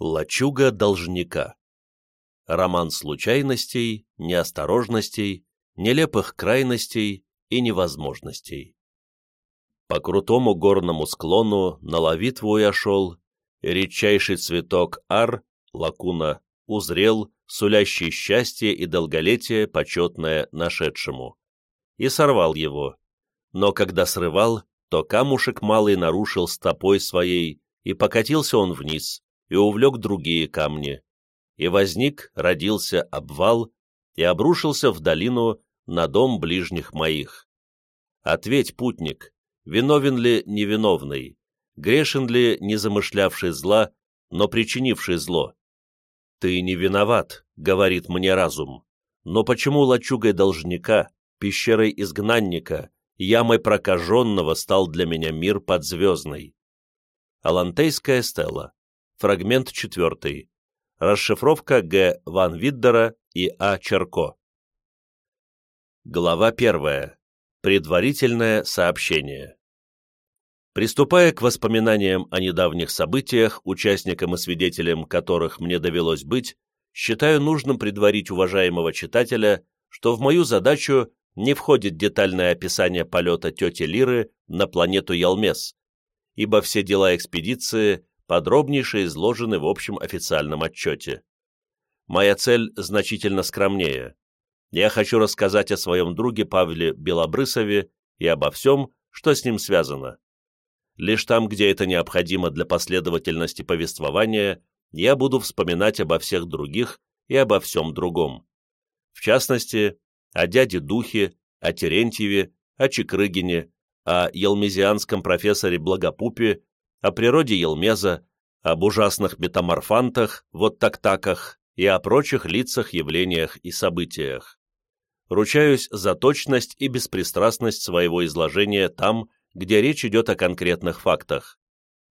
Лачуга должника. Роман случайностей, неосторожностей, нелепых крайностей и невозможностей. По крутому горному склону на ловитву я шел, редчайший цветок ар, лакуна, узрел, сулящий счастье и долголетие, почетное нашедшему. И сорвал его. Но когда срывал, то камушек малый нарушил стопой своей, и покатился он вниз, и увлек другие камни. И возник, родился обвал, и обрушился в долину на дом ближних моих. Ответь, путник, виновен ли невиновный, грешен ли не замышлявший зла, но причинивший зло? Ты не виноват, говорит мне разум, но почему лачугой должника, пещерой изгнанника, ямой прокаженного стал для меня мир подзвездный? Алантейская стела. Фрагмент 4. Расшифровка Г. Ван Виддера и А. Черко. Глава 1. Предварительное сообщение. Приступая к воспоминаниям о недавних событиях, участником и свидетелем которых мне довелось быть, считаю нужным предварить уважаемого читателя, что в мою задачу не входит детальное описание полета тети Лиры на планету Ялмес, ибо все дела экспедиции подробнейше изложены в общем официальном отчете. Моя цель значительно скромнее. Я хочу рассказать о своем друге Павле Белобрысове и обо всем, что с ним связано. Лишь там, где это необходимо для последовательности повествования, я буду вспоминать обо всех других и обо всем другом. В частности, о дяде Духе, о Терентьеве, о Чекрыгине, о елмезианском профессоре Благопупе о природе Елмеза, об ужасных метаморфантах, вот так-таках и о прочих лицах, явлениях и событиях. Ручаюсь за точность и беспристрастность своего изложения там, где речь идет о конкретных фактах.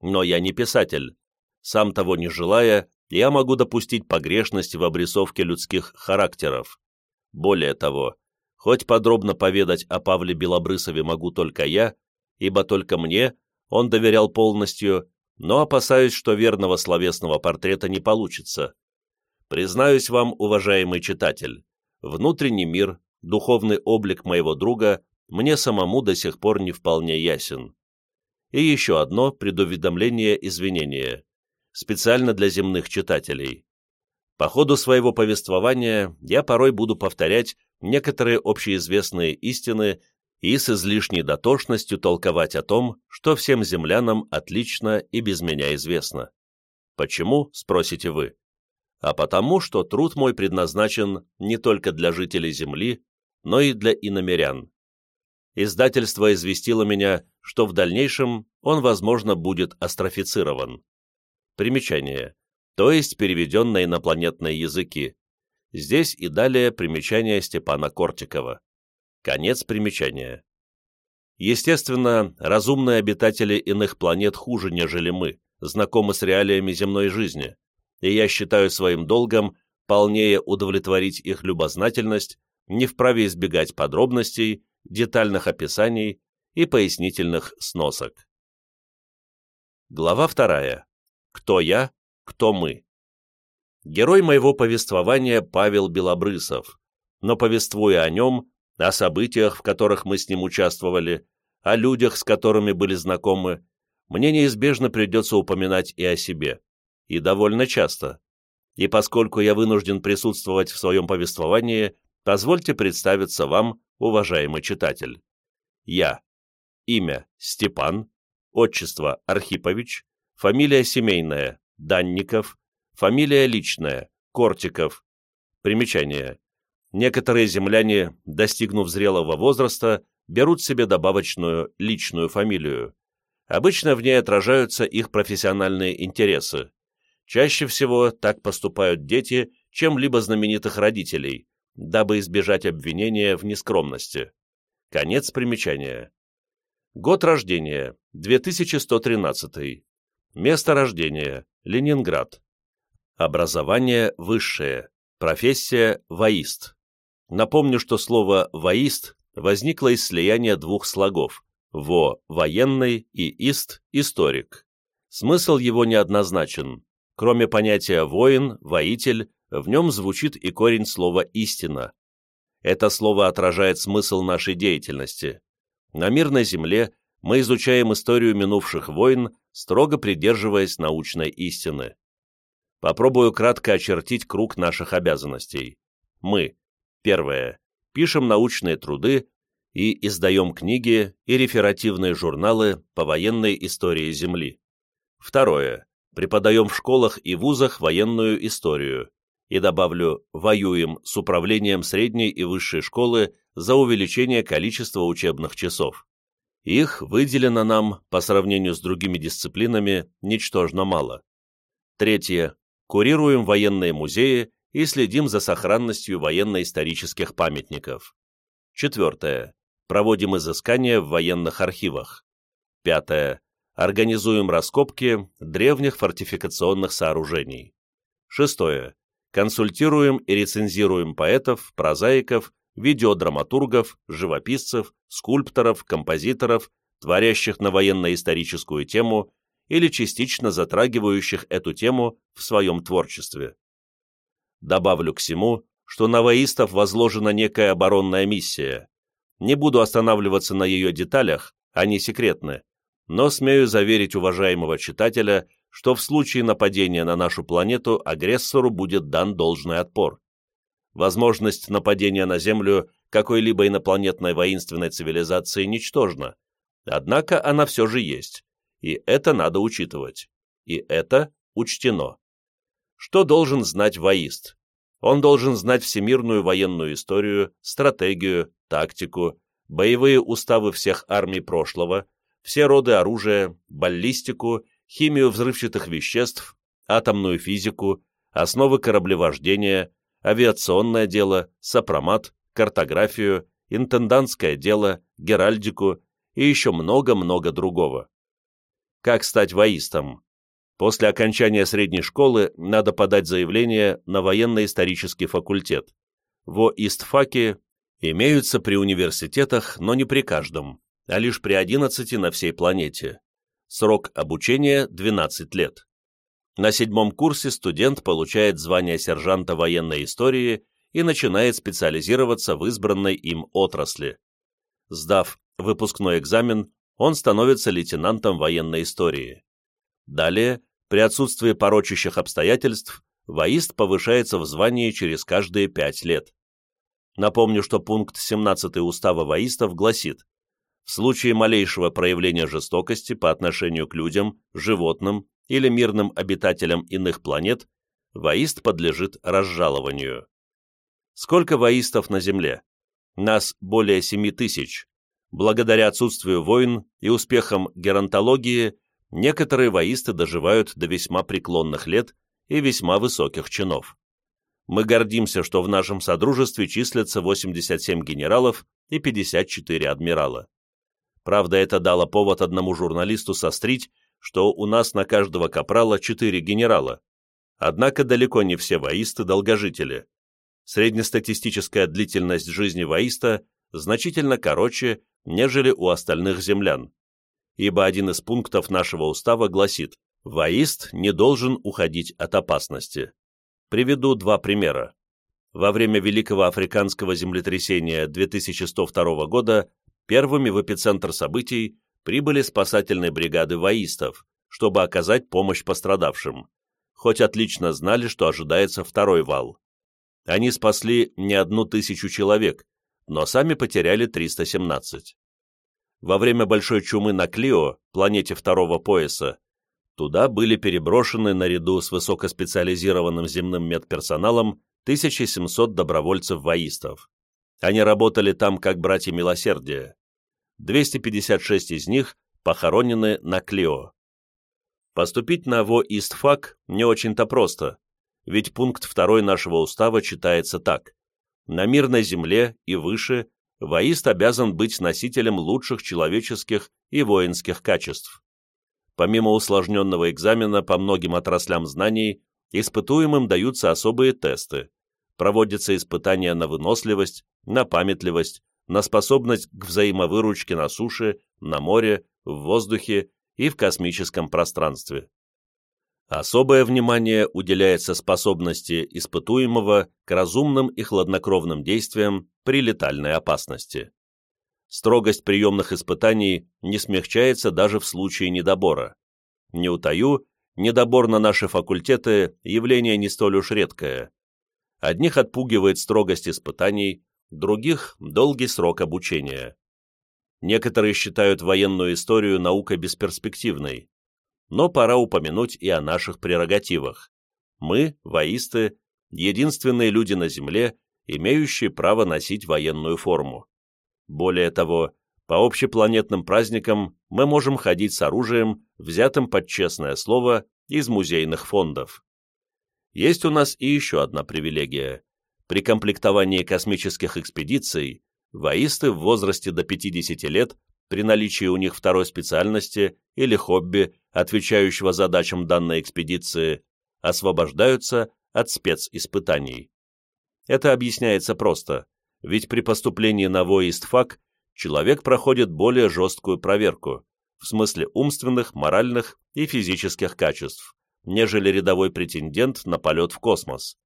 Но я не писатель. Сам того не желая, я могу допустить погрешность в обрисовке людских характеров. Более того, хоть подробно поведать о Павле Белобрысове могу только я, ибо только мне он доверял полностью, но опасаюсь, что верного словесного портрета не получится. Признаюсь вам, уважаемый читатель, внутренний мир, духовный облик моего друга мне самому до сих пор не вполне ясен. И еще одно предуведомление извинения, специально для земных читателей. По ходу своего повествования я порой буду повторять некоторые общеизвестные истины и с излишней дотошностью толковать о том, что всем землянам отлично и без меня известно. Почему, спросите вы? А потому, что труд мой предназначен не только для жителей Земли, но и для иномерян. Издательство известило меня, что в дальнейшем он, возможно, будет астрофицирован. Примечание. То есть переведен на инопланетные языки. Здесь и далее примечание Степана Кортикова. Конец примечания. Естественно, разумные обитатели иных планет хуже, нежели мы, знакомы с реалиями земной жизни, и я считаю своим долгом полнее удовлетворить их любознательность, не вправе избегать подробностей, детальных описаний и пояснительных сносок. Глава вторая. Кто я, кто мы? Герой моего повествования Павел Белобрысов, но повествуя о нем, о событиях, в которых мы с ним участвовали, о людях, с которыми были знакомы, мне неизбежно придется упоминать и о себе, и довольно часто. И поскольку я вынужден присутствовать в своем повествовании, позвольте представиться вам, уважаемый читатель. Я. Имя – Степан, отчество – Архипович, фамилия семейная – Данников, фамилия личная – Кортиков. Примечание. Некоторые земляне, достигнув зрелого возраста, берут себе добавочную личную фамилию. Обычно в ней отражаются их профессиональные интересы. Чаще всего так поступают дети чем-либо знаменитых родителей, дабы избежать обвинения в нескромности. Конец примечания. Год рождения – 2113. Место рождения – Ленинград. Образование высшее. Профессия – воист. Напомню, что слово «воист» возникло из слияния двух слогов «во» – военный и «ист» – историк. Смысл его неоднозначен. Кроме понятия «воин», «воитель», в нем звучит и корень слова «истина». Это слово отражает смысл нашей деятельности. На мирной земле мы изучаем историю минувших войн, строго придерживаясь научной истины. Попробую кратко очертить круг наших обязанностей. Мы. Первое. Пишем научные труды и издаем книги и реферативные журналы по военной истории Земли. Второе. Преподаем в школах и вузах военную историю. И добавлю, воюем с управлением средней и высшей школы за увеличение количества учебных часов. Их выделено нам, по сравнению с другими дисциплинами, ничтожно мало. Третье. Курируем военные музеи и следим за сохранностью военно-исторических памятников. Четвертое. Проводим изыскания в военных архивах. Пятое. Организуем раскопки древних фортификационных сооружений. Шестое. Консультируем и рецензируем поэтов, прозаиков видеодраматургов, живописцев, скульпторов, композиторов, творящих на военно-историческую тему или частично затрагивающих эту тему в своем творчестве. Добавлю к всему, что на воистов возложена некая оборонная миссия. Не буду останавливаться на ее деталях, они секретны, но смею заверить уважаемого читателя, что в случае нападения на нашу планету агрессору будет дан должный отпор возможность нападения на Землю какой-либо инопланетной воинственной цивилизации ничтожна, однако она все же есть, и это надо учитывать. И это учтено. Что должен знать воист? Он должен знать всемирную военную историю, стратегию, тактику, боевые уставы всех армий прошлого, все роды оружия, баллистику, химию взрывчатых веществ, атомную физику, основы кораблевождения, авиационное дело, сопромат, картографию, интендантское дело, геральдику и еще много-много другого. Как стать воистом? После окончания средней школы надо подать заявление на военно-исторический факультет. Во истфаке имеются при университетах, но не при каждом, а лишь при 11 на всей планете. Срок обучения – 12 лет. На седьмом курсе студент получает звание сержанта военной истории и начинает специализироваться в избранной им отрасли. Сдав выпускной экзамен, он становится лейтенантом военной истории. Далее, при отсутствии порочащих обстоятельств, воист повышается в звании через каждые пять лет. Напомню, что пункт 17 Устава воистов гласит, в случае малейшего проявления жестокости по отношению к людям, животным или мирным обитателям иных планет, воист подлежит разжалованию. Сколько воистов на Земле? Нас более 7 тысяч. Благодаря отсутствию войн и успехам геронтологии, некоторые воисты доживают до весьма преклонных лет и весьма высоких чинов. Мы гордимся, что в нашем содружестве числятся 87 генералов и 54 адмирала. Правда, это дало повод одному журналисту сострить, что у нас на каждого капрала четыре генерала. Однако далеко не все воисты – долгожители. Среднестатистическая длительность жизни воиста значительно короче, нежели у остальных землян. Ибо один из пунктов нашего устава гласит «Воист не должен уходить от опасности». Приведу два примера. Во время Великого Африканского землетрясения 2102 года первыми в эпицентр событий прибыли спасательные бригады воистов, чтобы оказать помощь пострадавшим, хоть отлично знали, что ожидается второй вал. Они спасли не одну тысячу человек, но сами потеряли 317. Во время большой чумы на Клио, планете второго пояса, туда были переброшены наряду с высокоспециализированным земным медперсоналом 1700 добровольцев-воистов. Они работали там как братья милосердия. 256 из них похоронены на Клио. Поступить на ВО-Истфак не очень-то просто, ведь пункт 2 нашего устава читается так. На мирной земле и выше воист обязан быть носителем лучших человеческих и воинских качеств. Помимо усложненного экзамена по многим отраслям знаний, испытуемым даются особые тесты. Проводятся испытания на выносливость, на памятливость, на способность к взаимовыручке на суше, на море, в воздухе и в космическом пространстве. Особое внимание уделяется способности испытуемого к разумным и хладнокровным действиям при летальной опасности. Строгость приемных испытаний не смягчается даже в случае недобора. Не утаю, недобор на наши факультеты – явление не столь уж редкое. Одних отпугивает строгость испытаний, других – долгий срок обучения. Некоторые считают военную историю наукой бесперспективной, но пора упомянуть и о наших прерогативах. Мы, воисты, единственные люди на Земле, имеющие право носить военную форму. Более того, по общепланетным праздникам мы можем ходить с оружием, взятым под честное слово из музейных фондов. Есть у нас и еще одна привилегия. При комплектовании космических экспедиций воисты в возрасте до 50 лет при наличии у них второй специальности или хобби, отвечающего задачам данной экспедиции, освобождаются от специспытаний. Это объясняется просто, ведь при поступлении на воистфак человек проходит более жесткую проверку, в смысле умственных, моральных и физических качеств, нежели рядовой претендент на полет в космос.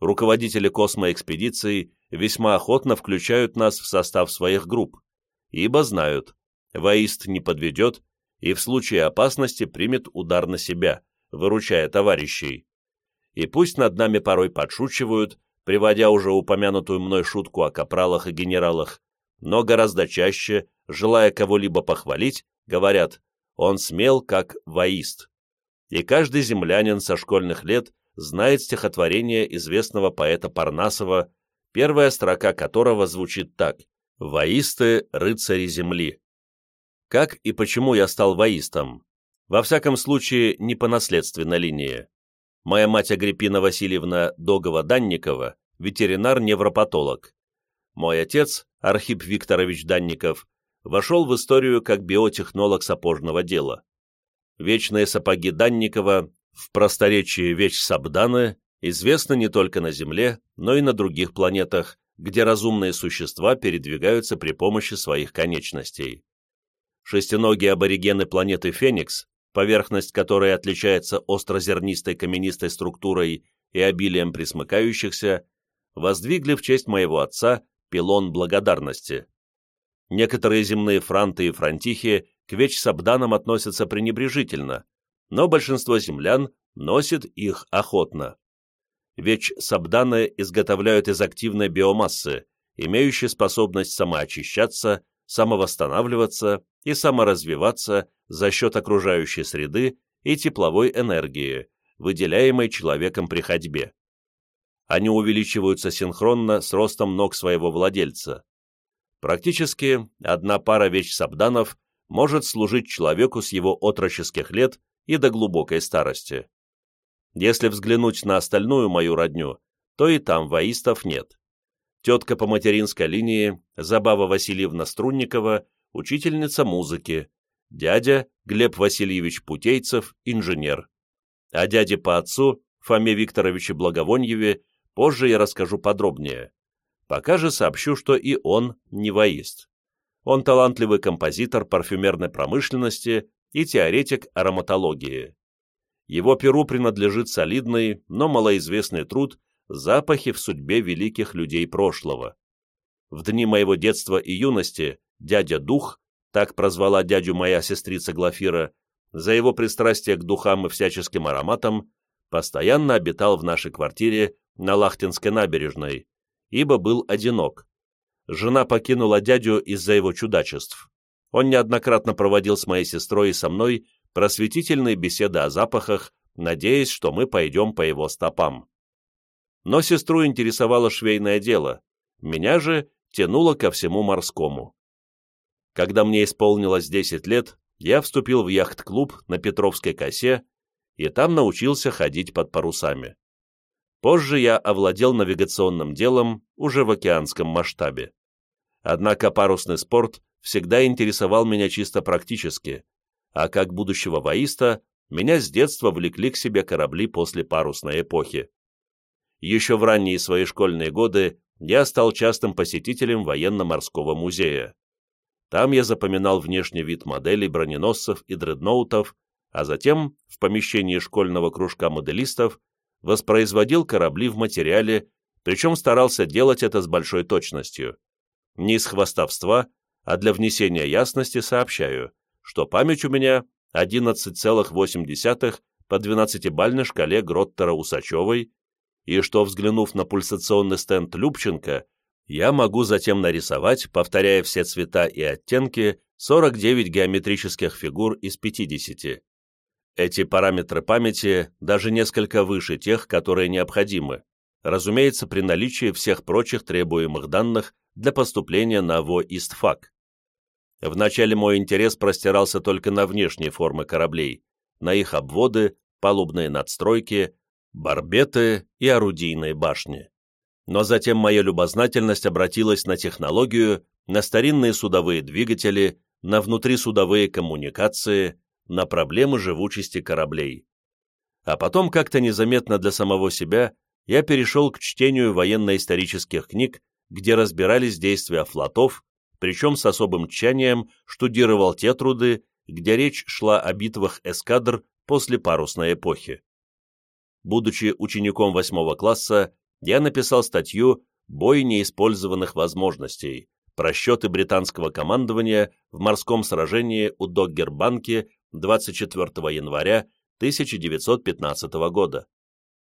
Руководители космоэкспедиций весьма охотно включают нас в состав своих групп, ибо знают, воист не подведет и в случае опасности примет удар на себя, выручая товарищей. И пусть над нами порой подшучивают, приводя уже упомянутую мной шутку о капралах и генералах, но гораздо чаще, желая кого-либо похвалить, говорят «он смел, как воист». И каждый землянин со школьных лет знает стихотворение известного поэта Парнасова, первая строка которого звучит так Воисты – рыцари земли. Как и почему я стал воистом? Во всяком случае, не по наследственной линии. Моя мать Агриппина Васильевна Догова-Данникова – ветеринар-невропатолог. Мой отец, Архип Викторович Данников, вошел в историю как биотехнолог сапожного дела. Вечные сапоги Данникова, в просторечии Веч Сабданы, известны не только на Земле, но и на других планетах, где разумные существа передвигаются при помощи своих конечностей. Шестиногие аборигены планеты Феникс, поверхность которой отличается острозернистой каменистой структурой и обилием присмыкающихся, воздвигли в честь моего отца пилон благодарности. Некоторые земные франты и франтихи к вечсабданам относятся пренебрежительно, но большинство землян носит их охотно. Веч сабданы изготовляют из активной биомассы, имеющей способность самоочищаться, самовосстанавливаться и саморазвиваться за счет окружающей среды и тепловой энергии, выделяемой человеком при ходьбе. Они увеличиваются синхронно с ростом ног своего владельца. Практически одна пара веч-сабданов может служить человеку с его отроческих лет и до глубокой старости. Если взглянуть на остальную мою родню, то и там воистов нет. Тетка по материнской линии, Забава Васильевна Струнникова, учительница музыки, дядя Глеб Васильевич Путейцев, инженер. О дяде по отцу, Фоме Викторовиче Благовоньеве, позже я расскажу подробнее. Пока же сообщу, что и он не воист. Он талантливый композитор парфюмерной промышленности и теоретик ароматологии. Его перу принадлежит солидный, но малоизвестный труд «Запахи в судьбе великих людей прошлого». В дни моего детства и юности дядя Дух, так прозвала дядю моя сестрица Глафира, за его пристрастие к духам и всяческим ароматам, постоянно обитал в нашей квартире на Лахтинской набережной, ибо был одинок. Жена покинула дядю из-за его чудачеств. Он неоднократно проводил с моей сестрой и со мной просветительные беседы о запахах, надеясь, что мы пойдем по его стопам. Но сестру интересовало швейное дело, меня же тянуло ко всему морскому. Когда мне исполнилось 10 лет, я вступил в яхт-клуб на Петровской косе и там научился ходить под парусами. Позже я овладел навигационным делом уже в океанском масштабе. Однако парусный спорт всегда интересовал меня чисто практически, а как будущего воиста меня с детства влекли к себе корабли после парусной эпохи. Еще в ранние свои школьные годы я стал частым посетителем военно-морского музея. Там я запоминал внешний вид моделей броненосцев и дредноутов, а затем в помещении школьного кружка моделистов воспроизводил корабли в материале, причем старался делать это с большой точностью. Не из хвастовства, а для внесения ясности сообщаю, что память у меня 11,8 по 12-бальной шкале Гроттера-Усачевой, и что, взглянув на пульсационный стенд Любченко, я могу затем нарисовать, повторяя все цвета и оттенки, 49 геометрических фигур из 50. Эти параметры памяти даже несколько выше тех, которые необходимы, разумеется, при наличии всех прочих требуемых данных для поступления на ВОИСТФАК. Вначале мой интерес простирался только на внешние формы кораблей, на их обводы, палубные надстройки, барбеты и орудийные башни. Но затем моя любознательность обратилась на технологию, на старинные судовые двигатели, на внутрисудовые коммуникации, на проблемы живучести кораблей. А потом как-то незаметно для самого себя я перешел к чтению военно-исторических книг, где разбирались действия флотов, причем с особым тщанием штудировал те труды, где речь шла о битвах эскадр после парусной эпохи. Будучи учеником восьмого класса, я написал статью «Бой неиспользованных возможностей», просчеты британского командования в морском сражении у Доггербанки 24 января 1915 года.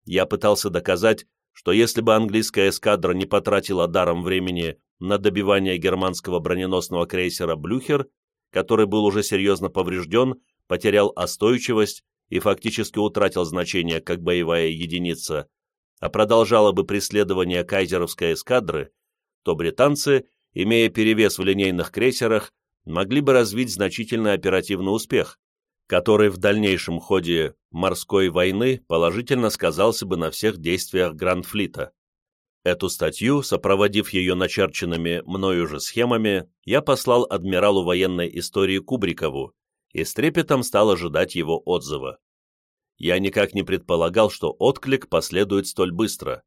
Я пытался доказать, что если бы английская эскадра не потратила даром времени на добивание германского броненосного крейсера «Блюхер», который был уже серьезно поврежден, потерял остойчивость и фактически утратил значение как боевая единица, а продолжала бы преследование кайзеровской эскадры, то британцы, имея перевес в линейных крейсерах, могли бы развить значительный оперативный успех, который в дальнейшем ходе морской войны положительно сказался бы на всех действиях Гранд-флита. Эту статью, сопроводив ее начерченными мною же схемами, я послал адмиралу военной истории Кубрикову и с трепетом стал ожидать его отзыва. Я никак не предполагал, что отклик последует столь быстро.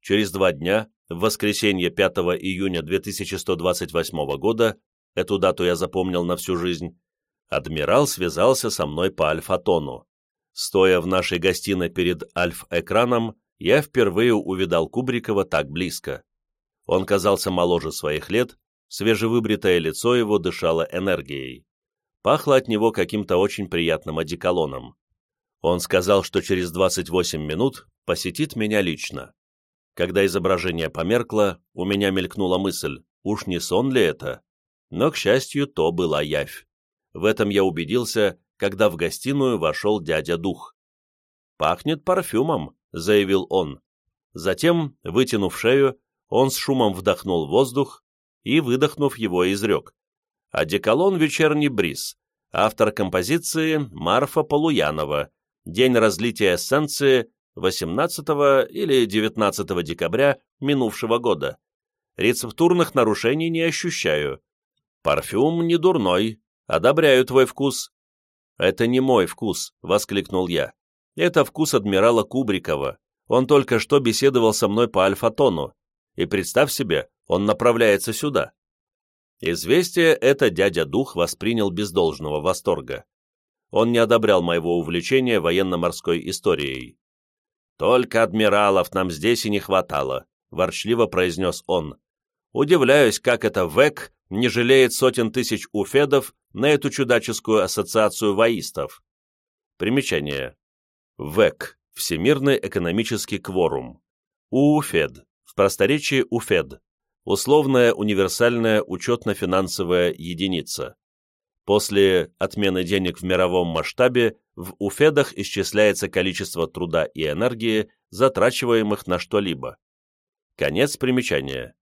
Через два дня, в воскресенье 5 июня 2128 года, эту дату я запомнил на всю жизнь, адмирал связался со мной по альфатону. Стоя в нашей гостиной перед альф-экраном, я впервые увидал Кубрикова так близко. Он казался моложе своих лет, свежевыбритое лицо его дышало энергией. Пахло от него каким-то очень приятным одеколоном. Он сказал, что через 28 минут посетит меня лично. Когда изображение померкло, у меня мелькнула мысль, уж не сон ли это? Но, к счастью, то была явь. В этом я убедился, когда в гостиную вошел дядя Дух. «Пахнет парфюмом», — заявил он. Затем, вытянув шею, он с шумом вдохнул воздух и, выдохнув его, изрек. «Одеколон «Вечерний бриз», автор композиции Марфа Полуянова, день разлития эссенции 18 или 19 декабря минувшего года. Рецептурных нарушений не ощущаю. Парфюм не дурной, одобряю твой вкус. Это не мой вкус, воскликнул я. Это вкус адмирала Кубрикова. Он только что беседовал со мной по альфатону. И представь себе, он направляется сюда. Известие это дядя Дух воспринял без должного восторга. Он не одобрял моего увлечения военно-морской историей. «Только адмиралов нам здесь и не хватало», — ворчливо произнес он. «Удивляюсь, как это ВЭК не жалеет сотен тысяч уфедов на эту чудаческую ассоциацию воистов». Примечание. ВЭК – Всемирный экономический кворум. УУФЕД – в просторечии УФЕД – условная универсальная учетно-финансовая единица. После отмены денег в мировом масштабе в УФЕДах исчисляется количество труда и энергии, затрачиваемых на что-либо. Конец примечания.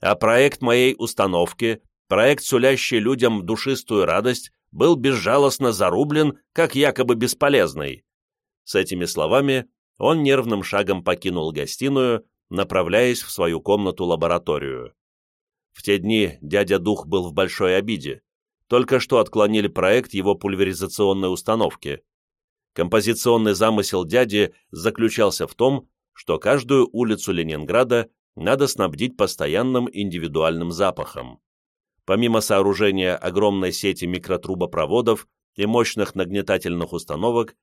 А проект моей установки, проект, сулящий людям душистую радость, был безжалостно зарублен, как якобы бесполезный. С этими словами он нервным шагом покинул гостиную, направляясь в свою комнату-лабораторию. В те дни дядя Дух был в большой обиде только что отклонили проект его пульверизационной установки. Композиционный замысел дяди заключался в том, что каждую улицу Ленинграда надо снабдить постоянным индивидуальным запахом. Помимо сооружения огромной сети микротрубопроводов, и мощных нагнетательных установок,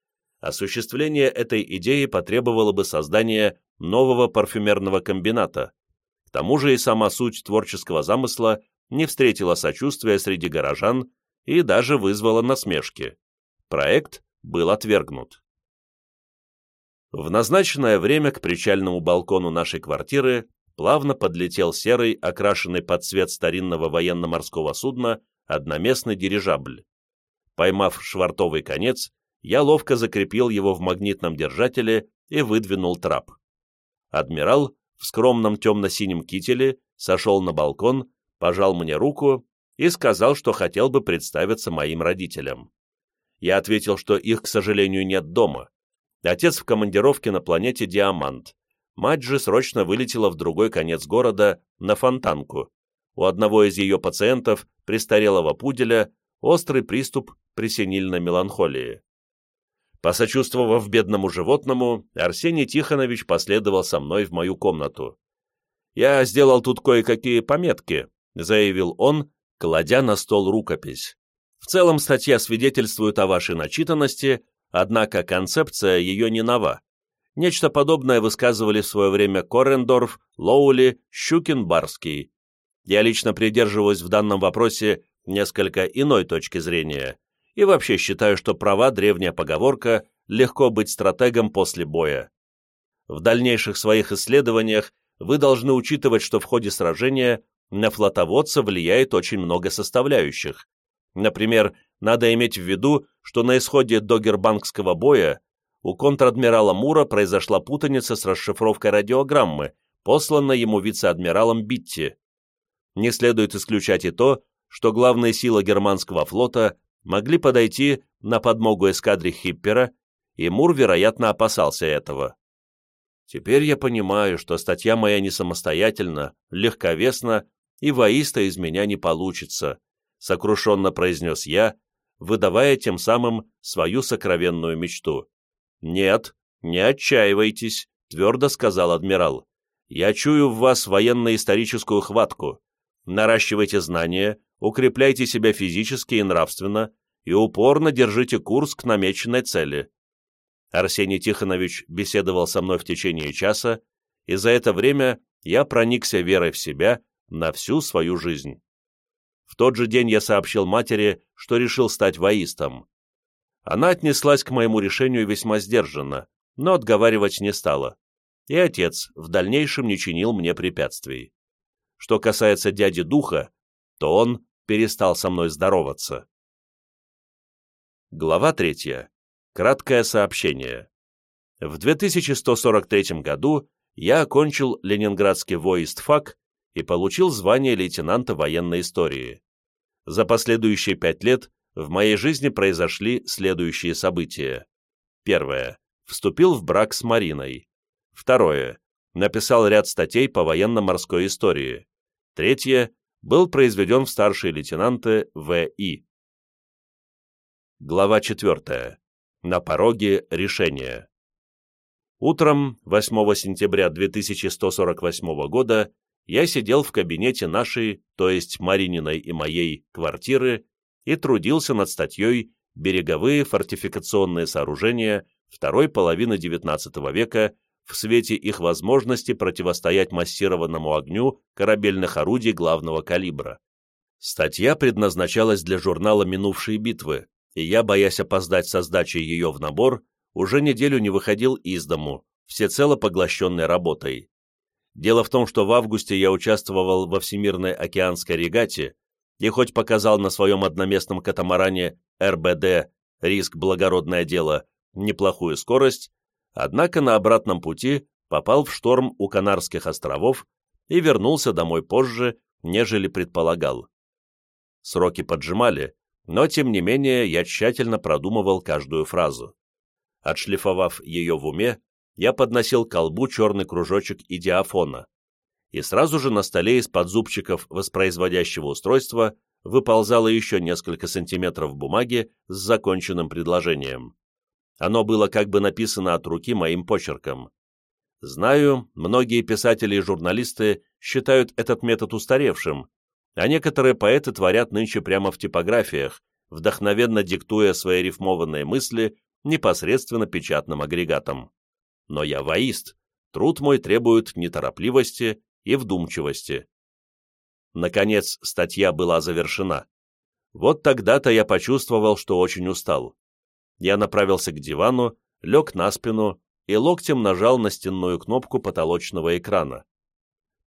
осуществление этой идеи потребовало бы создания нового парфюмерного комбината. К тому же и сама суть творческого замысла не встретила сочувствия среди горожан и даже вызвала насмешки. Проект был отвергнут. В назначенное время к причальному балкону нашей квартиры плавно подлетел серый, окрашенный под цвет старинного военно-морского судна, одноместный дирижабль. Поймав швартовый конец, я ловко закрепил его в магнитном держателе и выдвинул трап. Адмирал в скромном темно-синем кителе сошел на балкон, пожал мне руку и сказал, что хотел бы представиться моим родителям. Я ответил, что их, к сожалению, нет дома. Отец в командировке на планете Диамант. Мать же срочно вылетела в другой конец города, на Фонтанку. У одного из ее пациентов, престарелого пуделя, острый приступ пресенильной меланхолии. Посочувствовав бедному животному, Арсений Тихонович последовал со мной в мою комнату. «Я сделал тут кое-какие пометки», — заявил он, кладя на стол рукопись. «В целом статья свидетельствует о вашей начитанности, однако концепция ее не нова. Нечто подобное высказывали в свое время Корендорф, Лоули, Щукин, Барский. Я лично придерживаюсь в данном вопросе несколько иной точки зрения и вообще считаю, что права древняя поговорка «легко быть стратегом после боя». В дальнейших своих исследованиях вы должны учитывать, что в ходе сражения на флотоводца влияет очень много составляющих. Например, надо иметь в виду, что на исходе догербанкского боя у контр-адмирала Мура произошла путаница с расшифровкой радиограммы, посланной ему вице-адмиралом Битти. Не следует исключать и то, что главные силы германского флота могли подойти на подмогу эскадре Хиппера, и Мур, вероятно, опасался этого. Теперь я понимаю, что статья моя не самостоятельна, легковесна, и воиста из меня не получится, сокрушенно произнес я, выдавая тем самым свою сокровенную мечту. «Нет, не отчаивайтесь», — твердо сказал адмирал. «Я чую в вас военно-историческую хватку. Наращивайте знания, укрепляйте себя физически и нравственно и упорно держите курс к намеченной цели. Арсений Тихонович беседовал со мной в течение часа, и за это время я проникся верой в себя на всю свою жизнь. В тот же день я сообщил матери, что решил стать воистом. Она отнеслась к моему решению весьма сдержанно, но отговаривать не стала, и отец в дальнейшем не чинил мне препятствий. Что касается дяди Духа, то он перестал со мной здороваться. Глава третья. Краткое сообщение. В 2143 году я окончил Ленинградский воистфак и получил звание лейтенанта военной истории. За последующие пять лет в моей жизни произошли следующие события. Первое. Вступил в брак с Мариной. Второе. Написал ряд статей по военно-морской истории. Третье был произведен в старшие лейтенанты В.И. Глава 4. На пороге решения. Утром 8 сентября 2148 года я сидел в кабинете нашей, то есть Марининой и моей, квартиры и трудился над статьей «Береговые фортификационные сооружения второй половины XIX века в свете их возможности противостоять массированному огню корабельных орудий главного калибра. Статья предназначалась для журнала «Минувшие битвы», и я, боясь опоздать со сдачей ее в набор, уже неделю не выходил из дому, всецело поглощенной работой. Дело в том, что в августе я участвовал во Всемирной океанской регате и хоть показал на своем одноместном катамаране РБД «Риск благородное дело» неплохую скорость, однако на обратном пути попал в шторм у Канарских островов и вернулся домой позже, нежели предполагал. Сроки поджимали, но тем не менее я тщательно продумывал каждую фразу. Отшлифовав ее в уме, я подносил к колбу черный кружочек идиафона, и сразу же на столе из-под зубчиков воспроизводящего устройства выползало еще несколько сантиметров бумаги с законченным предложением. Оно было как бы написано от руки моим почерком. Знаю, многие писатели и журналисты считают этот метод устаревшим, а некоторые поэты творят нынче прямо в типографиях, вдохновенно диктуя свои рифмованные мысли непосредственно печатным агрегатом. Но я воист, труд мой требует неторопливости и вдумчивости. Наконец, статья была завершена. Вот тогда-то я почувствовал, что очень устал. Я направился к дивану, лег на спину и локтем нажал на стенную кнопку потолочного экрана.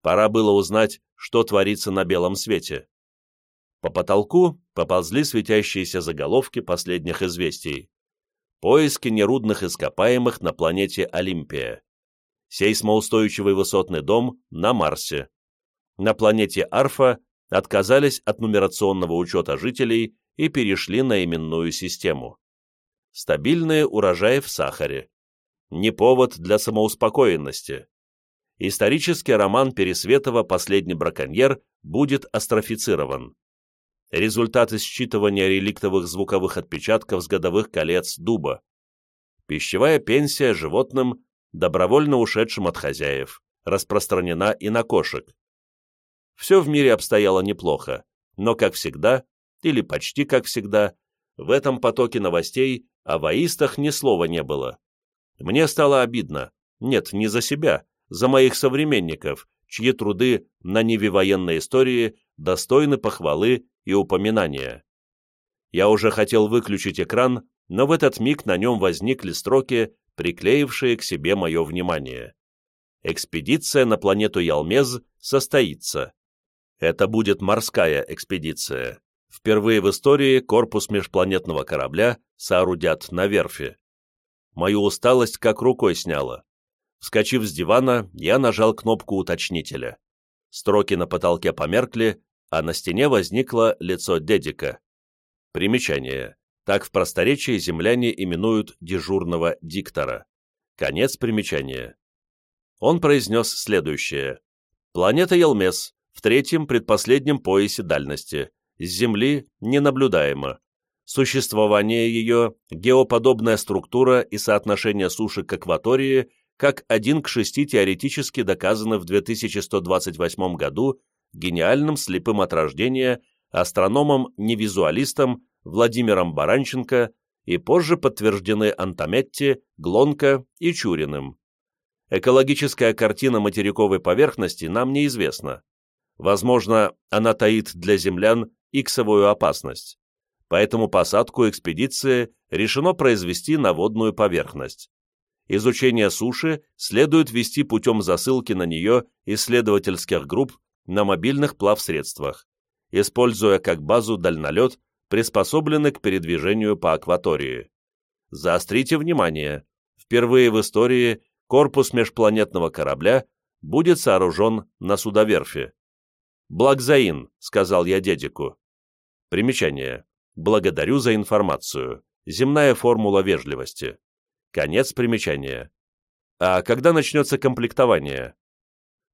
Пора было узнать, что творится на белом свете. По потолку поползли светящиеся заголовки последних известий. Поиски нерудных ископаемых на планете Олимпия. Сейсмоустойчивый высотный дом на Марсе. На планете Арфа отказались от нумерационного учета жителей и перешли на именную систему. Стабильные урожаи в сахаре. Не повод для самоуспокоенности. Исторический роман Пересветова «Последний браконьер» будет астрофицирован результаты считывания реликтовых звуковых отпечатков с годовых колец дуба, пищевая пенсия животным, добровольно ушедшим от хозяев, распространена и на кошек. Все в мире обстояло неплохо, но, как всегда, или почти как всегда, в этом потоке новостей о воистах ни слова не было. Мне стало обидно, нет, не за себя, за моих современников, чьи труды на ниве военной истории достойны похвалы и упоминания. Я уже хотел выключить экран, но в этот миг на нем возникли строки, приклеившие к себе мое внимание. Экспедиция на планету Ялмез состоится. Это будет морская экспедиция. Впервые в истории корпус межпланетного корабля соорудят на верфи. Мою усталость как рукой сняло. Вскочив с дивана, я нажал кнопку уточнителя. Строки на потолке померкли, а на стене возникло лицо Дедика. Примечание. Так в просторечии земляне именуют дежурного диктора. Конец примечания. Он произнес следующее. Планета Елмес в третьем предпоследнем поясе дальности. С Земли ненаблюдаемо. Существование ее, геоподобная структура и соотношение суши к акватории как один к шести теоретически доказаны в 2128 году гениальным слепым от рождения астрономом-невизуалистом Владимиром Баранченко и позже подтверждены Антометти, Глонко и Чуриным. Экологическая картина материковой поверхности нам неизвестна. Возможно, она таит для землян иксовую опасность. Поэтому посадку экспедиции решено произвести на водную поверхность. Изучение суши следует вести путем засылки на нее исследовательских групп на мобильных плавсредствах, используя как базу дальнолет, приспособленный к передвижению по акватории. Заострите внимание, впервые в истории корпус межпланетного корабля будет сооружен на судоверфи. «Благзаин», — сказал я дедику. Примечание. Благодарю за информацию. Земная формула вежливости. Конец примечания. А когда начнется комплектование?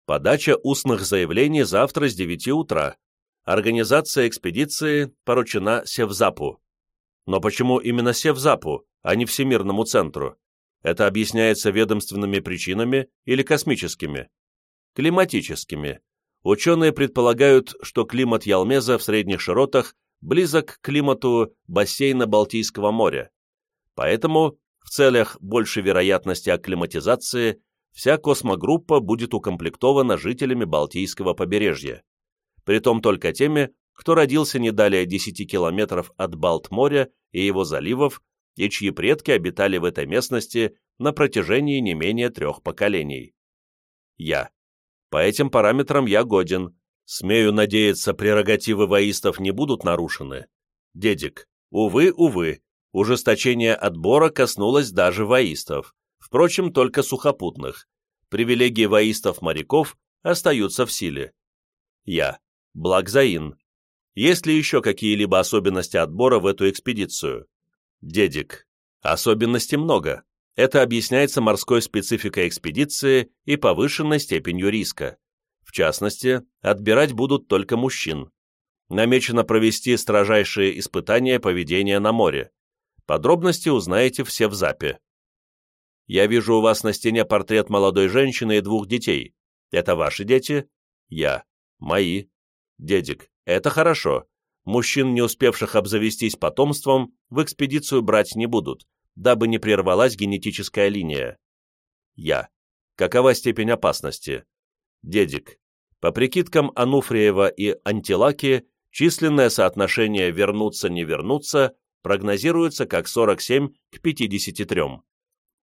Подача устных заявлений завтра с 9 утра. Организация экспедиции поручена Севзапу. Но почему именно Севзапу, а не Всемирному центру? Это объясняется ведомственными причинами или космическими? Климатическими. Ученые предполагают, что климат Ялмеза в средних широтах близок к климату бассейна Балтийского моря. Поэтому, в целях большей вероятности акклиматизации, вся космогруппа будет укомплектована жителями Балтийского побережья, притом только теми, кто родился не далее 10 километров от Балтморя и его заливов, и чьи предки обитали в этой местности на протяжении не менее трех поколений. Я. По этим параметрам я годен. Смею надеяться, прерогативы воистов не будут нарушены. Дедик. Увы, увы, ужесточение отбора коснулось даже воистов впрочем, только сухопутных. Привилегии воистов-моряков остаются в силе. Я. Благзаин. Есть ли еще какие-либо особенности отбора в эту экспедицию? Дедик. Особенностей много. Это объясняется морской спецификой экспедиции и повышенной степенью риска. В частности, отбирать будут только мужчин. Намечено провести строжайшие испытания поведения на море. Подробности узнаете все в ЗАПе. Я вижу у вас на стене портрет молодой женщины и двух детей. Это ваши дети? Я. Мои. Дедик. Это хорошо. мужчин, не успевших обзавестись потомством, в экспедицию брать не будут, дабы не прервалась генетическая линия. Я. Какова степень опасности? Дедик. По прикидкам Ануфриева и Антилаки, численное соотношение вернуться-не вернуться прогнозируется как 47 к 53.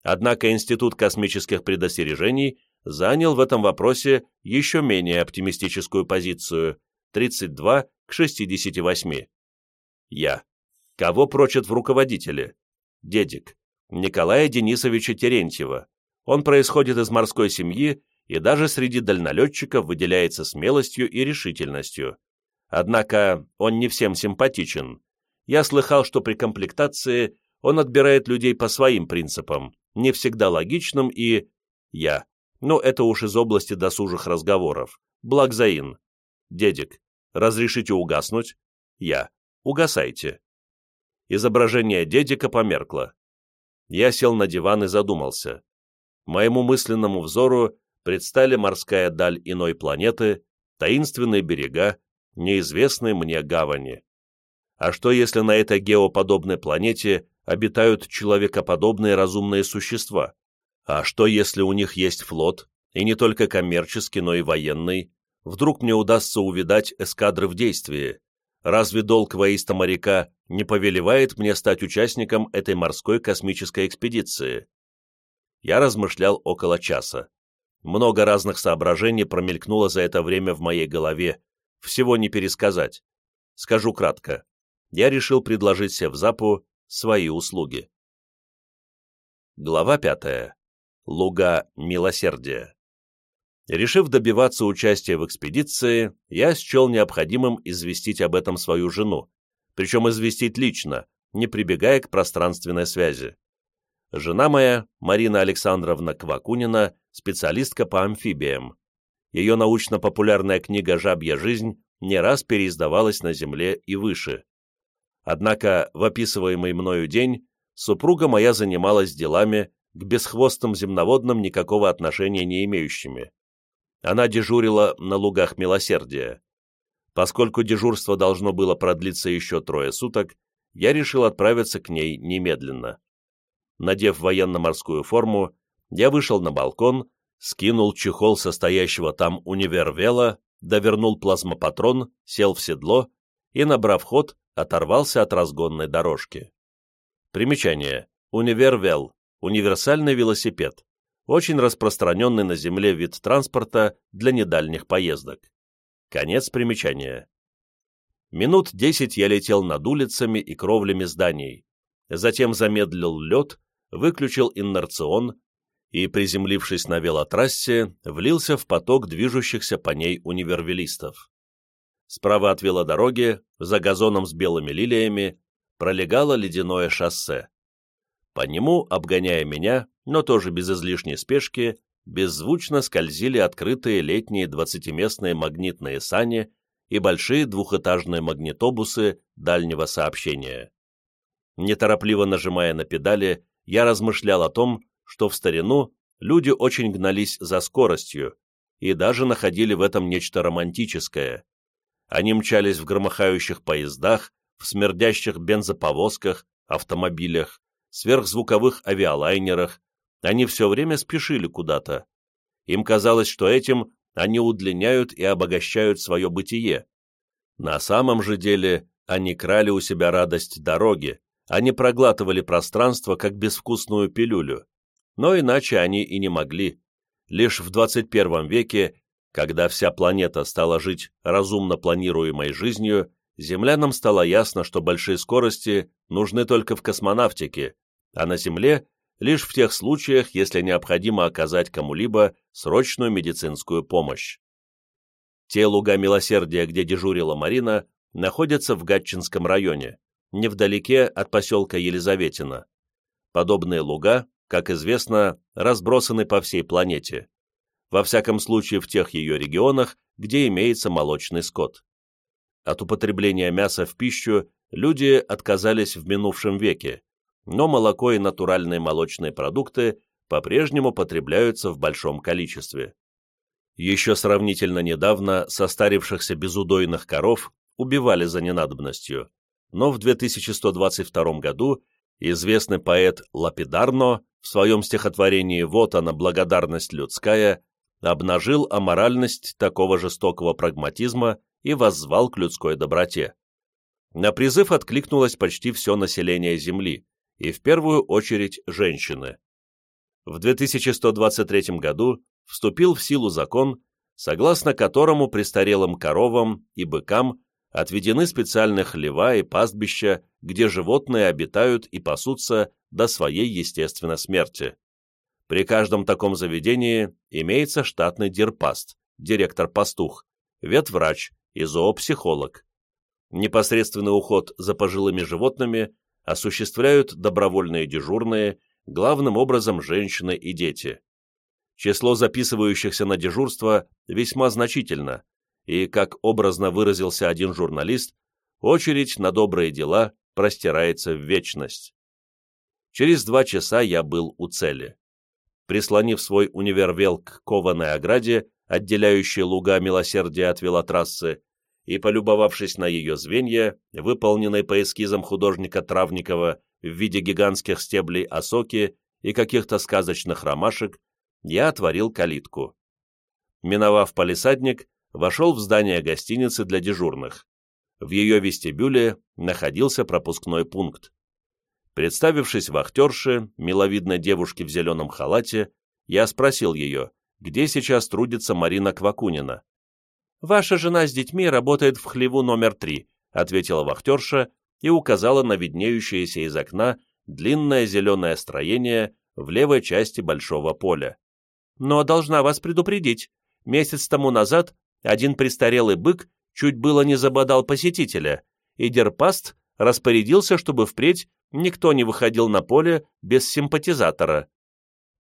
Однако Институт космических предостережений занял в этом вопросе еще менее оптимистическую позицию – 32 к 68. Я. Кого прочат в руководители? Дедик. Николая Денисовича Терентьева. Он происходит из морской семьи и даже среди дальнолетчиков выделяется смелостью и решительностью. Однако он не всем симпатичен. Я слыхал, что при комплектации он отбирает людей по своим принципам, не всегда логичным и... Я. Но это уж из области досужих разговоров. Благзаин. Дедик. Разрешите угаснуть? Я. Угасайте. Изображение дедика померкло. Я сел на диван и задумался. Моему мысленному взору предстали морская даль иной планеты, таинственные берега, неизвестные мне гавани. А что, если на этой геоподобной планете обитают человекоподобные разумные существа? А что, если у них есть флот, и не только коммерческий, но и военный? Вдруг мне удастся увидать эскадры в действии? Разве долг воиста моряка не повелевает мне стать участником этой морской космической экспедиции? Я размышлял около часа. Много разных соображений промелькнуло за это время в моей голове, всего не пересказать. Скажу кратко я решил предложить Севзапу свои услуги. Глава пятая. Луга милосердия. Решив добиваться участия в экспедиции, я счел необходимым известить об этом свою жену, причем известить лично, не прибегая к пространственной связи. Жена моя, Марина Александровна Квакунина, специалистка по амфибиям. Ее научно-популярная книга «Жабья жизнь» не раз переиздавалась на Земле и выше. Однако в описываемый мною день супруга моя занималась делами, к бесхвостым земноводным никакого отношения не имеющими. Она дежурила на лугах милосердия. Поскольку дежурство должно было продлиться еще трое суток, я решил отправиться к ней немедленно. Надев военно-морскую форму, я вышел на балкон, скинул чехол состоящего там универвела, довернул плазмопатрон, сел в седло и, набрав ход, оторвался от разгонной дорожки. Примечание. Универвел. Универсальный велосипед. Очень распространенный на Земле вид транспорта для недальних поездок. Конец примечания. Минут десять я летел над улицами и кровлями зданий. Затем замедлил лед, выключил инерцион и, приземлившись на велотрассе, влился в поток движущихся по ней универвелистов. Справа от велодороги, за газоном с белыми лилиями, пролегало ледяное шоссе. По нему, обгоняя меня, но тоже без излишней спешки, беззвучно скользили открытые летние двадцатиместные магнитные сани и большие двухэтажные магнитобусы дальнего сообщения. Неторопливо нажимая на педали, я размышлял о том, что в старину люди очень гнались за скоростью и даже находили в этом нечто романтическое, они мчались в громыхающих поездах, в смердящих бензоповозках, автомобилях, сверхзвуковых авиалайнерах. Они все время спешили куда-то. Им казалось, что этим они удлиняют и обогащают свое бытие. На самом же деле они крали у себя радость дороги, они проглатывали пространство, как безвкусную пилюлю. Но иначе они и не могли. Лишь в 21 веке когда вся планета стала жить разумно планируемой жизнью, землянам стало ясно, что большие скорости нужны только в космонавтике, а на Земле лишь в тех случаях, если необходимо оказать кому-либо срочную медицинскую помощь. Те луга милосердия, где дежурила Марина, находятся в Гатчинском районе, невдалеке от поселка Елизаветино. Подобные луга, как известно, разбросаны по всей планете во всяком случае в тех ее регионах, где имеется молочный скот. От употребления мяса в пищу люди отказались в минувшем веке, но молоко и натуральные молочные продукты по-прежнему потребляются в большом количестве. Еще сравнительно недавно состарившихся безудойных коров убивали за ненадобностью, но в 2122 году известный поэт Лапидарно в своем стихотворении «Вот она, благодарность людская» обнажил аморальность такого жестокого прагматизма и воззвал к людской доброте. На призыв откликнулось почти все население Земли, и в первую очередь женщины. В 2123 году вступил в силу закон, согласно которому престарелым коровам и быкам отведены специальные хлева и пастбища, где животные обитают и пасутся до своей естественной смерти. При каждом таком заведении имеется штатный дирпаст, директор-пастух, ветврач и зоопсихолог. Непосредственный уход за пожилыми животными осуществляют добровольные дежурные, главным образом женщины и дети. Число записывающихся на дежурство весьма значительно, и, как образно выразился один журналист, очередь на добрые дела простирается в вечность. Через два часа я был у цели. Прислонив свой универвел к кованой ограде, отделяющей луга милосердия от велотрассы, и, полюбовавшись на ее звенья, выполненной по эскизам художника Травникова в виде гигантских стеблей осоки и каких-то сказочных ромашек, я отворил калитку. Миновав палисадник, вошел в здание гостиницы для дежурных. В ее вестибюле находился пропускной пункт. Представившись вахтерше, миловидной девушке в зеленом халате, я спросил ее, где сейчас трудится Марина Квакунина. «Ваша жена с детьми работает в хлеву номер три», ответила вахтерша и указала на виднеющееся из окна длинное зеленое строение в левой части большого поля. «Но должна вас предупредить, месяц тому назад один престарелый бык чуть было не забодал посетителя, и Дерпаст распорядился, чтобы впредь никто не выходил на поле без симпатизатора.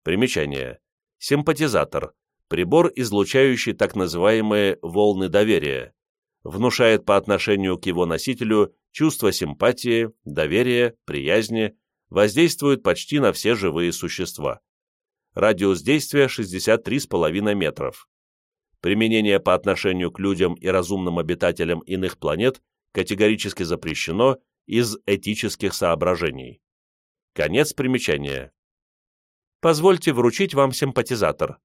Примечание. Симпатизатор – прибор, излучающий так называемые волны доверия. Внушает по отношению к его носителю чувство симпатии, доверия, приязни, воздействует почти на все живые существа. Радиус действия 63,5 метров. Применение по отношению к людям и разумным обитателям иных планет категорически запрещено из этических соображений. Конец примечания. Позвольте вручить вам симпатизатор.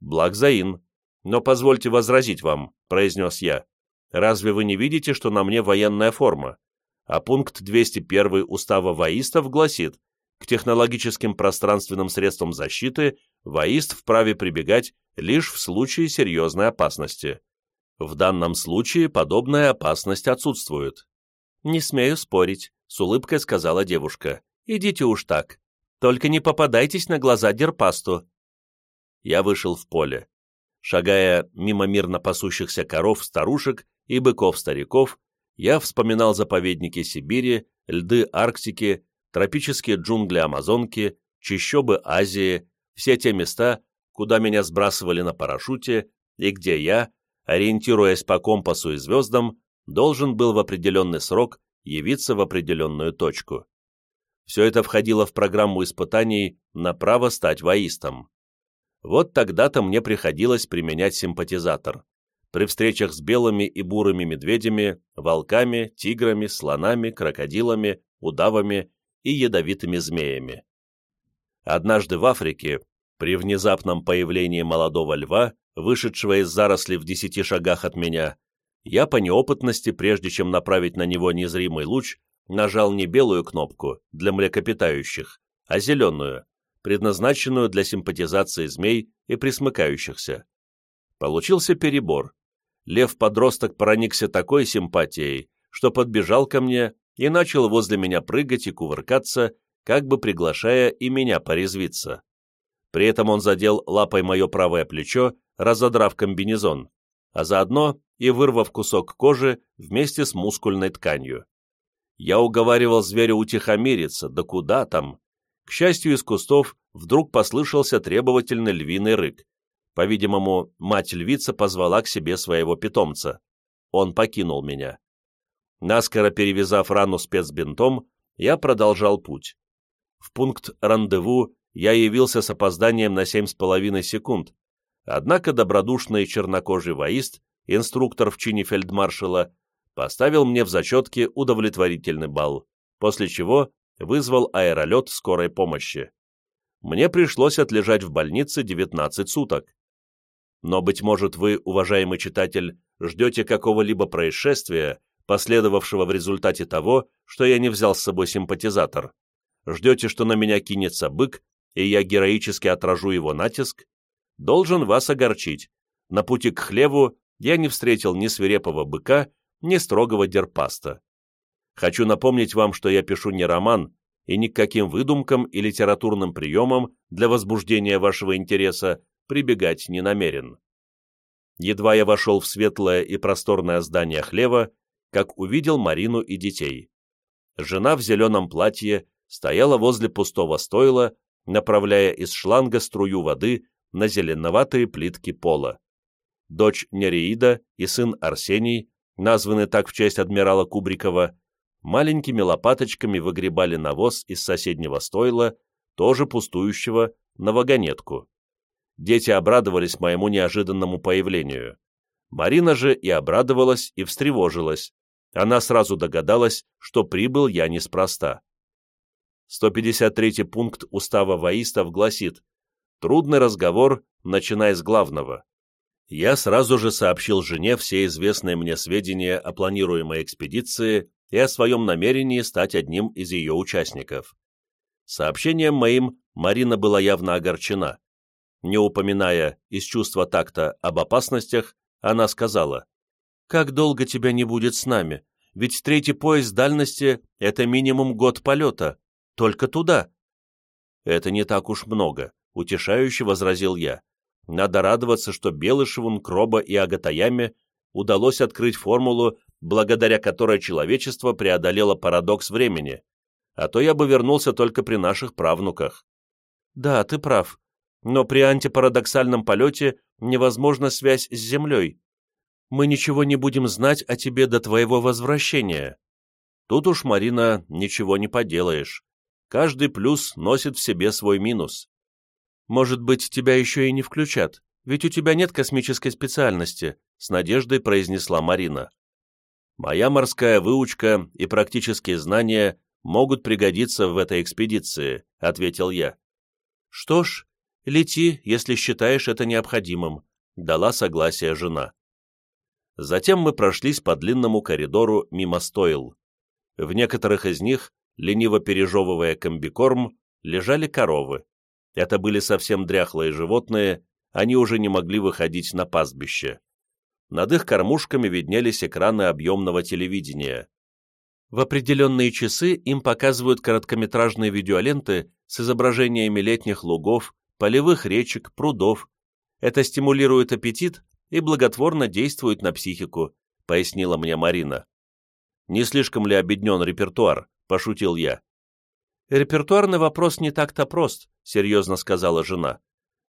Благзаин. Но позвольте возразить вам, произнес я. Разве вы не видите, что на мне военная форма? А пункт 201 Устава воистов гласит, к технологическим пространственным средствам защиты воист вправе прибегать лишь в случае серьезной опасности. В данном случае подобная опасность отсутствует. «Не смею спорить», — с улыбкой сказала девушка. «Идите уж так. Только не попадайтесь на глаза Дерпасту». Я вышел в поле. Шагая мимо мирно пасущихся коров, старушек и быков-стариков, я вспоминал заповедники Сибири, льды Арктики, тропические джунгли Амазонки, чащобы Азии, все те места, куда меня сбрасывали на парашюте и где я, ориентируясь по компасу и звездам, должен был в определенный срок явиться в определенную точку. Все это входило в программу испытаний на право стать воистом. Вот тогда-то мне приходилось применять симпатизатор. При встречах с белыми и бурыми медведями, волками, тиграми, слонами, крокодилами, удавами и ядовитыми змеями. Однажды в Африке, при внезапном появлении молодого льва, вышедшего из заросли в десяти шагах от меня, я по неопытности, прежде чем направить на него незримый луч, нажал не белую кнопку для млекопитающих, а зеленую, предназначенную для симпатизации змей и присмыкающихся. Получился перебор. Лев-подросток проникся такой симпатией, что подбежал ко мне и начал возле меня прыгать и кувыркаться, как бы приглашая и меня порезвиться. При этом он задел лапой мое правое плечо, разодрав комбинезон, а заодно и вырвав кусок кожи вместе с мускульной тканью. Я уговаривал зверя утихомириться, да куда там. К счастью, из кустов вдруг послышался требовательный львиный рык. По-видимому, мать-львица позвала к себе своего питомца. Он покинул меня. Наскоро перевязав рану спецбинтом, я продолжал путь. В пункт рандеву я явился с опозданием на семь с половиной секунд, однако добродушный чернокожий воист, инструктор в чине фельдмаршала, поставил мне в зачетке удовлетворительный балл, после чего вызвал аэролет скорой помощи. Мне пришлось отлежать в больнице 19 суток. Но, быть может, вы, уважаемый читатель, ждете какого-либо происшествия, последовавшего в результате того, что я не взял с собой симпатизатор. Ждете, что на меня кинется бык, и я героически отражу его натиск? Должен вас огорчить. На пути к хлеву я не встретил ни свирепого быка, ни строгого дерпаста. Хочу напомнить вам, что я пишу не роман, и ни к каким выдумкам и литературным приемам для возбуждения вашего интереса прибегать не намерен. Едва я вошел в светлое и просторное здание хлева, как увидел Марину и детей. Жена в зеленом платье стояла возле пустого стойла, направляя из шланга струю воды на зеленоватые плитки пола. Дочь Нереида и сын Арсений, названный так в честь адмирала Кубрикова, маленькими лопаточками выгребали навоз из соседнего стойла, тоже пустующего, на вагонетку. Дети обрадовались моему неожиданному появлению. Марина же и обрадовалась, и встревожилась. Она сразу догадалась, что прибыл я неспроста. 153 пункт устава воистов гласит «Трудный разговор, начиная с главного». Я сразу же сообщил жене все известные мне сведения о планируемой экспедиции и о своем намерении стать одним из ее участников. Сообщением моим Марина была явно огорчена. Не упоминая из чувства такта об опасностях, она сказала, «Как долго тебя не будет с нами? Ведь третий пояс дальности — это минимум год полета. Только туда». «Это не так уж много», — утешающе возразил я. «Надо радоваться, что Белышевым, Кроба и Агатаяме удалось открыть формулу благодаря которой человечество преодолело парадокс времени, а то я бы вернулся только при наших правнуках. Да, ты прав, но при антипарадоксальном полете невозможна связь с Землей. Мы ничего не будем знать о тебе до твоего возвращения. Тут уж, Марина, ничего не поделаешь. Каждый плюс носит в себе свой минус. Может быть, тебя еще и не включат, ведь у тебя нет космической специальности, с надеждой произнесла Марина. Моя морская выучка и практические знания могут пригодиться в этой экспедиции», — ответил я. «Что ж, лети, если считаешь это необходимым», — дала согласие жена. Затем мы прошлись по длинному коридору мимо стоил. В некоторых из них, лениво пережевывая комбикорм, лежали коровы. Это были совсем дряхлые животные, они уже не могли выходить на пастбище. Над их кормушками виднелись экраны объемного телевидения. В определенные часы им показывают короткометражные видеоленты с изображениями летних лугов, полевых речек, прудов. Это стимулирует аппетит и благотворно действует на психику, пояснила мне Марина. Не слишком ли обеднен репертуар? Пошутил я. Репертуарный вопрос не так-то прост, серьезно сказала жена.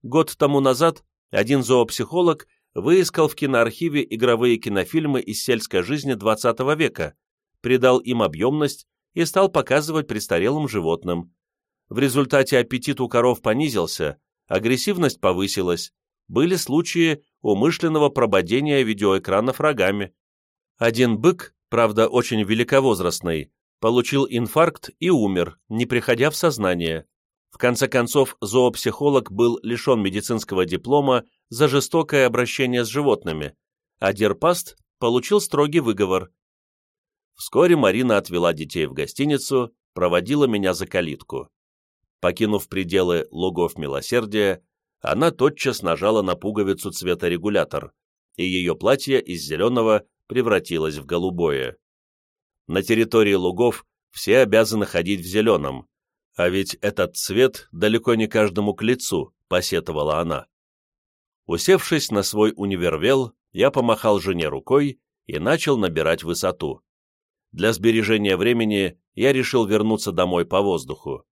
Год тому назад один зоопсихолог выискал в киноархиве игровые кинофильмы из сельской жизни XX века, придал им объемность и стал показывать престарелым животным. В результате аппетит у коров понизился, агрессивность повысилась, были случаи умышленного прободения видеоэкранов рогами. Один бык, правда очень великовозрастный, получил инфаркт и умер, не приходя в сознание. В конце концов, зоопсихолог был лишен медицинского диплома за жестокое обращение с животными, а Дерпаст получил строгий выговор. Вскоре Марина отвела детей в гостиницу, проводила меня за калитку. Покинув пределы лугов милосердия, она тотчас нажала на пуговицу цветорегулятор, и ее платье из зеленого превратилось в голубое. На территории лугов все обязаны ходить в зеленом, а ведь этот цвет далеко не каждому к лицу, посетовала она. Усевшись на свой универвел, я помахал жене рукой и начал набирать высоту. Для сбережения времени я решил вернуться домой по воздуху.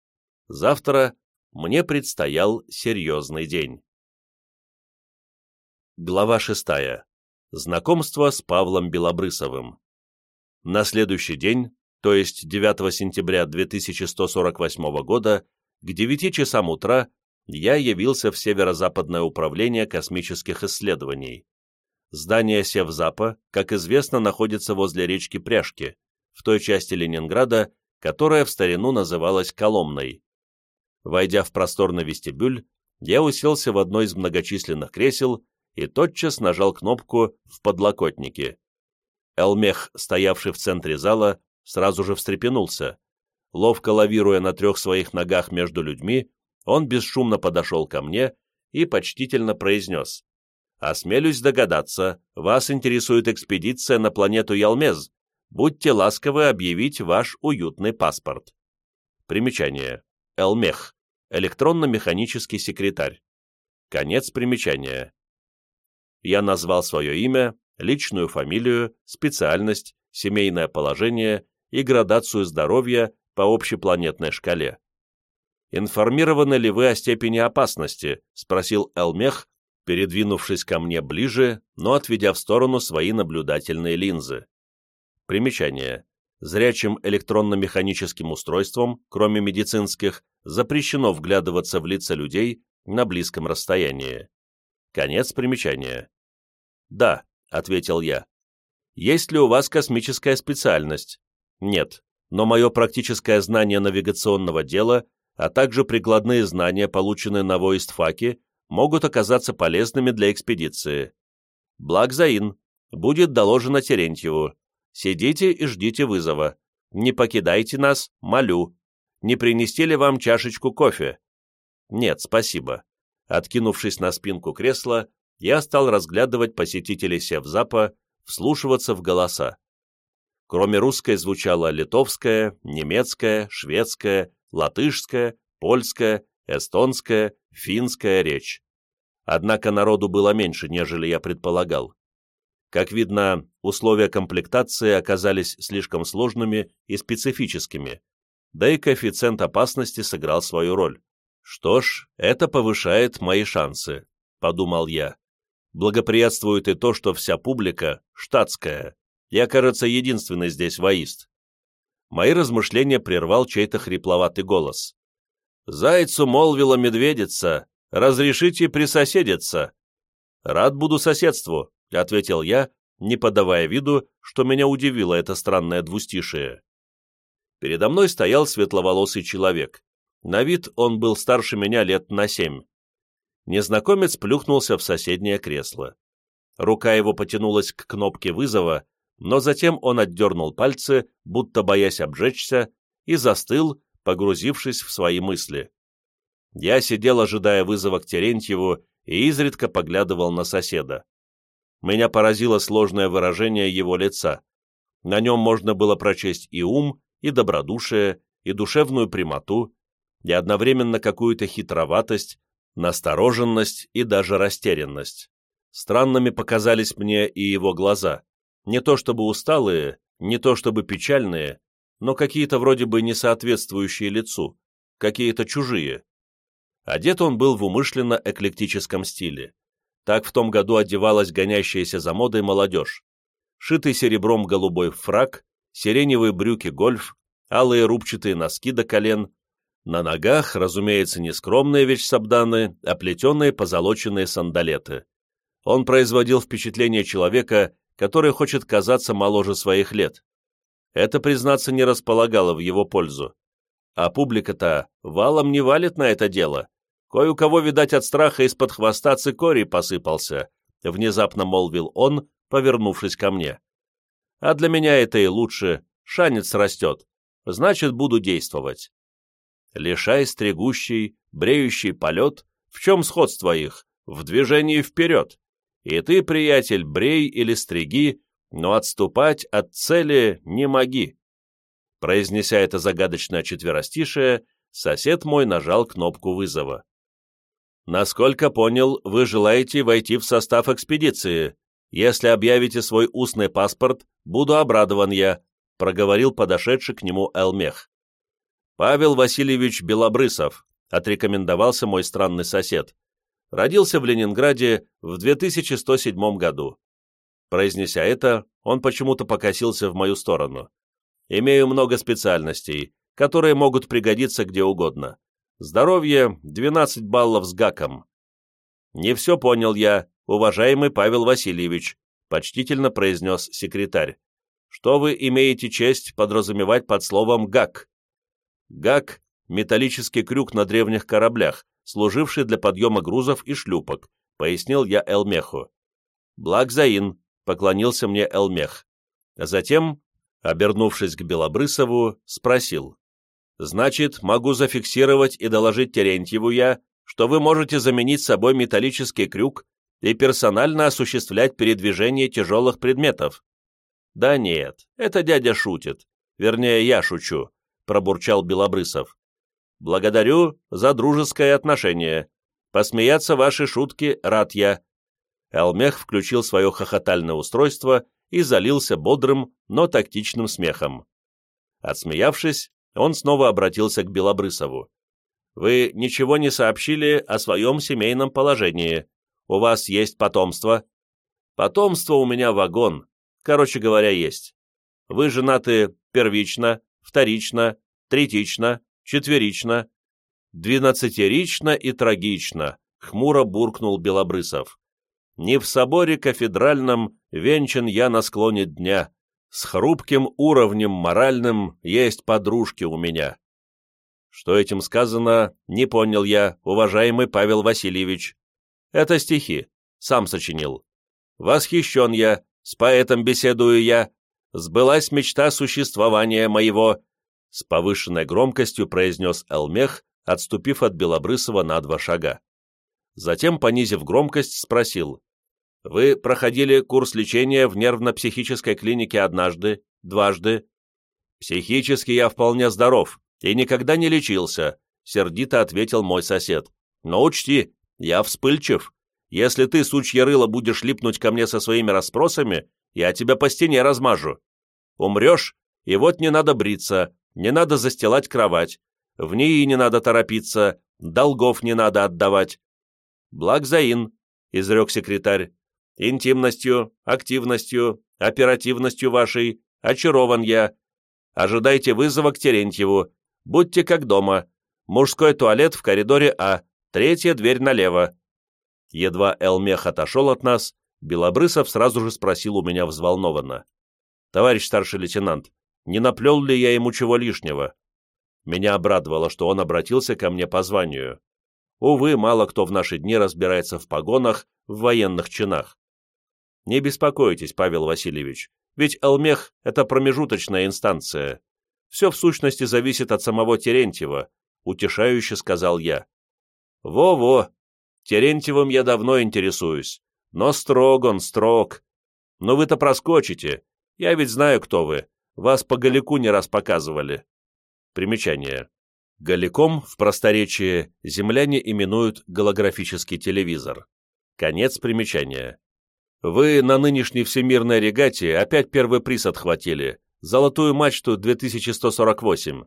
Завтра мне предстоял серьезный день. Глава шестая. Знакомство с Павлом Белобрысовым. На следующий день, то есть 9 сентября 2148 года, к 9 часам утра я явился в Северо-Западное управление космических исследований. Здание Севзапа, как известно, находится возле речки Пряжки, в той части Ленинграда, которая в старину называлась Коломной. Войдя в просторный вестибюль, я уселся в одно из многочисленных кресел и тотчас нажал кнопку в подлокотнике. Элмех, стоявший в центре зала, сразу же встрепенулся. Ловко лавируя на трех своих ногах между людьми, он бесшумно подошел ко мне и почтительно произнес. «Осмелюсь догадаться, вас интересует экспедиция на планету Ялмез. Будьте ласковы объявить ваш уютный паспорт». Примечание. Элмех. Электронно-механический секретарь. Конец примечания. Я назвал свое имя, личную фамилию, специальность, семейное положение и градацию здоровья по общепланетной шкале. «Информированы ли вы о степени опасности?» — спросил Элмех, передвинувшись ко мне ближе, но отведя в сторону свои наблюдательные линзы. Примечание. Зрячим электронно-механическим устройством, кроме медицинских, запрещено вглядываться в лица людей на близком расстоянии. Конец примечания. «Да», — ответил я. «Есть ли у вас космическая специальность?» «Нет, но мое практическое знание навигационного дела, а также прикладные знания, полученные на воистфаке, могут оказаться полезными для экспедиции. Благзаин, будет доложено Терентьеву. Сидите и ждите вызова. Не покидайте нас, молю. Не принести ли вам чашечку кофе? Нет, спасибо. Откинувшись на спинку кресла, я стал разглядывать посетителей Севзапа, вслушиваться в голоса. Кроме русской звучала литовская, немецкая, шведская, латышская, польская, эстонская, финская речь. Однако народу было меньше, нежели я предполагал. Как видно, условия комплектации оказались слишком сложными и специфическими, да и коэффициент опасности сыграл свою роль. Что ж, это повышает мои шансы, подумал я. Благоприятствует и то, что вся публика штатская. Я, кажется, единственный здесь воист. Мои размышления прервал чей-то хрипловатый голос. «Зайцу молвила медведица, разрешите присоседиться». «Рад буду соседству», — ответил я, не подавая виду, что меня удивило это странное двустишие. Передо мной стоял светловолосый человек. На вид он был старше меня лет на семь. Незнакомец плюхнулся в соседнее кресло. Рука его потянулась к кнопке вызова, но затем он отдернул пальцы, будто боясь обжечься, и застыл, погрузившись в свои мысли. Я сидел, ожидая вызова к Терентьеву, и изредка поглядывал на соседа. Меня поразило сложное выражение его лица. На нем можно было прочесть и ум, и добродушие, и душевную прямоту, и одновременно какую-то хитроватость, настороженность и даже растерянность. Странными показались мне и его глаза, не то чтобы усталые, не то чтобы печальные, но какие-то вроде бы не соответствующие лицу, какие-то чужие. Одет он был в умышленно эклектическом стиле. Так в том году одевалась гонящаяся за модой молодежь. Шитый серебром голубой фрак, сиреневые брюки гольф, алые рубчатые носки до колен, на ногах, разумеется, не скромные вещсабданы, а плетеные позолоченные сандалеты. Он производил впечатление человека, который хочет казаться моложе своих лет. Это, признаться, не располагало в его пользу. А публика-то валом не валит на это дело. Кое у кого, видать, от страха из-под хвоста цикорий посыпался, внезапно молвил он, повернувшись ко мне. А для меня это и лучше, шанец растет, значит, буду действовать. Лишай стригущий, бреющий полет, в чем сходство их? В движении вперед. И ты, приятель, брей или стриги, но отступать от цели не моги. Произнеся это загадочное четверостишее, сосед мой нажал кнопку вызова. «Насколько понял, вы желаете войти в состав экспедиции. Если объявите свой устный паспорт, буду обрадован я», проговорил подошедший к нему Элмех. Павел Васильевич Белобрысов, отрекомендовался мой странный сосед. Родился в Ленинграде в 2107 году. Произнеся это, он почему-то покосился в мою сторону. Имею много специальностей, которые могут пригодиться где угодно. Здоровье — 12 баллов с гаком. Не все понял я, уважаемый Павел Васильевич», почтительно произнес секретарь. «Что вы имеете честь подразумевать под словом «гак»?» «Гак» — металлический крюк на древних кораблях, служивший для подъема грузов и шлюпок, пояснил я Элмеху. «Благзаин», — поклонился мне Элмех. Затем, обернувшись к Белобрысову, спросил. «Значит, могу зафиксировать и доложить Терентьеву я, что вы можете заменить собой металлический крюк и персонально осуществлять передвижение тяжелых предметов». «Да нет, это дядя шутит. Вернее, я шучу», — пробурчал Белобрысов. «Благодарю за дружеское отношение. Посмеяться ваши шутки рад я». Элмех включил свое хохотальное устройство и залился бодрым, но тактичным смехом. Отсмеявшись, он снова обратился к Белобрысову. «Вы ничего не сообщили о своем семейном положении. У вас есть потомство?» «Потомство у меня вагон. Короче говоря, есть. Вы женаты первично, вторично, третично, четверично, двенадцатерично и трагично», — хмуро буркнул Белобрысов. «Не в соборе кафедральном венчан я на склоне дня, с хрупким уровнем моральным есть подружки у меня. Что этим сказано, не понял я, уважаемый Павел Васильевич. Это стихи, сам сочинил. Восхищен я, с поэтом беседую я, сбылась мечта существования моего, с повышенной громкостью произнес Элмех, отступив от Белобрысова на два шага. Затем, понизив громкость, спросил, вы проходили курс лечения в нервно-психической клинике однажды, дважды. Психически я вполне здоров и никогда не лечился, сердито ответил мой сосед. Но учти, я вспыльчив. Если ты, сучья рыло, будешь липнуть ко мне со своими расспросами, я тебя по стене размажу. Умрешь, и вот не надо бриться, не надо застилать кровать, в ней не надо торопиться, долгов не надо отдавать. Благзаин, изрек секретарь, интимностью, активностью, оперативностью вашей, очарован я. Ожидайте вызова к Терентьеву. Будьте как дома. Мужской туалет в коридоре А, третья дверь налево». Едва Элмех отошел от нас, Белобрысов сразу же спросил у меня взволнованно. «Товарищ старший лейтенант, не наплел ли я ему чего лишнего?» Меня обрадовало, что он обратился ко мне по званию. Увы, мало кто в наши дни разбирается в погонах, в военных чинах. Не беспокойтесь, Павел Васильевич, ведь Элмех – это промежуточная инстанция. Все в сущности зависит от самого Терентьева, утешающе сказал я. Во-во, Терентьевым я давно интересуюсь, но строг он, строг. Но вы-то проскочите, я ведь знаю, кто вы, вас по Галику не раз показывали. Примечание. Галиком в просторечии земляне именуют голографический телевизор. Конец примечания. Вы на нынешней всемирной регате опять первый приз отхватили, золотую мачту 2148.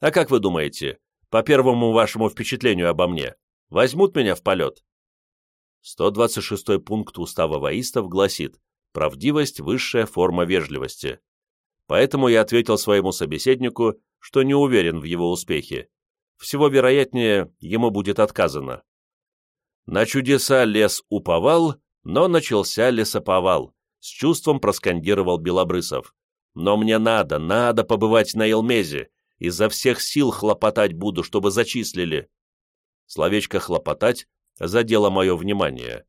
А как вы думаете, по первому вашему впечатлению обо мне, возьмут меня в полет? 126 пункт устава воистов гласит «Правдивость – высшая форма вежливости». Поэтому я ответил своему собеседнику, что не уверен в его успехе. Всего вероятнее, ему будет отказано. На чудеса лес уповал, но начался лесоповал, с чувством проскандировал Белобрысов. Но мне надо, надо побывать на Елмезе, изо всех сил хлопотать буду, чтобы зачислили. Словечко «хлопотать» задело мое внимание.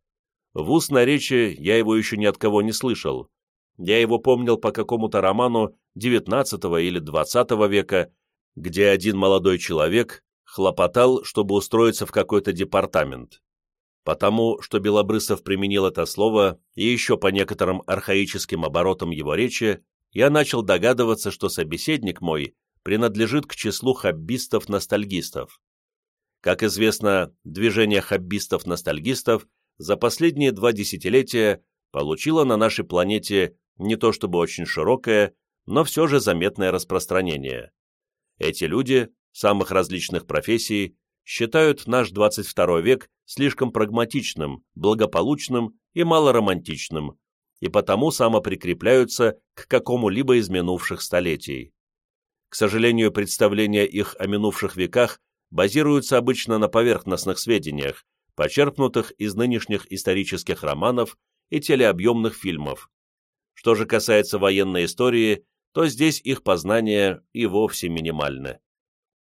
В устной речи я его еще ни от кого не слышал. Я его помнил по какому-то роману XIX или XX века, где один молодой человек хлопотал, чтобы устроиться в какой-то департамент. Потому что Белобрысов применил это слово, и еще по некоторым архаическим оборотам его речи, я начал догадываться, что собеседник мой принадлежит к числу хоббистов-ностальгистов. Как известно, движение хоббистов-ностальгистов за последние два десятилетия получило на нашей планете не то чтобы очень широкое, но все же заметное распространение. Эти люди, самых различных профессий, считают наш 22 век слишком прагматичным, благополучным и малоромантичным, и потому самоприкрепляются к какому-либо из минувших столетий. К сожалению, представления их о минувших веках базируются обычно на поверхностных сведениях, почерпнутых из нынешних исторических романов и телеобъемных фильмов. Что же касается военной истории, то здесь их познания и вовсе минимальны.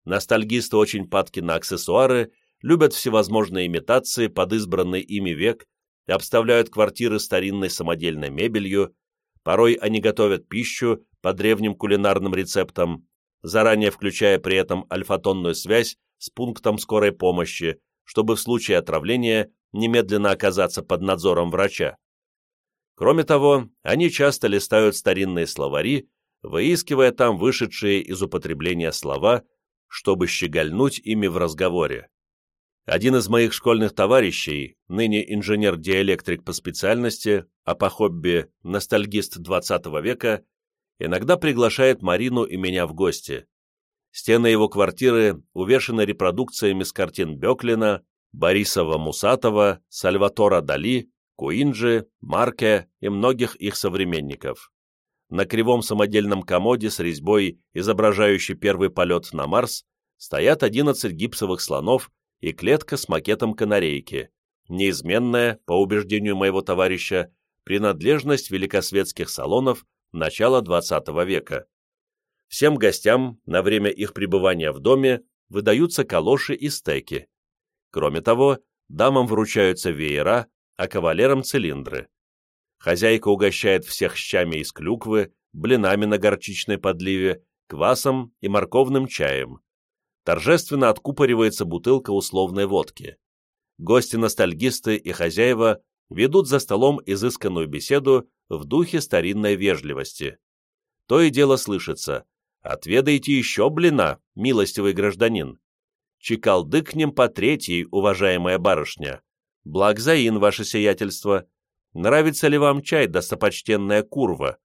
Ностальгисты очень падки на аксессуары, любят всевозможные имитации под избранный ими век, обставляют квартиры старинной самодельной мебелью, порой они готовят пищу по древним кулинарным рецептам, заранее включая при этом альфатонную связь с пунктом скорой помощи, чтобы в случае отравления немедленно оказаться под надзором врача. Кроме того, они часто листают старинные словари, выискивая там вышедшие из употребления слова, чтобы щегольнуть ими в разговоре. Один из моих школьных товарищей, ныне инженер-диэлектрик по специальности, а по хобби ностальгист 20 века, иногда приглашает Марину и меня в гости. Стены его квартиры увешаны репродукциями с картин Беклина, Борисова-Мусатова, Сальватора Дали, Куинджи, Марке и многих их современников. На кривом самодельном комоде с резьбой, изображающей первый полет на Марс, стоят 11 гипсовых слонов и клетка с макетом канарейки, неизменная, по убеждению моего товарища, принадлежность великосветских салонов начала XX века. Всем гостям на время их пребывания в доме выдаются калоши и стеки. Кроме того, дамам вручаются веера, а кавалерам цилиндры. Хозяйка угощает всех щами из клюквы, блинами на горчичной подливе, квасом и морковным чаем торжественно откупоривается бутылка условной водки. Гости-ностальгисты и хозяева ведут за столом изысканную беседу в духе старинной вежливости. То и дело слышится «Отведайте еще блина, милостивый гражданин». «Чекалдыкнем по третьей, уважаемая барышня». «Благ заин, ваше сиятельство». «Нравится ли вам чай, достопочтенная курва?»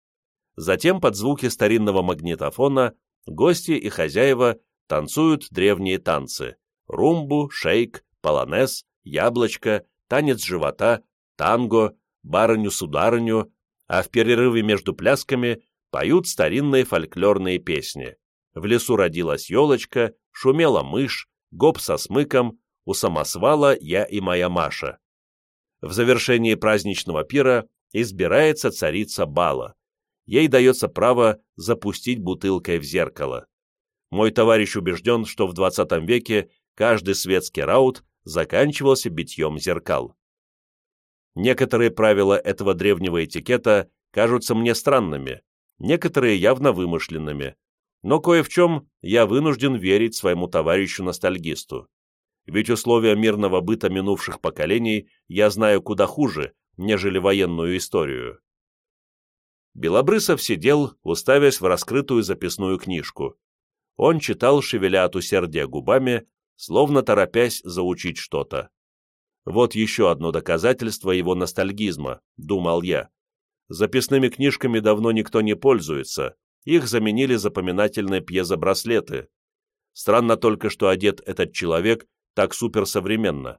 Затем под звуки старинного магнитофона гости и хозяева танцуют древние танцы – румбу, шейк, полонез, яблочко, танец живота, танго, барыню-сударыню, а в перерыве между плясками поют старинные фольклорные песни. В лесу родилась елочка, шумела мышь, гоп со смыком, у самосвала я и моя Маша. В завершении праздничного пира избирается царица бала. Ей дается право запустить бутылкой в зеркало. Мой товарищ убежден, что в 20 веке каждый светский раут заканчивался битьем зеркал. Некоторые правила этого древнего этикета кажутся мне странными, некоторые явно вымышленными, но кое в чем я вынужден верить своему товарищу-ностальгисту. Ведь условия мирного быта минувших поколений я знаю куда хуже, нежели военную историю. Белобрысов сидел, уставясь в раскрытую записную книжку. Он читал, шевеля от усердия губами, словно торопясь заучить что-то. Вот еще одно доказательство его ностальгизма, думал я. Записными книжками давно никто не пользуется, их заменили запоминательные пьезобраслеты. Странно только, что одет этот человек так суперсовременно.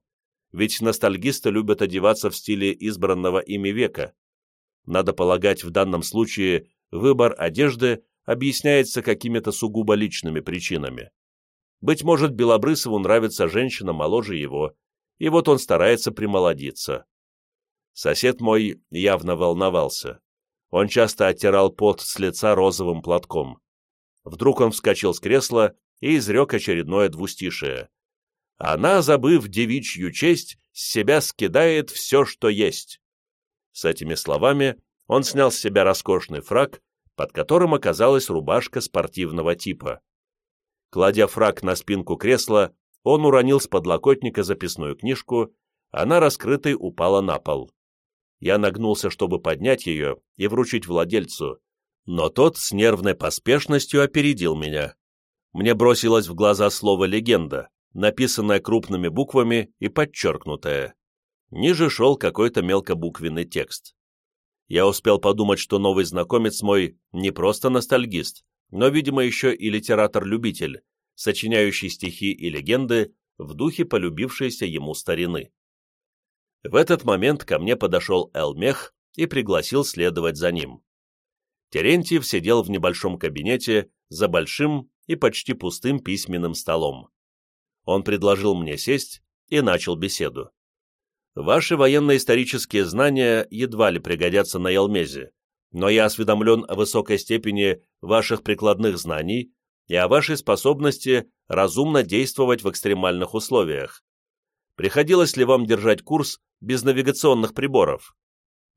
Ведь ностальгисты любят одеваться в стиле избранного ими века. Надо полагать, в данном случае выбор одежды объясняется какими-то сугубо личными причинами. Быть может, Белобрысову нравится женщина моложе его, и вот он старается примолодиться. Сосед мой явно волновался. Он часто оттирал пот с лица розовым платком. Вдруг он вскочил с кресла и изрек очередное двустишее. «Она, забыв девичью честь, с себя скидает все, что есть». С этими словами он снял с себя роскошный фраг под которым оказалась рубашка спортивного типа. Кладя фраг на спинку кресла, он уронил с подлокотника записную книжку, она раскрытой упала на пол. Я нагнулся, чтобы поднять ее и вручить владельцу, но тот с нервной поспешностью опередил меня. Мне бросилось в глаза слово «легенда», написанное крупными буквами и подчеркнутое. Ниже шел какой-то мелкобуквенный текст я успел подумать, что новый знакомец мой не просто ностальгист, но, видимо, еще и литератор-любитель, сочиняющий стихи и легенды в духе полюбившейся ему старины. В этот момент ко мне подошел Элмех и пригласил следовать за ним. Терентьев сидел в небольшом кабинете за большим и почти пустым письменным столом. Он предложил мне сесть и начал беседу. Ваши военно-исторические знания едва ли пригодятся на Елмезе, но я осведомлен о высокой степени ваших прикладных знаний и о вашей способности разумно действовать в экстремальных условиях. Приходилось ли вам держать курс без навигационных приборов?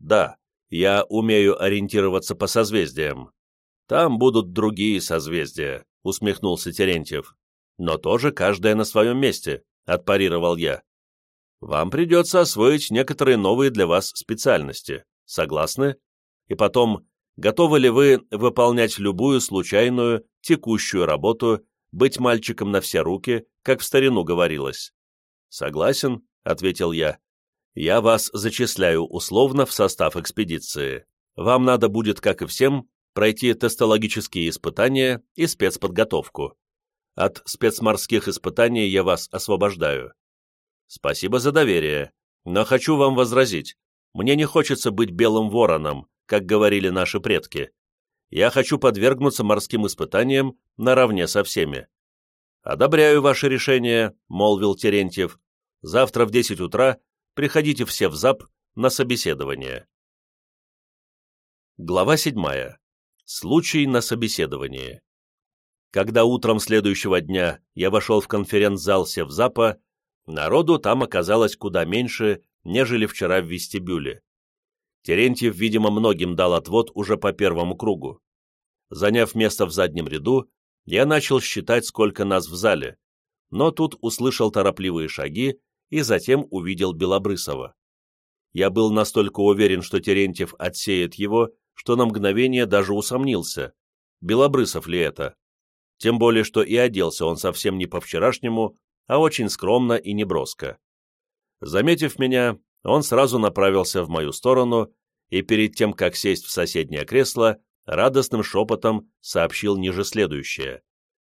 Да, я умею ориентироваться по созвездиям. Там будут другие созвездия, усмехнулся Терентьев. Но тоже каждое на своем месте, отпарировал я. Вам придется освоить некоторые новые для вас специальности. Согласны? И потом, готовы ли вы выполнять любую случайную, текущую работу, быть мальчиком на все руки, как в старину говорилось? Согласен, ответил я. Я вас зачисляю условно в состав экспедиции. Вам надо будет, как и всем, пройти тестологические испытания и спецподготовку. От спецморских испытаний я вас освобождаю. «Спасибо за доверие, но хочу вам возразить. Мне не хочется быть белым вороном, как говорили наши предки. Я хочу подвергнуться морским испытаниям наравне со всеми». «Одобряю ваше решение», — молвил Терентьев. «Завтра в десять утра приходите все в ЗАП на собеседование». Глава седьмая. Случай на собеседовании. Когда утром следующего дня я вошел в конференц-зал Севзапа, Народу там оказалось куда меньше, нежели вчера в вестибюле. Терентьев, видимо, многим дал отвод уже по первому кругу. Заняв место в заднем ряду, я начал считать, сколько нас в зале, но тут услышал торопливые шаги и затем увидел Белобрысова. Я был настолько уверен, что Терентьев отсеет его, что на мгновение даже усомнился, Белобрысов ли это. Тем более, что и оделся он совсем не по-вчерашнему, а очень скромно и неброско. Заметив меня, он сразу направился в мою сторону и перед тем, как сесть в соседнее кресло, радостным шепотом сообщил ниже следующее.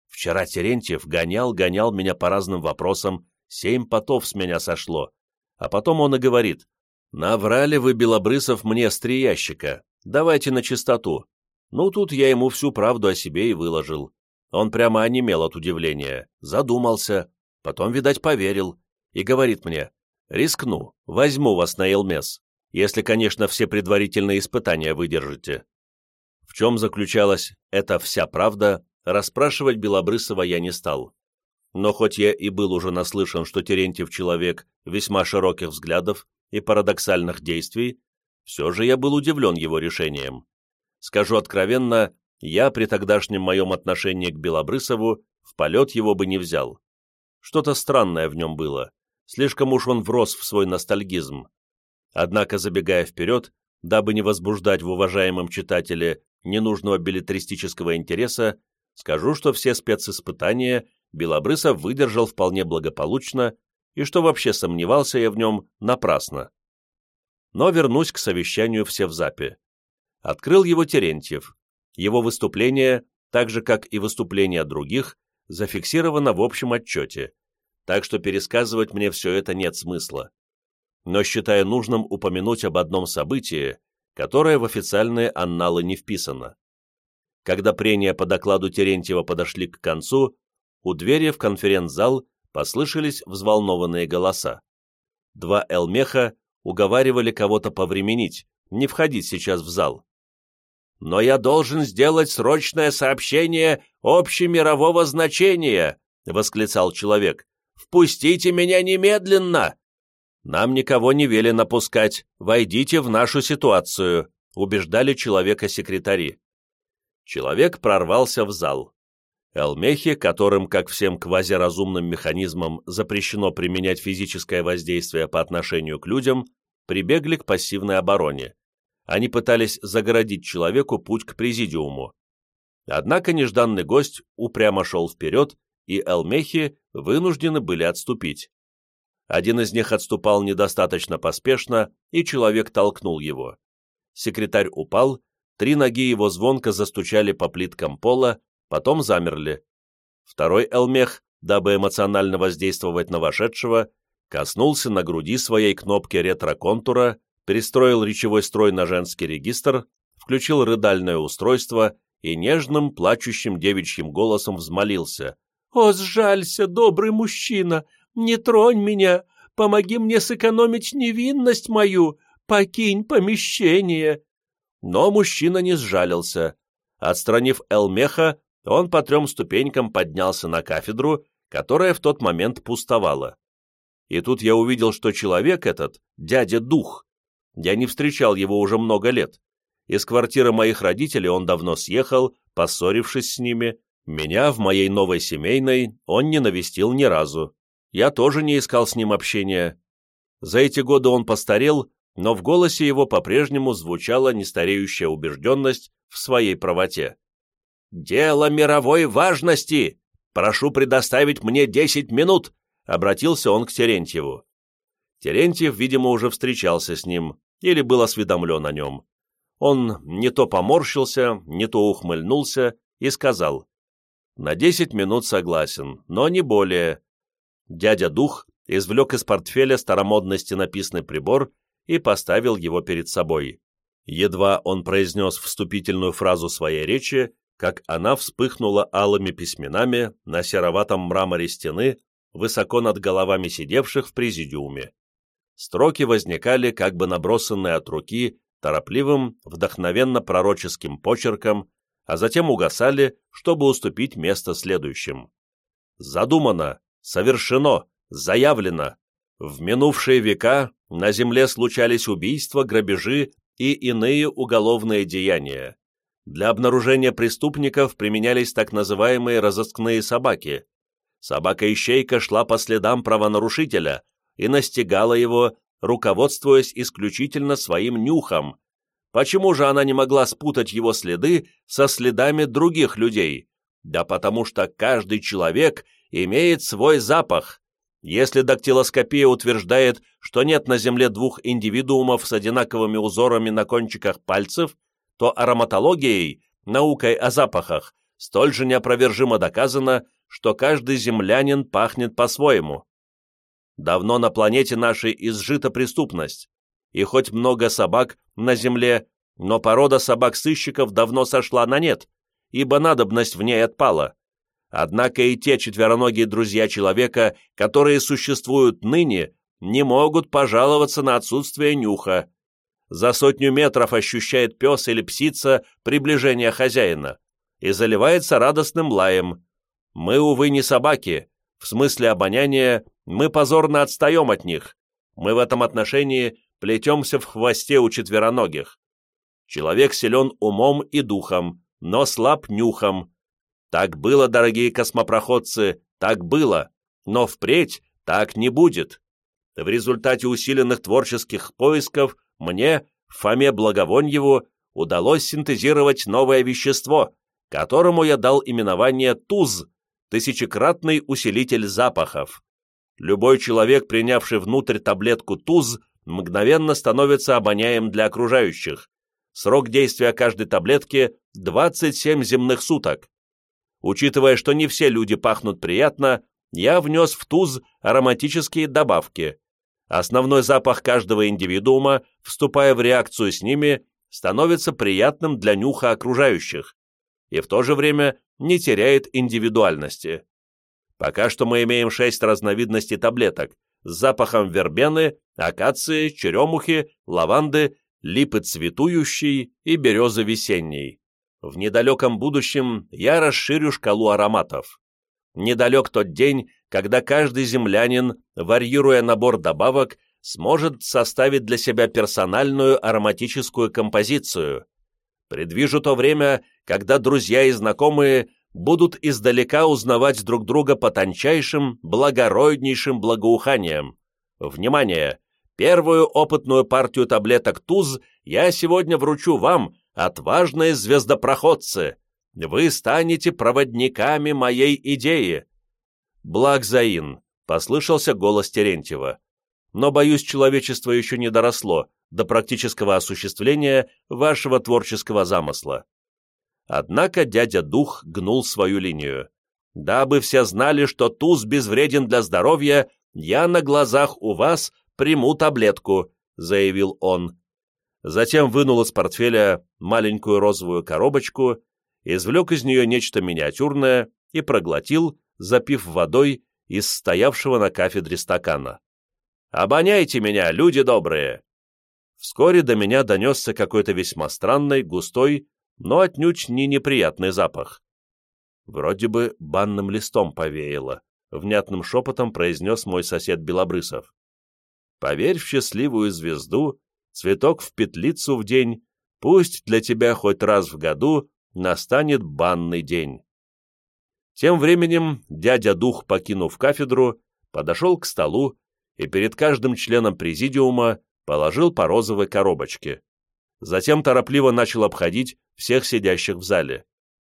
«Вчера Терентьев гонял-гонял меня по разным вопросам, семь потов с меня сошло. А потом он и говорит, «Наврали вы, Белобрысов, мне с три ящика. Давайте на чистоту». Ну, тут я ему всю правду о себе и выложил. Он прямо онемел от удивления, задумался, Потом, видать, поверил и говорит мне, «Рискну, возьму вас на Элмес, если, конечно, все предварительные испытания выдержите». В чем заключалась эта вся правда, расспрашивать Белобрысова я не стал. Но хоть я и был уже наслышан, что Терентьев человек весьма широких взглядов и парадоксальных действий, все же я был удивлен его решением. Скажу откровенно, я при тогдашнем моем отношении к Белобрысову в полет его бы не взял. Что-то странное в нем было. Слишком уж он врос в свой ностальгизм. Однако, забегая вперед, дабы не возбуждать в уважаемом читателе ненужного билетристического интереса, скажу, что все специспытания Белобрысов выдержал вполне благополучно и что вообще сомневался я в нем напрасно. Но вернусь к совещанию в Севзапе. Открыл его Терентьев. Его выступление, так же как и выступления других, зафиксировано в общем отчете, так что пересказывать мне все это нет смысла. Но считаю нужным упомянуть об одном событии, которое в официальные анналы не вписано. Когда прения по докладу Терентьева подошли к концу, у двери в конференц-зал послышались взволнованные голоса. Два элмеха уговаривали кого-то повременить, не входить сейчас в зал но я должен сделать срочное сообщение общемирового значения!» — восклицал человек. «Впустите меня немедленно!» «Нам никого не велено пускать. Войдите в нашу ситуацию», — убеждали человека секретари. Человек прорвался в зал. Элмехи, которым, как всем квазиразумным механизмам, запрещено применять физическое воздействие по отношению к людям, прибегли к пассивной обороне они пытались загородить человеку путь к президиуму. Однако нежданный гость упрямо шел вперед, и Элмехи вынуждены были отступить. Один из них отступал недостаточно поспешно, и человек толкнул его. Секретарь упал, три ноги его звонко застучали по плиткам пола, потом замерли. Второй Элмех, дабы эмоционально воздействовать на вошедшего, коснулся на груди своей кнопки ретро-контура перестроил речевой строй на женский регистр, включил рыдальное устройство и нежным, плачущим девичьим голосом взмолился. «О, сжалься, добрый мужчина! Не тронь меня! помоги мне сэкономить невинность мою, покинь помещение!» Но мужчина не сжалился. Отстранив Элмеха, он по трем ступенькам поднялся на кафедру, которая в тот момент пустовала. И тут я увидел, что человек этот — дядя Дух. Я не встречал его уже много лет. Из квартиры моих родителей он давно съехал, поссорившись с ними. Меня в моей новой семейной он не навестил ни разу. Я тоже не искал с ним общения. За эти годы он постарел, но в голосе его по-прежнему звучала нестареющая убежденность в своей правоте. «Дело мировой важности! Прошу предоставить мне десять минут!» — обратился он к Терентьеву. Терентьев, видимо, уже встречался с ним или был осведомлен о нем. Он не то поморщился, не то ухмыльнулся и сказал, «На десять минут согласен, но не более». Дядя Дух извлек из портфеля старомодный стенописный прибор и поставил его перед собой. Едва он произнес вступительную фразу своей речи, как она вспыхнула алыми письменами на сероватом мраморе стены, высоко над головами сидевших в президиуме. Строки возникали, как бы набросанные от руки, торопливым, вдохновенно-пророческим почерком, а затем угасали, чтобы уступить место следующим. Задумано, совершено, заявлено. В минувшие века на земле случались убийства, грабежи и иные уголовные деяния. Для обнаружения преступников применялись так называемые разыскные собаки. Собака-ищейка шла по следам правонарушителя и настигала его, руководствуясь исключительно своим нюхом. Почему же она не могла спутать его следы со следами других людей? Да потому что каждый человек имеет свой запах. Если дактилоскопия утверждает, что нет на Земле двух индивидуумов с одинаковыми узорами на кончиках пальцев, то ароматологией, наукой о запахах, столь же неопровержимо доказано, что каждый землянин пахнет по-своему. Давно на планете нашей изжита преступность, и хоть много собак на Земле, но порода собак-сыщиков давно сошла на нет, ибо надобность в ней отпала. Однако и те четвероногие друзья человека, которые существуют ныне, не могут пожаловаться на отсутствие нюха. За сотню метров ощущает пес или псица приближение хозяина и заливается радостным лаем. Мы, увы, не собаки. В смысле обоняния мы позорно отстаем от них. Мы в этом отношении плетемся в хвосте у четвероногих. Человек силен умом и духом, но слаб нюхом, так было, дорогие космопроходцы, так было, но впредь так не будет. В результате усиленных творческих поисков мне, Фоме Благовоньеву, удалось синтезировать новое вещество, которому я дал именование ТУЗ, тысячекратный усилитель запахов. Любой человек, принявший внутрь таблетку ТУЗ, мгновенно становится обоняем для окружающих. Срок действия каждой таблетки – 27 земных суток. Учитывая, что не все люди пахнут приятно, я внес в туз ароматические добавки. Основной запах каждого индивидуума, вступая в реакцию с ними, становится приятным для нюха окружающих и в то же время не теряет индивидуальности. Пока что мы имеем шесть разновидностей таблеток с запахом вербены, акации, черемухи, лаванды, липы цветующей и березы весенней. В недалеком будущем я расширю шкалу ароматов. Недалек тот день, когда каждый землянин, варьируя набор добавок, сможет составить для себя персональную ароматическую композицию. Предвижу то время, когда друзья и знакомые будут издалека узнавать друг друга по тончайшим, благороднейшим благоуханиям. Внимание! Первую опытную партию таблеток ТУЗ я сегодня вручу вам, отважные звездопроходцы, вы станете проводниками моей идеи. Благ Заин, послышался голос Терентьева. Но, боюсь, человечество еще не доросло до практического осуществления вашего творческого замысла. Однако дядя Дух гнул свою линию. Дабы все знали, что туз безвреден для здоровья, я на глазах у вас приму таблетку, заявил он затем вынул из портфеля маленькую розовую коробочку, извлек из нее нечто миниатюрное и проглотил, запив водой из стоявшего на кафедре стакана. «Обоняйте меня, люди добрые!» Вскоре до меня донесся какой-то весьма странный, густой, но отнюдь не неприятный запах. Вроде бы банным листом повеяло, внятным шепотом произнес мой сосед Белобрысов. Поверь в счастливую звезду, цветок в петлицу в день, пусть для тебя хоть раз в году настанет банный день. Тем временем дядя Дух, покинув кафедру, подошел к столу и перед каждым членом президиума положил по розовой коробочке. Затем торопливо начал обходить всех сидящих в зале.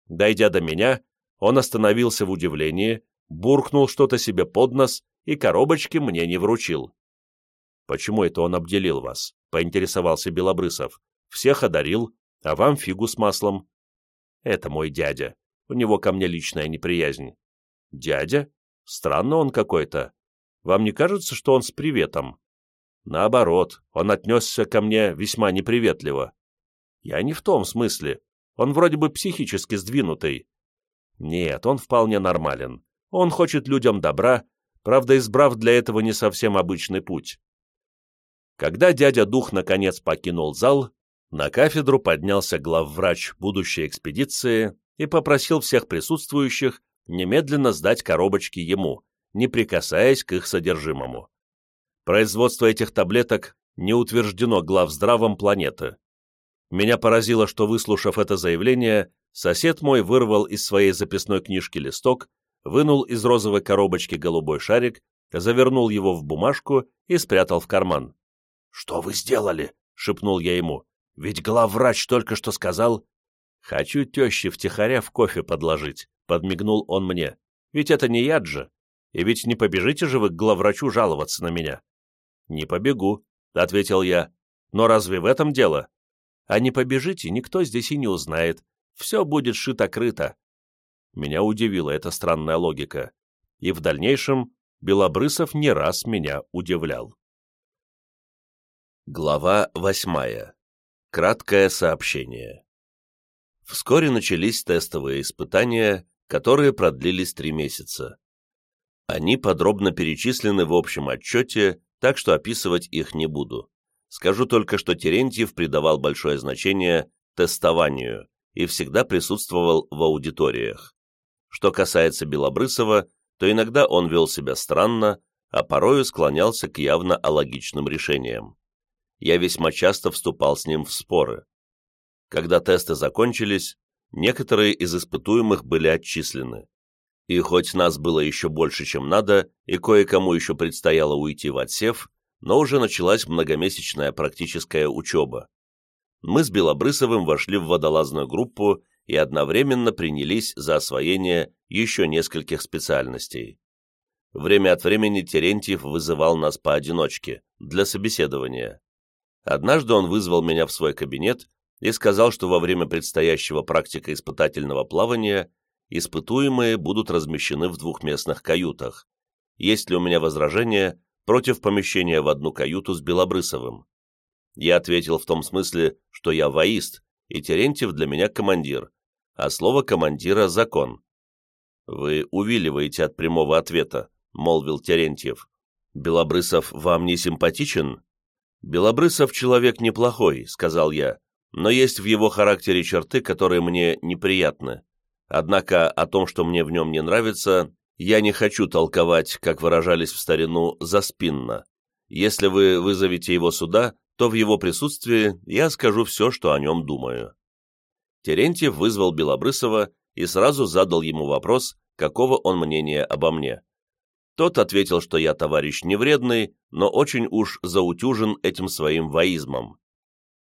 Дойдя до меня, он остановился в удивлении, буркнул что-то себе под нос и коробочки мне не вручил. «Почему это он обделил вас?» — поинтересовался Белобрысов. «Всех одарил, а вам фигу с маслом». «Это мой дядя. У него ко мне личная неприязнь». «Дядя? Странно он какой-то. Вам не кажется, что он с приветом?» Наоборот, он отнесся ко мне весьма неприветливо. Я не в том смысле. Он вроде бы психически сдвинутый. Нет, он вполне нормален. Он хочет людям добра, правда, избрав для этого не совсем обычный путь. Когда дядя Дух наконец покинул зал, на кафедру поднялся главврач будущей экспедиции и попросил всех присутствующих немедленно сдать коробочки ему, не прикасаясь к их содержимому. Производство этих таблеток не утверждено главздравом планеты. Меня поразило, что, выслушав это заявление, сосед мой вырвал из своей записной книжки листок, вынул из розовой коробочки голубой шарик, завернул его в бумажку и спрятал в карман. «Что вы сделали?» — шепнул я ему. «Ведь главврач только что сказал...» «Хочу теще втихаря в кофе подложить», — подмигнул он мне. «Ведь это не яд же. И ведь не побежите же вы к главврачу жаловаться на меня». «Не побегу», — ответил я. «Но разве в этом дело? А не побежите, никто здесь и не узнает. Все будет шито-крыто». Меня удивила эта странная логика. И в дальнейшем Белобрысов не раз меня удивлял. Глава восьмая. Краткое сообщение. Вскоре начались тестовые испытания, которые продлились три месяца. Они подробно перечислены в общем отчете так что описывать их не буду. Скажу только, что Терентьев придавал большое значение тестованию и всегда присутствовал в аудиториях. Что касается Белобрысова, то иногда он вел себя странно, а порою склонялся к явно алогичным решениям. Я весьма часто вступал с ним в споры. Когда тесты закончились, некоторые из испытуемых были отчислены. И хоть нас было еще больше, чем надо, и кое-кому еще предстояло уйти в отсев, но уже началась многомесячная практическая учеба. Мы с Белобрысовым вошли в водолазную группу и одновременно принялись за освоение еще нескольких специальностей. Время от времени Терентьев вызывал нас поодиночке, для собеседования. Однажды он вызвал меня в свой кабинет и сказал, что во время предстоящего практико-испытательного плавания испытуемые будут размещены в двухместных каютах. Есть ли у меня возражение против помещения в одну каюту с Белобрысовым? Я ответил в том смысле, что я воист, и Терентьев для меня командир, а слово командира – закон. «Вы увиливаете от прямого ответа», – молвил Терентьев. «Белобрысов вам не симпатичен?» «Белобрысов человек неплохой», – сказал я, «но есть в его характере черты, которые мне неприятны. Однако о том, что мне в нем не нравится, я не хочу толковать, как выражались в старину, заспинно. Если вы вызовете его сюда, то в его присутствии я скажу все, что о нем думаю». Терентьев вызвал Белобрысова и сразу задал ему вопрос, какого он мнения обо мне. Тот ответил, что я товарищ невредный, но очень уж заутюжен этим своим воизмом.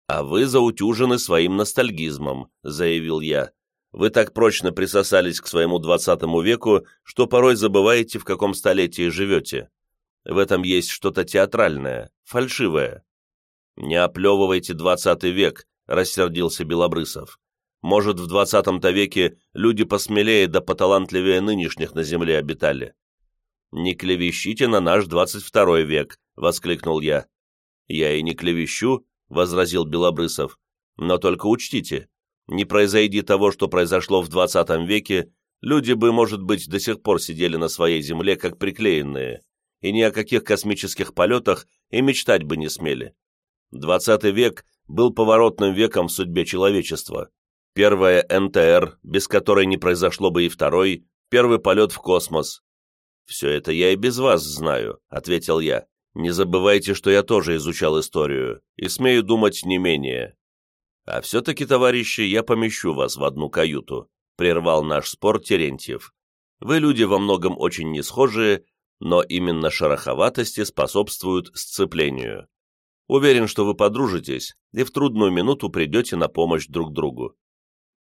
«А вы заутюжены своим ностальгизмом», — заявил я. Вы так прочно присосались к своему двадцатому веку, что порой забываете, в каком столетии живете. В этом есть что-то театральное, фальшивое. «Не оплевывайте двадцатый век», — рассердился Белобрысов. «Может, в двадцатом-то веке люди посмелее да поталантливее нынешних на земле обитали». «Не клевещите на наш двадцать второй век», — воскликнул я. «Я и не клевещу», — возразил Белобрысов. «Но только учтите, не произойди того, что произошло в 20 веке, люди бы, может быть, до сих пор сидели на своей земле как приклеенные, и ни о каких космических полетах и мечтать бы не смели. Двадцатый век был поворотным веком в судьбе человечества. Первая НТР, без которой не произошло бы и второй, первый полет в космос. «Все это я и без вас знаю», — ответил я. «Не забывайте, что я тоже изучал историю, и смею думать не менее». «А все-таки, товарищи, я помещу вас в одну каюту», — прервал наш спор Терентьев. «Вы люди во многом очень не схожие, но именно шероховатости способствуют сцеплению. Уверен, что вы подружитесь и в трудную минуту придете на помощь друг другу.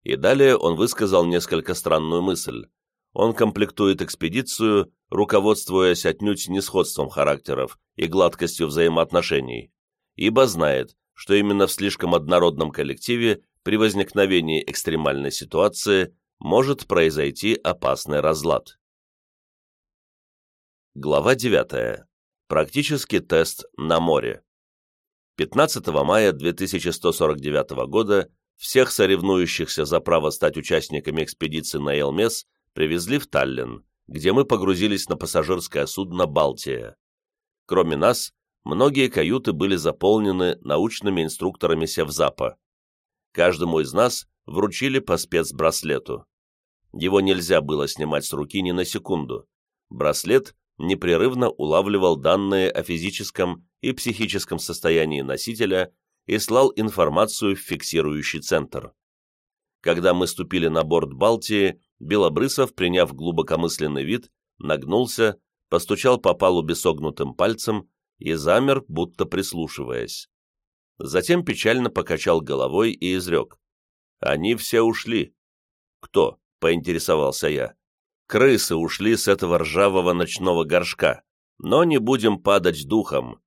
И далее он высказал несколько странную мысль. Он комплектует экспедицию, руководствуясь отнюдь не сходством характеров и гладкостью взаимоотношений, ибо знает, что именно в слишком однородном коллективе при возникновении экстремальной ситуации может произойти опасный разлад. Глава 9. Практический тест на море. 15 мая 2149 года всех соревнующихся за право стать участниками экспедиции на Элмес привезли в Таллин, где мы погрузились на пассажирское судно «Балтия». Кроме нас, многие каюты были заполнены научными инструкторами Севзапа. Каждому из нас вручили по спецбраслету. Его нельзя было снимать с руки ни на секунду. Браслет непрерывно улавливал данные о физическом и психическом состоянии носителя и слал информацию в фиксирующий центр. Когда мы ступили на борт Балтии, Белобрысов, приняв глубокомысленный вид, нагнулся, постучал по палубе согнутым пальцем и замер, будто прислушиваясь. Затем печально покачал головой и изрек. «Они все ушли». «Кто?» — поинтересовался я. «Крысы ушли с этого ржавого ночного горшка, но не будем падать духом.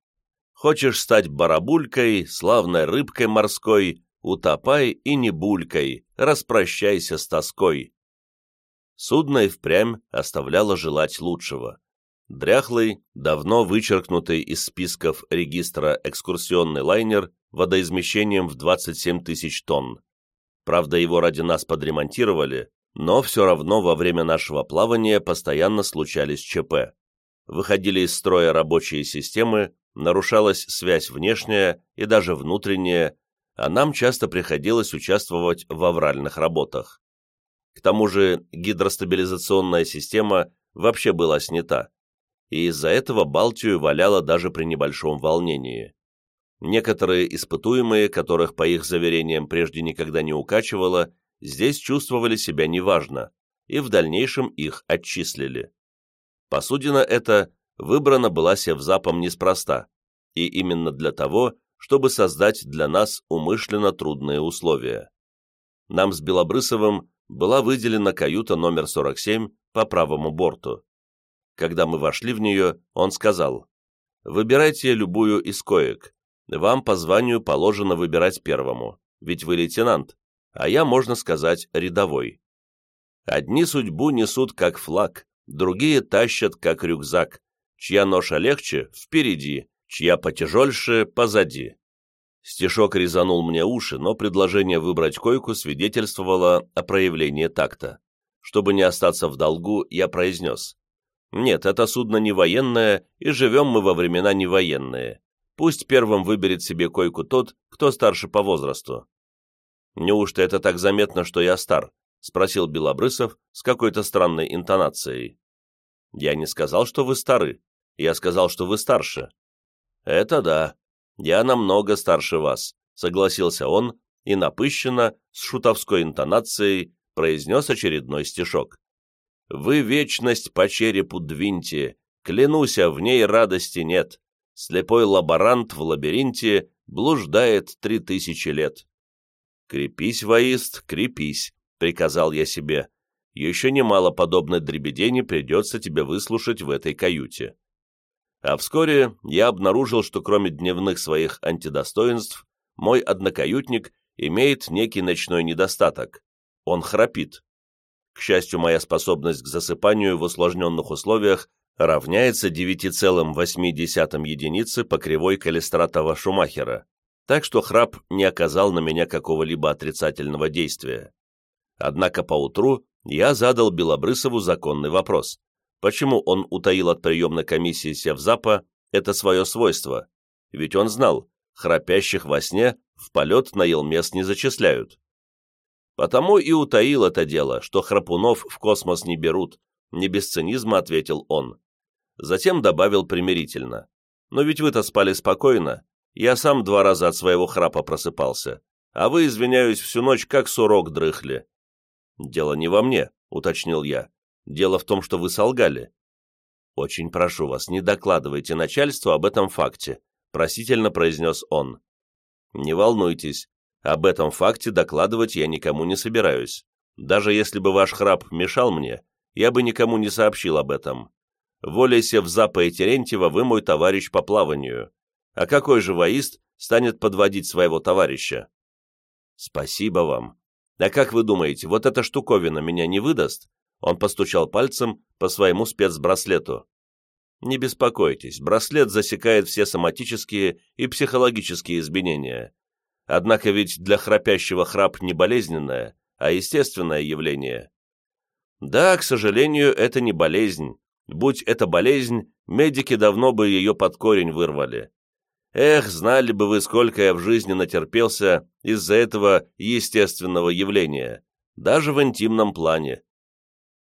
Хочешь стать барабулькой, славной рыбкой морской, утопай и не булькой, распрощайся с тоской. Судно и впрямь оставляло желать лучшего. Дряхлый, давно вычеркнутый из списков регистра экскурсионный лайнер водоизмещением в 27 тысяч тонн. Правда, его ради нас подремонтировали, но все равно во время нашего плавания постоянно случались ЧП. Выходили из строя рабочие системы, нарушалась связь внешняя и даже внутренняя, а нам часто приходилось участвовать в авральных работах. К тому же гидростабилизационная система вообще была снята, и из-за этого Балтию валяло даже при небольшом волнении. Некоторые испытуемые, которых по их заверениям прежде никогда не укачивало, здесь чувствовали себя неважно, и в дальнейшем их отчислили. Посудина эта выбрана была Севзапом неспроста, и именно для того, чтобы создать для нас умышленно трудные условия. Нам с Белобрысовым была выделена каюта номер 47 по правому борту. Когда мы вошли в нее, он сказал, «Выбирайте любую из коек. Вам по званию положено выбирать первому, ведь вы лейтенант, а я, можно сказать, рядовой. Одни судьбу несут как флаг, другие тащат как рюкзак, чья ноша легче — впереди, чья потяжельше — позади. Стишок резанул мне уши, но предложение выбрать койку свидетельствовало о проявлении такта. Чтобы не остаться в долгу, я произнес. «Нет, это судно не военное, и живем мы во времена не военные. Пусть первым выберет себе койку тот, кто старше по возрасту». «Неужто это так заметно, что я стар?» — спросил Белобрысов с какой-то странной интонацией. «Я не сказал, что вы стары. Я сказал, что вы старше». «Это да. Я намного старше вас», — согласился он и напыщенно, с шутовской интонацией, произнес очередной стишок. «Вы вечность по черепу двиньте, клянусь, а в ней радости нет. Слепой лаборант в лабиринте блуждает три тысячи лет». «Крепись, воист, крепись», — приказал я себе. «Еще немало подобной дребедени придется тебе выслушать в этой каюте». А вскоре я обнаружил, что кроме дневных своих антидостоинств, мой однокаютник имеет некий ночной недостаток. Он храпит. К счастью, моя способность к засыпанию в усложненных условиях равняется 9,8 единицы по кривой Калистратова-Шумахера, так что храп не оказал на меня какого-либо отрицательного действия. Однако поутру я задал Белобрысову законный вопрос Почему он утаил от приемной комиссии Севзапа это свое свойство? Ведь он знал, храпящих во сне в полет на Елмес не зачисляют. Потому и утаил это дело, что храпунов в космос не берут, не без цинизма ответил он. Затем добавил примирительно. Но ведь вы-то спали спокойно, я сам два раза от своего храпа просыпался, а вы, извиняюсь, всю ночь как сурок дрыхли. Дело не во мне, уточнил я. Дело в том, что вы солгали. Очень прошу вас, не докладывайте начальству об этом факте, просительно произнес он. Не волнуйтесь, об этом факте докладывать я никому не собираюсь. Даже если бы ваш храп мешал мне, я бы никому не сообщил об этом. Волей Севзапа и Терентьева вы мой товарищ по плаванию. А какой же воист станет подводить своего товарища? Спасибо вам. А как вы думаете, вот эта штуковина меня не выдаст? Он постучал пальцем по своему спецбраслету. Не беспокойтесь, браслет засекает все соматические и психологические изменения. Однако ведь для храпящего храп не болезненное, а естественное явление. Да, к сожалению, это не болезнь. Будь это болезнь, медики давно бы ее под корень вырвали. Эх, знали бы вы, сколько я в жизни натерпелся из-за этого естественного явления, даже в интимном плане.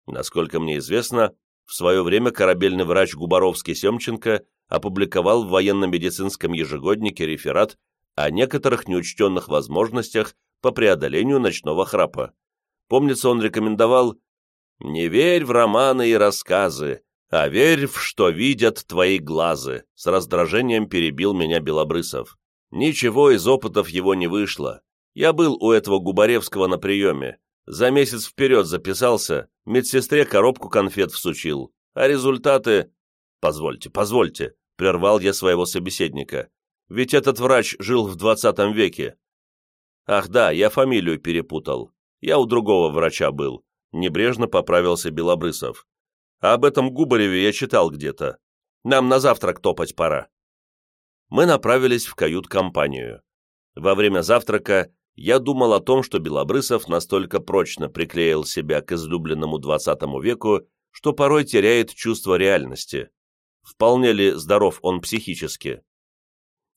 Насколько мне известно, в свое время корабельный врач Губаровский Семченко опубликовал в военно-медицинском ежегоднике реферат о некоторых неучтенных возможностях по преодолению ночного храпа. Помнится, он рекомендовал «Не верь в романы и рассказы, а верь в что видят твои глазы», с раздражением перебил меня Белобрысов. Ничего из опытов его не вышло. Я был у этого Губаревского на приеме. За месяц вперед записался, медсестре коробку конфет всучил. А результаты... Позвольте, позвольте, прервал я своего собеседника. Ведь этот врач жил в двадцатом веке. Ах да, я фамилию перепутал. Я у другого врача был. Небрежно поправился Белобрысов. А об этом Губареве я читал где-то. Нам на завтрак топать пора. Мы направились в кают-компанию. Во время завтрака я думал о том, что Белобрысов настолько прочно приклеил себя к излюбленному двадцатому веку, что порой теряет чувство реальности. Вполне ли здоров он психически?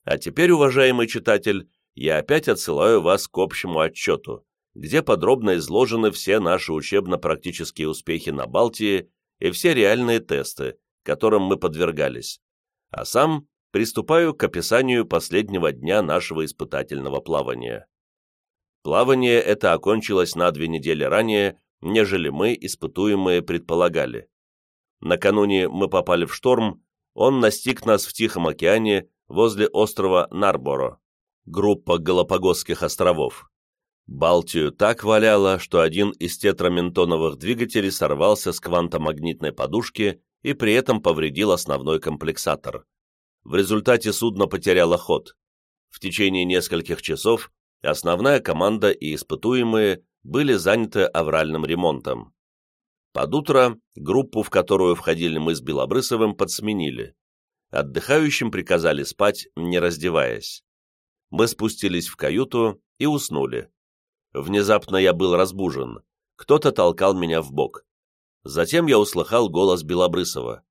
А теперь, уважаемый читатель, я опять отсылаю вас к общему отчету, где подробно изложены все наши учебно-практические успехи на Балтии и все реальные тесты, которым мы подвергались. А сам приступаю к описанию последнего дня нашего испытательного плавания. Плавание это окончилось на две недели ранее, нежели мы, испытуемые, предполагали. Накануне мы попали в шторм, он настиг нас в Тихом океане возле острова Нарборо, группа Галапагосских островов. Балтию так валяло, что один из тетраментоновых двигателей сорвался с квантомагнитной подушки и при этом повредил основной комплексатор. В результате судно потеряло ход. В течение нескольких часов Основная команда и испытуемые были заняты авральным ремонтом. Под утро группу, в которую входили мы с Белобрысовым, подсменили. Отдыхающим приказали спать, не раздеваясь. Мы спустились в каюту и уснули. Внезапно я был разбужен. Кто-то толкал меня в бок. Затем я услыхал голос Белобрысова.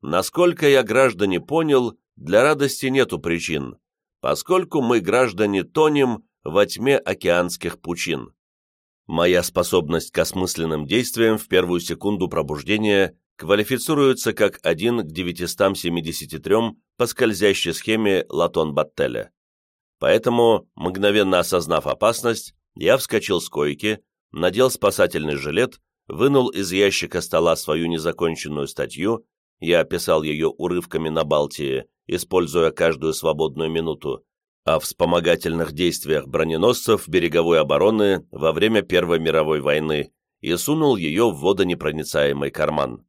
Насколько я, граждане, понял, для радости нету причин, поскольку мы, граждане, тонем во тьме океанских пучин. Моя способность к осмысленным действиям в первую секунду пробуждения квалифицируется как 1 к 973 по скользящей схеме Латон-Баттеля. Поэтому, мгновенно осознав опасность, я вскочил с койки, надел спасательный жилет, вынул из ящика стола свою незаконченную статью, я описал ее урывками на Балтии, используя каждую свободную минуту, о вспомогательных действиях броненосцев береговой обороны во время Первой мировой войны и сунул ее в водонепроницаемый карман.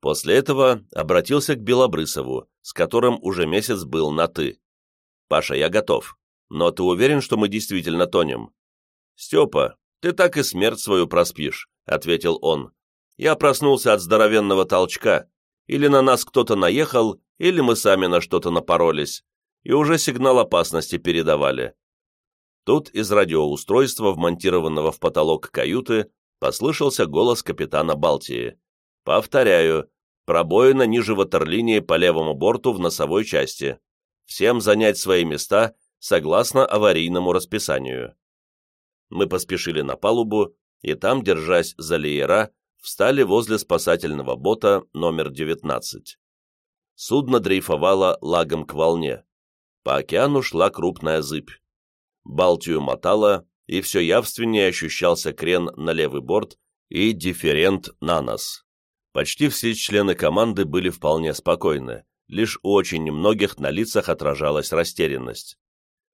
После этого обратился к Белобрысову, с которым уже месяц был на «ты». «Паша, я готов. Но ты уверен, что мы действительно тонем?» «Степа, ты так и смерть свою проспишь», — ответил он. «Я проснулся от здоровенного толчка. Или на нас кто-то наехал, или мы сами на что-то напоролись и уже сигнал опасности передавали. Тут из радиоустройства, вмонтированного в потолок каюты, послышался голос капитана Балтии. «Повторяю, Пробоина ниже ватерлинии по левому борту в носовой части. Всем занять свои места согласно аварийному расписанию. Мы поспешили на палубу, и там, держась за леера, встали возле спасательного бота номер 19. Судно дрейфовало лагом к волне. По океану шла крупная зыбь. Балтию мотало, и все явственнее ощущался крен на левый борт и дифферент на нос. Почти все члены команды были вполне спокойны, лишь у очень немногих на лицах отражалась растерянность.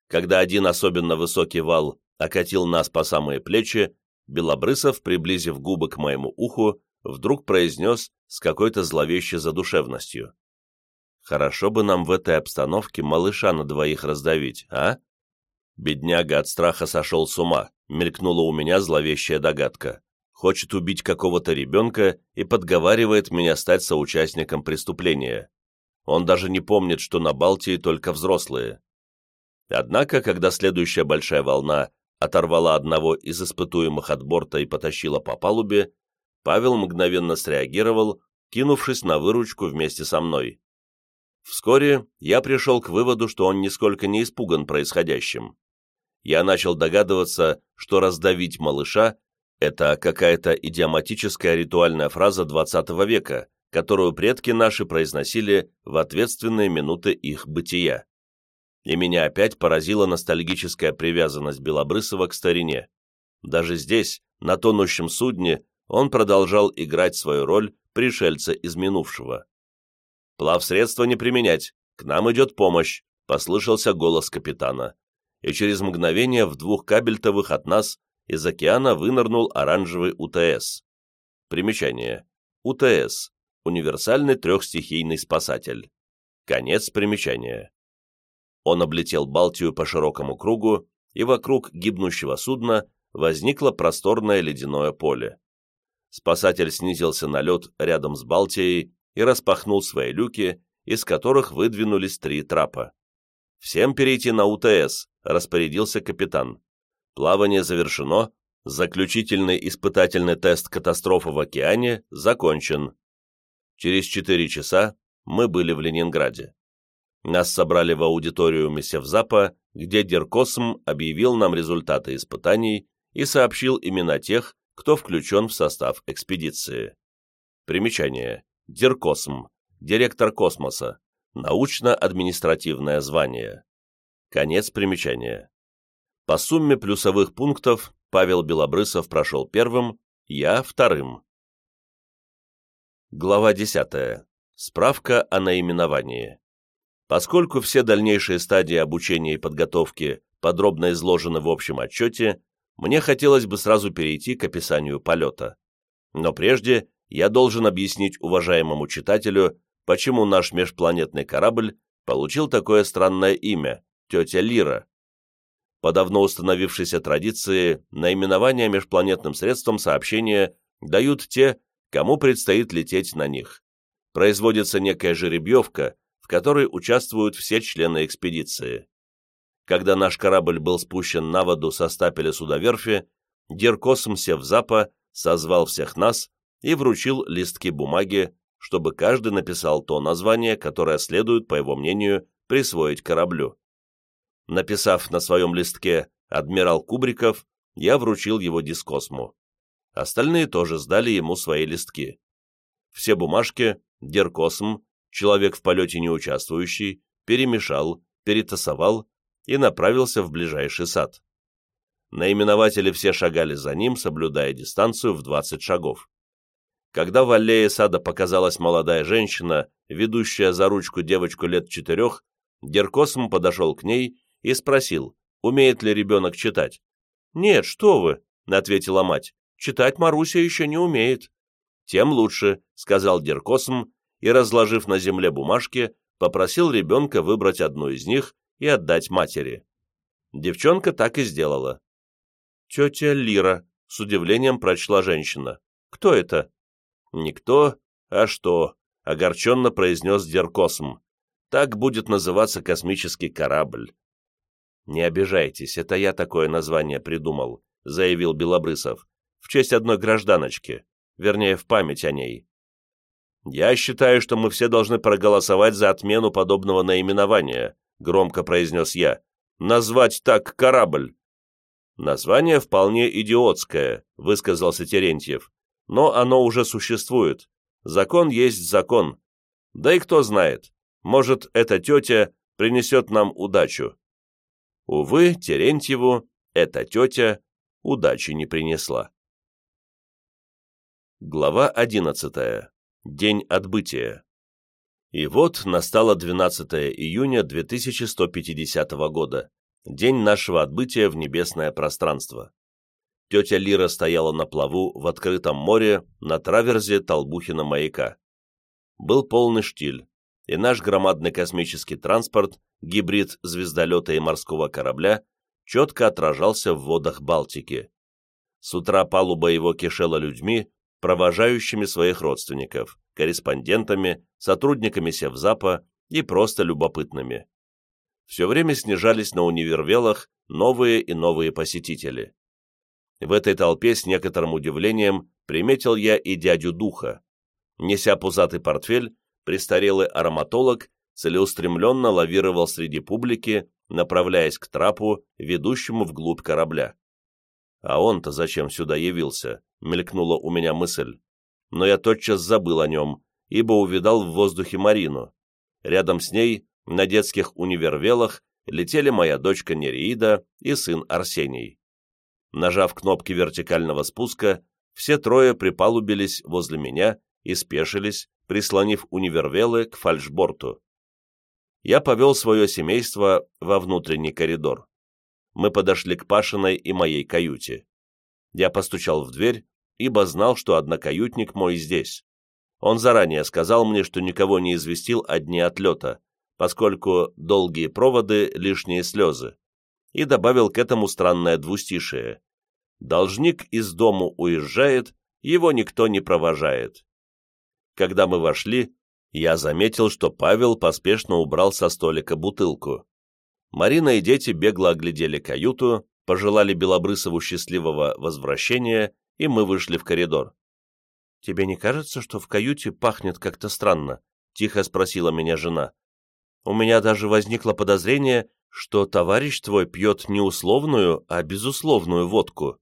Когда один особенно высокий вал окатил нас по самые плечи, Белобрысов, приблизив губы к моему уху, вдруг произнес с какой-то зловещей задушевностью. «Хорошо бы нам в этой обстановке малыша на двоих раздавить, а?» Бедняга от страха сошел с ума, мелькнула у меня зловещая догадка. Хочет убить какого-то ребенка и подговаривает меня стать соучастником преступления. Он даже не помнит, что на Балтии только взрослые. Однако, когда следующая большая волна оторвала одного из испытуемых от борта и потащила по палубе, Павел мгновенно среагировал, кинувшись на выручку вместе со мной. Вскоре я пришел к выводу, что он нисколько не испуган происходящим. Я начал догадываться, что раздавить малыша – это какая-то идиоматическая ритуальная фраза XX века, которую предки наши произносили в ответственные минуты их бытия. И меня опять поразила ностальгическая привязанность Белобрысова к старине. Даже здесь, на тонущем судне, он продолжал играть свою роль пришельца из минувшего. «Плавсредство не применять, к нам идет помощь», — послышался голос капитана. И через мгновение в двух кабельтовых от нас из океана вынырнул оранжевый УТС. Примечание. УТС. Универсальный трехстихийный спасатель. Конец примечания. Он облетел Балтию по широкому кругу, и вокруг гибнущего судна возникло просторное ледяное поле. Спасатель снизился на лед рядом с Балтией и распахнул свои люки, из которых выдвинулись три трапа. «Всем перейти на УТС», — распорядился капитан. «Плавание завершено, заключительный испытательный тест катастрофы в океане закончен». Через четыре часа мы были в Ленинграде. Нас собрали в аудиториуме Севзапа, где Деркосм объявил нам результаты испытаний и сообщил имена тех, кто включен в состав экспедиции. Примечание. Деркосм. Директор космоса. Научно-административное звание. Конец примечания. По сумме плюсовых пунктов Павел Белобрысов прошел первым, я вторым. Глава 10. Справка о наименовании. Поскольку все дальнейшие стадии обучения и подготовки подробно изложены в общем отчете, мне хотелось бы сразу перейти к описанию полета. Но прежде я должен объяснить уважаемому читателю, почему наш межпланетный корабль получил такое странное имя – тетя Лира. По давно установившейся традиции, наименования межпланетным средствам сообщения дают те, кому предстоит лететь на них. Производится некая жеребьевка, в которой участвуют все члены экспедиции. Когда наш корабль был спущен на воду со стапеля судоверфи, Диркосм Севзапа созвал всех нас и вручил листки бумаги, чтобы каждый написал то название, которое следует, по его мнению, присвоить кораблю. Написав на своем листке «Адмирал Кубриков», я вручил его дискосму. Остальные тоже сдали ему свои листки. Все бумажки Деркосм человек в полете не участвующий, перемешал, перетасовал и направился в ближайший сад. Наименователи все шагали за ним, соблюдая дистанцию в 20 шагов. Когда в аллее сада показалась молодая женщина, ведущая за ручку девочку лет четырех, Деркосм подошел к ней и спросил, умеет ли ребенок читать. «Нет, что вы», — ответила мать, — «читать Маруся еще не умеет». «Тем лучше», — сказал Деркосм и, разложив на земле бумажки, попросил ребенка выбрать одну из них и отдать матери. Девчонка так и сделала. «Тетя Лира», — с удивлением прочла женщина. «Кто это?» «Никто, а что?» — огорченно произнес Деркосм. «Так будет называться космический корабль». «Не обижайтесь, это я такое название придумал», — заявил Белобрысов, «в честь одной гражданочки, вернее, в память о ней». «Я считаю, что мы все должны проголосовать за отмену подобного наименования», громко произнес я. «Назвать так корабль». «Название вполне идиотское», — высказался Терентьев. «Но оно уже существует. Закон есть закон. Да и кто знает, может, эта тетя принесет нам удачу». Увы, Терентьеву эта тетя удачи не принесла. Глава одиннадцатая. День отбытия. И вот настало 12 июня 2150 года, день нашего отбытия в небесное пространство. Тетя Лира стояла на плаву в открытом море на траверзе Толбухина маяка. Был полный штиль, и наш громадный космический транспорт, гибрид звездолета и морского корабля, четко отражался в водах Балтики. С утра палуба его кишела людьми, провожающими своих родственников, корреспондентами, сотрудниками Севзапа и просто любопытными. Все время снижались на универвелах новые и новые посетители. В этой толпе с некоторым удивлением приметил я и дядю Духа. Неся пузатый портфель, престарелый ароматолог целеустремленно лавировал среди публики, направляясь к трапу, ведущему вглубь корабля. А он-то зачем сюда явился? мелькнула у меня мысль. Но я тотчас забыл о нем, ибо увидал в воздухе Марину. Рядом с ней, на детских универвелах, летели моя дочка Нереида и сын Арсений. Нажав кнопки вертикального спуска, все трое припалубились возле меня и спешились, прислонив универвелы к фальшборту. Я повел свое семейство во внутренний коридор. Мы подошли к Пашиной и моей каюте. Я постучал в дверь, ибо знал, что однокаютник мой здесь. Он заранее сказал мне, что никого не известил о дне отлета, поскольку долгие проводы — лишние слезы, и добавил к этому странное двустишие. Должник из дому уезжает, его никто не провожает. Когда мы вошли, я заметил, что Павел поспешно убрал со столика бутылку. Марина и дети бегло оглядели каюту, пожелали Белобрысову счастливого возвращения и мы вышли в коридор. «Тебе не кажется, что в каюте пахнет как-то странно?» — тихо спросила меня жена. «У меня даже возникло подозрение, что товарищ твой пьет не условную, а безусловную водку».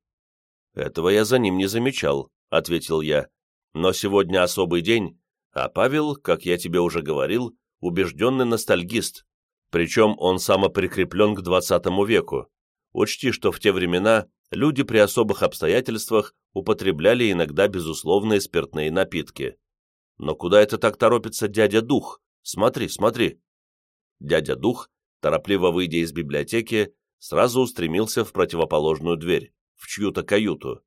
«Этого я за ним не замечал», — ответил я. «Но сегодня особый день, а Павел, как я тебе уже говорил, убежденный ностальгист, причем он самоприкреплен к двадцатому веку. Учти, что в те времена люди при особых обстоятельствах употребляли иногда безусловные спиртные напитки. Но куда это так торопится дядя Дух? Смотри, смотри. Дядя Дух, торопливо выйдя из библиотеки, сразу устремился в противоположную дверь, в чью-то каюту.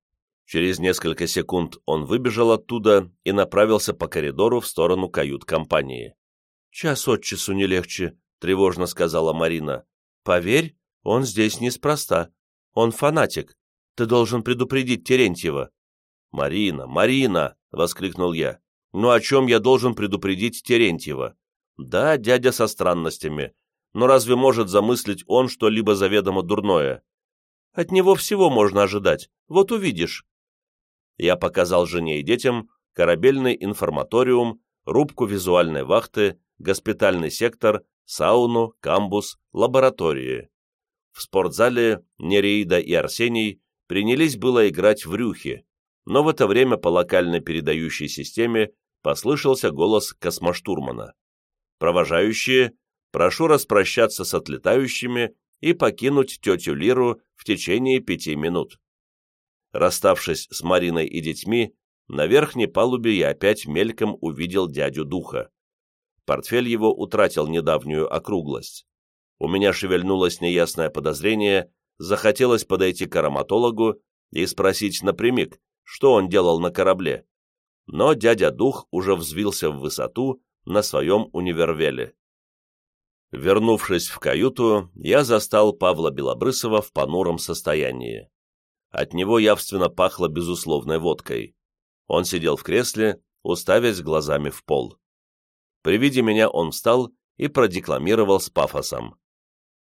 Через несколько секунд он выбежал оттуда и направился по коридору в сторону кают-компании. «Час от часу не легче», — тревожно сказала Марина. «Поверь, он здесь неспроста. Он фанатик. Ты должен предупредить Терентьева». «Марина, Марина!» — воскликнул я. «Ну о чем я должен предупредить Терентьева?» «Да, дядя со странностями. Но разве может замыслить он что-либо заведомо дурное?» «От него всего можно ожидать. Вот увидишь». Я показал жене и детям корабельный информаториум, рубку визуальной вахты, госпитальный сектор, сауну, камбус, лаборатории. В спортзале Нереида и Арсений принялись было играть в рюхи, но в это время по локальной передающей системе послышался голос космоштурмана. «Провожающие, прошу распрощаться с отлетающими и покинуть тетю Лиру в течение пяти минут». Расставшись с Мариной и детьми, на верхней палубе я опять мельком увидел дядю Духа. Портфель его утратил недавнюю округлость. У меня шевельнулось неясное подозрение, захотелось подойти к ароматологу и спросить напрямик, что он делал на корабле. Но дядя Дух уже взвился в высоту на своем универвеле. Вернувшись в каюту, я застал Павла Белобрысова в понуром состоянии. От него явственно пахло безусловной водкой. Он сидел в кресле, уставясь глазами в пол. При виде меня он встал и продекламировал с пафосом.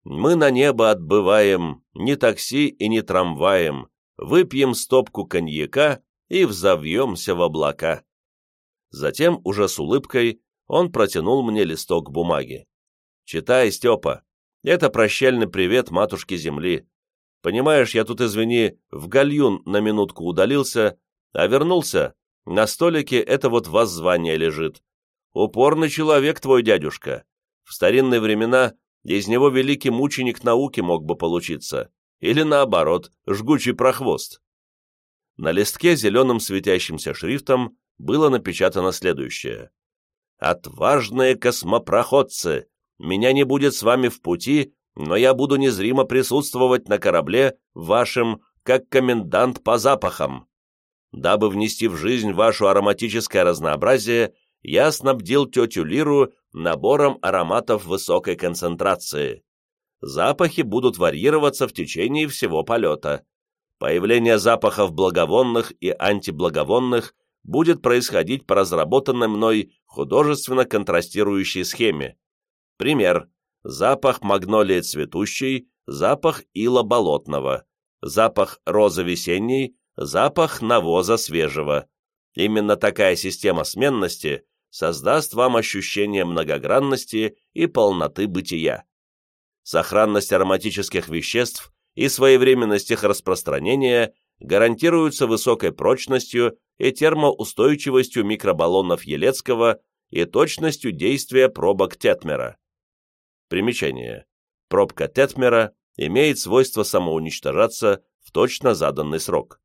Мы на небо отбываем, ни такси и ни трамваем, выпьем стопку коньяка и взовьемся в облака. Затем, уже с улыбкой, он протянул мне листок бумаги. «Читай, Степа. Это прощальный привет матушке Земли. Понимаешь, я тут, извини, в гальюн на минутку удалился, а вернулся. На столике это вот воззвание лежит. Упорный человек твой дядюшка. В старинные времена из него великий мученик науки мог бы получиться. Или наоборот, жгучий прохвост. На листке зеленым светящимся шрифтом было напечатано следующее. «Отважные космопроходцы! Меня не будет с вами в пути, но я буду незримо присутствовать на корабле вашем, как комендант по запахам. Дабы внести в жизнь вашу ароматическое разнообразие, я снабдил тетю Лиру набором ароматов высокой концентрации. Запахи будут варьироваться в течение всего полета. Появление запахов благовонных и антиблаговонных будет происходить по разработанной мной художественно контрастирующей схеме. Пример. Запах магнолии цветущей, запах ила болотного, запах розы весенней, запах навоза свежего. Именно такая система сменности создаст вам ощущение многогранности и полноты бытия. Сохранность ароматических веществ и своевременность их распространения гарантируются высокой прочностью и термоустойчивостью микробаллонов Елецкого и точностью действия пробок Тетмера. Примечание. Пробка Тетмера имеет свойство самоуничтожаться в точно заданный срок.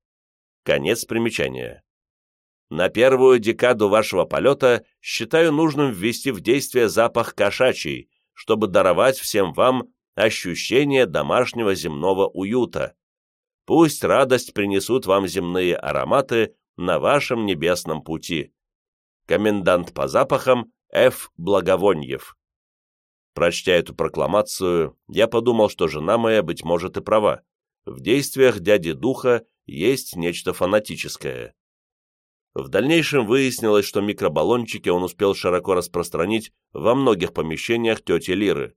Конец примечания. На первую декаду вашего полета считаю нужным ввести в действие запах кошачий, чтобы даровать всем вам ощущение домашнего земного уюта. Пусть радость принесут вам земные ароматы на вашем небесном пути. Комендант по запахам Ф. Благовоньев. Прочтя эту прокламацию, я подумал, что жена моя, быть может, и права. В действиях дяди Духа есть нечто фанатическое. В дальнейшем выяснилось, что микробаллончики он успел широко распространить во многих помещениях тети Лиры.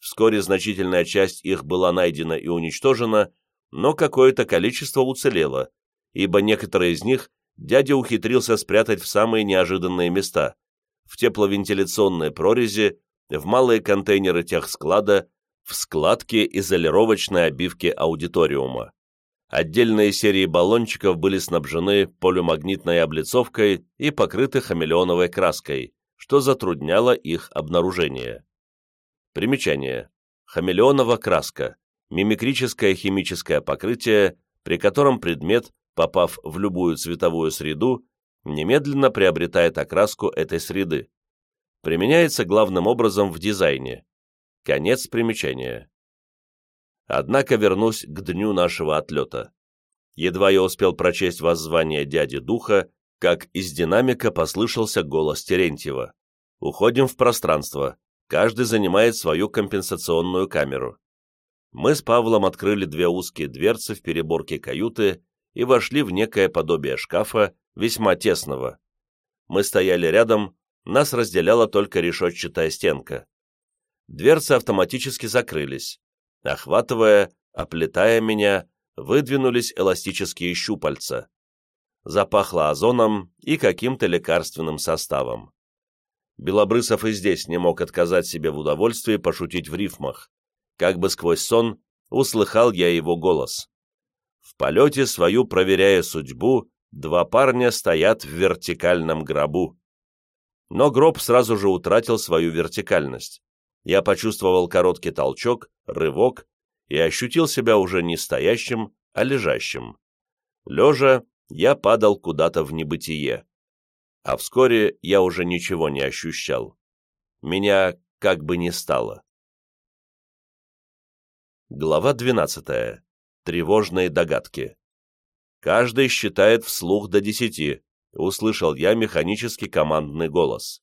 Вскоре значительная часть их была найдена и уничтожена, но какое-то количество уцелело, ибо некоторые из них дядя ухитрился спрятать в самые неожиданные места, в тепловентиляционные прорези, в малые контейнеры техсклада, в складки изолировочной обивки аудиториума. Отдельные серии баллончиков были снабжены полимагнитной облицовкой и покрыты хамелеоновой краской, что затрудняло их обнаружение. Примечание. Хамелеонова краска – мимикрическое химическое покрытие, при котором предмет, попав в любую цветовую среду, немедленно приобретает окраску этой среды. Применяется главным образом в дизайне. Конец примечания. Однако вернусь к дню нашего отлета. Едва я успел прочесть воззвание дяди Духа, как из динамика послышался голос Терентьева. «Уходим в пространство. Каждый занимает свою компенсационную камеру». Мы с Павлом открыли две узкие дверцы в переборке каюты и вошли в некое подобие шкафа, весьма тесного. Мы стояли рядом, нас разделяла только решетчатая стенка. Дверцы автоматически закрылись. Охватывая, оплетая меня, выдвинулись эластические щупальца. Запахло озоном и каким-то лекарственным составом. Белобрысов и здесь не мог отказать себе в удовольствии пошутить в рифмах. Как бы сквозь сон услыхал я его голос. В полете свою проверяя судьбу, два парня стоят в вертикальном гробу. Но гроб сразу же утратил свою вертикальность я почувствовал короткий толчок, рывок и ощутил себя уже не стоящим, а лежащим. Лежа, я падал куда-то в небытие. А вскоре я уже ничего не ощущал. Меня как бы не стало. Глава 12. Тревожные догадки. Каждый считает вслух до десяти, услышал я механический командный голос.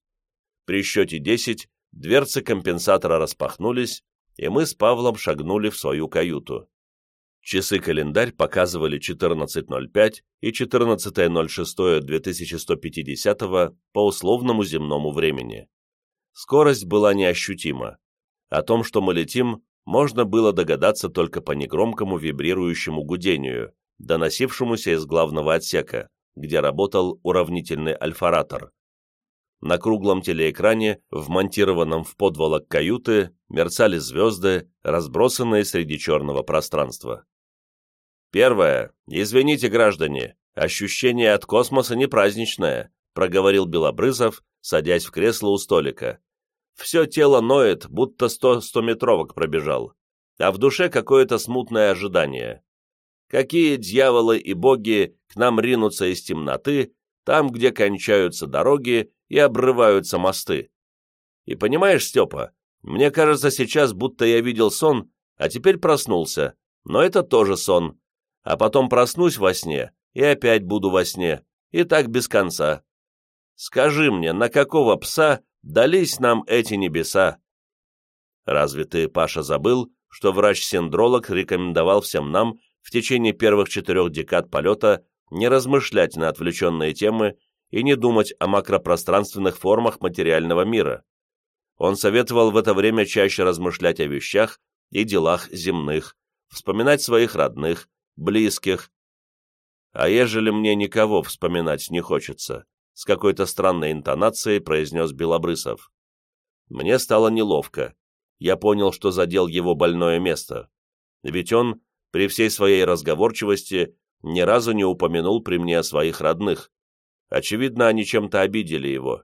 При счете десять Дверцы компенсатора распахнулись, и мы с Павлом шагнули в свою каюту. Часы-календарь показывали 14.05 и 14.06.2150 по условному земному времени. Скорость была неощутима. О том, что мы летим, можно было догадаться только по негромкому вибрирующему гудению, доносившемуся из главного отсека, где работал уравнительный альфаратор. На круглом телеэкране, вмонтированном в подволок каюты, мерцали звезды, разбросанные среди черного пространства. Первое. Извините, граждане, ощущение от космоса не праздничное, проговорил Белобрызов, садясь в кресло у столика. Все тело ноет, будто сто стометровок пробежал, а в душе какое-то смутное ожидание. Какие дьяволы и боги к нам ринутся из темноты, там, где кончаются дороги и обрываются мосты. И понимаешь, Степа, мне кажется сейчас, будто я видел сон, а теперь проснулся, но это тоже сон, а потом проснусь во сне и опять буду во сне, и так без конца. Скажи мне, на какого пса дались нам эти небеса? Разве ты, Паша, забыл, что врач-синдролог рекомендовал всем нам в течение первых четырех декад полета не размышлять на отвлеченные темы и не думать о макропространственных формах материального мира. Он советовал в это время чаще размышлять о вещах и делах земных, вспоминать своих родных, близких. А ежели мне никого вспоминать не хочется, с какой-то странной интонацией произнес Белобрысов. Мне стало неловко. Я понял, что задел его больное место. Ведь он, при всей своей разговорчивости, ни разу не упомянул при мне о своих родных. Очевидно, они чем-то обидели его.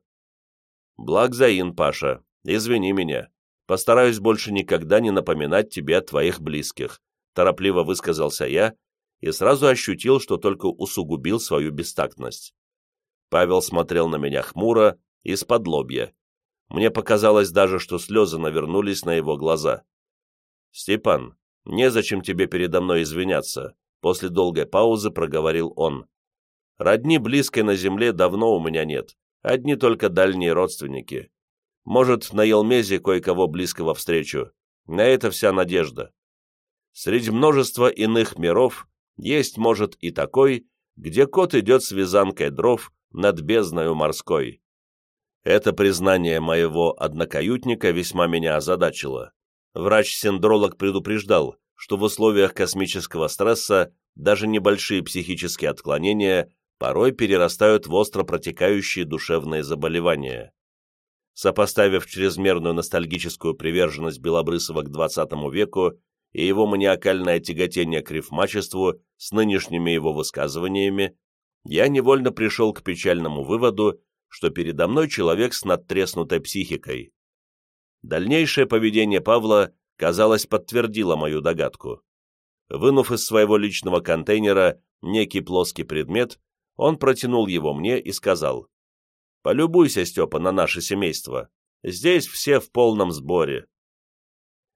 Благ Заин, Паша, извини меня. Постараюсь больше никогда не напоминать тебе о твоих близких, торопливо высказался я и сразу ощутил, что только усугубил свою бестактность. Павел смотрел на меня хмуро, из-под лобья. Мне показалось даже, что слезы навернулись на его глаза. «Степан, незачем тебе передо мной извиняться», после долгой паузы проговорил он. Родни близкой на земле давно у меня нет, одни только дальние родственники. Может, на Елмезе кое-кого близкого встречу. На это вся надежда. Среди множества иных миров есть, может, и такой, где кот идет с вязанкой дров над бездною морской. Это признание моего однокаютника весьма меня озадачило. Врач-синдролог предупреждал, что в условиях космического стресса даже небольшие психические отклонения порой перерастают в остро протекающие душевные заболевания. Сопоставив чрезмерную ностальгическую приверженность Белобрысова к XX веку и его маниакальное тяготение к рифмачеству с нынешними его высказываниями, я невольно пришел к печальному выводу, что передо мной человек с надтреснутой психикой. Дальнейшее поведение Павла, казалось, подтвердило мою догадку. Вынув из своего личного контейнера некий плоский предмет, он протянул его мне и сказал, «Полюбуйся, Степа, на наше семейство. Здесь все в полном сборе».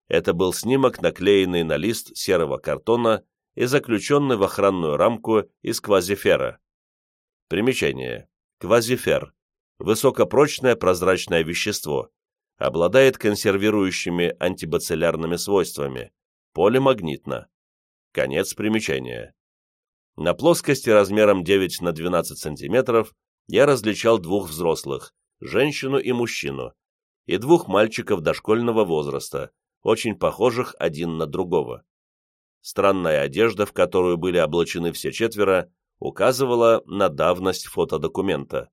Это был снимок, наклеенный на лист серого картона и заключенный в охранную рамку из квазифера. Примечание. Квазифер. Высокопрочное прозрачное вещество. Обладает консервирующими антибациллярными свойствами. Полимагнитно. Конец примечания. На плоскости размером 9 на 12 сантиметров я различал двух взрослых, женщину и мужчину, и двух мальчиков дошкольного возраста, очень похожих один на другого. Странная одежда, в которую были облачены все четверо, указывала на давность фотодокумента.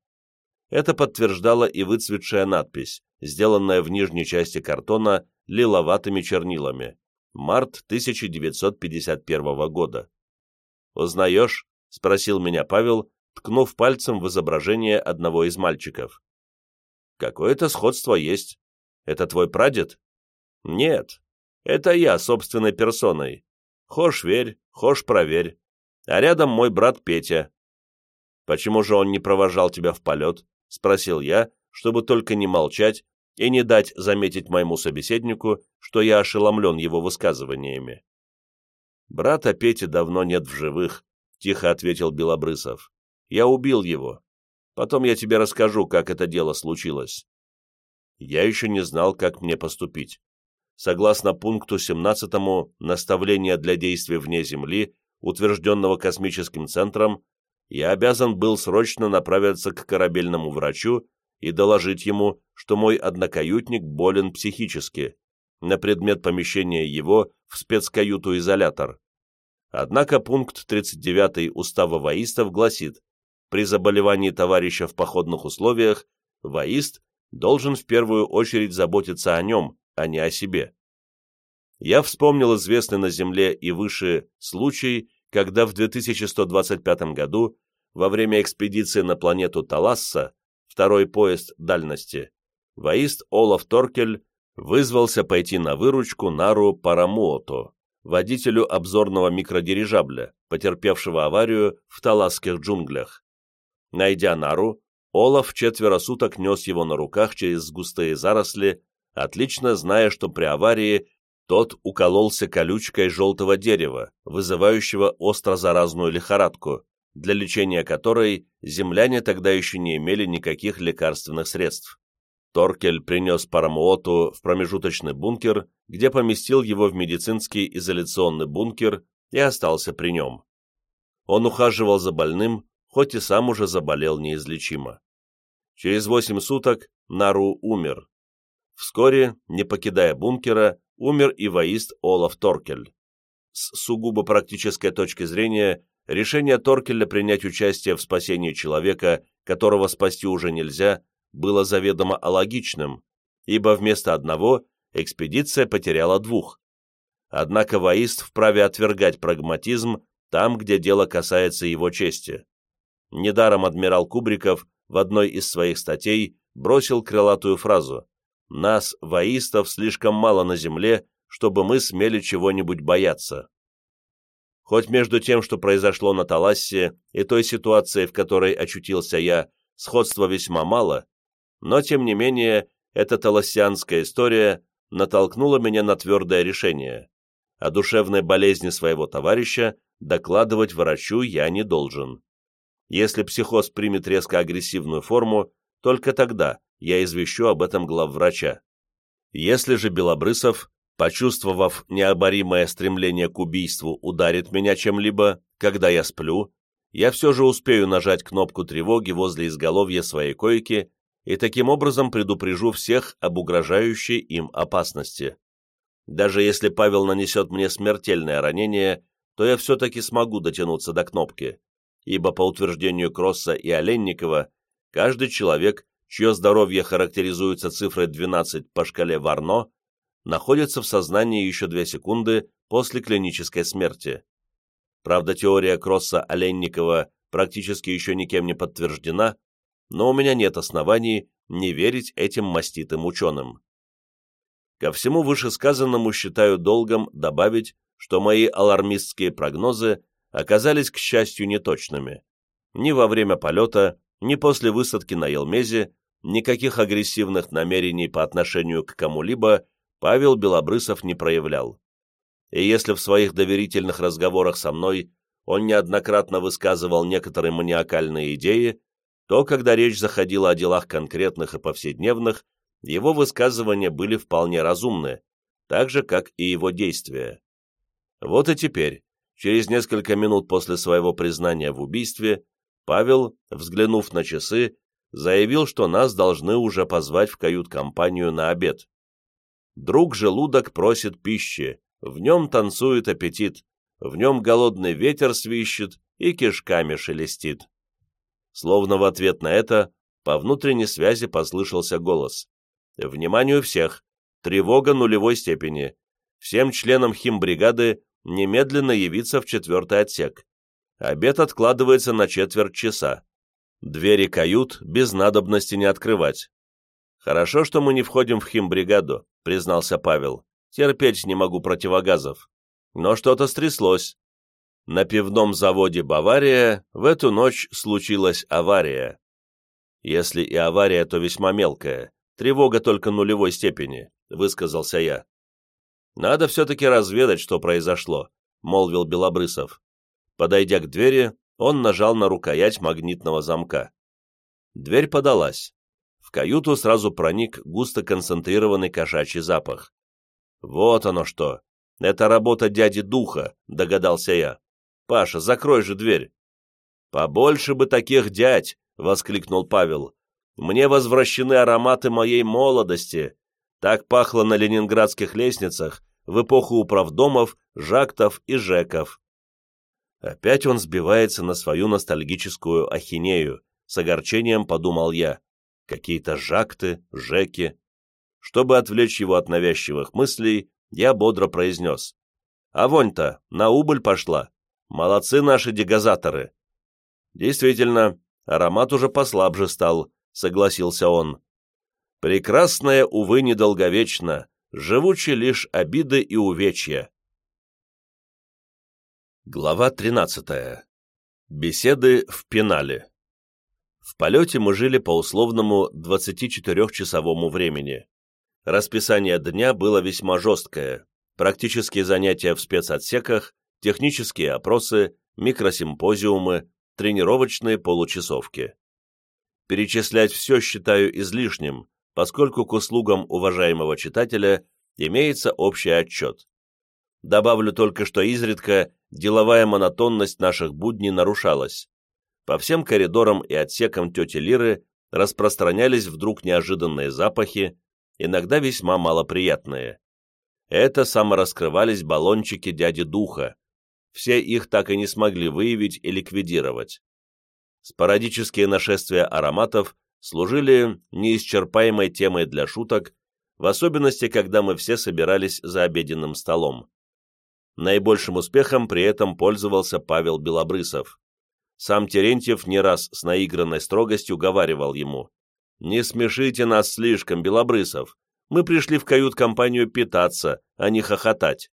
Это подтверждала и выцветшая надпись, сделанная в нижней части картона лиловатыми чернилами. Март 1951 года. «Узнаешь?» — спросил меня Павел, ткнув пальцем в изображение одного из мальчиков. «Какое-то сходство есть. Это твой прадед?» «Нет, это я собственной персоной. Хошь верь, хошь проверь. А рядом мой брат Петя». «Почему же он не провожал тебя в полет?» — спросил я, чтобы только не молчать и не дать заметить моему собеседнику, что я ошеломлен его высказываниями. «Брата Пети давно нет в живых», — тихо ответил Белобрысов. «Я убил его. Потом я тебе расскажу, как это дело случилось». Я еще не знал, как мне поступить. Согласно пункту 17 наставления для действий вне Земли, утвержденного космическим центром, я обязан был срочно направиться к корабельному врачу и доложить ему, что мой однокаютник болен психически, на предмет помещения его в спецкаюту-изолятор. Однако пункт 39 Устава воистов гласит, при заболевании товарища в походных условиях, воист должен в первую очередь заботиться о нем, а не о себе. Я вспомнил известный на Земле и выше случай, когда в 2125 году, во время экспедиции на планету Таласса, второй поезд дальности, воист Олаф Торкель вызвался пойти на выручку Нару Парамуото, водителю обзорного микродирижабля, потерпевшего аварию в Таласских джунглях. Найдя Нару, Олаф четверо суток нес его на руках через густые заросли, отлично зная, что при аварии тот укололся колючкой желтого дерева, вызывающего остро заразную лихорадку, для лечения которой земляне тогда еще не имели никаких лекарственных средств. Торкель принес Парамуоту в промежуточный бункер, где поместил его в медицинский изоляционный бункер и остался при нем. Он ухаживал за больным, хоть и сам уже заболел неизлечимо. Через восемь суток Нару умер. Вскоре, не покидая бункера, умер и воист Олаф Торкель. С сугубо практической точки зрения, решение Торкеля принять участие в спасении человека, которого спасти уже нельзя, было заведомо алогичным, ибо вместо одного экспедиция потеряла двух. Однако воист вправе отвергать прагматизм там, где дело касается его чести. Недаром адмирал Кубриков в одной из своих статей бросил крылатую фразу «Нас, воистов, слишком мало на земле, чтобы мы смели чего-нибудь бояться». Хоть между тем, что произошло на Талассе, и той ситуацией, в которой очутился я, сходства весьма мало, но, тем не менее, эта талассианская история натолкнула меня на твердое решение. О душевной болезни своего товарища докладывать врачу я не должен. Если психоз примет резко агрессивную форму, только тогда я извещу об этом главврача. Если же Белобрысов, почувствовав необоримое стремление к убийству, ударит меня чем-либо, когда я сплю, я все же успею нажать кнопку тревоги возле изголовья своей койки и таким образом предупрежу всех об угрожающей им опасности. Даже если Павел нанесет мне смертельное ранение, то я все-таки смогу дотянуться до кнопки ибо по утверждению Кросса и Оленникова, каждый человек, чье здоровье характеризуется цифрой 12 по шкале Варно, находится в сознании еще 2 секунды после клинической смерти. Правда, теория Кросса-Оленникова практически еще никем не подтверждена, но у меня нет оснований не верить этим маститым ученым. Ко всему вышесказанному считаю долгом добавить, что мои алармистские прогнозы оказались, к счастью, неточными. Ни во время полета, ни после высадки на Елмезе никаких агрессивных намерений по отношению к кому-либо Павел Белобрысов не проявлял. И если в своих доверительных разговорах со мной он неоднократно высказывал некоторые маниакальные идеи, то, когда речь заходила о делах конкретных и повседневных, его высказывания были вполне разумны, так же, как и его действия. Вот и теперь, Через несколько минут после своего признания в убийстве Павел, взглянув на часы, заявил, что нас должны уже позвать в кают-компанию на обед. Друг желудок просит пищи, в нем танцует аппетит, в нем голодный ветер свищет и кишками шелестит. Словно в ответ на это по внутренней связи послышался голос. «Вниманию всех! Тревога нулевой степени! Всем членам химбригады немедленно явиться в четвертый отсек. Обед откладывается на четверть часа. Двери кают без надобности не открывать. «Хорошо, что мы не входим в химбригаду», — признался Павел. «Терпеть не могу противогазов. Но что-то стряслось. На пивном заводе «Бавария» в эту ночь случилась авария. Если и авария, то весьма мелкая. Тревога только нулевой степени», — высказался я. «Надо все-таки разведать, что произошло», — молвил Белобрысов. Подойдя к двери, он нажал на рукоять магнитного замка. Дверь подалась. Каюту сразу проник густо концентрированный кошачий запах. «Вот оно что! Это работа дяди Духа», — догадался я. «Паша, закрой же дверь!» «Побольше бы таких дядь!» — воскликнул Павел. «Мне возвращены ароматы моей молодости, так пахло на ленинградских лестницах в эпоху управдомов, жактов и жеков. Опять он сбивается на свою ностальгическую ахинею, с огорчением подумал я. Какие-то жакты, жеки. Чтобы отвлечь его от навязчивых мыслей, я бодро произнес. А вонь-то на убыль пошла. Молодцы наши дегазаторы. Действительно, аромат уже послабже стал, согласился он. Прекрасное, увы, недолговечно, живучи лишь обиды и увечья. Глава 13. Беседы в пенале. В полете мы жили по условному 24-часовому времени. Расписание дня было весьма жесткое. Практические занятия в спецотсеках, технические опросы, микросимпозиумы, тренировочные получасовки. Перечислять все считаю излишним, поскольку к услугам уважаемого читателя имеется общий отчет. Добавлю только, что изредка деловая монотонность наших будней нарушалась. По всем коридорам и отсекам тети Лиры распространялись вдруг неожиданные запахи, иногда весьма малоприятные. Это самораскрывались баллончики дяди Духа. Все их так и не смогли выявить и ликвидировать. Спорадические нашествия ароматов служили неисчерпаемой темой для шуток, в особенности, когда мы все собирались за обеденным столом. Наибольшим успехом при этом пользовался Павел Белобрысов. Сам Терентьев не раз с наигранной строгостью говаривал ему «Не смешите нас слишком, Белобрысов, мы пришли в кают-компанию питаться, а не хохотать».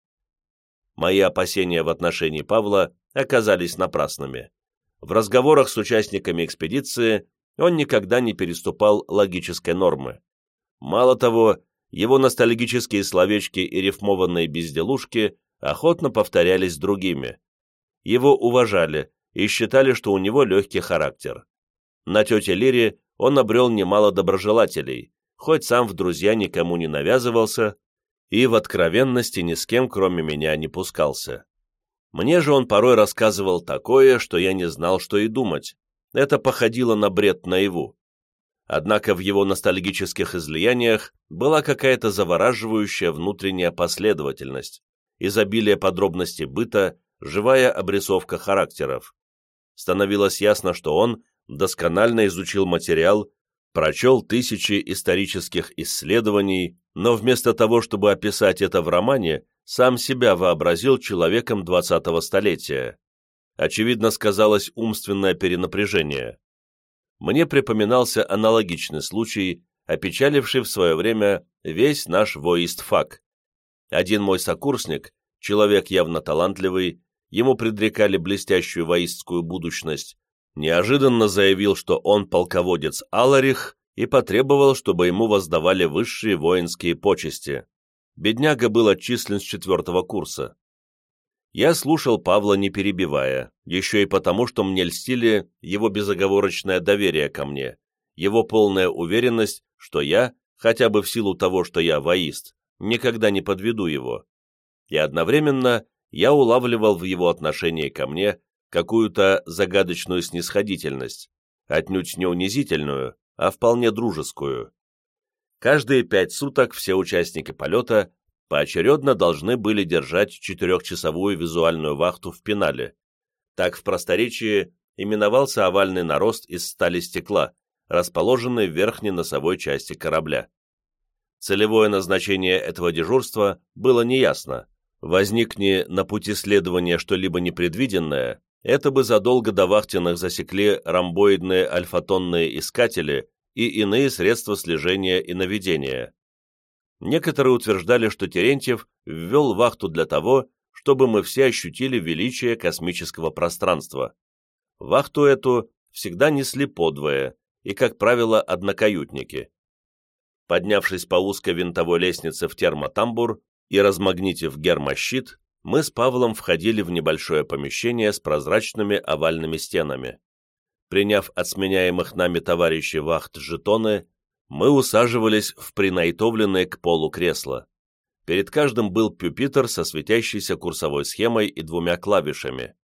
Мои опасения в отношении Павла оказались напрасными. В разговорах с участниками экспедиции он никогда не переступал логической нормы. Мало того, его ностальгические словечки и рифмованные безделушки охотно повторялись другими. Его уважали и считали, что у него легкий характер. На тете Лире он обрел немало доброжелателей, хоть сам в друзья никому не навязывался и в откровенности ни с кем, кроме меня, не пускался. Мне же он порой рассказывал такое, что я не знал, что и думать, это походило на бред наяву. Однако в его ностальгических излияниях была какая-то завораживающая внутренняя последовательность, изобилие подробностей быта, живая обрисовка характеров. Становилось ясно, что он досконально изучил материал, прочел тысячи исторических исследований, но вместо того, чтобы описать это в романе, сам себя вообразил человеком 20-го столетия очевидно сказалось умственное перенапряжение. Мне припоминался аналогичный случай, опечаливший в свое время весь наш воистфак. Один мой сокурсник, человек явно талантливый, ему предрекали блестящую воистскую будущность, неожиданно заявил, что он полководец Аларих и потребовал, чтобы ему воздавали высшие воинские почести. Бедняга был отчислен с четвертого курса. Я слушал Павла не перебивая, еще и потому, что мне льстили его безоговорочное доверие ко мне, его полная уверенность, что я, хотя бы в силу того, что я воист, никогда не подведу его. И одновременно я улавливал в его отношении ко мне какую-то загадочную снисходительность, отнюдь не унизительную, а вполне дружескую. Каждые пять суток все участники полета поочередно должны были держать четырехчасовую визуальную вахту в пенале. Так в просторечии именовался овальный нарост из стали стекла, расположенный в верхней носовой части корабля. Целевое назначение этого дежурства было неясно. Возникни на пути следования что-либо непредвиденное, это бы задолго до вахтенных засекли ромбоидные альфатонные искатели и иные средства слежения и наведения. Некоторые утверждали, что Терентьев ввел вахту для того, чтобы мы все ощутили величие космического пространства. Вахту эту всегда несли подвое, и, как правило, однокаютники. Поднявшись по узкой винтовой лестнице в термотамбур и размагнитив гермощит, мы с Павлом входили в небольшое помещение с прозрачными овальными стенами. Приняв от сменяемых нами товарищей вахт жетоны, мы усаживались в принайтовленное к полу кресло. Перед каждым был пюпитр со светящейся курсовой схемой и двумя клавишами.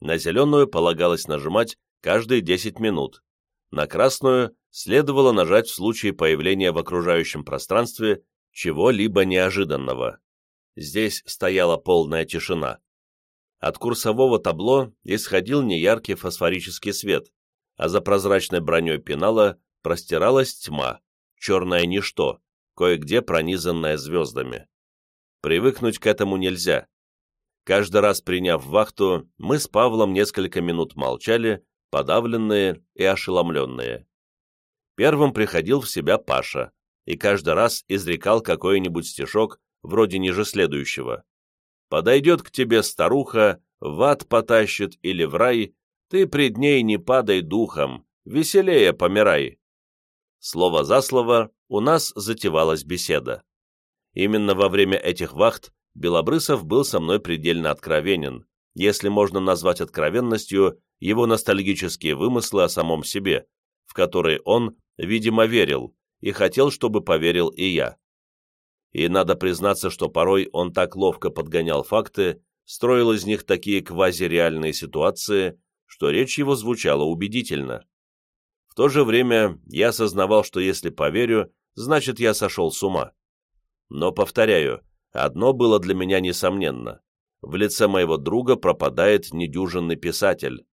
На зеленую полагалось нажимать каждые 10 минут. На красную следовало нажать в случае появления в окружающем пространстве чего-либо неожиданного. Здесь стояла полная тишина. От курсового табло исходил неяркий фосфорический свет, а за прозрачной броней пенала простиралась тьма, черное ничто, кое-где пронизанное звездами. Привыкнуть к этому нельзя. Каждый раз приняв вахту, мы с Павлом несколько минут молчали, подавленные и ошеломленные. Первым приходил в себя Паша и каждый раз изрекал какой-нибудь стишок, вроде ниже следующего. «Подойдет к тебе старуха, в ад потащит или в рай, ты пред ней не падай духом, веселее помирай». Слово за слово у нас затевалась беседа. Именно во время этих вахт Белобрысов был со мной предельно откровенен, если можно назвать откровенностью его ностальгические вымыслы о самом себе, в которые он, видимо, верил, и хотел, чтобы поверил и я. И надо признаться, что порой он так ловко подгонял факты, строил из них такие квазиреальные ситуации, что речь его звучала убедительно. В то же время я осознавал, что если поверю, значит я сошел с ума. Но, повторяю, одно было для меня несомненно. В лице моего друга пропадает недюжинный писатель.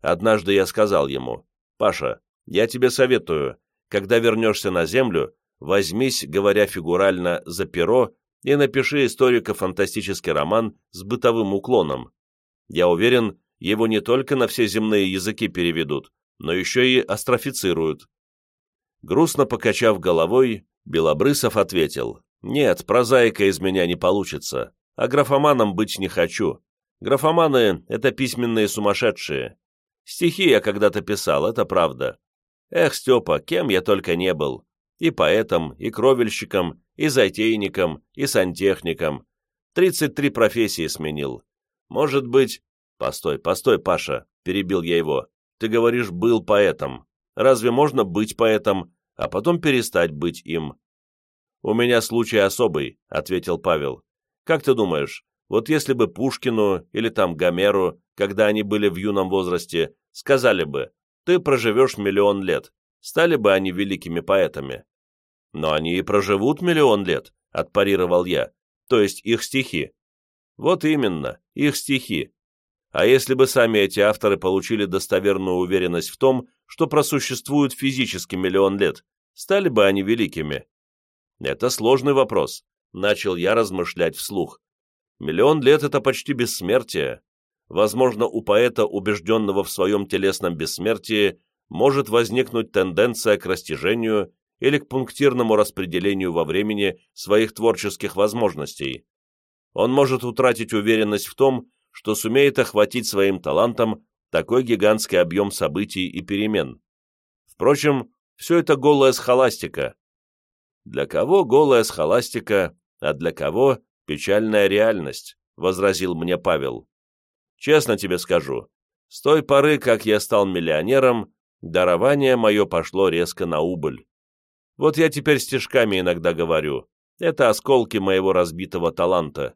Однажды я сказал ему, «Паша, я тебе советую, когда вернешься на Землю, возьмись, говоря фигурально, за перо и напиши историко-фантастический роман с бытовым уклоном. Я уверен, его не только на все земные языки переведут, но еще и астрофицируют. Грустно покачав головой, Белобрысов ответил, «Нет, прозаика из меня не получится, а графоманом быть не хочу. Графоманы — это письменные сумасшедшие. Стихи я когда-то писал, это правда. Эх, Степа, кем я только не был. И поэтом, и кровельщиком, и затейником, и сантехником. Тридцать три профессии сменил. Может быть... Постой, постой, Паша, перебил я его. Ты говоришь, был поэтом. Разве можно быть поэтом, а потом перестать быть им? У меня случай особый, ответил Павел. Как ты думаешь, вот если бы Пушкину или там Гомеру, когда они были в юном возрасте, сказали бы, ты проживешь миллион лет, стали бы они великими поэтами. Но они и проживут миллион лет, отпарировал я, то есть их стихи. Вот именно, их стихи. А если бы сами эти авторы получили достоверную уверенность в том, что просуществуют физически миллион лет, стали бы они великими? Это сложный вопрос, начал я размышлять вслух. Миллион лет — это почти бессмертие. Возможно, у поэта, убежденного в своем телесном бессмертии, может возникнуть тенденция к растяжению или к пунктирному распределению во времени своих творческих возможностей. Он может утратить уверенность в том, что сумеет охватить своим талантом такой гигантский объем событий и перемен. Впрочем, все это голая схоластика. Для кого голая схоластика, а для кого печальная реальность, возразил мне Павел. Честно тебе скажу, с той поры, как я стал миллионером, дарование мое пошло резко на убыль. Вот я теперь стишками иногда говорю. Это осколки моего разбитого таланта.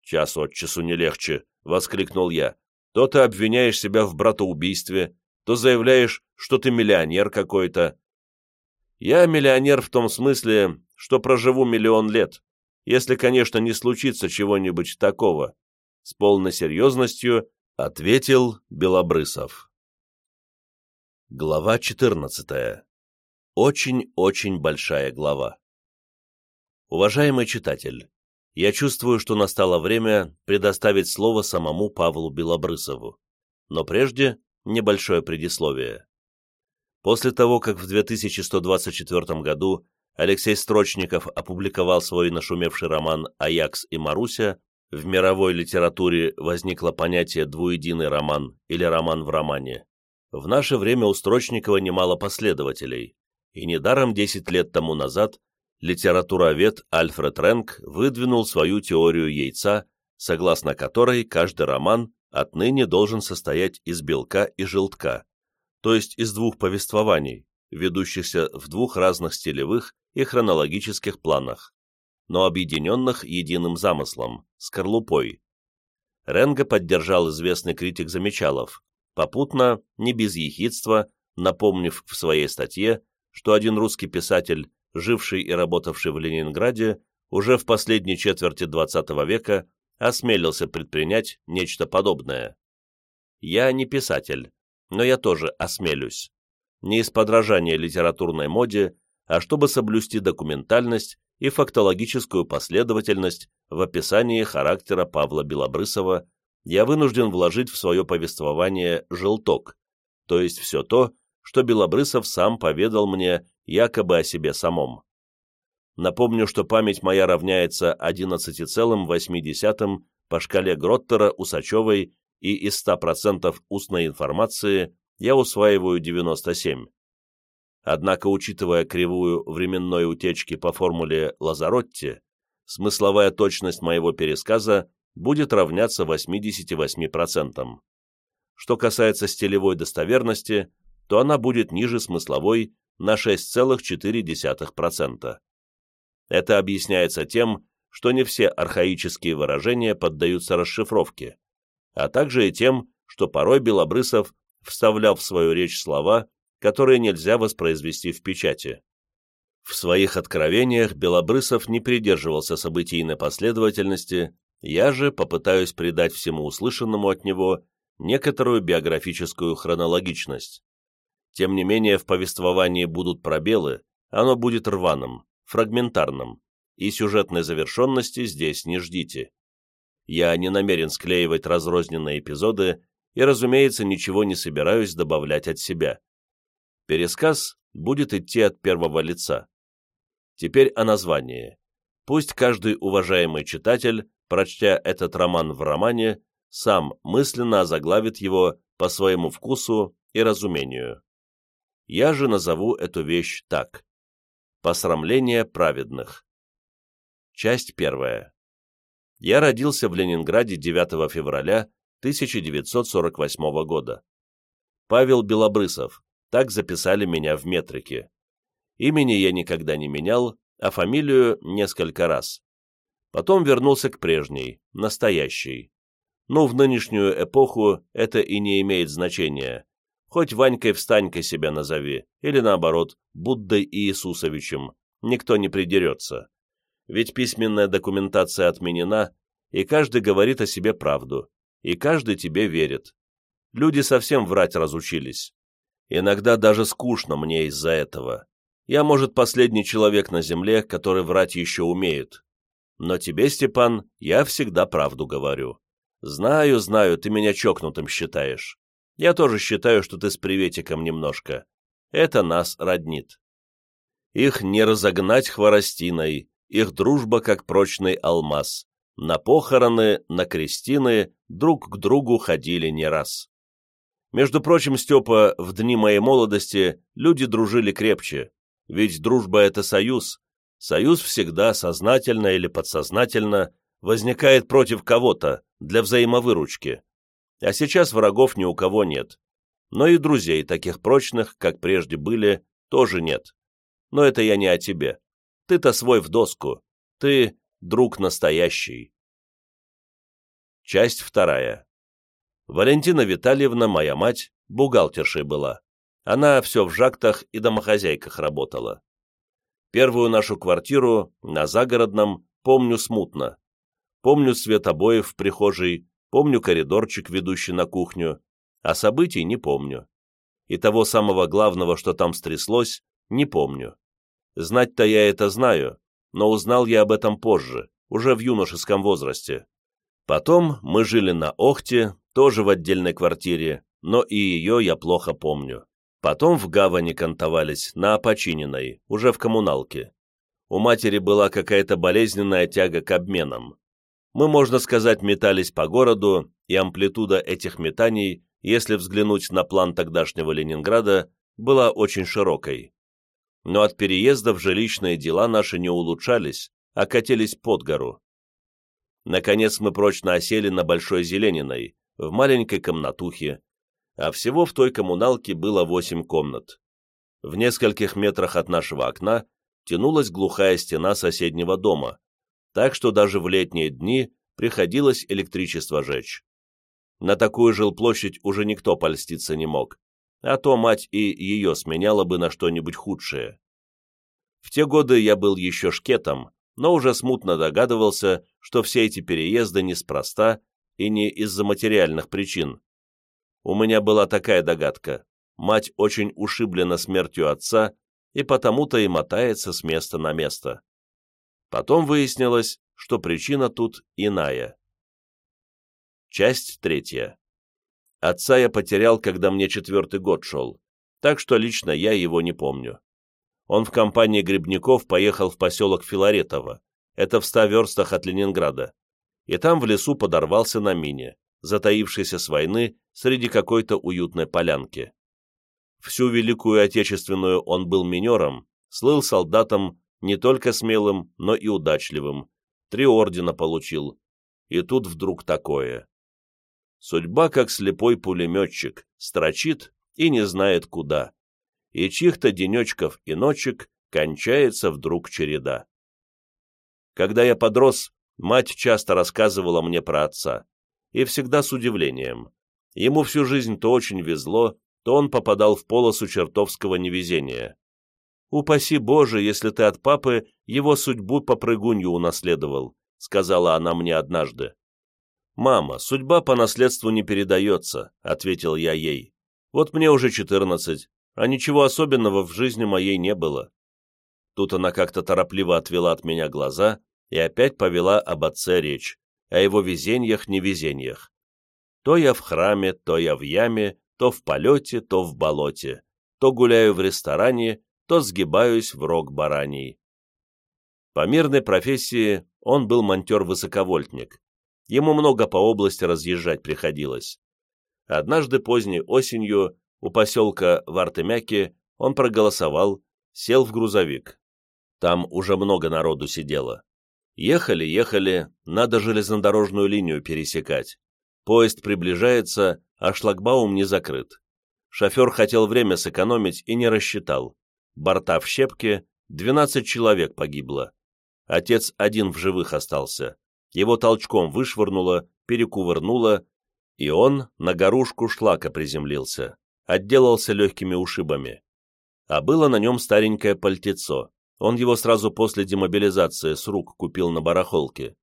«Час от часу не легче», — воскликнул я. «То ты обвиняешь себя в братоубийстве, то заявляешь, что ты миллионер какой-то». «Я миллионер в том смысле, что проживу миллион лет, если, конечно, не случится чего-нибудь такого», — с полной серьезностью ответил Белобрысов. Глава 14. Очень-очень большая глава. Уважаемый читатель, я чувствую, что настало время предоставить слово самому Павлу Белобрысову. Но прежде небольшое предисловие. После того, как в 2124 году Алексей Строчников опубликовал свой нашумевший роман «Аякс и Маруся», в мировой литературе возникло понятие «двуединый роман» или «роман в романе». В наше время у Строчникова немало последователей, и недаром 10 лет тому назад литературовед Альфред Ренк выдвинул свою теорию яйца, согласно которой каждый роман отныне должен состоять из белка и желтка, то есть из двух повествований, ведущихся в двух разных стилевых и хронологических планах, но объединенных единым замыслом – скорлупой. Ренга поддержал известный критик Замечалов, попутно, не без ехидства, напомнив в своей статье, что один русский писатель, живший и работавший в Ленинграде, уже в последней четверти XX века осмелился предпринять нечто подобное. Я не писатель, но я тоже осмелюсь. Не из подражания литературной моде, а чтобы соблюсти документальность и фактологическую последовательность в описании характера Павла Белобрысова, я вынужден вложить в свое повествование желток, то есть все то, что Белобрысов сам поведал мне якобы о себе самом. Напомню, что память моя равняется 11,8 по шкале Гроттера, Усачевой, и из 100% устной информации я усваиваю 97. Однако, учитывая кривую временной утечки по формуле Лазаротти, смысловая точность моего пересказа будет равняться 88%. Что касается стилевой достоверности, то она будет ниже смысловой на 6,4%. Это объясняется тем, что не все архаические выражения поддаются расшифровке, а также и тем, что порой Белобрысов вставлял в свою речь слова, которые нельзя воспроизвести в печати. В своих откровениях Белобрысов не придерживался событийной последовательности, я же попытаюсь придать всему услышанному от него некоторую биографическую хронологичность. Тем не менее, в повествовании будут пробелы, оно будет рваным, фрагментарным, и сюжетной завершенности здесь не ждите. Я не намерен склеивать разрозненные эпизоды и, разумеется, ничего не собираюсь добавлять от себя. Пересказ будет идти от первого лица. Теперь о названии. Пусть каждый уважаемый читатель, прочтя этот роман в романе, сам мысленно озаглавит его по своему вкусу и разумению. Я же назову эту вещь так. Посрамление праведных. Часть первая. Я родился в Ленинграде 9 февраля 1948 года. Павел Белобрысов, так записали меня в метрике. Имени я никогда не менял, а фамилию несколько раз. Потом вернулся к прежней, настоящей. Ну, в нынешнюю эпоху это и не имеет значения. Хоть Ванькой-встанькой себя назови, или наоборот, Буддой Иисусовичем, никто не придерется. Ведь письменная документация отменена, и каждый говорит о себе правду, и каждый тебе верит. Люди совсем врать разучились. Иногда даже скучно мне из-за этого. Я, может, последний человек на земле, который врать еще умеет. Но тебе, Степан, я всегда правду говорю. Знаю, знаю, ты меня чокнутым считаешь. Я тоже считаю, что ты с приветиком немножко. Это нас роднит. Их не разогнать хворостиной, их дружба как прочный алмаз. На похороны, на крестины друг к другу ходили не раз. Между прочим, Степа, в дни моей молодости люди дружили крепче, ведь дружба — это союз. Союз всегда, сознательно или подсознательно, возникает против кого-то, для взаимовыручки. А сейчас врагов ни у кого нет. Но и друзей, таких прочных, как прежде были, тоже нет. Но это я не о тебе. Ты-то свой в доску. Ты друг настоящий. Часть вторая. Валентина Витальевна, моя мать, бухгалтершей была. Она все в жактах и домохозяйках работала. Первую нашу квартиру на загородном помню смутно. Помню свет обоев в прихожей, помню коридорчик, ведущий на кухню, а событий не помню. И того самого главного, что там стряслось, не помню. Знать-то я это знаю, но узнал я об этом позже, уже в юношеском возрасте. Потом мы жили на Охте, тоже в отдельной квартире, но и ее я плохо помню. Потом в гавани кантовались, на Опочининой, уже в коммуналке. У матери была какая-то болезненная тяга к обменам. Мы, можно сказать, метались по городу, и амплитуда этих метаний, если взглянуть на план тогдашнего Ленинграда, была очень широкой. Но от переездов жилищные дела наши не улучшались, а катились под гору. Наконец мы прочно осели на Большой Зелениной, в маленькой комнатухе, а всего в той коммуналке было восемь комнат. В нескольких метрах от нашего окна тянулась глухая стена соседнего дома, так что даже в летние дни приходилось электричество жечь. На такую жилплощадь уже никто польститься не мог, а то мать и ее сменяла бы на что-нибудь худшее. В те годы я был еще шкетом, но уже смутно догадывался, что все эти переезды неспроста и не из-за материальных причин. У меня была такая догадка. Мать очень ушиблена смертью отца, и потому-то и мотается с места на место. Потом выяснилось, что причина тут иная. Часть третья. Отца я потерял, когда мне четвертый год шел, так что лично я его не помню. Он в компании грибников поехал в поселок Филаретово, это в ста верстах от Ленинграда, и там в лесу подорвался на мине, затаившейся с войны среди какой-то уютной полянки. Всю Великую Отечественную он был минером, слыл солдатом не только смелым, но и удачливым, три ордена получил, и тут вдруг такое. Судьба, как слепой пулеметчик, строчит и не знает куда, и чьих-то денечков и ночек кончается вдруг череда. Когда я подрос, мать часто рассказывала мне про отца, и всегда с удивлением. Ему всю жизнь то очень везло, то он попадал в полосу чертовского невезения. «Упаси Боже, если ты от папы его судьбу по прыгунью унаследовал», сказала она мне однажды. «Мама, судьба по наследству не передается», — ответил я ей. «Вот мне уже четырнадцать, а ничего особенного в жизни моей не было». Тут она как-то торопливо отвела от меня глаза и опять повела об отце речь, о его везениях-невезениях. То я в храме, то я в яме, то в полете, то в болоте, то гуляю в ресторане, то сгибаюсь в рог бараний. По мирной профессии он был монтер-высоковольтник. Ему много по области разъезжать приходилось. Однажды поздней осенью у поселка Вартемяки он проголосовал, сел в грузовик. Там уже много народу сидело. Ехали, ехали, надо железнодорожную линию пересекать. Поезд приближается, а шлагбаум не закрыт. Шофер хотел время сэкономить и не рассчитал. Борта в щепке, 12 человек погибло. Отец один в живых остался. Его толчком вышвырнуло, перекувырнуло, и он на горушку шлака приземлился, отделался легкими ушибами. А было на нем старенькое пальтецо. Он его сразу после демобилизации с рук купил на барахолке.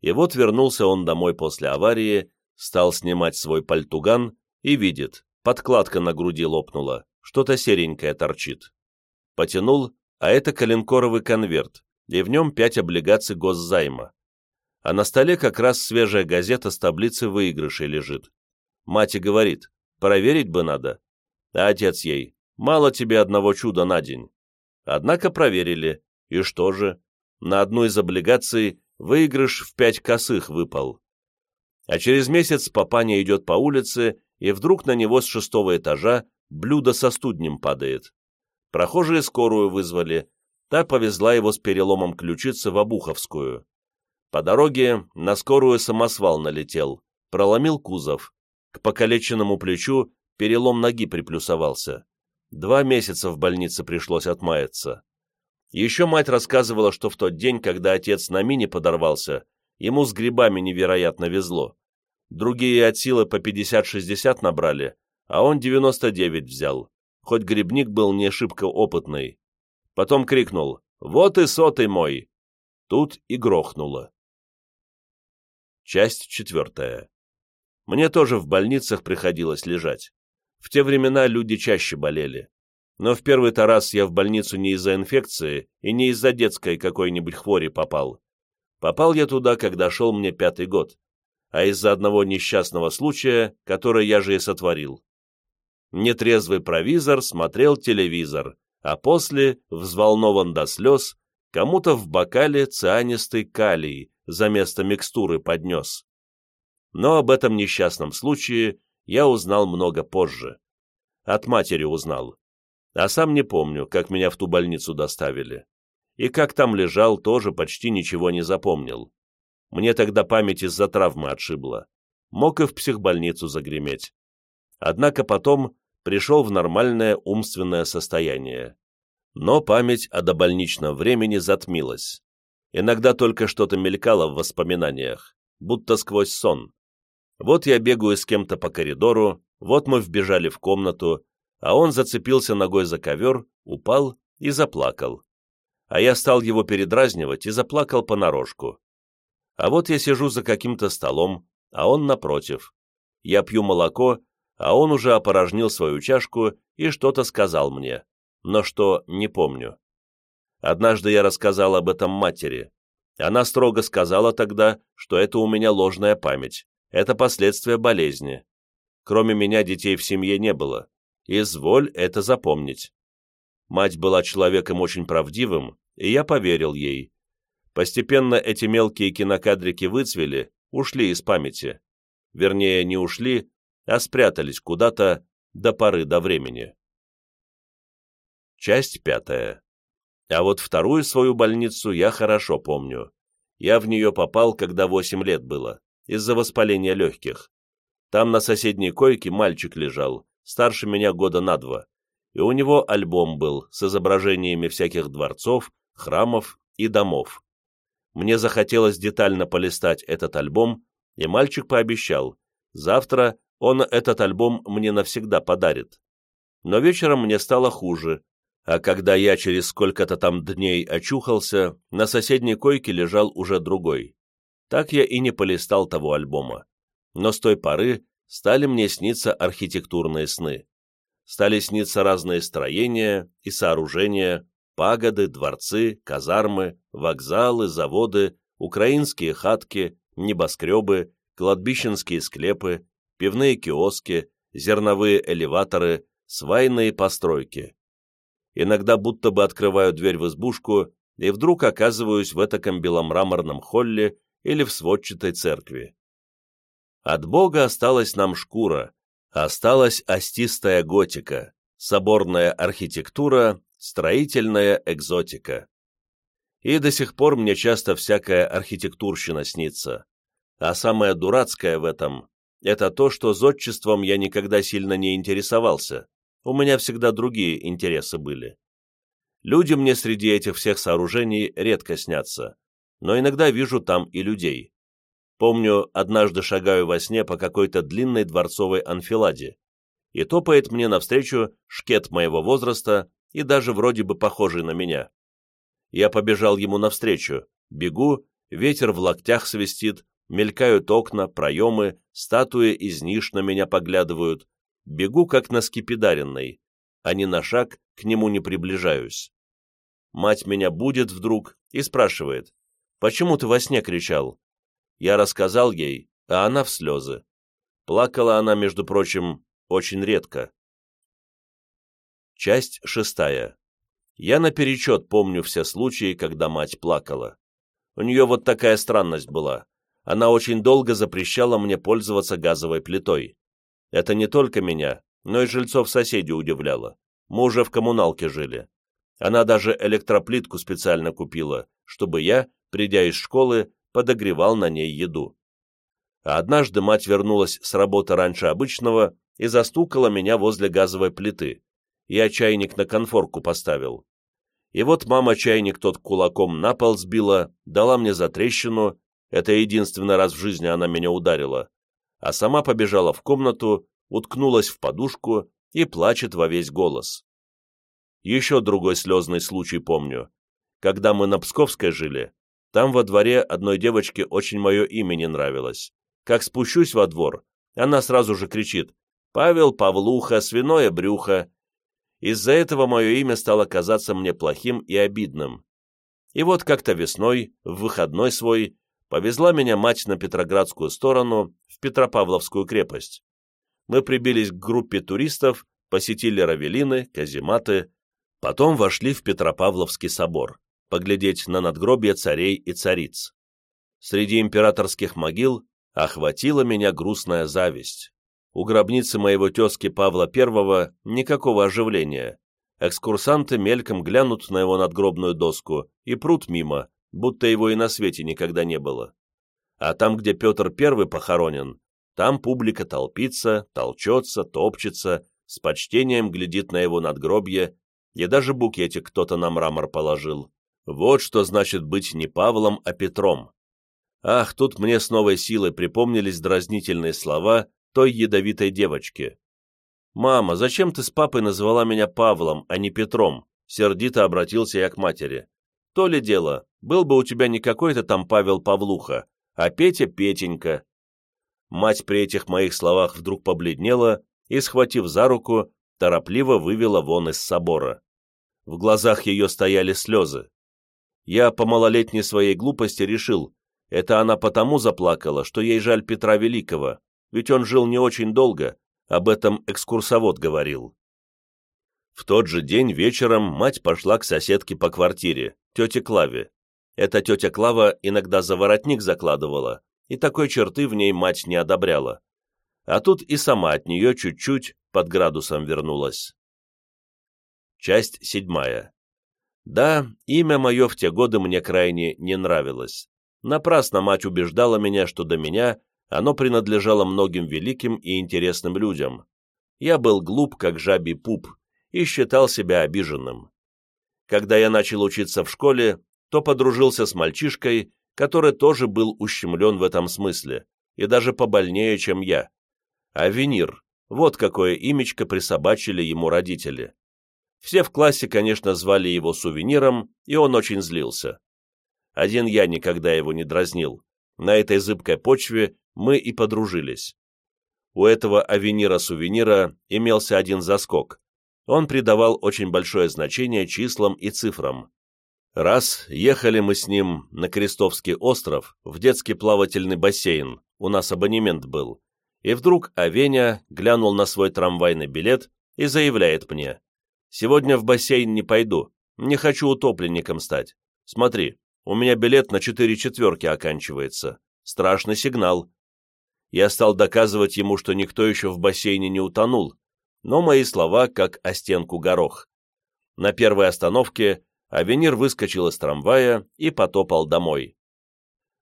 И вот вернулся он домой после аварии, стал снимать свой пальтуган и видит, подкладка на груди лопнула, что-то серенькое торчит. Потянул, а это коленкоровый конверт, и в нем пять облигаций госзайма. А на столе как раз свежая газета с таблицей выигрышей лежит. Мать говорит, проверить бы надо. А отец ей, мало тебе одного чуда на день. Однако проверили, и что же? На одну из облигаций выигрыш в пять косых выпал. А через месяц папаня идет по улице, и вдруг на него с шестого этажа блюдо со студнем падает. Прохожие скорую вызвали, та повезла его с переломом ключицы в Обуховскую. По дороге на скорую самосвал налетел, проломил кузов. К покалеченному плечу перелом ноги приплюсовался. Два месяца в больнице пришлось отмаяться. Еще мать рассказывала, что в тот день, когда отец на мине подорвался, ему с грибами невероятно везло. Другие от силы по 50-60 набрали, а он 99 взял, хоть грибник был не шибко опытный. Потом крикнул «Вот и сотый мой!» Тут и грохнуло. Часть четвертая. Мне тоже в больницах приходилось лежать. В те времена люди чаще болели. Но в первый-то раз я в больницу не из-за инфекции и не из-за детской какой-нибудь хвори попал. Попал я туда, когда шел мне пятый год, а из-за одного несчастного случая, который я же и сотворил. Нетрезвый провизор смотрел телевизор, а после, взволнован до слез, кому-то в бокале цианистый калий за место микстуры поднес. Но об этом несчастном случае я узнал много позже. От матери узнал. А сам не помню, как меня в ту больницу доставили. И как там лежал, тоже почти ничего не запомнил. Мне тогда память из-за травмы отшибла. Мог и в психбольницу загреметь. Однако потом пришел в нормальное умственное состояние. Но память о добольничном времени затмилась. Иногда только что-то мелькало в воспоминаниях, будто сквозь сон. Вот я бегаю с кем-то по коридору, вот мы вбежали в комнату, а он зацепился ногой за ковер, упал и заплакал. а я стал его передразнивать и заплакал понарошку. А вот я сижу за каким-то столом, а он напротив. Я пью молоко, а он уже опорожнил свою чашку и что-то сказал мне, но что не помню. Однажды я рассказал об этом матери. Она строго сказала тогда, что это у меня ложная память, это последствия болезни. Кроме меня детей в семье не было. Изволь это запомнить. Мать была человеком очень правдивым, и я поверил ей. Постепенно эти мелкие кинокадрики выцвели, ушли из памяти. Вернее, не ушли, а спрятались куда-то до поры до времени. Часть пятая. А вот вторую свою больницу я хорошо помню. Я в нее попал, когда восемь лет было, из-за воспаления легких. Там на соседней койке мальчик лежал, старше меня года на два, и у него альбом был с изображениями всяких дворцов, храмов и домов. Мне захотелось детально полистать этот альбом, и мальчик пообещал, завтра он этот альбом мне навсегда подарит. Но вечером мне стало хуже, а когда я через сколько-то там дней очухался, на соседней койке лежал уже другой. Так я и не полистал того альбома. Но с той поры стали мне сниться архитектурные сны. Стали сниться разные строения и сооружения, пагоды, дворцы, казармы, вокзалы, заводы, украинские хатки, небоскребы, кладбищенские склепы, пивные киоски, зерновые элеваторы, свайные постройки. Иногда будто бы открываю дверь в избушку и вдруг оказываюсь в этаком беломраморном холле или в сводчатой церкви. От Бога осталась нам шкура, осталась остистая готика, соборная архитектура, строительная экзотика. И до сих пор мне часто всякая архитектурщина снится. А самое дурацкое в этом – это то, что зодчеством я никогда сильно не интересовался. У меня всегда другие интересы были. Люди мне среди этих всех сооружений редко снятся, но иногда вижу там и людей. Помню, однажды шагаю во сне по какой-то длинной дворцовой анфиладе, и топает мне навстречу шкет моего возраста и даже вроде бы похожий на меня. Я побежал ему навстречу, бегу, ветер в локтях свистит, мелькают окна, проемы, статуи из ниш на меня поглядывают, бегу как на скипидаренной, а ни на шаг к нему не приближаюсь. Мать меня будет вдруг и спрашивает, «Почему ты во сне кричал?» Я рассказал ей, а она в слезы. Плакала она, между прочим, очень редко. Часть шестая. Я наперечет помню все случаи, когда мать плакала. У нее вот такая странность была. Она очень долго запрещала мне пользоваться газовой плитой. Это не только меня, но и жильцов соседей удивляло. Мы уже в коммуналке жили. Она даже электроплитку специально купила, чтобы я, придя из школы, подогревал на ней еду. А однажды мать вернулась с работы раньше обычного и застукала меня возле газовой плиты. Я чайник на конфорку поставил. И вот мама чайник тот кулаком на пол сбила, дала мне за трещину, это единственный раз в жизни она меня ударила, а сама побежала в комнату, уткнулась в подушку и плачет во весь голос. Еще другой слезный случай помню. Когда мы на Псковской жили, там во дворе одной девочке очень мое имя не нравилось. Как спущусь во двор, она сразу же кричит «Павел Павлуха, свиное брюхо». Из-за этого мое имя стало казаться мне плохим и обидным. И вот как-то весной, в выходной свой, повезла меня мать на Петроградскую сторону, в Петропавловскую крепость. Мы прибились к группе туристов, посетили Равелины, казематы, потом вошли в Петропавловский собор поглядеть на надгробия царей и цариц. Среди императорских могил охватила меня грустная зависть. У гробницы моего тезки Павла I никакого оживления. Экскурсанты мельком глянут на его надгробную доску и прут мимо, будто его и на свете никогда не было. А там, где Петр I похоронен, там публика толпится, толчется, топчется, с почтением глядит на его надгробье, и даже букетик кто-то на мрамор положил. Вот что значит быть не Павлом, а Петром. Ах, тут мне с новой силой припомнились дразнительные слова той ядовитой девочки. «Мама, зачем ты с папой назвала меня Павлом, а не Петром?» Сердито обратился я к матери. То ли дело, был бы у тебя не какой-то там Павел Павлуха, а Петя Петенька. Мать при этих моих словах вдруг побледнела и, схватив за руку, торопливо вывела вон из собора. В глазах ее стояли слезы. Я по малолетней своей глупости решил, это она потому заплакала, что ей жаль Петра Великого, ведь он жил не очень долго, об этом экскурсовод говорил. В тот же день вечером мать пошла к соседке по квартире, тете Клаве. Эта тетя Клава иногда за воротник закладывала, и такой черты в ней мать не одобряла. А тут и сама от нее чуть-чуть под градусом вернулась. Часть седьмая. Да, имя мое в те годы мне крайне не нравилось. Напрасно мать убеждала меня, что до меня оно принадлежало многим великим и интересным людям. Я был глуп, как жабий пуп, и считал себя обиженным. Когда я начал учиться в школе, то подружился с мальчишкой, который тоже был ущемлен в этом смысле, и даже побольнее, чем я. Авенир, вот какое имечко присобачили ему родители. Все в классе, конечно, звали его сувениром, и он очень злился. Один я никогда его не дразнил. На этой зыбкой почве мы и подружились. У этого авенира-сувенира имелся один заскок. Он придавал очень большое значение числам и цифрам. Раз ехали мы с ним на Крестовский остров, в детский плавательный бассейн, у нас абонемент был, и вдруг Авеня глянул на свой трамвайный билет и заявляет мне, Сегодня в бассейн не пойду. Не хочу утопленником стать. Смотри, у меня билет на четыре четверки оканчивается. Страшный сигнал. Я стал доказывать ему, что никто еще в бассейне не утонул, но мои слова как о стенку горох. На первой остановке Авенир выскочил из трамвая и потопал домой.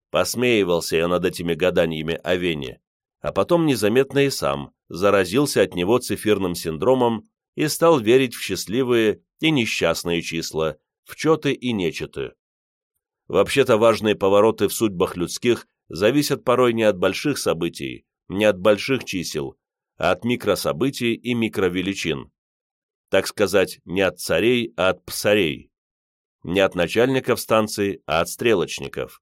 Посмеивался я над этими гаданиями Авени, а потом незаметно и сам заразился от него цифирным синдромом и стал верить в счастливые и несчастные числа, в четы и нечеты. Вообще-то важные повороты в судьбах людских зависят порой не от больших событий, не от больших чисел, а от микрособытий и микровеличин. Так сказать, не от царей, а от псарей. Не от начальников станций, а от стрелочников.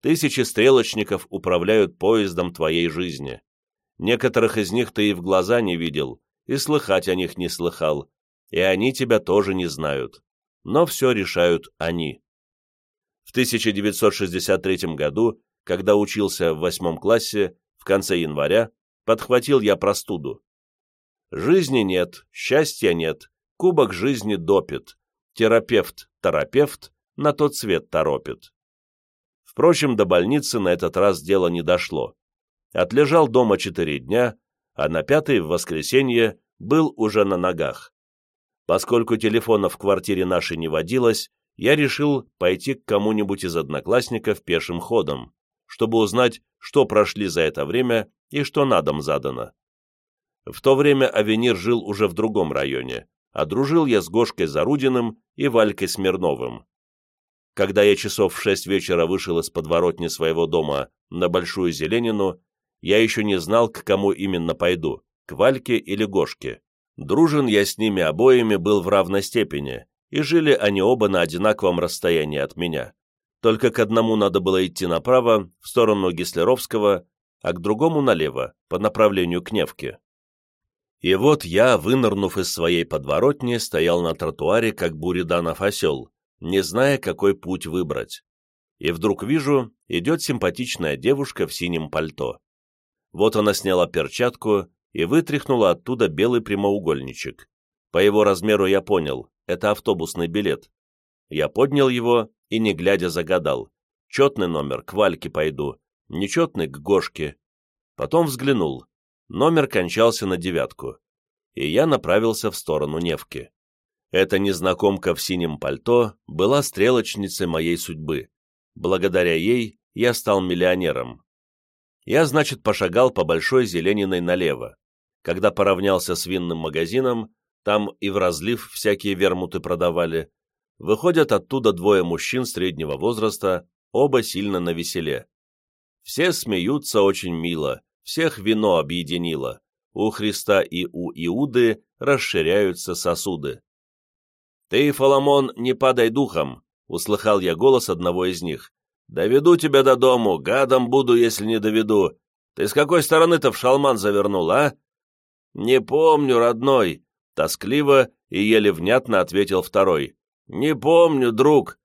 Тысячи стрелочников управляют поездом твоей жизни. Некоторых из них ты и в глаза не видел, и слыхать о них не слыхал, и они тебя тоже не знают, но все решают они. В 1963 году, когда учился в восьмом классе, в конце января, подхватил я простуду. Жизни нет, счастья нет, кубок жизни допит, терапевт, терапевт на тот свет торопит. Впрочем, до больницы на этот раз дело не дошло. Отлежал дома четыре дня, а на пятый, в воскресенье, был уже на ногах. Поскольку телефона в квартире нашей не водилось, я решил пойти к кому-нибудь из одноклассников пешим ходом, чтобы узнать, что прошли за это время и что на дом задано. В то время Авенир жил уже в другом районе, а дружил я с Гошкой Зарудиным и Валькой Смирновым. Когда я часов в шесть вечера вышел из подворотни своего дома на Большую Зеленину, я еще не знал, к кому именно пойду, к Вальке или Гошке. Дружен я с ними обоими был в равной степени, и жили они оба на одинаковом расстоянии от меня. Только к одному надо было идти направо, в сторону Гислеровского, а к другому налево, по направлению к Невке. И вот я, вынырнув из своей подворотни, стоял на тротуаре, как буриданов осел, не зная, какой путь выбрать. И вдруг вижу, идет симпатичная девушка в синем пальто. Вот она сняла перчатку и вытряхнула оттуда белый прямоугольничек. По его размеру я понял, это автобусный билет. Я поднял его и, не глядя, загадал. Четный номер, к Вальке пойду, нечетный к Гошке. Потом взглянул. Номер кончался на девятку. И я направился в сторону Невки. Эта незнакомка в синем пальто была стрелочницей моей судьбы. Благодаря ей я стал миллионером. Я, значит, пошагал по Большой Зелениной налево. Когда поравнялся с винным магазином, там и в разлив всякие вермуты продавали, выходят оттуда двое мужчин среднего возраста, оба сильно навеселе. Все смеются очень мило, всех вино объединило. У Христа и у Иуды расширяются сосуды. «Ты, Фаламон, не падай духом, — услыхал я голос одного из них. «Доведу тебя до дому, гадом буду, если не доведу. Ты с какой стороны-то в шалман завернул, а?» «Не помню, родной», — тоскливо и еле внятно ответил второй. «Не помню, друг.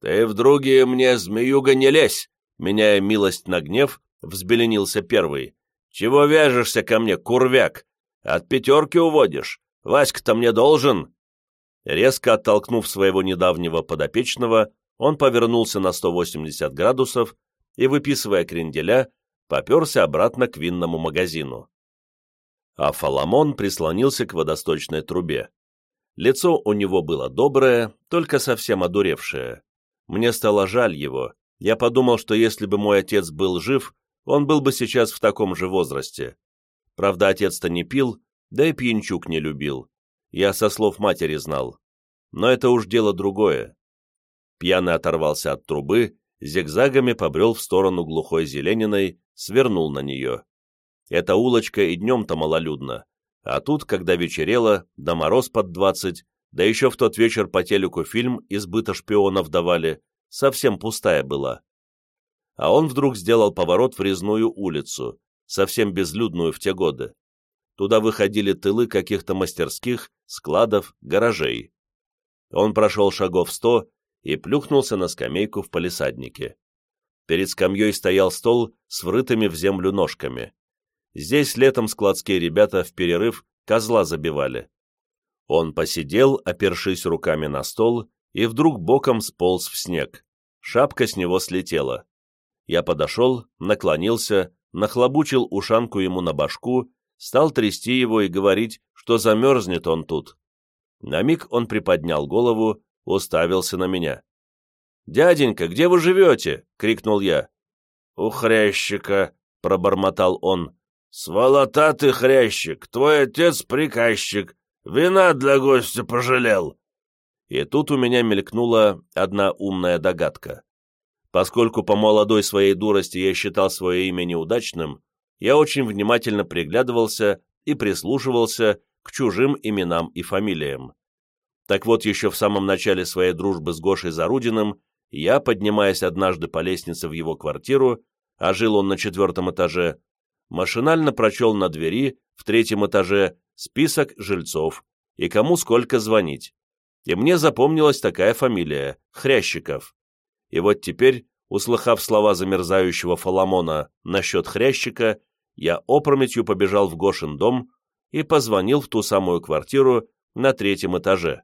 Ты в другие мне, змеюга, не лезь!» Меняя милость на гнев, взбеленился первый. «Чего вяжешься ко мне, курвяк? От пятерки уводишь? Васька-то мне должен!» Резко оттолкнув своего недавнего подопечного, он повернулся на 180 градусов и, выписывая кренделя, поперся обратно к винному магазину. А Фаламон прислонился к водосточной трубе. Лицо у него было доброе, только совсем одуревшее. Мне стало жаль его. Я подумал, что если бы мой отец был жив, он был бы сейчас в таком же возрасте. Правда, отец-то не пил, да и пьянчук не любил. Я со слов матери знал. Но это уж дело другое. Пьяный оторвался от трубы, зигзагами побрел в сторону глухой Зелениной, свернул на нее. Эта улочка и днем-то малолюдна, а тут, когда вечерело, да мороз под двадцать, да еще в тот вечер по телеку фильм «Избыто шпионов» давали, совсем пустая была. А он вдруг сделал поворот в резную улицу, совсем безлюдную в те годы. Туда выходили тылы каких-то мастерских, складов, гаражей. Он прошел шагов сто и плюхнулся на скамейку в палисаднике. Перед скамьей стоял стол с врытыми в землю ножками. Здесь летом складские ребята в перерыв козла забивали. Он посидел, опершись руками на стол, и вдруг боком сполз в снег. Шапка с него слетела. Я подошел, наклонился, нахлобучил ушанку ему на башку, стал трясти его и говорить, что замерзнет он тут. На миг он приподнял голову, уставился на меня. «Дяденька, где вы живете?» — крикнул я. «У хрящика», — пробормотал он. «Сволота ты, хрящик, твой отец приказчик, вина для гостя пожалел». И тут у меня мелькнула одна умная догадка. Поскольку по молодой своей дурости я считал свое имя неудачным, я очень внимательно приглядывался и прислушивался к чужим именам и фамилиям. Так вот, еще в самом начале своей дружбы с Гошей Зарудиным, я, поднимаясь однажды по лестнице в его квартиру, а жил он на четвертом этаже, машинально прочел на двери в третьем этаже список жильцов и кому сколько звонить. И мне запомнилась такая фамилия — Хрящиков. И вот теперь, услыхав слова замерзающего Фаламона насчет Хрящика, я опрометью побежал в Гошин дом и позвонил в ту самую квартиру на третьем этаже.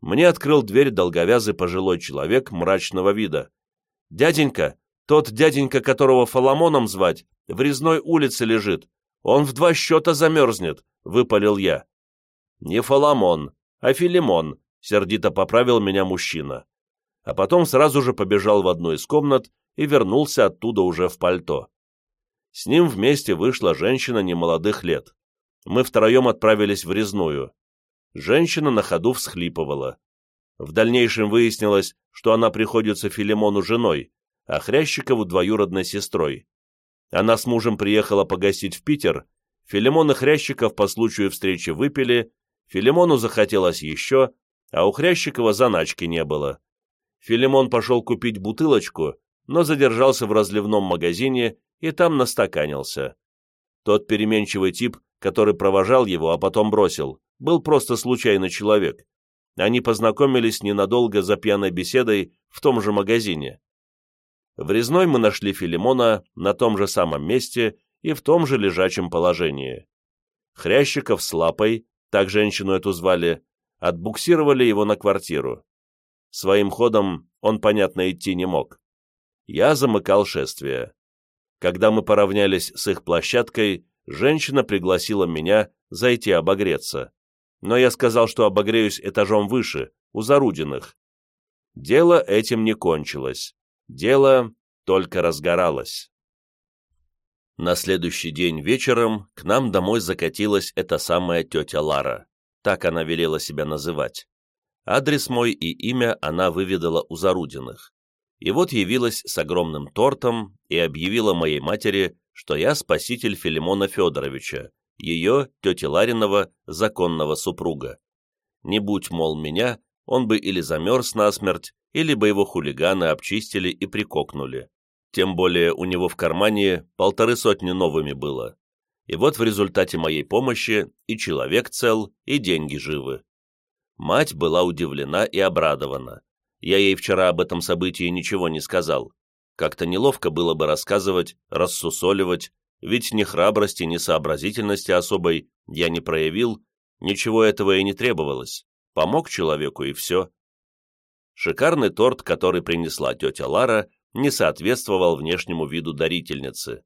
Мне открыл дверь долговязый пожилой человек мрачного вида. «Дяденька, тот дяденька, которого Фаламоном звать, в резной улице лежит. Он в два счета замерзнет», — выпалил я. «Не Фаламон, а Филимон», — сердито поправил меня мужчина. А потом сразу же побежал в одну из комнат и вернулся оттуда уже в пальто. С ним вместе вышла женщина немолодых лет. Мы втроем отправились в резную. Женщина на ходу всхлипывала. В дальнейшем выяснилось, что она приходится Филимону женой, а Хрящикову двоюродной сестрой. Она с мужем приехала погостить в Питер, Филимон и Хрящиков по случаю встречи выпили, Филимону захотелось еще, а у Хрящикова заначки не было. Филимон пошел купить бутылочку, но задержался в разливном магазине и там настаканился. Тот переменчивый тип, который провожал его, а потом бросил, был просто случайный человек. Они познакомились ненадолго за пьяной беседой в том же магазине. В резной мы нашли Филимона на том же самом месте и в том же лежачем положении. Хрящиков с Лапой, так женщину эту звали, отбуксировали его на квартиру. Своим ходом он, понятно, идти не мог. Я замыкал шествие. Когда мы поравнялись с их площадкой, женщина пригласила меня зайти обогреться. Но я сказал, что обогреюсь этажом выше, у Зарудиных. Дело этим не кончилось. Дело только разгоралось. На следующий день вечером к нам домой закатилась эта самая тетя Лара. Так она велела себя называть. Адрес мой и имя она выведала у Зарудиных. И вот явилась с огромным тортом и объявила моей матери, что я спаситель Филимона Федоровича, ее, тети Ларинова, законного супруга. Не будь, мол, меня, он бы или замерз насмерть, или бы его хулиганы обчистили и прикокнули. Тем более у него в кармане полторы сотни новыми было. И вот в результате моей помощи и человек цел, и деньги живы. Мать была удивлена и обрадована. Я ей вчера об этом событии ничего не сказал. Как-то неловко было бы рассказывать, рассусоливать, ведь ни храбрости, ни сообразительности особой я не проявил, ничего этого и не требовалось. Помог человеку и все. Шикарный торт, который принесла тетя Лара, не соответствовал внешнему виду дарительницы.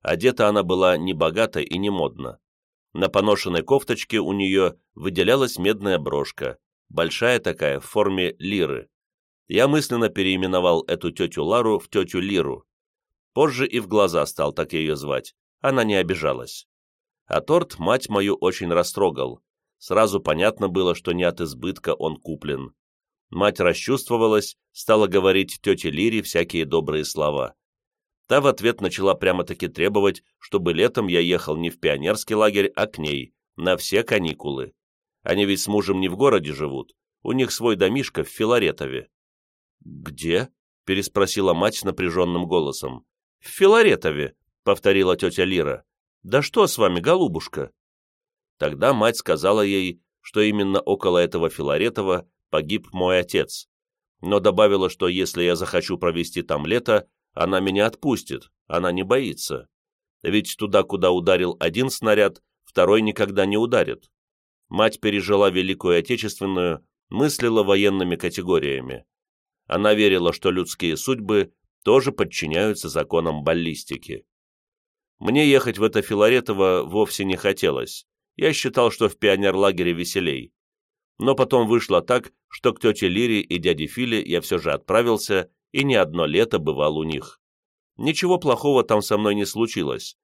Одета она была не богата и не модно. На поношенной кофточке у нее выделялась медная брошка, большая такая, в форме лиры. Я мысленно переименовал эту тетю Лару в тетю Лиру. Позже и в глаза стал так ее звать, она не обижалась. А торт мать мою очень растрогал. Сразу понятно было, что не от избытка он куплен. Мать расчувствовалась, стала говорить тете Лире всякие добрые слова. Та в ответ начала прямо-таки требовать, чтобы летом я ехал не в пионерский лагерь, а к ней, на все каникулы. Они ведь с мужем не в городе живут, у них свой домишко в Филаретове. «Где?» — переспросила мать напряженным голосом. «В Филаретове», — повторила тетя Лира. «Да что с вами, голубушка?» Тогда мать сказала ей, что именно около этого Филаретова погиб мой отец, но добавила, что если я захочу провести там лето, она меня отпустит, она не боится. Ведь туда, куда ударил один снаряд, второй никогда не ударит. Мать пережила Великую Отечественную, мыслила военными категориями. Она верила, что людские судьбы тоже подчиняются законам баллистики. Мне ехать в это Филаретово вовсе не хотелось. Я считал, что в пионерлагере веселей. Но потом вышло так, что к тете Лире и дяде Филе я все же отправился и не одно лето бывал у них. Ничего плохого там со мной не случилось.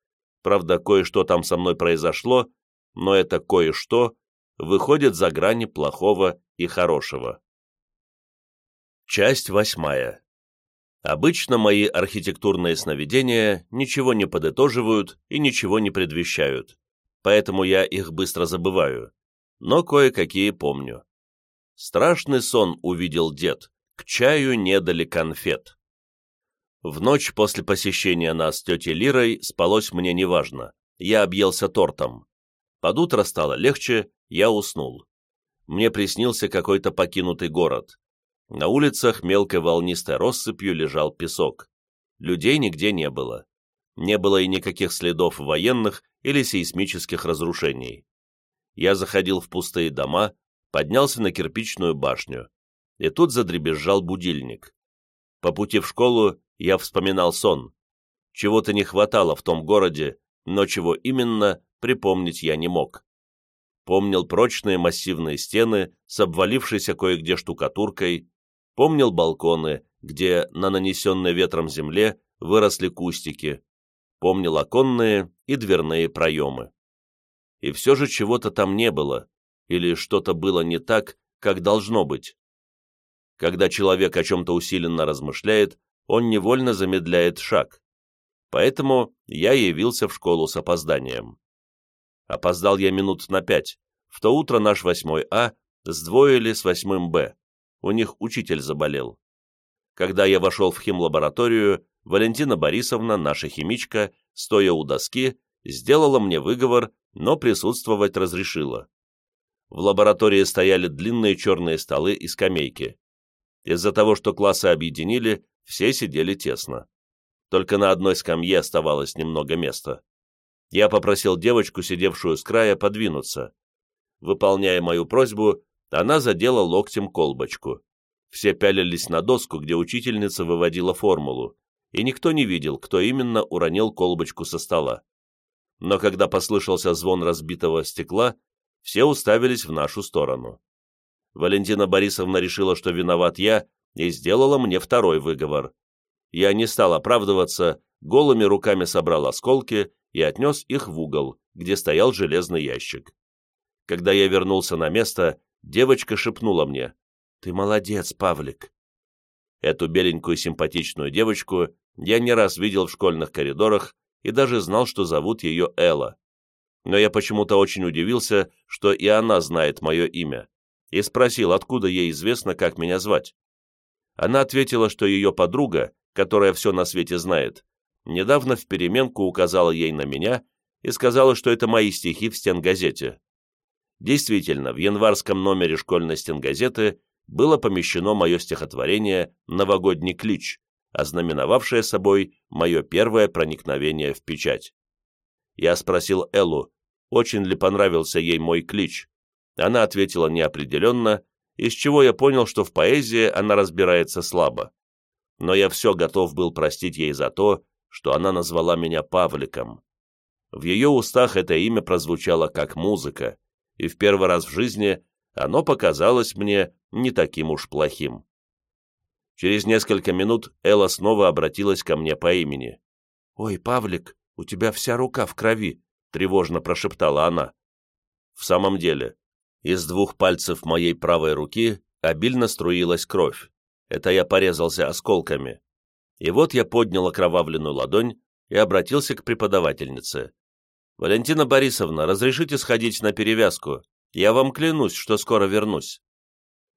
Правда, кое-что там со мной произошло, но это кое-что выходит за грани плохого и хорошего. Часть восьмая. Обычно мои архитектурные сновидения ничего не подытоживают и ничего не предвещают, поэтому я их быстро забываю, но кое-какие помню. Страшный сон увидел дед, к чаю не дали конфет. В ночь после посещения нас с тетей Лирой спалось мне неважно, я объелся тортом. Под утро стало легче, я уснул. Мне приснился какой-то покинутый город. На улицах мелкой волнистой россыпью лежал песок. Людей нигде не было. Не было и никаких следов военных или сейсмических разрушений. Я заходил в пустые дома, поднялся на кирпичную башню. И тут задребезжал будильник. По пути в школу я вспоминал сон. Чего-то не хватало в том городе, но чего именно, припомнить я не мог. Помнил прочные массивные стены с обвалившейся кое-где штукатуркой, Помнил балконы, где на нанесенной ветром земле выросли кустики. Помнил оконные и дверные проемы. И все же чего-то там не было, или что-то было не так, как должно быть. Когда человек о чем-то усиленно размышляет, он невольно замедляет шаг. Поэтому я явился в школу с опозданием. Опоздал я минут на пять. В то утро наш восьмой А сдвоили с восьмым Б у них учитель заболел. Когда я вошел в химлабораторию, Валентина Борисовна, наша химичка, стоя у доски, сделала мне выговор, но присутствовать разрешила. В лаборатории стояли длинные черные столы и скамейки. Из-за того, что классы объединили, все сидели тесно. Только на одной скамье оставалось немного места. Я попросил девочку, сидевшую с края, подвинуться. Выполняя мою просьбу, она задела локтем колбочку. Все пялились на доску, где учительница выводила формулу, и никто не видел, кто именно уронил колбочку со стола. Но когда послышался звон разбитого стекла, все уставились в нашу сторону. Валентина Борисовна решила, что виноват я, и сделала мне второй выговор. Я не стал оправдываться, голыми руками собрал осколки и отнес их в угол, где стоял железный ящик. Когда я вернулся на место, девочка шепнула мне «Ты молодец, Павлик». Эту беленькую симпатичную девочку я не раз видел в школьных коридорах и даже знал, что зовут ее Элла. Но я почему-то очень удивился, что и она знает мое имя, и спросил, откуда ей известно, как меня звать. Она ответила, что ее подруга, которая все на свете знает, недавно в переменку указала ей на меня и сказала, что это мои стихи в стенгазете. Действительно, в январском номере школьной стенгазеты было помещено мое стихотворение «Новогодний клич», ознаменовавшее собой мое первое проникновение в печать. Я спросил Эллу, очень ли понравился ей мой клич. Она ответила неопределенно, из чего я понял, что в поэзии она разбирается слабо. Но я все готов был простить ей за то, что она назвала меня Павликом. В ее устах это имя прозвучало как музыка, и в первый раз в жизни оно показалось мне не таким уж плохим. Через несколько минут Элла снова обратилась ко мне по имени. «Ой, Павлик, у тебя вся рука в крови», — тревожно прошептала она. В самом деле, из двух пальцев моей правой руки обильно струилась кровь. Это я порезался осколками. И вот я поднял окровавленную ладонь и обратился к преподавательнице. «Валентина Борисовна, разрешите сходить на перевязку? Я вам клянусь, что скоро вернусь».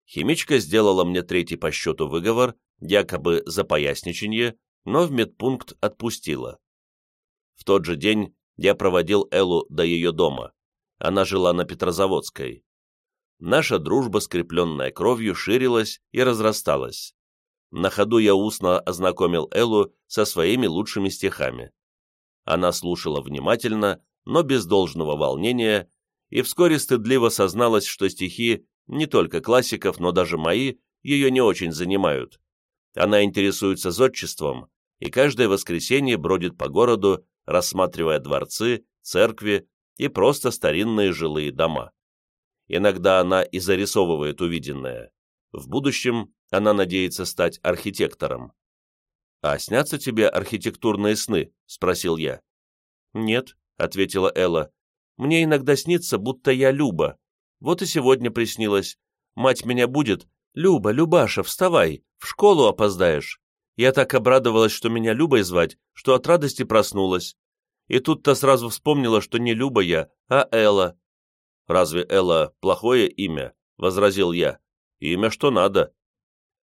Химичка сделала мне третий по счету выговор, якобы за поясничание, но в медпункт отпустила. В тот же день я проводил Эллу до ее дома. Она жила на Петрозаводской. Наша дружба, скрепленная кровью, ширилась и разрасталась. На ходу я устно ознакомил Эллу со своими лучшими стихами. Она слушала внимательно, но без должного волнения, и вскоре стыдливо созналась, что стихи не только классиков, но даже мои, ее не очень занимают. Она интересуется зодчеством и каждое воскресенье бродит по городу, рассматривая дворцы, церкви и просто старинные жилые дома. Иногда она и зарисовывает увиденное. В будущем она надеется стать архитектором. «А снятся тебе архитектурные сны?» — спросил я. «Нет», — ответила Элла. «Мне иногда снится, будто я Люба, вот и сегодня приснилось. Мать меня будет. Люба, Любаша, вставай, в школу опоздаешь. Я так обрадовалась, что меня Любой звать, что от радости проснулась. И тут-то сразу вспомнила, что не Люба я, а Элла. «Разве Элла плохое имя?» — возразил я. «Имя что надо».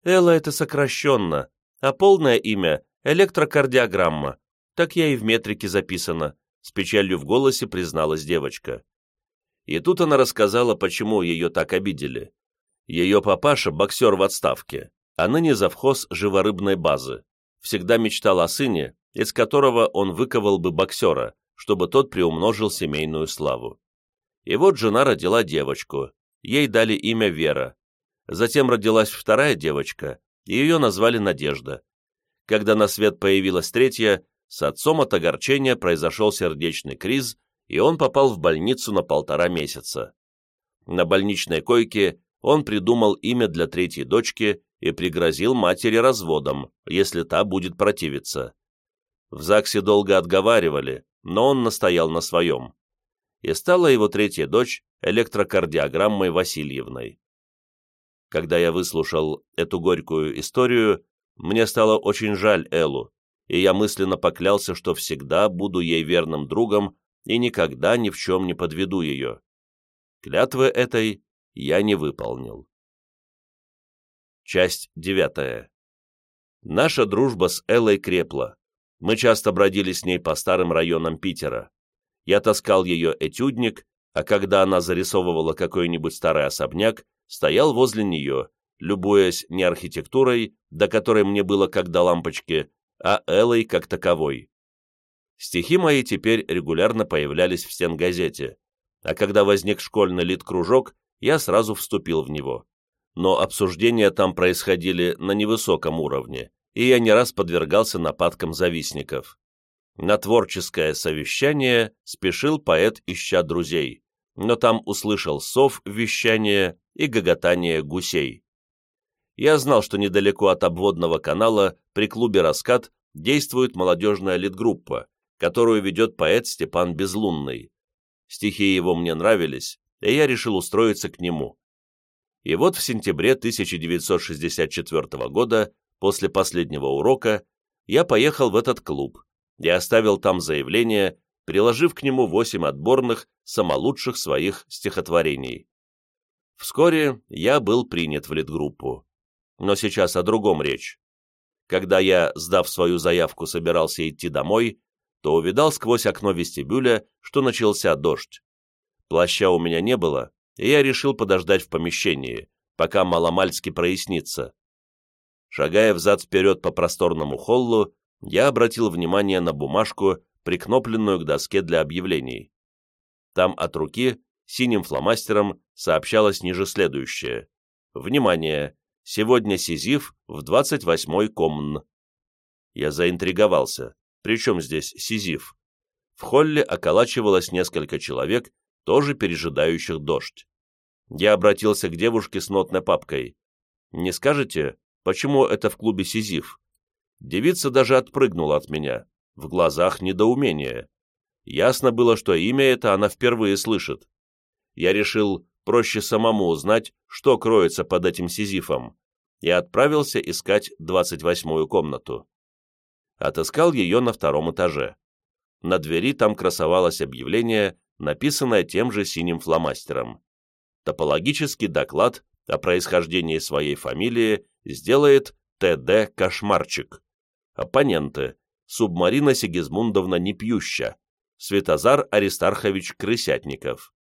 «Элла — это сокращенно, а полное имя — электрокардиограмма. Так я и в метрике записана», — с печалью в голосе призналась девочка. И тут она рассказала, почему ее так обидели. Ее папаша – боксер в отставке, а ныне завхоз живорыбной базы. Всегда мечтал о сыне, из которого он выковал бы боксера, чтобы тот приумножил семейную славу. И вот жена родила девочку, ей дали имя Вера. Затем родилась вторая девочка, и ее назвали Надежда. Когда на свет появилась третья, с отцом от огорчения произошел сердечный криз, и он попал в больницу на полтора месяца. На больничной койке он придумал имя для третьей дочки и пригрозил матери разводом, если та будет противиться. В ЗАГСе долго отговаривали, но он настоял на своем. И стала его третья дочь электрокардиограммой Васильевной. Когда я выслушал эту горькую историю, мне стало очень жаль Эллу, и я мысленно поклялся, что всегда буду ей верным другом и никогда ни в чем не подведу ее. Клятвы этой я не выполнил. Часть девятая. Наша дружба с Эллой крепла. Мы часто бродили с ней по старым районам Питера. Я таскал ее этюдник, а когда она зарисовывала какой-нибудь старый особняк, стоял возле нее, любуясь не архитектурой, до которой мне было как до лампочки, а Эллой как таковой. Стихи мои теперь регулярно появлялись в стенгазете, а когда возник школьный лид-кружок, я сразу вступил в него. Но обсуждения там происходили на невысоком уровне, и я не раз подвергался нападкам завистников. На творческое совещание спешил поэт, ища друзей, но там услышал сов вещание и гоготание гусей. Я знал, что недалеко от обводного канала при клубе «Раскат» действует молодежная литгруппа, которую ведет поэт Степан Безлунный. Стихи его мне нравились, и я решил устроиться к нему. И вот в сентябре 1964 года, после последнего урока, я поехал в этот клуб и оставил там заявление, приложив к нему восемь отборных, самолучших своих стихотворений. Вскоре я был принят в литгруппу. но сейчас о другом речь. Когда я, сдав свою заявку, собирался идти домой, то увидал сквозь окно вестибюля, что начался дождь. Плаща у меня не было, и я решил подождать в помещении, пока маломальски прояснится. Шагая взад-вперед по просторному холлу, я обратил внимание на бумажку, прикнопленную к доске для объявлений. Там от руки, синим фломастером, сообщалось ниже следующее. «Внимание! Сегодня Сизиф в 28-й комн». Я заинтриговался. Причем здесь Сизиф? В холле околачивалось несколько человек, тоже пережидающих дождь. Я обратился к девушке с нотной папкой. «Не скажете, почему это в клубе Сизиф?» Девица даже отпрыгнула от меня. В глазах недоумение. Ясно было, что имя это она впервые слышит. Я решил проще самому узнать, что кроется под этим Сизифом, и отправился искать двадцать восьмую комнату. Отыскал ее на втором этаже. На двери там красовалось объявление, написанное тем же синим фломастером. Топологический доклад о происхождении своей фамилии сделает Т.Д. Кошмарчик. Оппоненты. Субмарина Сигизмундовна Непьюща. Светозар Аристархович Крысятников.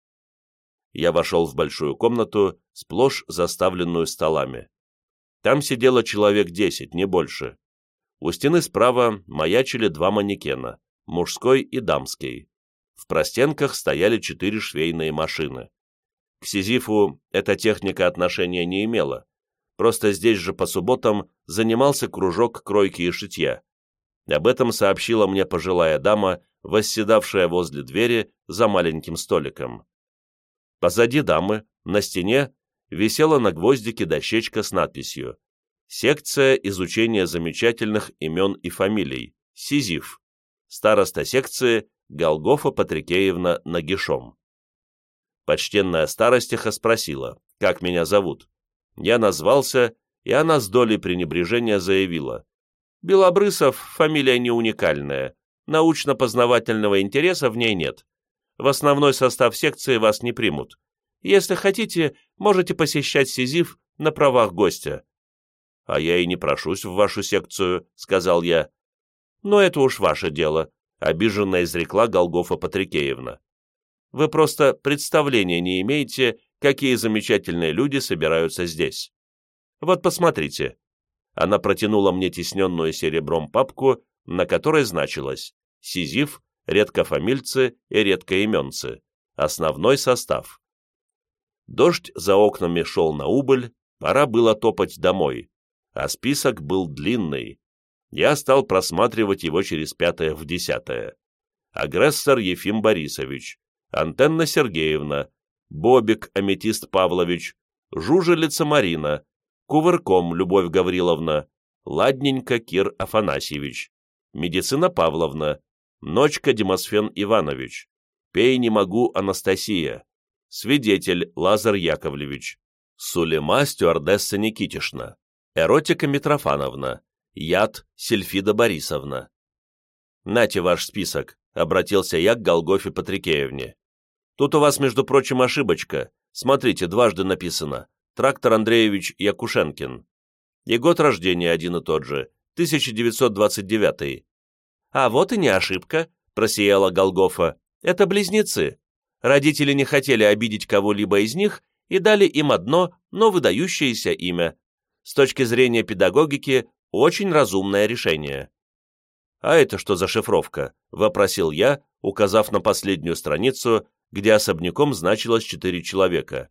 Я вошел в большую комнату, сплошь заставленную столами. Там сидело человек десять, не больше. У стены справа маячили два манекена, мужской и дамский. В простенках стояли четыре швейные машины. К Сизифу эта техника отношения не имела, просто здесь же по субботам занимался кружок кройки и шитья. Об этом сообщила мне пожилая дама, восседавшая возле двери за маленьким столиком. Позади дамы, на стене, висела на гвоздике дощечка с надписью Секция изучения замечательных имен и фамилий. Сизиф. Староста секции Голгофа Патрикеевна Нагишом. Почтенная старостиха спросила, как меня зовут. Я назвался, и она с долей пренебрежения заявила. Белобрысов – фамилия не уникальная, научно-познавательного интереса в ней нет. В основной состав секции вас не примут. Если хотите, можете посещать Сизиф на правах гостя. «А я и не прошусь в вашу секцию», — сказал я. «Но это уж ваше дело», — обиженно изрекла Голгофа Патрикеевна. «Вы просто представления не имеете, какие замечательные люди собираются здесь. Вот посмотрите». Она протянула мне тесненную серебром папку, на которой значилось «Сизиф», «Редкофамильцы» и «Редкоименцы». Основной состав. Дождь за окнами шел на убыль, пора было топать домой а список был длинный. Я стал просматривать его через пятое в десятое. Агрессор Ефим Борисович, Антенна Сергеевна, Бобик Аметист Павлович, Жужелица Марина, Кувырком Любовь Гавриловна, Ладненько Кир Афанасьевич, Медицина Павловна, Ночка Демосфен Иванович, Пей не могу Анастасия, Свидетель Лазар Яковлевич, Сулема Стюардесса Никитишна, Эротика Митрофановна, Яд Сельфида Борисовна. «Нате ваш список», — обратился я к Голгофе Патрикеевне. «Тут у вас, между прочим, ошибочка. Смотрите, дважды написано. Трактор Андреевич Якушенкин. И год рождения один и тот же, 1929 «А вот и не ошибка», — просияла Голгофа. «Это близнецы. Родители не хотели обидеть кого-либо из них и дали им одно, но выдающееся имя с точки зрения педагогики, очень разумное решение. «А это что за шифровка?» — вопросил я, указав на последнюю страницу, где особняком значилось четыре человека.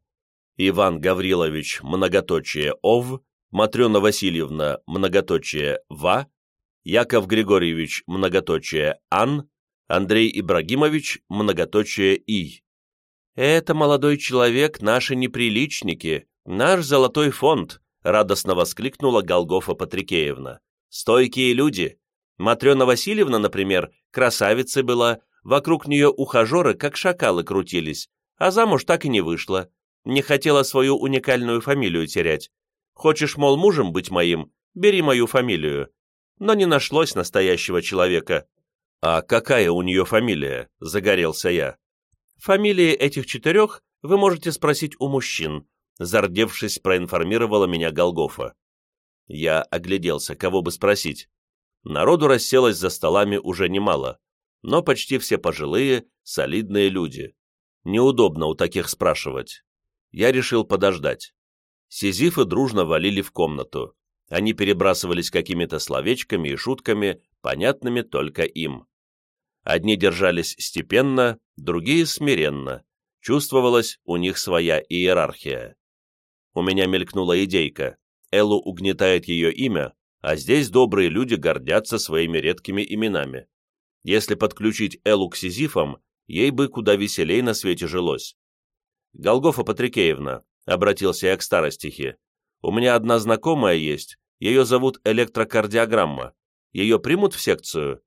Иван Гаврилович, многоточие ОВ, Матрена Васильевна, многоточие ВА, Яков Григорьевич, многоточие АН, Андрей Ибрагимович, многоточие И. «Это, молодой человек, наши неприличники, наш золотой фонд», радостно воскликнула Голгофа Патрикеевна. «Стойкие люди! Матрена Васильевна, например, красавицей была, вокруг нее ухажеры, как шакалы, крутились, а замуж так и не вышла. Не хотела свою уникальную фамилию терять. Хочешь, мол, мужем быть моим, бери мою фамилию. Но не нашлось настоящего человека. «А какая у нее фамилия?» – загорелся я. «Фамилии этих четырех вы можете спросить у мужчин», Зардевшись, проинформировала меня Голгофа. Я огляделся, кого бы спросить. Народу расселось за столами уже немало, но почти все пожилые, солидные люди. Неудобно у таких спрашивать. Я решил подождать. Сизифы дружно валили в комнату. Они перебрасывались какими-то словечками и шутками, понятными только им. Одни держались степенно, другие смиренно. Чувствовалась у них своя иерархия. У меня мелькнула идейка. Эллу угнетает ее имя, а здесь добрые люди гордятся своими редкими именами. Если подключить Эллу к Сизифам, ей бы куда веселей на свете жилось. «Голгофа Патрикеевна», — обратился я к старостихе, — «у меня одна знакомая есть, ее зовут электрокардиограмма. Ее примут в секцию?»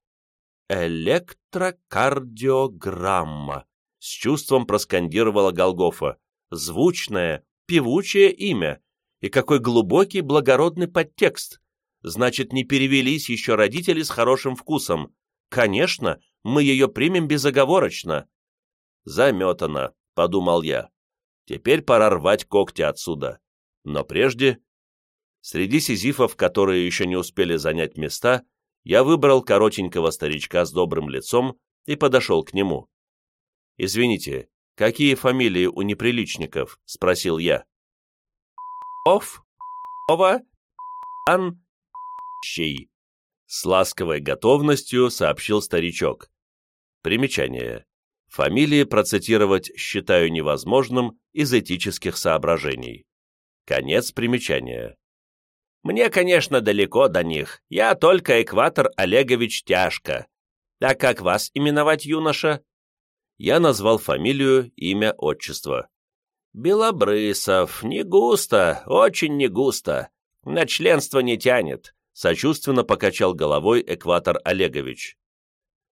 «Электрокардиограмма», — с чувством проскандировала Голгофа. «Звучное, певучее имя. И какой глубокий, благородный подтекст. Значит, не перевелись еще родители с хорошим вкусом. Конечно, мы ее примем безоговорочно. Заметано, подумал я. Теперь пора рвать когти отсюда. Но прежде... Среди сизифов, которые еще не успели занять места, я выбрал коротенького старичка с добрым лицом и подошел к нему. «Извините, какие фамилии у неприличников?» — спросил я. «Оф, Ова, Ан, щей!» С ласковой готовностью сообщил старичок. Примечание. Фамилии процитировать считаю невозможным из этических соображений. Конец примечания. Мне, конечно, далеко до них. Я только экватор Олегович Тяжко. А как вас именовать, юноша? Я назвал фамилию, имя, отчество. Белобрысов. Не густо, очень не густо. На членство не тянет сочувственно покачал головой Экватор Олегович.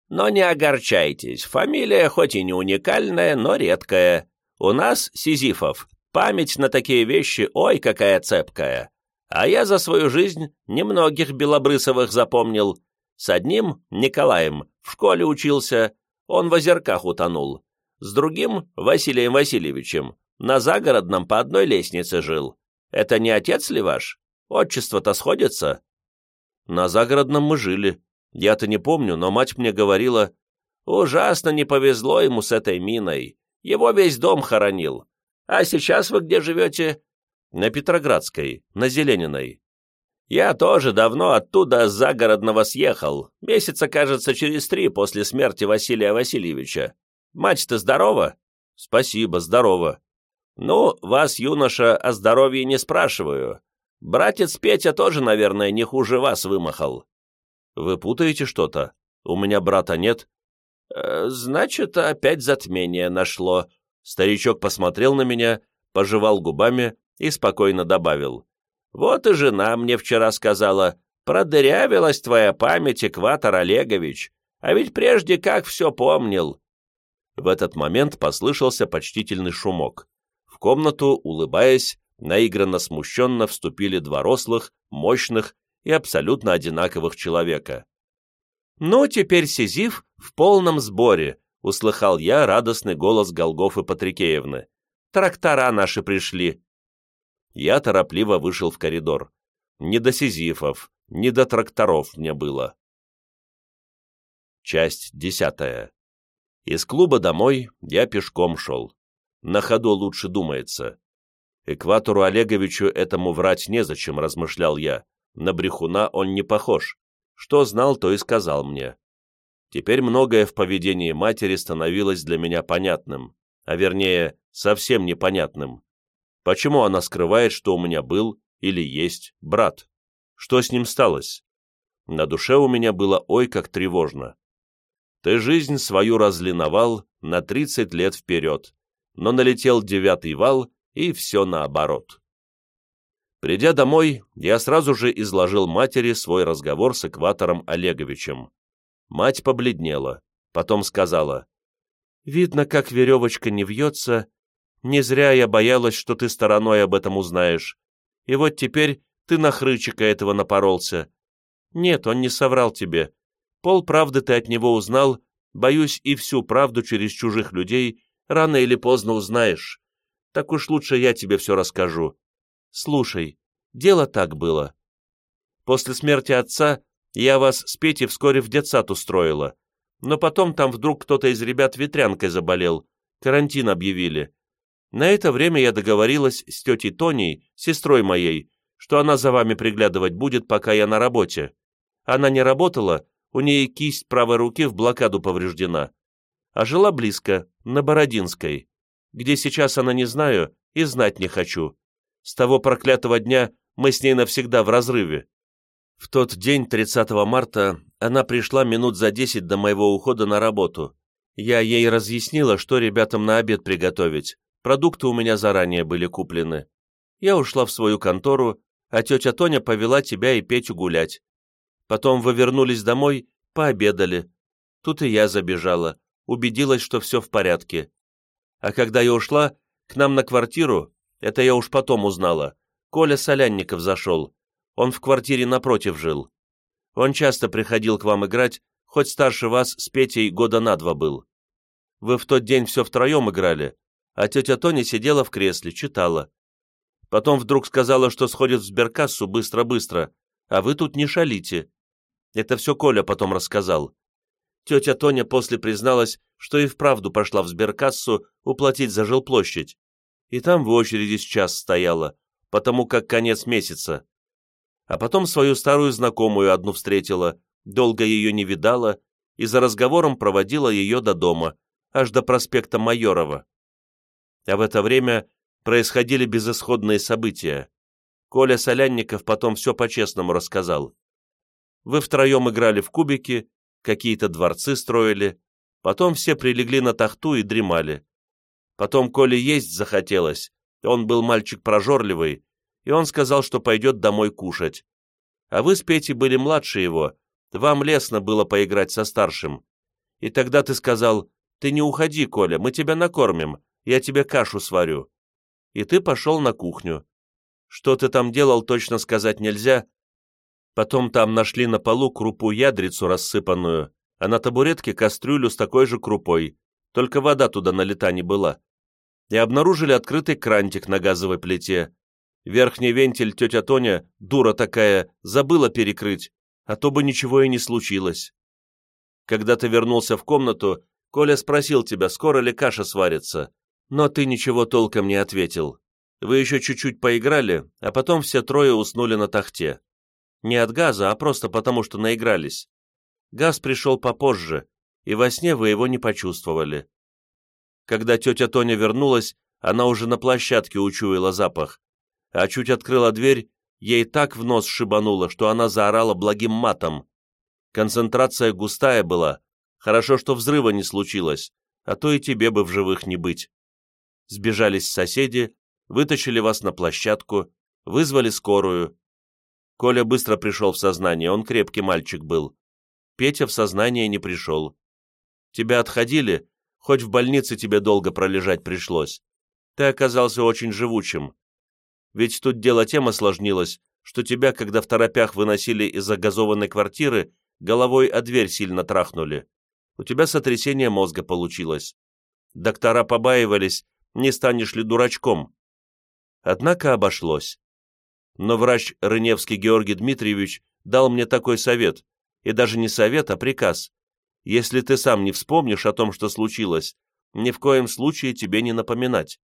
Но не огорчайтесь, фамилия хоть и не уникальная, но редкая. У нас, Сизифов, память на такие вещи ой какая цепкая. А я за свою жизнь немногих Белобрысовых запомнил. С одним, Николаем, в школе учился, он в озерках утонул. С другим, Василием Васильевичем, на загородном по одной лестнице жил. Это не отец ли ваш? Отчество-то сходится? На загородном мы жили. Я-то не помню, но мать мне говорила, «Ужасно не повезло ему с этой миной. Его весь дом хоронил. А сейчас вы где живете?» «На Петроградской, на Зелениной». «Я тоже давно оттуда с загородного съехал. Месяца, кажется, через три после смерти Василия Васильевича. Мать-то здорова?» «Спасибо, здорова». «Ну, вас, юноша, о здоровье не спрашиваю. Братец Петя тоже, наверное, не хуже вас вымахал. Вы путаете что-то? У меня брата нет. Э, значит, опять затмение нашло. Старичок посмотрел на меня, пожевал губами и спокойно добавил. Вот и жена мне вчера сказала, продырявилась твоя память, Экватор Олегович, а ведь прежде как все помнил. В этот момент послышался почтительный шумок. В комнату, улыбаясь, наигранно смущенно вступили два рослых, мощных и абсолютно одинаковых человека. «Ну, теперь Сизиф в полном сборе», — услыхал я радостный голос Голгофы Патрикеевны. «Трактора наши пришли». Я торопливо вышел в коридор. Не до Сизифов, не до тракторов мне было. Часть десятая. Из клуба домой я пешком шел. На ходу лучше думается. Экватору Олеговичу этому врать незачем, размышлял я. На брехуна он не похож. Что знал, то и сказал мне. Теперь многое в поведении матери становилось для меня понятным, а вернее, совсем непонятным. Почему она скрывает, что у меня был или есть брат? Что с ним сталось? На душе у меня было ой как тревожно. Ты жизнь свою разлиновал на тридцать лет вперед, но налетел девятый вал и все наоборот. Придя домой, я сразу же изложил матери свой разговор с Экватором Олеговичем. Мать побледнела, потом сказала, «Видно, как веревочка не вьется. Не зря я боялась, что ты стороной об этом узнаешь. И вот теперь ты на хрычика этого напоролся. Нет, он не соврал тебе. Пол правды ты от него узнал, боюсь, и всю правду через чужих людей рано или поздно узнаешь. Так уж лучше я тебе все расскажу. Слушай, дело так было. После смерти отца я вас с Петей вскоре в детсад устроила, но потом там вдруг кто-то из ребят ветрянкой заболел, карантин объявили. На это время я договорилась с тетей Тоней, сестрой моей, что она за вами приглядывать будет, пока я на работе. Она не работала, у нее кисть правой руки в блокаду повреждена. А жила близко, на Бородинской. Где сейчас она не знаю и знать не хочу. С того проклятого дня мы с ней навсегда в разрыве. В тот день, 30 марта, она пришла минут за десять до моего ухода на работу. Я ей разъяснила, что ребятам на обед приготовить. Продукты у меня заранее были куплены. Я ушла в свою контору, а тетя Тоня повела тебя и Петю гулять. Потом вы вернулись домой, пообедали. Тут и я забежала, убедилась, что все в порядке. А когда я ушла, к нам на квартиру, это я уж потом узнала, Коля Солянников зашел. Он в квартире напротив жил. Он часто приходил к вам играть, хоть старше вас с Петей года на два был. Вы в тот день все втроем играли, а тетя Тоня сидела в кресле, читала. Потом вдруг сказала, что сходит в сберкассу быстро-быстро, а вы тут не шалите. Это все Коля потом рассказал. Тетя Тоня после призналась, что и вправду пошла в сберкассу уплатить за жилплощадь. И там в очереди сейчас стояла, потому как конец месяца. А потом свою старую знакомую одну встретила, долго ее не видала и за разговором проводила ее до дома, аж до проспекта Майорова. А в это время происходили безысходные события. Коля Солянников потом все по-честному рассказал. Вы втроем играли в кубики, какие-то дворцы строили, потом все прилегли на тахту и дремали. Потом Коле есть захотелось, он был мальчик прожорливый, и он сказал, что пойдет домой кушать. А вы с Петей были младше его, вам лестно было поиграть со старшим. И тогда ты сказал, ты не уходи, Коля, мы тебя накормим, я тебе кашу сварю. И ты пошел на кухню. Что ты там делал, точно сказать нельзя, Потом там нашли на полу крупу-ядрицу рассыпанную, а на табуретке кастрюлю с такой же крупой, только вода туда налита не была. И обнаружили открытый крантик на газовой плите. Верхний вентиль тетя Тоня, дура такая, забыла перекрыть, а то бы ничего и не случилось. Когда ты вернулся в комнату, Коля спросил тебя, скоро ли каша сварится, но ты ничего толком не ответил. Вы еще чуть-чуть поиграли, а потом все трое уснули на тахте. Не от газа, а просто потому, что наигрались. Газ пришел попозже, и во сне вы его не почувствовали. Когда тетя Тоня вернулась, она уже на площадке учуяла запах, а чуть открыла дверь, ей так в нос шибануло, что она заорала благим матом. Концентрация густая была, хорошо, что взрыва не случилось, а то и тебе бы в живых не быть. Сбежались соседи, вытащили вас на площадку, вызвали скорую, Коля быстро пришел в сознание, он крепкий мальчик был. Петя в сознание не пришел. Тебя отходили, хоть в больнице тебе долго пролежать пришлось. Ты оказался очень живучим. Ведь тут дело тем осложнилось, что тебя, когда в торопях выносили из загазованной квартиры, головой о дверь сильно трахнули. У тебя сотрясение мозга получилось. Доктора побаивались, не станешь ли дурачком. Однако обошлось но врач Рыневский Георгий Дмитриевич дал мне такой совет, и даже не совет, а приказ. Если ты сам не вспомнишь о том, что случилось, ни в коем случае тебе не напоминать,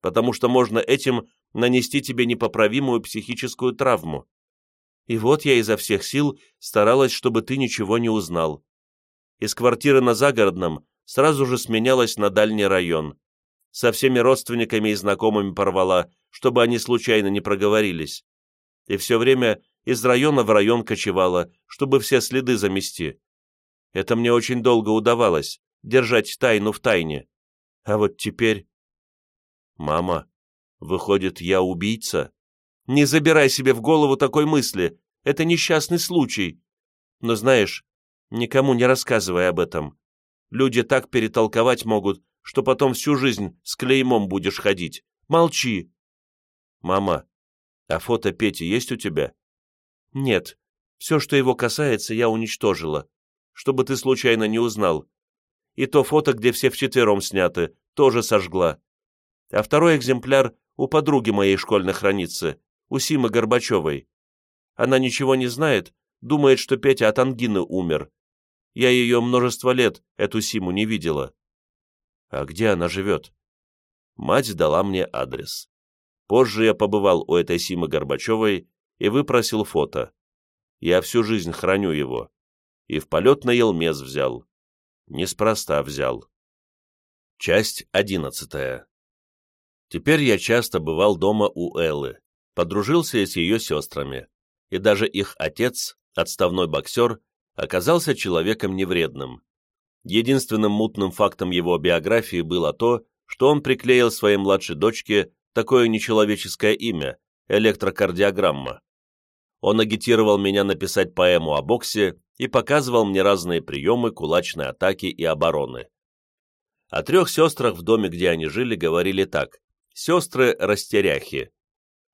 потому что можно этим нанести тебе непоправимую психическую травму. И вот я изо всех сил старалась, чтобы ты ничего не узнал. Из квартиры на Загородном сразу же сменялась на дальний район. Со всеми родственниками и знакомыми порвала, чтобы они случайно не проговорились. И все время из района в район кочевала, чтобы все следы замести. Это мне очень долго удавалось, держать тайну в тайне. А вот теперь... Мама, выходит, я убийца? Не забирай себе в голову такой мысли. Это несчастный случай. Но знаешь, никому не рассказывай об этом. Люди так перетолковать могут, что потом всю жизнь с клеймом будешь ходить. Молчи. «Мама, а фото Пети есть у тебя?» «Нет. Все, что его касается, я уничтожила. Чтобы ты случайно не узнал. И то фото, где все вчетвером сняты, тоже сожгла. А второй экземпляр у подруги моей школьной хранится, у Симы Горбачевой. Она ничего не знает, думает, что Петя от ангины умер. Я ее множество лет, эту Симу, не видела. А где она живет? Мать дала мне адрес. Позже я побывал у этой Симы Горбачевой и выпросил фото. Я всю жизнь храню его. И в полет на Елмез взял. Неспроста взял. Часть одиннадцатая. Теперь я часто бывал дома у Эллы, подружился с ее сестрами, и даже их отец, отставной боксер, оказался человеком невредным. Единственным мутным фактом его биографии было то, что он приклеил своей младшей дочке такое нечеловеческое имя – электрокардиограмма. Он агитировал меня написать поэму о боксе и показывал мне разные приемы кулачной атаки и обороны. О трех сестрах в доме, где они жили, говорили так – сестры-растеряхи.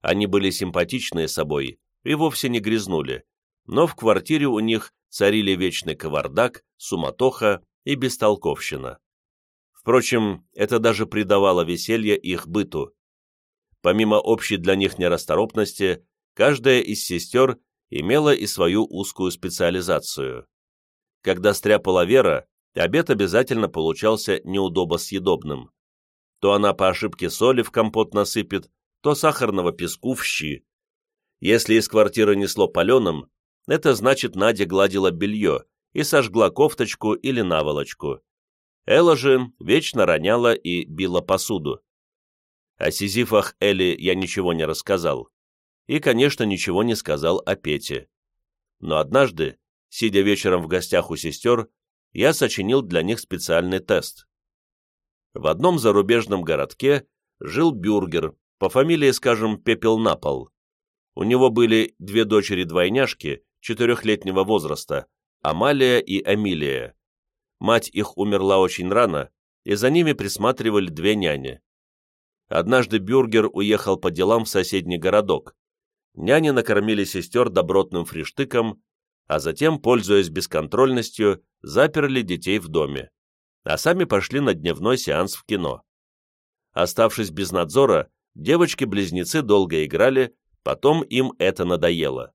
Они были симпатичные собой и вовсе не грязнули, но в квартире у них царили вечный кавардак, суматоха и бестолковщина. Впрочем, это даже придавало веселье их быту. Помимо общей для них нерасторопности, каждая из сестер имела и свою узкую специализацию. Когда стряпала Вера, обед обязательно получался неудобосъедобным. То она по ошибке соли в компот насыпет, то сахарного песку в щи. Если из квартиры несло паленым, это значит Надя гладила белье и сожгла кофточку или наволочку. Элла же вечно роняла и била посуду. О Сизифах Элли я ничего не рассказал. И, конечно, ничего не сказал о Пете. Но однажды, сидя вечером в гостях у сестер, я сочинил для них специальный тест. В одном зарубежном городке жил бюргер, по фамилии, скажем, Пепел на пол. У него были две дочери-двойняшки четырехлетнего возраста, Амалия и Амилия. Мать их умерла очень рано, и за ними присматривали две няни. Однажды Бюргер уехал по делам в соседний городок. Няни накормили сестер добротным фриштыком, а затем, пользуясь бесконтрольностью, заперли детей в доме, а сами пошли на дневной сеанс в кино. Оставшись без надзора, девочки-близнецы долго играли, потом им это надоело.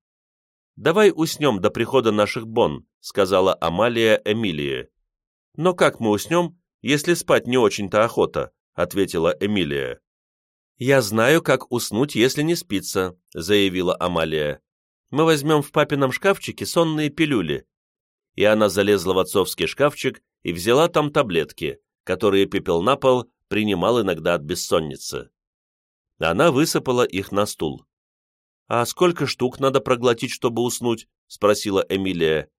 «Давай уснем до прихода наших Бон», — сказала Амалия Эмилии. «Но как мы уснем, если спать не очень-то охота?» — ответила Эмилия. «Я знаю, как уснуть, если не спится», — заявила Амалия. «Мы возьмем в папином шкафчике сонные пилюли». И она залезла в отцовский шкафчик и взяла там таблетки, которые пепел на пол принимал иногда от бессонницы. Она высыпала их на стул. «А сколько штук надо проглотить, чтобы уснуть?» — спросила Эмилия.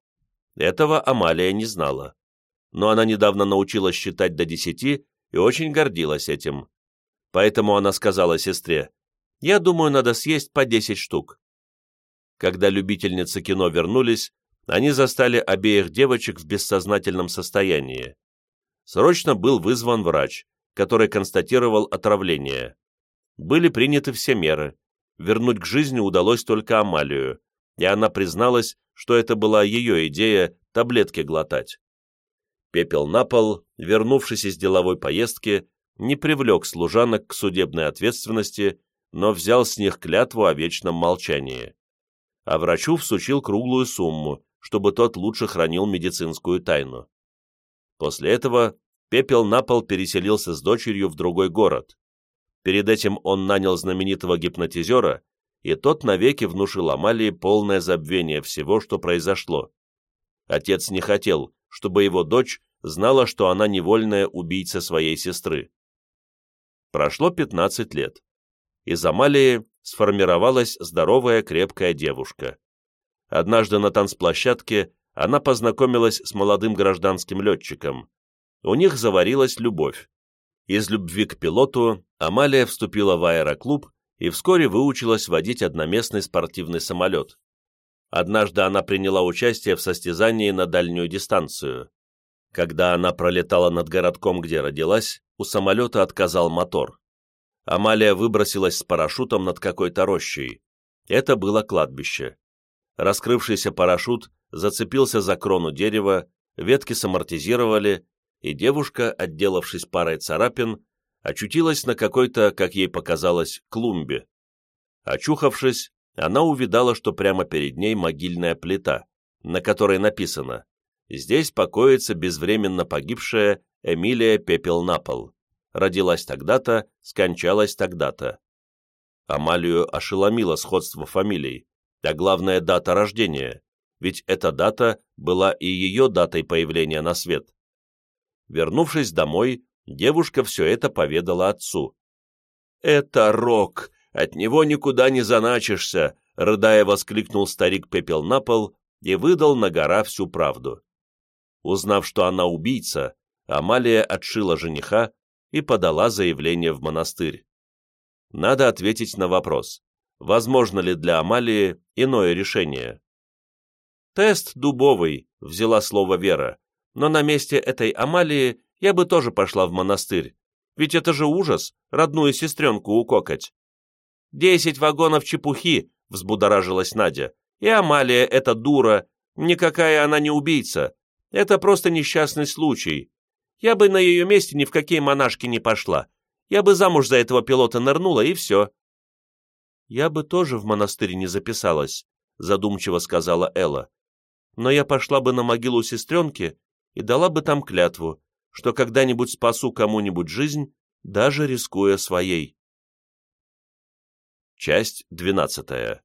Этого Амалия не знала. Но она недавно научилась считать до десяти и очень гордилась этим. Поэтому она сказала сестре, «Я думаю, надо съесть по десять штук». Когда любительницы кино вернулись, они застали обеих девочек в бессознательном состоянии. Срочно был вызван врач, который констатировал отравление. Были приняты все меры, вернуть к жизни удалось только Амалию, и она призналась, что это была ее идея таблетки глотать. Пепел на пол, вернувшись из деловой поездки, не привлек служанок к судебной ответственности, но взял с них клятву о вечном молчании. А врачу всучил круглую сумму, чтобы тот лучше хранил медицинскую тайну. После этого Пепел на пол переселился с дочерью в другой город. Перед этим он нанял знаменитого гипнотизера, и тот навеки внушил Амалии полное забвение всего, что произошло. Отец не хотел, чтобы его дочь знала, что она невольная убийца своей сестры. Прошло 15 лет. Из Амалии сформировалась здоровая крепкая девушка. Однажды на танцплощадке она познакомилась с молодым гражданским летчиком. У них заварилась любовь. Из любви к пилоту Амалия вступила в аэроклуб и вскоре выучилась водить одноместный спортивный самолет. Однажды она приняла участие в состязании на дальнюю дистанцию. Когда она пролетала над городком, где родилась, у самолета отказал мотор. Амалия выбросилась с парашютом над какой-то рощей. Это было кладбище. Раскрывшийся парашют зацепился за крону дерева, ветки самортизировали, и девушка, отделавшись парой царапин, очутилась на какой-то, как ей показалось, клумбе. Очухавшись, она увидала, что прямо перед ней могильная плита, на которой написано «Здесь покоится безвременно погибшая Эмилия Пепел на пол. Родилась тогда-то, скончалась тогда-то». Амалию ошеломило сходство фамилий, а главное дата рождения, ведь эта дата была и ее датой появления на свет. Вернувшись домой, девушка все это поведала отцу. «Это рок! От него никуда не заначишься!» рыдая воскликнул старик пепел на пол и выдал на гора всю правду. Узнав, что она убийца, Амалия отшила жениха и подала заявление в монастырь. Надо ответить на вопрос, возможно ли для Амалии иное решение. «Тест дубовый», — взяла слово Вера, «но на месте этой Амалии я бы тоже пошла в монастырь, ведь это же ужас, родную сестренку укокать». «Десять вагонов чепухи», — взбудоражилась Надя, «и Амалия эта дура, никакая она не убийца, это просто несчастный случай. Я бы на ее месте ни в какие монашки не пошла, я бы замуж за этого пилота нырнула, и все». «Я бы тоже в монастырь не записалась», — задумчиво сказала Элла но я пошла бы на могилу сестренки и дала бы там клятву, что когда-нибудь спасу кому-нибудь жизнь, даже рискуя своей. Часть двенадцатая.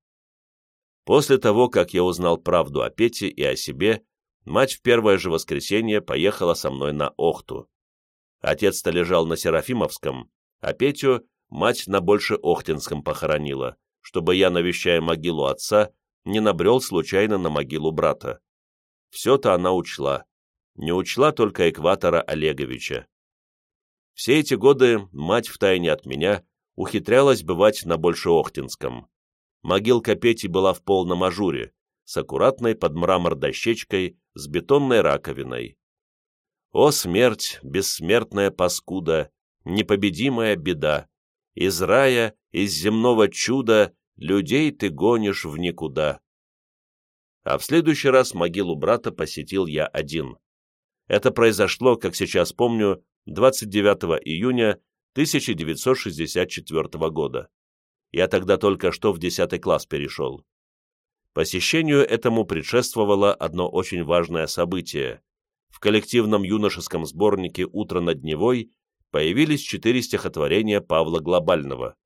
После того, как я узнал правду о Пете и о себе, мать в первое же воскресенье поехала со мной на Охту. Отец-то лежал на Серафимовском, а Петю мать на Больше Охтинском похоронила, чтобы я, навещая могилу отца, не набрел случайно на могилу брата. Все-то она учла. Не учла только экватора Олеговича. Все эти годы мать втайне от меня ухитрялась бывать на Большеохтинском. Могилка Пети была в полном ажуре, с аккуратной под мрамор дощечкой, с бетонной раковиной. О, смерть, бессмертная паскуда, непобедимая беда! Из рая, из земного чуда людей ты гонишь в никуда. А в следующий раз могилу брата посетил я один. Это произошло, как сейчас помню, 29 июня 1964 года. Я тогда только что в 10 класс перешел. Посещению этому предшествовало одно очень важное событие. В коллективном юношеском сборнике «Утро над Невой» появились четыре стихотворения Павла Глобального.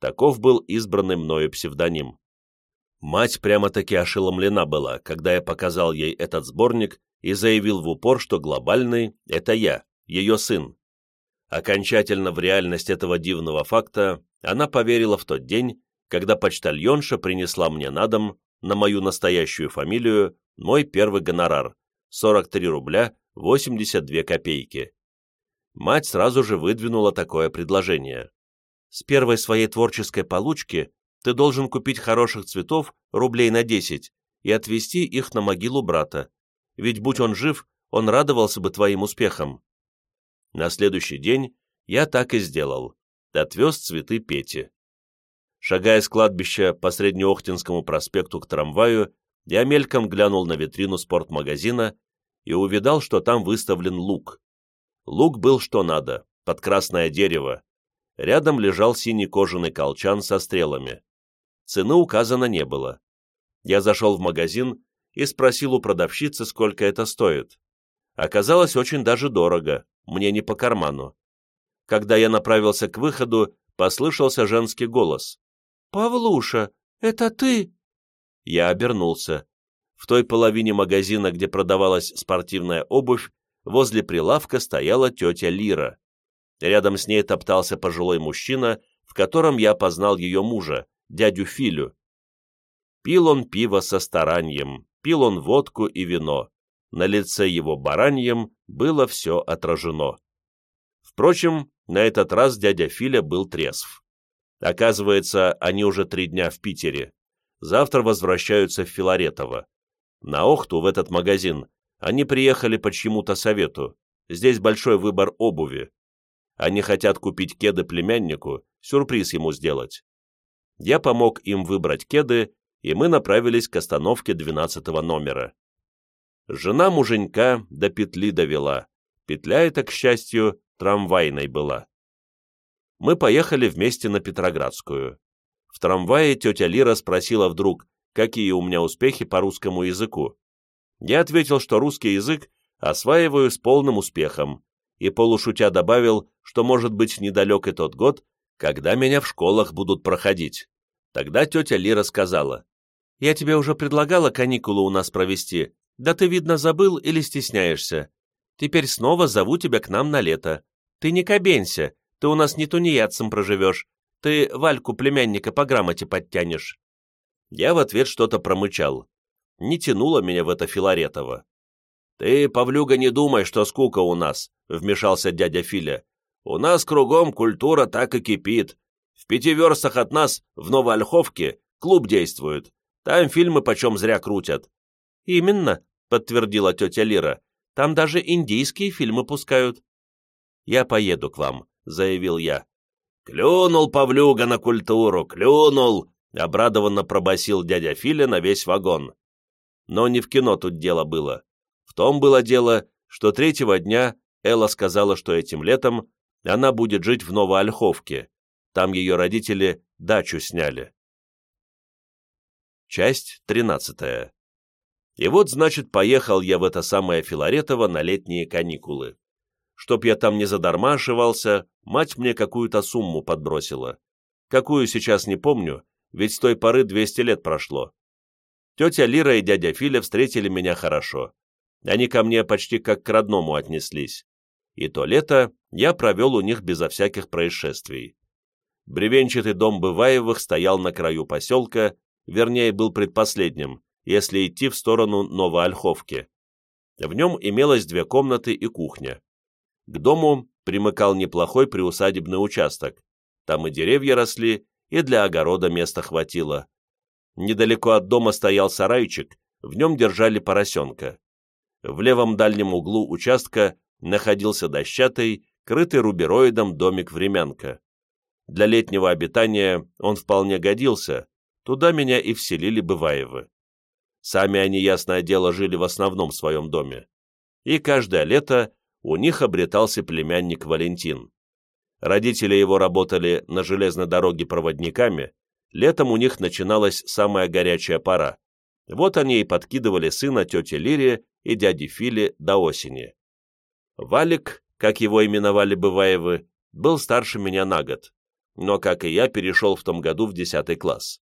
Таков был избранный мною псевдоним. Мать прямо-таки ошеломлена была, когда я показал ей этот сборник и заявил в упор, что глобальный — это я, ее сын. Окончательно в реальность этого дивного факта она поверила в тот день, когда почтальонша принесла мне на дом, на мою настоящую фамилию, мой первый гонорар — 43 рубля 82 копейки. Мать сразу же выдвинула такое предложение. С первой своей творческой получки ты должен купить хороших цветов рублей на десять и отвезти их на могилу брата, ведь будь он жив, он радовался бы твоим успехам. На следующий день я так и сделал. Отвез цветы Пете. Шагая с кладбища по Среднеохтинскому проспекту к трамваю, я мельком глянул на витрину спортмагазина и увидал, что там выставлен лук. Лук был что надо, под красное дерево, Рядом лежал синий кожаный колчан со стрелами. Цены указано не было. Я зашел в магазин и спросил у продавщицы, сколько это стоит. Оказалось очень даже дорого, мне не по карману. Когда я направился к выходу, послышался женский голос. «Павлуша, это ты?» Я обернулся. В той половине магазина, где продавалась спортивная обувь, возле прилавка стояла тетя Лира. Рядом с ней топтался пожилой мужчина, в котором я познал ее мужа, дядю Филю. Пил он пиво со старанием, пил он водку и вино. На лице его бараньем было все отражено. Впрочем, на этот раз дядя Филя был трезв. Оказывается, они уже три дня в Питере. Завтра возвращаются в Филаретово. На Охту, в этот магазин, они приехали по чьему-то совету. Здесь большой выбор обуви. Они хотят купить кеды племяннику, сюрприз ему сделать. Я помог им выбрать кеды, и мы направились к остановке 12 номера. Жена муженька до петли довела. Петля эта, к счастью, трамвайной была. Мы поехали вместе на Петроградскую. В трамвае тетя Лира спросила вдруг, какие у меня успехи по русскому языку. Я ответил, что русский язык осваиваю с полным успехом, и полушутя добавил, что может быть недалек и тот год, когда меня в школах будут проходить. Тогда тетя Лира сказала, «Я тебе уже предлагала каникулы у нас провести, да ты, видно, забыл или стесняешься. Теперь снова зову тебя к нам на лето. Ты не кабенься, ты у нас не тунеядцем проживешь, ты Вальку племянника по грамоте подтянешь». Я в ответ что-то промычал. Не тянуло меня в это Филаретово. «Ты, Павлюга, не думай, что скука у нас», — вмешался дядя Филя. «У нас кругом культура так и кипит. В пяти верстах от нас, в Новоольховке, клуб действует. Там фильмы почем зря крутят». «Именно», — подтвердила тетя Лира. «Там даже индийские фильмы пускают». «Я поеду к вам», — заявил я. «Клюнул Павлюга на культуру, клюнул!» — обрадованно пробасил дядя Филя на весь вагон. Но не в кино тут дело было. В том было дело, что третьего дня Элла сказала, что этим летом она будет жить в Новоольховке. Там ее родители дачу сняли. Часть тринадцатая. И вот, значит, поехал я в это самое Филаретово на летние каникулы. Чтоб я там не задарма ошивался, мать мне какую-то сумму подбросила. Какую сейчас не помню, ведь с той поры 200 лет прошло. Тетя Лира и дядя Филя встретили меня хорошо. Они ко мне почти как к родному отнеслись. И то лето я провел у них безо всяких происшествий. Бревенчатый дом Бываевых стоял на краю поселка, вернее, был предпоследним, если идти в сторону Новоольховки. В нем имелось две комнаты и кухня. К дому примыкал неплохой приусадебный участок. Там и деревья росли, и для огорода места хватило. Недалеко от дома стоял сарайчик, в нем держали поросенка. В левом дальнем углу участка находился дощатый, крытый рубероидом домик-времянка. Для летнего обитания он вполне годился, туда меня и вселили Бываевы. Сами они, ясное дело, жили в основном в своем доме. И каждое лето у них обретался племянник Валентин. Родители его работали на железной дороге проводниками, Летом у них начиналась самая горячая пора. Вот они и подкидывали сына тете Лире и дяди Фили до осени. Валик, как его именовали Бываевы, был старше меня на год, но, как и я, перешел в том году в десятый класс.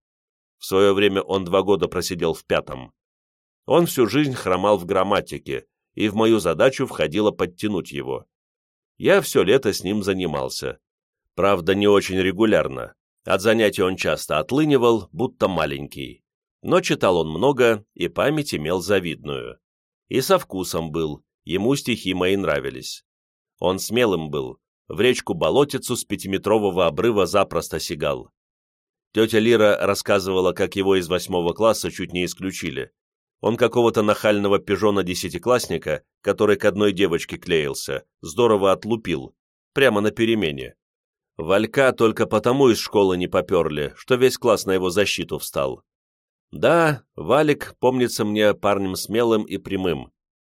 В свое время он два года просидел в пятом. Он всю жизнь хромал в грамматике, и в мою задачу входило подтянуть его. Я все лето с ним занимался. Правда, не очень регулярно, от занятий он часто отлынивал, будто маленький. Но читал он много, и память имел завидную. И со вкусом был, ему стихи мои нравились. Он смелым был, в речку-болотицу с пятиметрового обрыва запросто сигал. Тетя Лира рассказывала, как его из восьмого класса чуть не исключили. Он какого-то нахального пижона-десятиклассника, который к одной девочке клеился, здорово отлупил, прямо на перемене. Валька только потому из школы не поперли, что весь класс на его защиту встал. Да, Валик помнится мне парнем смелым и прямым,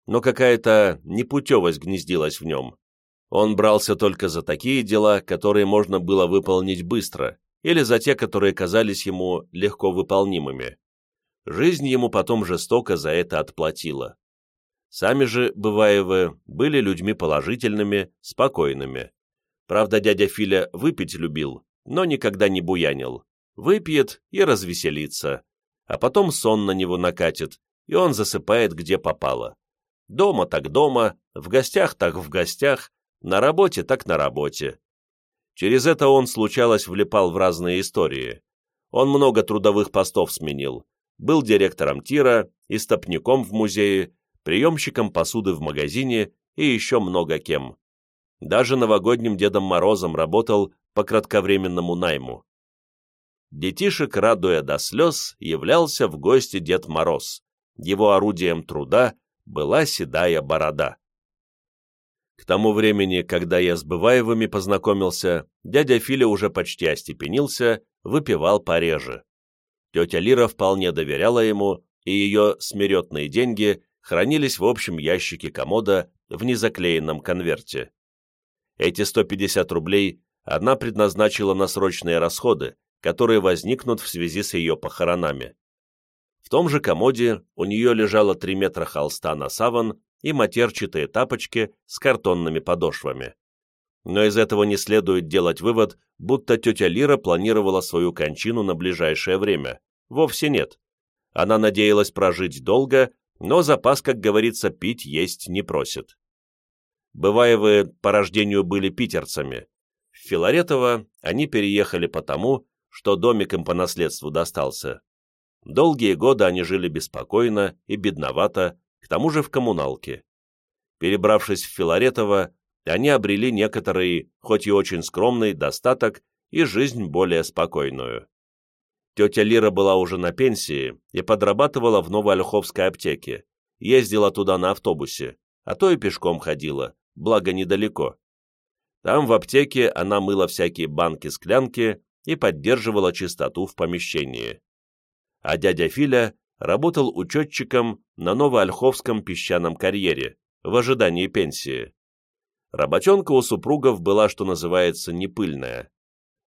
но какая-то непутевость гнездилась в нем. Он брался только за такие дела, которые можно было выполнить быстро, или за те, которые казались ему легко выполнимыми. Жизнь ему потом жестоко за это отплатила. Сами же Бываевы были людьми положительными, спокойными. Правда, дядя Филя выпить любил, но никогда не буянил. Выпьет и развеселится. А потом сон на него накатит, и он засыпает где попало. Дома так дома, в гостях так в гостях, на работе так на работе. Через это он, случалось, влипал в разные истории. Он много трудовых постов сменил. Был директором тира, истопником в музее, приемщиком посуды в магазине и еще много кем. Даже новогодним Дедом Морозом работал по кратковременному найму. Детишек, радуя до слез, являлся в гости Дед Мороз. Его орудием труда была седая борода. К тому времени, когда я с Бываевыми познакомился, дядя Филя уже почти остепенился, выпивал пореже. Тетя Лира вполне доверяла ему, и ее смиретные деньги хранились в общем ящике комода в незаклеенном конверте. Эти 150 рублей она предназначила на срочные расходы, которые возникнут в связи с ее похоронами. В том же комоде у нее лежало 3 метра холста на саван и матерчатые тапочки с картонными подошвами. Но из этого не следует делать вывод, будто тетя Лира планировала свою кончину на ближайшее время. Вовсе нет. Она надеялась прожить долго, но запас, как говорится, пить есть не просит. Бываевы по рождению были питерцами. В Филаретово они переехали потому, что домик им по наследству достался. Долгие годы они жили беспокойно и бедновато, тому же в коммуналке. Перебравшись в Филаретово, они обрели некоторый, хоть и очень скромный, достаток и жизнь более спокойную. Тетя Лира была уже на пенсии и подрабатывала в Новоольховской аптеке, ездила туда на автобусе, а то и пешком ходила, благо недалеко. Там в аптеке она мыла всякие банки-склянки и поддерживала чистоту в помещении. А дядя Филя работал учетчиком на Новоольховском песчаном карьере в ожидании пенсии. Работенка у супругов была, что называется, непыльная.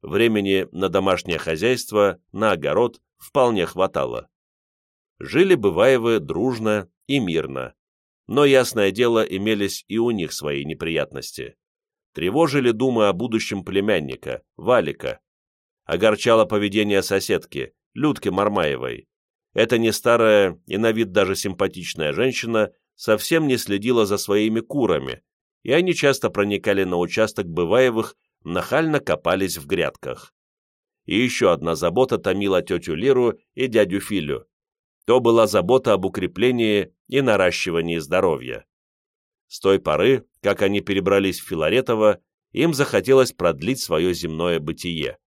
Времени на домашнее хозяйство, на огород вполне хватало. Жили Бываевы дружно и мирно, но, ясное дело, имелись и у них свои неприятности. Тревожили думы о будущем племянника, Валика. Огорчало поведение соседки, Людки Мармаевой. Эта не старая и на вид даже симпатичная женщина совсем не следила за своими курами, и они часто проникали на участок Бываевых, нахально копались в грядках. И еще одна забота томила тетю Лиру и дядю Филю. То была забота об укреплении и наращивании здоровья. С той поры, как они перебрались в Филаретово, им захотелось продлить свое земное бытие.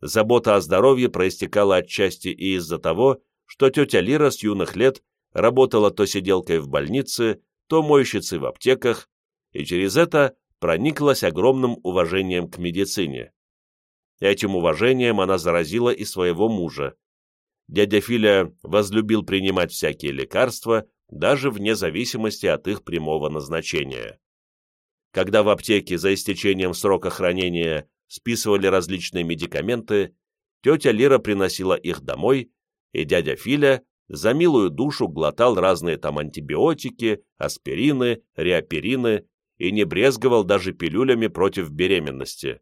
Забота о здоровье проистекала отчасти и из-за того, что тетя Лира с юных лет работала то сиделкой в больнице, то мойщицей в аптеках, и через это прониклась огромным уважением к медицине. Этим уважением она заразила и своего мужа, дядя Филя возлюбил принимать всякие лекарства, даже вне зависимости от их прямого назначения. Когда в аптеке за истечением срока хранения списывали различные медикаменты, тетя Лира приносила их домой, и дядя Филя за милую душу глотал разные там антибиотики, аспирины, реаперины и не брезговал даже пилюлями против беременности.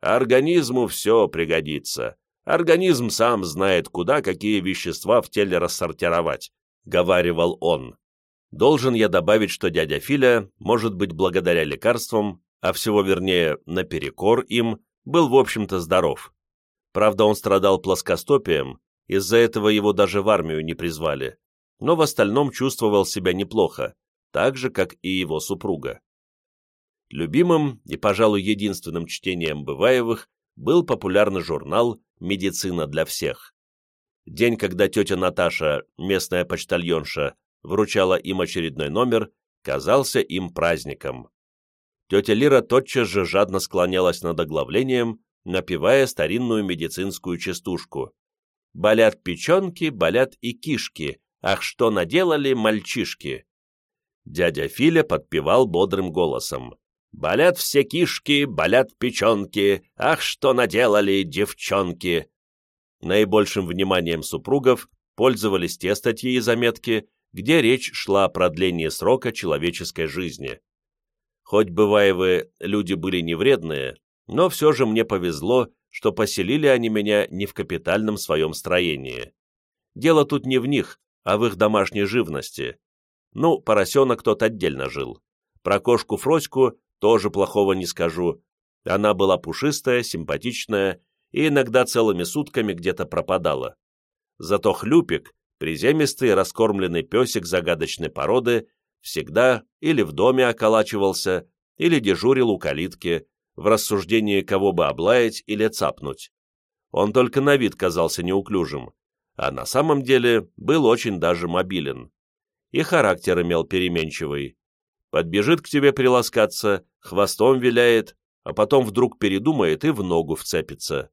Организму все пригодится, Организм сам знает, куда какие вещества в теле рассортировать», — говаривал он. Должен я добавить, что дядя Филя, может быть, благодаря лекарствам, а всего вернее, наперекор им, был в общем-то здоров. Правда, он страдал плоскостопием, из-за этого его даже в армию не призвали, но в остальном чувствовал себя неплохо, так же, как и его супруга. Любимым и, пожалуй, единственным чтением Бываевых был популярный журнал «Медицина для всех». День, когда тетя Наташа, местная почтальонша, вручала им очередной номер, казался им праздником. Тетя Лира тотчас же жадно склонялась над оглавлением, напевая старинную медицинскую частушку. «Болят печенки, болят и кишки, ах, что наделали мальчишки!» Дядя Филя подпевал бодрым голосом. Болят все кишки, болят печенки, ах, что наделали девчонки!» Наибольшим вниманием супругов пользовались те статьи и заметки, где речь шла о продлении срока человеческой жизни. Хоть бываевы люди были не вредные, но все же мне повезло, что поселили они меня не в капитальном своем строении. Дело тут не в них, а в их домашней живности. Ну, поросенок тот отдельно жил. Про кошку Фроську тоже плохого не скажу. Она была пушистая, симпатичная и иногда целыми сутками где-то пропадала. Зато Хлюпик, приземистый раскормленный песик загадочной породы, всегда или в доме околачивался, или дежурил у калитки, в рассуждении кого бы облаять или цапнуть. Он только на вид казался неуклюжим, а на самом деле был очень даже мобилен. И характер имел переменчивый. Подбежит к тебе приласкаться, хвостом виляет, а потом вдруг передумает и в ногу вцепится.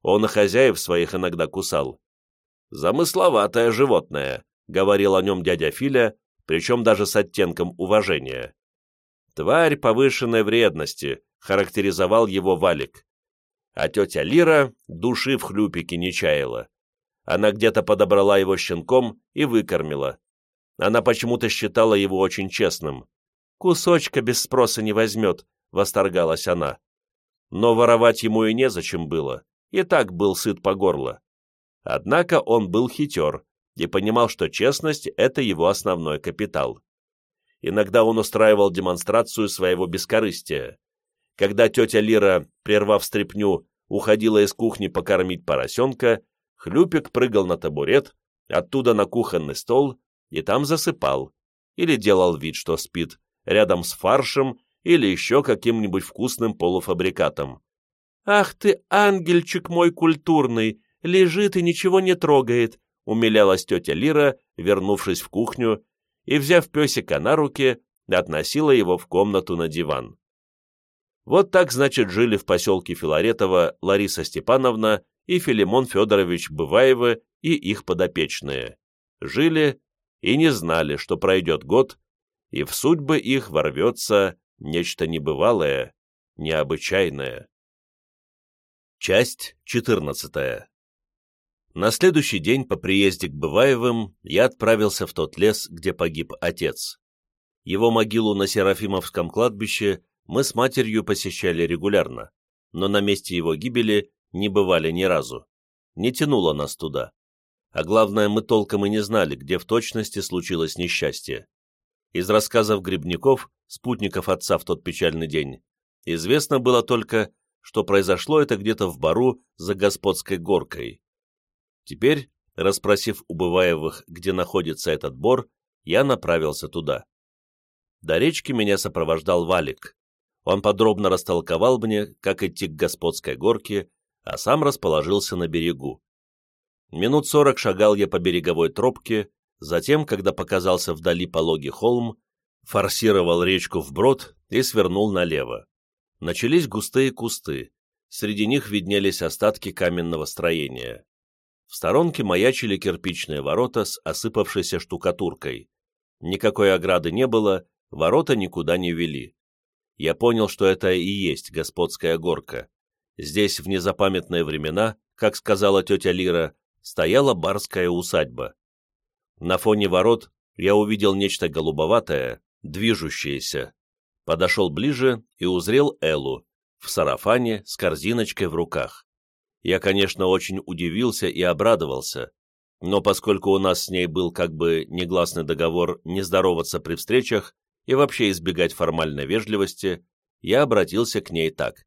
Он и хозяев своих иногда кусал. «Замысловатое животное», — говорил о нем дядя Филя, причем даже с оттенком уважения. «Тварь повышенной вредности», — характеризовал его Валик. А тетя Лира души в хлюпике не чаяла. Она где-то подобрала его щенком и выкормила. Она почему-то считала его очень честным. «Кусочка без спроса не возьмет», — восторгалась она. Но воровать ему и незачем было, и так был сыт по горло. Однако он был хитер и понимал, что честность — это его основной капитал. Иногда он устраивал демонстрацию своего бескорыстия. Когда тетя Лира, прервав стряпню, уходила из кухни покормить поросенка, Хлюпик прыгал на табурет, оттуда на кухонный стол и там засыпал, или делал вид, что спит, рядом с фаршем или еще каким-нибудь вкусным полуфабрикатом. «Ах ты, ангельчик мой культурный, лежит и ничего не трогает», умилялась тетя Лира, вернувшись в кухню, и, взяв песика на руки, относила его в комнату на диван. Вот так, значит, жили в поселке Филаретово Лариса Степановна и Филимон Федорович Бываевы и их подопечные. Жили и не знали, что пройдет год, и в судьбы их ворвется нечто небывалое, необычайное. Часть 14. На следующий день по приезде к Бываевым я отправился в тот лес, где погиб отец. Его могилу на Серафимовском кладбище мы с матерью посещали регулярно, но на месте его гибели не бывали ни разу. Не тянуло нас туда. А главное, мы толком и не знали, где в точности случилось несчастье. Из рассказов грибников, спутников отца в тот печальный день, известно было только, что произошло это где-то в бару за господской горкой. Теперь, расспросив у Бываевых, где находится этот бор, я направился туда. До речки меня сопровождал Валик. Он подробно растолковал мне, как идти к господской горке, а сам расположился на берегу. Минут сорок шагал я по береговой тропке, затем, когда показался вдали пологий холм, форсировал речку вброд и свернул налево. Начались густые кусты, среди них виднелись остатки каменного строения. В сторонке маячили кирпичные ворота с осыпавшейся штукатуркой. Никакой ограды не было, ворота никуда не вели. Я понял, что это и есть господская горка. Здесь в незапамятные времена, как сказала тетя Лира, стояла барская усадьба. На фоне ворот я увидел нечто голубоватое, движущееся. Подошел ближе и узрел Эллу в сарафане с корзиночкой в руках. Я, конечно, очень удивился и обрадовался, но поскольку у нас с ней был как бы негласный договор не здороваться при встречах и вообще избегать формальной вежливости, я обратился к ней так.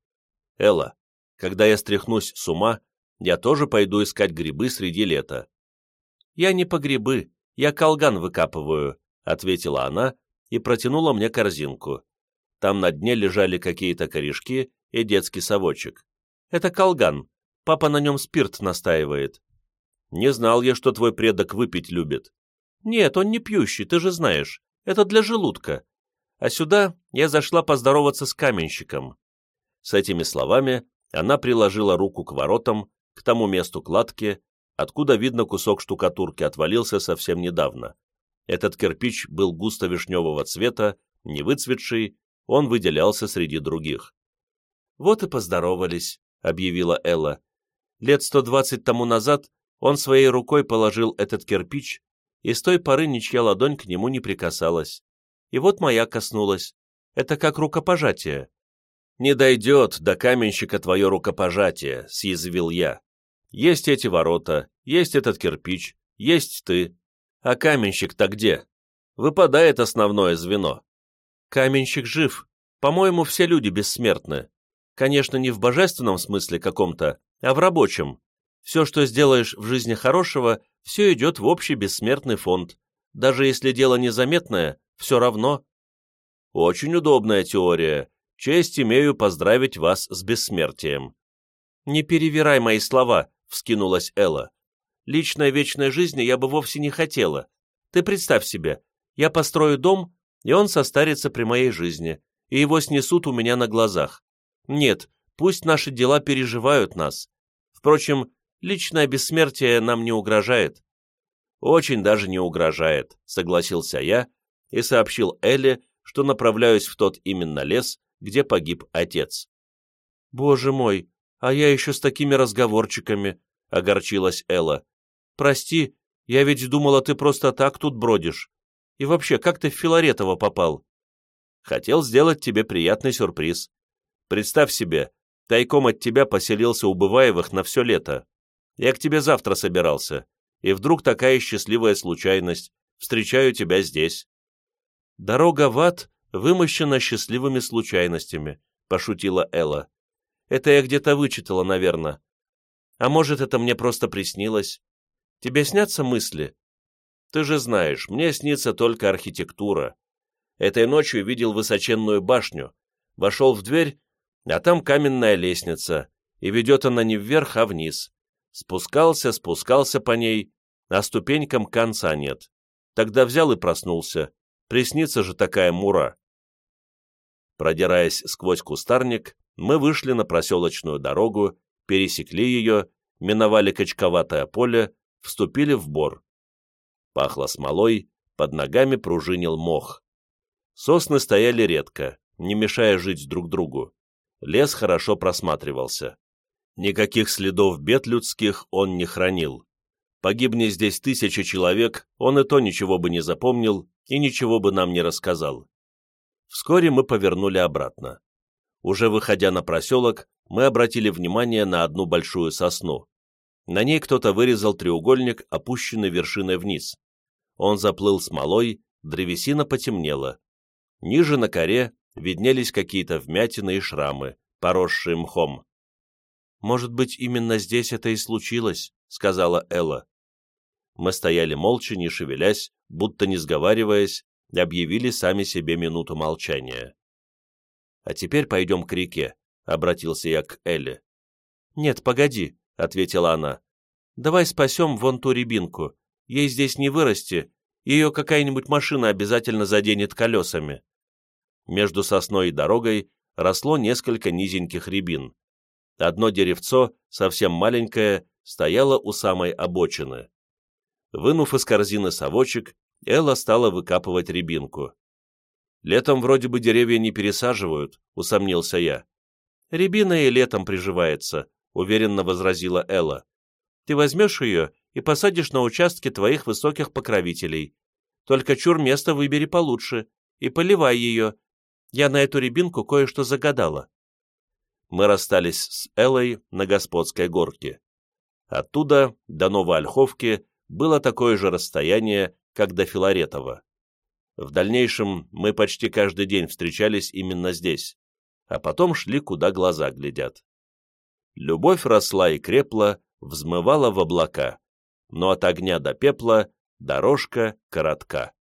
«Элла, когда я стряхнусь с ума, я тоже пойду искать грибы среди лета». «Я не по грибы, я колган выкапываю», — ответила она и протянула мне корзинку. Там на дне лежали какие-то корешки и детский совочек. «Это колган, Папа на нем спирт настаивает. Не знал я, что твой предок выпить любит. Нет, он не пьющий, ты же знаешь. Это для желудка. А сюда я зашла поздороваться с каменщиком. С этими словами она приложила руку к воротам, к тому месту кладки, откуда, видно, кусок штукатурки отвалился совсем недавно. Этот кирпич был густо-вишневого цвета, не выцветший, он выделялся среди других. «Вот и поздоровались», — объявила Элла. Лет сто двадцать тому назад он своей рукой положил этот кирпич, и с той поры ничья ладонь к нему не прикасалась. И вот моя коснулась. Это как рукопожатие. «Не дойдет до каменщика твое рукопожатие», — съязвил я. «Есть эти ворота, есть этот кирпич, есть ты. А каменщик-то где? Выпадает основное звено». «Каменщик жив. По-моему, все люди бессмертны. Конечно, не в божественном смысле каком-то, а в рабочем. Все, что сделаешь в жизни хорошего, все идет в общий бессмертный фонд. Даже если дело незаметное, все равно. Очень удобная теория. Честь имею поздравить вас с бессмертием. Не перевирай мои слова, вскинулась Элла. Личной вечной жизни я бы вовсе не хотела. Ты представь себе, я построю дом, и он состарится при моей жизни, и его снесут у меня на глазах. Нет, Пусть наши дела переживают нас. Впрочем, личное бессмертие нам не угрожает. Очень даже не угрожает, согласился я и сообщил Элле, что направляюсь в тот именно лес, где погиб отец. Боже мой, «А я еще с такими разговорчиками», — огорчилась Элла. «Прости, я ведь думала, ты просто так тут бродишь. И вообще, как ты в Филаретово попал?» «Хотел сделать тебе приятный сюрприз. Представь себе, тайком от тебя поселился у Бываевых на все лето. Я к тебе завтра собирался, и вдруг такая счастливая случайность. Встречаю тебя здесь». «Дорога в ад вымощена счастливыми случайностями», — пошутила Элла. Это я где-то вычитала, наверное. А может, это мне просто приснилось? Тебе снятся мысли? Ты же знаешь, мне снится только архитектура. Этой ночью видел высоченную башню, вошел в дверь, а там каменная лестница, и ведет она не вверх, а вниз. Спускался, спускался по ней, а ступенькам конца нет. Тогда взял и проснулся. Приснится же такая мура. Продираясь сквозь кустарник, мы вышли на проселочную дорогу, пересекли ее, миновали качковатое поле, вступили в бор. Пахло смолой, под ногами пружинил мох. Сосны стояли редко, не мешая жить друг другу. Лес хорошо просматривался. Никаких следов бед людских он не хранил. Погибни здесь тысячи человек, он и то ничего бы не запомнил и ничего бы нам не рассказал. Вскоре мы повернули обратно. Уже выходя на проселок, мы обратили внимание на одну большую сосну. На ней кто-то вырезал треугольник, опущенный вершиной вниз. Он заплыл смолой, древесина потемнела. Ниже на коре виднелись какие-то вмятины и шрамы, поросшие мхом. «Может быть, именно здесь это и случилось», — сказала Элла. Мы стояли молча, не шевелясь, будто не сговариваясь, объявили сами себе минуту молчания. «А теперь пойдем к реке», — обратился я к Элле. «Нет, погоди», — ответила она. «Давай спасем вон ту рябинку. Ей здесь не вырасти, ее какая-нибудь машина обязательно заденет колесами». Между сосной и дорогой росло несколько низеньких рябин. Одно деревцо, совсем маленькое, стояло у самой обочины. Вынув из корзины совочек, Элла стала выкапывать рябинку. Летом вроде бы деревья не пересаживают, усомнился я. Рябина и летом приживается, уверенно возразила Элла. Ты возьмешь ее и посадишь на участке твоих высоких покровителей. Только чур место выбери получше и поливай ее. Я на эту рябинку кое-что загадала. Мы расстались с Эллой на господской горке. Оттуда до Новой Ольховки было такое же расстояние, как до Филаретова. В дальнейшем мы почти каждый день встречались именно здесь, а потом шли, куда глаза глядят. Любовь росла и крепла, взмывала в облака, но от огня до пепла дорожка коротка.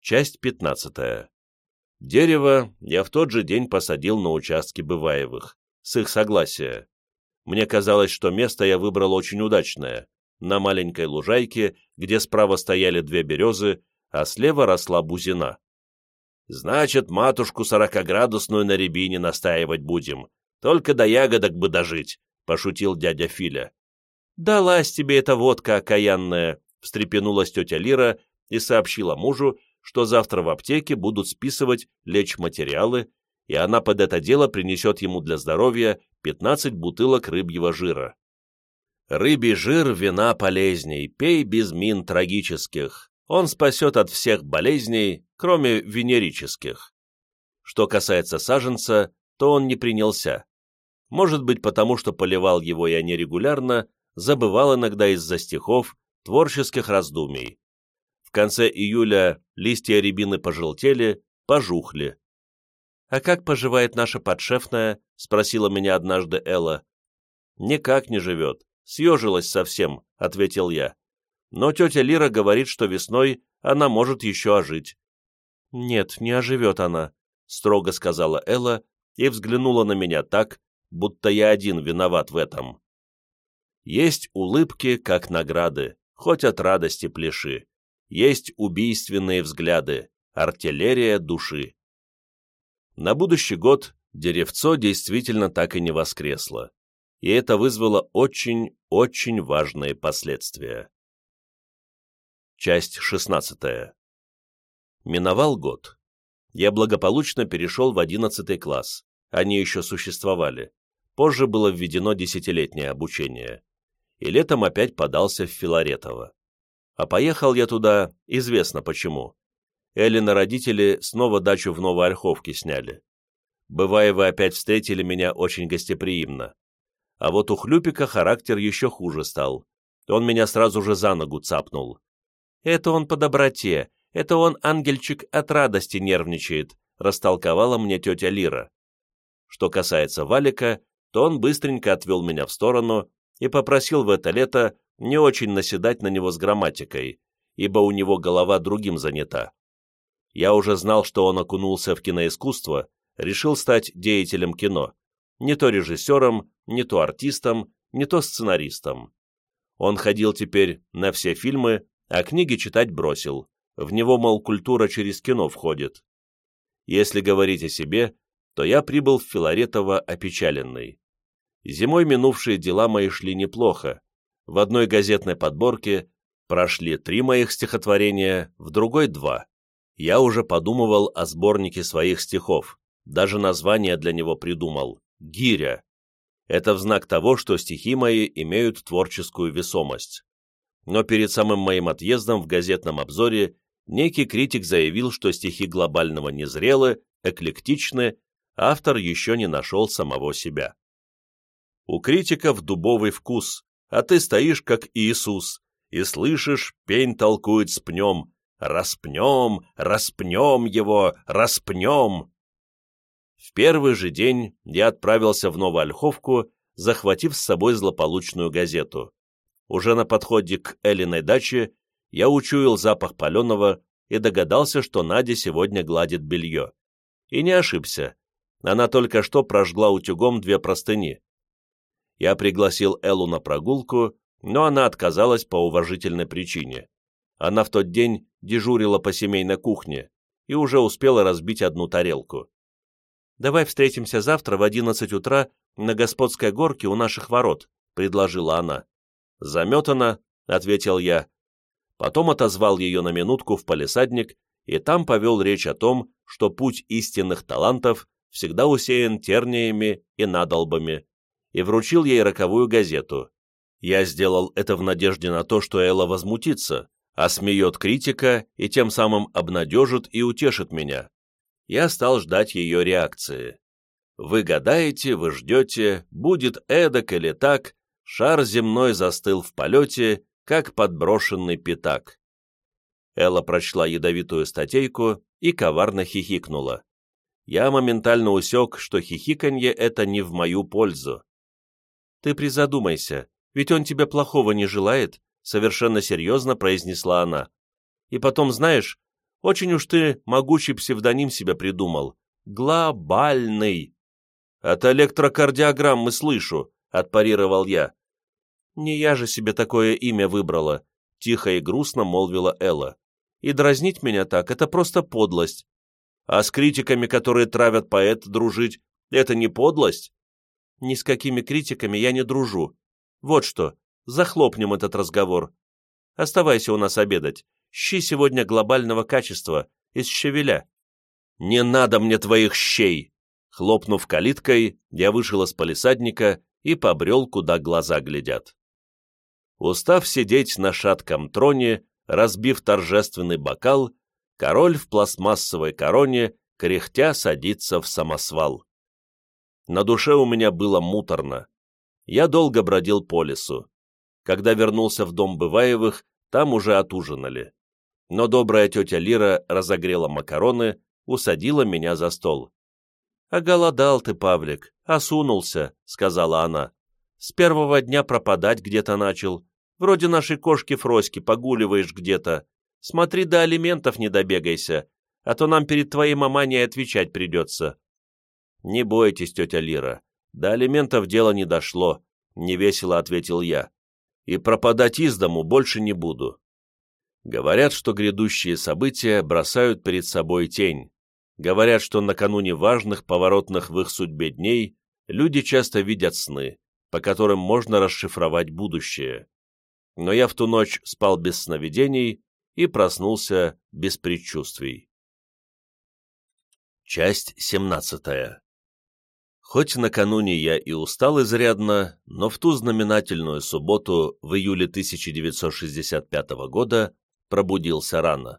Часть пятнадцатая. Дерево я в тот же день посадил на участке Бываевых, с их согласия. Мне казалось, что место я выбрал очень удачное, на маленькой лужайке, где справа стояли две березы, а слева росла бузина. «Значит, матушку сорокоградусную на рябине настаивать будем. Только до ягодок бы дожить», — пошутил дядя Филя. «Далась тебе эта водка окаянная», — встрепенулась тетя Лира и сообщила мужу, что завтра в аптеке будут списывать лечматериалы, и она под это дело принесет ему для здоровья 15 бутылок рыбьего жира. «Рыбий жир вина полезней, пей без мин трагических, он спасет от всех болезней, кроме венерических. Что касается саженца, то он не принялся. Может быть, потому что поливал его я нерегулярно, забывал иногда из-за стихов, творческих раздумий. Конце июля листья рябины пожелтели, пожухли. «А как поживает наша подшефная?» — спросила меня однажды Элла. «Никак не живет, съежилась совсем», — ответил я но тетя Лира говорит, что весной она может еще ожить. «Нет, не оживет она», — строго сказала Элла и взглянула на меня так, будто я один виноват в этом. Есть улыбки, как награды, хоть от радости пляши. Есть убийственные взгляды, артиллерия души. На будущий год деревцо действительно так и не воскресло, и это вызвало очень-очень важные последствия. Часть 16. Миновал год. Я благополучно перешел в 11 класс. Они еще существовали. позже было введено десятилетнее обучение, и летом опять подался в Филаретово. А поехал я туда, известно почему. Эллина родители снова дачу в Новой Ольховке сняли. Бывая, вы опять встретили меня очень гостеприимно. А вот у Хлюпика характер еще хуже стал. Он меня сразу же за ногу цапнул. «Это он по доброте, это он, ангельчик, от радости нервничает», растолковала мне тетя Лира. Что касается Валика, то он быстренько отвел меня в сторону и попросил в это лето не очень наседать на него с грамматикой, ибо у него голова другим занята. Я уже знал, что он окунулся в киноискусство, решил стать деятелем кино, не то режиссером, не то артистом, не то сценаристом. Он ходил теперь на все фильмы, а книги читать бросил. В него, мол, культура через кино входит. Если говорить о себе, то я прибыл в Филаретово опечаленный. Зимой минувшие дела мои шли неплохо. В одной газетной подборке прошли три моих стихотворения, в другой — два. Я уже подумывал о сборнике своих стихов, даже название для него придумал — «Гиря». Это в знак того, что стихи мои имеют творческую весомость. Но перед самым моим отъездом в газетном обзоре некий критик заявил, что стихи глобального незрелы, эклектичны, автор еще не нашел самого себя. У критиков дубовый вкус, а ты стоишь как Иисус, и слышишь, пень толкует с пнем, распнем, распнем его, распнем. В первый же день я отправился в Новоольховку, захватив с собой злополучную газету. Уже на подходе к Элиной даче я учуял запах паленого и догадался, что Надя сегодня гладит белье. И не ошибся. Она только что прожгла утюгом две простыни. Я пригласил Эллу на прогулку, но она отказалась по уважительной причине. Она в тот день дежурила по семейной кухне и уже успела разбить одну тарелку. «Давай встретимся завтра в одиннадцать утра на Господской горке у наших ворот», — предложила она. «Заметана», — ответил я. Потом отозвал ее на минутку в палисадник и там повел речь о том, что путь истинных талантов всегда усеян терниями и надолбами, и вручил ей роковую газету. Я сделал это в надежде на то, что Элла возмутится, осмеет критика и тем самым обнадежит и утешит меня я стал ждать ее реакции. Вы гадаете, вы ждете, будет эдак или так, шар земной застыл в полете, как подброшенный пятак. Элла прочла ядовитую статейку и коварно хихикнула. Я моментально усек, что хихиканье это не в мою пользу. «Ты призадумайся, ведь он тебе плохого не желает», совершенно серьезно произнесла она. «И потом, знаешь, очень уж ты могучий псевдоним себе придумал. Глобальный. От электрокардиограммы слышу, отпарировал я. Не я же себе такое имя выбрала, тихо и грустно молвила Элла. И дразнить меня так — это просто подлость. А с критиками, которые травят поэт, дружить — это не подлость? Ни с какими критиками я не дружу. Вот что, захлопнем этот разговор. Оставайся у нас обедать щи сегодня глобального качества, из щавеля. «Не надо мне твоих щей!» Хлопнув калиткой, я вышел из палисадника и побрел, куда глаза глядят. Устав сидеть на шатком троне, разбив торжественный бокал, король в пластмассовой короне, кряхтя садится в самосвал. На душе у меня было муторно. Я долго бродил по лесу. Когда вернулся в дом Бываевых, там уже отужинали но добрая тетя Лира разогрела макароны, усадила меня за стол. «Оголодал ты, Павлик, осунулся», — сказала она. «С первого дня пропадать где-то начал. Вроде нашей кошки Фроськи погуливаешь где-то. Смотри, до алиментов не добегайся, а то нам перед твоей маманей отвечать придется». «Не бойтесь, тетя Лира, до алиментов дело не дошло», — невесело ответил я. «И пропадать из дому больше не буду. Говорят, что грядущие события бросают перед собой тень. Говорят, что накануне важных, поворотных в их судьбе дней люди часто видят сны, по которым можно расшифровать будущее. Но я в ту ночь спал без сновидений и проснулся без предчувствий. Часть 17. Хоть накануне я и устал изрядно, но в ту знаменательную субботу в июле 1965 года пробудился рано.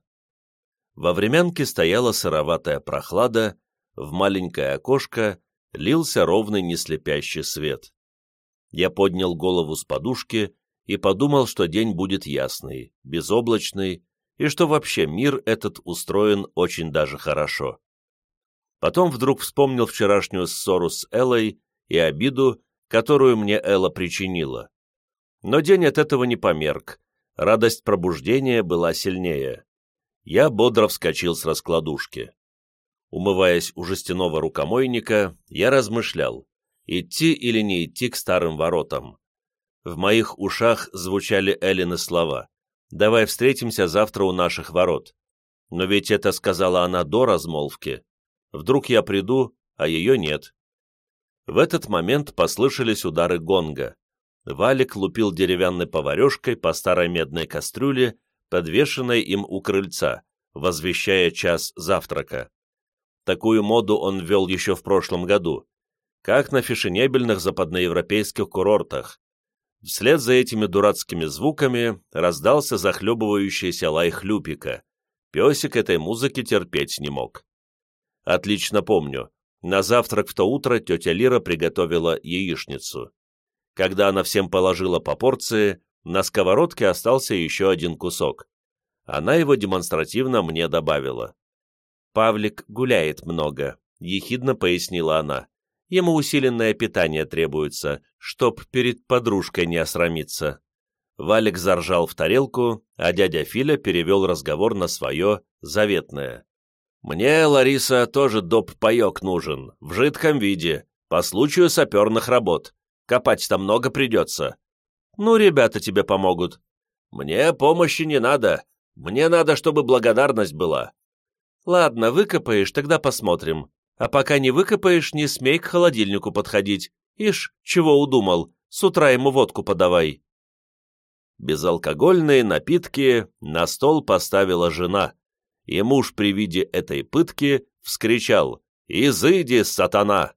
Во времянке стояла сыроватая прохлада, в маленькое окошко лился ровный неслепящий свет. Я поднял голову с подушки и подумал, что день будет ясный, безоблачный, и что вообще мир этот устроен очень даже хорошо. Потом вдруг вспомнил вчерашнюю ссору с Эллой и обиду, которую мне Элла причинила. Но день от этого не померк, радость пробуждения была сильнее. Я бодро вскочил с раскладушки. Умываясь у жестяного рукомойника, я размышлял, идти или не идти к старым воротам. В моих ушах звучали Эллины слова «Давай встретимся завтра у наших ворот». Но ведь это сказала она до размолвки. Вдруг я приду, а ее нет. В этот момент послышались удары гонга. Валик лупил деревянной поварешкой по старой медной кастрюле, подвешенной им у крыльца, возвещая час завтрака. Такую моду он ввел еще в прошлом году, как на фешенебельных западноевропейских курортах. Вслед за этими дурацкими звуками раздался захлебывающийся лай хлюпика. Песик этой музыки терпеть не мог. Отлично помню. На завтрак в то утро тетя Лира приготовила яичницу. Когда она всем положила по порции, на сковородке остался еще один кусок. Она его демонстративно мне добавила. «Павлик гуляет много», — ехидно пояснила она. «Ему усиленное питание требуется, чтоб перед подружкой не осрамиться». Валик заржал в тарелку, а дядя Филя перевел разговор на свое заветное. «Мне, Лариса, тоже доп-паек нужен, в жидком виде, по случаю саперных работ. Копать-то много придется». «Ну, ребята тебе помогут». «Мне помощи не надо. Мне надо, чтобы благодарность была». «Ладно, выкопаешь, тогда посмотрим. А пока не выкопаешь, не смей к холодильнику подходить. Ишь, чего удумал, с утра ему водку подавай». Безалкогольные напитки на стол поставила жена и муж при виде этой пытки вскричал «Изыди, сатана!».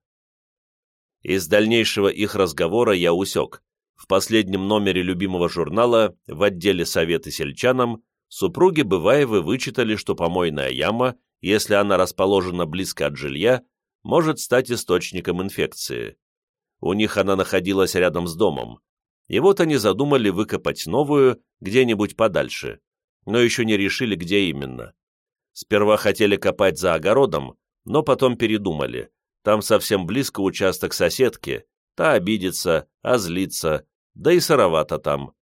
Из дальнейшего их разговора я усек. В последнем номере любимого журнала в отделе «Советы сельчанам» супруги Бываевы вычитали, что помойная яма, если она расположена близко от жилья, может стать источником инфекции. У них она находилась рядом с домом. И вот они задумали выкопать новую где-нибудь подальше, но еще не решили, где именно. Сперва хотели копать за огородом, но потом передумали. Там совсем близко участок соседки, та обидится, озлится, да и сыровато там.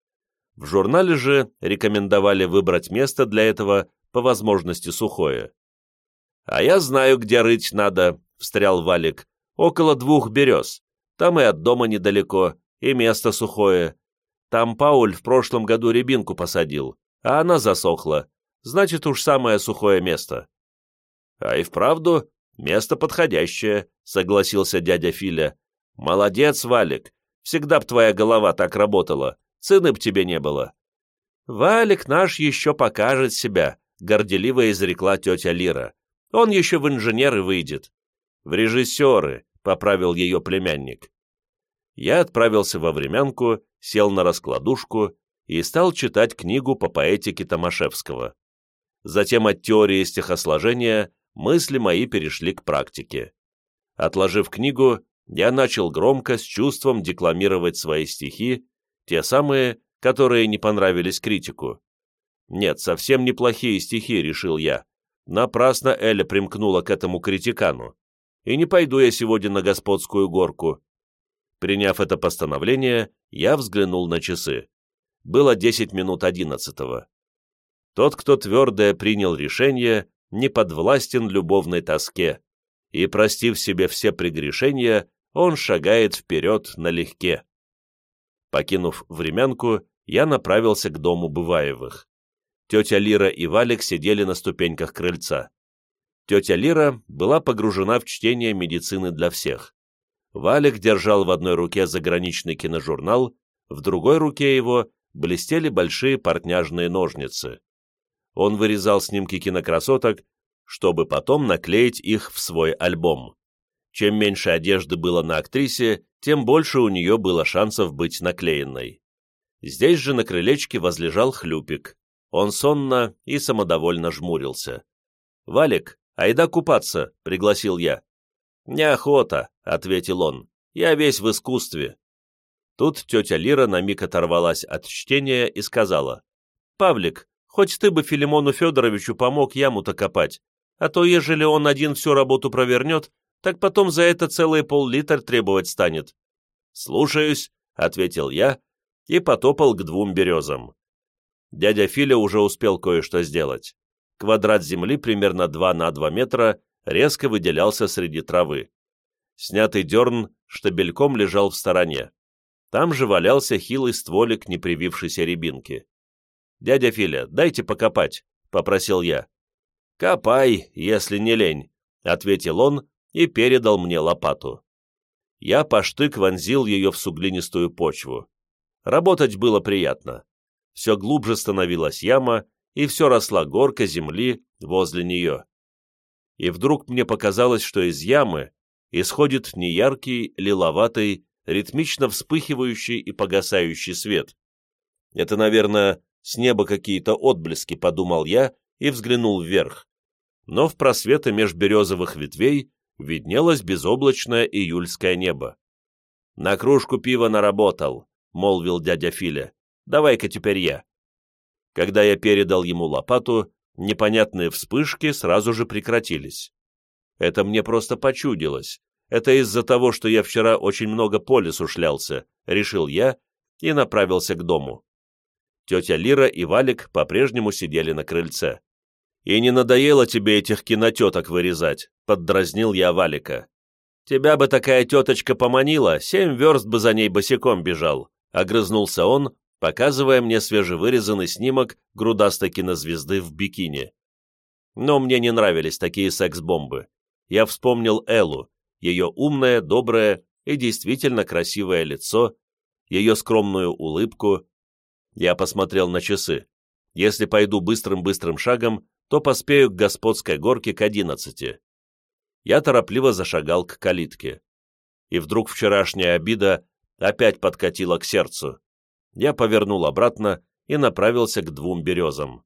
В журнале же рекомендовали выбрать место для этого, по возможности сухое. «А я знаю, где рыть надо», — встрял Валик. «Около двух берез. Там и от дома недалеко, и место сухое. Там Пауль в прошлом году рябинку посадил, а она засохла значит уж самое сухое место. А и вправду, место подходящее, согласился дядя Филя. Молодец, Валик, всегда б твоя голова так работала, цены б тебе не было. Валик наш еще покажет себя, горделиво изрекла тетя Лира. Он еще в инженеры выйдет. В режиссеры, поправил ее племянник. Я отправился во времянку, сел на раскладушку и стал читать книгу по поэтике Томашевского. Затем от теории стихосложения мысли мои перешли к практике. Отложив книгу, я начал громко, с чувством декламировать свои стихи, те самые, которые не понравились критику. Нет, совсем неплохие стихи, решил я. Напрасно Эля примкнула к этому критикану. И не пойду я сегодня на господскую горку. Приняв это постановление, я взглянул на часы. Было десять минут одиннадцатого. Тот, кто твердое принял решение, не подвластен любовной тоске, и, простив себе все прегрешения, он шагает вперед налегке. Покинув времянку, я направился к дому Бываевых. Тетя Лира и Валик сидели на ступеньках крыльца. Тетя Лира была погружена в чтение медицины для всех. Валик держал в одной руке заграничный киножурнал, в другой руке его блестели большие портняжные ножницы он вырезал снимки кинокрасоток, чтобы потом наклеить их в свой альбом. Чем меньше одежды было на актрисе, тем больше у нее было шансов быть наклеенной. Здесь же на крылечке возлежал хлюпик. Он сонно и самодовольно жмурился. «Валик, айда купаться», — пригласил я. «Неохота», — ответил он. «Я весь в искусстве». Тут тетя Лира на миг оторвалась от чтения и сказала. «Павлик, хоть ты бы Филимону Федоровичу помог яму-то копать, а то, ежели он один всю работу провернет, так потом за это целый пол-литр требовать станет». «Слушаюсь», — ответил я и потопал к двум березам. Дядя Филя уже успел кое-что сделать. Квадрат земли примерно 2 на 2 метра резко выделялся среди травы. Снятый дерн штабельком лежал в стороне. Там же валялся хилый стволик непривившейся рябинки. «Дядя Филя, дайте покопать», — попросил я. «Копай, если не лень», — ответил он и передал мне лопату. Я поштык вонзил ее в суглинистую почву. Работать было приятно. Все глубже становилась яма, и все росла горка земли возле нее. И вдруг мне показалось, что из ямы исходит неяркий, лиловатый, ритмично вспыхивающий и погасающий свет. Это, наверное, с неба какие-то отблески, подумал я и взглянул вверх. Но в просветы меж березовых ветвей виднелось безоблачное июльское небо. «На кружку пива наработал», — молвил дядя Филя. «Давай-ка теперь я». Когда я передал ему лопату, непонятные вспышки сразу же прекратились. Это мне просто почудилось, это из-за того, что я вчера очень много по лесу шлялся, решил я и направился к дому. Тетя Лира и Валик по-прежнему сидели на крыльце. «И не надоело тебе этих кинотеток вырезать?» — поддразнил я Валика. «Тебя бы такая теточка поманила, семь верст бы за ней босиком бежал», — огрызнулся он, показывая мне свежевырезанный снимок грудастой кинозвезды в бикини. Но мне не нравились такие секс-бомбы. Я вспомнил Эллу, ее умное, доброе и действительно красивое лицо, ее скромную улыбку. Я посмотрел на часы. Если пойду быстрым-быстрым шагом, то поспею к господской горке к одиннадцати. Я торопливо зашагал к калитке. И вдруг вчерашняя обида опять подкатила к сердцу. Я повернул обратно и направился к двум березам.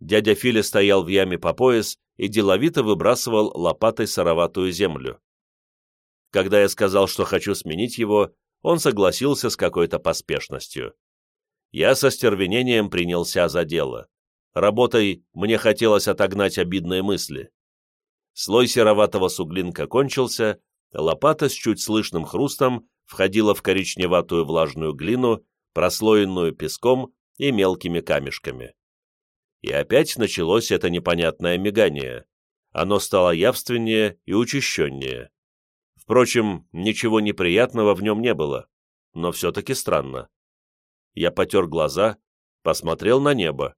Дядя Филя стоял в яме по пояс и деловито выбрасывал лопатой сыроватую землю. Когда я сказал, что хочу сменить его, он согласился с какой-то поспешностью. Я со стервенением принялся за дело. Работой мне хотелось отогнать обидные мысли. Слой сероватого суглинка кончился, лопата с чуть слышным хрустом входила в коричневатую влажную глину, прослоенную песком и мелкими камешками. И опять началось это непонятное мигание. Оно стало явственнее и учащеннее. Впрочем, ничего неприятного в нем не было, но все-таки странно. Я потер глаза, посмотрел на небо.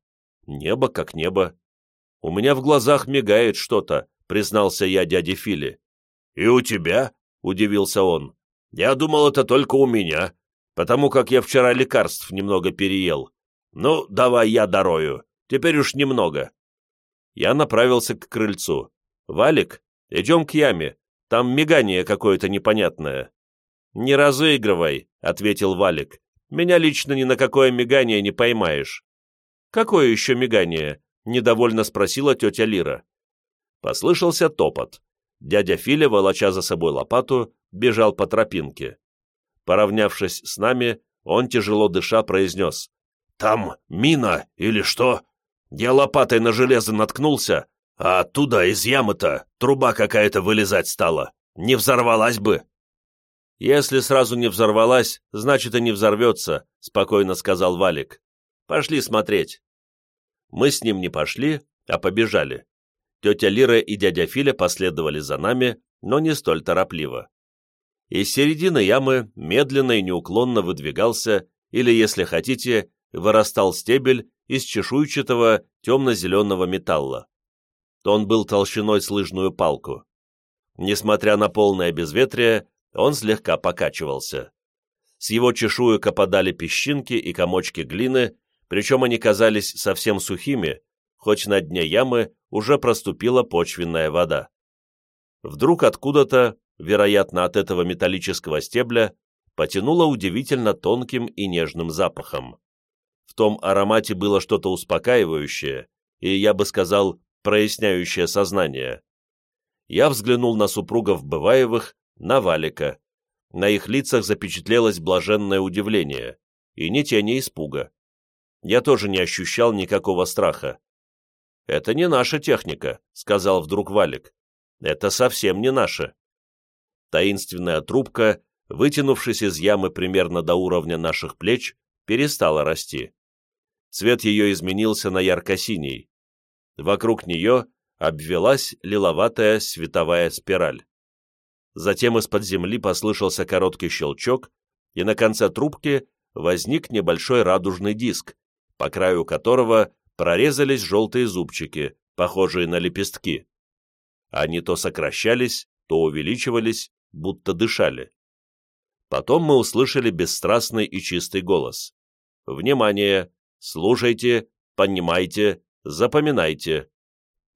Небо как небо. У меня в глазах мигает что-то, признался я дяде Филе. «И у тебя?» — удивился он. «Я думал, это только у меня, потому как я вчера лекарств немного переел. Ну, давай я дарою, теперь уж немного». Я направился к крыльцу. «Валик, идем к яме, там мигание какое-то непонятное». «Не разыгрывай», — ответил Валик. «Меня лично ни на какое мигание не поймаешь». «Какое еще мигание?» — недовольно спросила тетя Лира. Послышался топот. Дядя Филя, волоча за собой лопату, бежал по тропинке. Поравнявшись с нами, он, тяжело дыша, произнес. «Там мина или что? Я лопатой на железо наткнулся, а оттуда, из ямы-то, труба какая-то вылезать стала. Не взорвалась бы. Если сразу не взорвалась, значит и не взорвется, спокойно сказал Валик. Пошли смотреть. Мы с ним не пошли, а побежали. Тетя Лира и дядя Филя последовали за нами, но не столь торопливо. Из середины ямы медленно и неуклонно выдвигался, или, если хотите, вырастал стебель из чешуйчатого темно-зеленого металла он был толщиной с лыжную палку. Несмотря на полное безветрие, он слегка покачивался. С его чешуек опадали песчинки и комочки глины, причем они казались совсем сухими, хоть на дне ямы уже проступила почвенная вода. Вдруг откуда-то, вероятно, от этого металлического стебля, потянуло удивительно тонким и нежным запахом. В том аромате было что-то успокаивающее и, я бы сказал, проясняющее сознание. Я взглянул на супругов Бываевых, на Валика. На их лицах запечатлелось блаженное удивление и ни тени испуга. Я тоже не ощущал никакого страха. «Это не наша техника», — сказал вдруг Валик. «Это совсем не наша». Таинственная трубка, вытянувшись из ямы примерно до уровня наших плеч, перестала расти. Цвет ее изменился на ярко-синий. Вокруг нее обвелась лиловатая световая спираль. Затем из-под земли послышался короткий щелчок, и на конце трубки возник небольшой радужный диск, по краю которого прорезались желтые зубчики, похожие на лепестки. Они то сокращались, то увеличивались, будто дышали. Потом мы услышали бесстрастный и чистый голос. «Внимание! Слушайте, понимайте, запоминайте.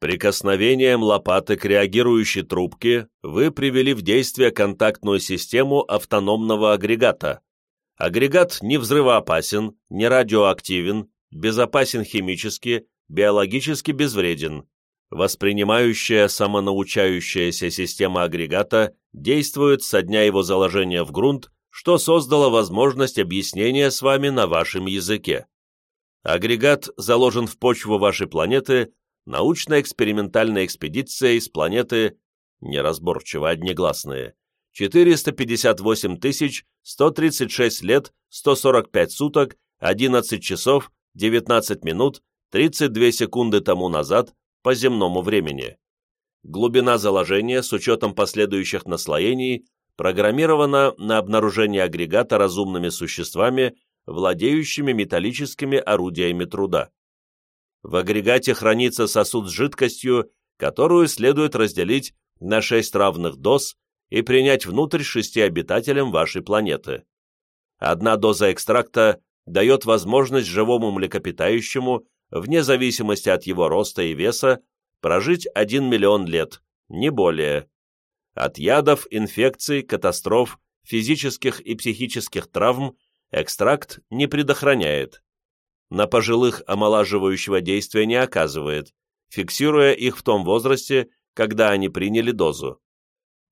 Прикосновением лопаты к реагирующей трубке вы привели в действие контактную систему автономного агрегата. Агрегат не взрывоопасен, не радиоактивен, безопасен химически, биологически безвреден. Воспринимающая самонаучающаяся система агрегата действует со дня его заложения в грунт, что создало возможность объяснения с вами на вашем языке. Агрегат заложен в почву вашей планеты научно-экспериментальной экспедицией с планеты, неразборчиво однегласные, 458 136 лет, 145 суток, 11 часов, 19 минут, 32 секунды тому назад по земному времени. Глубина заложения с учетом последующих наслоений программирована на обнаружение агрегата разумными существами, владеющими металлическими орудиями труда. В агрегате хранится сосуд с жидкостью, которую следует разделить на 6 равных доз и принять внутрь шести обитателям вашей планеты. Одна доза экстракта дает возможность живому млекопитающему, вне зависимости от его роста и веса, прожить 1 миллион лет, не более. От ядов, инфекций, катастроф, физических и психических травм экстракт не предохраняет на пожилых омолаживающего действия не оказывает, фиксируя их в том возрасте, когда они приняли дозу.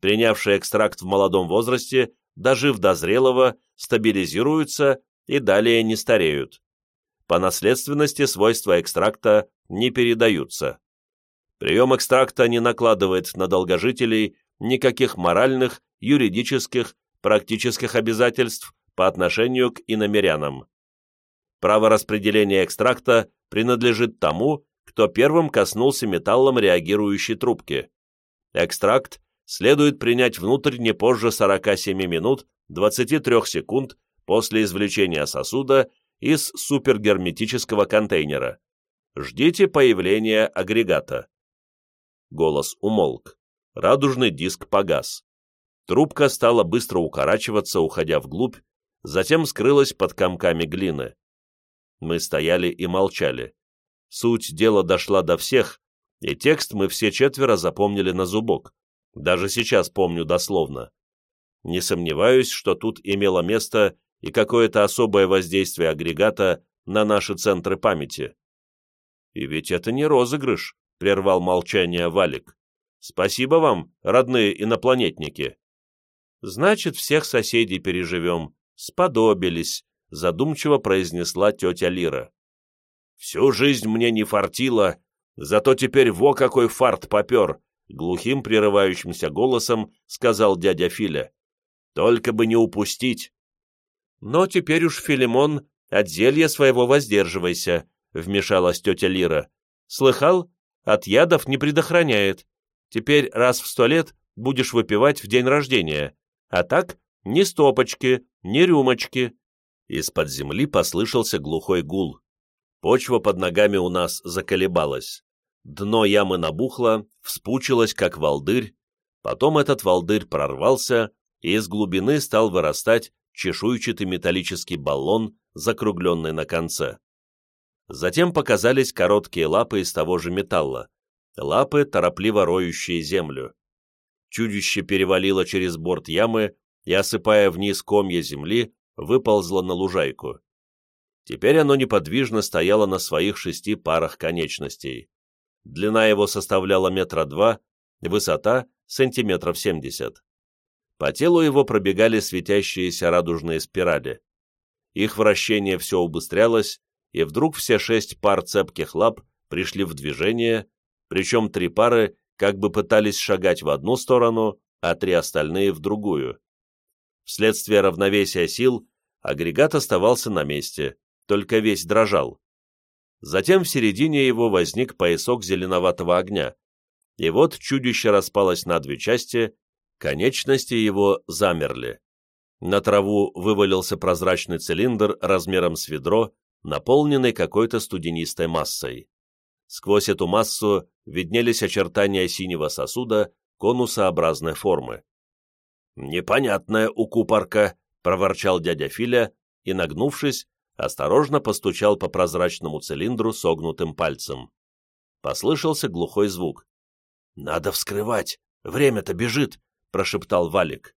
Принявший экстракт в молодом возрасте, дожив до зрелого, стабилизируются и далее не стареют. По наследственности свойства экстракта не передаются. Прием экстракта не накладывает на долгожителей никаких моральных, юридических, практических обязательств по отношению к иномерянам. Право распределения экстракта принадлежит тому, кто первым коснулся металлом реагирующей трубки. Экстракт следует принять внутрь не позже 47 минут 23 секунд после извлечения сосуда из супергерметического контейнера. Ждите появления агрегата. Голос умолк. Радужный диск погас. Трубка стала быстро укорачиваться, уходя вглубь, затем скрылась под комками глины. Мы стояли и молчали. Суть дела дошла до всех, и текст мы все четверо запомнили на зубок. Даже сейчас помню дословно. Не сомневаюсь, что тут имело место и какое-то особое воздействие агрегата на наши центры памяти. «И ведь это не розыгрыш», — прервал молчание Валик. «Спасибо вам, родные инопланетники». «Значит, всех соседей переживем. Сподобились», задумчиво произнесла тетя Лира. «Всю жизнь мне не фартило, зато теперь во какой фарт попер!» Глухим прерывающимся голосом сказал дядя Филя. «Только бы не упустить!» «Но теперь уж, Филимон, от зелья своего воздерживайся», — вмешалась тетя Лира. «Слыхал? От ядов не предохраняет. Теперь раз в сто лет будешь выпивать в день рождения. А так ни стопочки, ни рюмочки. Из-под земли послышался глухой гул. Почва под ногами у нас заколебалась. Дно ямы набухло, вспучилось, как волдырь. Потом этот волдырь прорвался, и из глубины стал вырастать чешуйчатый металлический баллон, закругленный на конце. Затем показались короткие лапы из того же металла, лапы, торопливо роющие землю. Чудище перевалило через борт ямы и, осыпая вниз комья земли, выползло на лужайку. Теперь оно неподвижно стояло на своих шести парах конечностей. Длина его составляла метра два, высота — сантиметров семьдесят. По телу его пробегали светящиеся радужные спирали. Их вращение все убыстрялось, и вдруг все шесть пар цепких лап пришли в движение, причем три пары как бы пытались шагать в одну сторону, а три остальные в другую. Вследствие равновесия сил агрегат оставался на месте, только весь дрожал. Затем в середине его возник поясок зеленоватого огня, и вот чудище распалось на две части, конечности его замерли. На траву вывалился прозрачный цилиндр размером с ведро, наполненный какой-то студенистой массой. Сквозь эту массу виднелись очертания синего сосуда конусообразной формы. «Непонятная укупорка», — проворчал дядя Филя и, нагнувшись, осторожно постучал по прозрачному цилиндру согнутым пальцем. Послышался глухой звук. «Надо вскрывать! Время-то бежит!» — прошептал Валик.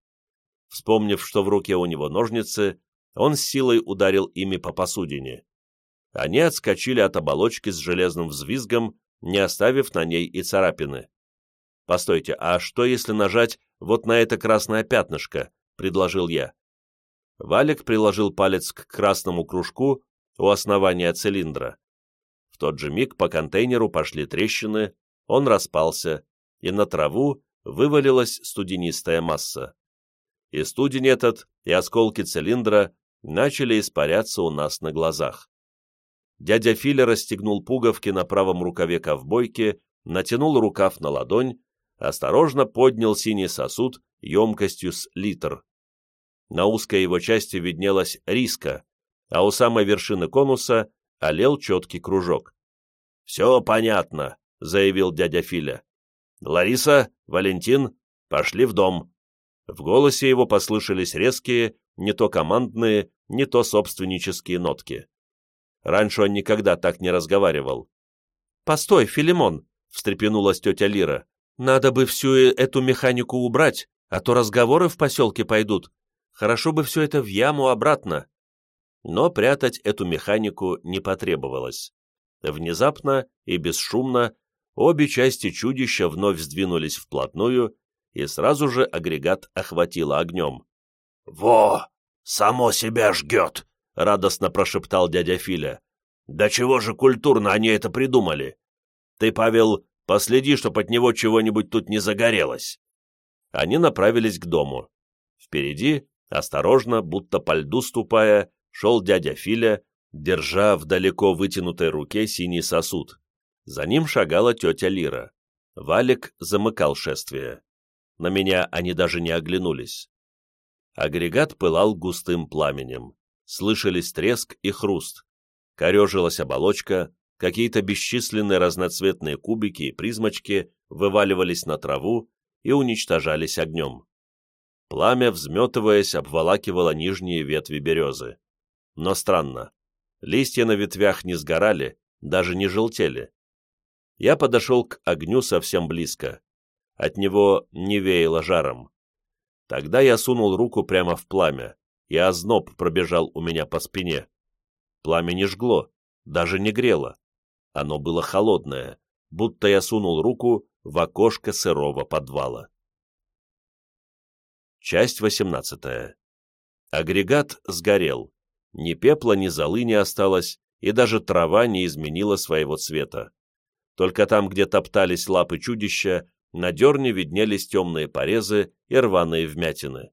Вспомнив, что в руке у него ножницы, он с силой ударил ими по посудине. Они отскочили от оболочки с железным взвизгом, не оставив на ней и царапины. «Постойте, а что, если нажать вот на это красное пятнышко?» — предложил я. Валик приложил палец к красному кружку у основания цилиндра. В тот же миг по контейнеру пошли трещины, он распался, и на траву вывалилась студенистая масса. И студень этот, и осколки цилиндра начали испаряться у нас на глазах. Дядя Филя расстегнул пуговки на правом рукаве ковбойки, натянул рукав на ладонь, осторожно поднял синий сосуд емкостью с литр. На узкой его части виднелась риска, а у самой вершины конуса олел четкий кружок. «Все понятно», — заявил дядя Филя. «Лариса, Валентин, пошли в дом». В голосе его послышались резкие, не то командные, не то собственнические нотки. Раньше он никогда так не разговаривал. «Постой, Филимон!» — встрепенулась тетя Лира. «Надо бы всю эту механику убрать, а то разговоры в поселке пойдут. Хорошо бы все это в яму обратно. Но прятать эту механику не потребовалось. Внезапно и бесшумно обе части чудища вновь сдвинулись вплотную, и сразу же агрегат охватило огнем. «Во! Само себя жгет!» — радостно прошептал дядя Филя. «Да чего же культурно они это придумали? Ты, Павел, последи, чтоб от него чего-нибудь тут не загорелось». Они направились к дому. Впереди Осторожно, будто по льду ступая, шел дядя Филя, держа в далеко вытянутой руке синий сосуд. За ним шагала тетя Лира. Валик замыкал шествие. На меня они даже не оглянулись. Агрегат пылал густым пламенем. Слышались треск и хруст. Корежилась оболочка, какие-то бесчисленные разноцветные кубики и призмочки вываливались на траву и уничтожались огнем. Пламя, взметываясь, обволакивало нижние ветви березы. Но странно. Листья на ветвях не сгорали, даже не желтели. Я подошел к огню совсем близко. От него не веяло жаром. Тогда я сунул руку прямо в пламя, и озноб пробежал у меня по спине. Пламя не жгло, даже не грело. Оно было холодное, будто я сунул руку в окошко сырого подвала. Часть 18. Агрегат сгорел. Ни пепла, ни золы не осталось, и даже трава не изменила своего цвета. Только там, где топтались лапы чудища, на дерне виднелись темные порезы и рваные вмятины.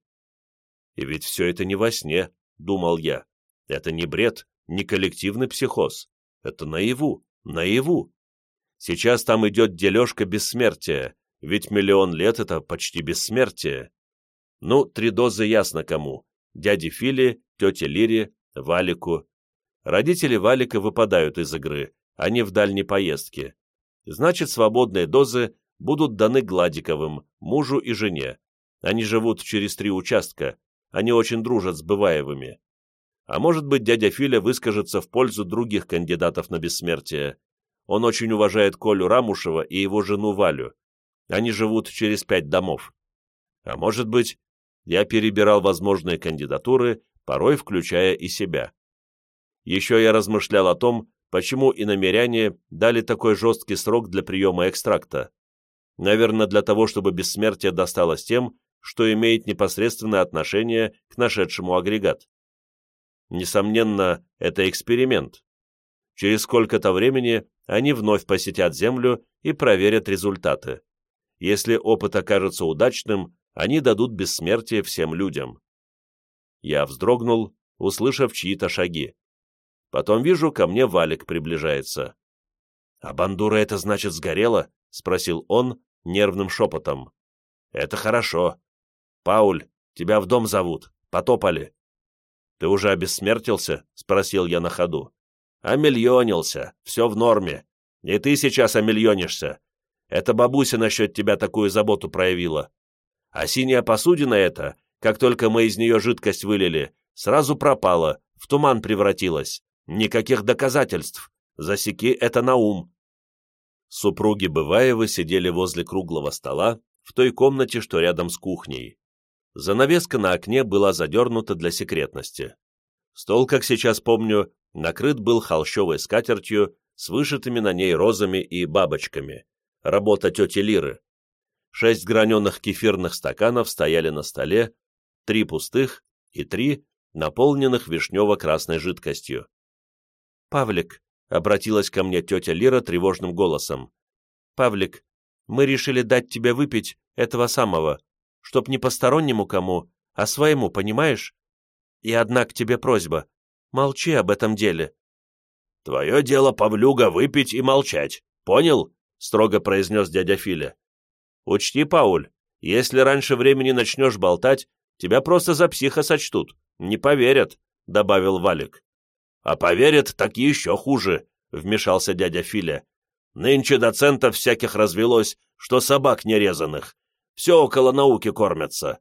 И ведь все это не во сне, думал я. Это не бред, не коллективный психоз. Это наяву, наяву. Сейчас там идет дележка бессмертия, ведь миллион лет — это почти бессмертие. Ну, три дозы ясно кому. Дяде Филе, тете Лире, Валику. Родители Валика выпадают из игры, они в дальней поездке. Значит, свободные дозы будут даны Гладиковым, мужу и жене. Они живут через три участка, они очень дружат с Бываевыми. А может быть, дядя Филя выскажется в пользу других кандидатов на бессмертие. Он очень уважает Колю Рамушева и его жену Валю. Они живут через пять домов. А может быть, я перебирал возможные кандидатуры, порой включая и себя. Еще я размышлял о том, почему иномеряне дали такой жесткий срок для приема экстракта. Наверное, для того, чтобы бессмертие досталось тем, что имеет непосредственное отношение к нашедшему агрегат. Несомненно, это эксперимент. Через сколько-то времени они вновь посетят Землю и проверят результаты. Если опыт окажется удачным, они дадут бессмертие всем людям. Я вздрогнул, услышав чьи-то шаги. Потом вижу, ко мне Валик приближается. «А бандура это значит сгорела?» — спросил он нервным шепотом. «Это хорошо. Пауль, тебя в дом зовут. Потопали». «Ты уже обессмертился?» — спросил я на ходу. «Омиллионился. Все в норме. И ты сейчас омиллионишься. Это бабуся насчет тебя такую заботу проявила. А синяя посудина эта, как только мы из нее жидкость вылили, сразу пропала, в туман превратилась. Никаких доказательств. Засеки это на ум. Супруги Бываевы сидели возле круглого стола в той комнате, что рядом с кухней. Занавеска на окне была задернута для секретности. Стол, как сейчас помню, накрыт был холщовой скатертью с вышитыми на ней розами и бабочками. Работа тети Лиры. Шесть граненых кефирных стаканов стояли на столе, три пустых и три, наполненных вишнево-красной жидкостью. «Павлик», — обратилась ко мне тетя Лира тревожным голосом, — «Павлик, мы решили дать тебе выпить этого самого, чтоб не постороннему кому, а своему, понимаешь? И одна к тебе просьба. Молчи об этом деле». «Твое дело, Павлюга, выпить и молчать. Понял?» — строго произнес дядя Филя. «Учти, Пауль, если раньше времени начнешь болтать, тебя просто за психа сочтут. Не поверят», — добавил Валик. «А поверят, так еще хуже», — вмешался дядя Филя. «Нынче доцентов всяких развелось, что собак нерезанных. Все около науки кормятся.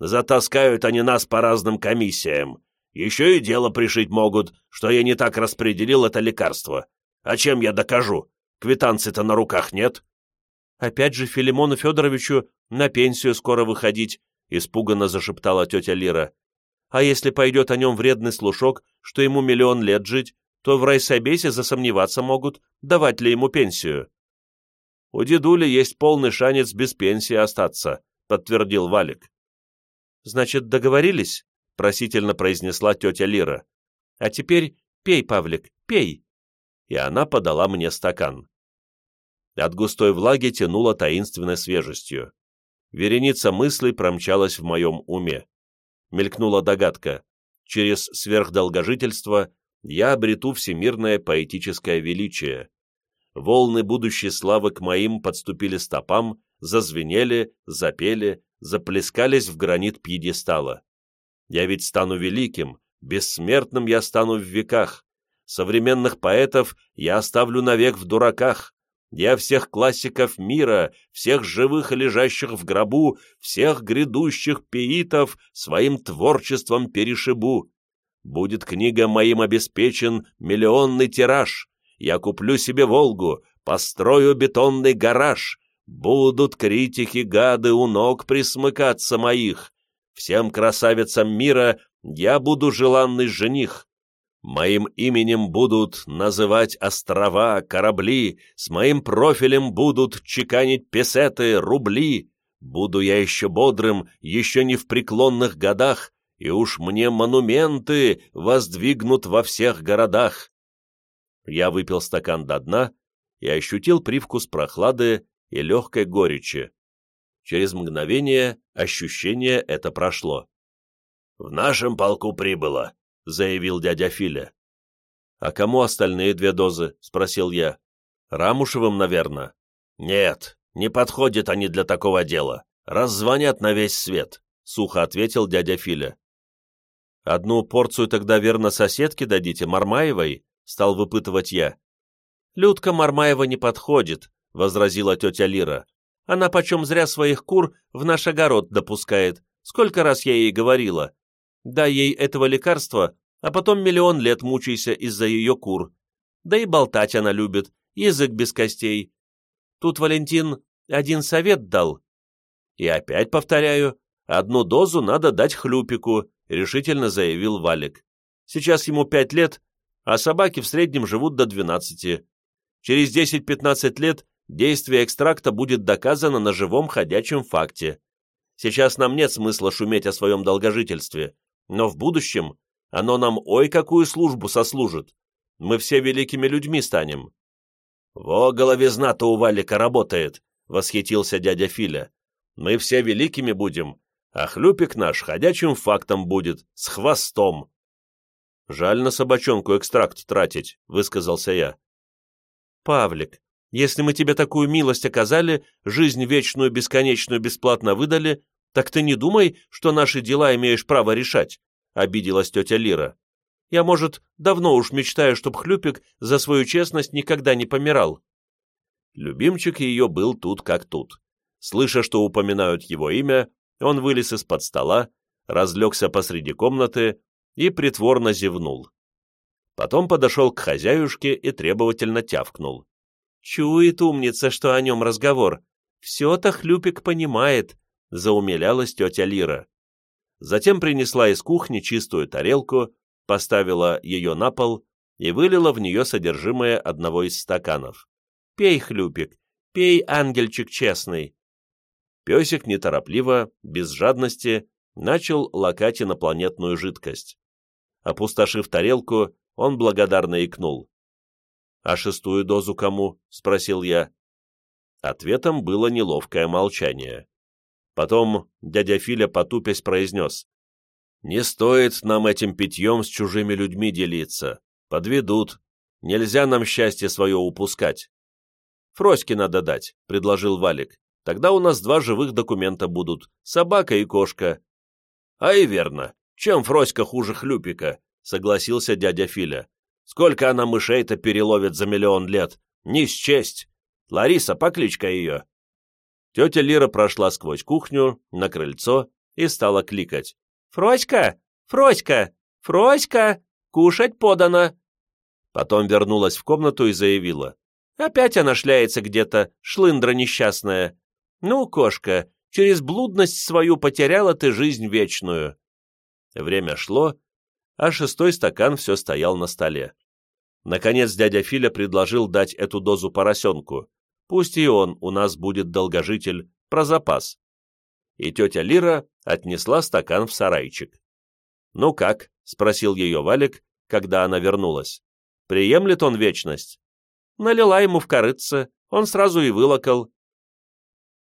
Затаскают они нас по разным комиссиям. Еще и дело пришить могут, что я не так распределил это лекарство. А чем я докажу? Квитанции-то на руках нет». «Опять же Филимону Федоровичу на пенсию скоро выходить», — испуганно зашептала тетя Лира. А если пойдет о нем вредный слушок, что ему миллион лет жить, то в райсобесе засомневаться могут, давать ли ему пенсию. «У дедули есть полный шанец без пенсии остаться», — подтвердил Валик. «Значит, договорились?» — просительно произнесла тетя Лира. «А теперь пей, Павлик, пей!» И она подала мне стакан. От густой влаги тянуло таинственной свежестью. Вереница мыслей промчалась в моем уме мелькнула догадка. Через сверхдолгожительство я обрету всемирное поэтическое величие. Волны будущей славы к моим подступили стопам, зазвенели, запели, заплескались в гранит пьедестала. Я ведь стану великим, бессмертным я стану в веках. Современных поэтов я оставлю навек в дураках. Я всех классиков мира, всех живых и лежащих в гробу, всех грядущих пеитов своим творчеством перешибу. Будет книга моим обеспечен миллионный тираж. Я куплю себе «Волгу», построю бетонный гараж. Будут критики-гады у ног присмыкаться моих. Всем красавицам мира я буду желанный жених. Моим именем будут называть острова, корабли, с моим профилем будут чеканить песеты, рубли. Буду я еще бодрым, еще не в преклонных годах, и уж мне монументы воздвигнут во всех городах. Я выпил стакан до дна и ощутил привкус прохлады и легкой горечи. Через мгновение ощущение это прошло. «В нашем полку прибыло», заявил дядя Филя. «А кому остальные две дозы?» — спросил я. «Рамушевым, наверное». «Нет, не подходят они для такого дела. Раззвонят на весь свет», — сухо ответил дядя Филя. «Одну порцию тогда верно соседке дадите, Мармаевой?» — стал выпытывать я. «Людка Мармаева не подходит», — возразила тетя Лира. «Она почем зря своих кур в наш огород допускает. Сколько раз я ей говорила. Дай ей этого лекарства, а потом миллион лет мучайся из-за ее кур. Да и болтать она любит, язык без костей. Тут Валентин один совет дал. И опять повторяю, одну дозу надо дать хлюпику, решительно заявил Валик. Сейчас ему пять лет, а собаки в среднем живут до двенадцати. Через 10-15 лет действие экстракта будет доказано на живом ходячем факте. Сейчас нам нет смысла шуметь о своем долгожительстве, но в будущем оно нам ой какую службу сослужит. Мы все великими людьми станем. «Во головизна-то у Валика работает!» — восхитился дядя Филя. «Мы все великими будем, а хлюпик наш ходячим фактом будет, с хвостом!» «Жаль на собачонку экстракт тратить», — высказался я. «Павлик, если мы тебе такую милость оказали, жизнь вечную бесконечную бесплатно выдали, так ты не думай, что наши дела имеешь право решать», — обиделась тетя Лира. Я, может, давно уж мечтаю, чтоб Хлюпик за свою честность никогда не помирал. Любимчик ее был тут как тут. Слыша, что упоминают его имя, он вылез из-под стола, разлегся посреди комнаты и притворно зевнул. Потом подошел к хозяюшке и требовательно тявкнул. «Чует умница, что о нем разговор. Все-то Хлюпик понимает», — заумилялась тетя Лира. Затем принесла из кухни чистую тарелку, поставила ее на пол и вылила в нее содержимое одного из стаканов. «Пей, хлюпик, пей, ангельчик честный!» Песик неторопливо, без жадности, начал лакать инопланетную жидкость. Опустошив тарелку, он благодарно икнул. «А шестую дозу кому?» — спросил я. Ответом было неловкое молчание. Потом дядя Филя потупясь произнес. Не стоит нам этим питьем с чужими людьми делиться. Подведут. Нельзя нам счастье свое упускать. Фроське надо дать, — предложил Валик. Тогда у нас два живых документа будут — собака и кошка. А и верно. Чем Фроська хуже Хлюпика? — согласился дядя Филя. Сколько она мышей-то переловит за миллион лет? Не счесть. Лариса, покличка ее. Тетя Лира прошла сквозь кухню, на крыльцо и стала кликать. «Фроська! Фроська! Фроська! Кушать подано!» Потом вернулась в комнату и заявила. «Опять она шляется где-то, шлындра несчастная. Ну, кошка, через блудность свою потеряла ты жизнь вечную». Время шло, а шестой стакан все стоял на столе. Наконец дядя Филя предложил дать эту дозу поросенку. Пусть и он у нас будет долгожитель, про запас и тетя Лира отнесла стакан в сарайчик. «Ну как?» — спросил ее Валик, когда она вернулась. «Приемлет он вечность?» Налила ему в корыце, он сразу и вылокал.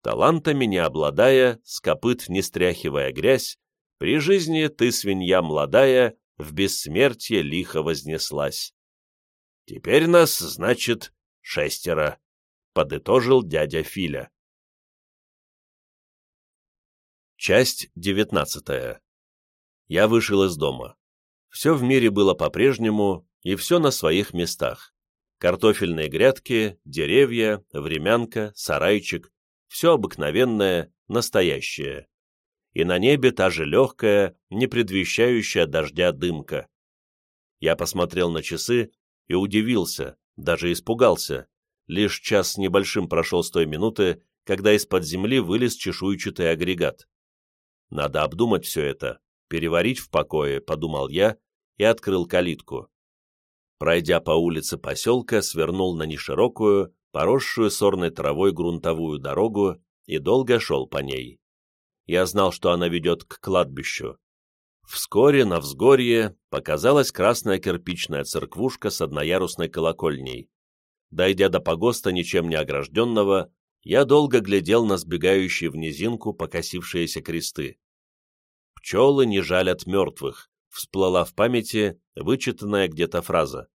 Талантами не обладая, с копыт не стряхивая грязь, при жизни ты, свинья молодая, в бессмертие лихо вознеслась. Теперь нас, значит, шестеро, — подытожил дядя Филя. Часть девятнадцатая. Я вышел из дома. Все в мире было по-прежнему, и все на своих местах. Картофельные грядки, деревья, времянка, сарайчик. Все обыкновенное, настоящее. И на небе та же легкая, не предвещающая дождя дымка. Я посмотрел на часы и удивился, даже испугался. Лишь час с небольшим прошел с той минуты, когда из-под земли вылез чешуйчатый агрегат. Надо обдумать все это, переварить в покое, подумал я и открыл калитку. Пройдя по улице поселка, свернул на неширокую, поросшую сорной травой грунтовую дорогу и долго шел по ней. Я знал, что она ведет к кладбищу. Вскоре на взгорье показалась красная кирпичная церквушка с одноярусной колокольней. Дойдя до погоста ничем не огражденного, я долго глядел на сбегающие в низинку покосившиеся кресты. «Пчелы не жалят мертвых», — всплыла в памяти вычитанная где-то фраза.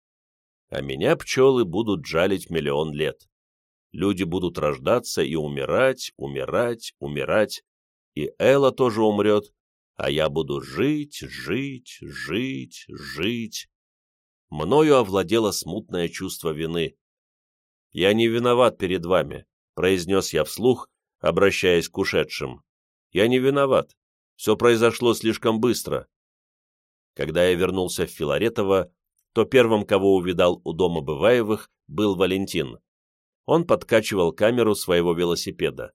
«А меня пчелы будут жалить миллион лет. Люди будут рождаться и умирать, умирать, умирать, и Элла тоже умрет, а я буду жить, жить, жить, жить». Мною овладело смутное чувство вины. «Я не виноват перед вами», произнес я вслух, обращаясь к ушедшим. «Я не виноват. Все произошло слишком быстро». Когда я вернулся в Филаретово, то первым, кого увидал у дома Бываевых, был Валентин. Он подкачивал камеру своего велосипеда.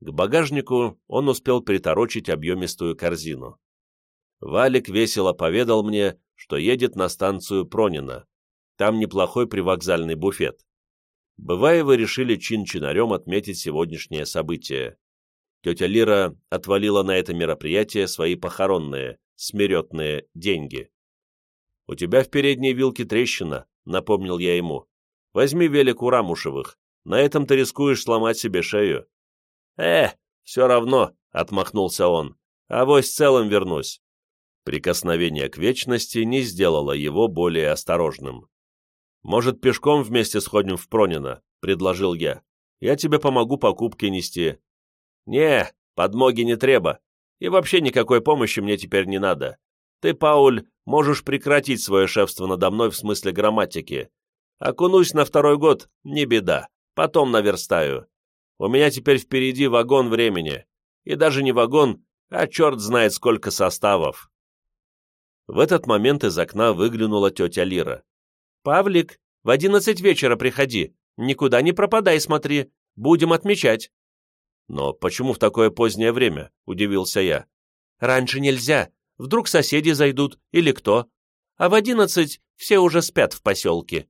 К багажнику он успел приторочить объемистую корзину. Валик весело поведал мне, что едет на станцию Пронина. Там неплохой привокзальный буфет. Бываевы решили чин-чинарем отметить сегодняшнее событие. Тетя Лира отвалила на это мероприятие свои похоронные, смиретные деньги. «У тебя в передней вилке трещина», — напомнил я ему. «Возьми велик у Рамушевых. На этом ты рискуешь сломать себе шею». «Э, все равно», — отмахнулся он. «Авось целым вернусь». Прикосновение к вечности не сделало его более осторожным. «Может, пешком вместе сходим в Пронино?» — предложил я. «Я тебе помогу покупки нести». «Не, подмоги не треба. И вообще никакой помощи мне теперь не надо. Ты, Пауль, можешь прекратить свое шефство надо мной в смысле грамматики. Окунусь на второй год, не беда, потом наверстаю. У меня теперь впереди вагон времени. И даже не вагон, а черт знает сколько составов. В этот момент из окна выглянула тетя Лира. «Павлик, в одиннадцать вечера приходи. Никуда не пропадай, смотри. Будем отмечать». «Но почему в такое позднее время?» – удивился я. «Раньше нельзя. Вдруг соседи зайдут или кто. А в одиннадцать все уже спят в поселке».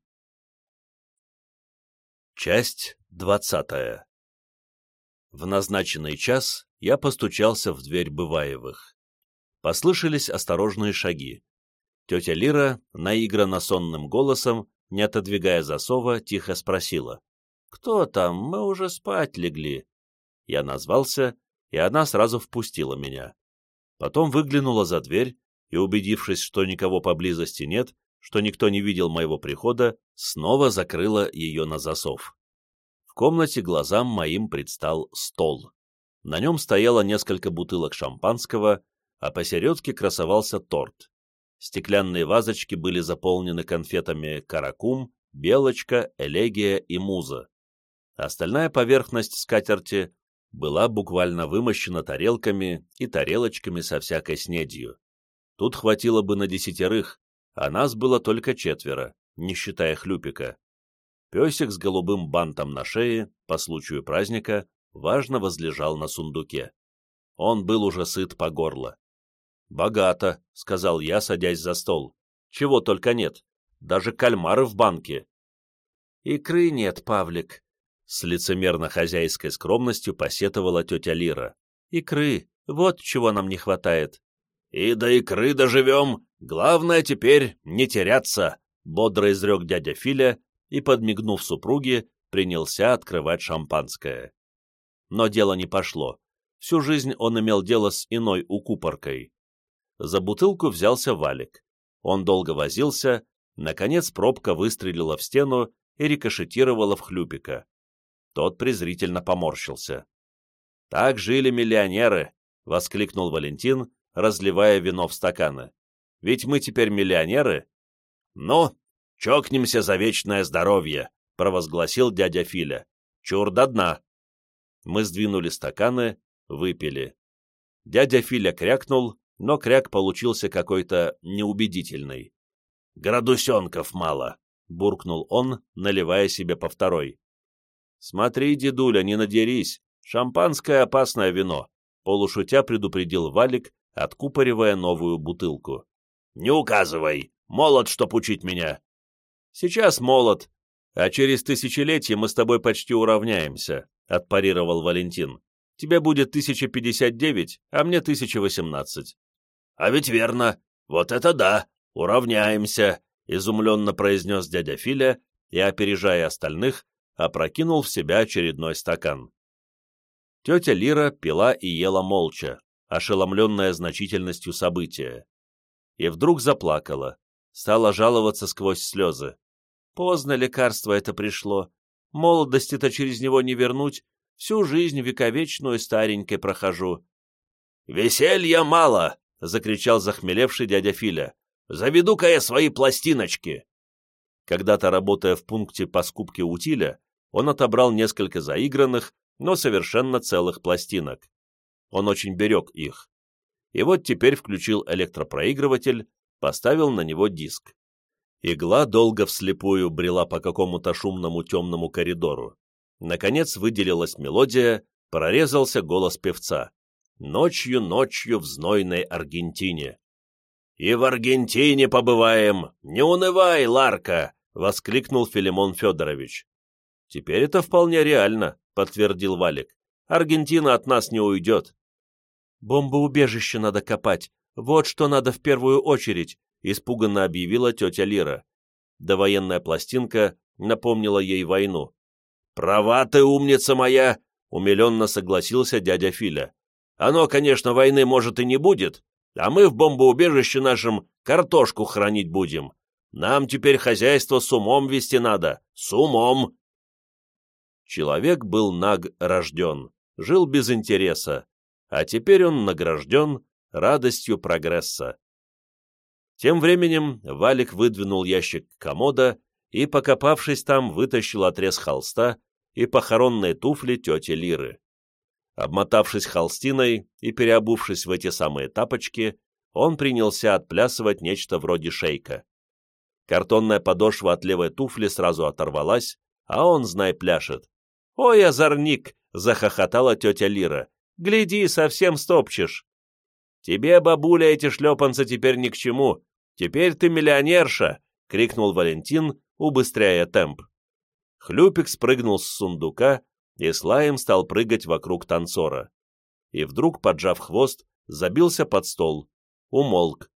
Часть двадцатая В назначенный час я постучался в дверь Бываевых. Послышались осторожные шаги. Тетя Лира, наигранно сонным голосом, не отодвигая засова, тихо спросила. «Кто там? Мы уже спать легли». Я назвался, и она сразу впустила меня. Потом выглянула за дверь и, убедившись, что никого поблизости нет, что никто не видел моего прихода, снова закрыла ее на засов. Комнате глазам моим предстал стол. На нем стояло несколько бутылок шампанского, а посередке красовался торт. Стеклянные вазочки были заполнены конфетами «Каракум», «Белочка», «Элегия» и «Муза». Остальная поверхность скатерти была буквально вымощена тарелками и тарелочками со всякой снедью. Тут хватило бы на десятерых, а нас было только четверо, не считая хлюпика. Песик с голубым бантом на шее, по случаю праздника, важно возлежал на сундуке. Он был уже сыт по горло. «Богато», — сказал я, садясь за стол. «Чего только нет. Даже кальмары в банке». «Икры нет, Павлик», с лицемерно-хозяйской скромностью посетовала тетя Лира. «Икры, вот чего нам не хватает». «И до икры доживем. Главное теперь не теряться», — бодро изрек дядя Филя и, подмигнув супруге, принялся открывать шампанское. Но дело не пошло. Всю жизнь он имел дело с иной укупоркой. За бутылку взялся Валик. Он долго возился, наконец пробка выстрелила в стену и рикошетировала в хлюпика. Тот презрительно поморщился. «Так жили миллионеры!» — воскликнул Валентин, разливая вино в стаканы. «Ведь мы теперь миллионеры?» «Ну, чокнемся за вечное здоровье!» — провозгласил дядя Филя. «Чур до дна!» Мы сдвинули стаканы, выпили. Дядя Филя крякнул, но кряк получился какой-то неубедительный. «Градусенков мало!» — буркнул он, наливая себе по второй. «Смотри, дедуля, не надерись. Шампанское — опасное вино», — полушутя предупредил Валик, откупоривая новую бутылку. «Не указывай! Молод, чтоб учить меня!» «Сейчас молод, а через тысячелетие мы с тобой почти уравняемся», — отпарировал Валентин. «Тебе будет 1059, а мне 1018». «А ведь верно! Вот это да! Уравняемся!» — изумленно произнес дядя Филя и, опережая остальных, опрокинул в себя очередной стакан. Тетя Лира пила и ела молча, ошеломленная значительностью события. И вдруг заплакала, стала жаловаться сквозь слезы. Поздно лекарство это пришло, молодости-то через него не вернуть, всю жизнь вековечную старенькой прохожу. «Веселья мало!» — закричал захмелевший дядя Филя. «Заведу-ка я свои пластиночки!» Когда-то, работая в пункте по скупке утиля, он отобрал несколько заигранных, но совершенно целых пластинок. Он очень берег их. И вот теперь включил электропроигрыватель, поставил на него диск. Игла долго вслепую брела по какому-то шумному темному коридору. Наконец выделилась мелодия, прорезался голос певца. «Ночью, ночью в знойной Аргентине». «И в Аргентине побываем! Не унывай, Ларка!» — воскликнул Филимон Федорович. «Теперь это вполне реально», — подтвердил Валик. «Аргентина от нас не уйдет». «Бомбоубежище надо копать. Вот что надо в первую очередь», — испуганно объявила тетя Лира. Довоенная пластинка напомнила ей войну. «Права ты, умница моя!» — умиленно согласился дядя Филя. «Оно, конечно, войны, может, и не будет, а мы в бомбоубежище нашем картошку хранить будем. Нам теперь хозяйство с умом вести надо, с умом!» Человек был наг рожден, жил без интереса, а теперь он награжден радостью прогресса. Тем временем Валик выдвинул ящик комода и, покопавшись там, вытащил отрез холста и похоронные туфли тети Лиры. Обмотавшись холстиной и переобувшись в эти самые тапочки, он принялся отплясывать нечто вроде шейка. Картонная подошва от левой туфли сразу оторвалась, а он, знай, пляшет. «Ой, озорник!» — захохотала тетя Лира. «Гляди, совсем стопчешь!» «Тебе, бабуля, эти шлепанцы теперь ни к чему. Теперь ты миллионерша!» — крикнул Валентин, убыстряя темп. Хлюпик спрыгнул с сундука, и слаем стал прыгать вокруг танцора. И вдруг, поджав хвост, забился под стол. Умолк.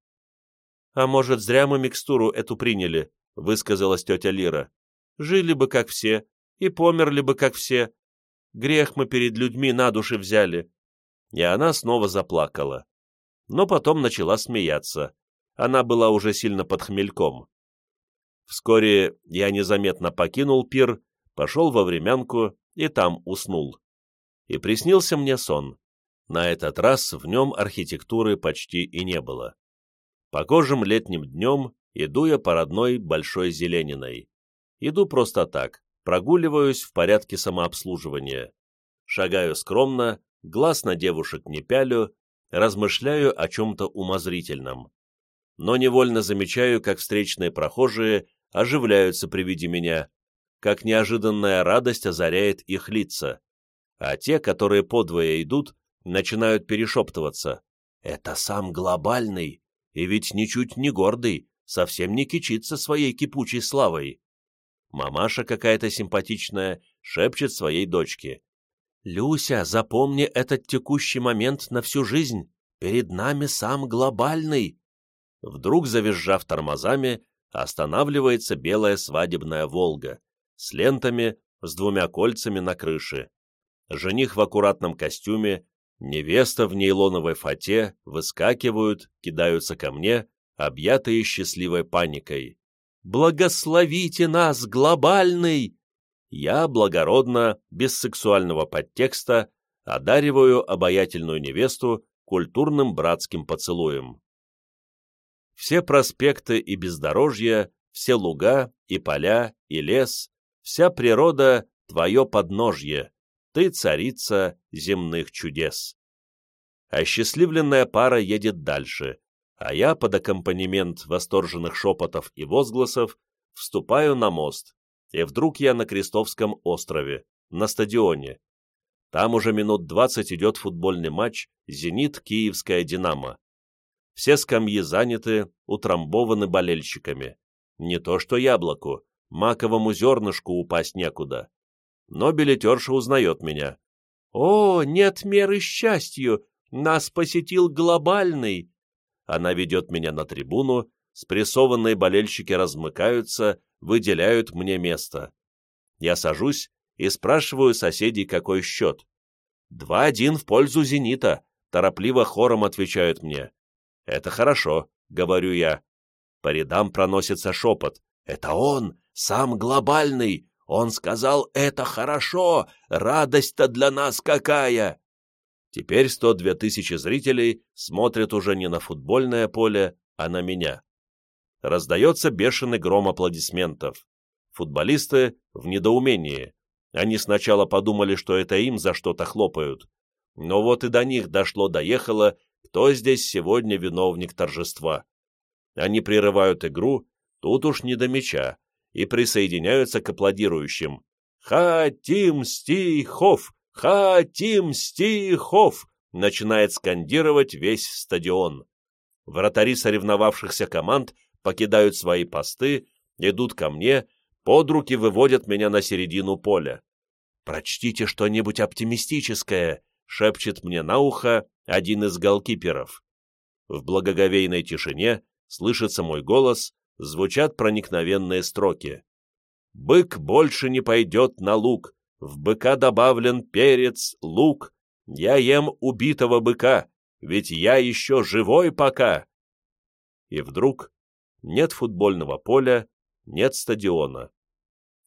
«А может, зря мы микстуру эту приняли?» — высказалась тетя Лира. «Жили бы, как все, и померли бы, как все. Грех мы перед людьми на души взяли». И она снова заплакала. Но потом начала смеяться. Она была уже сильно под хмельком. Вскоре я незаметно покинул пир, пошел во времянку и там уснул. И приснился мне сон. На этот раз в нем архитектуры почти и не было. Погожим летним днем иду я по родной Большой Зелениной. Иду просто так, прогуливаюсь в порядке самообслуживания. Шагаю скромно, глаз на девушек не пялю, размышляю о чем-то умозрительном. Но невольно замечаю, как встречные прохожие оживляются при виде меня, как неожиданная радость озаряет их лица, а те, которые подвое идут, начинают перешептываться. «Это сам глобальный, и ведь ничуть не гордый, совсем не кичится своей кипучей славой». Мамаша какая-то симпатичная шепчет своей дочке. «Люся, запомни этот текущий момент на всю жизнь. Перед нами сам глобальный». Вдруг, завизжав тормозами, останавливается белая свадебная «Волга» с лентами, с двумя кольцами на крыше. Жених в аккуратном костюме, невеста в нейлоновой фате выскакивают, кидаются ко мне, объятые счастливой паникой. «Благословите нас, глобальный!» Я благородно, без сексуального подтекста, одариваю обаятельную невесту культурным братским поцелуем. Все проспекты и бездорожья, все луга и поля и лес, вся природа — твое подножье, ты царица земных чудес. Осчастливленная пара едет дальше, а я под аккомпанемент восторженных шепотов и возгласов вступаю на мост, и вдруг я на Крестовском острове, на стадионе. Там уже минут двадцать идет футбольный матч «Зенит-Киевская Динамо». Все скамьи заняты, утрамбованы болельщиками. Не то что яблоку, маковому зернышку упасть некуда. Но билетерша узнает меня. «О, нет меры счастью! Нас посетил глобальный!» Она ведет меня на трибуну, спрессованные болельщики размыкаются, выделяют мне место. Я сажусь и спрашиваю соседей, какой счет. «Два-один в пользу «Зенита», — торопливо хором отвечают мне. «Это хорошо», — говорю я. По рядам проносится шепот. «Это он! Сам глобальный! Он сказал, это хорошо! Радость-то для нас какая!» Теперь 102 тысячи зрителей смотрят уже не на футбольное поле, а на меня. Раздается бешеный гром аплодисментов. Футболисты в недоумении. Они сначала подумали, что это им за что-то хлопают. Но вот и до них дошло-доехало, кто здесь сегодня виновник торжества. Они прерывают игру, тут уж не до мяча, и присоединяются к аплодирующим. «Хотим стихов! «Хотим стихов!» начинает скандировать весь стадион. Вратари соревновавшихся команд покидают свои посты, идут ко мне, под руки выводят меня на середину поля. «Прочтите что-нибудь оптимистическое», — шепчет мне на ухо один из голкиперов. В благоговейной тишине слышится мой голос, звучат проникновенные строки. «Бык больше не пойдет на луг, в быка добавлен перец, лук, я ем убитого быка, ведь я еще живой пока!» И вдруг нет футбольного поля, нет стадиона.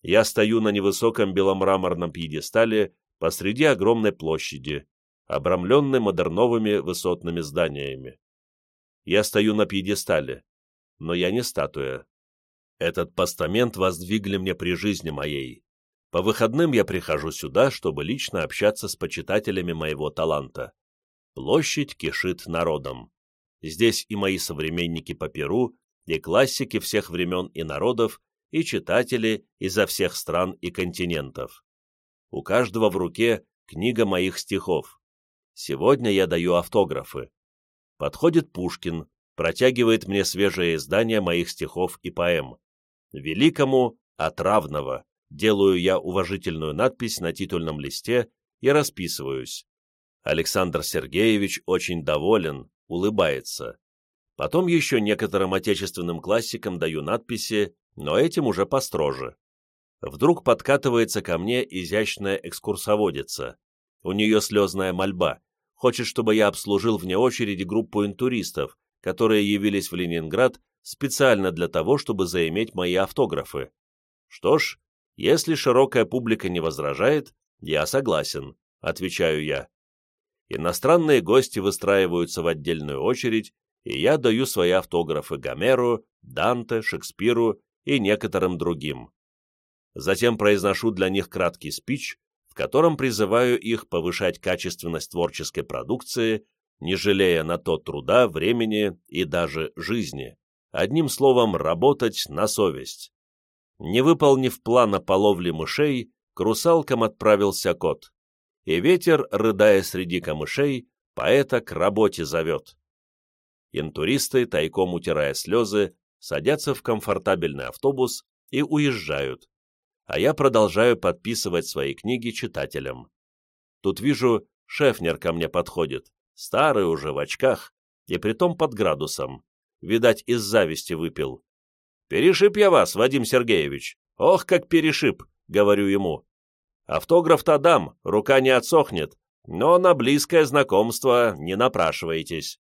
Я стою на невысоком беломраморном пьедестале посреди огромной площади, обрамленной модерновыми высотными зданиями. Я стою на пьедестале, но я не статуя. Этот постамент воздвигли мне при жизни моей. По выходным я прихожу сюда, чтобы лично общаться с почитателями моего таланта. Площадь кишит народом. Здесь и мои современники по Перу, и классики всех времен и народов, и читатели изо всех стран и континентов. У каждого в руке книга моих стихов. Сегодня я даю автографы. Подходит Пушкин, протягивает мне свежее издание моих стихов и поэм. Великому отравного делаю я уважительную надпись на титульном листе и расписываюсь. Александр Сергеевич очень доволен, улыбается. Потом еще некоторым отечественным классикам даю надписи, но этим уже построже. Вдруг подкатывается ко мне изящная экскурсоводица. У нее слезная мольба. Хочет, чтобы я обслужил вне очереди группу интуристов, которые явились в Ленинград специально для того, чтобы заиметь мои автографы. Что ж, если широкая публика не возражает, я согласен, отвечаю я. Иностранные гости выстраиваются в отдельную очередь, и я даю свои автографы Гомеру, Данте, Шекспиру и некоторым другим. Затем произношу для них краткий спич, в котором призываю их повышать качественность творческой продукции, не жалея на то труда, времени и даже жизни. Одним словом, работать на совесть. Не выполнив плана по ловле мышей, к русалкам отправился кот. И ветер, рыдая среди камышей, поэта к работе зовет. Интуристы, тайком утирая слезы, садятся в комфортабельный автобус и уезжают, а я продолжаю подписывать свои книги читателям. Тут вижу, Шефнер ко мне подходит, старый уже в очках, и притом под градусом. Видать, из зависти выпил. «Перешиб я вас, Вадим Сергеевич! Ох, как перешиб!» — говорю ему. «Автограф-то дам, рука не отсохнет, но на близкое знакомство не напрашивайтесь».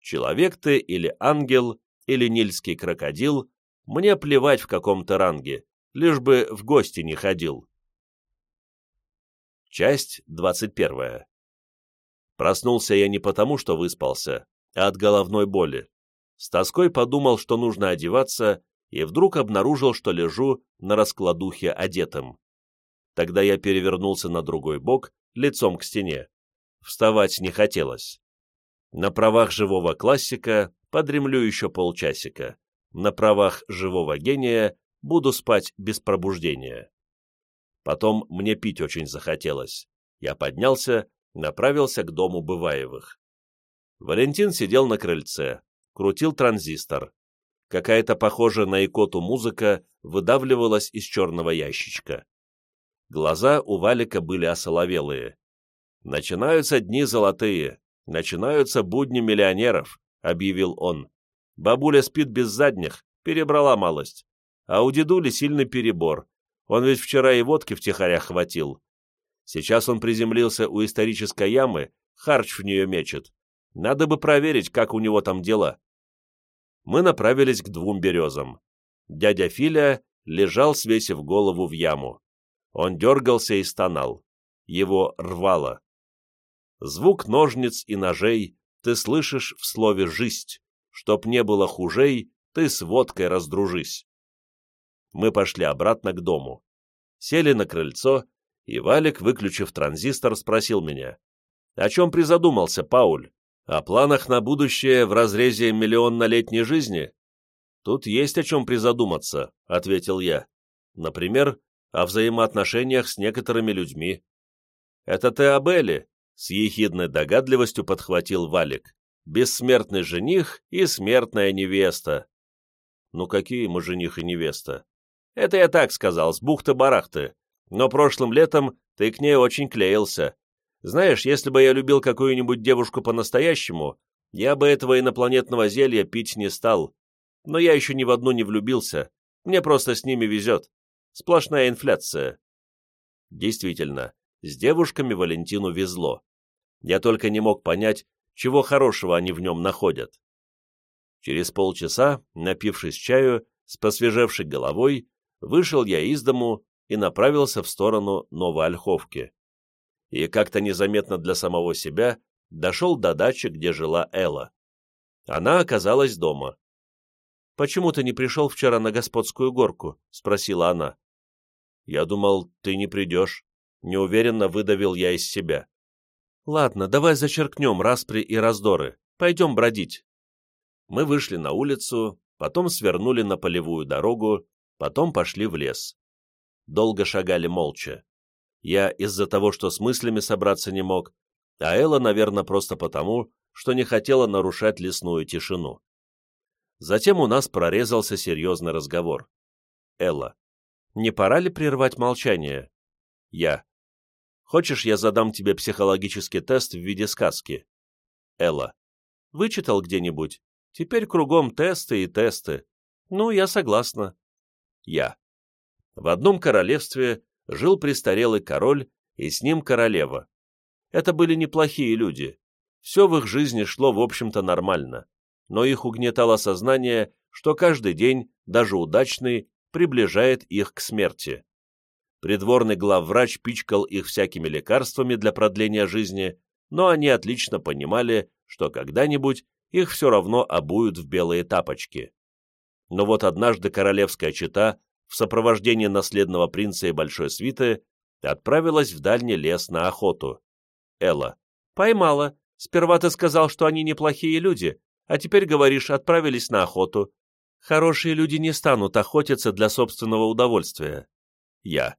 Человек ты или ангел, или нильский крокодил, мне плевать в каком-то ранге, лишь бы в гости не ходил. Часть двадцать первая. Проснулся я не потому, что выспался, а от головной боли. С тоской подумал, что нужно одеваться, и вдруг обнаружил, что лежу на раскладухе одетым. Тогда я перевернулся на другой бок, лицом к стене. Вставать не хотелось. На правах живого классика подремлю еще полчасика. На правах живого гения буду спать без пробуждения. Потом мне пить очень захотелось. Я поднялся, направился к дому Бываевых. Валентин сидел на крыльце, крутил транзистор. Какая-то похожая на икоту музыка выдавливалась из черного ящичка. Глаза у Валика были осоловелые. «Начинаются дни золотые, начинаются будни миллионеров», — объявил он. «Бабуля спит без задних, перебрала малость. А у дедули сильный перебор. Он ведь вчера и водки втихаря хватил. Сейчас он приземлился у исторической ямы, харч в нее мечет. Надо бы проверить, как у него там дела мы направились к двум березам. Дядя Филя лежал, свесив голову в яму. Он дергался и стонал. Его рвало. Звук ножниц и ножей ты слышишь в слове «жизнь», чтоб не было хужей, ты с водкой раздружись. Мы пошли обратно к дому. Сели на крыльцо, и Валик, выключив транзистор, спросил меня. «О чем призадумался, Пауль?» О планах на будущее в разрезе миллионнолетней жизни? Тут есть о чем призадуматься, ответил я. Например, о взаимоотношениях с некоторыми людьми. «Это ты об Эле?» — с ехидной догадливостью подхватил Валик. «Бессмертный жених и смертная невеста». «Ну какие мы жених и невеста?» «Это я так сказал, с бухты-барахты. Но прошлым летом ты к ней очень клеился. Знаешь, если бы я любил какую-нибудь девушку по-настоящему, я бы этого инопланетного зелья пить не стал. Но я еще ни в одну не влюбился. Мне просто с ними везет. Сплошная инфляция». Действительно, с девушками Валентину везло. Я только не мог понять, чего хорошего они в нем находят. Через полчаса, напившись чаю, с посвежевшей головой, вышел я из дому и направился в сторону Новой Ольховки. И как-то незаметно для самого себя дошел до дачи, где жила Элла. Она оказалась дома. «Почему ты не пришел вчера на Господскую горку?» — спросила она. «Я думал, ты не придешь», Неуверенно выдавил я из себя. «Ладно, давай зачеркнем распри и раздоры. Пойдем бродить». Мы вышли на улицу, потом свернули на полевую дорогу, потом пошли в лес. Долго шагали молча. Я из-за того, что с мыслями собраться не мог, а Элла, наверное, просто потому, что не хотела нарушать лесную тишину. Затем у нас прорезался серьезный разговор. Элла. «Не пора ли прервать молчание?» Я. Хочешь, я задам тебе психологический тест в виде сказки? Элла. Вычитал где-нибудь? Теперь кругом тесты и тесты. Ну, я согласна. Я. В одном королевстве жил престарелый король и с ним королева. Это были неплохие люди. Все в их жизни шло, в общем-то, нормально. Но их угнетало сознание, что каждый день, даже удачный, приближает их к смерти. Придворный главврач пичкал их всякими лекарствами для продления жизни, но они отлично понимали, что когда-нибудь их все равно обуют в белые тапочки. Но вот однажды королевская чета в сопровождении наследного принца и большой свиты отправилась в дальний лес на охоту. Элла. «Поймала. Сперва ты сказал, что они неплохие люди, а теперь говоришь, отправились на охоту. Хорошие люди не станут охотиться для собственного удовольствия». Я.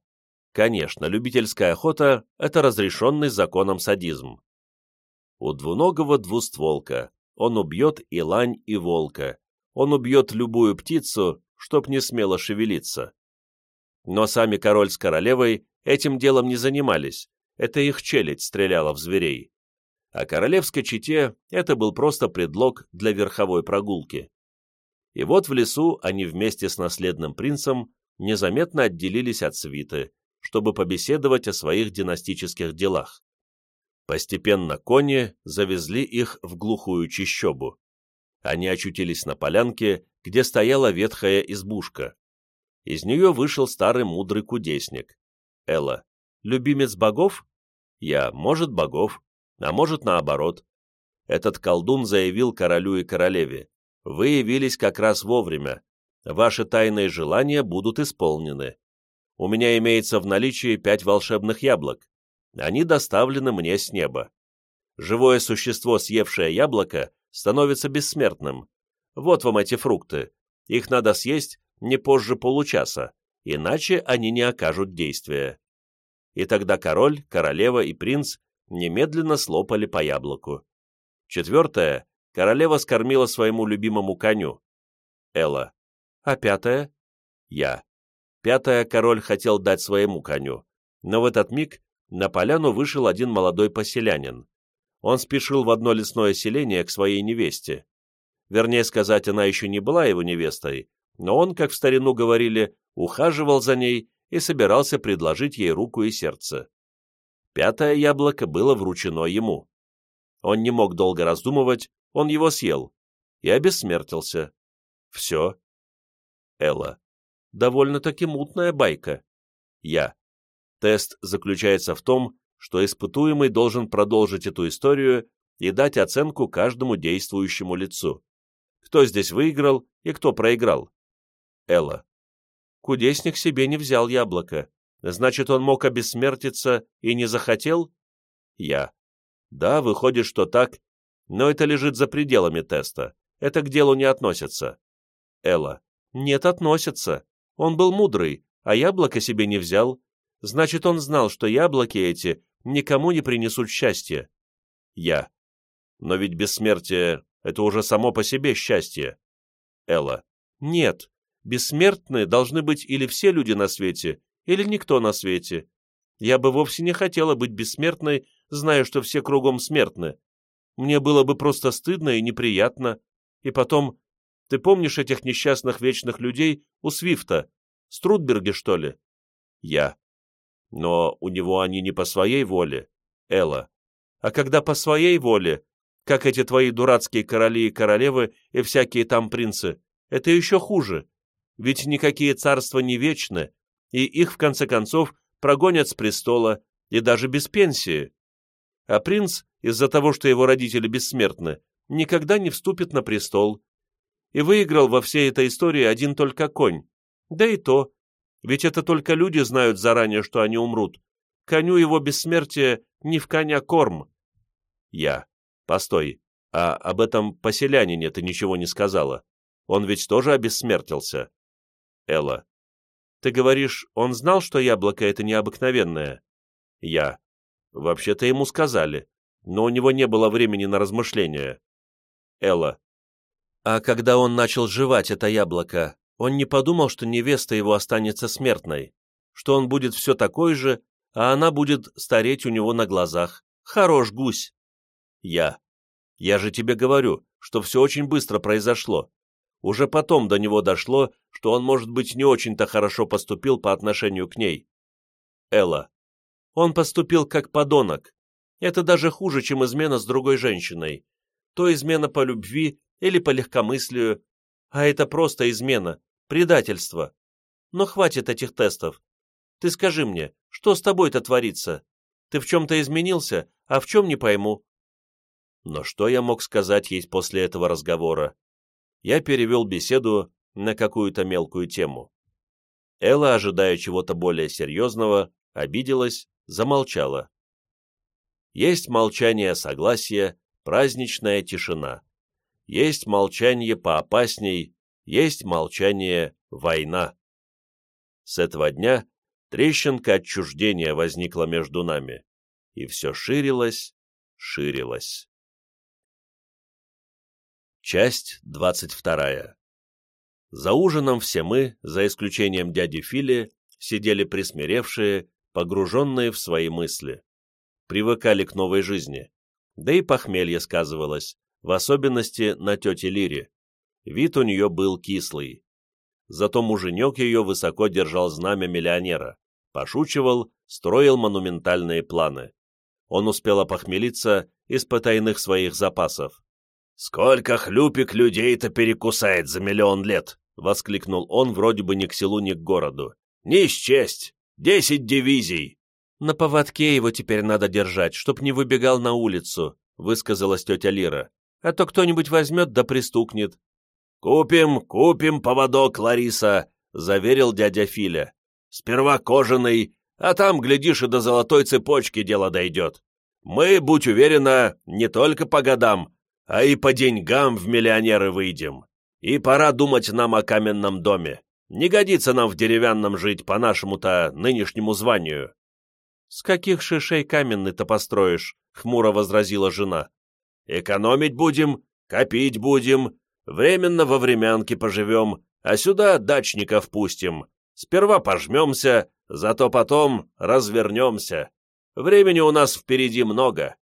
Конечно, любительская охота – это разрешенный законом садизм. У двуногого двустволка. Он убьет и лань, и волка. Он убьет любую птицу, чтоб не смело шевелиться. Но сами король с королевой этим делом не занимались. Это их челядь стреляла в зверей. А королевской чете это был просто предлог для верховой прогулки. И вот в лесу они вместе с наследным принцем незаметно отделились от свиты, чтобы побеседовать о своих династических делах. Постепенно кони завезли их в глухую чищобу. Они очутились на полянке, где стояла ветхая избушка. Из нее вышел старый мудрый кудесник. Элла. «Любимец богов?» Я. «Может, богов, а может, наоборот». Этот колдун заявил королю и королеве. «Вы явились как раз вовремя. Ваши тайные желания будут исполнены у меня имеется в наличии пять волшебных яблок. Они доставлены мне с неба. Живое существо, съевшее яблоко, становится бессмертным. Вот вам эти фрукты. Их надо съесть не позже получаса, иначе они не окажут действия. И тогда король, королева и принц немедленно слопали по яблоку. Четвертое. Королева скормила своему любимому коню. Элла. А пятое? Я. Пятое король хотел дать своему коню, но в этот миг на поляну вышел один молодой поселянин. Он спешил в одно лесное селение к своей невесте. Вернее сказать, она еще не была его невестой, но он, как в старину говорили, ухаживал за ней и собирался предложить ей руку и сердце. Пятое яблоко было вручено ему. Он не мог долго раздумывать, он его съел и обессмертился. Все. Элла довольно-таки мутная байка. Я. Тест заключается в том, что испытуемый должен продолжить эту историю и дать оценку каждому действующему лицу. Кто здесь выиграл и кто проиграл? Элла. Кудесник себе не взял яблоко. Значит, он мог обессмертиться и не захотел? Я. Да, выходит, что так, но это лежит за пределами теста. Это к делу не относится. Элла. Нет, относится. Он был мудрый, а яблоко себе не взял. Значит, он знал, что яблоки эти никому не принесут счастья. Я. Но ведь бессмертие — это уже само по себе счастье. Элла. Нет, бессмертны должны быть или все люди на свете, или никто на свете. Я бы вовсе не хотела быть бессмертной, зная, что все кругом смертны. Мне было бы просто стыдно и неприятно. И потом, ты помнишь этих несчастных вечных людей у Свифта? Струдберге, что ли? Я. Но у него они не по своей воле. Элла. А когда по своей воле, как эти твои дурацкие короли и королевы и всякие там принцы, это еще хуже. Ведь никакие царства не вечны, и их, в конце концов, прогонят с престола, и даже без пенсии. А принц, из-за того, что его родители бессмертны, никогда не вступит на престол. И выиграл во всей этой истории один только конь. Да и то, ведь это только люди знают заранее, что они умрут. Коню его бессмертие не в коня корм. Я. Постой, а об этом поселянине ты ничего не сказала. Он ведь тоже обессмертился. Элла. Ты говоришь, он знал, что яблоко это необыкновенное? Я. Вообще-то ему сказали, но у него не было времени на размышления. Элла. А когда он начал жевать это яблоко, он не подумал, что невеста его останется смертной, что он будет все такой же, а она будет стареть у него на глазах. Хорош гусь. Я. Я же тебе говорю, что все очень быстро произошло. Уже потом до него дошло, что он, может быть, не очень-то хорошо поступил по отношению к ней. Элла. Он поступил как подонок. Это даже хуже, чем измена с другой женщиной. То измена по любви или по легкомыслию, а это просто измена, предательство. Но хватит этих тестов. Ты скажи мне, что с тобой-то творится? Ты в чем-то изменился, а в чем не пойму. Но что я мог сказать ей после этого разговора? Я перевел беседу на какую-то мелкую тему. Элла, ожидая чего-то более серьезного, обиделась, замолчала. Есть молчание согласия, праздничная тишина. Есть молчание поопасней, есть молчание война. С этого дня трещинка отчуждения возникла между нами, и все ширилось, ширилось. Часть двадцать вторая. За ужином все мы, за исключением дяди Фили, сидели присмиревшие, погруженные в свои мысли. Привыкали к новой жизни. Да и похмелье сказывалось, в особенности на тете Лире. Вид у нее был кислый. Зато муженек ее высоко держал знамя миллионера, пошучивал, строил монументальные планы. Он успел опохмелиться из потайных своих запасов. «Сколько хлюпик людей-то перекусает за миллион лет!» — воскликнул он вроде бы ни к селу, ни к городу. «Не счесть! Десять дивизий!» «На поводке его теперь надо держать, чтоб не выбегал на улицу», — высказалась тетя Лира. «А то кто-нибудь возьмет да пристукнет». «Купим, купим поводок, Лариса», — заверил дядя Филя. «Сперва кожаный, а там, глядишь, и до золотой цепочки дело дойдет. Мы, будь уверена, не только по годам, а и по деньгам в миллионеры выйдем. И пора думать нам о каменном доме. Не годится нам в деревянном жить по нашему-то нынешнему званию». «С каких шишей каменный-то построишь?» — хмуро возразила жена. «Экономить будем, копить будем, временно во времянке поживем, а сюда дачников пустим. Сперва пожмемся, зато потом развернемся. Времени у нас впереди много».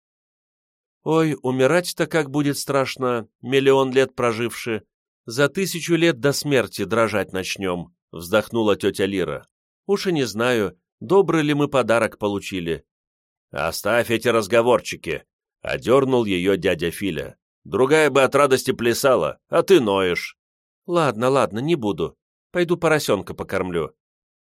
Ой, умирать-то как будет страшно, миллион лет проживши. За тысячу лет до смерти дрожать начнем, вздохнула тетя Лира. Уж и не знаю, добрый ли мы подарок получили. Оставь эти разговорчики, одернул ее дядя Филя. Другая бы от радости плясала, а ты ноешь. Ладно, ладно, не буду. Пойду поросенка покормлю.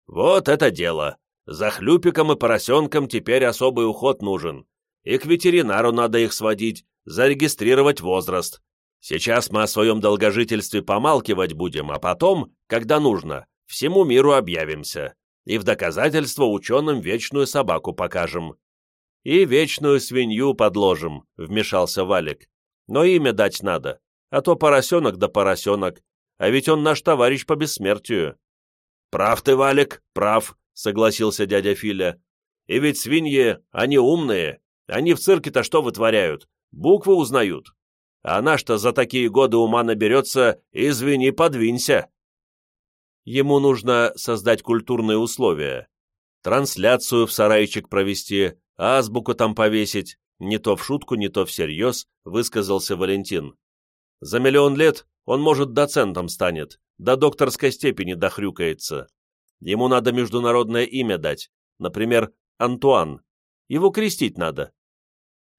Вот это дело. За хлюпиком и поросенком теперь особый уход нужен и к ветеринару надо их сводить, зарегистрировать возраст. Сейчас мы о своем долгожительстве помалкивать будем, а потом, когда нужно, всему миру объявимся и в доказательство ученым вечную собаку покажем. И вечную свинью подложим, вмешался Валик. Но имя дать надо, а то поросенок да поросенок, а ведь он наш товарищ по бессмертию. Прав ты, Валик, прав, согласился дядя Филя. И ведь свиньи, они умные. Они в цирке-то что вытворяют? Буквы узнают. А наш-то за такие годы ума наберется, извини, подвинься. Ему нужно создать культурные условия. Трансляцию в сарайчик провести, азбуку там повесить, не то в шутку, не то всерьез, высказался Валентин. За миллион лет он, может, доцентом станет, до докторской степени дохрюкается. Ему надо международное имя дать, например, Антуан. Его крестить надо.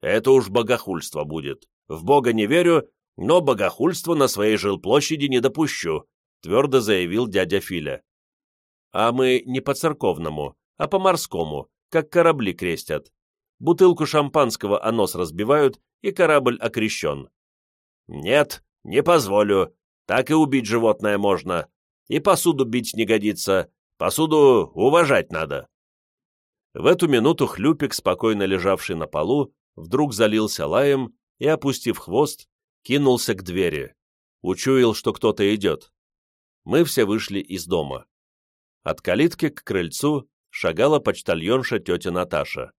Это уж богохульство будет. В Бога не верю, но богохульство на своей жилплощади не допущу, твердо заявил дядя Филя. А мы не по-церковному, а по-морскому, как корабли крестят. Бутылку шампанского о нос разбивают, и корабль окрещен. Нет, не позволю. Так и убить животное можно. И посуду бить не годится. Посуду уважать надо. В эту минуту хлюпик, спокойно лежавший на полу, вдруг залился лаем и, опустив хвост, кинулся к двери. Учуял, что кто-то идет. Мы все вышли из дома. От калитки к крыльцу шагала почтальонша тетя Наташа.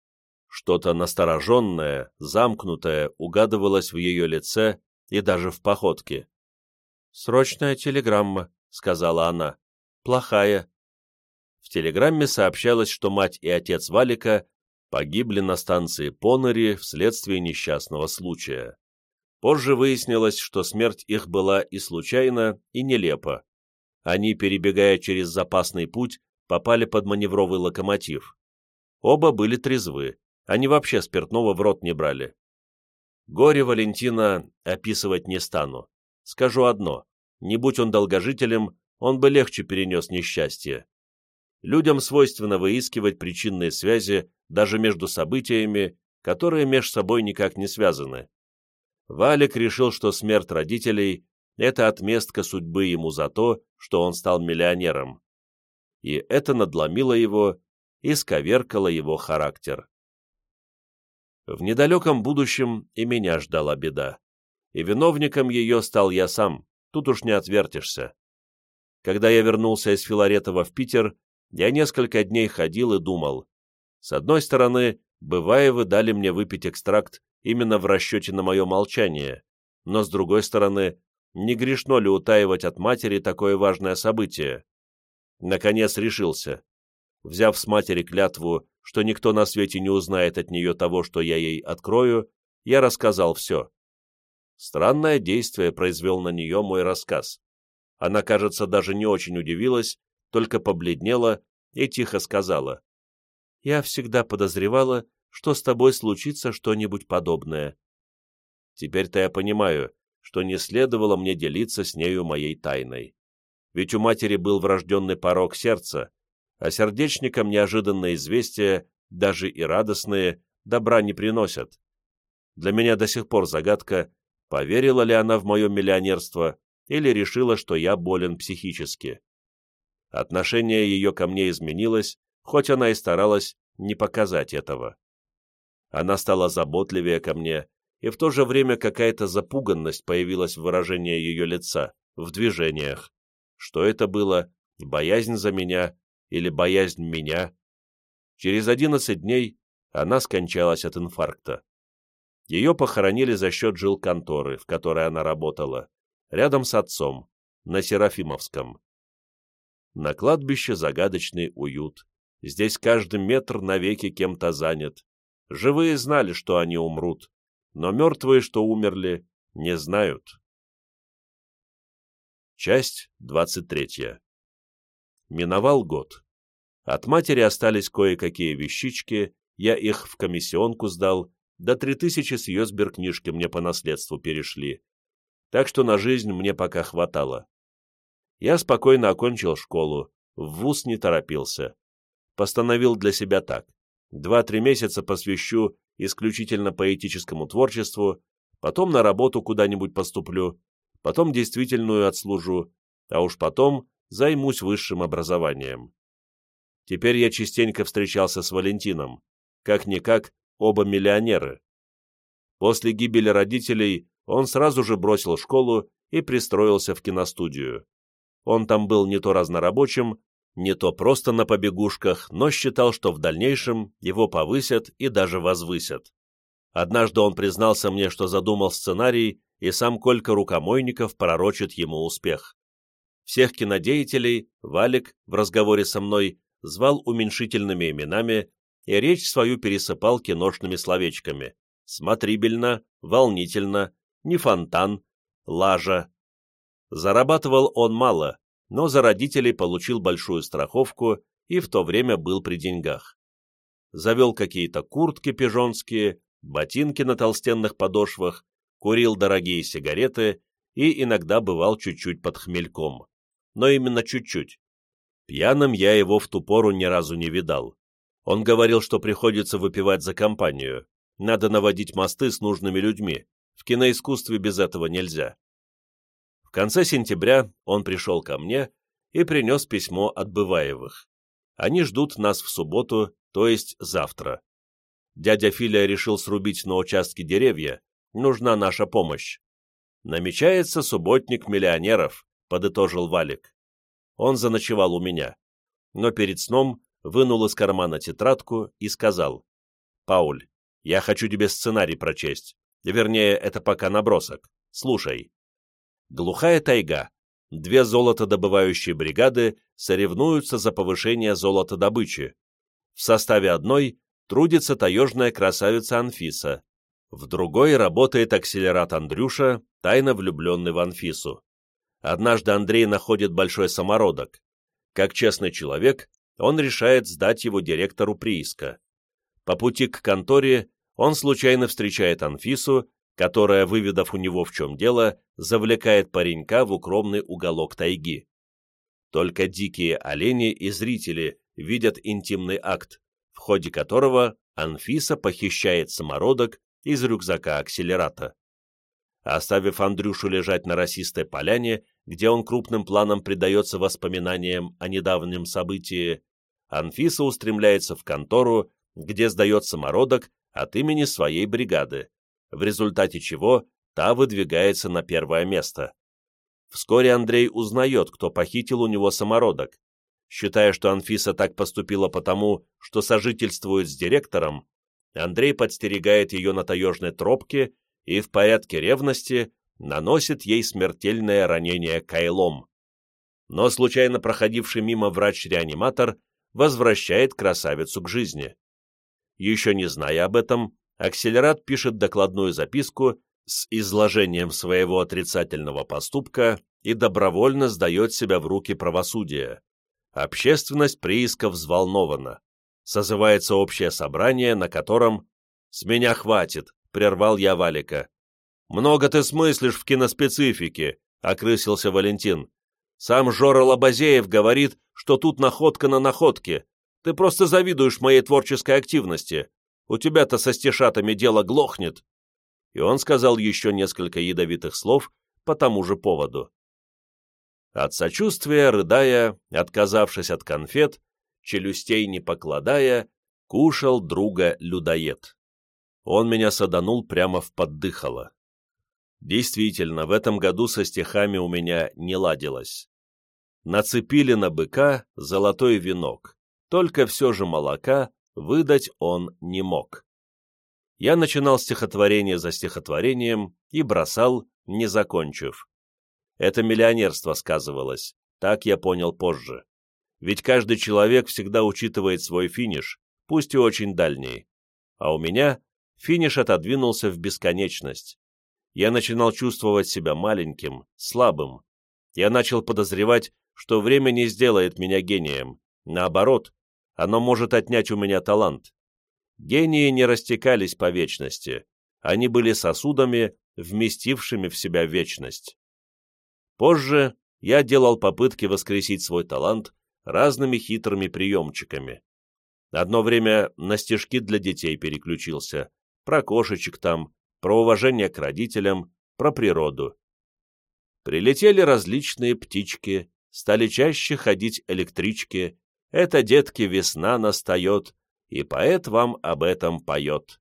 Что-то настороженное, замкнутое угадывалось в ее лице и даже в походке. «Срочная телеграмма», — сказала она. «Плохая». В телеграмме сообщалось, что мать и отец Валика погибли на станции Понери вследствие несчастного случая. Позже выяснилось, что смерть их была и случайна, и нелепа. Они, перебегая через запасный путь, попали под маневровый локомотив. Оба были трезвы, они вообще спиртного в рот не брали. Горе Валентина описывать не стану. Скажу одно, не будь он долгожителем, он бы легче перенес несчастье. Людям свойственно выискивать причинные связи даже между событиями, которые между собой никак не связаны. Валик решил, что смерть родителей – это отместка судьбы ему за то, что он стал миллионером. И это надломило его и сковеркало его характер. В недалеком будущем и меня ждала беда. И виновником ее стал я сам, тут уж не отвертишься. Когда я вернулся из Филаретова в Питер, я несколько дней ходил и думал. С одной стороны, Бываевы дали мне выпить экстракт именно в расчете на мое молчание, но с другой стороны, не грешно ли утаивать от матери такое важное событие? Наконец решился. Взяв с матери клятву что никто на свете не узнает от нее того, что я ей открою, я рассказал все. Странное действие произвел на нее мой рассказ. Она, кажется, даже не очень удивилась, только побледнела и тихо сказала. «Я всегда подозревала, что с тобой случится что-нибудь подобное. Теперь-то я понимаю, что не следовало мне делиться с нею моей тайной. Ведь у матери был врожденный порог сердца, а сердечникам неожиданные известия, даже и радостные, добра не приносят. Для меня до сих пор загадка, поверила ли она в мое миллионерство или решила, что я болен психически. Отношение ее ко мне изменилось, хоть она и старалась не показать этого. Она стала заботливее ко мне, и в то же время какая-то запуганность появилась в выражении ее лица, в движениях. Что это было? Боязнь за меня или боязнь меня. Через одиннадцать дней она скончалась от инфаркта. Ее похоронили за счет жилконторы, в которой она работала, рядом с отцом, на Серафимовском. На кладбище загадочный уют. Здесь каждый метр навеки кем-то занят. Живые знали, что они умрут, но мертвые, что умерли, не знают. Часть двадцать третья. Миновал год. От матери остались кое-какие вещички, я их в комиссионку сдал, до три тысячи с ее сберкнижки мне по наследству перешли. Так что на жизнь мне пока хватало. Я спокойно окончил школу, в вуз не торопился. Постановил для себя так. Два-три месяца посвящу исключительно поэтическому творчеству, потом на работу куда-нибудь поступлю, потом действительную отслужу, а уж потом займусь высшим образованием. Теперь я частенько встречался с Валентином. Как-никак, оба миллионеры. После гибели родителей он сразу же бросил школу и пристроился в киностудию. Он там был не то разнорабочим, не то просто на побегушках, но считал, что в дальнейшем его повысят и даже возвысят. Однажды он признался мне, что задумал сценарий, и сам Колька Рукомойников пророчит ему успех. Всех кинодеятелей Валик в разговоре со мной звал уменьшительными именами и речь свою пересыпал киношными словечками. Смотрибельно, волнительно, не фонтан, лажа. Зарабатывал он мало, но за родителей получил большую страховку и в то время был при деньгах. Завел какие-то куртки пижонские, ботинки на толстенных подошвах, курил дорогие сигареты и иногда бывал чуть-чуть под хмельком. Но именно чуть-чуть. Пьяным я его в ту пору ни разу не видал. Он говорил, что приходится выпивать за компанию. Надо наводить мосты с нужными людьми. В киноискусстве без этого нельзя. В конце сентября он пришел ко мне и принес письмо от Бываевых. Они ждут нас в субботу, то есть завтра. Дядя Филя решил срубить на участке деревья, нужна наша помощь. Намечается субботник миллионеров, подытожил Валик. Он заночевал у меня, но перед сном вынул из кармана тетрадку и сказал, «Пауль, я хочу тебе сценарий прочесть. Вернее, это пока набросок. Слушай. Глухая тайга. Две золотодобывающие бригады соревнуются за повышение золотодобычи. В составе одной трудится таежная красавица Анфиса. В другой работает акселерат Андрюша, тайно влюбленный в Анфису. Однажды Андрей находит большой самородок. Как честный человек, он решает сдать его директору прииска. По пути к конторе он случайно встречает Анфису, которая, выведав у него в чем дело, завлекает паренька в укромный уголок тайги. Только дикие олени и зрители видят интимный акт, в ходе которого Анфиса похищает самородок из рюкзака акселерата. Оставив Андрюшу лежать на росистой поляне, где он крупным планом предается воспоминаниям о недавнем событии, Анфиса устремляется в контору, где сдает самородок от имени своей бригады, в результате чего та выдвигается на первое место. Вскоре Андрей узнает, кто похитил у него самородок, Считая, что Анфиса так поступила потому, что сожительствует с директором, Андрей подстерегает ее на таежной тропке и в порядке ревности наносит ей смертельное ранение кайлом. Но случайно проходивший мимо врач-реаниматор возвращает красавицу к жизни. Еще не зная об этом, акселерат пишет докладную записку с изложением своего отрицательного поступка и добровольно сдает себя в руки правосудия. Общественность прииска взволнована. Созывается общее собрание, на котором «С меня хватит», — прервал я Валика. «Много ты смыслишь в киноспецифике», — окрысился Валентин. «Сам Жора Лобазеев говорит, что тут находка на находке. Ты просто завидуешь моей творческой активности. У тебя-то со стишатами дело глохнет». И он сказал еще несколько ядовитых слов по тому же поводу. От сочувствия, рыдая, отказавшись от конфет, челюстей не покладая, кушал друга людоед. Он меня саданул прямо в поддыхало. Действительно, в этом году со стихами у меня не ладилось. Нацепили на быка золотой венок, только все же молока выдать он не мог. Я начинал стихотворение за стихотворением и бросал, не закончив. Это миллионерство сказывалось, так я понял позже. Ведь каждый человек всегда учитывает свой финиш, пусть и очень дальний. А у меня финиш отодвинулся в бесконечность. Я начинал чувствовать себя маленьким, слабым. Я начал подозревать, что время не сделает меня гением. Наоборот, оно может отнять у меня талант. Гении не растекались по вечности. Они были сосудами, вместившими в себя вечность. Позже я делал попытки воскресить свой талант разными хитрыми приемчиками. Одно время на стишки для детей переключился, про кошечек там, про уважение к родителям, про природу. Прилетели различные птички, стали чаще ходить электрички, это, детки, весна настает, и поэт вам об этом поет.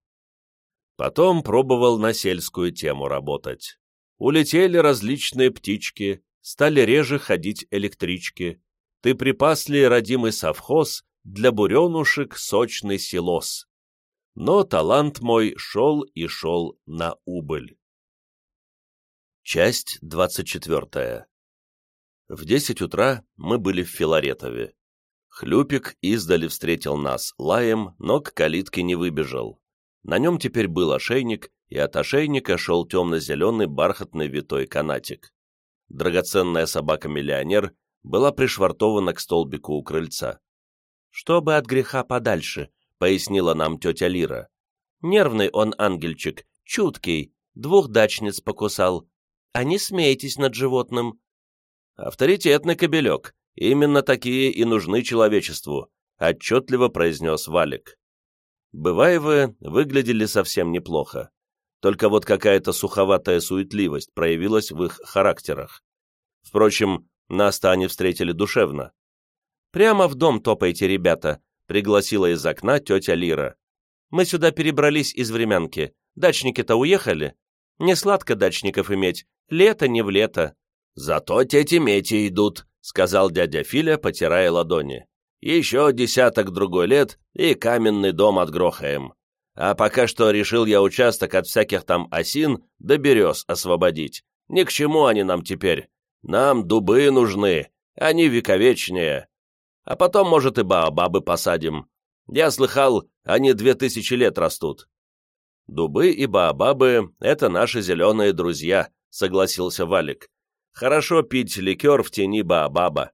Потом пробовал на сельскую тему работать улетели различные птички, стали реже ходить электрички. ты припас ли родимый совхоз для буренушек сочный силос. Но талант мой шел и шел на убыль. Часть двадцать четвертая. В десять утра мы были в Филаретове. Хлюпик издали встретил нас лаем, но к калитке не выбежал. На нем теперь был ошейник, и от ошейника шел темно-зеленый бархатный витой канатик. Драгоценная собака-миллионер была пришвартована к столбику у крыльца. «Чтобы от греха подальше», — пояснила нам тетя Лира. «Нервный он ангельчик, чуткий, двух дачниц покусал. А не смейтесь над животным». «Авторитетный кобелек, именно такие и нужны человечеству», — отчетливо произнес Валик. Бываевы выглядели совсем неплохо. Только вот какая-то суховатая суетливость проявилась в их характерах. Впрочем, нас-то они встретили душевно. «Прямо в дом топайте, ребята», — пригласила из окна тетя Лира. «Мы сюда перебрались из временки. Дачники-то уехали. Не сладко дачников иметь. Лето не в лето». «Зато тети-мети идут», — сказал дядя Филя, потирая ладони. «Еще десяток-другой лет, и каменный дом отгрохаем. А пока что решил я участок от всяких там осин до берез освободить. Ни к чему они нам теперь. Нам дубы нужны, они вековечнее. А потом, может, и баобабы посадим. Я слыхал, они две тысячи лет растут». «Дубы и баобабы — это наши зеленые друзья», — согласился Валик. «Хорошо пить ликер в тени баобаба».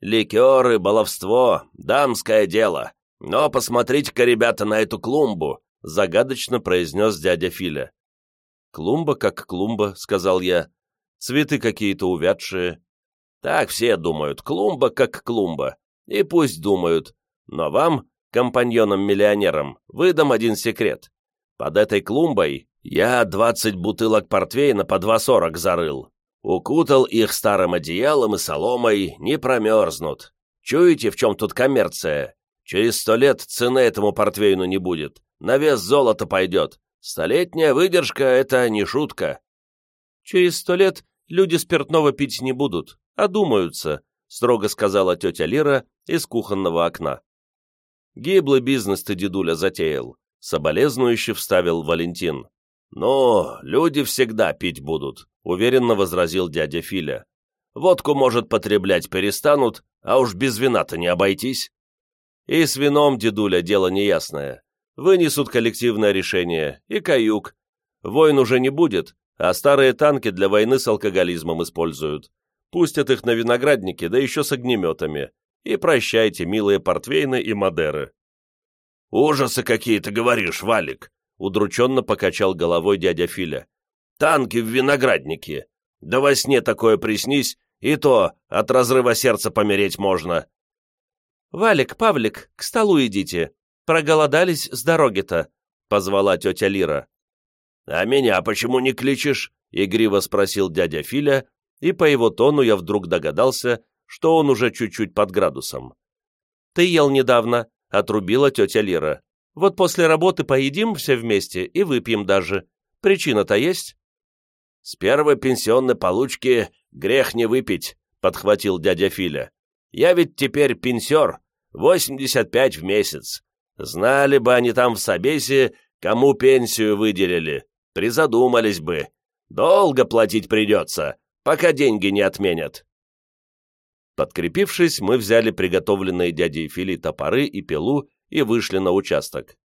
«Ликеры, баловство, дамское дело. Но посмотрите-ка, ребята, на эту клумбу», — загадочно произнес дядя Филя. «Клумба как клумба», — сказал я. «Цветы какие-то увядшие». «Так все думают, клумба как клумба. И пусть думают. Но вам, компаньонам-миллионерам, выдам один секрет. Под этой клумбой я двадцать бутылок портвейна по два сорок зарыл. Укутал их старым одеялом и соломой, не промерзнут. Чуете, в чем тут коммерция? Через сто лет цены этому портвейну не будет. На вес золота пойдет. Столетняя выдержка — это не шутка. Через сто лет люди спиртного пить не будут, а думаются, строго сказала тетя Лира из кухонного окна. Гиблый бизнес ты, дедуля, затеял, соболезнующе вставил Валентин. «Но люди всегда пить будут», — уверенно возразил дядя Филя. «Водку, может, потреблять перестанут, а уж без вина-то не обойтись». И с вином, дедуля, дело неясное. Вынесут коллективное решение, и каюк. Войн уже не будет, а старые танки для войны с алкоголизмом используют. Пустят их на виноградники, да еще с огнеметами. И прощайте, милые портвейны и мадеры. «Ужасы какие-то говоришь, Валик!» Удрученно покачал головой дядя Филя. «Танки в винограднике! Да во сне такое приснись, и то от разрыва сердца помереть можно!» «Валик, Павлик, к столу идите. Проголодались с дороги-то», — позвала тетя Лира. «А меня почему не кличешь?» — игриво спросил дядя Филя, и по его тону я вдруг догадался, что он уже чуть-чуть под градусом. «Ты ел недавно», — отрубила тетя Лира. «Вот после работы поедим все вместе и выпьем даже. Причина-то есть?» «С первой пенсионной получки грех не выпить», — подхватил дядя Филя. «Я ведь теперь пенсер, 85 в месяц. Знали бы они там в Собесе, кому пенсию выделили, призадумались бы. Долго платить придется, пока деньги не отменят. Подкрепившись, мы взяли приготовленные дядей Фили топоры и пилу и вышли на участок.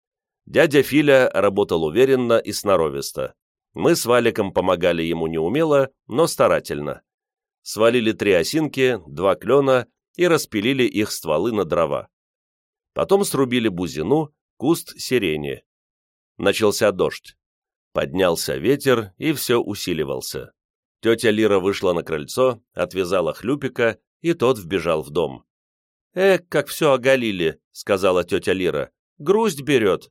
Дядя Филя работал уверенно и сноровисто. Мы с Валиком помогали ему неумело, но старательно. Свалили три осинки, два клена и распилили их стволы на дрова. Потом срубили бузину, куст сирени. Начался дождь. Поднялся ветер, и все усиливался. Тетя Лира вышла на крыльцо, отвязала хлюпика, и тот вбежал в дом. «Эх, как все оголили», — сказала тетя Лира. «Грусть берет».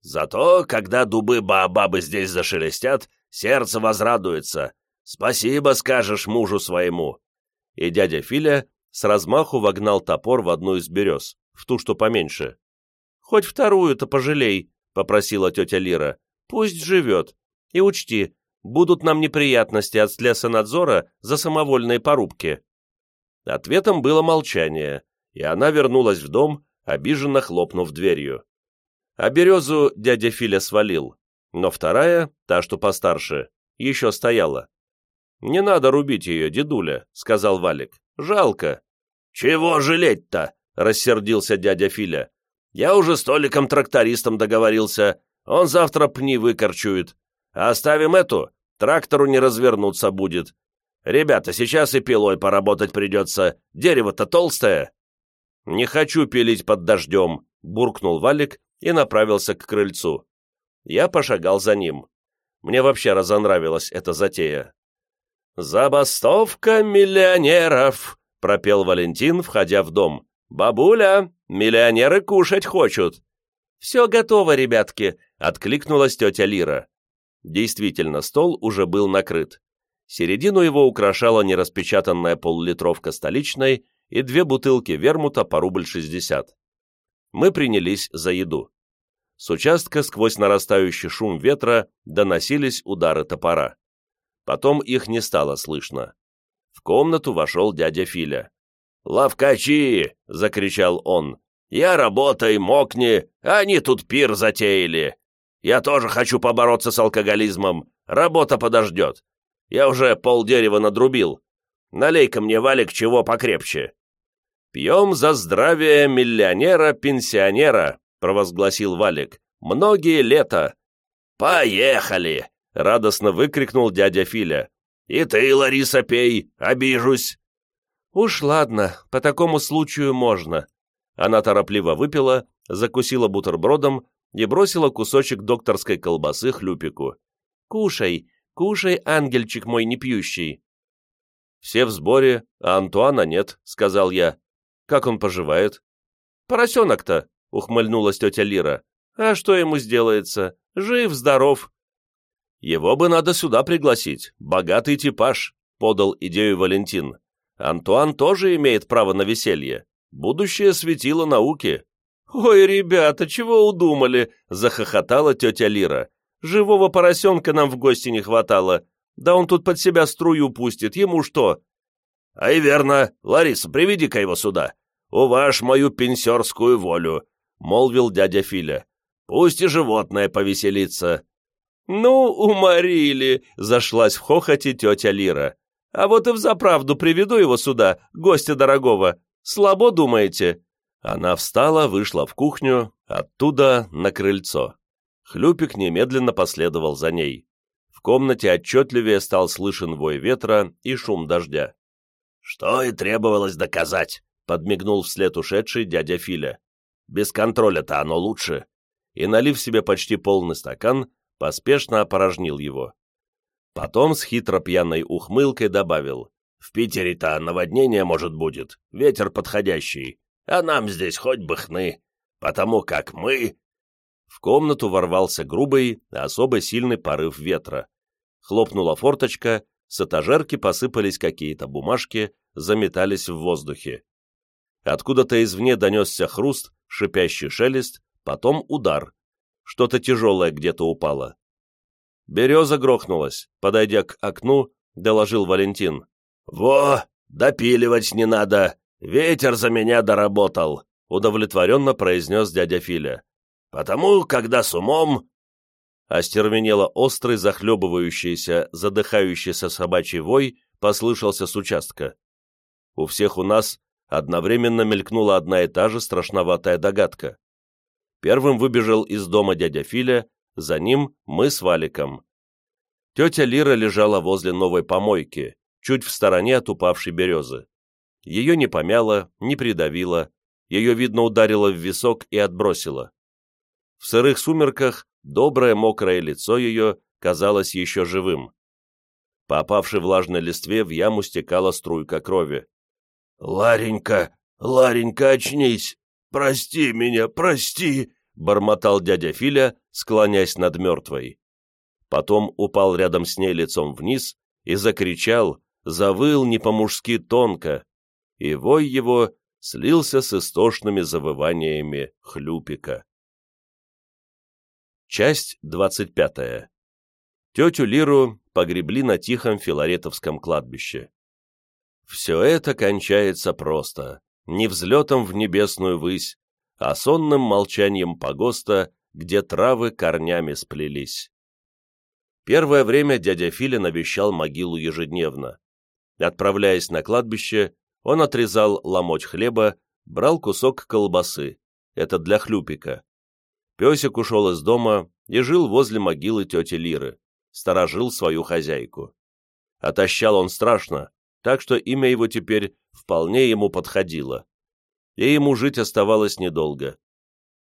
«Зато, когда дубы-баобабы здесь зашелестят, сердце возрадуется. Спасибо скажешь мужу своему». И дядя Филя с размаху вогнал топор в одну из берез, в ту, что поменьше. «Хоть вторую-то пожалей», — попросила тетя Лира. «Пусть живет. И учти, будут нам неприятности от слесонадзора за самовольные порубки». Ответом было молчание, и она вернулась в дом, обиженно хлопнув дверью. А березу дядя Филя свалил, но вторая, та, что постарше, еще стояла. «Не надо рубить ее, дедуля», — сказал Валик. «Жалко». «Чего жалеть-то?» — рассердился дядя Филя. «Я уже с Толиком-трактористом договорился. Он завтра пни выкорчует. Оставим эту, трактору не развернуться будет. Ребята, сейчас и пилой поработать придется. Дерево-то толстое». «Не хочу пилить под дождем», — буркнул Валик и направился к крыльцу. Я пошагал за ним. Мне вообще разонравилась эта затея. «Забастовка миллионеров!» — пропел Валентин, входя в дом. «Бабуля, миллионеры кушать хочут!» «Все готово, ребятки!» — откликнулась тетя Лира. Действительно, стол уже был накрыт. Середину его украшала нераспечатанная поллитровка столичной и две бутылки вермута по рубль шестьдесят. Мы принялись за еду. С участка сквозь нарастающий шум ветра доносились удары топора. Потом их не стало слышно. В комнату вошел дядя Филя. «Лавкачи!» — закричал он. «Я работай, мокни, а они тут пир затеяли. Я тоже хочу побороться с алкоголизмом. Работа подождет. Я уже полдерева надрубил. Налей-ка мне, Валик, чего покрепче». «Пьем за здравие миллионера-пенсионера», — провозгласил Валик. «Многие лета». «Поехали!» — радостно выкрикнул дядя Филя. «И ты, Лариса, пей, обижусь!» «Уж ладно, по такому случаю можно». Она торопливо выпила, закусила бутербродом и бросила кусочек докторской колбасы хлюпику. «Кушай, кушай, ангельчик мой непьющий». «Все в сборе, а Антуана нет», — сказал я. «Как он поживает?» «Поросенок-то», — ухмыльнулась тетя Лира. «А что ему сделается? Жив-здоров». «Его бы надо сюда пригласить, богатый типаж», — подал идею Валентин. Антуан тоже имеет право на веселье. Будущее светило науки». «Ой, ребята, чего удумали?» — захохотала тетя Лира. «Живого поросенка нам в гости не хватало. Да он тут под себя струю пустит, ему что?» «Ай, верно. Лариса, приведи-ка его сюда. Уваж мою пенсерскую волю», — молвил дядя Филя. «Пусть и животное повеселится». «Ну, уморили!» — зашлась в хохоте тетя Лира. А вот и взаправду приведу его сюда, гостя дорогого. Слабо думаете?» Она встала, вышла в кухню, оттуда на крыльцо. Хлюпик немедленно последовал за ней. В комнате отчетливее стал слышен вой ветра и шум дождя. «Что и требовалось доказать», — подмигнул вслед ушедший дядя Филя. «Без контроля-то оно лучше». И, налив себе почти полный стакан, поспешно опорожнил его. Потом с хитро пьяной ухмылкой добавил. «В Питере-то наводнение, может, будет, ветер подходящий, а нам здесь хоть бы хны, потому как мы...» В комнату ворвался грубый, особо сильный порыв ветра. Хлопнула форточка, с этажерки посыпались какие-то бумажки, заметались в воздухе. Откуда-то извне донесся хруст, шипящий шелест, потом удар. Что-то тяжелое где-то упало. Береза грохнулась. Подойдя к окну, доложил Валентин. «Во, допиливать не надо! Ветер за меня доработал!» удовлетворенно произнес дядя Филя. «Потому, когда с умом...» Остервенело острый, захлебывающийся, задыхающийся собачий вой послышался с участка. У всех у нас одновременно мелькнула одна и та же страшноватая догадка. Первым выбежал из дома дядя Филя за ним мы с Валиком. Тетя Лира лежала возле новой помойки, чуть в стороне от упавшей березы. Ее не помяло, не придавило, ее, видно, ударило в висок и отбросило. В сырых сумерках доброе мокрое лицо ее казалось еще живым. По влажной листве в яму стекала струйка крови. «Ларенька, Ларенька, очнись! Прости меня, прости!» — бормотал дядя Филя, склонясь над мертвой. Потом упал рядом с ней лицом вниз и закричал, завыл не по-мужски тонко, и вой его слился с истошными завываниями хлюпика. Часть двадцать пятая. Тетю Лиру погребли на тихом Филаретовском кладбище. Все это кончается просто, не взлетом в небесную высь, а сонным молчанием погоста, где травы корнями сплелись. Первое время дядя Филя навещал могилу ежедневно. Отправляясь на кладбище, он отрезал ломоть хлеба, брал кусок колбасы, это для хлюпика. Песик ушел из дома и жил возле могилы тети Лиры, сторожил свою хозяйку. Отощал он страшно, так что имя его теперь вполне ему подходило. И ему жить оставалось недолго.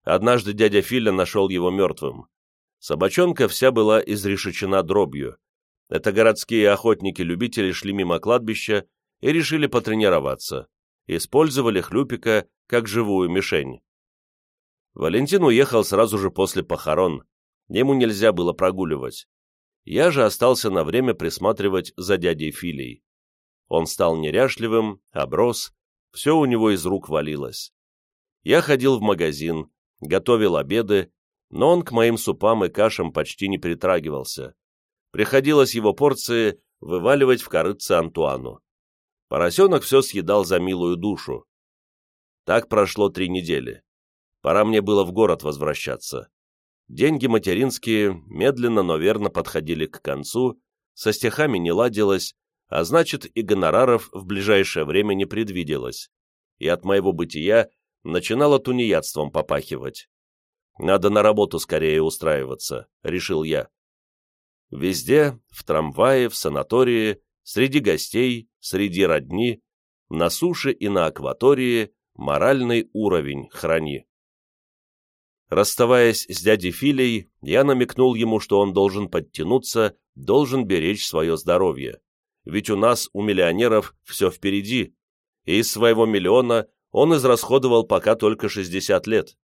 Однажды дядя Филя нашел его мертвым. Собачонка вся была изрешечена дробью. Это городские охотники-любители шли мимо кладбища и решили потренироваться. Использовали хлюпика как живую мишень. Валентин уехал сразу же после похорон. Ему нельзя было прогуливать. Я же остался на время присматривать за дядей Филей. Он стал неряшливым, оброс, все у него из рук валилось. Я ходил в магазин, готовил обеды, но он к моим супам и кашам почти не притрагивался. Приходилось его порции вываливать в корыце Антуану. Поросенок все съедал за милую душу. Так прошло три недели. Пора мне было в город возвращаться. Деньги материнские медленно, но верно подходили к концу, со стихами не ладилось, а значит и гонораров в ближайшее время не предвиделось, и от моего бытия начинало тунеядством попахивать. Надо на работу скорее устраиваться, решил я. Везде, в трамвае, в санатории, среди гостей, среди родни, на суше и на акватории моральный уровень храни. Расставаясь с дядей Филей, я намекнул ему, что он должен подтянуться, должен беречь свое здоровье. Ведь у нас, у миллионеров, все впереди, и из своего миллиона он израсходовал пока только 60 лет.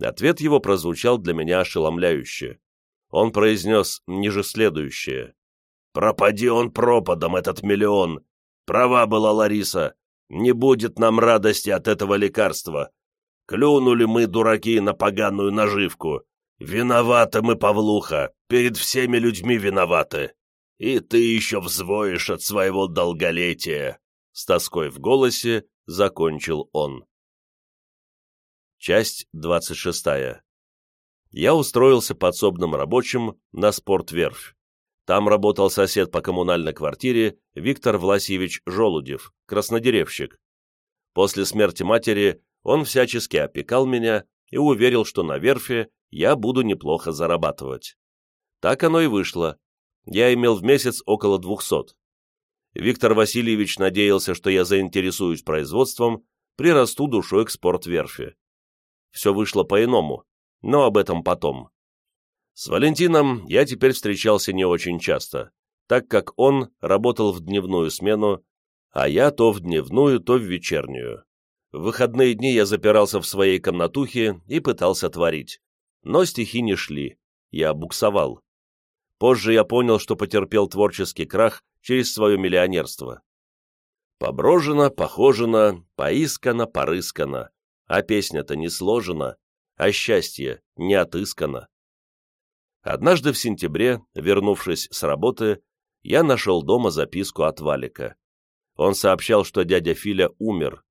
Ответ его прозвучал для меня ошеломляюще. Он произнес ниже следующее. «Пропади он пропадом, этот миллион! Права была Лариса! Не будет нам радости от этого лекарства! Клюнули мы, дураки, на поганую наживку. Виноваты мы, Павлуха, перед всеми людьми виноваты. И ты еще взвоишь от своего долголетия. С тоской в голосе закончил он. Часть двадцать шестая. Я устроился подсобным рабочим на спортверфь. Там работал сосед по коммунальной квартире Виктор Власьевич Жолудев, краснодеревщик. После смерти матери он всячески опекал меня и уверил, что на верфи я буду неплохо зарабатывать. Так оно и вышло. Я имел в месяц около двухсот. Виктор Васильевич надеялся, что я заинтересуюсь производством, прирасту душой к спортверфи. Все вышло по-иному, но об этом потом. С Валентином я теперь встречался не очень часто, так как он работал в дневную смену, а я то в дневную, то в вечернюю. В выходные дни я запирался в своей комнатухе и пытался творить. Но стихи не шли, я буксовал. Позже я понял, что потерпел творческий крах через свое миллионерство. Поброжено, похожено, поискано, порыскано, а песня-то не сложена, а счастье не отыскано. Однажды в сентябре, вернувшись с работы, я нашел дома записку от Валика. Он сообщал, что дядя Филя умер,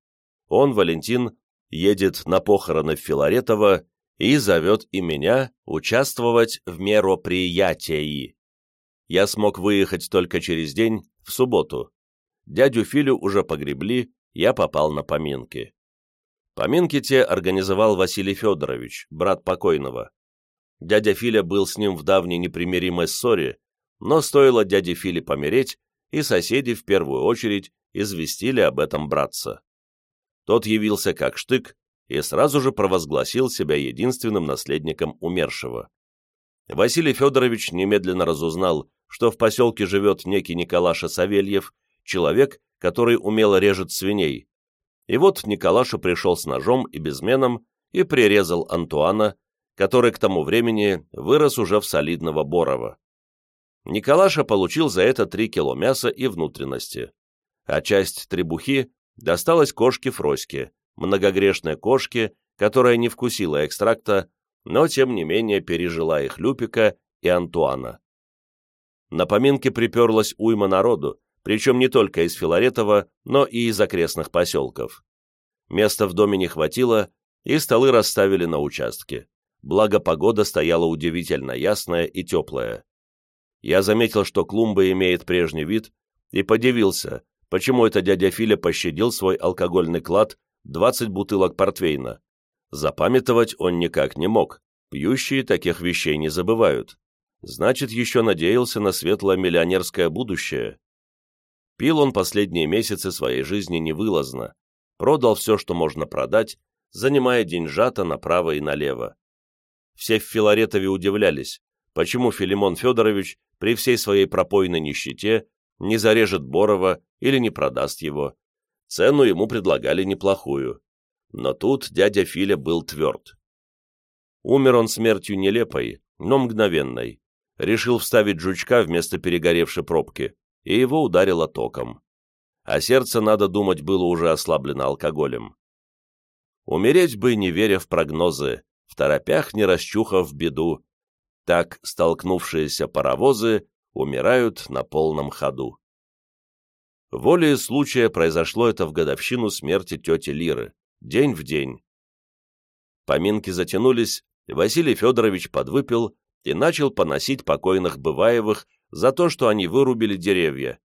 он, Валентин, едет на похороны в и зовет и меня участвовать в мероприятии. Я смог выехать только через день, в субботу. Дядю Филю уже погребли, я попал на поминки. Поминки те организовал Василий Федорович, брат покойного. Дядя Филя был с ним в давней непримиримой ссоре, но стоило дяде Филе помереть, и соседи в первую очередь известили об этом братца. Тот явился как штык и сразу же провозгласил себя единственным наследником умершего. Василий Федорович немедленно разузнал, что в поселке живет некий Николаша Савельев, человек, который умело режет свиней. И вот Николаша пришел с ножом и безменом и прирезал Антуана, который к тому времени вырос уже в солидного Борова. Николаша получил за это три кило мяса и внутренности, а часть требухи досталось кошке Фроське, многогрешной кошке, которая не вкусила экстракта, но тем не менее пережила их Люпика и Антуана. На поминке приперлась уйма народу, причем не только из Филаретова, но и из окрестных поселков. Места в доме не хватило, и столы расставили на участке. Благо погода стояла удивительно ясная и теплая. Я заметил, что клумба имеет прежний вид, и подивился, почему это дядя Филя пощадил свой алкогольный клад 20 бутылок портвейна. Запамятовать он никак не мог, пьющие таких вещей не забывают. Значит, еще надеялся на светлое миллионерское будущее. Пил он последние месяцы своей жизни невылазно, продал все, что можно продать, занимая деньжата направо и налево. Все в Филаретове удивлялись, почему Филимон Федорович при всей своей пропойной нищете не зарежет Борова или не продаст его. Цену ему предлагали неплохую. Но тут дядя Филя был тверд. Умер он смертью нелепой, но мгновенной. Решил вставить жучка вместо перегоревшей пробки, и его ударило током. А сердце, надо думать, было уже ослаблено алкоголем. Умереть бы, не веря в прогнозы, в торопях не расчухав беду. Так столкнувшиеся паровозы умирают на полном ходу. Волей случая произошло это в годовщину смерти тети Лиры, день в день. Поминки затянулись, Василий Федорович подвыпил и начал поносить покойных Бываевых за то, что они вырубили деревья.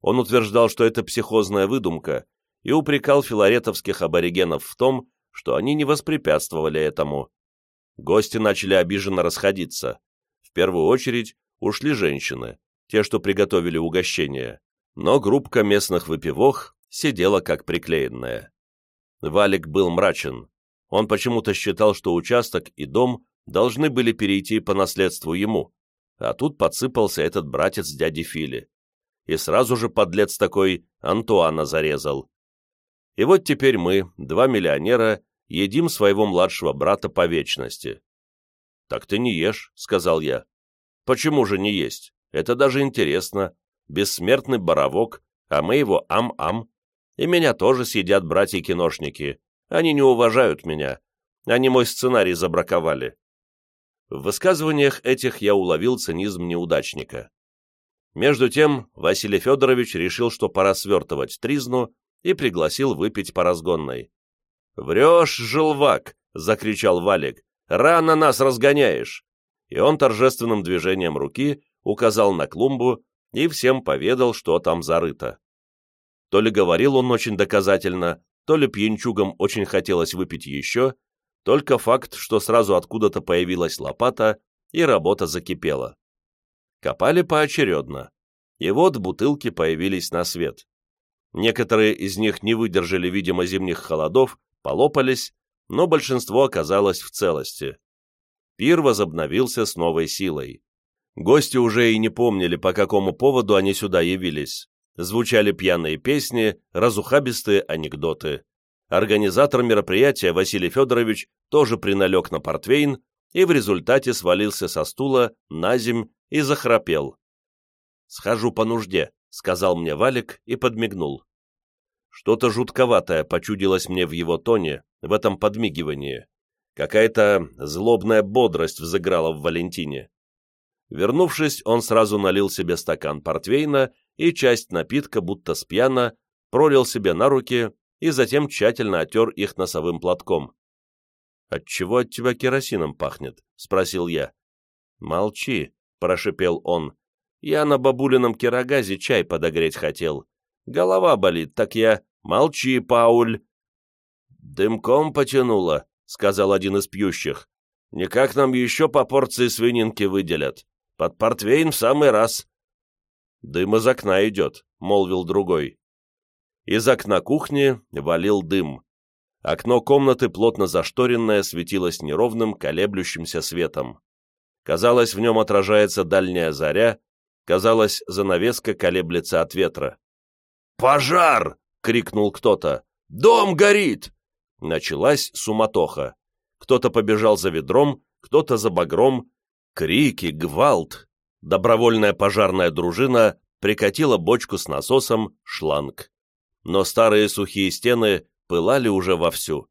Он утверждал, что это психозная выдумка, и упрекал филаретовских аборигенов в том, что они не воспрепятствовали этому. Гости начали обиженно расходиться. В первую очередь ушли женщины, те, что приготовили угощение, но группка местных выпивох сидела как приклеенная. Валик был мрачен. Он почему-то считал, что участок и дом должны были перейти по наследству ему, а тут подсыпался этот братец дяди Фили. И сразу же подлец такой Антуана зарезал. И вот теперь мы, два миллионера, едим своего младшего брата по вечности. «Так ты не ешь», — сказал я. «Почему же не есть? Это даже интересно. Бессмертный боровок, а мы его ам-ам. И меня тоже съедят братья-киношники. Они не уважают меня. Они мой сценарий забраковали». В высказываниях этих я уловил цинизм неудачника. Между тем, Василий Федорович решил, что пора свертывать тризну и пригласил выпить по разгонной. «Врешь, желвак!» — закричал Валик. «Рано нас разгоняешь!» И он торжественным движением руки указал на клумбу и всем поведал, что там зарыто. То ли говорил он очень доказательно, то ли пьянчугам очень хотелось выпить еще, только факт, что сразу откуда-то появилась лопата, и работа закипела. Копали поочередно, и вот бутылки появились на свет. Некоторые из них не выдержали, видимо, зимних холодов, полопались, но большинство оказалось в целости. Пир возобновился с новой силой. Гости уже и не помнили, по какому поводу они сюда явились. Звучали пьяные песни, разухабистые анекдоты. Организатор мероприятия Василий Федорович тоже приналег на портвейн и в результате свалился со стула на земь и захрапел. «Схожу по нужде», — сказал мне Валик и подмигнул. Что-то жутковатое почудилось мне в его тоне, в этом подмигивании. Какая-то злобная бодрость взыграла в Валентине. Вернувшись, он сразу налил себе стакан портвейна и часть напитка, будто спьяна, пролил себе на руки и затем тщательно отер их носовым платком. «Отчего от тебя керосином пахнет?» — спросил я. «Молчи», — прошипел он. «Я на бабулином кирогазе чай подогреть хотел. Голова болит, так я... Молчи, Пауль!» «Дымком потянуло», — сказал один из пьющих. «Никак нам еще по порции свининки выделят. Под портвейн в самый раз». «Дым из окна идет», — молвил другой. Из окна кухни валил дым. Окно комнаты, плотно зашторенное, светилось неровным, колеблющимся светом. Казалось, в нем отражается дальняя заря, казалось, занавеска колеблется от ветра. «Пожар!» — крикнул кто-то. «Дом горит!» Началась суматоха. Кто-то побежал за ведром, кто-то за багром. Крики, гвалт. Добровольная пожарная дружина прикатила бочку с насосом, шланг. Но старые сухие стены пылали уже вовсю.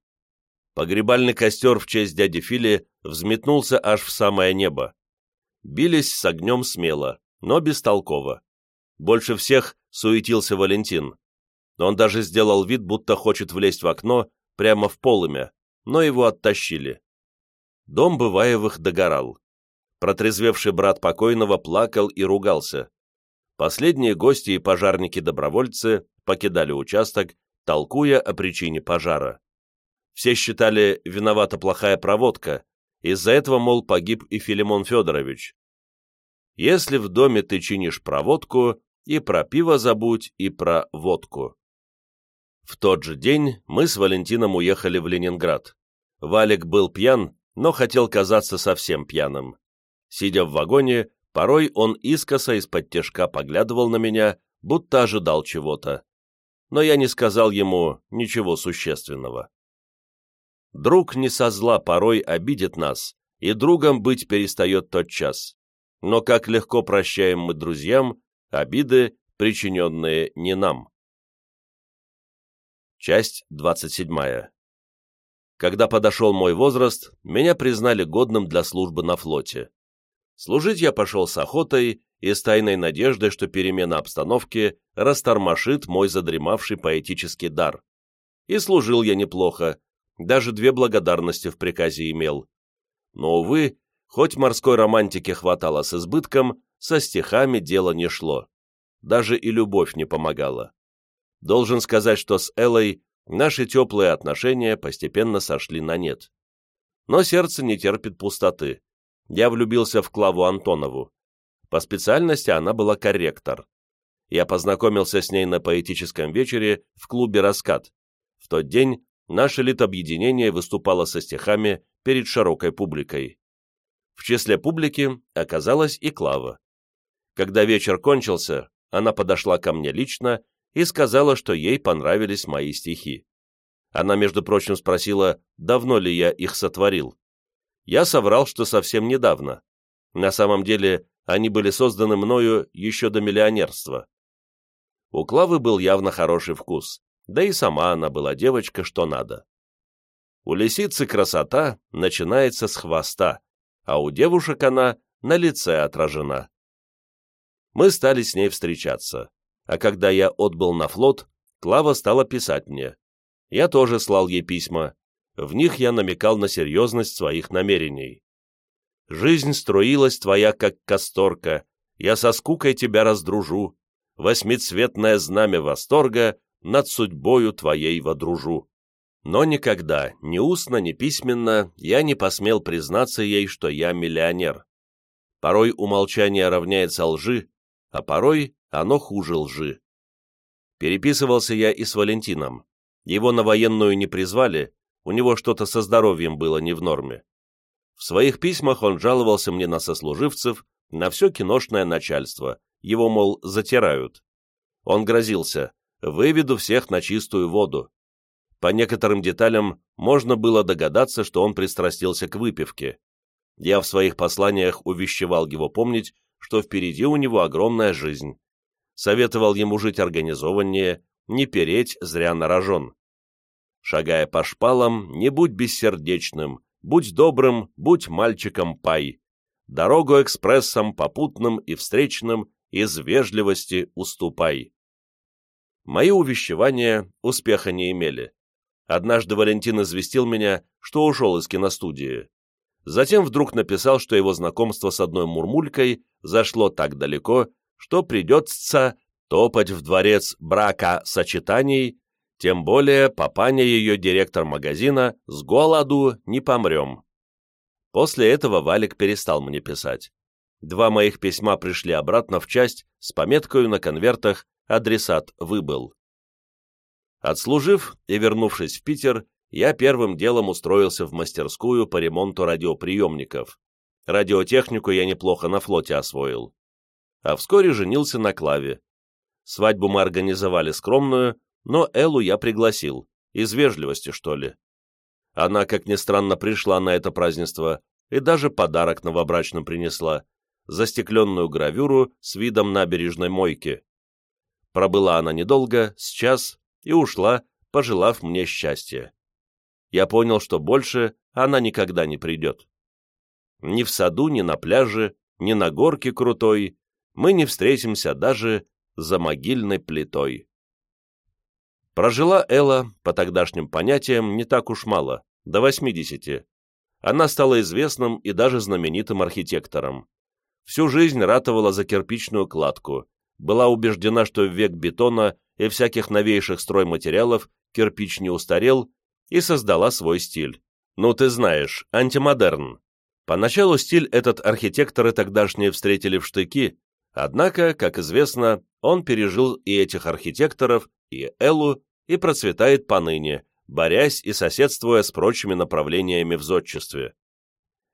Погребальный костер в честь дяди Фили взметнулся аж в самое небо. Бились с огнем смело, но бестолково. Больше всех суетился Валентин. Он даже сделал вид, будто хочет влезть в окно прямо в полымя, но его оттащили. Дом Бываевых догорал. Протрезвевший брат покойного плакал и ругался. Последние гости и пожарники-добровольцы покидали участок, толкуя о причине пожара. Все считали, виновата плохая проводка, из-за этого, мол, погиб и Филимон Федорович. Если в доме ты чинишь проводку, и про пиво забудь, и про водку. В тот же день мы с Валентином уехали в Ленинград. Валик был пьян, но хотел казаться совсем пьяным. Сидя в вагоне, порой он искоса из-под тяжка поглядывал на меня, будто ожидал чего-то. Но я не сказал ему ничего существенного. Друг не со зла порой обидит нас, и другом быть перестает тот час. Но как легко прощаем мы друзьям обиды, причиненные не нам. Часть 27. Когда подошел мой возраст, меня признали годным для службы на флоте. Служить я пошел с охотой и с тайной надеждой, что перемена обстановки растормошит мой задремавший поэтический дар. И служил я неплохо, даже две благодарности в приказе имел. Но, увы, хоть морской романтики хватало с избытком, со стихами дело не шло. Даже и любовь не помогала. Должен сказать, что с Эллой наши теплые отношения постепенно сошли на нет. Но сердце не терпит пустоты. Я влюбился в Клаву Антонову. По специальности она была корректор. Я познакомился с ней на поэтическом вечере в клубе «Раскат». В тот день наше литобъединение выступало со стихами перед широкой публикой. В числе публики оказалась и Клава. Когда вечер кончился, она подошла ко мне лично и сказала, что ей понравились мои стихи. Она, между прочим, спросила, давно ли я их сотворил. Я соврал, что совсем недавно. На самом деле, они были созданы мною еще до миллионерства. У Клавы был явно хороший вкус, да и сама она была девочка, что надо. У лисицы красота начинается с хвоста, а у девушек она на лице отражена. Мы стали с ней встречаться, а когда я отбыл на флот, Клава стала писать мне. Я тоже слал ей письма. В них я намекал на серьезность своих намерений. «Жизнь струилась твоя, как касторка, я со скукой тебя раздружу, восьмицветное знамя восторга над судьбою твоей водружу». Но никогда, ни устно, ни письменно, я не посмел признаться ей, что я миллионер. Порой умолчание равняется лжи, а порой оно хуже лжи. Переписывался я и с Валентином. Его на военную не призвали, у него что-то со здоровьем было не в норме. В своих письмах он жаловался мне на сослуживцев, на все киношное начальство, его, мол, затирают. Он грозился, выведу всех на чистую воду. По некоторым деталям можно было догадаться, что он пристрастился к выпивке. Я в своих посланиях увещевал его помнить, что впереди у него огромная жизнь. Советовал ему жить организованнее, не переть зря на рожон. Шагая по шпалам, не будь бессердечным, будь добрым, будь мальчиком пай. Дорогу экспрессом попутным и встречным из вежливости уступай. Мои увещевания успеха не имели. Однажды Валентин известил меня, что ушел из киностудии. Затем вдруг написал, что его знакомство с одной мурмулькой зашло так далеко, что придется топать в дворец брака сочетаний, тем более папаня ее директор магазина с голоду не помрем. После этого Валик перестал мне писать. Два моих письма пришли обратно в часть с пометкой на конвертах «Адресат выбыл». Отслужив и вернувшись в Питер, я первым делом устроился в мастерскую по ремонту радиоприемников. Радиотехнику я неплохо на флоте освоил. А вскоре женился на Клаве. Свадьбу мы организовали скромную, но Эллу я пригласил, из вежливости, что ли. Она, как ни странно, пришла на это празднество и даже подарок новобрачным принесла, застекленную гравюру с видом набережной мойки. Пробыла она недолго, с час, и ушла, пожелав мне счастья. Я понял, что больше она никогда не придет. Ни в саду, ни на пляже, ни на горке крутой мы не встретимся даже за могильной плитой. Прожила Элла, по тогдашним понятиям, не так уж мало, до 80. Она стала известным и даже знаменитым архитектором. Всю жизнь ратовала за кирпичную кладку, была убеждена, что в век бетона и всяких новейших стройматериалов кирпич не устарел, и создала свой стиль. Ну, ты знаешь, антимодерн. Поначалу стиль этот архитекторы тогдашние встретили в штыки, однако, как известно, он пережил и этих архитекторов, и Эллу, и процветает поныне, борясь и соседствуя с прочими направлениями в зодчестве.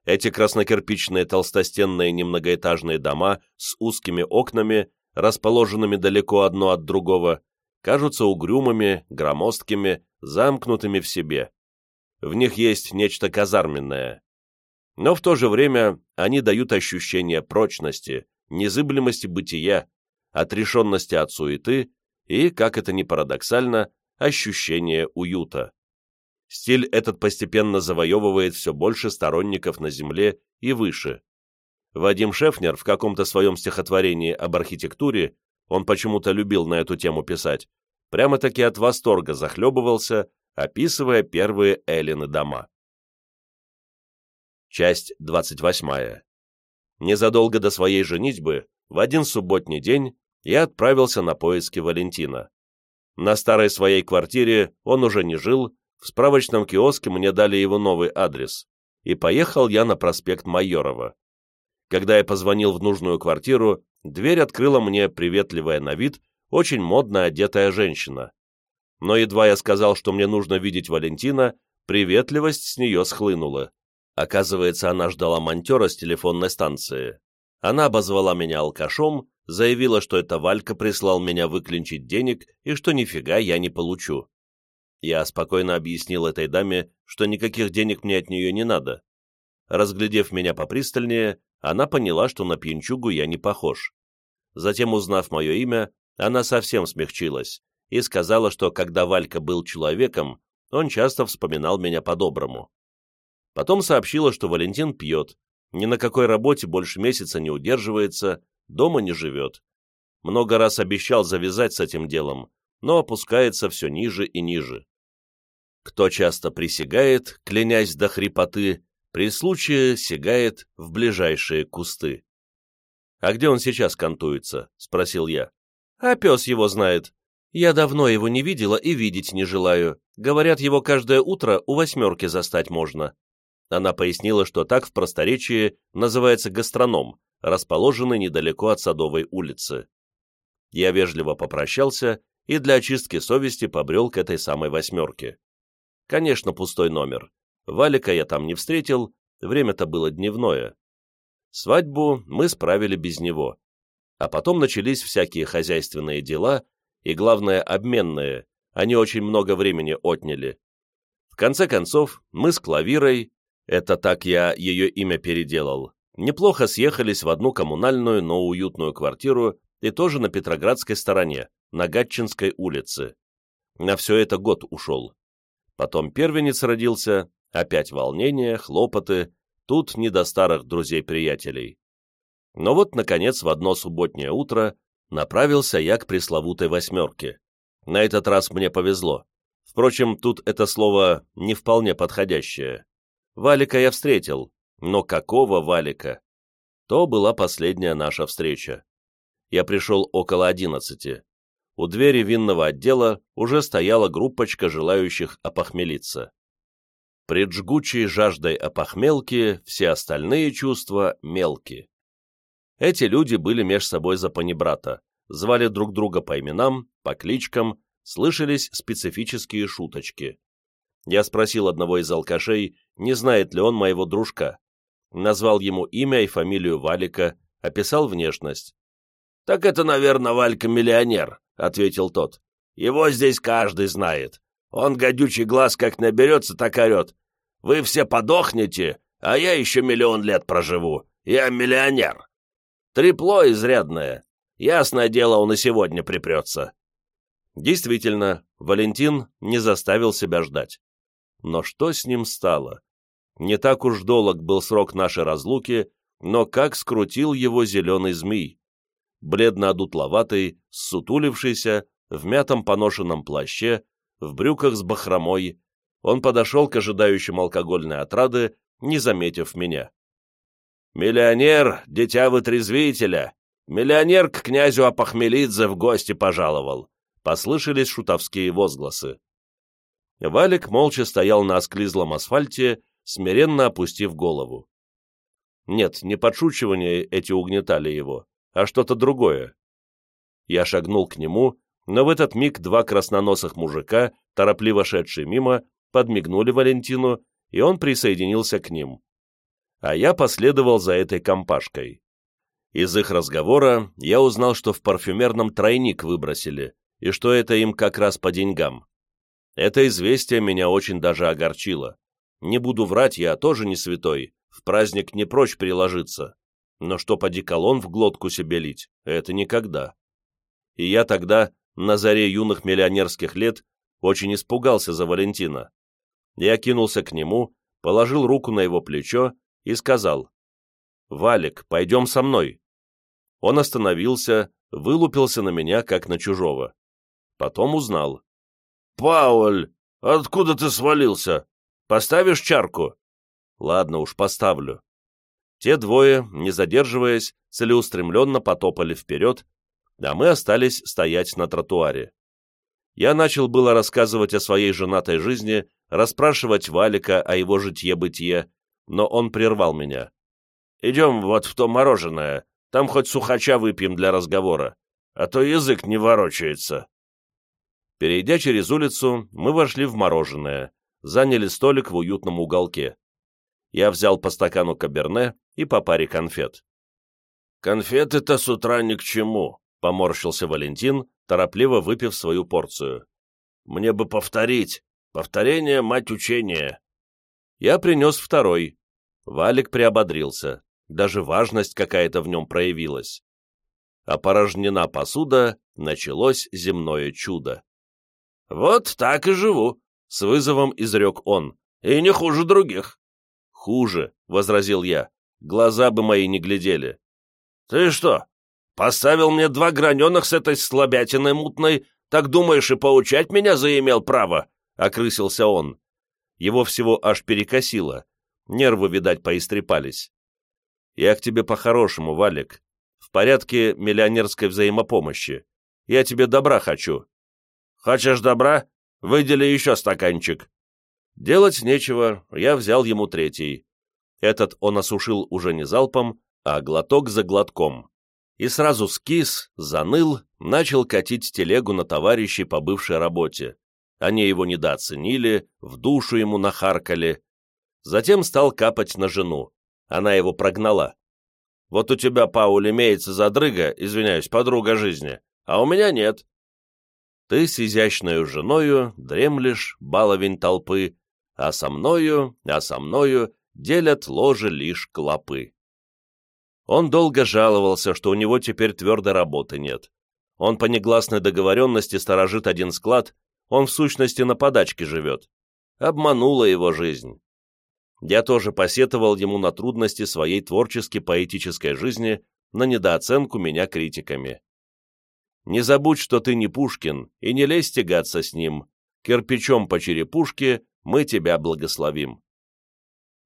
Эти краснокирпичные толстостенные немногоэтажные дома с узкими окнами, расположенными далеко одно от другого, кажутся угрюмыми, громоздкими, замкнутыми в себе. В них есть нечто казарменное. Но в то же время они дают ощущение прочности, незыблемости бытия, отрешенности от суеты и, как это ни парадоксально, ощущение уюта. Стиль этот постепенно завоевывает все больше сторонников на земле и выше. Вадим Шефнер в каком-то своем стихотворении об архитектуре, он почему-то любил на эту тему писать, прямо-таки от восторга захлебывался, описывая первые Эллины дома. Часть 28. Незадолго до своей женитьбы, в один субботний день, я отправился на поиски Валентина. На старой своей квартире он уже не жил, в справочном киоске мне дали его новый адрес, и поехал я на проспект Майорова. Когда я позвонил в нужную квартиру, дверь открыла мне приветливая на вид, очень модно одетая женщина. Но едва я сказал, что мне нужно видеть Валентина, приветливость с нее схлынула. Оказывается, она ждала монтера с телефонной станции. Она обозвала меня алкашом, заявила, что это Валька прислал меня выклинчить денег и что нифига я не получу. Я спокойно объяснил этой даме, что никаких денег мне от нее не надо. Разглядев меня попристальнее, она поняла, что на пьянчугу я не похож. Затем, узнав мое имя, она совсем смягчилась и сказала, что когда Валька был человеком, он часто вспоминал меня по-доброму. Потом сообщила, что Валентин пьет, ни на какой работе больше месяца не удерживается, дома не живет. Много раз обещал завязать с этим делом, но опускается все ниже и ниже. Кто часто присягает, клянясь до хрипоты, при случае сигает в ближайшие кусты. «А где он сейчас кантуется?» — спросил я. «А пес его знает. Я давно его не видела и видеть не желаю. Говорят, его каждое утро у восьмерки застать можно». Она пояснила, что так в просторечии называется гастроном, расположенный недалеко от Садовой улицы. Я вежливо попрощался и для очистки совести побрел к этой самой восьмерке. Конечно, пустой номер. Валика я там не встретил, время-то было дневное. Свадьбу мы справили без него. А потом начались всякие хозяйственные дела, и, главное, обменные, они очень много времени отняли. В конце концов, мы с Клавирой, это так я ее имя переделал, неплохо съехались в одну коммунальную, но уютную квартиру и тоже на Петроградской стороне, на Гатчинской улице. На все это год ушел. Потом первенец родился, опять волнения, хлопоты, тут не до старых друзей-приятелей. Но вот, наконец, в одно субботнее утро направился я к пресловутой восьмерке. На этот раз мне повезло. Впрочем, тут это слово не вполне подходящее. Валика я встретил, но какого валика? То была последняя наша встреча. Я пришел около одиннадцати. У двери винного отдела уже стояла группочка желающих опохмелиться. При жгучей жаждой опохмелки все остальные чувства мелки. Эти люди были меж собой за панибрата, звали друг друга по именам, по кличкам, слышались специфические шуточки. Я спросил одного из алкашей, не знает ли он моего дружка назвал ему имя и фамилию Валика, описал внешность. «Так это, наверное, Валька-миллионер», — ответил тот. «Его здесь каждый знает. Он гадючий глаз как наберется, так орет. Вы все подохнете, а я еще миллион лет проживу. Я миллионер. Трепло изрядное. Ясное дело, он и сегодня припрется». Действительно, Валентин не заставил себя ждать. Но что с ним стало? Не так уж долг был срок нашей разлуки, но как скрутил его зеленый змей. бледно-одутловатый, ссутулившийся, в мятом поношенном плаще, в брюках с бахромой, он подошел к ожидающим алкогольной отрады, не заметив меня. «Миллионер, дитя вытрезвителя! Миллионер к князю Апахмелидзе в гости пожаловал!» Послышались шутовские возгласы. Валик молча стоял на осклизлом асфальте, смиренно опустив голову. Нет, не подшучивания эти угнетали его, а что-то другое. Я шагнул к нему, но в этот миг два красноносых мужика, торопливо шедшие мимо, подмигнули Валентину, и он присоединился к ним. А я последовал за этой компашкой. Из их разговора я узнал, что в парфюмерном тройник выбросили, и что это им как раз по деньгам. Это известие меня очень даже огорчило. Не буду врать, я тоже не святой, в праздник не прочь приложиться. Но что поди колон в глотку себе лить, это никогда. И я тогда, на заре юных миллионерских лет, очень испугался за Валентина. Я кинулся к нему, положил руку на его плечо и сказал, «Валик, пойдем со мной». Он остановился, вылупился на меня, как на чужого. Потом узнал. «Пауль, откуда ты свалился? Поставишь чарку?» «Ладно уж, поставлю». Те двое, не задерживаясь, целеустремленно потопали вперед, а мы остались стоять на тротуаре. Я начал было рассказывать о своей женатой жизни, расспрашивать Валика о его житье-бытие, но он прервал меня. «Идем вот в то мороженое, там хоть сухача выпьем для разговора, а то язык не ворочается». Перейдя через улицу, мы вошли в мороженое, заняли столик в уютном уголке. Я взял по стакану каберне и по паре конфет. «Конфеты-то с утра ни к чему», — поморщился Валентин, торопливо выпив свою порцию. «Мне бы повторить. Повторение — мать учения». Я принес второй. Валик приободрился. Даже важность какая-то в нем проявилась. Опорожнена посуда, началось земное чудо. «Вот так и живу», — с вызовом изрек он. «И не хуже других». «Хуже», — возразил я. «Глаза бы мои не глядели». «Ты что, поставил мне два граненых с этой слабятиной мутной, так думаешь, и поучать меня заимел право?» — окрысился он. Его всего аж перекосило. Нервы, видать, поистрепались. «Я к тебе по-хорошему, Валик. В порядке миллионерской взаимопомощи. Я тебе добра хочу. Хочешь добра? Выдели еще стаканчик». Делать нечего, я взял ему третий. Этот он осушил уже не залпом, а глоток за глотком. И сразу скис, заныл, начал катить телегу на товарищей по бывшей работе. Они его недооценили, в душу ему нахаркали. Затем стал капать на жену. Она его прогнала. «Вот у тебя, Пауль, имеется задрыга, извиняюсь, подруга жизни, а у меня нет. Ты с изящною женою дремлешь, баловень толпы, а со мною, а со мною делят ложе лишь клопы. Он долго жаловался, что у него теперь твердой работы нет. Он по негласной договоренности сторожит один склад, он в сущности на подачке живет. Обманула его жизнь. Я тоже посетовал ему на трудности своей творчески-поэтической жизни, на недооценку меня критиками. Не забудь, что ты не Пушкин, и не лезь тягаться с ним. Кирпичом по черепушке мы тебя благословим.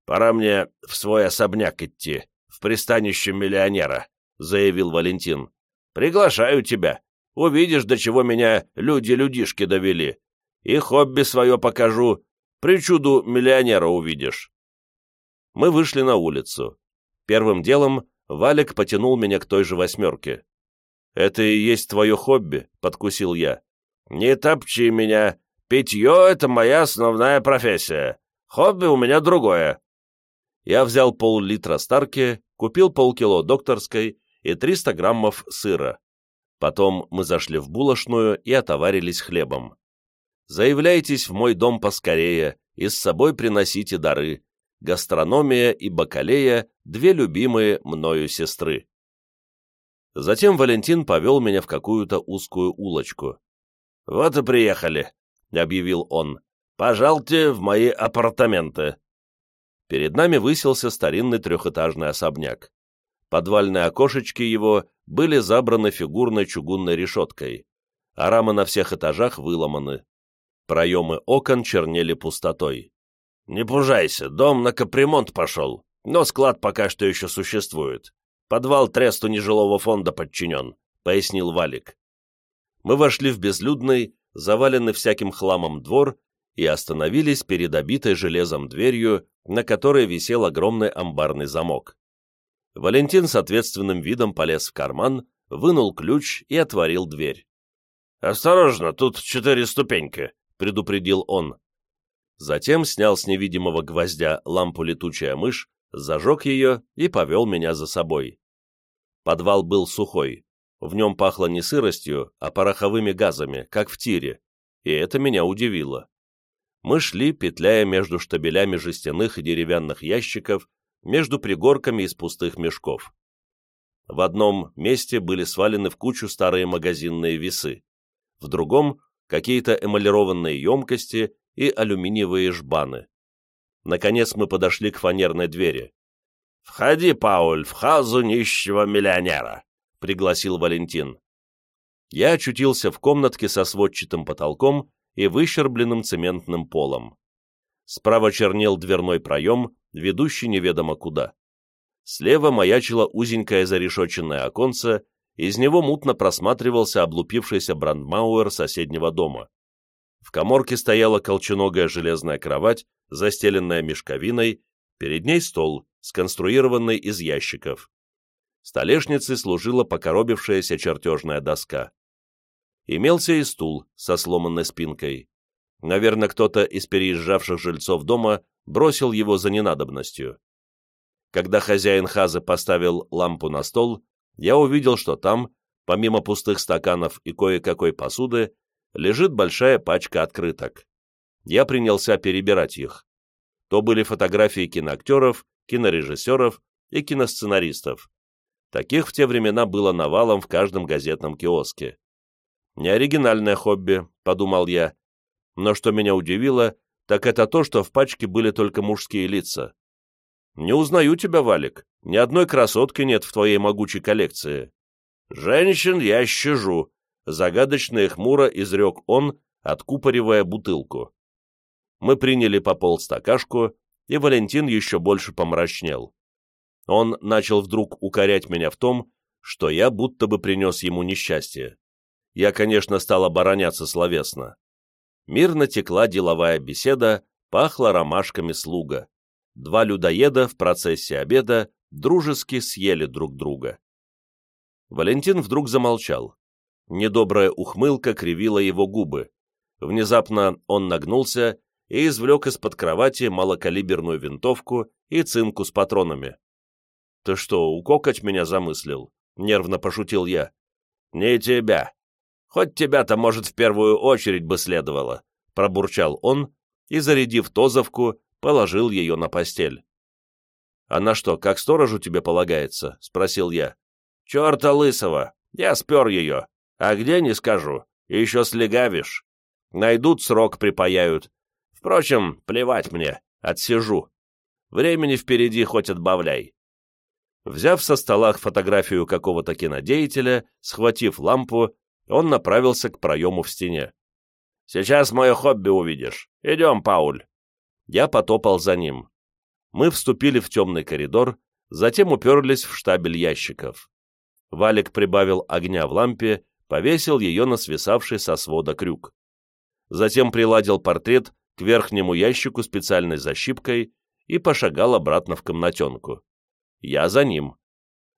Пора мне в свой особняк идти, в пристанище миллионера, заявил Валентин. Приглашаю тебя. Увидишь, до чего меня люди-людишки довели. И хобби свое покажу. Причуду миллионера увидишь. Мы вышли на улицу. Первым делом Валик потянул меня к той же восьмерке. «Это и есть твое хобби», — подкусил я. «Не топчи меня. Питье — это моя основная профессия. Хобби у меня другое». Я взял пол-литра старки, купил полкило докторской и 300 граммов сыра. Потом мы зашли в булочную и отоварились хлебом. Заявляйтесь в мой дом поскорее и с собой приносите дары. Гастрономия и бакалея — две любимые мною сестры. Затем Валентин повел меня в какую-то узкую улочку. «Вот и приехали», — объявил он. «Пожалуйте в мои апартаменты». Перед нами высился старинный трехэтажный особняк. Подвальные окошечки его были забраны фигурной чугунной решеткой, а рамы на всех этажах выломаны. Проемы окон чернели пустотой. «Не пужайся, дом на капремонт пошел, но склад пока что еще существует. Подвал тресту нежилого фонда подчинен», — пояснил Валик. Мы вошли в безлюдный, заваленный всяким хламом двор и остановились перед обитой железом дверью, на которой висел огромный амбарный замок. Валентин с ответственным видом полез в карман, вынул ключ и отворил дверь. «Осторожно, тут четыре ступеньки», — предупредил он. Затем снял с невидимого гвоздя лампу летучая мышь, зажег ее и повел меня за собой. Подвал был сухой. В нем пахло не сыростью, а пороховыми газами, как в тире, и это меня удивило. Мы шли, петляя между штабелями жестяных и деревянных ящиков, между пригорками из пустых мешков. В одном месте были свалены в кучу старые магазинные весы, в другом — какие-то эмалированные емкости и алюминиевые жбаны. Наконец мы подошли к фанерной двери. «Входи, Пауль, в хазу нищего миллионера», — пригласил Валентин. Я очутился в комнатке со сводчатым потолком и выщербленным цементным полом. Справа чернел дверной проем, ведущий неведомо куда. Слева маячило узенькое зарешоченное оконце, из него мутно просматривался облупившийся брандмауэр соседнего дома. В коморке стояла колченогая железная кровать, застеленная мешковиной, перед ней стол, сконструированный из ящиков. Столешницей служила покоробившаяся чертежная доска. Имелся и стул со сломанной спинкой. Наверное, кто-то из переезжавших жильцов дома бросил его за ненадобностью. Когда хозяин хазы поставил лампу на стол, я увидел, что там, помимо пустых стаканов и кое-какой посуды, лежит большая пачка открыток. Я принялся перебирать их. То были фотографии киноактеров, кинорежиссеров и киносценаристов. Таких в те времена было навалом в каждом газетном киоске. Неоригинальное хобби, подумал я, но что меня удивило, так это то, что в пачке были только мужские лица. «Не узнаю тебя, Валик. Ни одной красотки нет в твоей могучей коллекции». «Женщин я щажу», — загадочно и хмуро изрек он, откупоривая бутылку. Мы приняли по полстакашку, и Валентин еще больше помрачнел. Он начал вдруг укорять меня в том, что я будто бы принес ему несчастье. Я, конечно, стал обороняться словесно. Мирно текла деловая беседа, пахло ромашками слуга. Два людоеда в процессе обеда дружески съели друг друга. Валентин вдруг замолчал. Недобрая ухмылка кривила его губы. Внезапно он нагнулся и извлек из-под кровати малокалиберную винтовку и цинку с патронами. «Ты что, укокать меня замыслил?» — нервно пошутил я. «Не тебя. Хоть тебя-то, может, в первую очередь бы следовало», — пробурчал он и, зарядив тозовку, положил ее на постель. «Она что, как сторожу тебе полагается?» — спросил я. «Черта лысого! Я спер ее. А где, не скажу. Еще слегавишь. Найдут, срок припаяют. Впрочем, плевать мне. Отсижу. Времени впереди хоть отбавляй». Взяв со стола фотографию какого-то кинодеятеля, схватив лампу, он направился к проему в стене. «Сейчас мое хобби увидишь. Идем, Пауль». Я потопал за ним. Мы вступили в темный коридор, затем уперлись в штабель ящиков. Валик прибавил огня в лампе, повесил ее на свисавший со свода крюк. Затем приладил портрет к верхнему ящику специальной защипкой и пошагал обратно в комнатенку. Я за ним.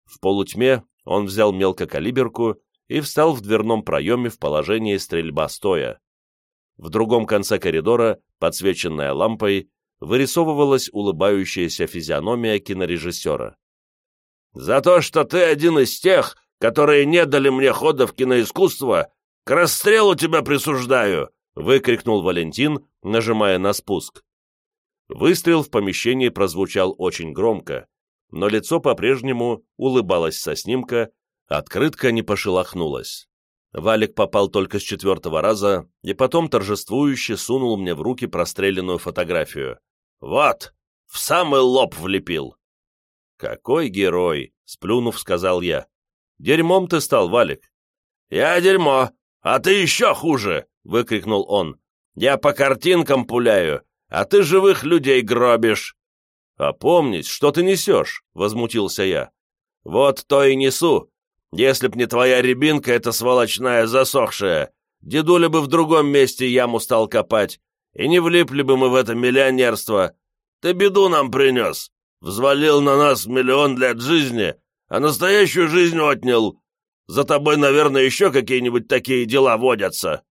В полутьме он взял мелкокалиберку и встал в дверном проеме в положении стрельба стоя. В другом конце коридора, подсвеченная лампой, вырисовывалась улыбающаяся физиономия кинорежиссера. «За то, что ты один из тех, которые не дали мне хода в киноискусство, к расстрелу тебя присуждаю!» — выкрикнул Валентин, нажимая на спуск. Выстрел в помещении прозвучал очень громко, но лицо по-прежнему улыбалось со снимка, Открытка не пошелохнулась. Валик попал только с четвертого раза и потом торжествующе сунул мне в руки простреленную фотографию. «Вот! В самый лоб влепил!» «Какой герой!» — сплюнув, сказал я. Дерьмом ты стал, Валик. Я дерьмо, а ты еще хуже, выкрикнул он. Я по картинкам пуляю, а ты живых людей гробишь. «Опомнись, что ты несешь?» — возмутился я. «Вот то и несу. Если б не твоя рябинка эта сволочная засохшая, дедуля бы в другом месте яму стал копать, и не влипли бы мы в это миллионерство. Ты беду нам принес, взвалил на нас миллион лет жизни, а настоящую жизнь отнял. За тобой, наверное, еще какие-нибудь такие дела водятся».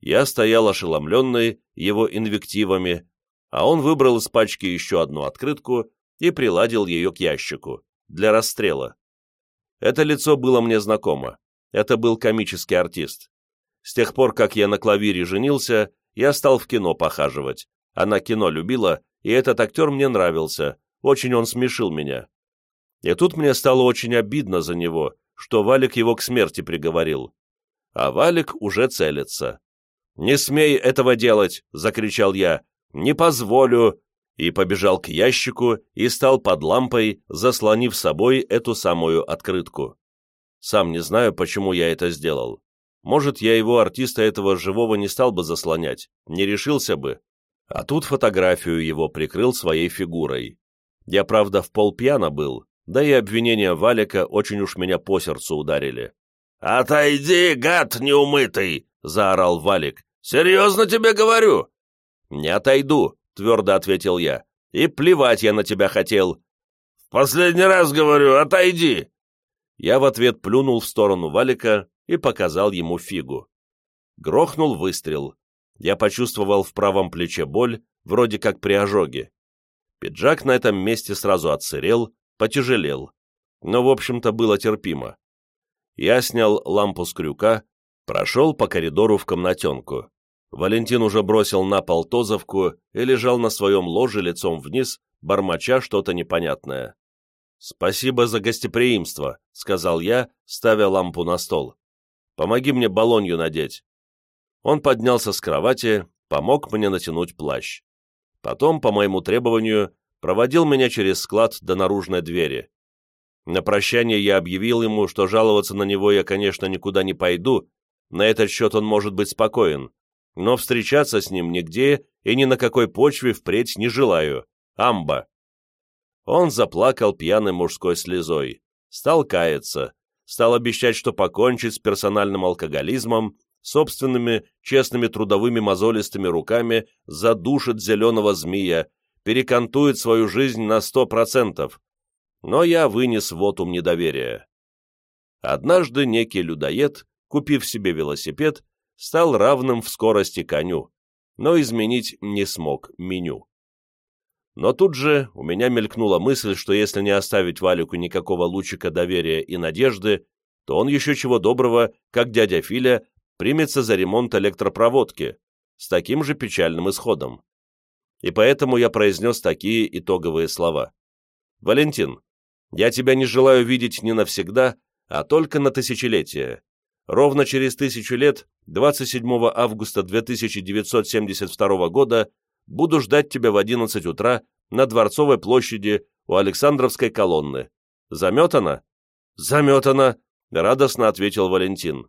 Я стоял ошеломленный его инвективами, а он выбрал из пачки еще одну открытку и приладил ее к ящику, для расстрела. Это лицо было мне знакомо. Это был комический артист. С тех пор, как я на клавире женился, я стал в кино похаживать. Она кино любила, и этот актер мне нравился, очень он смешил меня. И тут мне стало очень обидно за него, что Валик его к смерти приговорил. А Валик уже целится. «Не смей этого делать!» — закричал я. «Не позволю!» И побежал к ящику и стал под лампой, заслонив собой эту самую открытку. Сам не знаю, почему я это сделал. Может, я его артиста этого живого не стал бы заслонять, не решился бы. А тут фотографию его прикрыл своей фигурой. Я, правда, в пол пьяно был, да и обвинения Валика очень уж меня по сердцу ударили. «Отойди, гад неумытый!» — заорал Валик. «Серьезно тебе говорю!» «Не отойду», — твердо ответил я. «И плевать я на тебя хотел». «В последний раз говорю, отойди!» Я в ответ плюнул в сторону Валика и показал ему фигу. Грохнул выстрел. Я почувствовал в правом плече боль, вроде как при ожоге. Пиджак на этом месте сразу отсырел, потяжелел. Но, в общем-то, было терпимо. Я снял лампу с крюка, прошел по коридору в комнатенку. Валентин уже бросил на пол тозовку и лежал на своем ложе лицом вниз, бормоча что-то непонятное. «Спасибо за гостеприимство», — сказал я, ставя лампу на стол. «Помоги мне балонью надеть». Он поднялся с кровати, помог мне натянуть плащ. Потом, по моему требованию, проводил меня через склад до наружной двери. На прощание я объявил ему, что жаловаться на него я, конечно, никуда не пойду, на этот счет он может быть спокоен, но встречаться с ним нигде и ни на какой почве впредь не желаю. Амба. Он заплакал пьяной мужской слезой, стал каяться, стал обещать, что покончит с персональным алкоголизмом, собственными честными трудовыми мозолистыми руками задушит зеленого змея, перекантует свою жизнь на сто процентов. Но я вынес вотум недоверия. Однажды некий людоед, купив себе велосипед, стал равным в скорости коню, но изменить не смог меню. Но тут же у меня мелькнула мысль, что если не оставить Валику никакого лучика доверия и надежды, то он еще чего доброго, как дядя Филя, примется за ремонт электропроводки с таким же печальным исходом. И поэтому я произнес такие итоговые слова. «Валентин, я тебя не желаю видеть не навсегда, а только на тысячелетие. Ровно через тысячу лет, 27 августа 2972 года, буду ждать тебя в 11 утра на Дворцовой площади у Александровской колонны. Заметано? Заметано, радостно ответил Валентин.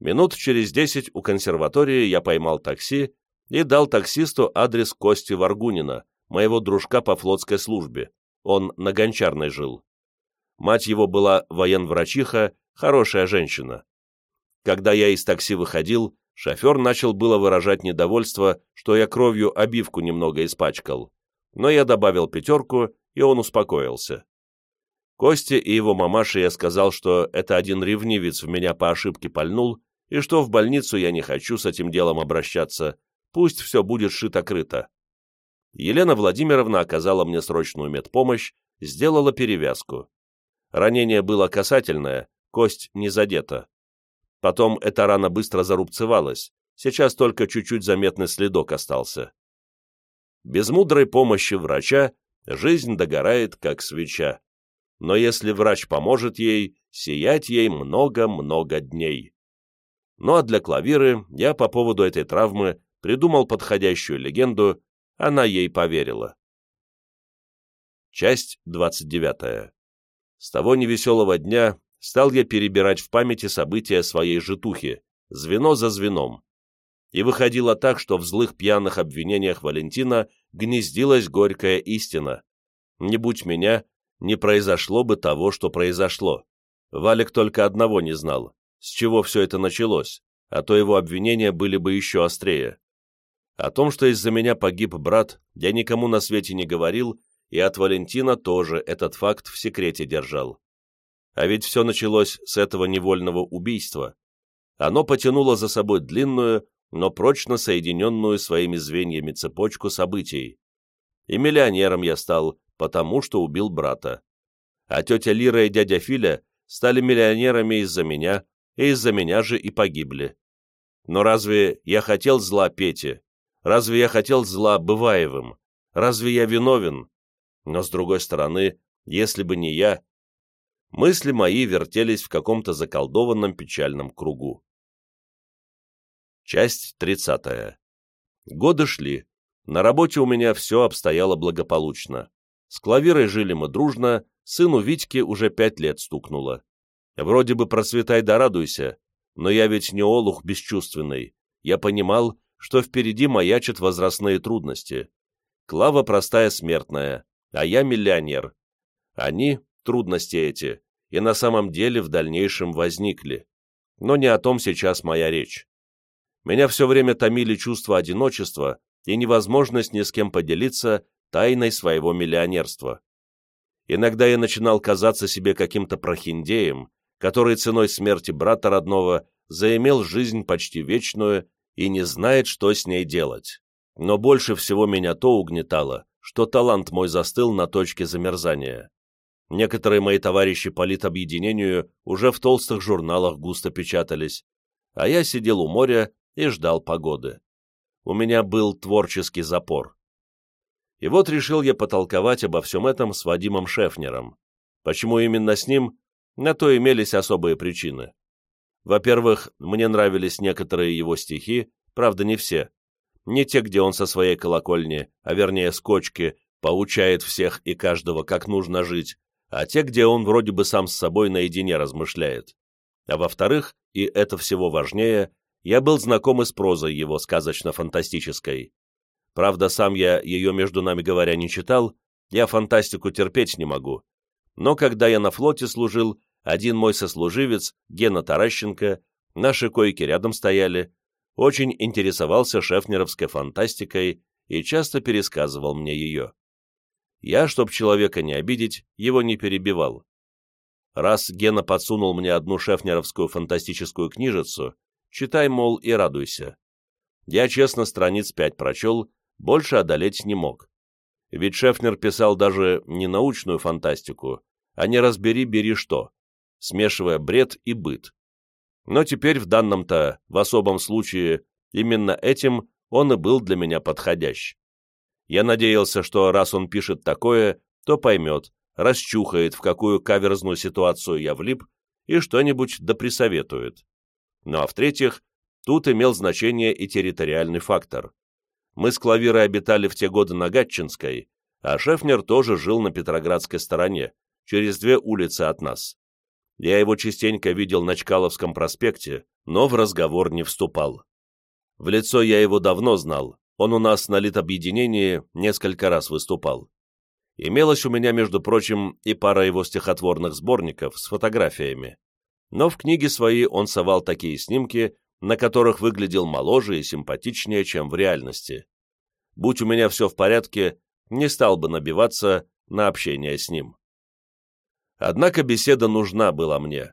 Минут через десять у консерватории я поймал такси и дал таксисту адрес Кости Варгунина, моего дружка по флотской службе. Он на Гончарной жил. Мать его была военврачиха, хорошая женщина. Когда я из такси выходил, шофер начал было выражать недовольство, что я кровью обивку немного испачкал. Но я добавил пятерку, и он успокоился. Косте и его мамаше я сказал, что это один ревнивец в меня по ошибке пальнул, и что в больницу я не хочу с этим делом обращаться, пусть все будет шито-крыто. Елена Владимировна оказала мне срочную медпомощь, сделала перевязку. Ранение было касательное, кость не задета. Потом эта рана быстро зарубцевалась, сейчас только чуть-чуть заметный следок остался. Без мудрой помощи врача жизнь догорает, как свеча. Но если врач поможет ей, сиять ей много-много дней. Ну а для клавиры я по поводу этой травмы придумал подходящую легенду, она ей поверила. Часть 29. С того невеселого дня стал я перебирать в памяти события своей житухи, звено за звеном. И выходило так, что в злых пьяных обвинениях Валентина гнездилась горькая истина. Не будь меня, не произошло бы того, что произошло. Валик только одного не знал, с чего все это началось, а то его обвинения были бы еще острее. О том, что из-за меня погиб брат, я никому на свете не говорил, и от Валентина тоже этот факт в секрете держал. А ведь все началось с этого невольного убийства. Оно потянуло за собой длинную, но прочно соединенную своими звеньями цепочку событий. И миллионером я стал, потому что убил брата. А тетя Лира и дядя Филя стали миллионерами из-за меня, и из-за меня же и погибли. Но разве я хотел зла Пете? Разве я хотел зла Бываевым? Разве я виновен? Но, с другой стороны, если бы не я, мысли мои вертелись в каком-то заколдованном печальном кругу. Часть 30. Годы шли. На работе у меня все обстояло благополучно. С Клавирой жили мы дружно, сыну Витьке уже пять лет стукнуло. Вроде бы процветай да радуйся, но я ведь не олух бесчувственный. Я понимал, что впереди маячат возрастные трудности. Клава простая смертная, а я миллионер. Они, трудности эти, и на самом деле в дальнейшем возникли. Но не о том сейчас моя речь. Меня все время томили чувство одиночества и невозможность ни с кем поделиться тайной своего миллионерства. Иногда я начинал казаться себе каким-то прохиндеем, который ценой смерти брата родного заимел жизнь почти вечную и не знает, что с ней делать. Но больше всего меня то угнетало, что талант мой застыл на точке замерзания. Некоторые мои товарищи по литобъединению уже в толстых журналах густо печатались, а я сидел у моря и ждал погоды. У меня был творческий запор. И вот решил я потолковать обо всем этом с Вадимом Шефнером. Почему именно с ним? На то имелись особые причины. Во-первых, мне нравились некоторые его стихи, правда не все. Не те, где он со своей колокольни, а вернее с кочки, поучает всех и каждого, как нужно жить, а те, где он вроде бы сам с собой наедине размышляет. А во-вторых, и это всего важнее, я был знаком и с прозой его сказочно-фантастической. Правда, сам я ее, между нами говоря, не читал, я фантастику терпеть не могу. Но когда я на флоте служил, один мой сослуживец, Гена Таращенко, наши койки рядом стояли, очень интересовался шефнеровской фантастикой и часто пересказывал мне ее. Я, чтоб человека не обидеть, его не перебивал. Раз Гена подсунул мне одну шефнеровскую фантастическую книжицу, Читай, мол, и радуйся. Я честно страниц пять прочел, больше одолеть не мог. Ведь Шефнер писал даже не научную фантастику, а не разбери, бери что, смешивая бред и быт. Но теперь в данном-то, в особом случае, именно этим он и был для меня подходящ. Я надеялся, что раз он пишет такое, то поймет, расчухает, в какую каверзную ситуацию я влип, и что-нибудь да присоветует. Ну а в-третьих, тут имел значение и территориальный фактор. Мы с Клавирой обитали в те годы на Гатчинской, а Шефнер тоже жил на Петроградской стороне, через две улицы от нас. Я его частенько видел на Чкаловском проспекте, но в разговор не вступал. В лицо я его давно знал, он у нас на литобъединении несколько раз выступал. Имелась у меня, между прочим, и пара его стихотворных сборников с фотографиями но в книге свои он совал такие снимки, на которых выглядел моложе и симпатичнее, чем в реальности. Будь у меня все в порядке, не стал бы набиваться на общение с ним. Однако беседа нужна была мне.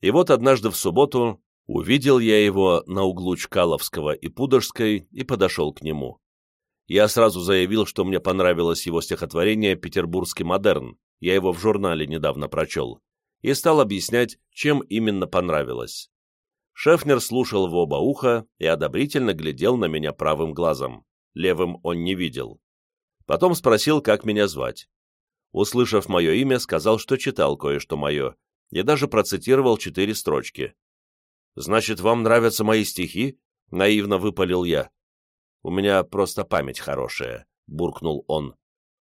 И вот однажды в субботу увидел я его на углу Чкаловского и Пудожской и подошел к нему. Я сразу заявил, что мне понравилось его стихотворение «Петербургский модерн», я его в журнале недавно прочел и стал объяснять, чем именно понравилось. Шефнер слушал в оба уха и одобрительно глядел на меня правым глазом, левым он не видел. Потом спросил, как меня звать. Услышав мое имя, сказал, что читал кое-что мое, и даже процитировал четыре строчки. «Значит, вам нравятся мои стихи?» — наивно выпалил я. «У меня просто память хорошая», — буркнул он.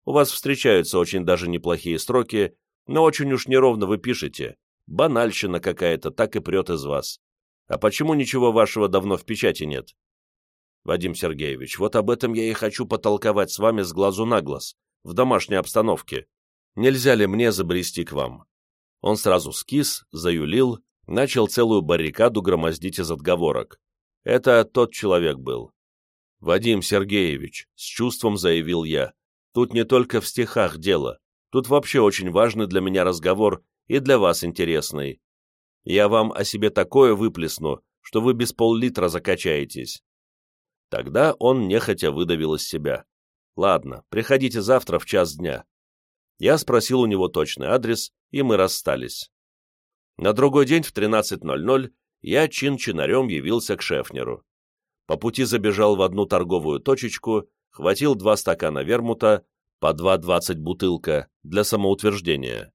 «У вас встречаются очень даже неплохие строки, но очень уж неровно вы пишете, Банальщина какая-то, так и прет из вас. А почему ничего вашего давно в печати нет? Вадим Сергеевич, вот об этом я и хочу потолковать с вами с глазу на глаз, в домашней обстановке. Нельзя ли мне забрести к вам? Он сразу скис, заюлил, начал целую баррикаду громоздить из отговорок. Это тот человек был. «Вадим Сергеевич», — с чувством заявил я, — «тут не только в стихах дело. Тут вообще очень важный для меня разговор и для вас интересный. Я вам о себе такое выплесну, что вы без пол-литра закачаетесь». Тогда он нехотя выдавил из себя. «Ладно, приходите завтра в час дня». Я спросил у него точный адрес, и мы расстались. На другой день в 13.00 я чин-чинарем явился к Шефнеру. По пути забежал в одну торговую точечку, хватил два стакана вермута, по 2,20 бутылка, для самоутверждения.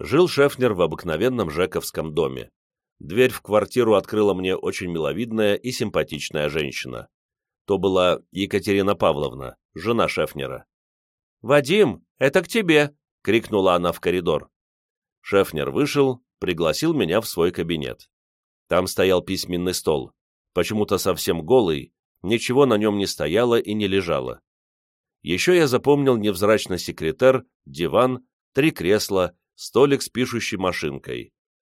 Жил Шефнер в обыкновенном жековском доме. Дверь в квартиру открыла мне очень миловидная и симпатичная женщина. То была Екатерина Павловна, жена Шефнера. «Вадим, это к тебе!» — крикнула она в коридор. Шефнер вышел, пригласил меня в свой кабинет. Там стоял письменный стол, почему-то совсем голый, ничего на нем не стояло и не лежало. Еще я запомнил невзрачный секретер, диван, три кресла, столик с пишущей машинкой.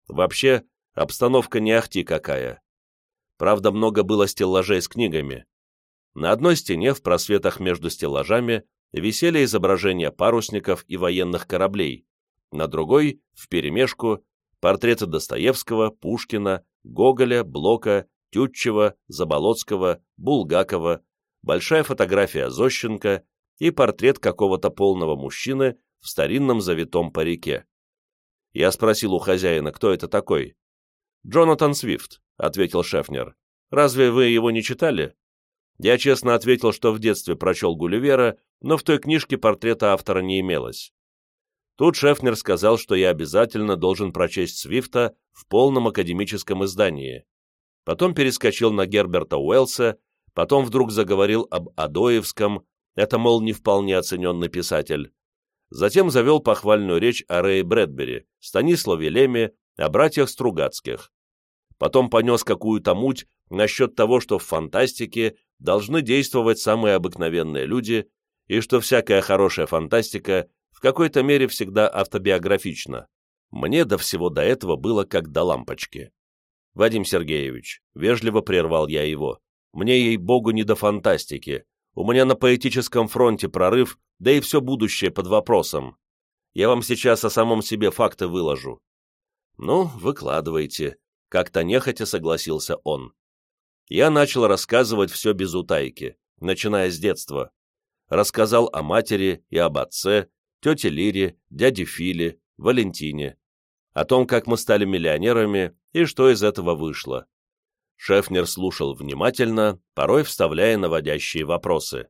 Вообще, обстановка не ахти какая. Правда, много было стеллажей с книгами. На одной стене в просветах между стеллажами висели изображения парусников и военных кораблей, на другой, вперемешку, портреты Достоевского, Пушкина, Гоголя, Блока, Тютчева, Заболоцкого, Булгакова, большая фотография Зощенко и портрет какого-то полного мужчины в старинном завитом парике. Я спросил у хозяина, кто это такой. «Джонатан Свифт», — ответил Шефнер. «Разве вы его не читали?» Я честно ответил, что в детстве прочел Гулливера, но в той книжке портрета автора не имелось. Тут Шефнер сказал, что я обязательно должен прочесть Свифта в полном академическом издании. Потом перескочил на Герберта Уэллса, потом вдруг заговорил об Адоевском, это, мол, не вполне оцененный писатель. Затем завел похвальную речь о Рэе Брэдбери, Станиславе Леме, о братьях Стругацких. Потом понес какую-то муть насчет того, что в фантастике должны действовать самые обыкновенные люди, и что всякая хорошая фантастика в какой-то мере всегда автобиографично. Мне до всего до этого было как до лампочки. Вадим Сергеевич, вежливо прервал я его, мне, ей-богу, не до фантастики. У меня на поэтическом фронте прорыв, да и все будущее под вопросом. Я вам сейчас о самом себе факты выложу. Ну, выкладывайте. Как-то нехотя согласился он. Я начал рассказывать все без утайки, начиная с детства. Рассказал о матери и об отце, тете Лире, дяде Филе, Валентине, о том, как мы стали миллионерами и что из этого вышло. Шефнер слушал внимательно, порой вставляя наводящие вопросы.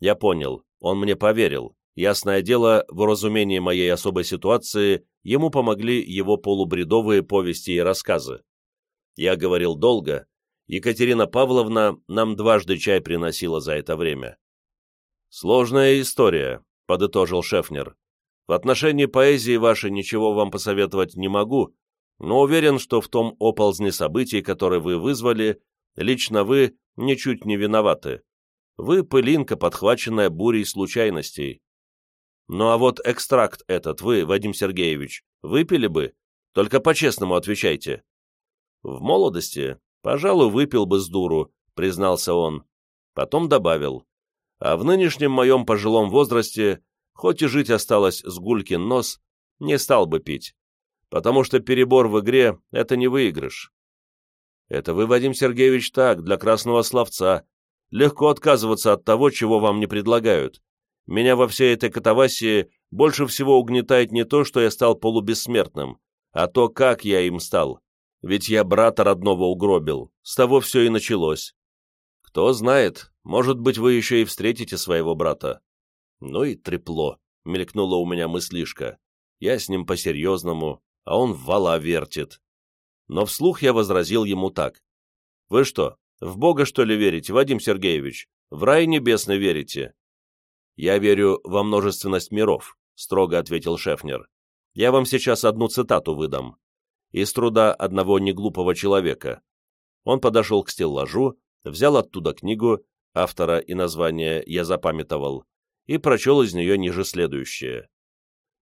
Я понял, он мне поверил. Ясное дело, в уразумении моей особой ситуации ему помогли его полубредовые повести и рассказы. Я говорил долго. Екатерина Павловна нам дважды чай приносила за это время. Сложная история, — подытожил Шефнер. «В отношении поэзии вашей ничего вам посоветовать не могу, но уверен, что в том оползне событий, который вы вызвали, лично вы ничуть не виноваты. Вы пылинка, подхваченная бурей случайностей. Ну а вот экстракт этот вы, Вадим Сергеевич, выпили бы? Только по-честному отвечайте». «В молодости, пожалуй, выпил бы с дуру», — признался он. Потом добавил а в нынешнем моем пожилом возрасте, хоть и жить осталось с гулькин нос, не стал бы пить, потому что перебор в игре — это не выигрыш. Это вы, Вадим Сергеевич, так, для красного словца. Легко отказываться от того, чего вам не предлагают. Меня во всей этой катавасии больше всего угнетает не то, что я стал полубессмертным, а то, как я им стал. Ведь я брата родного угробил, с того все и началось. Кто знает, может быть, вы еще и встретите своего брата. Ну и трепло, мелькнула у меня мыслишка. Я с ним по-серьезному, а он вала вертит. Но вслух я возразил ему так. Вы что, в Бога, что ли, верите, Вадим Сергеевич? В рай небесный верите? Я верю во множественность миров, строго ответил Шефнер. Я вам сейчас одну цитату выдам. из труда одного неглупого человека. Он подошел к стеллажу, взял оттуда книгу, автора и название я запамятовал, и прочел из нее ниже следующее.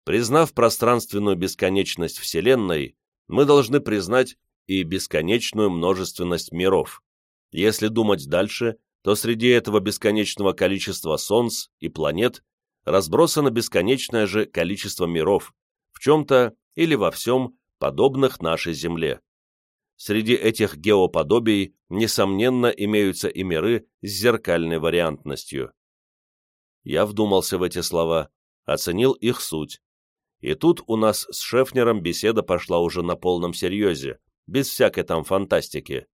Признав пространственную бесконечность Вселенной, мы должны признать и бесконечную множественность миров. Если думать дальше, то среди этого бесконечного количества солнц и планет разбросано бесконечное же количество миров, в чем-то или во всем подобных нашей Земле. Среди этих геоподобий, несомненно, имеются и миры с зеркальной вариантностью. Я вдумался в эти слова, оценил их суть. И тут у нас с Шефнером беседа пошла уже на полном серьезе, без всякой там фантастики.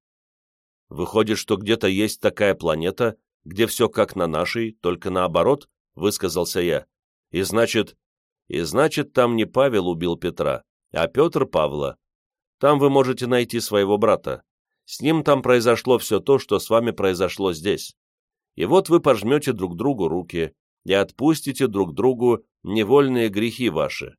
Выходит, что где-то есть такая планета, где все как на нашей, только наоборот, высказался я. И значит, и значит, там не Павел убил Петра, а Петр Павла. Там вы можете найти своего брата. С ним там произошло все то, что с вами произошло здесь. И вот вы пожмете друг другу руки и отпустите друг другу невольные грехи ваши.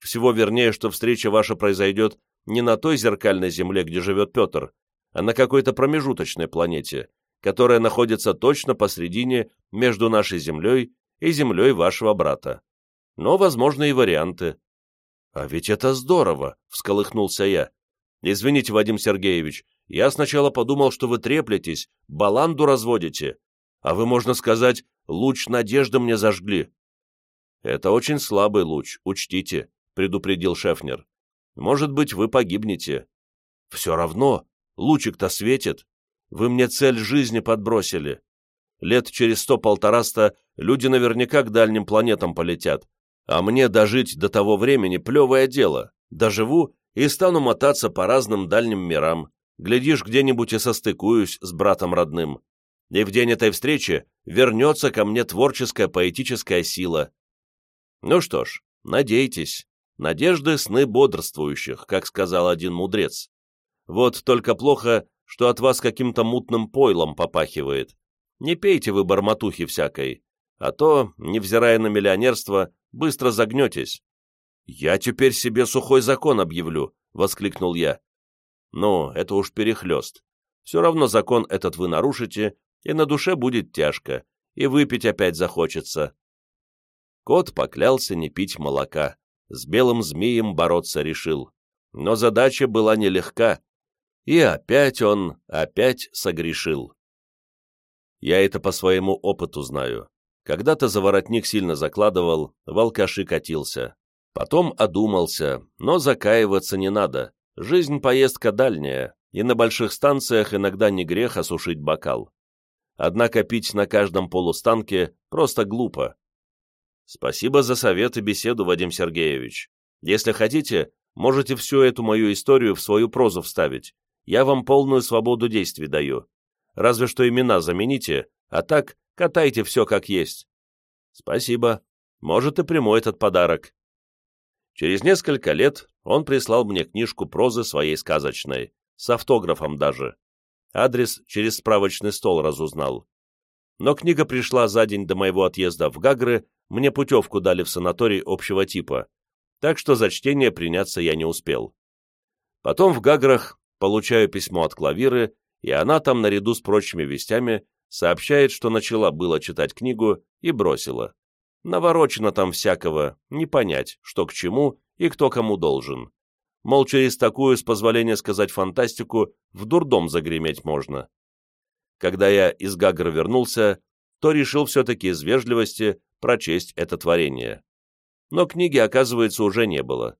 Всего вернее, что встреча ваша произойдет не на той зеркальной земле, где живет Петр, а на какой-то промежуточной планете, которая находится точно посредине между нашей Землей и Землей вашего брата. Но возможны и варианты. «А ведь это здорово!» — всколыхнулся я. «Извините, Вадим Сергеевич, я сначала подумал, что вы треплетесь, баланду разводите, а вы, можно сказать, луч надежды мне зажгли». «Это очень слабый луч, учтите», — предупредил Шефнер. «Может быть, вы погибнете». «Все равно, лучик-то светит. Вы мне цель жизни подбросили. Лет через сто-полтораста люди наверняка к дальним планетам полетят, а мне дожить до того времени плевое дело. Доживу и стану мотаться по разным дальним мирам. Глядишь, где-нибудь и состыкуюсь с братом родным. И в день этой встречи вернется ко мне творческая поэтическая сила. Ну что ж, надейтесь. Надежды — сны бодрствующих, как сказал один мудрец. Вот только плохо, что от вас каким-то мутным пойлом попахивает. Не пейте вы барматухи всякой, а то, невзирая на миллионерство, быстро загнетесь. «Я теперь себе сухой закон объявлю», — воскликнул я. «Ну, это уж перехлест. Все равно закон этот вы нарушите, и на душе будет тяжко, и выпить опять захочется». Кот поклялся не пить молока, с белым змеем бороться решил. Но задача была нелегка, и опять он, опять согрешил. Я это по своему опыту знаю. Когда-то заворотник сильно закладывал, в алкаши катился. Потом одумался, но закаиваться не надо. Жизнь поездка дальняя, и на больших станциях иногда не грех осушить бокал. Однако пить на каждом полустанке просто глупо. Спасибо за совет и беседу, Вадим Сергеевич. Если хотите, можете всю эту мою историю в свою прозу вставить. Я вам полную свободу действий даю разве что имена замените, а так катайте все как есть. Спасибо. Может, и приму этот подарок. Через несколько лет он прислал мне книжку прозы своей сказочной, с автографом даже. Адрес через справочный стол разузнал. Но книга пришла за день до моего отъезда в Гагры, мне путевку дали в санаторий общего типа, так что за чтение приняться я не успел. Потом в Гаграх получаю письмо от Клавиры, и она там, наряду с прочими вестями, сообщает, что начала было читать книгу и бросила. Наворочено там всякого, не понять, что к чему и кто кому должен. Мол, через такую, с позволения сказать фантастику, в дурдом загреметь можно. Когда я из Гагры вернулся, то решил все-таки из вежливости прочесть это творение. Но книги, оказывается, уже не было.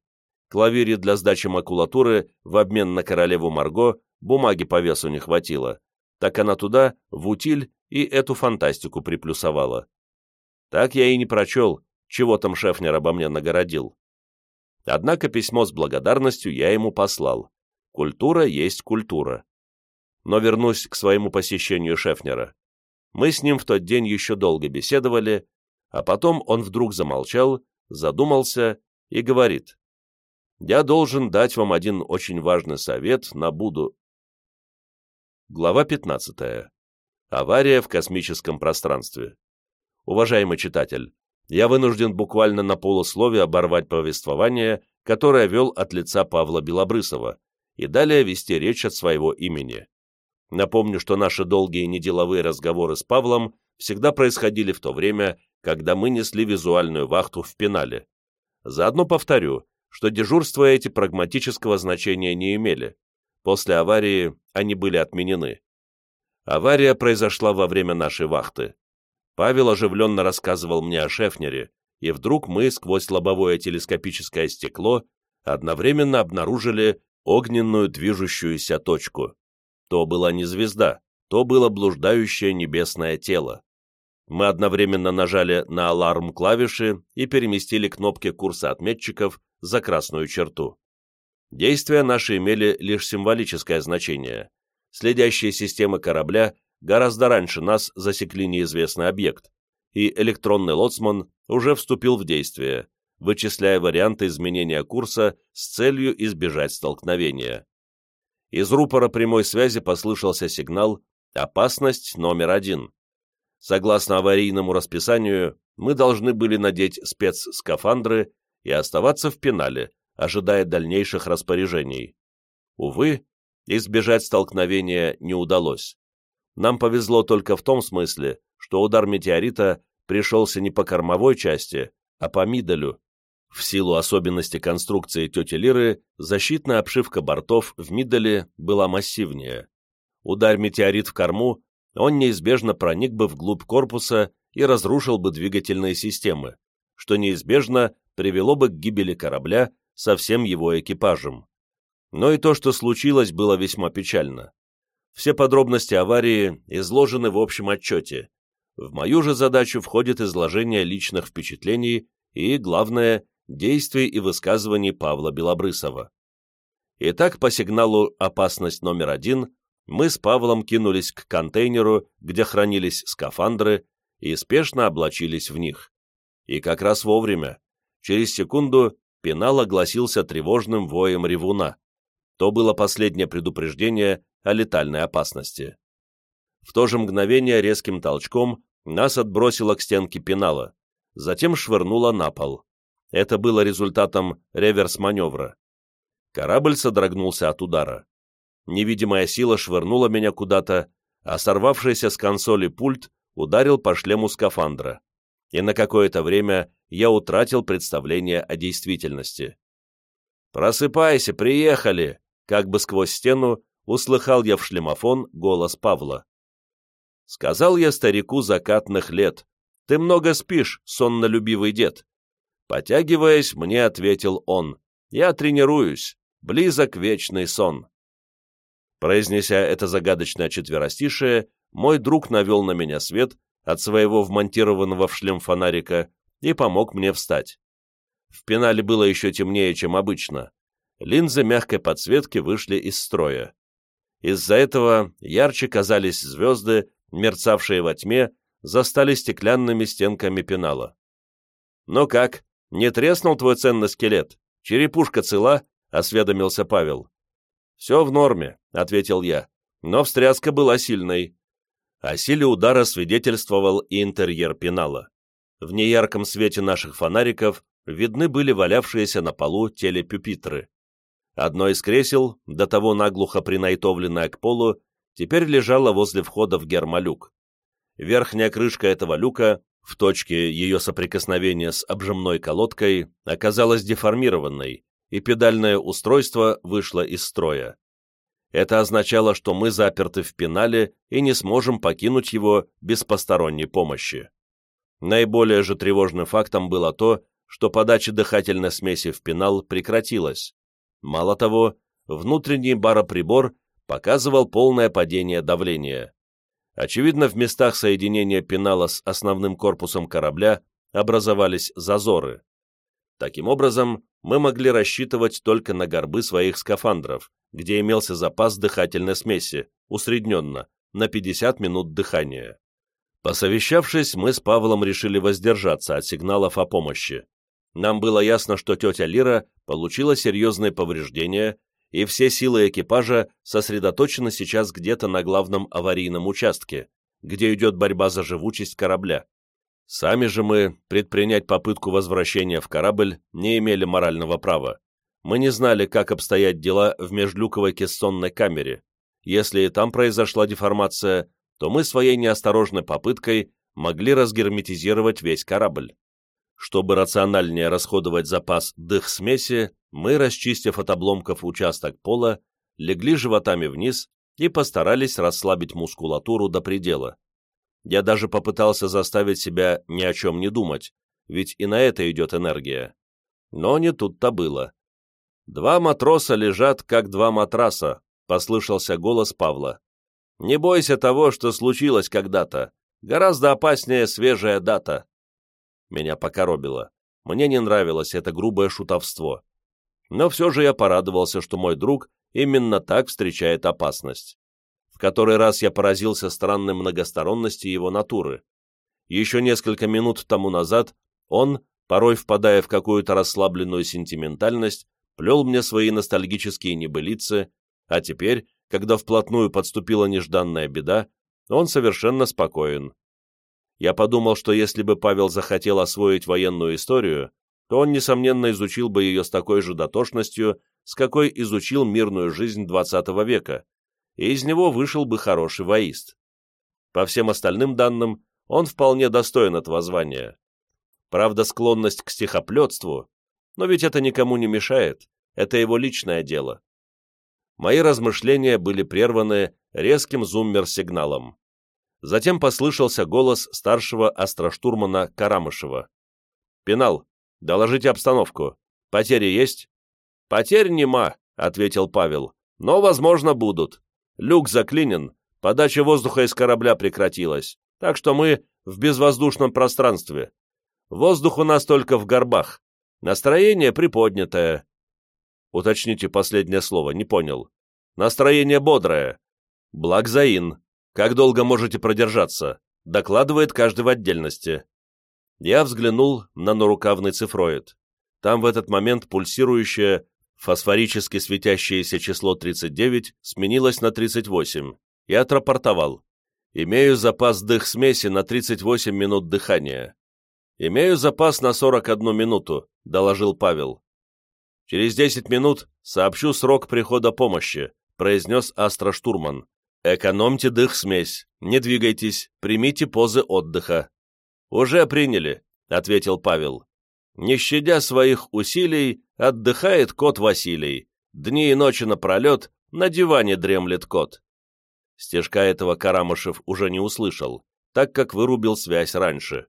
Клавире для сдачи макулатуры в обмен на королеву Марго бумаги по весу не хватило, так она туда, в утиль, и эту фантастику приплюсовала. Так я и не прочел, чего там Шефнер обо мне нагородил. Однако письмо с благодарностью я ему послал. Культура есть культура. Но вернусь к своему посещению Шефнера. Мы с ним в тот день еще долго беседовали, а потом он вдруг замолчал, задумался и говорит, «Я должен дать вам один очень важный совет на буду...» Глава 15. Авария в космическом пространстве. Уважаемый читатель, я вынужден буквально на полусловие оборвать повествование которое вел от лица Павла Белобрысова, и далее вести речь от своего имени. Напомню, что наши долгие неделовые разговоры с Павлом всегда происходили в то время, когда мы несли визуальную вахту в пенале. Заодно повторю, что дежурства эти прагматического значения не имели. После аварии они были отменены. Авария произошла во время нашей вахты. Павел оживленно рассказывал мне о Шефнере, и вдруг мы сквозь лобовое телескопическое стекло одновременно обнаружили огненную движущуюся точку. То была не звезда, то было блуждающее небесное тело. Мы одновременно нажали на аларм клавиши и переместили кнопки курса отметчиков за красную черту. Действия наши имели лишь символическое значение. Следящие системы корабля гораздо раньше нас засекли неизвестный объект, и электронный лоцман уже вступил в действие, вычисляя варианты изменения курса с целью избежать столкновения. Из рупора прямой связи послышался сигнал «Опасность номер один». Согласно аварийному расписанию, мы должны были надеть спецскафандры и оставаться в пенале, ожидая дальнейших распоряжений. Увы, избежать столкновения не удалось. Нам повезло только в том смысле, что удар метеорита пришелся не по кормовой части, а по мидолю. В силу особенностей конструкции тети Лиры, защитная обшивка бортов в мидоле была массивнее. Удар метеорит в корму, он неизбежно проник бы вглубь корпуса и разрушил бы двигательные системы, что неизбежно привело бы к гибели корабля со всем его экипажем. Но и то, что случилось, было весьма печально. Все подробности аварии изложены в общем отчете. В мою же задачу входит изложение личных впечатлений и, главное, действий и высказываний Павла Белобрысова. Итак, по сигналу «Опасность номер один» мы с Павлом кинулись к контейнеру, где хранились скафандры, и спешно облачились в них. И как раз вовремя. Через секунду пенал огласился тревожным воем ревуна. То было последнее предупреждение о летальной опасности. В то же мгновение резким толчком нас отбросило к стенке пенала, затем швырнуло на пол. Это было результатом реверс-маневра. Корабль содрогнулся от удара. Невидимая сила швырнула меня куда-то, а сорвавшийся с консоли пульт ударил по шлему скафандра. И на какое-то время я утратил представление о действительности. «Просыпайся, приехали!» Как бы сквозь стену услыхал я в шлемофон голос Павла. Сказал я старику закатных лет, «Ты много спишь, соннолюбивый дед». Потягиваясь, мне ответил он, «Я тренируюсь, близок вечный сон». Произнеся это загадочное четверостишее, мой друг навел на меня свет от своего вмонтированного в шлем фонарика и помог мне встать. В пенале было еще темнее, чем обычно. Линзы мягкой подсветки вышли из строя. Из-за этого ярче казались звезды, мерцавшие во тьме, застали стеклянными стенками пенала. «Ну как, не треснул твой ценный скелет? Черепушка цела?» — осведомился Павел. «Все в норме», — ответил я, — «но встряска была сильной». О силе удара свидетельствовал и интерьер пенала. В неярком свете наших фонариков видны были валявшиеся на полу телепюпитры. Одно из кресел, до того наглухо принайтовленное к полу, теперь лежало возле входа в гермолюк. Верхняя крышка этого люка, в точке ее соприкосновения с обжимной колодкой, оказалась деформированной, и педальное устройство вышло из строя. Это означало, что мы заперты в пенале и не сможем покинуть его без посторонней помощи. Наиболее же тревожным фактом было то, что подача дыхательной смеси в пенал прекратилась. Мало того, внутренний бароприбор показывал полное падение давления. Очевидно, в местах соединения пенала с основным корпусом корабля образовались зазоры. Таким образом, мы могли рассчитывать только на горбы своих скафандров, где имелся запас дыхательной смеси, усредненно, на 50 минут дыхания. Посовещавшись, мы с Павлом решили воздержаться от сигналов о помощи. Нам было ясно, что тетя Лира получила серьезные повреждения, и все силы экипажа сосредоточены сейчас где-то на главном аварийном участке, где идет борьба за живучесть корабля. Сами же мы предпринять попытку возвращения в корабль не имели морального права, Мы не знали, как обстоят дела в межлюковой кессонной камере. Если и там произошла деформация, то мы своей неосторожной попыткой могли разгерметизировать весь корабль. Чтобы рациональнее расходовать запас дых-смеси, мы, расчистив от обломков участок пола, легли животами вниз и постарались расслабить мускулатуру до предела. Я даже попытался заставить себя ни о чем не думать, ведь и на это идет энергия. Но не тут-то было. «Два матроса лежат, как два матраса», — послышался голос Павла. «Не бойся того, что случилось когда-то. Гораздо опаснее свежая дата». Меня покоробило. Мне не нравилось это грубое шутовство. Но все же я порадовался, что мой друг именно так встречает опасность который раз я поразился странной многосторонности его натуры. Еще несколько минут тому назад он, порой впадая в какую-то расслабленную сентиментальность, плел мне свои ностальгические небылицы, а теперь, когда вплотную подступила нежданная беда, он совершенно спокоен. Я подумал, что если бы Павел захотел освоить военную историю, то он, несомненно, изучил бы ее с такой же дотошностью, с какой изучил мирную жизнь XX века, и из него вышел бы хороший воист. По всем остальным данным, он вполне достоин этого звания. Правда, склонность к стихоплетству, но ведь это никому не мешает, это его личное дело. Мои размышления были прерваны резким зуммер-сигналом. Затем послышался голос старшего астроштурмана Карамышева. «Пенал, доложите обстановку. Потери есть?» «Потерь нема», — ответил Павел, — «но, возможно, будут. Люк заклинен, подача воздуха из корабля прекратилась, так что мы в безвоздушном пространстве. Воздух у нас только в горбах. Настроение приподнятое. Уточните последнее слово, не понял. Настроение бодрое. Благзаин. Как долго можете продержаться? Докладывает каждый в отдельности. Я взглянул на нарукавный цифроид. Там в этот момент пульсирующая, Фосфорически светящееся число 39 сменилось на 38. и отрапортовал. Имею запас дых-смеси на 38 минут дыхания. Имею запас на 41 минуту, доложил Павел. Через 10 минут сообщу срок прихода помощи, произнес астроштурман. Экономьте дых-смесь, не двигайтесь, примите позы отдыха. Уже приняли, ответил Павел. Не щадя своих усилий, отдыхает кот Василий. Дни и ночи напролет на диване дремлет кот. Стежка этого Карамышев уже не услышал, так как вырубил связь раньше.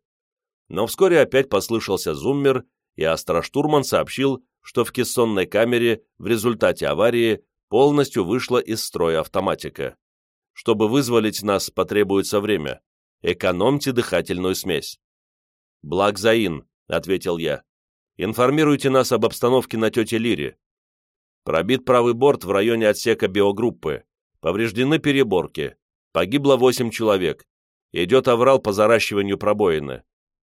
Но вскоре опять послышался зуммер, и астроштурман сообщил, что в кессонной камере в результате аварии полностью вышла из строя автоматика. Чтобы вызволить нас, потребуется время. Экономьте дыхательную смесь. Благзаин, ответил я. «Информируйте нас об обстановке на тете Лире. Пробит правый борт в районе отсека биогруппы. Повреждены переборки. Погибло восемь человек. Идет аврал по заращиванию пробоины.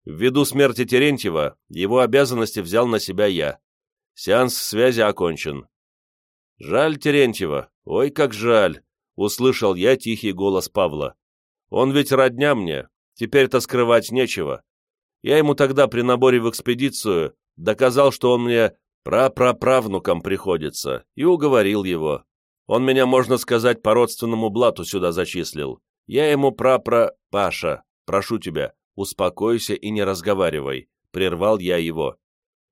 Ввиду смерти Терентьева, его обязанности взял на себя я. Сеанс связи окончен. «Жаль Терентьева, ой, как жаль!» — услышал я тихий голос Павла. «Он ведь родня мне, теперь-то скрывать нечего. Я ему тогда при наборе в экспедицию доказал, что он мне прапраправнуком приходится, и уговорил его. Он меня, можно сказать, по родственному блату сюда зачислил. Я ему прапра... Паша, прошу тебя, успокойся и не разговаривай, прервал я его.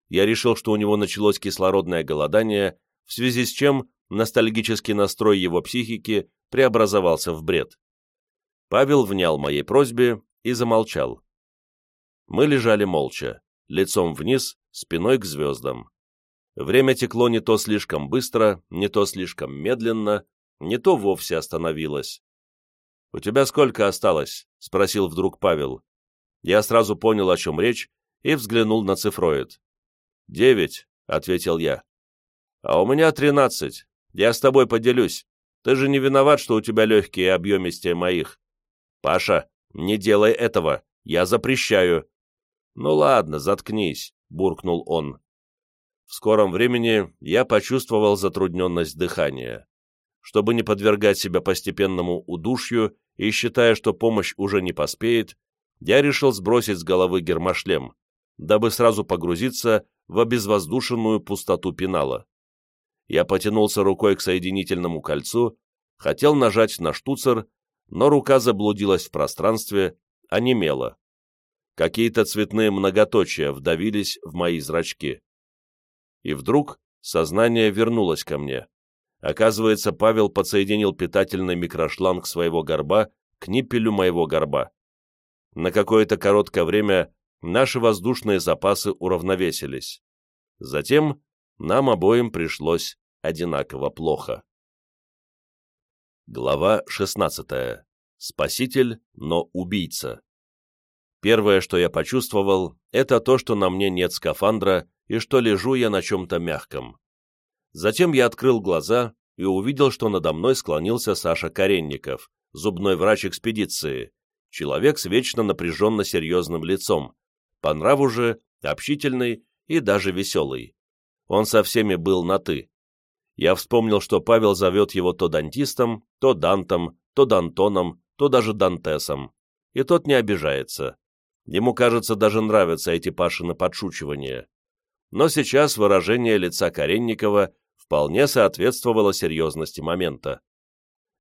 Я решил, что у него началось кислородное голодание, в связи с чем ностальгический настрой его психики преобразовался в бред. Павел внял моей просьбе и замолчал. Мы лежали молча, лицом вниз, спиной к звездам. Время текло не то слишком быстро, не то слишком медленно, не то вовсе остановилось. «У тебя сколько осталось?» — спросил вдруг Павел. Я сразу понял, о чем речь, и взглянул на цифроид. «Девять», — ответил я. «А у меня тринадцать. Я с тобой поделюсь. Ты же не виноват, что у тебя легкие и объемистее моих. Паша, не делай этого. Я запрещаю. «Ну ладно, заткнись», — буркнул он. В скором времени я почувствовал затрудненность дыхания. Чтобы не подвергать себя постепенному удушью и считая, что помощь уже не поспеет, я решил сбросить с головы гермошлем, дабы сразу погрузиться в обезвоздушенную пустоту пенала. Я потянулся рукой к соединительному кольцу, хотел нажать на штуцер, но рука заблудилась в пространстве, онемела. Какие-то цветные многоточия вдавились в мои зрачки. И вдруг сознание вернулось ко мне. Оказывается, Павел подсоединил питательный микрошланг своего горба к ниппелю моего горба. На какое-то короткое время наши воздушные запасы уравновесились. Затем нам обоим пришлось одинаково плохо. Глава 16. Спаситель, но убийца. Первое, что я почувствовал, это то, что на мне нет скафандра и что лежу я на чем-то мягком. Затем я открыл глаза и увидел, что надо мной склонился Саша Каренников, зубной врач экспедиции, человек с вечно напряженно серьезным лицом, по нраву же общительный и даже веселый. Он со всеми был на «ты». Я вспомнил, что Павел зовет его то дантистом, то дантом, то дантоном, то даже дантесом. И тот не обижается. Ему, кажется, даже нравятся эти Пашины подшучивания. Но сейчас выражение лица Каренникова вполне соответствовало серьезности момента.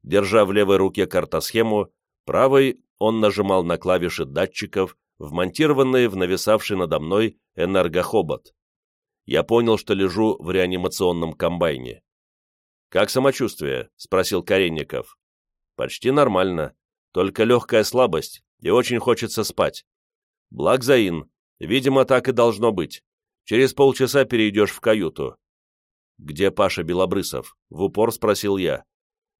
Держа в левой руке картосхему, правой он нажимал на клавиши датчиков, вмонтированные в нависавший надо мной энергохобот. Я понял, что лежу в реанимационном комбайне. «Как самочувствие?» — спросил Каренников. «Почти нормально, только легкая слабость, и очень хочется спать. Благ Заин, видимо, так и должно быть. Через полчаса перейдешь в каюту». «Где Паша Белобрысов?» — в упор спросил я.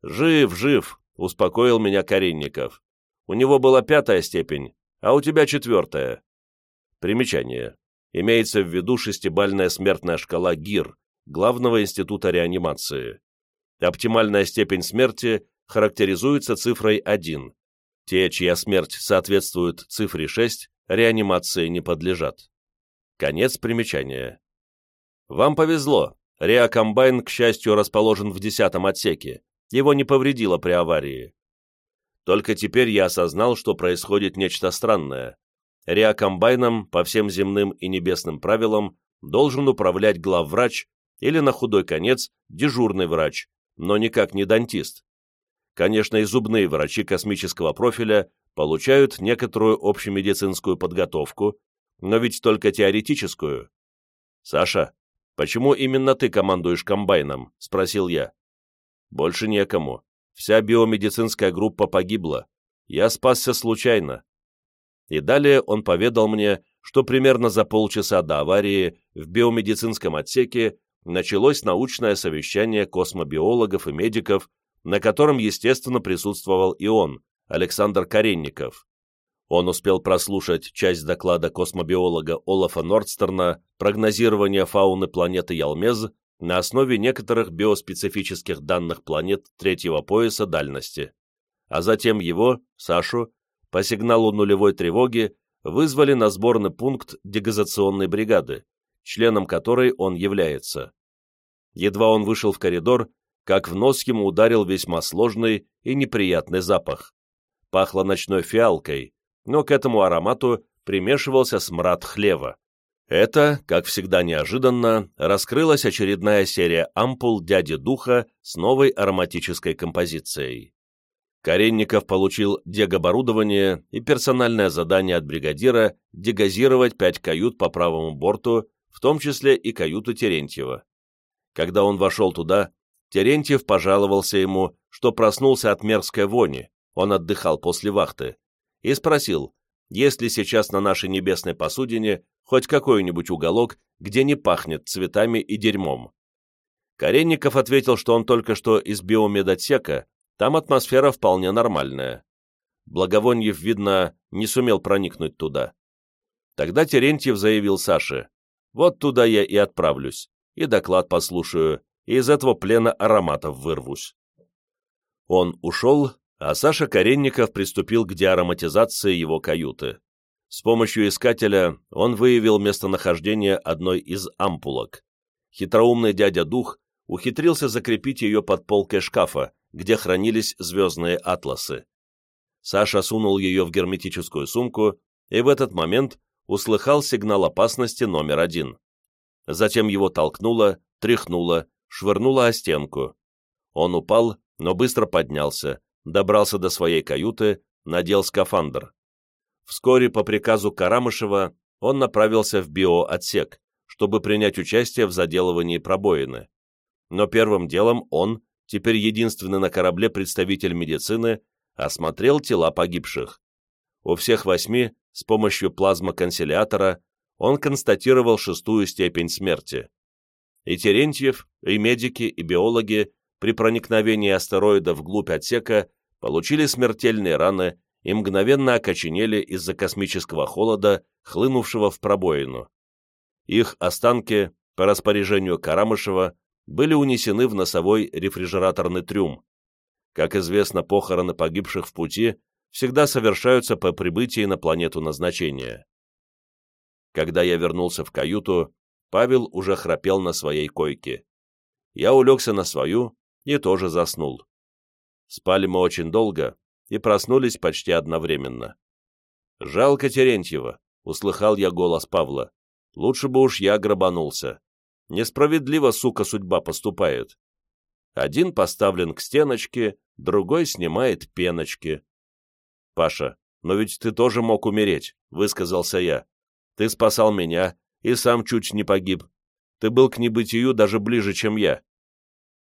«Жив, жив», — успокоил меня Каренников. «У него была пятая степень, а у тебя четвертая». Примечание. Имеется в виду шестибальная смертная шкала ГИР, Главного института реанимации. Оптимальная степень смерти характеризуется цифрой 1. Те, чья смерть соответствует цифре 6, реанимации не подлежат. Конец примечания. Вам повезло. Реакомбайн, к счастью, расположен в десятом отсеке. Его не повредило при аварии. Только теперь я осознал, что происходит нечто странное. Реакомбайном, по всем земным и небесным правилам, должен управлять главврач или, на худой конец, дежурный врач, но никак не дантист. Конечно, и зубные врачи космического профиля получают некоторую общемедицинскую подготовку, но ведь только теоретическую. «Саша, почему именно ты командуешь комбайном?» – спросил я. «Больше некому. Вся биомедицинская группа погибла. Я спасся случайно». И далее он поведал мне, что примерно за полчаса до аварии в биомедицинском отсеке началось научное совещание космобиологов и медиков, на котором, естественно, присутствовал и он, Александр Каренников. Он успел прослушать часть доклада космобиолога Олафа Нордстерна «Прогнозирование фауны планеты Ялмез» на основе некоторых биоспецифических данных планет третьего пояса дальности. А затем его, Сашу, по сигналу нулевой тревоги вызвали на сборный пункт дегазационной бригады, членом которой он является. Едва он вышел в коридор, как в нос ему ударил весьма сложный и неприятный запах. Пахло ночной фиалкой, но к этому аромату примешивался смрад хлева. Это, как всегда неожиданно, раскрылась очередная серия ампул «Дяди Духа» с новой ароматической композицией. Каренников получил дегоборудование и персональное задание от бригадира дегазировать пять кают по правому борту, в том числе и каюту Терентьева. Когда он вошел туда, Терентьев пожаловался ему, что проснулся от мерзкой вони, он отдыхал после вахты, и спросил, есть ли сейчас на нашей небесной посудине хоть какой-нибудь уголок, где не пахнет цветами и дерьмом. Каренников ответил, что он только что из биомедотсека, там атмосфера вполне нормальная. Благовоньев, видно, не сумел проникнуть туда. Тогда Терентьев заявил Саше, «Вот туда я и отправлюсь, и доклад послушаю, и из этого плена ароматов вырвусь». Он ушел, а Саша Каренников приступил к деароматизации его каюты. С помощью искателя он выявил местонахождение одной из ампулок. Хитроумный дядя Дух ухитрился закрепить ее под полкой шкафа, где хранились звездные атласы. Саша сунул ее в герметическую сумку и в этот момент услыхал сигнал опасности номер один. Затем его толкнуло, тряхнуло, швырнуло о стенку. Он упал, но быстро поднялся, добрался до своей каюты, надел скафандр. Вскоре по приказу Карамышева он направился в биоотсек, чтобы принять участие в заделывании пробоины. Но первым делом он, теперь единственный на корабле представитель медицины, осмотрел тела погибших. У всех восьми с помощью плазмоконсилиатора он констатировал шестую степень смерти. И Терентьев, и медики, и биологи при проникновении астероида вглубь отсека получили смертельные раны и мгновенно окоченели из-за космического холода, хлынувшего в пробоину. Их останки, по распоряжению Карамышева, были унесены в носовой рефрижераторный трюм. Как известно, похороны погибших в пути всегда совершаются по прибытии на планету назначения. Когда я вернулся в каюту, Павел уже храпел на своей койке. Я улегся на свою и тоже заснул. Спали мы очень долго, и проснулись почти одновременно. «Жалко Терентьева», — услыхал я голос Павла. «Лучше бы уж я грабанулся. Несправедливо, сука, судьба поступает. Один поставлен к стеночке, другой снимает пеночки». «Паша, но ведь ты тоже мог умереть», — высказался я. «Ты спасал меня и сам чуть не погиб. Ты был к небытию даже ближе, чем я».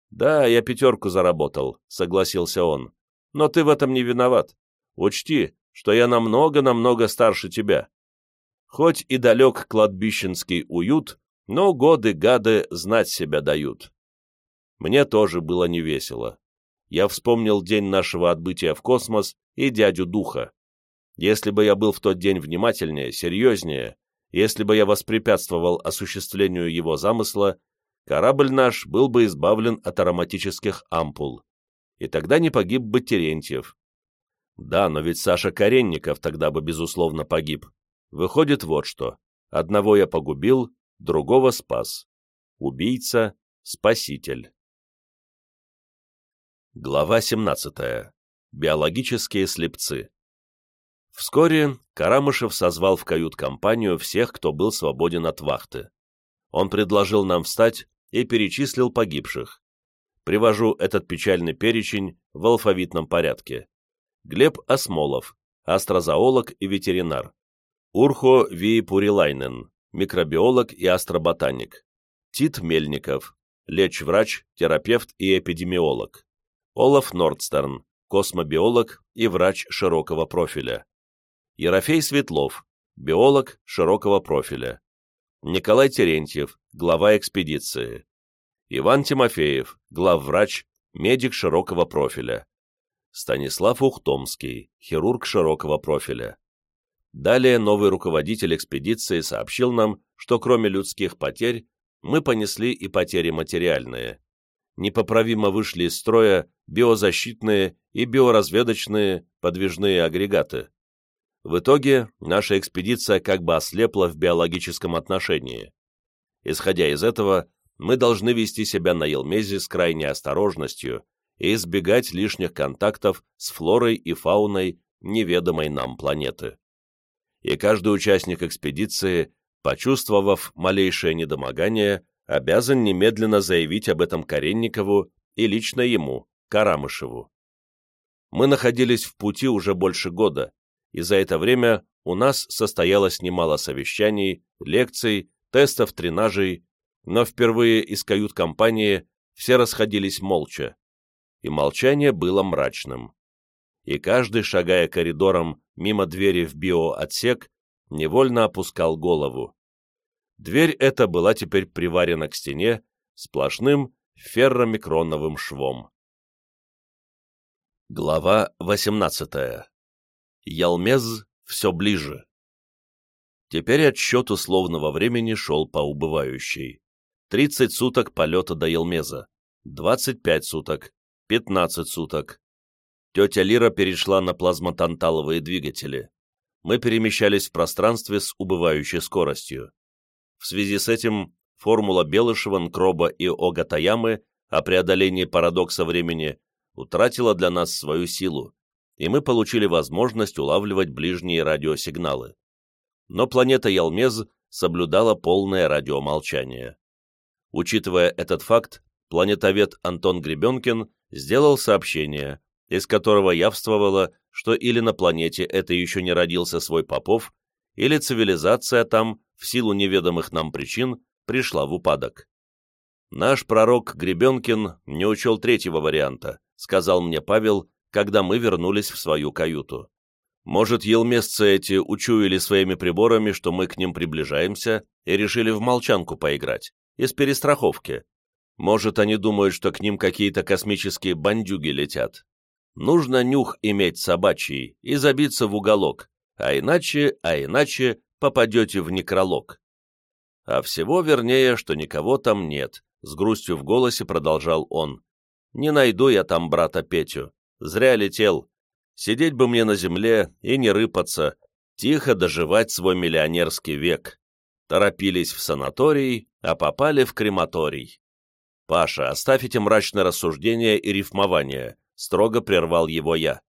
«Да, я пятерку заработал», — согласился он. Но ты в этом не виноват. Учти, что я намного-намного старше тебя. Хоть и далек кладбищенский уют, но годы-гады знать себя дают. Мне тоже было невесело. Я вспомнил день нашего отбытия в космос и дядю Духа. Если бы я был в тот день внимательнее, серьезнее, если бы я воспрепятствовал осуществлению его замысла, корабль наш был бы избавлен от ароматических ампул и тогда не погиб бы Терентьев. Да, но ведь Саша Каренников тогда бы, безусловно, погиб. Выходит вот что. Одного я погубил, другого спас. Убийца, спаситель. Глава 17. Биологические слепцы. Вскоре Карамышев созвал в кают-компанию всех, кто был свободен от вахты. Он предложил нам встать и перечислил погибших привожу этот печальный перечень в алфавитном порядке. Глеб Осмолов, астрозоолог и ветеринар. Урхо Ви Пурилайнен, микробиолог и астроботаник. Тит Мельников, лечврач, терапевт и эпидемиолог. Олаф Нордстерн, космобиолог и врач широкого профиля. Ерофей Светлов, биолог широкого профиля. Николай Терентьев, глава экспедиции. Иван Тимофеев, главврач, медик широкого профиля. Станислав Ухтомский, хирург широкого профиля. Далее новый руководитель экспедиции сообщил нам, что кроме людских потерь, мы понесли и потери материальные. Непоправимо вышли из строя биозащитные и биоразведочные подвижные агрегаты. В итоге наша экспедиция как бы ослепла в биологическом отношении. Исходя из этого, мы должны вести себя на Елмезе с крайней осторожностью и избегать лишних контактов с флорой и фауной неведомой нам планеты. И каждый участник экспедиции, почувствовав малейшее недомогание, обязан немедленно заявить об этом Каренникову и лично ему, Карамышеву. Мы находились в пути уже больше года, и за это время у нас состоялось немало совещаний, лекций, тестов, тренажей но впервые из кают-компании все расходились молча, и молчание было мрачным. И каждый, шагая коридором мимо двери в биоотсек, невольно опускал голову. Дверь эта была теперь приварена к стене сплошным ферромикроновым швом. Глава 18. Ялмез все ближе. Теперь отсчет условного времени шел по убывающей. 30 суток полета до Елмеза, 25 суток, 15 суток. Тетя Лира перешла на плазмотанталовые двигатели. Мы перемещались в пространстве с убывающей скоростью. В связи с этим формула Белышева, Нкроба и Огатаямы о преодолении парадокса времени утратила для нас свою силу, и мы получили возможность улавливать ближние радиосигналы. Но планета Ялмез соблюдала полное радиомолчание. Учитывая этот факт, планетовед Антон Гребенкин сделал сообщение, из которого явствовало, что или на планете это еще не родился свой Попов, или цивилизация там, в силу неведомых нам причин, пришла в упадок. Наш пророк Гребенкин не учел третьего варианта, сказал мне Павел, когда мы вернулись в свою каюту. Может, елмесцы эти учуяли своими приборами, что мы к ним приближаемся, и решили в молчанку поиграть, из перестраховки. Может, они думают, что к ним какие-то космические бандюги летят. Нужно нюх иметь собачий и забиться в уголок, а иначе, а иначе попадете в некролог. А всего вернее, что никого там нет, с грустью в голосе продолжал он. Не найду я там брата Петю. Зря летел. Сидеть бы мне на земле и не рыпаться, тихо доживать свой миллионерский век. Торопились в санаторий, а попали в крематорий. «Паша, оставь эти мрачные рассуждения и рифмования», — строго прервал его я.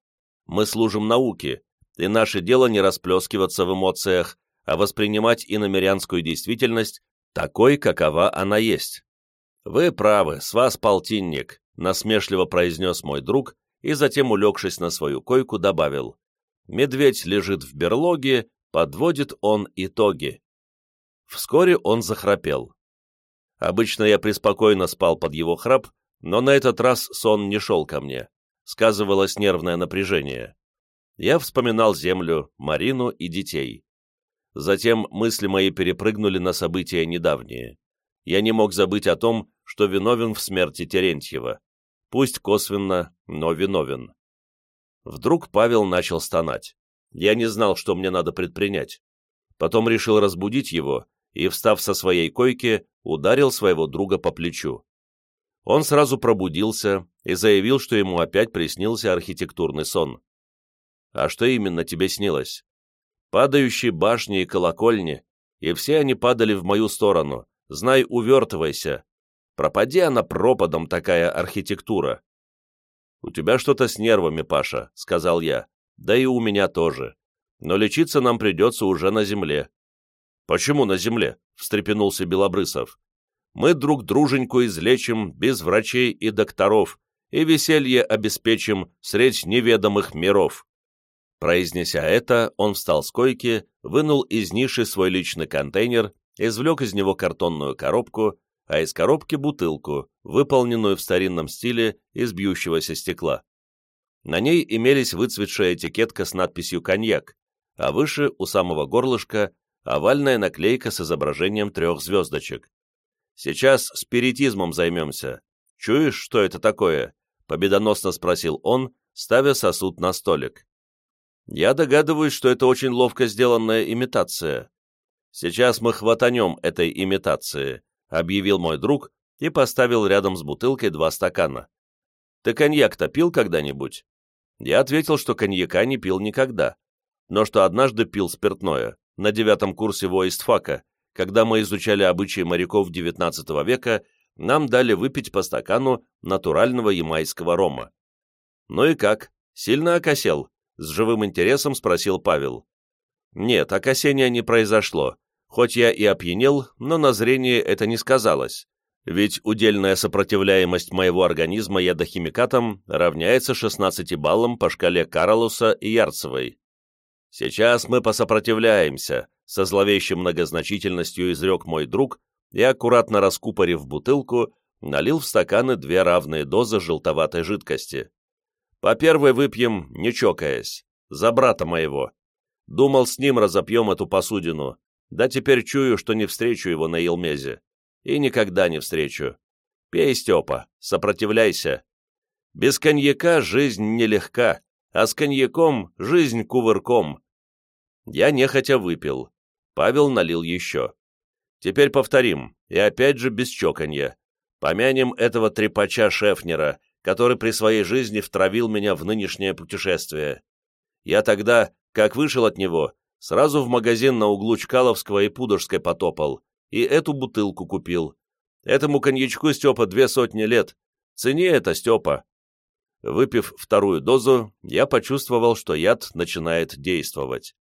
«Мы служим науке, и наше дело не расплескиваться в эмоциях, а воспринимать иномерянскую действительность такой, какова она есть». «Вы правы, с вас полтинник», — насмешливо произнес мой друг, и затем, улегшись на свою койку, добавил. «Медведь лежит в берлоге, подводит он итоги». Вскоре он захрапел. Обычно я преспокойно спал под его храп, но на этот раз сон не шел ко мне. Сказывалось нервное напряжение. Я вспоминал землю, Марину и детей. Затем мысли мои перепрыгнули на события недавние. Я не мог забыть о том, что виновен в смерти Терентьева. Пусть косвенно, но виновен. Вдруг Павел начал стонать. Я не знал, что мне надо предпринять. Потом решил разбудить его и, встав со своей койки, ударил своего друга по плечу. Он сразу пробудился и заявил, что ему опять приснился архитектурный сон. «А что именно тебе снилось?» «Падающие башни и колокольни, и все они падали в мою сторону. Знай, увертывайся. Пропади она пропадом, такая архитектура». «У тебя что-то с нервами, Паша», — сказал я. «Да и у меня тоже. Но лечиться нам придется уже на земле. «Почему на земле?» — встрепенулся Белобрысов. «Мы друг друженьку излечим без врачей и докторов и веселье обеспечим средь неведомых миров». Произнеся это, он встал с койки, вынул из ниши свой личный контейнер, извлек из него картонную коробку, а из коробки бутылку, выполненную в старинном стиле из бьющегося стекла. На ней имелись выцветшая этикетка с надписью «Коньяк», а выше, у самого горлышка, овальная наклейка с изображением трех звездочек. «Сейчас спиритизмом займемся. Чуешь, что это такое?» — победоносно спросил он, ставя сосуд на столик. «Я догадываюсь, что это очень ловко сделанная имитация. Сейчас мы хватанем этой имитации», — объявил мой друг и поставил рядом с бутылкой два стакана. «Ты коньяк-то пил когда-нибудь?» Я ответил, что коньяка не пил никогда, но что однажды пил спиртное на девятом курсе войстфака, когда мы изучали обычаи моряков XIX века, нам дали выпить по стакану натурального ямайского рома. «Ну и как? Сильно окосел?» — с живым интересом спросил Павел. «Нет, окосения не произошло. Хоть я и опьянел, но на зрение это не сказалось. Ведь удельная сопротивляемость моего организма ядохимикатам равняется 16 баллам по шкале Карлуса и Ярцевой. «Сейчас мы посопротивляемся», — со зловещей многозначительностью изрек мой друг и, аккуратно раскупорив бутылку, налил в стаканы две равные дозы желтоватой жидкости. «По первой выпьем, не чокаясь, за брата моего. Думал, с ним разопьем эту посудину, да теперь чую, что не встречу его на Елмезе. И никогда не встречу. Пей, Степа, сопротивляйся. Без коньяка жизнь нелегка, а с коньяком жизнь кувырком. Я нехотя выпил. Павел налил еще. Теперь повторим, и опять же без чоканья. Помянем этого трепача Шефнера, который при своей жизни втравил меня в нынешнее путешествие. Я тогда, как вышел от него, сразу в магазин на углу Чкаловского и Пудожской потопал, и эту бутылку купил. Этому коньячку Степа две сотни лет. Цени это, Степа. Выпив вторую дозу, я почувствовал, что яд начинает действовать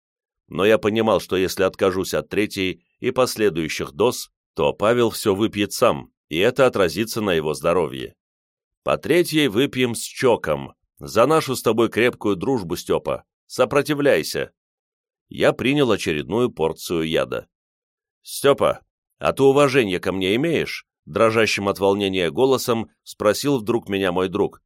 но я понимал, что если откажусь от третьей и последующих доз, то Павел все выпьет сам, и это отразится на его здоровье. По третьей выпьем с чоком, за нашу с тобой крепкую дружбу, Степа. Сопротивляйся. Я принял очередную порцию яда. Степа, а ты уважение ко мне имеешь? Дрожащим от волнения голосом спросил вдруг меня мой друг.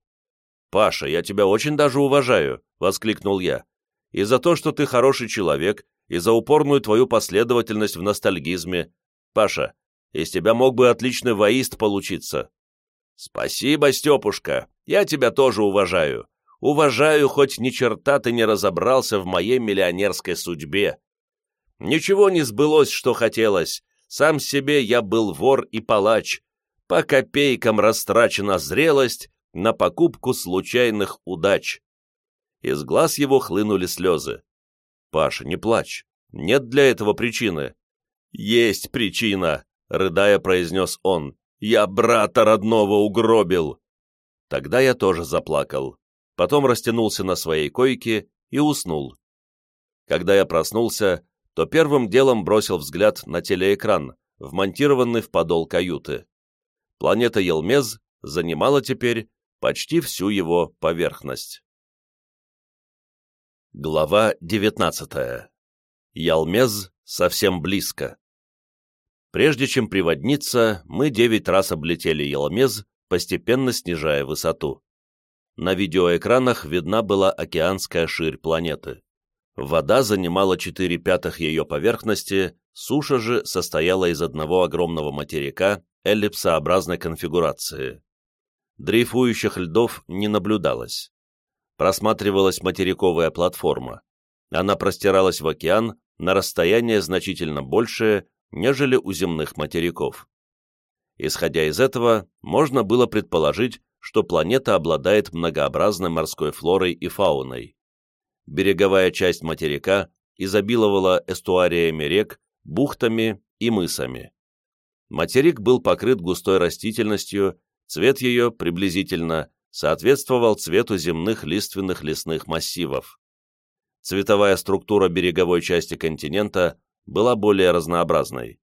«Паша, я тебя очень даже уважаю», — воскликнул я. «И за то, что ты хороший человек, и за упорную твою последовательность в ностальгизме. Паша, из тебя мог бы отличный воист получиться». «Спасибо, Степушка, я тебя тоже уважаю. Уважаю, хоть ни черта ты не разобрался в моей миллионерской судьбе. Ничего не сбылось, что хотелось. Сам себе я был вор и палач. По копейкам растрачена зрелость на покупку случайных удач. Из глаз его хлынули слезы. «Паша, не плачь. Нет для этого причины». «Есть причина», — рыдая произнес он. «Я брата родного угробил». Тогда я тоже заплакал. Потом растянулся на своей койке и уснул. Когда я проснулся, то первым делом бросил взгляд на телеэкран, вмонтированный в подол каюты. Планета Елмез занимала теперь почти всю его поверхность. Глава 19. Ялмез совсем близко. Прежде чем приводниться, мы девять раз облетели Ялмез, постепенно снижая высоту. На видеоэкранах видна была океанская ширь планеты. Вода занимала 4 пятых ее поверхности, суша же состояла из одного огромного материка эллипсообразной конфигурации дрейфующих льдов не наблюдалось. Просматривалась материковая платформа. Она простиралась в океан на расстояние значительно большее, нежели у земных материков. Исходя из этого, можно было предположить, что планета обладает многообразной морской флорой и фауной. Береговая часть материка изобиловала эстуариями рек, бухтами и мысами. Материк был покрыт густой растительностью Цвет ее, приблизительно, соответствовал цвету земных лиственных лесных массивов. Цветовая структура береговой части континента была более разнообразной.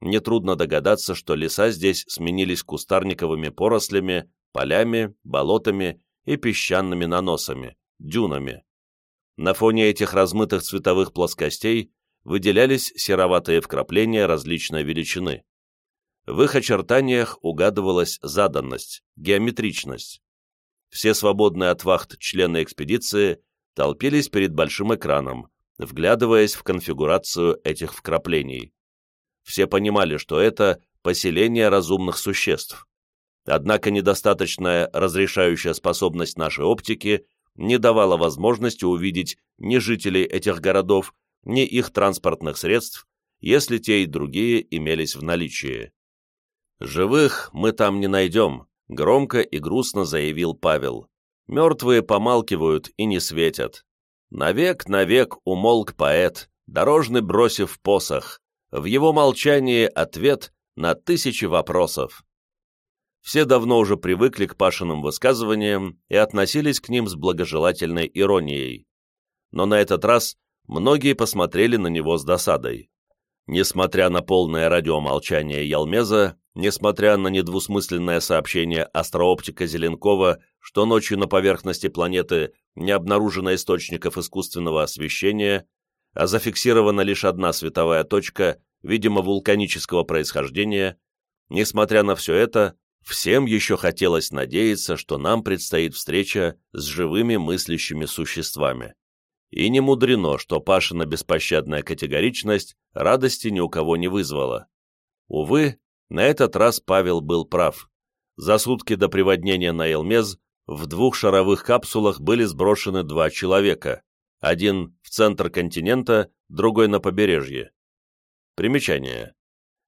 Нетрудно догадаться, что леса здесь сменились кустарниковыми порослями, полями, болотами и песчаными наносами, дюнами. На фоне этих размытых цветовых плоскостей выделялись сероватые вкрапления различной величины. В их очертаниях угадывалась заданность, геометричность. Все свободные от вахт члены экспедиции толпились перед большим экраном, вглядываясь в конфигурацию этих вкраплений. Все понимали, что это поселение разумных существ. Однако недостаточная разрешающая способность нашей оптики не давала возможности увидеть ни жителей этих городов, ни их транспортных средств, если те и другие имелись в наличии. «Живых мы там не найдем», — громко и грустно заявил Павел. «Мертвые помалкивают и не светят. Навек, навек умолк поэт, дорожный бросив посох. В его молчании ответ на тысячи вопросов». Все давно уже привыкли к Пашиным высказываниям и относились к ним с благожелательной иронией. Но на этот раз многие посмотрели на него с досадой. Несмотря на полное радиомолчание Ялмеза, Несмотря на недвусмысленное сообщение астрооптика Зеленкова, что ночью на поверхности планеты не обнаружено источников искусственного освещения, а зафиксирована лишь одна световая точка, видимо, вулканического происхождения, несмотря на все это, всем еще хотелось надеяться, что нам предстоит встреча с живыми мыслящими существами. И не мудрено, что Пашина беспощадная категоричность радости ни у кого не вызвала. Увы, на этот раз Павел был прав. За сутки до приводнения на Элмез в двух шаровых капсулах были сброшены два человека, один в центр континента, другой на побережье. Примечание.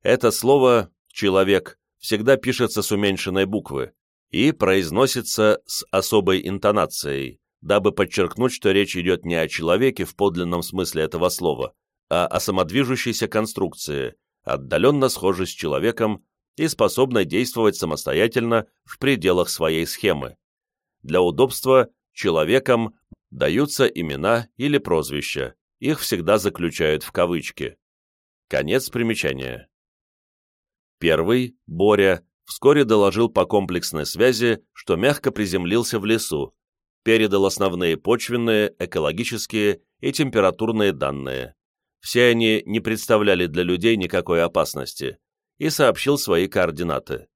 Это слово «человек» всегда пишется с уменьшенной буквы и произносится с особой интонацией, дабы подчеркнуть, что речь идет не о человеке в подлинном смысле этого слова, а о самодвижущейся конструкции, отдаленно схожей с человеком и способной действовать самостоятельно в пределах своей схемы. Для удобства человекам даются имена или прозвища, их всегда заключают в кавычки. Конец примечания. Первый, Боря, Вскоре доложил по комплексной связи, что мягко приземлился в лесу, передал основные почвенные, экологические и температурные данные. Все они не представляли для людей никакой опасности, и сообщил свои координаты.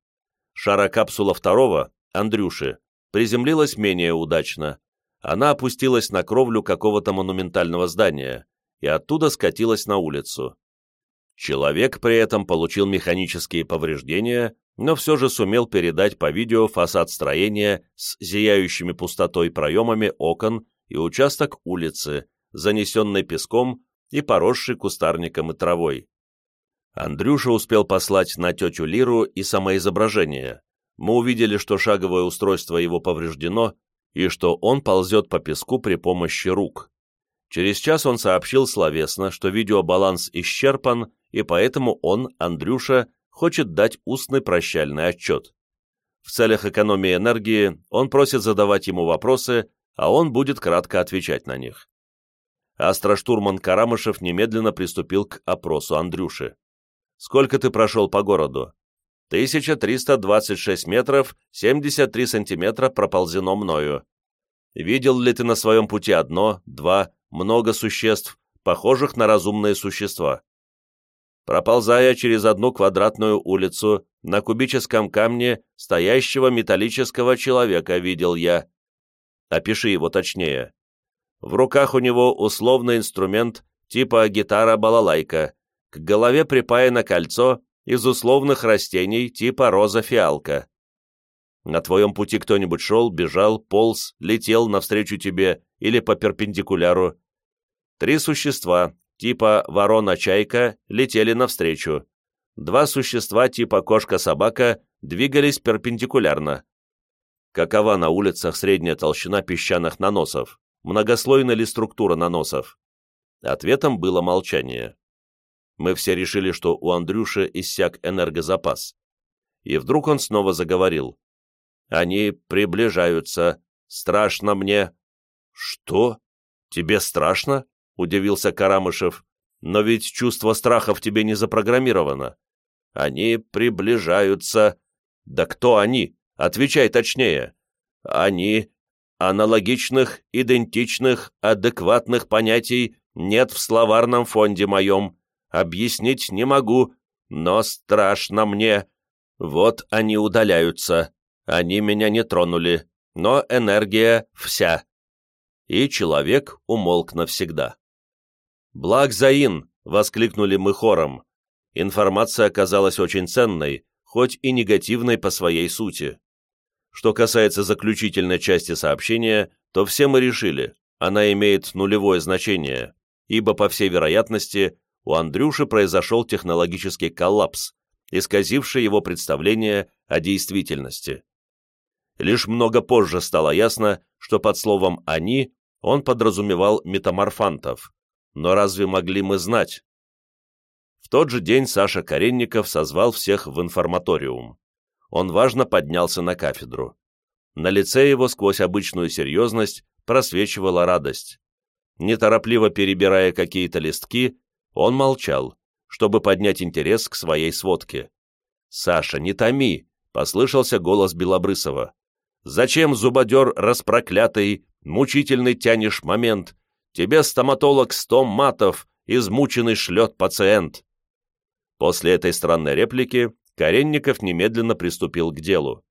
Шара-капсула второго, Андрюши, приземлилась менее удачно. Она опустилась на кровлю какого-то монументального здания и оттуда скатилась на улицу. Человек при этом получил механические повреждения, но все же сумел передать по видео фасад строения с зияющими пустотой проемами окон и участок улицы, занесенный песком и поросший кустарником и травой. Андрюша успел послать на тетю Лиру и самоизображение. Мы увидели, что шаговое устройство его повреждено и что он ползет по песку при помощи рук. Через час он сообщил словесно, что видеобаланс исчерпан, и поэтому он, Андрюша, хочет дать устный прощальный отчет. В целях экономии энергии он просит задавать ему вопросы, а он будет кратко отвечать на них. Астроштурман Карамышев немедленно приступил к опросу Андрюши. «Сколько ты прошел по городу?» «1326 метров, 73 сантиметра проползено мною. Видел ли ты на своем пути одно, два, много существ, похожих на разумные существа?» проползая через одну квадратную улицу, на кубическом камне стоящего металлического человека видел я. Опиши его точнее. В руках у него условный инструмент типа гитара-балалайка, к голове припаяно кольцо из условных растений типа роза-фиалка. На твоем пути кто-нибудь шел, бежал, полз, летел навстречу тебе или по перпендикуляру. Три существа, типа ворона-чайка летели навстречу. Два существа типа кошка-собака двигались перпендикулярно. Какова на улицах средняя толщина песчаных наносов? Многослойна ли структура наносов? Ответом было молчание. Мы все решили, что у Андрюши иссяк энергозапас. И вдруг он снова заговорил. «Они приближаются. Страшно мне». «Что? Тебе страшно?» — удивился Карамышев. «Но ведь чувство страха в тебе не запрограммировано. Они приближаются...» «Да кто они? Отвечай точнее!» «Они...» Аналогичных, идентичных, адекватных понятий нет в словарном фонде моем. Объяснить не могу, но страшно мне. Вот они удаляются. Они меня не тронули, но энергия вся. И человек умолк навсегда. «Благ Заин!» — воскликнули мы хором. Информация оказалась очень ценной, хоть и негативной по своей сути. Что касается заключительной части сообщения, то все мы решили, она имеет нулевое значение, ибо, по всей вероятности, у Андрюши произошел технологический коллапс, исказивший его представление о действительности. Лишь много позже стало ясно, что под словом «они» он подразумевал метаморфантов, но разве могли мы знать? В тот же день Саша Каренников созвал всех в информаториум. Он важно поднялся на кафедру. На лице его сквозь обычную серьезность просвечивала радость. Неторопливо перебирая какие-то листки, он молчал, чтобы поднять интерес к своей сводке. «Саша, не томи!» — послышался голос Белобрысова. «Зачем, зубодер распроклятый, мучительный тянешь момент, Тебе стоматолог сто матов, измученный шлет пациент. После этой странной реплики Каренников немедленно приступил к делу.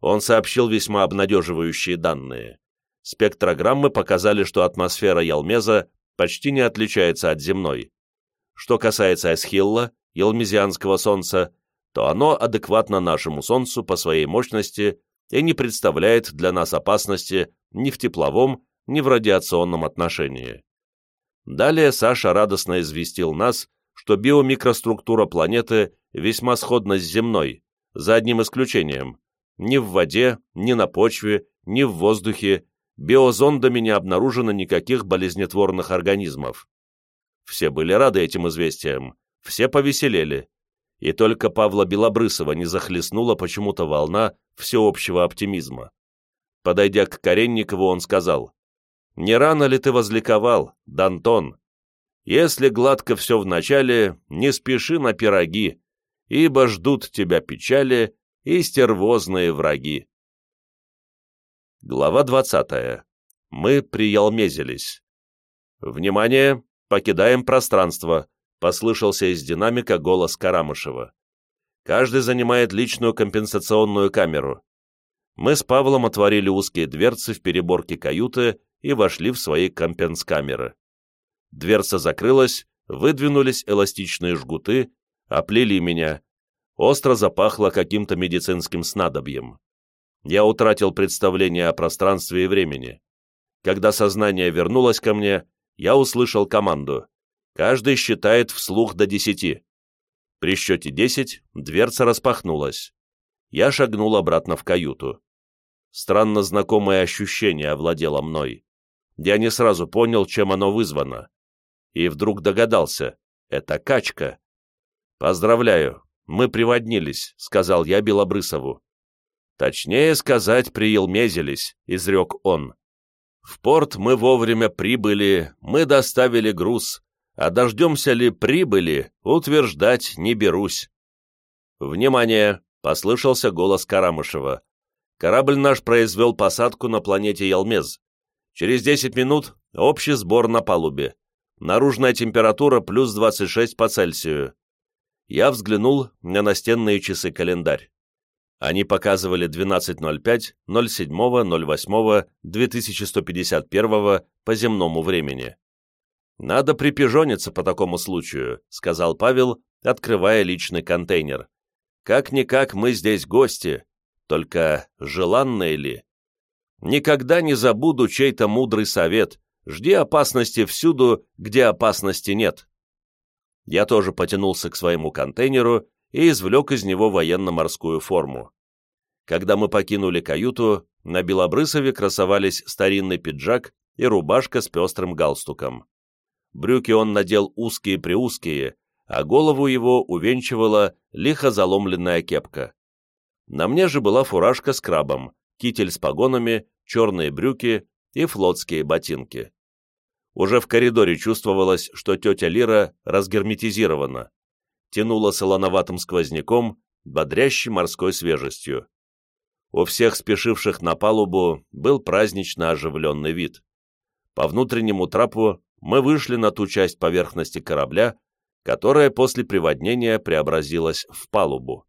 Он сообщил весьма обнадеживающие данные. Спектрограммы показали, что атмосфера Ялмеза почти не отличается от земной. Что касается Эсхилла, елмезианского солнца, то оно адекватно нашему Солнцу по своей мощности и не представляет для нас опасности ни в тепловом, ни в радиационном отношении. Далее Саша радостно известил нас, что биомикроструктура планеты весьма сходна с земной, за одним исключением. Ни в воде, ни на почве, ни в воздухе биозондами не обнаружено никаких болезнетворных организмов. Все были рады этим известиям, все повеселели. И только Павла Белобрысова не захлестнула почему-то волна всеобщего оптимизма. Подойдя к Каренникову, он сказал, не рано ли ты возликовал, Дантон? Если гладко все вначале, не спеши на пироги, ибо ждут тебя печали, и стервозные враги. Глава 20. Мы приелмезились. «Внимание! Покидаем пространство!» — послышался из динамика голос Карамышева. «Каждый занимает личную компенсационную камеру. Мы с Павлом отворили узкие дверцы в переборке каюты и вошли в свои компенскамеры. Дверца закрылась, выдвинулись эластичные жгуты, оплели меня. Остро запахло каким-то медицинским снадобьем. Я утратил представление о пространстве и времени. Когда сознание вернулось ко мне, я услышал команду. Каждый считает вслух до десяти. При счете десять дверца распахнулась. Я шагнул обратно в каюту. Странно знакомое ощущение овладело мной. Я не сразу понял, чем оно вызвано. И вдруг догадался. Это качка. «Поздравляю, мы приводнились», — сказал я Белобрысову. «Точнее сказать, приелмезились», — изрек он. «В порт мы вовремя прибыли, мы доставили груз, а дождемся ли прибыли, утверждать не берусь». «Внимание!» — послышался голос Карамышева. «Корабль наш произвел посадку на планете Ялмез. Через 10 минут общий сбор на палубе. Наружная температура плюс 26 по Цельсию. Я взглянул на настенные часы-календарь. Они показывали 12.05, 07.08, 2151 по земному времени. «Надо припижониться по такому случаю», — сказал Павел, открывая личный контейнер. «Как-никак мы здесь гости, только желанные ли?» «Никогда не забуду чей-то мудрый совет. Жди опасности всюду, где опасности нет». Я тоже потянулся к своему контейнеру и извлек из него военно-морскую форму. Когда мы покинули каюту, на Белобрысове красовались старинный пиджак и рубашка с пестрым галстуком. Брюки он надел узкие-приузкие, а голову его увенчивала лихо заломленная кепка. На мне же была фуражка с крабом, китель с погонами, черные брюки и флотские ботинки. Уже в коридоре чувствовалось, что тетя Лира разгерметизирована. Тянула солоноватым сквозняком, бодрящей морской свежестью. У всех спешивших на палубу был празднично оживленный вид. По внутреннему трапу мы вышли на ту часть поверхности корабля, которая после приводнения преобразилась в палубу.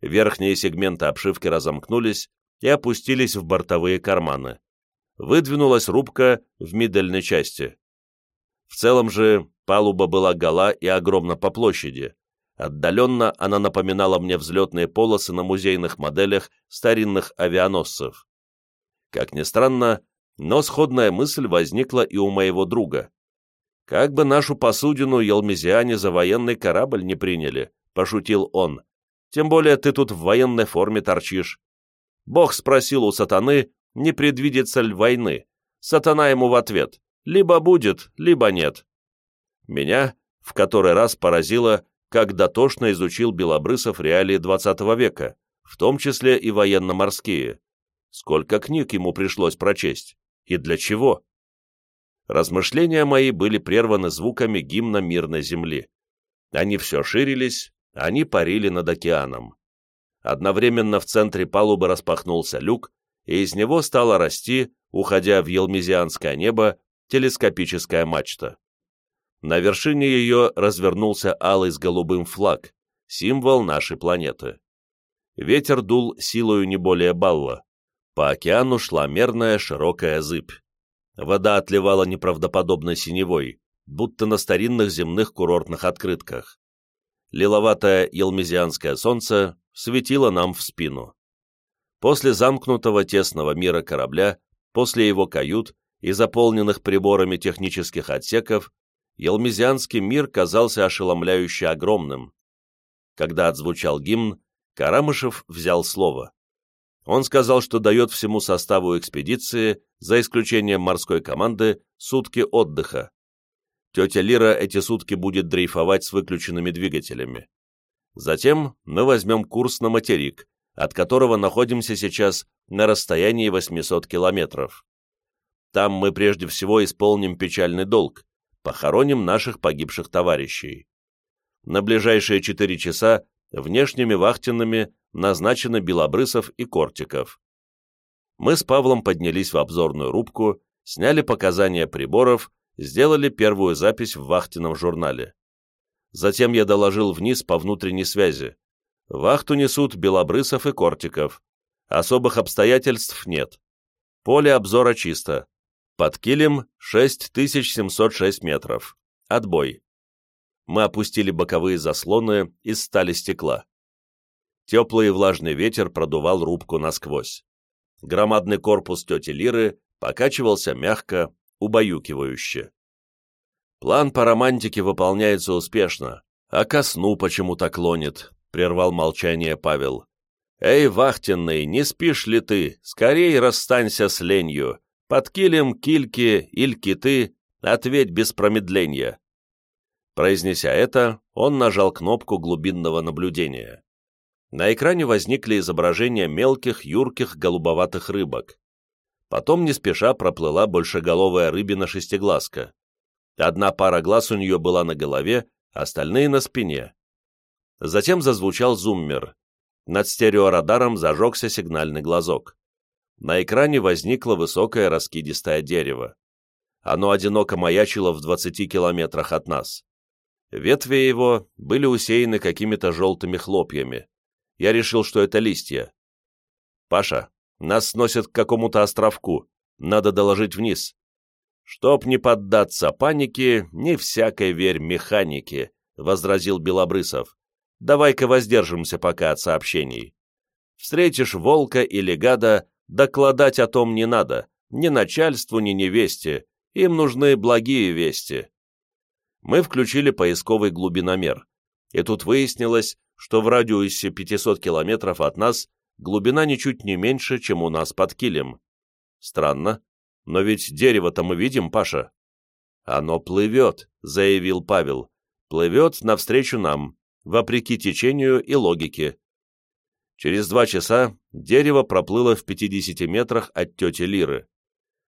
Верхние сегменты обшивки разомкнулись и опустились в бортовые карманы выдвинулась рубка в мидельной части. В целом же палуба была гола и огромна по площади. Отдаленно она напоминала мне взлетные полосы на музейных моделях старинных авианосцев. Как ни странно, но сходная мысль возникла и у моего друга. «Как бы нашу посудину елмезиане за военный корабль не приняли», — пошутил он. «Тем более ты тут в военной форме торчишь». Бог спросил у сатаны, не предвидится ль войны. Сатана ему в ответ «либо будет, либо нет». Меня в который раз поразило, как дотошно изучил Белобрысов реалии XX века, в том числе и военно-морские. Сколько книг ему пришлось прочесть? И для чего? Размышления мои были прерваны звуками гимна мирной земли. Они все ширились, они парили над океаном. Одновременно в центре палубы распахнулся люк, и из него стала расти, уходя в елмезианское небо, телескопическая мачта. На вершине ее развернулся алый с голубым флаг, символ нашей планеты. Ветер дул силою не более балла. По океану шла мерная широкая зыбь. Вода отливала неправдоподобной синевой, будто на старинных земных курортных открытках. Лиловатое елмезианское солнце светило нам в спину. После замкнутого тесного мира корабля, после его кают и заполненных приборами технических отсеков, елмезианский мир казался ошеломляюще огромным. Когда отзвучал гимн, Карамышев взял слово. Он сказал, что дает всему составу экспедиции, за исключением морской команды, сутки отдыха. Тетя Лира эти сутки будет дрейфовать с выключенными двигателями. Затем мы возьмем курс на материк, от которого находимся сейчас на расстоянии 800 километров. Там мы прежде всего исполним печальный долг, похороним наших погибших товарищей. На ближайшие четыре часа внешними вахтенными назначены Белобрысов и Кортиков. Мы с Павлом поднялись в обзорную рубку, сняли показания приборов, сделали первую запись в вахтенном журнале. Затем я доложил вниз по внутренней связи. Вахту несут Белобрысов и Кортиков. Особых обстоятельств нет. Поле обзора чисто. Под килем 6706 метров. Отбой. Мы опустили боковые заслоны из стали стекла. Теплый и влажный ветер продувал рубку насквозь. Громадный корпус тети Лиры покачивался мягко, убаюкивающе. План по романтике выполняется успешно, а ко сну почему-то клонит, прервал молчание Павел. «Эй, вахтенный, не спишь ли ты? Скорей расстанься с ленью. Под килем, кильки, иль киты, ответь без промедления». Произнеся это, он нажал кнопку глубинного наблюдения. На экране возникли изображения мелких, юрких, голубоватых рыбок. Потом не спеша проплыла большеголовая рыбина-шестиглазка. Одна пара глаз у нее была на голове, остальные на спине. Затем зазвучал зуммер. Над стереорадаром зажегся сигнальный глазок. На экране возникло высокое раскидистое дерево. Оно одиноко маячило в 20 километрах от нас. Ветви его были усеяны какими-то желтыми хлопьями. Я решил, что это листья. «Паша, нас сносят к какому-то островку. Надо доложить вниз. «Чтоб не поддаться панике, не всякой верь механике», — возразил Белобрысов. «Давай-ка воздержимся пока от сообщений. Встретишь волка или гада, докладать о том не надо, ни начальству, ни невесте, им нужны благие вести». Мы включили поисковый глубиномер, и тут выяснилось, что в радиусе 500 километров от нас глубина ничуть не меньше, чем у нас под килем. Странно, но ведь дерево-то мы видим, Паша. Оно плывет, заявил Павел. Плывет навстречу нам, вопреки течению и логике. Через два часа дерево проплыло в 50 метрах от тети Лиры.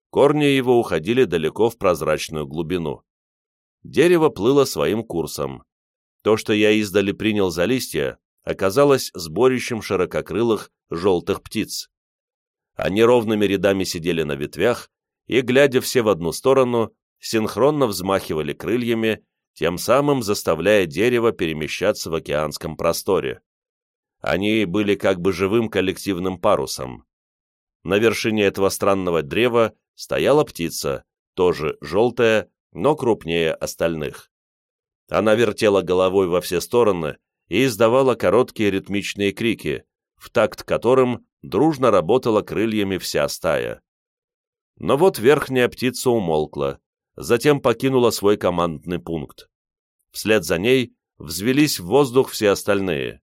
Корни его уходили далеко в прозрачную глубину. Дерево плыло своим курсом. То, что я издали принял за листья, оказалось сборищем ширококрылых желтых птиц. Они ровными рядами сидели на ветвях, и, глядя все в одну сторону, синхронно взмахивали крыльями, тем самым заставляя дерево перемещаться в океанском просторе. Они были как бы живым коллективным парусом. На вершине этого странного древа стояла птица, тоже желтая, но крупнее остальных. Она вертела головой во все стороны и издавала короткие ритмичные крики, в такт которым дружно работала крыльями вся стая. Но вот верхняя птица умолкла, затем покинула свой командный пункт. Вслед за ней взвелись в воздух все остальные.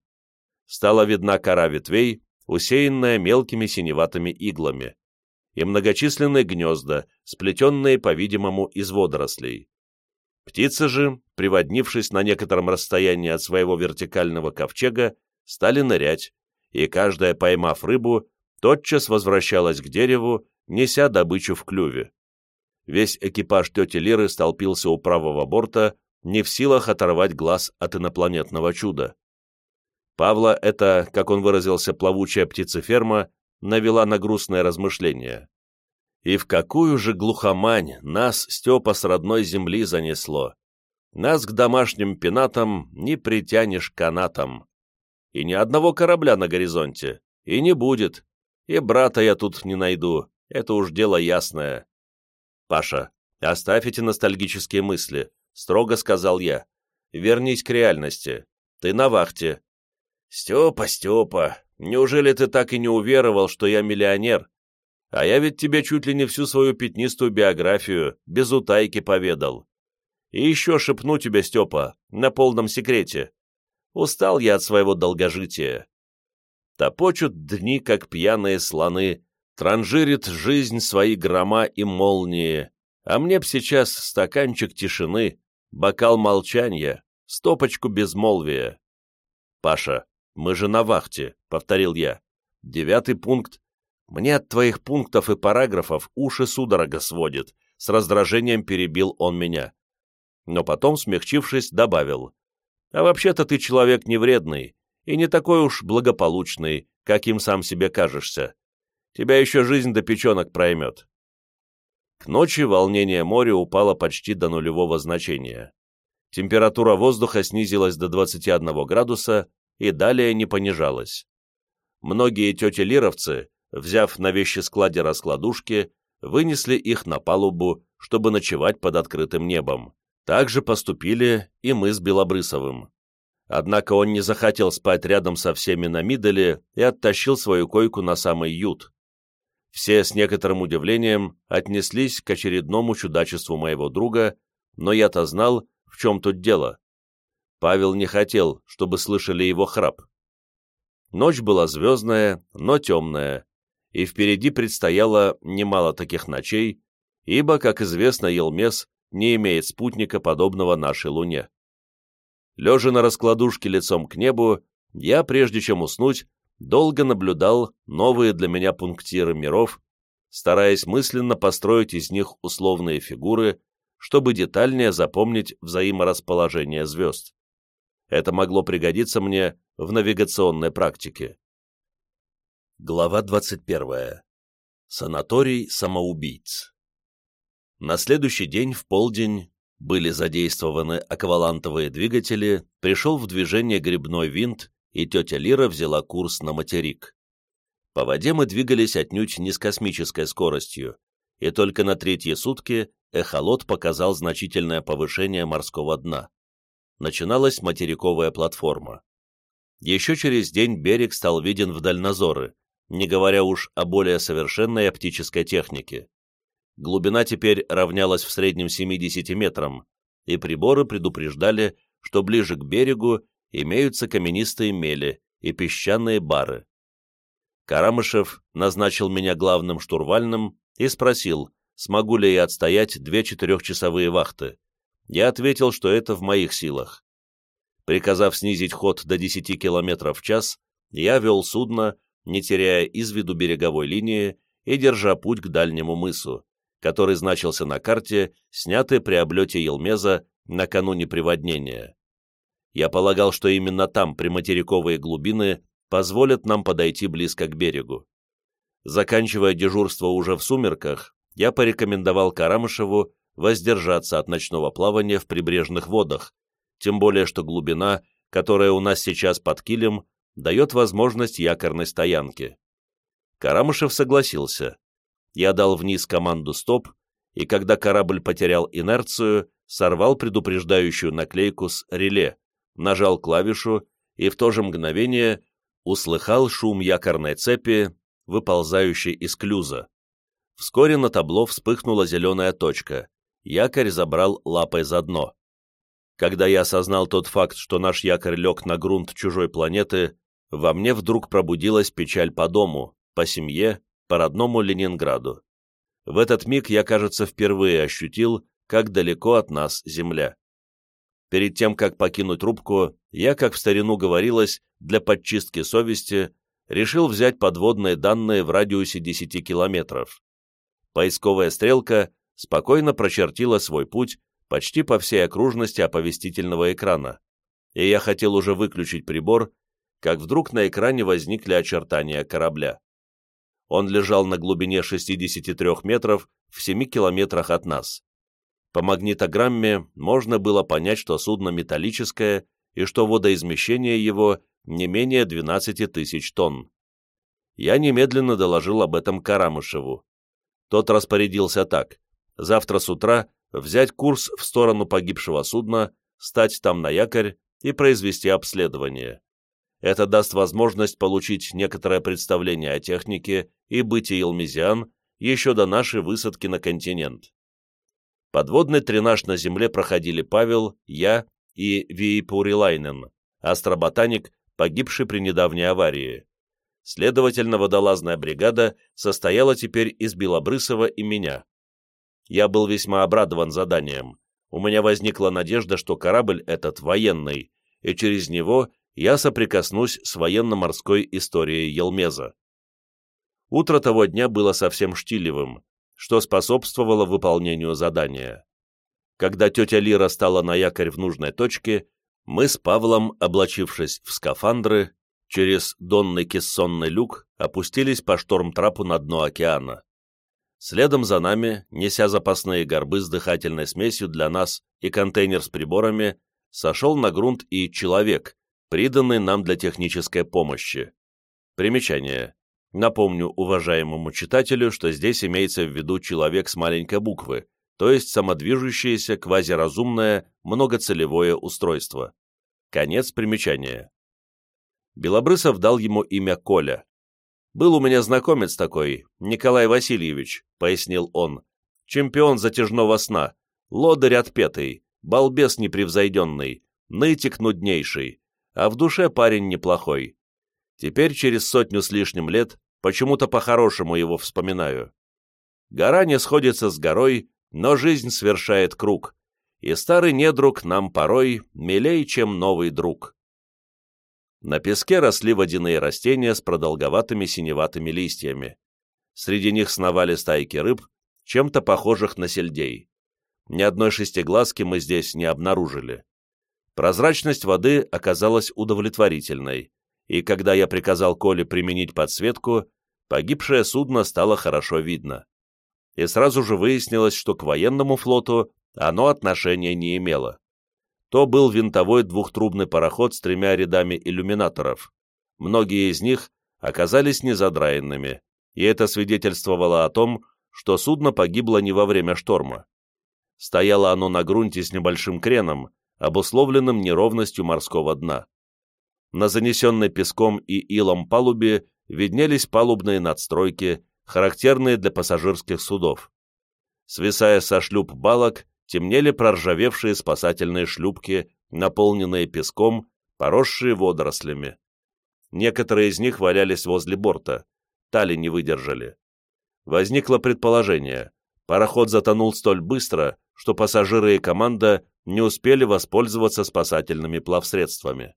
Стала видна кора ветвей, усеянная мелкими синеватыми иглами, и многочисленные гнезда, сплетенные, по-видимому, из водорослей. Птицы же, приводнившись на некотором расстоянии от своего вертикального ковчега, стали нырять, и каждая, поймав рыбу, тотчас возвращалась к дереву неся добычу в клюве. Весь экипаж тети Лиры столпился у правого борта, не в силах оторвать глаз от инопланетного чуда. Павла это, как он выразился, плавучая птицеферма, навела на грустное размышление. И в какую же глухомань нас Степа с родной земли занесло? Нас к домашним пенатам не притянешь канатом. И ни одного корабля на горизонте, и не будет, и брата я тут не найду, это уж дело ясное. Паша, оставь эти ностальгические мысли, строго сказал я. Вернись к реальности. Ты на вахте. Степа, Степа, неужели ты так и не уверовал, что я миллионер? А я ведь тебе чуть ли не всю свою пятнистую биографию без утайки поведал. И еще шепну тебе, Степа, на полном секрете. Устал я от своего долгожития. Топочут дни, как пьяные слоны, транжирит жизнь свои грома и молнии, а мне б сейчас стаканчик тишины, бокал молчания, стопочку безмолвия. «Паша, мы же на вахте», — повторил я. «Девятый пункт. Мне от твоих пунктов и параграфов уши судорога сводит», — с раздражением перебил он меня. Но потом, смягчившись, добавил. «А вообще-то ты человек невредный, и не такой уж благополучный, каким сам себе кажешься. Тебя еще жизнь до печенок проймет. К ночи волнение моря упало почти до нулевого значения. Температура воздуха снизилась до 21 градуса и далее не понижалась. Многие тети-лировцы, взяв на вещи складе раскладушки, вынесли их на палубу, чтобы ночевать под открытым небом. Так же поступили и мы с Белобрысовым. Однако он не захотел спать рядом со всеми на Миделе и оттащил свою койку на самый ют. Все с некоторым удивлением отнеслись к очередному чудачеству моего друга, но я-то знал, в чем тут дело. Павел не хотел, чтобы слышали его храп. Ночь была звездная, но темная, и впереди предстояло немало таких ночей, ибо, как известно, Елмес не имеет спутника, подобного нашей Луне. Лежа на раскладушке лицом к небу, я, прежде чем уснуть, долго наблюдал новые для меня пунктиры миров, стараясь мысленно построить из них условные фигуры, чтобы детальнее запомнить взаиморасположение звезд. Это могло пригодиться мне в навигационной практике. Глава 21. Санаторий самоубийц. На следующий день в полдень были задействованы аквалантовые двигатели, пришел в движение грибной винт, и тетя Лира взяла курс на материк. По воде мы двигались отнюдь не с космической скоростью, и только на третьи сутки эхолот показал значительное повышение морского дна. Начиналась материковая платформа. Еще через день берег стал виден в дальнозоры, не говоря уж о более совершенной оптической технике. Глубина теперь равнялась в среднем 70 метрам, и приборы предупреждали, что ближе к берегу имеются каменистые мели и песчаные бары. Карамышев назначил меня главным штурвальным и спросил, смогу ли я отстоять две четырехчасовые вахты. Я ответил, что это в моих силах. Приказав снизить ход до 10 км в час, я вел судно, не теряя из виду береговой линии и держа путь к дальнему мысу который значился на карте, снятой при облете Елмеза накануне приводнения. Я полагал, что именно там приматериковые глубины позволят нам подойти близко к берегу. Заканчивая дежурство уже в сумерках, я порекомендовал Карамышеву воздержаться от ночного плавания в прибрежных водах, тем более что глубина, которая у нас сейчас под килем, дает возможность якорной стоянки. Карамышев согласился, я дал вниз команду «Стоп», и когда корабль потерял инерцию, сорвал предупреждающую наклейку с «Реле», нажал клавишу и в то же мгновение услыхал шум якорной цепи, выползающей из клюза. Вскоре на табло вспыхнула зеленая точка. Якорь забрал лапой за дно. Когда я осознал тот факт, что наш якорь лег на грунт чужой планеты, во мне вдруг пробудилась печаль по дому, по семье по родному Ленинграду. В этот миг я, кажется, впервые ощутил, как далеко от нас Земля. Перед тем, как покинуть рубку, я, как в старину говорилось, для подчистки совести, решил взять подводные данные в радиусе 10 километров. Поисковая стрелка спокойно прочертила свой путь почти по всей окружности оповестительного экрана, и я хотел уже выключить прибор, как вдруг на экране возникли очертания корабля. Он лежал на глубине 63 метров в 7 километрах от нас. По магнитограмме можно было понять, что судно металлическое и что водоизмещение его не менее 12 тысяч тонн. Я немедленно доложил об этом Карамышеву. Тот распорядился так. Завтра с утра взять курс в сторону погибшего судна, стать там на якорь и произвести обследование. Это даст возможность получить некоторое представление о технике и бытии елмезиан еще до нашей высадки на континент. Подводный тренаж на Земле проходили Павел, я и Виипурилайнен, астроботаник, погибший при недавней аварии. Следовательно, водолазная бригада состояла теперь из Белобрысова и меня. Я был весьма обрадован заданием. У меня возникла надежда, что корабль этот военный, и через него я соприкоснусь с военно-морской историей Елмеза. Утро того дня было совсем штилевым, что способствовало выполнению задания. Когда тетя Лира стала на якорь в нужной точке, мы с Павлом, облачившись в скафандры, Через донный кессонный люк опустились по шторм-трапу на дно океана. Следом за нами, неся запасные горбы с дыхательной смесью для нас и контейнер с приборами, сошел на грунт и человек, приданный нам для технической помощи. Примечание. Напомню уважаемому читателю, что здесь имеется в виду человек с маленькой буквы, то есть самодвижущееся квазиразумное многоцелевое устройство. Конец примечания. Белобрысов дал ему имя Коля. «Был у меня знакомец такой, Николай Васильевич», — пояснил он, «чемпион затяжного сна, лодырь отпетый, балбес непревзойденный, нытик нуднейший, а в душе парень неплохой. Теперь, через сотню с лишним лет, почему-то по-хорошему его вспоминаю. Гора не сходится с горой, но жизнь совершает круг, и старый недруг нам порой милей, чем новый друг. На песке росли водяные растения с продолговатыми синеватыми листьями. Среди них сновали стайки рыб, чем-то похожих на сельдей. Ни одной шестиглазки мы здесь не обнаружили. Прозрачность воды оказалась удовлетворительной, и когда я приказал Коле применить подсветку, погибшее судно стало хорошо видно. И сразу же выяснилось, что к военному флоту оно отношения не имело. То был винтовой двухтрубный пароход с тремя рядами иллюминаторов. Многие из них оказались незадраенными, и это свидетельствовало о том, что судно погибло не во время шторма. Стояло оно на грунте с небольшим креном, обусловленным неровностью морского дна. На занесенной песком и илом палубе виднелись палубные надстройки, характерные для пассажирских судов. Свисая со шлюп балок, темнели проржавевшие спасательные шлюпки, наполненные песком, поросшие водорослями. Некоторые из них валялись возле борта, тали не выдержали. Возникло предположение, пароход затонул столь быстро, что пассажиры и команда не успели воспользоваться спасательными плавсредствами.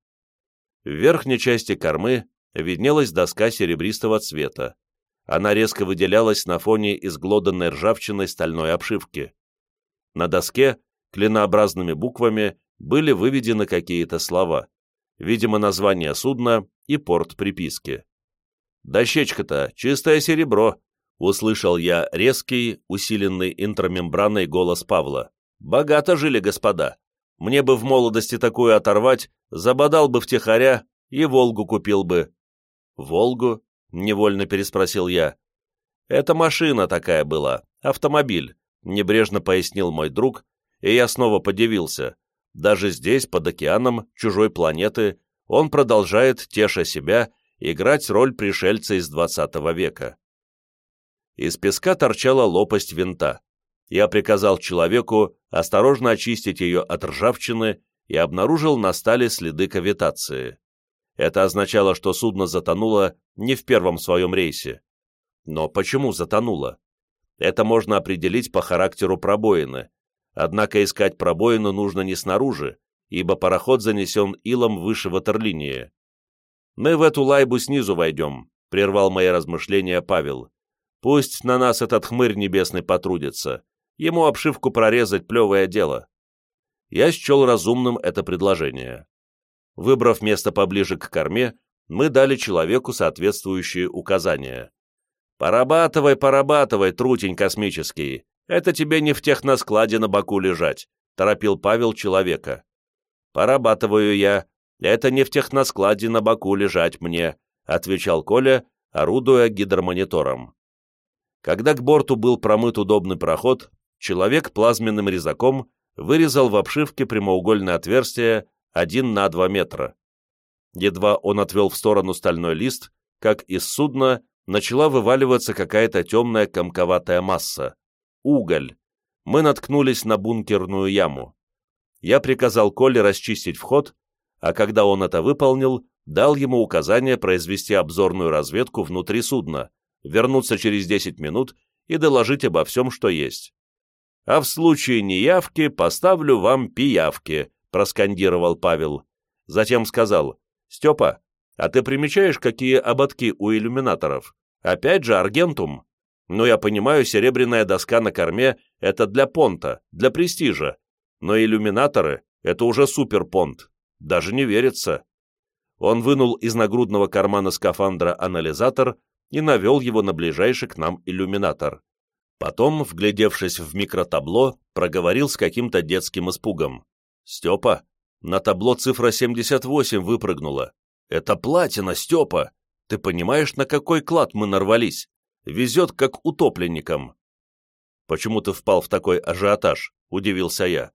В верхней части кормы виднелась доска серебристого цвета. Она резко выделялась на фоне изглоданной ржавчиной стальной обшивки. На доске клинообразными буквами были выведены какие-то слова, видимо, название судна и порт приписки. «Дощечка-то чистое серебро», — услышал я резкий, усиленный интрамембраной голос Павла. Богато жили господа. Мне бы в молодости такую оторвать, забодал бы втихаря и Волгу купил бы. Волгу? Невольно переспросил я. Это машина такая была, автомобиль, небрежно пояснил мой друг, и я снова подивился. Даже здесь, под океаном чужой планеты, он продолжает, теша себя, играть роль пришельца из двадцатого века. Из песка торчала лопасть винта я приказал человеку осторожно очистить ее от ржавчины и обнаружил на стале следы кавитации. Это означало, что судно затонуло не в первом своем рейсе. Но почему затонуло? Это можно определить по характеру пробоины. Однако искать пробоину нужно не снаружи, ибо пароход занесен илом выше ватерлинии. «Мы в эту лайбу снизу войдем», — прервал мои размышления Павел. «Пусть на нас этот хмырь небесный потрудится. Ему обшивку прорезать плевое дело. Я счел разумным это предложение. Выбрав место поближе к корме, мы дали человеку соответствующие указания. «Порабатывай, порабатывай, трутень космический, это тебе не в техноскладе на боку лежать», — торопил Павел человека. «Порабатываю я, это не в техноскладе на боку лежать мне», — отвечал Коля, орудуя гидромонитором. Когда к борту был промыт удобный проход, человек плазменным резаком вырезал в обшивке прямоугольное отверстие 1 на 2 метра. Едва он отвел в сторону стальной лист, как из судна начала вываливаться какая-то темная комковатая масса. Уголь. Мы наткнулись на бункерную яму. Я приказал Коле расчистить вход, а когда он это выполнил, дал ему указание произвести обзорную разведку внутри судна, вернуться через 10 минут и доложить обо всем, что есть а в случае неявки поставлю вам пиявки», — проскандировал Павел. Затем сказал, «Степа, а ты примечаешь, какие ободки у иллюминаторов? Опять же аргентум? Ну, я понимаю, серебряная доска на корме — это для понта, для престижа, но иллюминаторы — это уже суперпонт. Даже не верится». Он вынул из нагрудного кармана скафандра анализатор и навел его на ближайший к нам иллюминатор. Потом, вглядевшись в микротабло, проговорил с каким-то детским испугом. «Степа, на табло цифра 78 выпрыгнула. Это платина, Степа! Ты понимаешь, на какой клад мы нарвались? Везет, как утопленникам!» «Почему ты впал в такой ажиотаж?» — удивился я.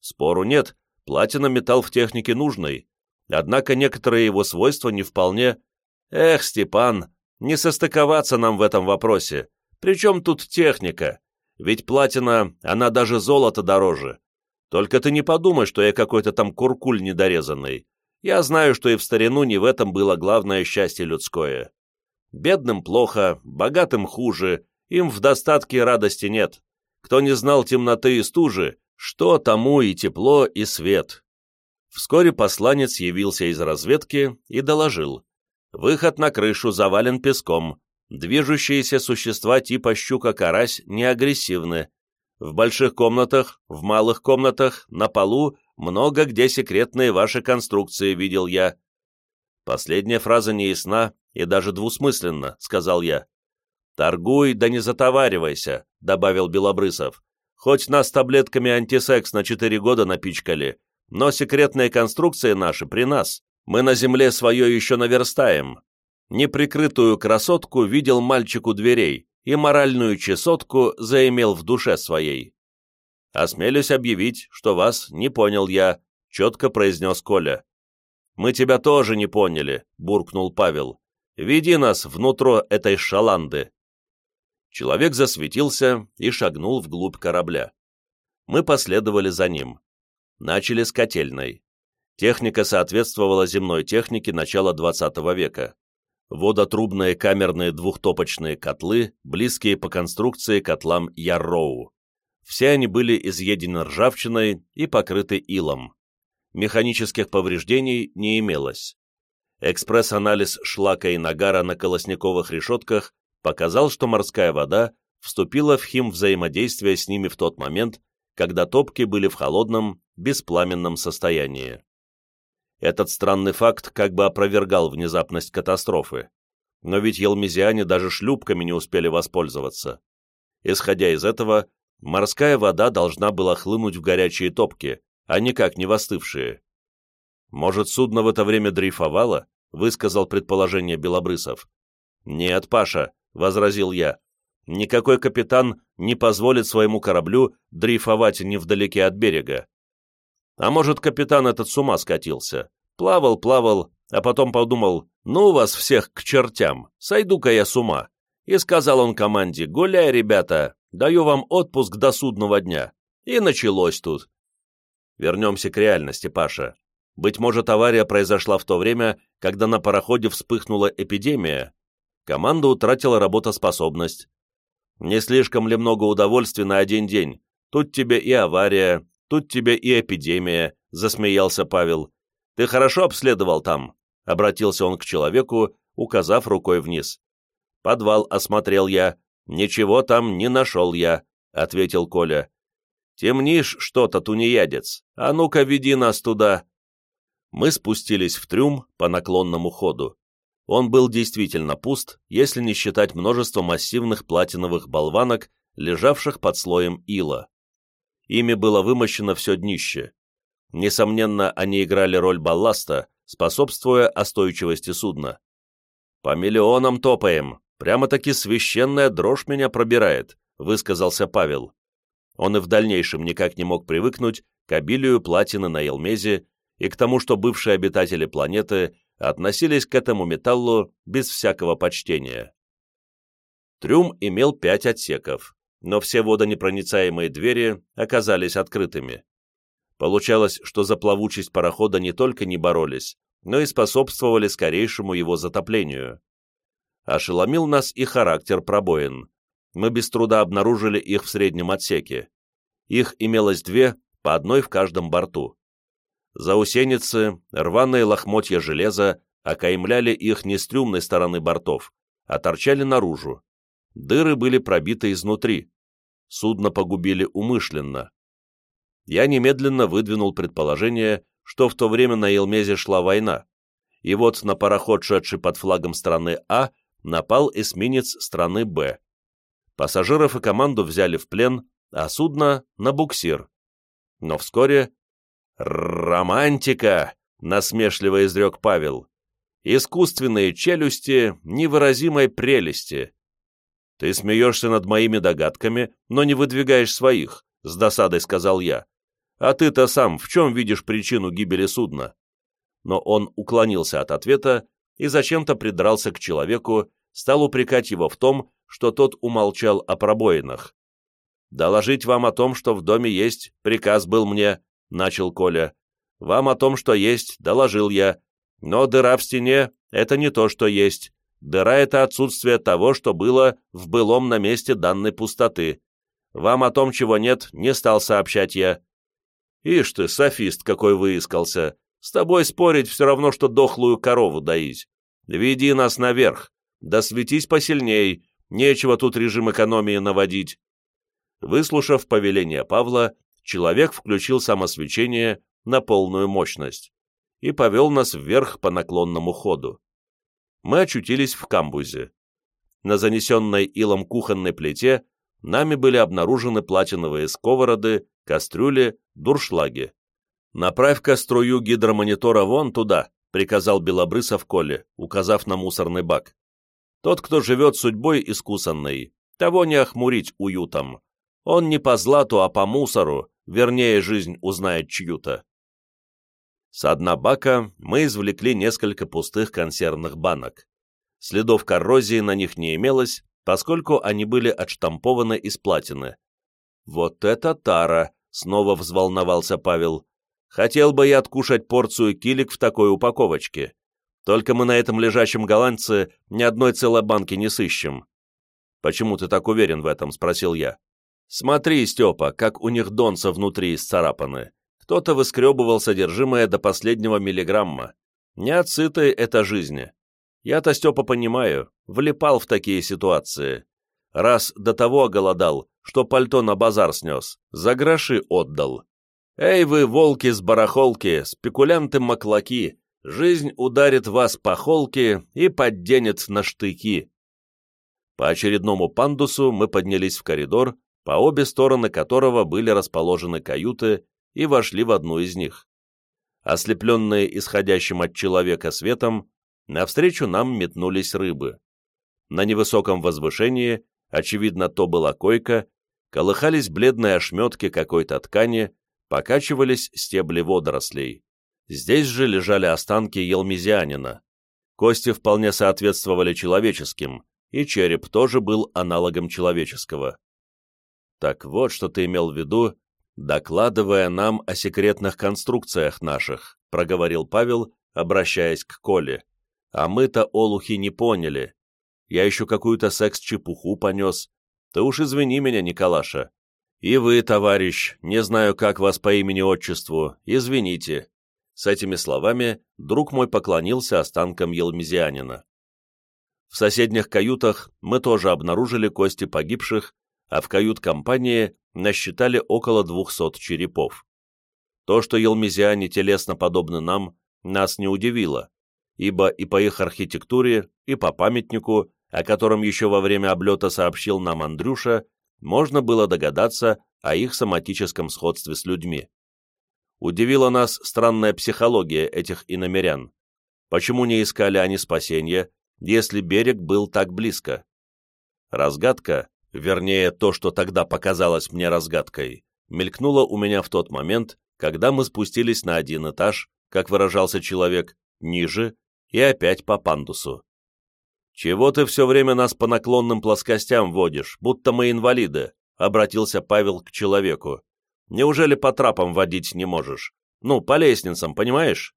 «Спору нет, платина металл в технике нужный, однако некоторые его свойства не вполне... Эх, Степан, не состыковаться нам в этом вопросе. Причем тут техника? Ведь платина, она даже золото дороже. Только ты не подумай, что я какой-то там куркуль недорезанный. Я знаю, что и в старину не в этом было главное счастье людское. Бедным плохо, богатым хуже, им в достатке радости нет. Кто не знал темноты и стужи, что тому и тепло, и свет. Вскоре посланец явился из разведки и доложил. Выход на крышу завален песком. Движущиеся существа типа щука-карась не агрессивны. В больших комнатах, в малых комнатах, на полу много где секретные ваши конструкции видел я. Последняя фраза неясна и даже двусмысленна, сказал я. «Торгуй, да не затоваривайся», — добавил Белобрысов. «Хоть нас таблетками антисекс на четыре года напичкали, но секретные конструкции наши при нас. Мы на земле свое еще наверстаем. Неприкрытую красотку видел мальчик у дверей и моральную чесотку заимел в душе своей. «Осмелюсь объявить, что вас не понял я», — четко произнес Коля. «Мы тебя тоже не поняли», — буркнул Павел. «Веди нас внутрь этой шаланды». Человек засветился и шагнул вглубь корабля. Мы последовали за ним. Начали с котельной. Техника соответствовала земной технике начала XX века. Водотрубные камерные двухтопочные котлы, близкие по конструкции котлам Ярроу. Все они были изъедены ржавчиной и покрыты илом. Механических повреждений не имелось. Экспресс-анализ шлака и нагара на колосниковых решетках показал, что морская вода вступила в химвзаимодействие с ними в тот момент, когда топки были в холодном, беспламенном состоянии. Этот странный факт как бы опровергал внезапность катастрофы. Но ведь елмезиане даже шлюпками не успели воспользоваться. Исходя из этого, морская вода должна была хлынуть в горячие топки, а никак не в остывшие. «Может, судно в это время дрейфовало?» — высказал предположение Белобрысов. «Нет, Паша», — возразил я, — «никакой капитан не позволит своему кораблю дрейфовать невдалеке от берега. А может, капитан этот с ума скатился? Плавал, плавал, а потом подумал, ну вас всех к чертям, сойду-ка я с ума. И сказал он команде, гуляй, ребята, даю вам отпуск до судного дня. И началось тут. Вернемся к реальности, Паша. Быть может, авария произошла в то время, когда на пароходе вспыхнула эпидемия. Команда утратила работоспособность. Не слишком ли много удовольствия на один день? Тут тебе и авария, Тут тебе и эпидемия», — засмеялся Павел. «Ты хорошо обследовал там?» — обратился он к человеку, указав рукой вниз. «Подвал осмотрел я. Ничего там не нашел я», — ответил Коля. «Темнишь что-то, тунеядец. А ну-ка, веди нас туда». Мы спустились в трюм по наклонному ходу. Он был действительно пуст, если не считать множество массивных платиновых болванок, лежавших под слоем ила. Ими было вымощено все днище. Несомненно, они играли роль балласта, способствуя остойчивости судна. «По миллионам топаем. Прямо-таки священная дрожь меня пробирает», — высказался Павел. Он и в дальнейшем никак не мог привыкнуть к обилию платины на Елмезе и к тому, что бывшие обитатели планеты относились к этому металлу без всякого почтения. Трюм имел пять отсеков но все водонепроницаемые двери оказались открытыми. Получалось, что за плавучесть парохода не только не боролись, но и способствовали скорейшему его затоплению. Ошеломил нас и характер пробоин. Мы без труда обнаружили их в среднем отсеке. Их имелось две, по одной в каждом борту. Заусеницы, рваные лохмотья железа окаймляли их не с трюмной стороны бортов, а торчали наружу. Дыры были пробиты изнутри. Судно погубили умышленно. Я немедленно выдвинул предположение, что в то время на Елмезе шла война, и вот на пароход, шедший под флагом страны А, напал эсминец страны Б. Пассажиров и команду взяли в плен, а судно — на буксир. Но вскоре... «Романтика!» — насмешливо изрек Павел. «Искусственные челюсти невыразимой прелести». «Ты смеешься над моими догадками, но не выдвигаешь своих», — с досадой сказал я. «А ты-то сам в чем видишь причину гибели судна?» Но он уклонился от ответа и зачем-то придрался к человеку, стал упрекать его в том, что тот умолчал о пробоинах. «Доложить вам о том, что в доме есть, приказ был мне», — начал Коля. «Вам о том, что есть, доложил я. Но дыра в стене — это не то, что есть. Дыра — это отсутствие того, что было в былом на месте данной пустоты. Вам о том, чего нет, не стал сообщать я». «Ишь ты, софист какой выискался! С тобой спорить все равно, что дохлую корову доить. Веди нас наверх, да светись посильней, нечего тут режим экономии наводить». Выслушав повеление Павла, человек включил самосвечение на полную мощность и повел нас вверх по наклонному ходу. Мы очутились в камбузе. На занесенной илом кухонной плите нами были обнаружены платиновые сковороды, кастрюли, дуршлаги. «Направь-ка струю гидромонитора вон туда», — приказал Белобрысов Коле, указав на мусорный бак. «Тот, кто живет судьбой искусанной, того не охмурить уютом. Он не по злату, а по мусору, вернее, жизнь узнает чью-то». С дна бака мы извлекли несколько пустых консервных банок. Следов коррозии на них не имелось, поскольку они были отштампованы из платины. «Вот это тара!» — снова взволновался Павел. «Хотел бы я откушать порцию килик в такой упаковочке. Только мы на этом лежащем голландце ни одной целой банки не сыщем». «Почему ты так уверен в этом?» — спросил я. «Смотри, Степа, как у них донца внутри исцарапаны. Кто-то выскребывал содержимое до последнего миллиграмма. Не от сытой это жизни. Я-то, Степа, понимаю, влипал в такие ситуации. Раз до того оголодал, что пальто на базар снес, за гроши отдал. Эй вы, волки с барахолки, спекулянты-маклаки, жизнь ударит вас по холке и подденет на штыки. По очередному пандусу мы поднялись в коридор, по обе стороны которого были расположены каюты, и вошли в одну из них. Ослепленные исходящим от человека светом, навстречу нам метнулись рыбы. На невысоком возвышении, очевидно, то была койка, колыхались бледные ошметки какой-то ткани, покачивались стебли водорослей. Здесь же лежали останки елмезианина. Кости вполне соответствовали человеческим, и череп тоже был аналогом человеческого. Так вот, что ты имел в виду, докладывая нам о секретных конструкциях наших, проговорил Павел, обращаясь к Коле. А мы-то олухи не поняли. Я еще какую-то секс-чепуху понес. Ты уж извини меня, Николаша. И вы, товарищ, не знаю, как вас по имени-отчеству, извините. С этими словами друг мой поклонился останкам елмезианина. В соседних каютах мы тоже обнаружили кости погибших, а в кают-компании насчитали около двухсот черепов. То, что елмезиане телесно подобны нам, нас не удивило, ибо и по их архитектуре, и по памятнику, о котором еще во время облета сообщил нам Андрюша, можно было догадаться о их соматическом сходстве с людьми. Удивила нас странная психология этих иномерян. Почему не искали они спасения, если берег был так близко? Разгадка, вернее, то, что тогда показалось мне разгадкой, мелькнуло у меня в тот момент, когда мы спустились на один этаж, как выражался человек, ниже и опять по пандусу. «Чего ты все время нас по наклонным плоскостям водишь, будто мы инвалиды?» — обратился Павел к человеку. «Неужели по трапам водить не можешь? Ну, по лестницам, понимаешь?»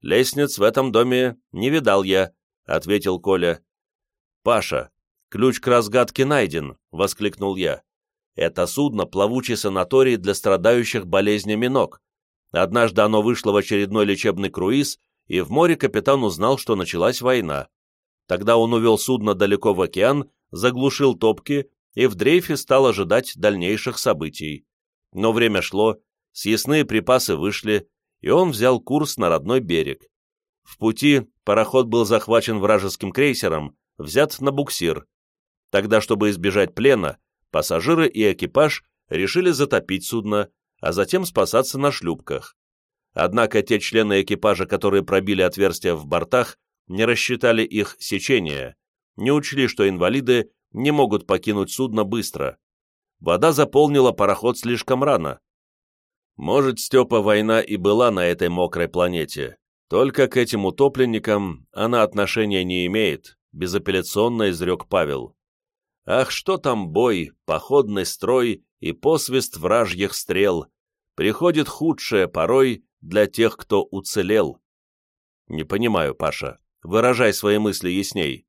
«Лестниц в этом доме не видал я», — ответил Коля. «Паша, ключ к разгадке найден», — воскликнул я. «Это судно — плавучий санаторий для страдающих болезнями ног. Однажды оно вышло в очередной лечебный круиз, и в море капитан узнал, что началась война. Тогда он увел судно далеко в океан, заглушил топки и в дрейфе стал ожидать дальнейших событий. Но время шло, съестные припасы вышли, и он взял курс на родной берег. В пути пароход был захвачен вражеским крейсером, взят на буксир. Тогда, чтобы избежать плена, пассажиры и экипаж решили затопить судно, а затем спасаться на шлюпках. Однако те члены экипажа, которые пробили отверстия в бортах, не рассчитали их сечения, не учли, что инвалиды не могут покинуть судно быстро. Вода заполнила пароход слишком рано. Может, Степа война и была на этой мокрой планете, только к этим утопленникам она отношения не имеет, безапелляционно изрек Павел. Ах, что там бой, походный строй и посвист вражьих стрел. Приходит худшее порой для тех, кто уцелел. Не понимаю, Паша. Выражай свои мысли ясней.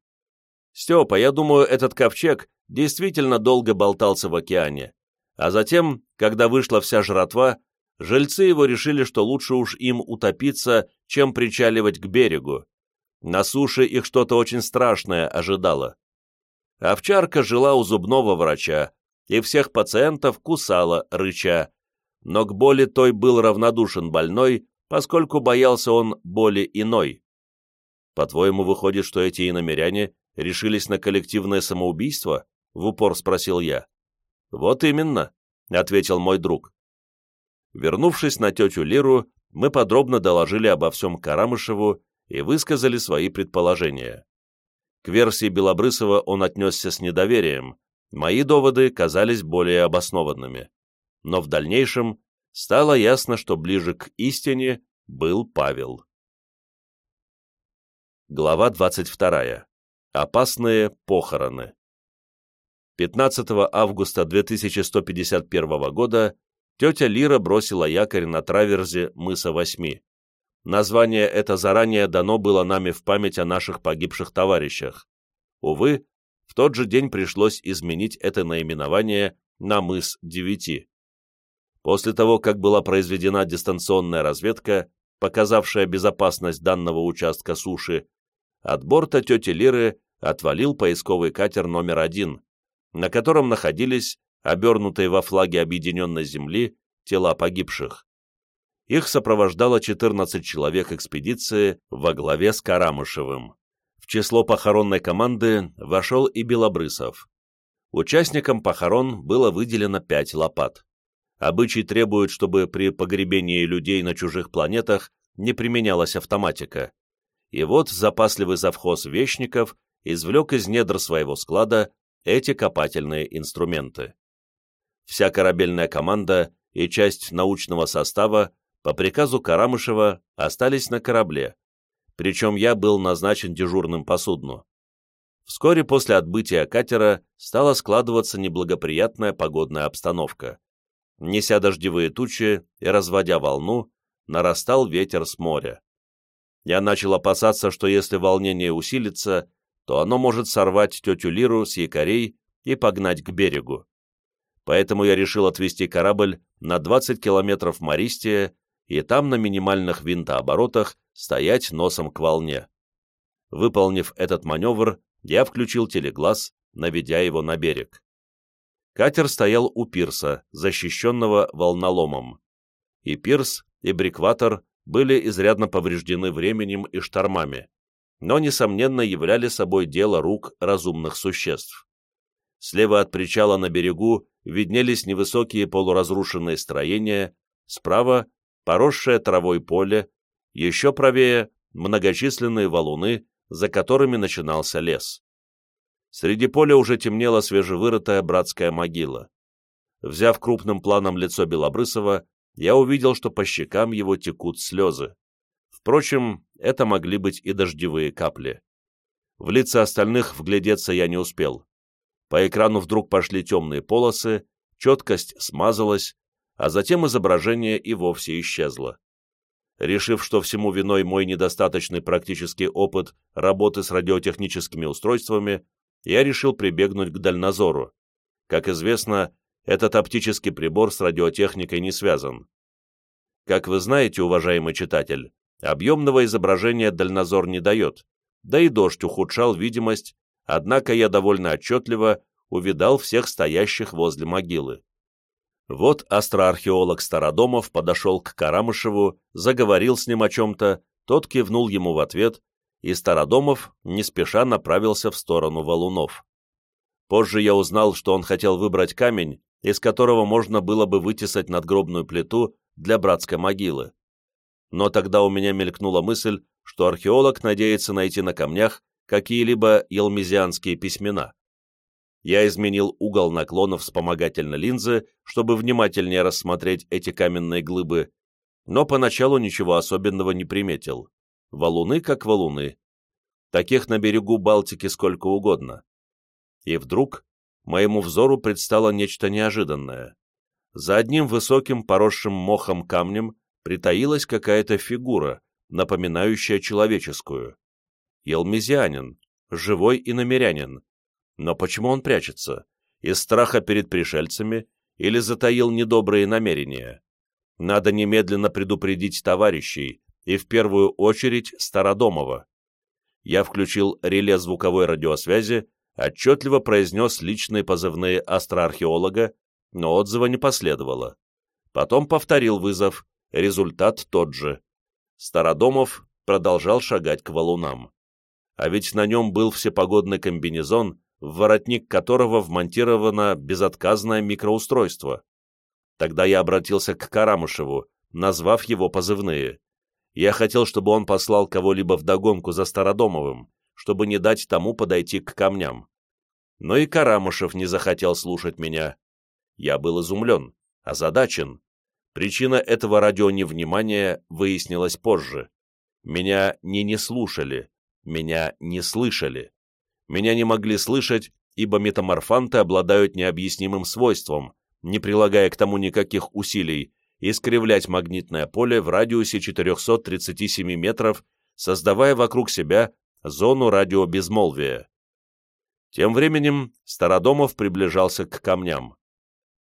Степа, я думаю, этот ковчег действительно долго болтался в океане. А затем, когда вышла вся жратва, жильцы его решили, что лучше уж им утопиться, чем причаливать к берегу. На суше их что-то очень страшное ожидало. Овчарка жила у зубного врача, и всех пациентов кусала, рыча. Но к боли той был равнодушен больной, поскольку боялся он боли иной. По-твоему, выходит, что эти иномеряне решились на коллективное самоубийство? В упор спросил я. Вот именно, ответил мой друг. Вернувшись на тетю Лиру, мы подробно доложили обо всем Карамышеву и высказали свои предположения. К версии Белобрысова он отнесся с недоверием, мои доводы казались более обоснованными. Но в дальнейшем стало ясно, что ближе к истине был Павел. Глава 22. Опасные похороны. 15 августа 2151 года тетя Лира бросила якорь на траверзе мыса Восьми. Название это заранее дано было нами в память о наших погибших товарищах. Увы, в тот же день пришлось изменить это наименование на мыс Девяти. После того, как была произведена дистанционная разведка, показавшая безопасность данного участка суши, от борта тети Лиры отвалил поисковый катер номер один, на котором находились обернутые во флаге Объединенной Земли тела погибших. Их сопровождало 14 человек экспедиции во главе с Карамышевым. В число похоронной команды вошел и Белобрысов. Участникам похорон было выделено 5 лопат. Обычай требует, чтобы при погребении людей на чужих планетах не применялась автоматика. И вот запасливый завхоз Вещников извлек из недр своего склада эти копательные инструменты. Вся корабельная команда и часть научного состава по приказу Карамышева остались на корабле, причем я был назначен дежурным по судну. Вскоре после отбытия катера стала складываться неблагоприятная погодная обстановка. Неся дождевые тучи и разводя волну, нарастал ветер с моря. Я начал опасаться, что если волнение усилится, то оно может сорвать тетю Лиру с якорей и погнать к берегу. Поэтому я решил отвести корабль на 20 километров Мористия и там на минимальных винтооборотах стоять носом к волне. Выполнив этот маневр, я включил телеглаз, наведя его на берег. Катер стоял у пирса, защищенного волноломом. И пирс, и брикватор были изрядно повреждены временем и штормами, но, несомненно, являли собой дело рук разумных существ. Слева от причала на берегу виднелись невысокие полуразрушенные строения, справа — поросшее травой поле, еще правее — многочисленные валуны, за которыми начинался лес. Среди поля уже темнела свежевырытая братская могила. Взяв крупным планом лицо Белобрысова, я увидел, что по щекам его текут слезы. Впрочем, это могли быть и дождевые капли. В лица остальных вглядеться я не успел. По экрану вдруг пошли темные полосы, четкость смазалась, а затем изображение и вовсе исчезло. Решив, что всему виной мой недостаточный практический опыт работы с радиотехническими устройствами, я решил прибегнуть к дальнозору. Как известно, этот оптический прибор с радиотехникой не связан. Как вы знаете, уважаемый читатель, объемного изображения дальнозор не дает, да и дождь ухудшал видимость, однако я довольно отчетливо увидал всех стоящих возле могилы. Вот астроархеолог Стародомов подошел к Карамышеву, заговорил с ним о чем-то, Тот кивнул ему в ответ, и Стародомов не спеша направился в сторону валунов. Позже я узнал, что он хотел выбрать камень, из которого можно было бы вытесать надгробную плиту для братской могилы. Но тогда у меня мелькнула мысль, что археолог надеется найти на камнях какие-либо елмезианские письмена. Я изменил угол наклона вспомогательной линзы, чтобы внимательнее рассмотреть эти каменные глыбы, но поначалу ничего особенного не приметил. Валуны как валуны. Таких на берегу Балтики сколько угодно. И вдруг моему взору предстало нечто неожиданное. За одним высоким поросшим мохом камнем притаилась какая-то фигура, напоминающая человеческую. Елмезианин, живой и намерянин. Но почему он прячется? Из страха перед пришельцами или затаил недобрые намерения? Надо немедленно предупредить товарищей, и в первую очередь Стародомова. Я включил реле звуковой радиосвязи, отчетливо произнес личные позывные астроархеолога, но отзыва не последовало. Потом повторил вызов, результат тот же. Стародомов продолжал шагать к валунам. А ведь на нем был всепогодный комбинезон, в воротник которого вмонтировано безотказное микроустройство. Тогда я обратился к Карамышеву, назвав его позывные. Я хотел, чтобы он послал кого-либо вдогонку за Стародомовым, чтобы не дать тому подойти к камням. Но и Карамышев не захотел слушать меня. Я был изумлен, озадачен. Причина этого радионевнимания выяснилась позже. Меня не не слушали, меня не слышали. Меня не могли слышать, ибо метаморфанты обладают необъяснимым свойством, не прилагая к тому никаких усилий, искривлять магнитное поле в радиусе 437 метров, создавая вокруг себя зону радиобезмолвия. Тем временем Стародомов приближался к камням.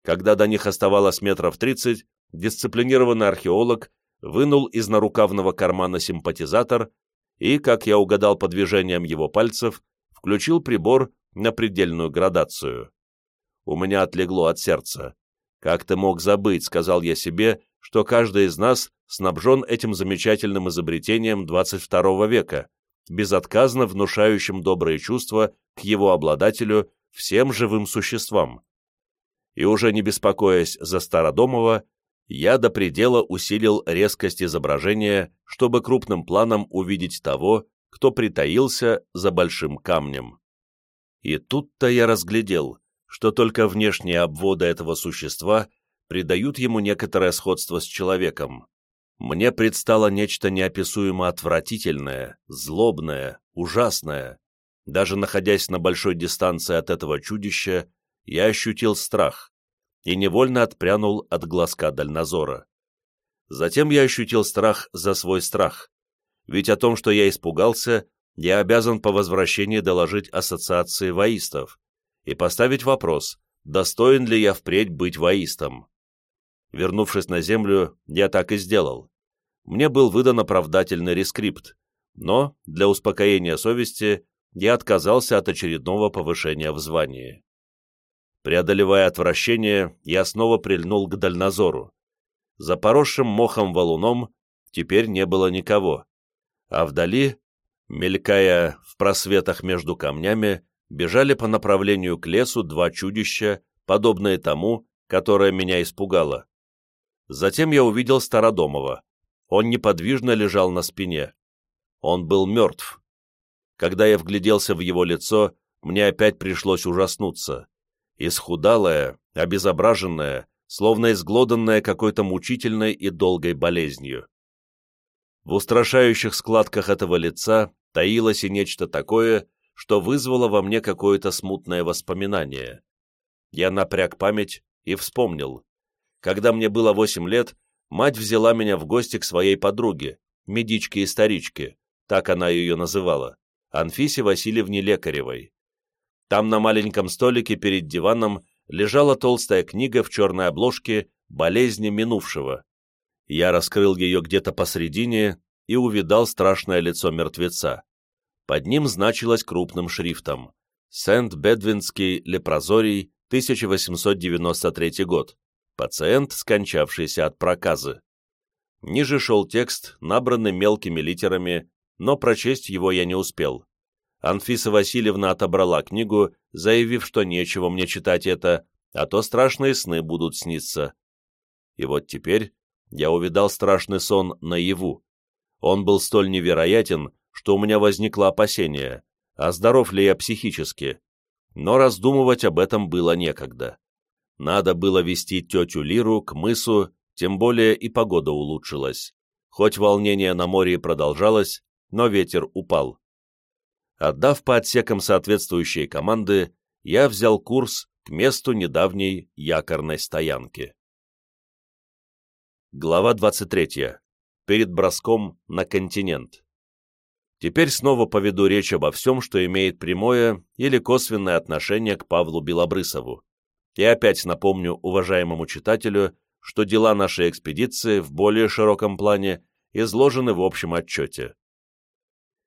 Когда до них оставалось метров 30, дисциплинированный археолог вынул из нарукавного кармана симпатизатор и, как я угадал по движениям его пальцев, включил прибор на предельную градацию. У меня отлегло от сердца. «Как ты мог забыть?» — сказал я себе, что каждый из нас снабжен этим замечательным изобретением 22 века, безотказно внушающим добрые чувства к его обладателю всем живым существам. И уже не беспокоясь за Стародомова, я до предела усилил резкость изображения, чтобы крупным планом увидеть того, кто притаился за большим камнем. И тут-то я разглядел, что только внешние обводы этого существа придают ему некоторое сходство с человеком. Мне предстало нечто неописуемо отвратительное, злобное, ужасное. Даже находясь на большой дистанции от этого чудища, я ощутил страх и невольно отпрянул от глазка дальнозора. Затем я ощутил страх за свой страх, ведь о том, что я испугался, я обязан по возвращении доложить ассоциации воистов, и поставить вопрос, достоин ли я впредь быть воистом. Вернувшись на землю, я так и сделал. Мне был выдан оправдательный рескрипт, но для успокоения совести я отказался от очередного повышения в звании. Преодолевая отвращение, я снова прильнул к дальнозору. За поросшим мохом валуном теперь не было никого, а вдали, мелькая в просветах между камнями, бежали по направлению к лесу два чудища, подобные тому, которое меня испугало. Затем я увидел Стародомова. Он неподвижно лежал на спине. Он был мертв. Когда я вгляделся в его лицо, мне опять пришлось ужаснуться. Исхудалое, обезображенное, словно изглоданное какой-то мучительной и долгой болезнью. В устрашающих складках этого лица таилось и нечто такое, что вызвало во мне какое-то смутное воспоминание. Я напряг память и вспомнил. Когда мне было восемь лет, мать взяла меня в гости к своей подруге, медичке и старичке, так она ее называла, Анфисе Васильевне Лекаревой. Там на маленьком столике перед диваном лежала толстая книга в черной обложке «Болезни минувшего». Я раскрыл ее где-то посредине и увидал страшное лицо мертвеца. Под ним значилось крупным шрифтом «Сент-Бедвинский лепрозорий, 1893 год. Пациент, скончавшийся от проказы». Ниже шел текст, набранный мелкими литерами, но прочесть его я не успел. Анфиса Васильевна отобрала книгу, заявив, что нечего мне читать это, а то страшные сны будут сниться. И вот теперь я увидал страшный сон наяву. Он был столь невероятен, что у меня возникло опасение, а здоров ли я психически. Но раздумывать об этом было некогда. Надо было вести тетю Лиру к мысу, тем более и погода улучшилась. Хоть волнение на море продолжалось, но ветер упал. Отдав по отсекам соответствующие команды, я взял курс к месту недавней якорной стоянки. Глава 23. Перед броском на континент. Теперь снова поведу речь обо всем, что имеет прямое или косвенное отношение к Павлу Белобрысову. И опять напомню уважаемому читателю, что дела нашей экспедиции в более широком плане изложены в общем отчете.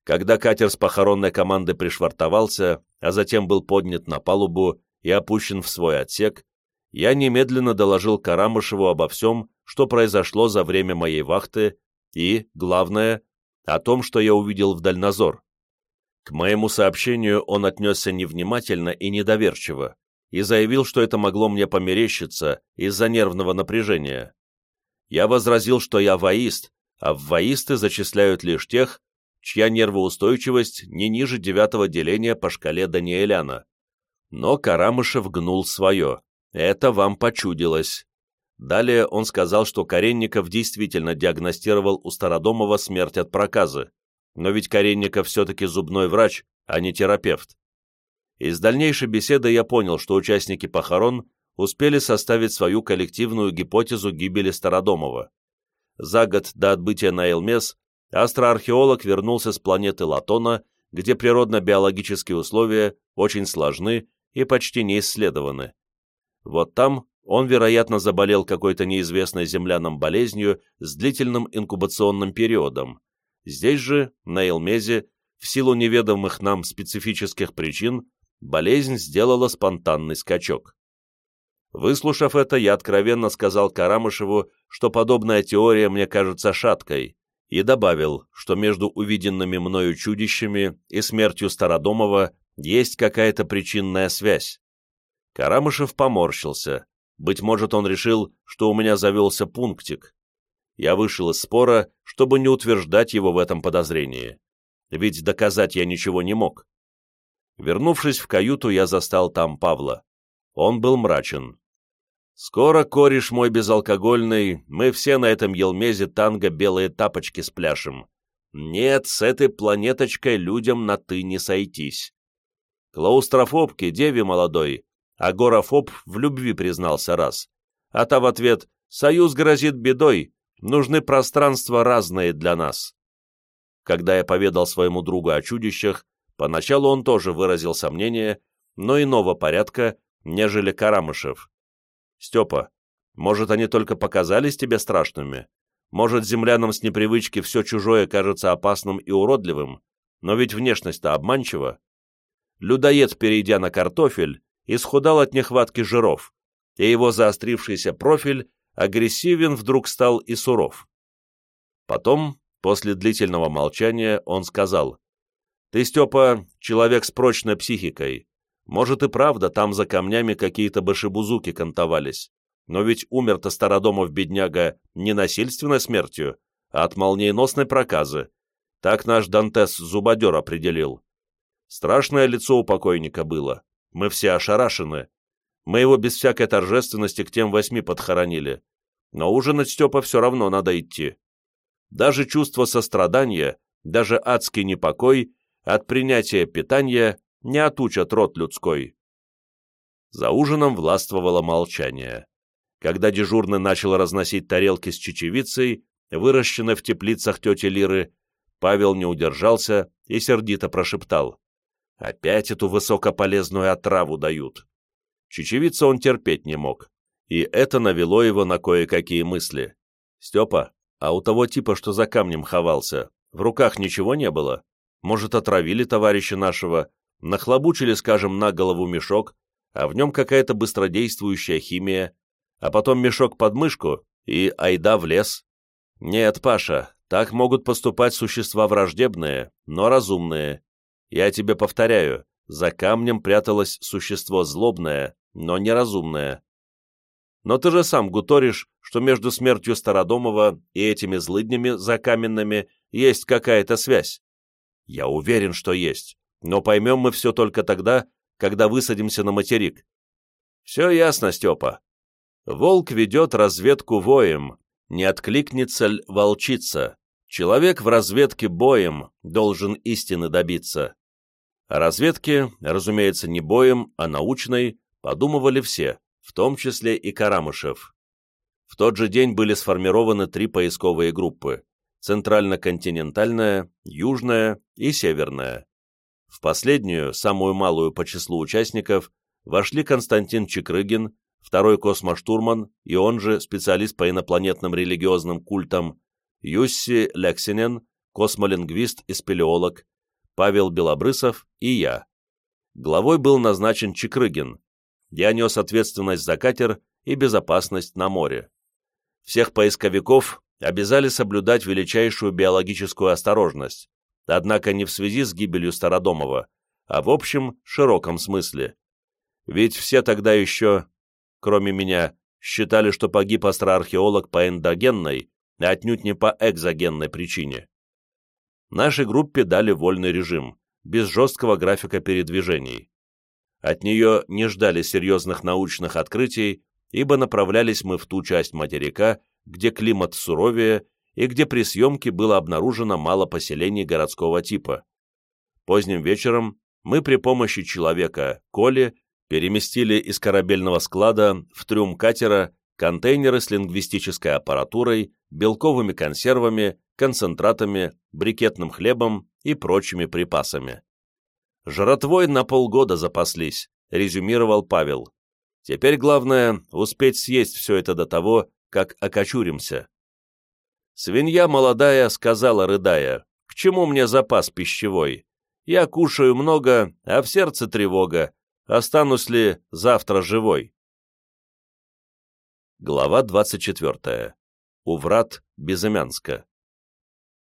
Когда катер с похоронной команды пришвартовался, а затем был поднят на палубу и опущен в свой отсек, я немедленно доложил Карамышеву обо всем, что произошло за время моей вахты и, главное, о том, что я увидел в дальнозор. К моему сообщению он отнесся невнимательно и недоверчиво и заявил, что это могло мне померещиться из-за нервного напряжения. Я возразил, что я воист, а в воисты зачисляют лишь тех, чья нервоустойчивость не ниже девятого деления по шкале Даниэляна. Но Карамышев гнул свое. Это вам почудилось. Далее он сказал, что Каренников действительно диагностировал у Стародомова смерть от проказы, но ведь Каренников все-таки зубной врач, а не терапевт. Из дальнейшей беседы я понял, что участники похорон успели составить свою коллективную гипотезу гибели Стародомова. За год до отбытия на Элмес астроархеолог вернулся с планеты Латона, где природно-биологические условия очень сложны и почти не исследованы. Вот там он, вероятно, заболел какой-то неизвестной землянам болезнью с длительным инкубационным периодом. Здесь же, на Элмезе, в силу неведомых нам специфических причин, болезнь сделала спонтанный скачок. Выслушав это, я откровенно сказал Карамышеву, что подобная теория мне кажется шаткой, и добавил, что между увиденными мною чудищами и смертью Стародомова есть какая-то причинная связь. Карамышев поморщился. Быть может, он решил, что у меня завелся пунктик. Я вышел из спора, чтобы не утверждать его в этом подозрении. Ведь доказать я ничего не мог. Вернувшись в каюту, я застал там Павла. Он был мрачен. «Скоро, кореш мой безалкогольный, мы все на этом елмезе танго белые тапочки спляшем. Нет, с этой планеточкой людям на «ты» не сойтись. Клаустрофобки, деве молодой, Агорафоб в любви признался раз. А та в ответ «Союз грозит бедой, нужны пространства разные для нас». Когда я поведал своему другу о чудищах, поначалу он тоже выразил сомнение, но иного порядка, нежели Карамышев. «Степа, может, они только показались тебе страшными? Может, землянам с непривычки все чужое кажется опасным и уродливым? Но ведь внешность-то обманчива. Людоед, перейдя на картофель, исхудал от нехватки жиров, и его заострившийся профиль агрессивен вдруг стал и суров. Потом, после длительного молчания, он сказал, «Ты, Степа, человек с прочной психикой. Может и правда, там за камнями какие-то башибузуки кантовались. Но ведь умер-то Стародомов бедняга не насильственной смертью, а от молниеносной проказы. Так наш Дантес Зубодер определил. Страшное лицо у покойника было. Мы все ошарашены. Мы его без всякой торжественности к тем восьми подхоронили. Но ужинать Степа все равно надо идти. Даже чувство сострадания, даже адский непокой от принятия питания не отучат рот людской. За ужином властвовало молчание. Когда дежурный начал разносить тарелки с чечевицей, выращенной в теплицах тети Лиры, Павел не удержался и сердито прошептал. Опять эту высокополезную отраву дают. Чечевица он терпеть не мог, и это навело его на кое-какие мысли. «Степа, а у того типа, что за камнем ховался, в руках ничего не было? Может, отравили товарища нашего, нахлобучили, скажем, на голову мешок, а в нем какая-то быстродействующая химия, а потом мешок под мышку и айда в лес?» Нет, Паша, так могут поступать существа враждебные, но разумные. Я тебе повторяю, за камнем пряталось существо злобное, но неразумное. Но ты же сам гуторишь, что между смертью Стародомова и этими злыднями за каменными есть какая-то связь. Я уверен, что есть, но поймем мы все только тогда, когда высадимся на материк. Все ясно, Степа. Волк ведет разведку воем, не откликнется ль волчица. Человек в разведке боем должен истины добиться. О разведке, разумеется, не боем, а научной, подумывали все, в том числе и Карамышев. В тот же день были сформированы три поисковые группы – центрально-континентальная, южная и северная. В последнюю, самую малую по числу участников, вошли Константин Чекрыгин, второй космоштурман и он же специалист по инопланетным религиозным культам, Юсси Лексинен, космолингвист и спелеолог, Павел Белобрысов и я. Главой был назначен Чекрыгин. Я нес ответственность за катер и безопасность на море. Всех поисковиков обязали соблюдать величайшую биологическую осторожность, однако не в связи с гибелью Стародомова, а в общем, широком смысле. Ведь все тогда еще, кроме меня, считали, что погиб астроархеолог по эндогенной, а отнюдь не по экзогенной причине нашей группе дали вольный режим, без жесткого графика передвижений. От нее не ждали серьезных научных открытий, ибо направлялись мы в ту часть материка, где климат суровее и где при съемке было обнаружено мало поселений городского типа. Поздним вечером мы при помощи человека, Коли, переместили из корабельного склада в трюм катера контейнеры с лингвистической аппаратурой, белковыми консервами, концентратами, брикетным хлебом и прочими припасами. «Жратвой на полгода запаслись», — резюмировал Павел. «Теперь главное — успеть съесть все это до того, как окочуримся». Свинья молодая сказала, рыдая, «К чему мне запас пищевой? Я кушаю много, а в сердце тревога. Останусь ли завтра живой?» Глава 24. Уврат Безымянска.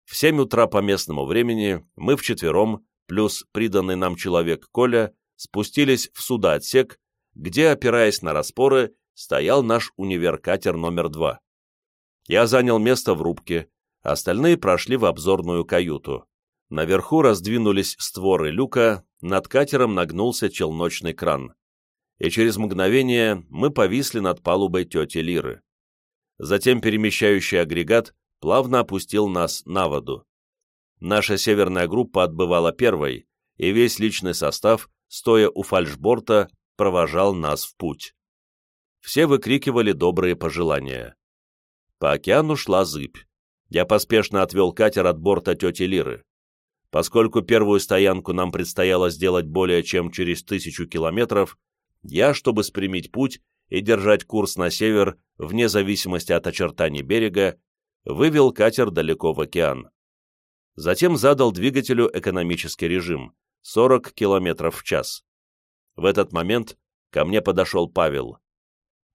В семь утра по местному времени мы вчетвером, плюс приданный нам человек Коля, спустились в судоотсек, где, опираясь на распоры, стоял наш универкатер номер два. Я занял место в рубке, остальные прошли в обзорную каюту. Наверху раздвинулись створы люка, над катером нагнулся челночный кран. И через мгновение мы повисли над палубой тети Лиры. Затем перемещающий агрегат плавно опустил нас на воду. Наша северная группа отбывала первой, и весь личный состав, стоя у фальшборта, провожал нас в путь. Все выкрикивали добрые пожелания. По океану шла зыбь. Я поспешно отвел катер от борта тети Лиры. Поскольку первую стоянку нам предстояло сделать более чем через тысячу километров, я, чтобы спрямить путь и держать курс на север, вне зависимости от очертаний берега, вывел катер далеко в океан. Затем задал двигателю экономический режим — 40 км в час. В этот момент ко мне подошел Павел.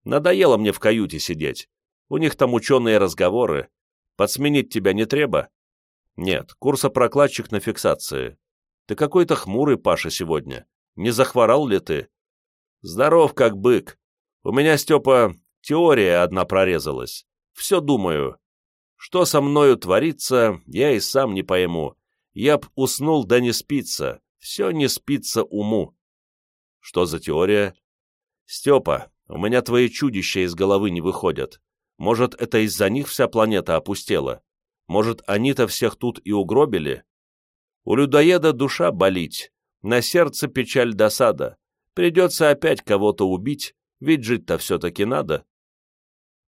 «Надоело мне в каюте сидеть. У них там ученые разговоры. Подсменить тебя не треба?» «Нет, курсопрокладчик на фиксации. Ты какой-то хмурый, Паша, сегодня. Не захворал ли ты?» «Здоров, как бык. У меня, Степа, теория одна прорезалась. Все думаю. Что со мною творится, я и сам не пойму. Я б уснул, да не спится. Все не спится уму. Что за теория? Степа, у меня твои чудища из головы не выходят. Может, это из-за них вся планета опустела? Может, они-то всех тут и угробили? У людоеда душа болить, на сердце печаль досада. Придется опять кого-то убить, ведь жить-то все-таки надо.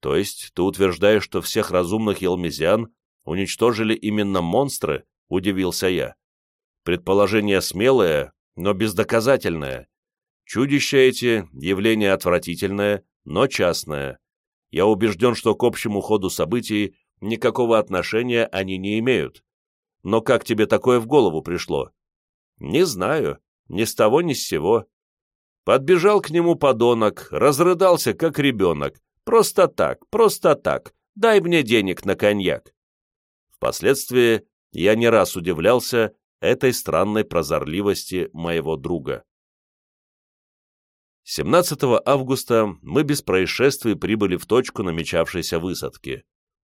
То есть ты утверждаешь, что всех разумных елмезиан уничтожили именно монстры? Удивился я. Предположение смелое, но бездоказательное. Чудища эти — явление отвратительное, но частное. Я убежден, что к общему ходу событий никакого отношения они не имеют. Но как тебе такое в голову пришло? Не знаю, ни с того, ни с сего. Подбежал к нему подонок, разрыдался, как ребенок, Просто так, просто так, дай мне денег на коньяк. Впоследствии я не раз удивлялся этой странной прозорливости моего друга. 17 августа мы без происшествий прибыли в точку намечавшейся высадки.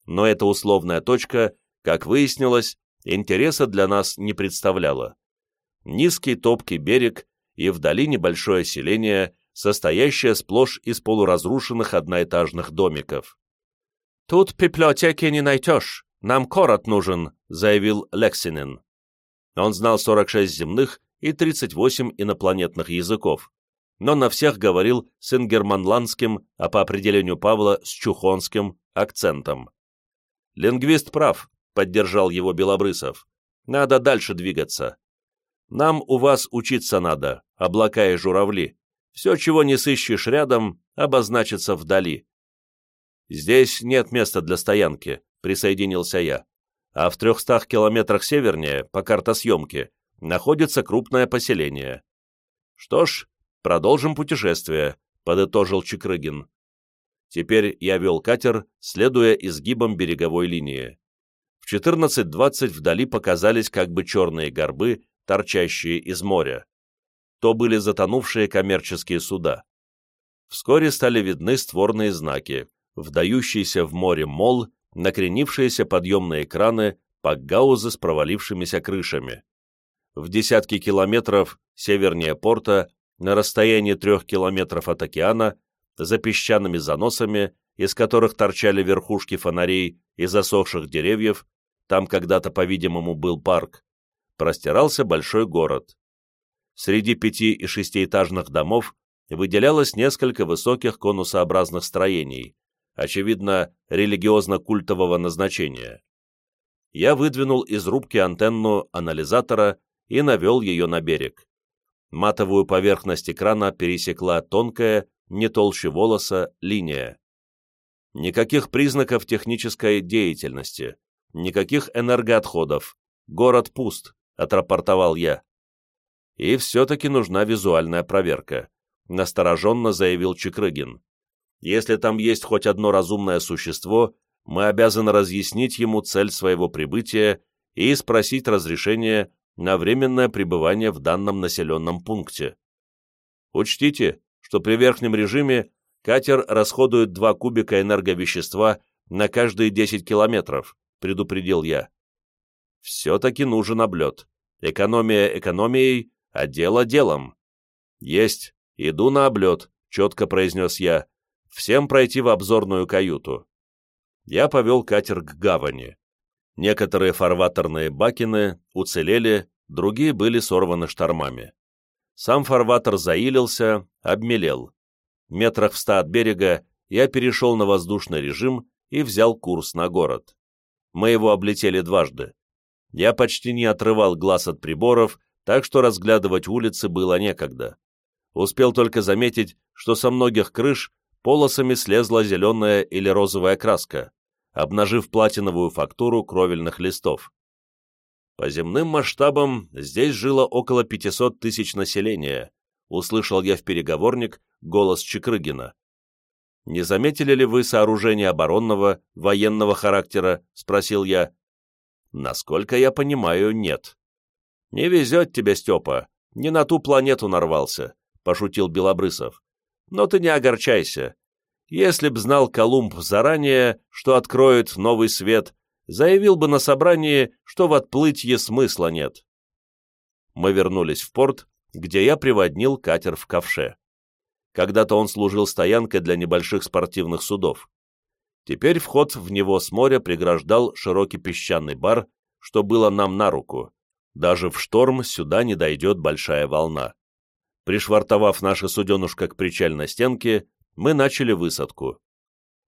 Но эта условная точка, как выяснилось, интереса для нас не представляла. Низкий топкий берег и вдали небольшое селение, состоящее сплошь из полуразрушенных одноэтажных домиков. «Тут библиотеки не найдешь, нам корот нужен», — заявил Лексинин. Он знал 46 земных и 38 инопланетных языков, но на всех говорил с ингерманландским, а по определению Павла с чухонским акцентом. «Лингвист прав», — поддержал его Белобрысов. «Надо дальше двигаться. Нам у вас учиться надо, облака и журавли. Все, чего не сыщешь рядом, обозначится вдали». «Здесь нет места для стоянки», — присоединился я. «А в трехстах километрах севернее, по картосъемке, находится крупное поселение». «Что ж, «Продолжим путешествие», — подытожил Чикрыгин. Теперь я вел катер, следуя изгибам береговой линии. В 14.20 вдали показались как бы черные горбы, торчащие из моря. То были затонувшие коммерческие суда. Вскоре стали видны створные знаки, вдающийся в море мол, накренившиеся подъемные краны, пакгаузы с провалившимися крышами. В десятки километров севернее порта на расстоянии трех километров от океана, за песчаными заносами, из которых торчали верхушки фонарей и засохших деревьев, там когда-то, по-видимому, был парк, простирался большой город. Среди пяти- и шестиэтажных домов выделялось несколько высоких конусообразных строений, очевидно, религиозно-культового назначения. Я выдвинул из рубки антенну анализатора и навел ее на берег. Матовую поверхность экрана пересекла тонкая, не толще волоса, линия. Никаких признаков технической деятельности, никаких энергоотходов. Город пуст, отрапортовал я. И все-таки нужна визуальная проверка, настороженно заявил Чекрыгин. Если там есть хоть одно разумное существо, мы обязаны разъяснить ему цель своего прибытия и спросить разрешение на временное пребывание в данном населенном пункте. Учтите, что при верхнем режиме катер расходует 2 кубика энерговещества на каждые 10 километров, предупредил я. Все-таки нужен облет. Экономия экономией, а дело делом. Есть, иду на облет, четко произнес я. Всем пройти в обзорную каюту. Я повел катер к гавани. Некоторые фарватерные бакины уцелели, другие были сорваны штормами. Сам фарватер заилился, обмелел. Метрах в ста от берега я перешел на воздушный режим и взял курс на город. Мы его облетели дважды. Я почти не отрывал глаз от приборов, так что разглядывать улицы было некогда. Успел только заметить, что со многих крыш полосами слезла зеленая или розовая краска обнажив платиновую фактуру кровельных листов. По земным масштабам здесь жило около 500 тысяч населения, услышал я в переговорник голос Чекрыгина. «Не заметили ли вы сооружение оборонного, военного характера?» — спросил я. «Насколько я понимаю, нет». «Не везет тебе, Степа, не на ту планету нарвался», — пошутил Белобрысов. «Но ты не огорчайся, если б знал Колумб заранее, что откроет новый свет, заявил бы на собрании, что в отплытье смысла нет. Мы вернулись в порт, где я приводнил катер в ковше. Когда-то он служил стоянкой для небольших спортивных судов. Теперь вход в него с моря преграждал широкий песчаный бар, что было нам на руку. Даже в шторм сюда не дойдет большая волна. Пришвартовав наше суденушка к причальной стенке, мы начали высадку.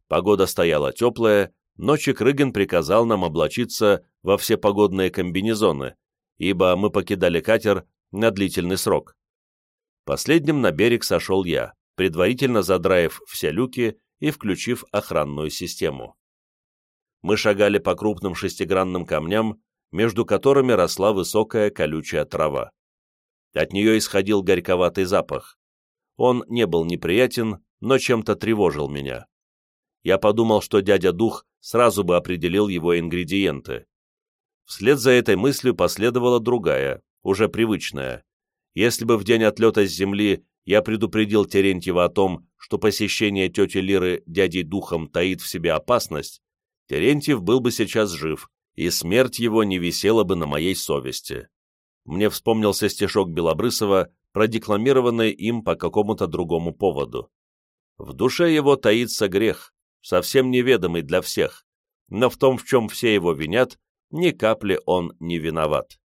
Погода стояла теплая, но Чекрыгин приказал нам облачиться во все погодные комбинезоны, ибо мы покидали катер на длительный срок. Последним на берег сошел я, предварительно задраив все люки и включив охранную систему. Мы шагали по крупным шестигранным камням, между которыми росла высокая колючая трава. От нее исходил горьковатый запах. Он не был неприятен, но чем-то тревожил меня. Я подумал, что дядя Дух сразу бы определил его ингредиенты. Вслед за этой мыслью последовала другая, уже привычная. Если бы в день отлета с земли я предупредил Терентьева о том, что посещение тети Лиры дядей духом таит в себе опасность, Терентьев был бы сейчас жив, и смерть его не висела бы на моей совести. Мне вспомнился стишок Белобрысова, продекламированный им по какому-то другому поводу. В душе его таится грех, совсем неведомый для всех, но в том, в чем все его винят, ни капли он не виноват.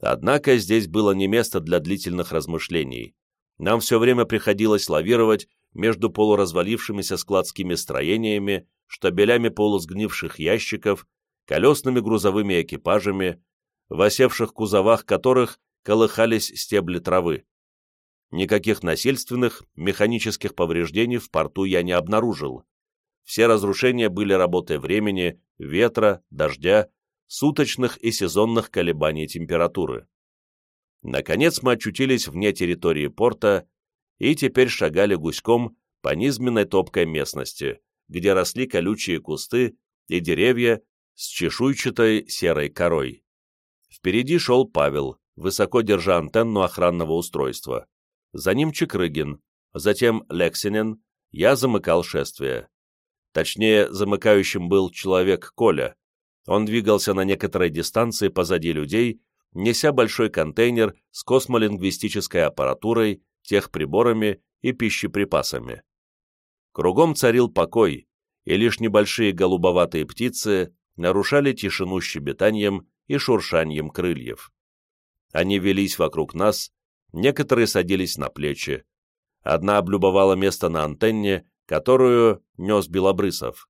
Однако здесь было не место для длительных размышлений. Нам все время приходилось лавировать между полуразвалившимися складскими строениями, штабелями полусгнивших ящиков, колесными грузовыми экипажами, в осевших кузовах которых колыхались стебли травы. Никаких насильственных, механических повреждений в порту я не обнаружил. Все разрушения были работой времени, ветра, дождя, суточных и сезонных колебаний температуры. Наконец мы очутились вне территории порта и теперь шагали гуськом по низменной топкой местности, где росли колючие кусты и деревья с чешуйчатой серой корой. Впереди шел Павел, высоко держа антенну охранного устройства. За ним Чекрыгин, затем Лексинин, я замыкал шествие. Точнее, замыкающим был человек Коля. Он двигался на некоторой дистанции позади людей, неся большой контейнер с космолингвистической аппаратурой, техприборами и пищеприпасами. Кругом царил покой, и лишь небольшие голубоватые птицы нарушали тишину щебетанием и шуршанием крыльев. Они велись вокруг нас, некоторые садились на плечи. Одна облюбовала место на антенне, которую нес Белобрысов.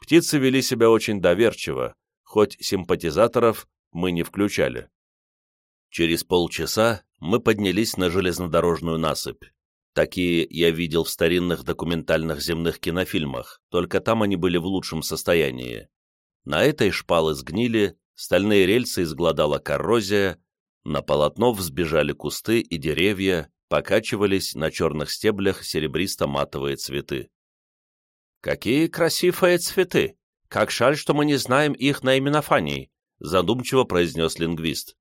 Птицы вели себя очень доверчиво, хоть симпатизаторов мы не включали. Через полчаса мы поднялись на железнодорожную насыпь. Такие я видел в старинных документальных земных кинофильмах, только там они были в лучшем состоянии. На этой шпалы сгнили, стальные рельсы изгладала коррозия, на полотно взбежали кусты и деревья, покачивались на черных стеблях серебристо-матовые цветы. «Какие красивые цветы! Как жаль, что мы не знаем их наименований», задумчиво произнес лингвист.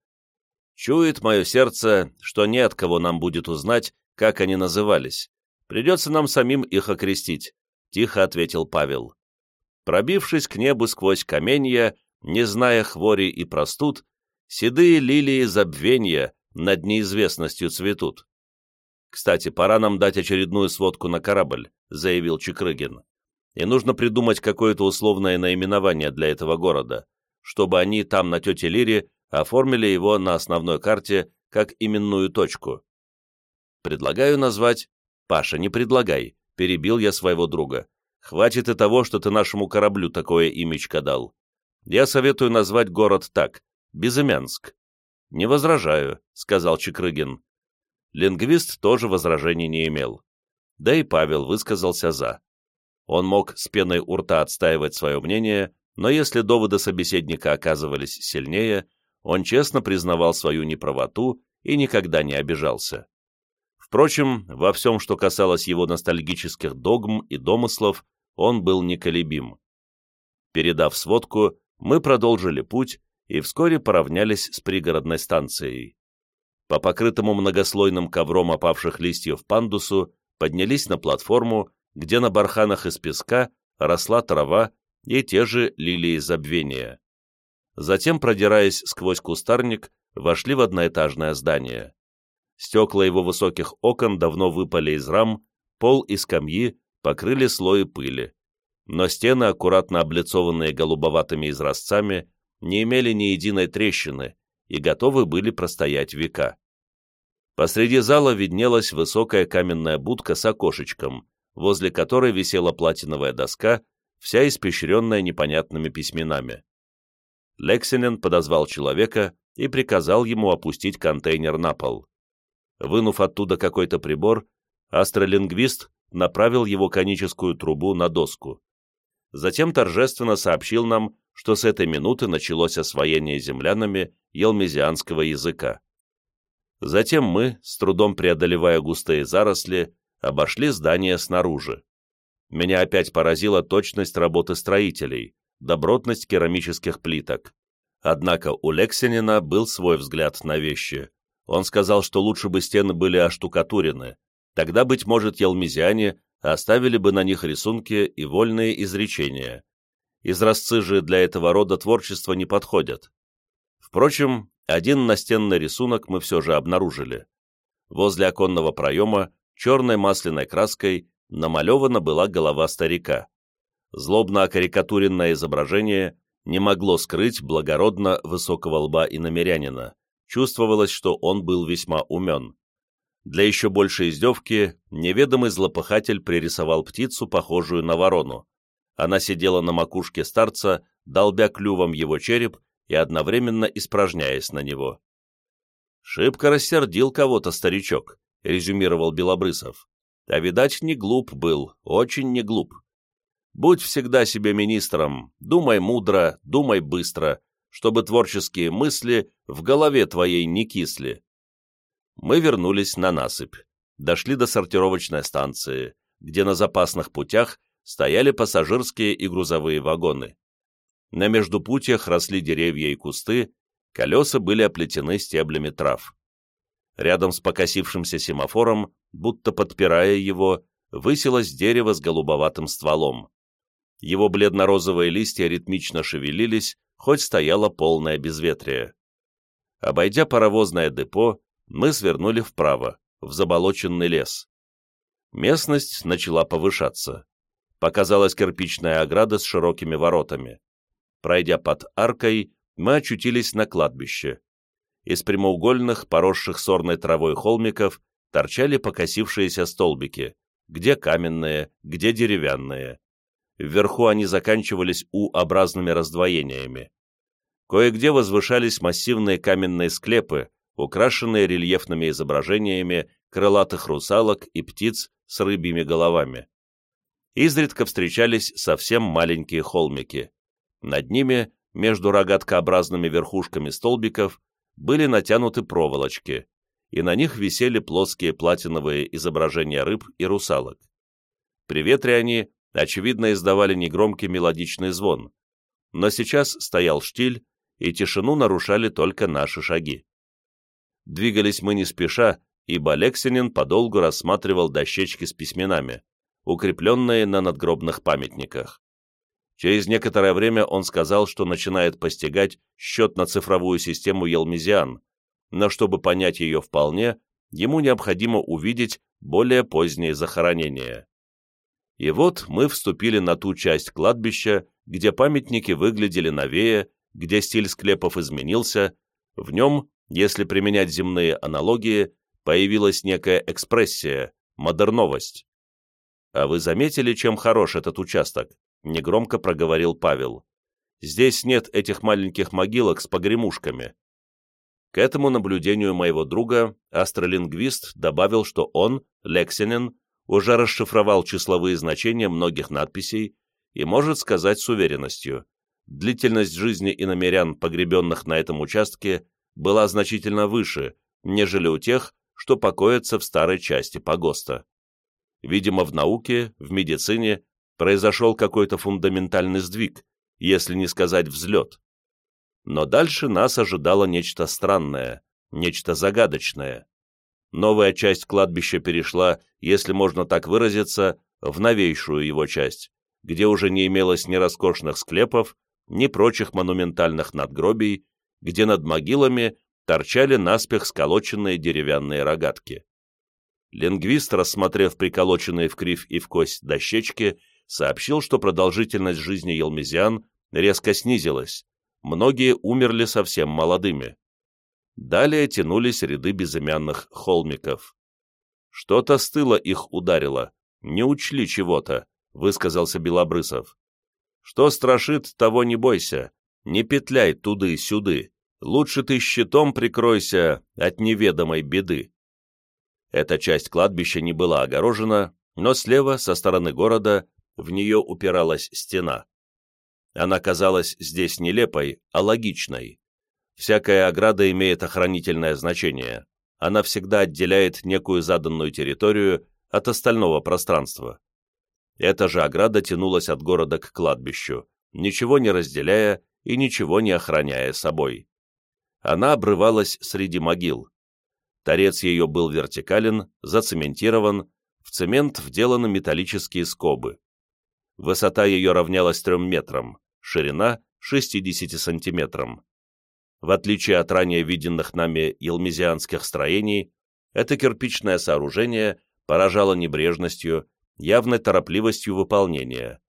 «Чует мое сердце, что не от кого нам будет узнать, как они назывались. Придется нам самим их окрестить», — тихо ответил Павел. Пробившись к небу сквозь каменья, не зная хвори и простуд, седые лилии забвенья над неизвестностью цветут. «Кстати, пора нам дать очередную сводку на корабль», — заявил Чекрыгин. «И нужно придумать какое-то условное наименование для этого города, чтобы они там на тете Лире оформили его на основной карте как именную точку. Предлагаю назвать... Паша, не предлагай, перебил я своего друга. Хватит и того, что ты нашему кораблю такое имечко дал. Я советую назвать город так, Безымянск. Не возражаю, сказал Чекрыгин. Лингвист тоже возражений не имел. Да и Павел высказался «за». Он мог с пеной у рта отстаивать свое мнение, но если доводы собеседника оказывались сильнее, он честно признавал свою неправоту и никогда не обижался. Впрочем, во всем, что касалось его ностальгических догм и домыслов, он был неколебим. Передав сводку, мы продолжили путь и вскоре поравнялись с пригородной станцией. По покрытому многослойным ковром опавших листьев пандусу поднялись на платформу, где на барханах из песка росла трава и те же лилии забвения. Затем, продираясь сквозь кустарник, вошли в одноэтажное здание. Стекла его высоких окон давно выпали из рам, пол и скамьи покрыли слои пыли. Но стены, аккуратно облицованные голубоватыми изразцами, не имели ни единой трещины и готовы были простоять века. Посреди зала виднелась высокая каменная будка с окошечком, возле которой висела платиновая доска, вся испещренная непонятными письменами. Лексинен подозвал человека и приказал ему опустить контейнер на пол. Вынув оттуда какой-то прибор, астролингвист направил его коническую трубу на доску. Затем торжественно сообщил нам, что с этой минуты началось освоение землянами елмезианского языка. Затем мы, с трудом преодолевая густые заросли, обошли здание снаружи. Меня опять поразила точность работы строителей, добротность керамических плиток. Однако у Лексинина был свой взгляд на вещи. Он сказал, что лучше бы стены были оштукатурены. Тогда, быть может, елмезиане оставили бы на них рисунки и вольные изречения. Изразцы же для этого рода творчества не подходят. Впрочем, один настенный рисунок мы все же обнаружили. Возле оконного проема черной масляной краской намалевана была голова старика. Злобно окарикатуренное изображение не могло скрыть благородно высокого лба и намерянина. Чувствовалось, что он был весьма умен. Для еще большей издевки неведомый злопыхатель пририсовал птицу, похожую на ворону. Она сидела на макушке старца, долбя клювом его череп и одновременно испражняясь на него. «Шибко рассердил кого-то старичок», — резюмировал Белобрысов. «А видать, не глуп был, очень не глуп. Будь всегда себе министром, думай мудро, думай быстро, чтобы творческие мысли в голове твоей не кисли мы вернулись на насыпь, дошли до сортировочной станции, где на запасных путях стояли пассажирские и грузовые вагоны. На междупутьях росли деревья и кусты, колеса были оплетены стеблями трав. Рядом с покосившимся семафором, будто подпирая его, высилось дерево с голубоватым стволом. Его бледно-розовые листья ритмично шевелились, хоть стояло полное безветрие. Обойдя паровозное депо, мы свернули вправо, в заболоченный лес. Местность начала повышаться. Показалась кирпичная ограда с широкими воротами. Пройдя под аркой, мы очутились на кладбище. Из прямоугольных, поросших сорной травой холмиков, торчали покосившиеся столбики, где каменные, где деревянные. Вверху они заканчивались У-образными раздвоениями. Кое-где возвышались массивные каменные склепы, украшенные рельефными изображениями крылатых русалок и птиц с рыбьими головами. Изредка встречались совсем маленькие холмики. Над ними, между рогаткообразными верхушками столбиков, были натянуты проволочки, и на них висели плоские платиновые изображения рыб и русалок. При ветре они, очевидно, издавали негромкий мелодичный звон, но сейчас стоял штиль, и тишину нарушали только наши шаги. Двигались мы не спеша, ибо Лексинин подолгу рассматривал дощечки с письменами, укрепленные на надгробных памятниках. Через некоторое время он сказал, что начинает постигать счет на цифровую систему Елмезиан, но чтобы понять ее вполне, ему необходимо увидеть более поздние захоронения. И вот мы вступили на ту часть кладбища, где памятники выглядели новее, где стиль склепов изменился, в нем если применять земные аналогии, появилась некая экспрессия, модерновость. «А вы заметили, чем хорош этот участок?» — негромко проговорил Павел. «Здесь нет этих маленьких могилок с погремушками». К этому наблюдению моего друга астролингвист добавил, что он, Лексинин, уже расшифровал числовые значения многих надписей и может сказать с уверенностью, длительность жизни иномерян, погребенных на этом участке, была значительно выше, нежели у тех, что покоятся в старой части погоста. Видимо, в науке, в медицине произошел какой-то фундаментальный сдвиг, если не сказать взлет. Но дальше нас ожидало нечто странное, нечто загадочное. Новая часть кладбища перешла, если можно так выразиться, в новейшую его часть, где уже не имелось ни роскошных склепов, ни прочих монументальных надгробий, где над могилами торчали наспех сколоченные деревянные рогатки. Лингвист, рассмотрев приколоченные в кривь и в кость дощечки, сообщил, что продолжительность жизни елмезиан резко снизилась, многие умерли совсем молодыми. Далее тянулись ряды безымянных холмиков. Что-то стыло их ударило, не учли чего-то, высказался Белобрысов. Что страшит, того не бойся, не петляй туды-сюды, лучше ты щитом прикройся от неведомой беды. Эта часть кладбища не была огорожена, но слева, со стороны города, в нее упиралась стена. Она казалась здесь нелепой, а логичной. Всякая ограда имеет охранительное значение. Она всегда отделяет некую заданную территорию от остального пространства. Эта же ограда тянулась от города к кладбищу, ничего не разделяя и ничего не охраняя собой. Она обрывалась среди могил. Торец ее был вертикален, зацементирован, в цемент вделаны металлические скобы. Высота ее равнялась трем метрам, ширина — 60 сантиметрам. В отличие от ранее виденных нами елмезианских строений, это кирпичное сооружение поражало небрежностью, явной торопливостью выполнения.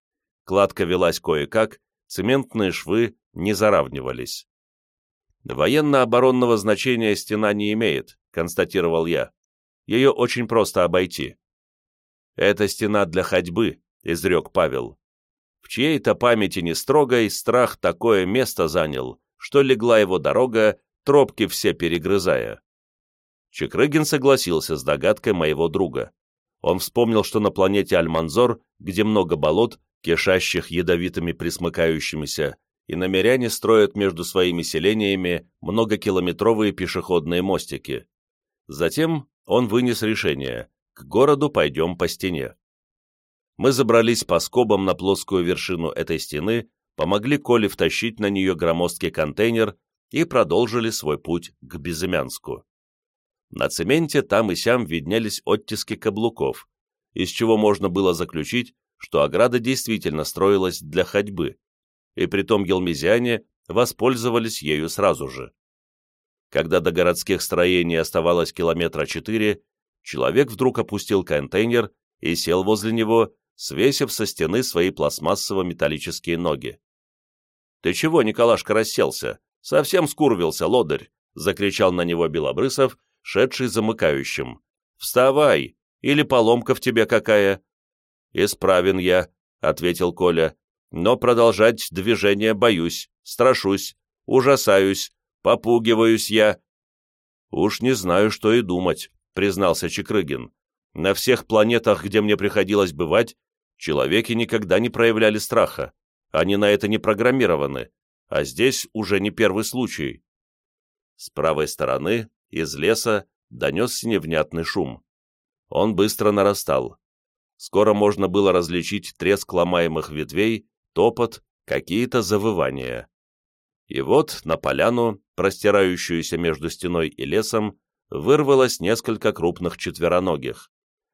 Кладка велась кое-как, цементные швы не заравнивались. «Военно-оборонного значения стена не имеет», — констатировал я. «Ее очень просто обойти». «Это стена для ходьбы», — изрек Павел. В чьей-то памяти не строгой страх такое место занял, что легла его дорога, тропки все перегрызая. Чекрыгин согласился с догадкой моего друга. Он вспомнил, что на планете Альманзор, где много болот, кишащих ядовитыми присмыкающимися, и намеряне строят между своими селениями многокилометровые пешеходные мостики. Затем он вынес решение – к городу пойдем по стене. Мы забрались по скобам на плоскую вершину этой стены, помогли Коле втащить на нее громоздкий контейнер и продолжили свой путь к Безымянску. На цементе там и сям виднелись оттиски каблуков, из чего можно было заключить, что ограда действительно строилась для ходьбы, и притом елмезиане воспользовались ею сразу же. Когда до городских строений оставалось километра четыре, человек вдруг опустил контейнер и сел возле него, свесив со стены свои пластмассово-металлические ноги. «Ты чего, Николашка, расселся? Совсем скурвился, лодырь!» — закричал на него Белобрысов, шедший замыкающим. «Вставай! Или поломка в тебе какая?» «Исправен я», — ответил Коля но продолжать движение боюсь, страшусь, ужасаюсь, попугиваюсь я. Уж не знаю, что и думать, признался Чекрыгин. На всех планетах, где мне приходилось бывать, человеки никогда не проявляли страха. Они на это не программированы, а здесь уже не первый случай. С правой стороны, из леса, донесся невнятный шум. Он быстро нарастал. Скоро можно было различить треск ломаемых ветвей топот, какие-то завывания. И вот на поляну, простирающуюся между стеной и лесом, вырвалось несколько крупных четвероногих.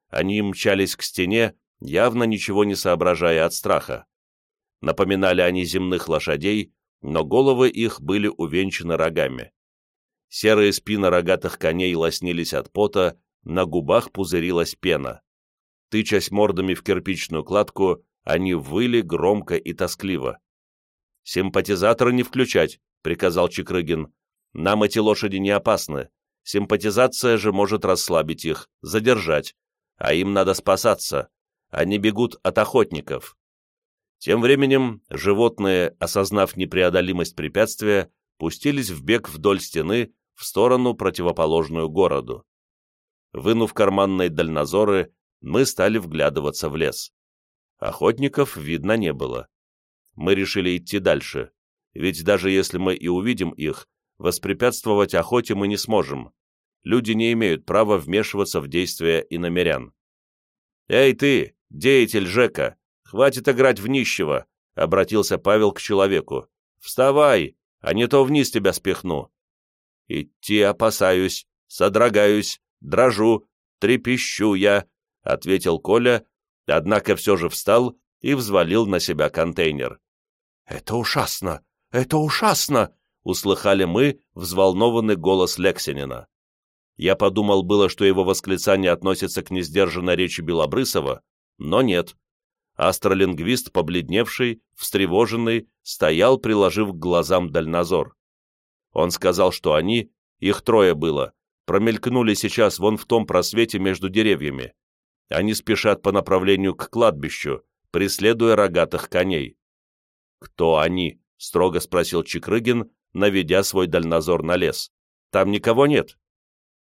Они мчались к стене, явно ничего не соображая от страха. Напоминали они земных лошадей, но головы их были увенчаны рогами. Серые спины рогатых коней лоснились от пота, на губах пузырилась пена. Тычась мордами в кирпичную кладку, они выли громко и тоскливо. «Симпатизаторы не включать», — приказал Чекрыгин. «Нам эти лошади не опасны. Симпатизация же может расслабить их, задержать. А им надо спасаться. Они бегут от охотников». Тем временем животные, осознав непреодолимость препятствия, пустились в бег вдоль стены в сторону, противоположную городу. Вынув карманные дальнозоры, мы стали вглядываться в лес. Охотников видно не было. Мы решили идти дальше, ведь даже если мы и увидим их, воспрепятствовать охоте мы не сможем. Люди не имеют права вмешиваться в действия иномерян. «Эй ты, деятель Жека, хватит играть в нищего!» — обратился Павел к человеку. «Вставай, а не то вниз тебя спихну». «Идти опасаюсь, содрогаюсь, дрожу, трепещу я», — ответил Коля, однако все же встал и взвалил на себя контейнер. «Это ужасно! Это ужасно!» — услыхали мы взволнованный голос Лексинина. Я подумал было, что его восклицание относится к несдержанной речи Белобрысова, но нет. Астролингвист, побледневший, встревоженный, стоял, приложив к глазам дальнозор. Он сказал, что они, их трое было, промелькнули сейчас вон в том просвете между деревьями. Они спешат по направлению к кладбищу, преследуя рогатых коней. «Кто они?» — строго спросил Чекрыгин, наведя свой дальнозор на лес. «Там никого нет».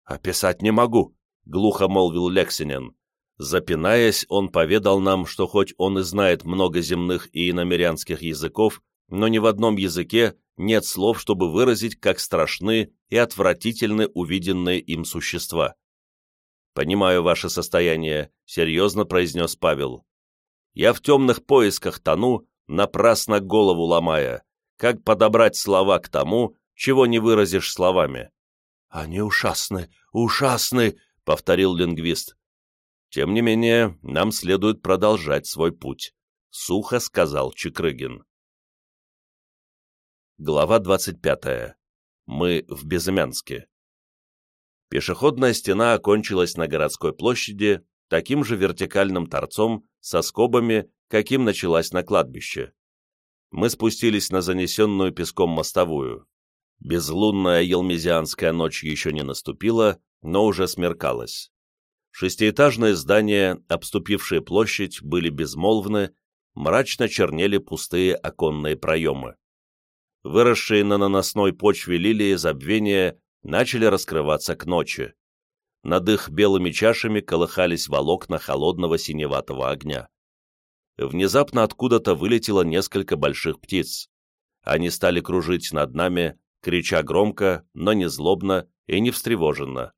«Описать не могу», — глухо молвил Лексинин. Запинаясь, он поведал нам, что хоть он и знает много земных и иномерянских языков, но ни в одном языке нет слов, чтобы выразить, как страшны и отвратительны увиденные им существа. «Понимаю ваше состояние», — серьезно произнес Павел. Я в темных поисках тону, напрасно голову ломая. Как подобрать слова к тому, чего не выразишь словами? «Они ужасны, ужасны!» — повторил лингвист. «Тем не менее, нам следует продолжать свой путь», — сухо сказал Чикрыгин. Глава 25. Мы в Безымянске. Пешеходная стена окончилась на городской площади таким же вертикальным торцом со скобами, каким началась на кладбище. Мы спустились на занесенную песком мостовую. Безлунная елмезианская ночь еще не наступила, но уже смеркалась. Шестиэтажные здания, обступившие площадь, были безмолвны, мрачно чернели пустые оконные проемы выросшие на наносной почве лилии забвения начали раскрываться к ночи. Над их белыми чашами колыхались волокна холодного синеватого огня. Внезапно откуда-то вылетело несколько больших птиц. Они стали кружить над нами, крича громко, но не злобно и не встревоженно.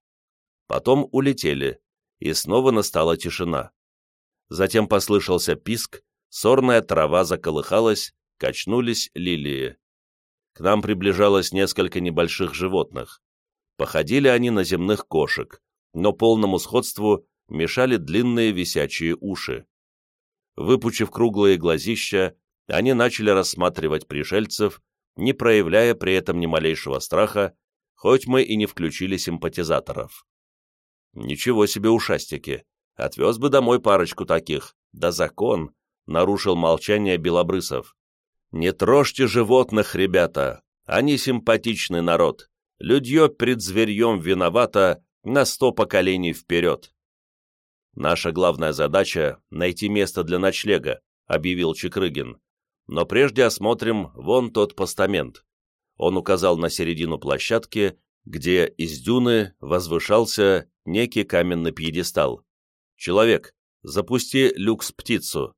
Потом улетели, и снова настала тишина. Затем послышался писк, сорная трава заколыхалась, качнулись лилии. К нам приближалось несколько небольших животных. Походили они на земных кошек, но полному сходству мешали длинные висячие уши. Выпучив круглые глазища, они начали рассматривать пришельцев, не проявляя при этом ни малейшего страха, хоть мы и не включили симпатизаторов. Ничего себе ушастики! Отвез бы домой парочку таких, да закон, нарушил молчание Белобрысов. Не трожьте животных, ребята, они симпатичный народ. Людье пред зверьем виновато на сто поколений вперед. Наша главная задача — найти место для ночлега, объявил Чекрыгин. Но прежде осмотрим вон тот постамент. Он указал на середину площадки, где из дюны возвышался некий каменный пьедестал. «Человек, запусти люкс-птицу».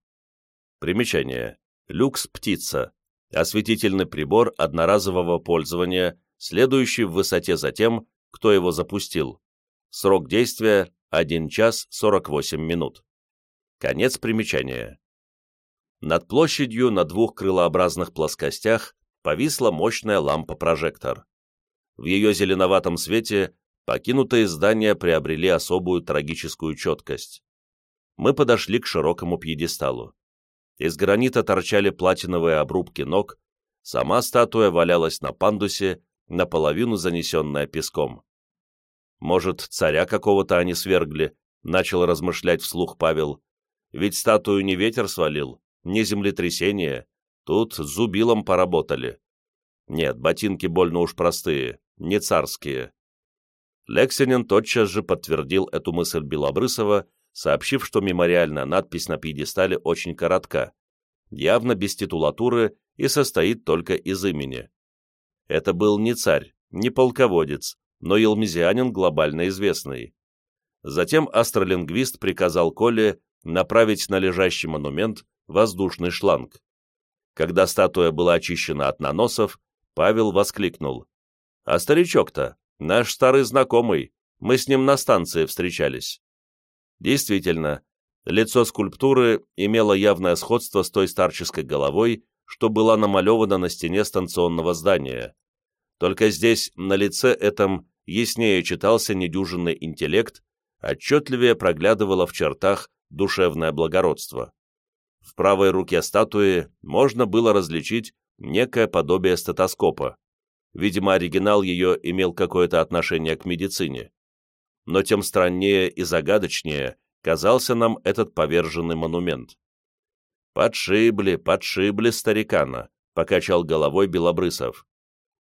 Примечание. Люкс-птица. Осветительный прибор одноразового пользования, следующий в высоте за тем, кто его запустил. Срок действия – 1 час 48 минут. Конец примечания. Над площадью на двух крылообразных плоскостях повисла мощная лампа-прожектор. В ее зеленоватом свете покинутые здания приобрели особую трагическую четкость. Мы подошли к широкому пьедесталу. Из гранита торчали платиновые обрубки ног, сама статуя валялась на пандусе, наполовину занесенная песком. «Может, царя какого-то они свергли?» — начал размышлять вслух Павел. «Ведь статую не ветер свалил, не землетрясение. Тут зубилом поработали. Нет, ботинки больно уж простые, не царские». Лексинин тотчас же подтвердил эту мысль Белобрысова сообщив, что мемориальная надпись на пьедестале очень коротка, явно без титулатуры и состоит только из имени. Это был не царь, не полководец, но елмезианин глобально известный. Затем астролингвист приказал Коле направить на лежащий монумент воздушный шланг. Когда статуя была очищена от наносов, Павел воскликнул. «А старичок-то, наш старый знакомый, мы с ним на станции встречались». Действительно, лицо скульптуры имело явное сходство с той старческой головой, что была намалевана на стене станционного здания. Только здесь, на лице этом, яснее читался недюжинный интеллект, отчетливее проглядывало в чертах душевное благородство. В правой руке статуи можно было различить некое подобие стетоскопа. Видимо, оригинал ее имел какое-то отношение к медицине но тем страннее и загадочнее казался нам этот поверженный монумент. «Подшибли, подшибли старикана», — покачал головой Белобрысов.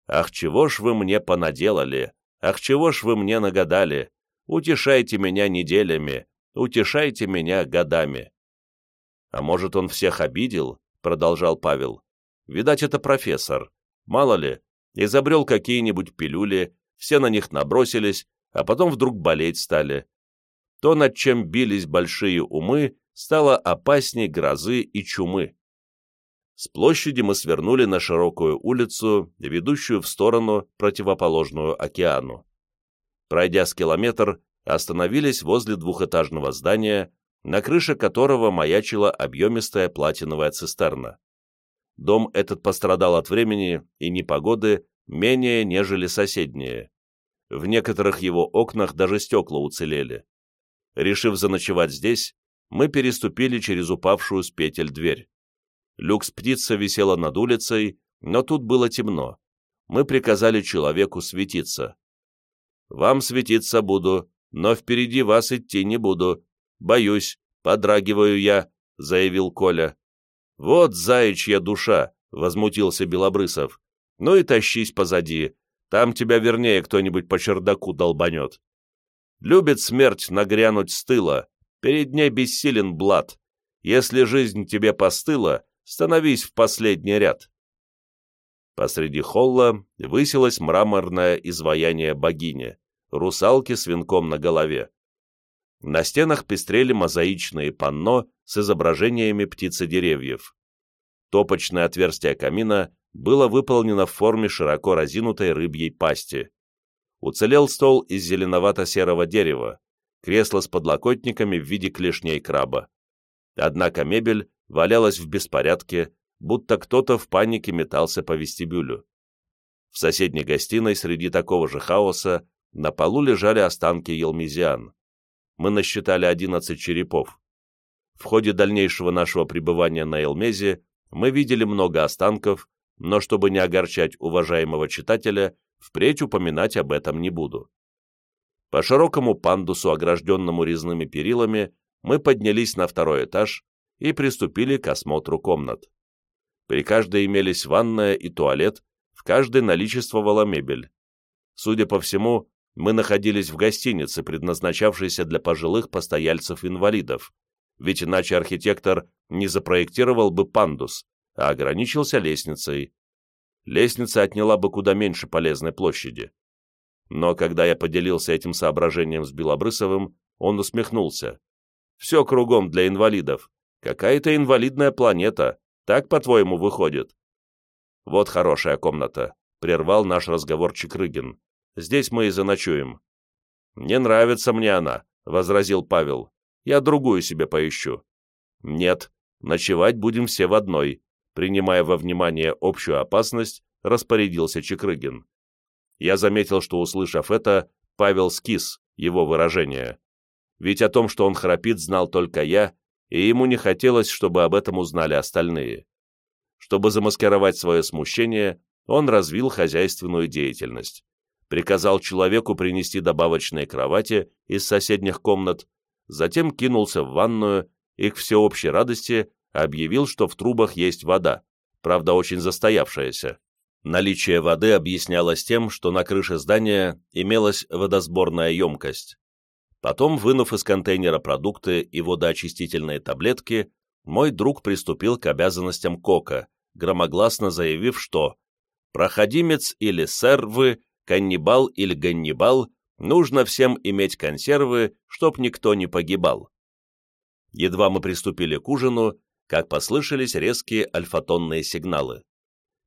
«Ах, чего ж вы мне понаделали? Ах, чего ж вы мне нагадали? Утешайте меня неделями, утешайте меня годами». «А может, он всех обидел?» — продолжал Павел. «Видать, это профессор. Мало ли, изобрел какие-нибудь пилюли, все на них набросились, а потом вдруг болеть стали. То, над чем бились большие умы, стало опасней грозы и чумы. С площади мы свернули на широкую улицу, ведущую в сторону, противоположную океану. Пройдя с километр, остановились возле двухэтажного здания, на крыше которого маячила объемистая платиновая цистерна. Дом этот пострадал от времени и непогоды менее, нежели соседние. В некоторых его окнах даже стекла уцелели. Решив заночевать здесь, мы переступили через упавшую с петель дверь. Люкс-птица висела над улицей, но тут было темно. Мы приказали человеку светиться. «Вам светиться буду, но впереди вас идти не буду. Боюсь, подрагиваю я», — заявил Коля. «Вот заячья душа», — возмутился Белобрысов. «Ну и тащись позади, там тебя вернее кто-нибудь по чердаку долбанет». Любит смерть нагрянуть с тыла, перед ней бессилен блат. Если жизнь тебе постыла, становись в последний ряд. Посреди холла высилось мраморное изваяние богини, русалки с венком на голове. На стенах пестрели мозаичные панно с изображениями птицы-деревьев. Топочное отверстие камина было выполнено в форме широко разинутой рыбьей пасти. Уцелел стол из зеленовато-серого дерева, кресло с подлокотниками в виде клешней краба. Однако мебель валялась в беспорядке, будто кто-то в панике метался по вестибюлю. В соседней гостиной среди такого же хаоса на полу лежали останки елмезиан. Мы насчитали 11 черепов. В ходе дальнейшего нашего пребывания на Элмезе мы видели много останков, но чтобы не огорчать уважаемого читателя, впредь упоминать об этом не буду. По широкому пандусу, огражденному резными перилами, мы поднялись на второй этаж и приступили к осмотру комнат. При каждой имелись ванная и туалет, в каждой наличествовала мебель. Судя по всему, мы находились в гостинице, предназначавшейся для пожилых постояльцев-инвалидов, ведь иначе архитектор не запроектировал бы пандус, а ограничился лестницей. Лестница отняла бы куда меньше полезной площади. Но когда я поделился этим соображением с Белобрысовым, он усмехнулся. «Все кругом для инвалидов. Какая-то инвалидная планета. Так, по-твоему, выходит?» «Вот хорошая комната», — прервал наш разговор Чекрыгин. «Здесь мы и заночуем». «Не нравится мне она», — возразил Павел. «Я другую себе поищу». «Нет, ночевать будем все в одной», принимая во внимание общую опасность, распорядился Чекрыгин. Я заметил, что, услышав это, Павел скис, его выражение. Ведь о том, что он храпит, знал только я, и ему не хотелось, чтобы об этом узнали остальные. Чтобы замаскировать свое смущение, он развил хозяйственную деятельность. Приказал человеку принести добавочные кровати из соседних комнат, затем кинулся в ванную и, к всеобщей радости, объявил, что в трубах есть вода, правда очень застоявшаяся. Наличие воды объяснялось тем, что на крыше здания имелась водосборная емкость. Потом, вынув из контейнера продукты и водоочистительные таблетки, мой друг приступил к обязанностям кока, громогласно заявив, что «проходимец или сервы, каннибал или ганнибал, нужно всем иметь консервы, чтоб никто не погибал». Едва мы приступили к ужину, как послышались резкие альфатонные сигналы.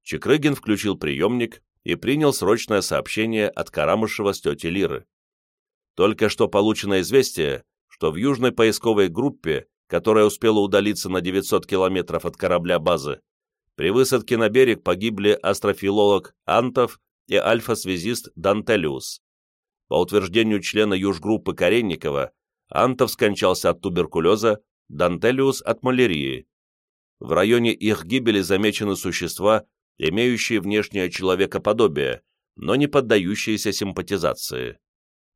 Чекрыгин включил приемник и принял срочное сообщение от Карамышева с тети Лиры. Только что получено известие, что в южной поисковой группе, которая успела удалиться на 900 километров от корабля базы, при высадке на берег погибли астрофилолог Антов и альфа-связист Дантелиус. По утверждению члена южгруппы Каренникова, Антов скончался от туберкулеза, Дантелиус от малярии. В районе их гибели замечены существа, имеющие внешнее человекоподобие, но не поддающиеся симпатизации.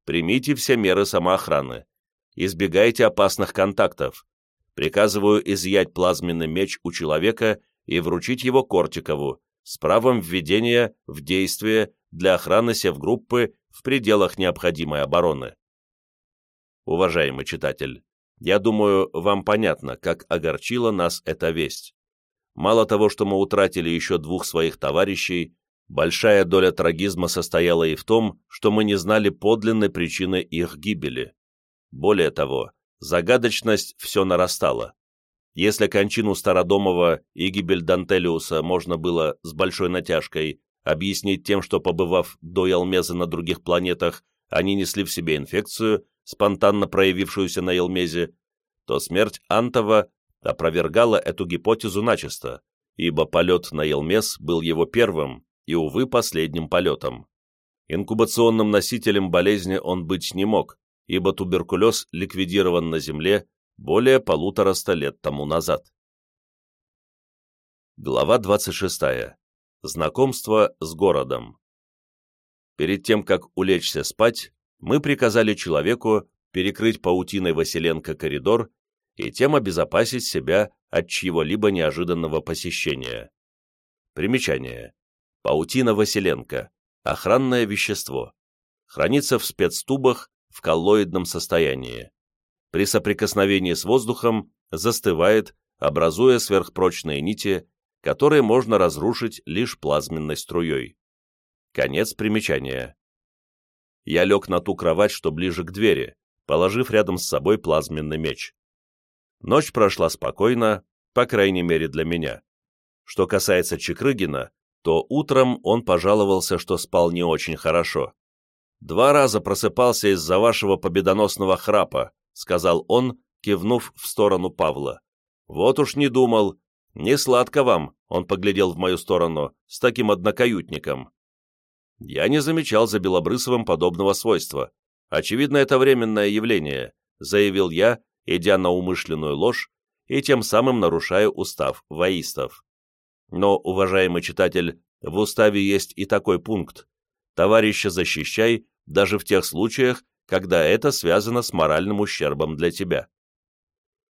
Примите все меры самоохраны. Избегайте опасных контактов. Приказываю изъять плазменный меч у человека и вручить его Кортикову с правом введения в действие для охраны севгруппы в пределах необходимой обороны. Уважаемый читатель, я думаю, вам понятно, как огорчила нас эта весть. Мало того, что мы утратили еще двух своих товарищей, большая доля трагизма состояла и в том, что мы не знали подлинной причины их гибели. Более того, загадочность все нарастала. Если кончину Стародомова и гибель Дантелиуса можно было с большой натяжкой объяснить тем, что, побывав до Елмеза на других планетах, они несли в себе инфекцию, спонтанно проявившуюся на Елмезе, то смерть Антова опровергала эту гипотезу начисто, ибо полет на Елмес был его первым и, увы, последним полетом. Инкубационным носителем болезни он быть не мог, ибо туберкулез ликвидирован на Земле более полутораста лет тому назад. Глава 26. Знакомство с городом. Перед тем, как улечься спать, мы приказали человеку перекрыть паутиной Василенко коридор и тем обезопасить себя от чьего-либо неожиданного посещения. Примечание. Паутина Василенко. Охранное вещество. Хранится в спецтубах в коллоидном состоянии. При соприкосновении с воздухом застывает, образуя сверхпрочные нити, которые можно разрушить лишь плазменной струей. Конец примечания. Я лег на ту кровать, что ближе к двери, положив рядом с собой плазменный меч. Ночь прошла спокойно, по крайней мере для меня. Что касается Чекрыгина, то утром он пожаловался, что спал не очень хорошо. «Два раза просыпался из-за вашего победоносного храпа», сказал он, кивнув в сторону Павла. «Вот уж не думал. Не сладко вам», он поглядел в мою сторону, с таким однокаютником. Я не замечал за Белобрысовым подобного свойства. Очевидно, это временное явление, заявил я, идя на умышленную ложь и тем самым нарушая устав воистов. Но, уважаемый читатель, в уставе есть и такой пункт. Товарища защищай даже в тех случаях, когда это связано с моральным ущербом для тебя.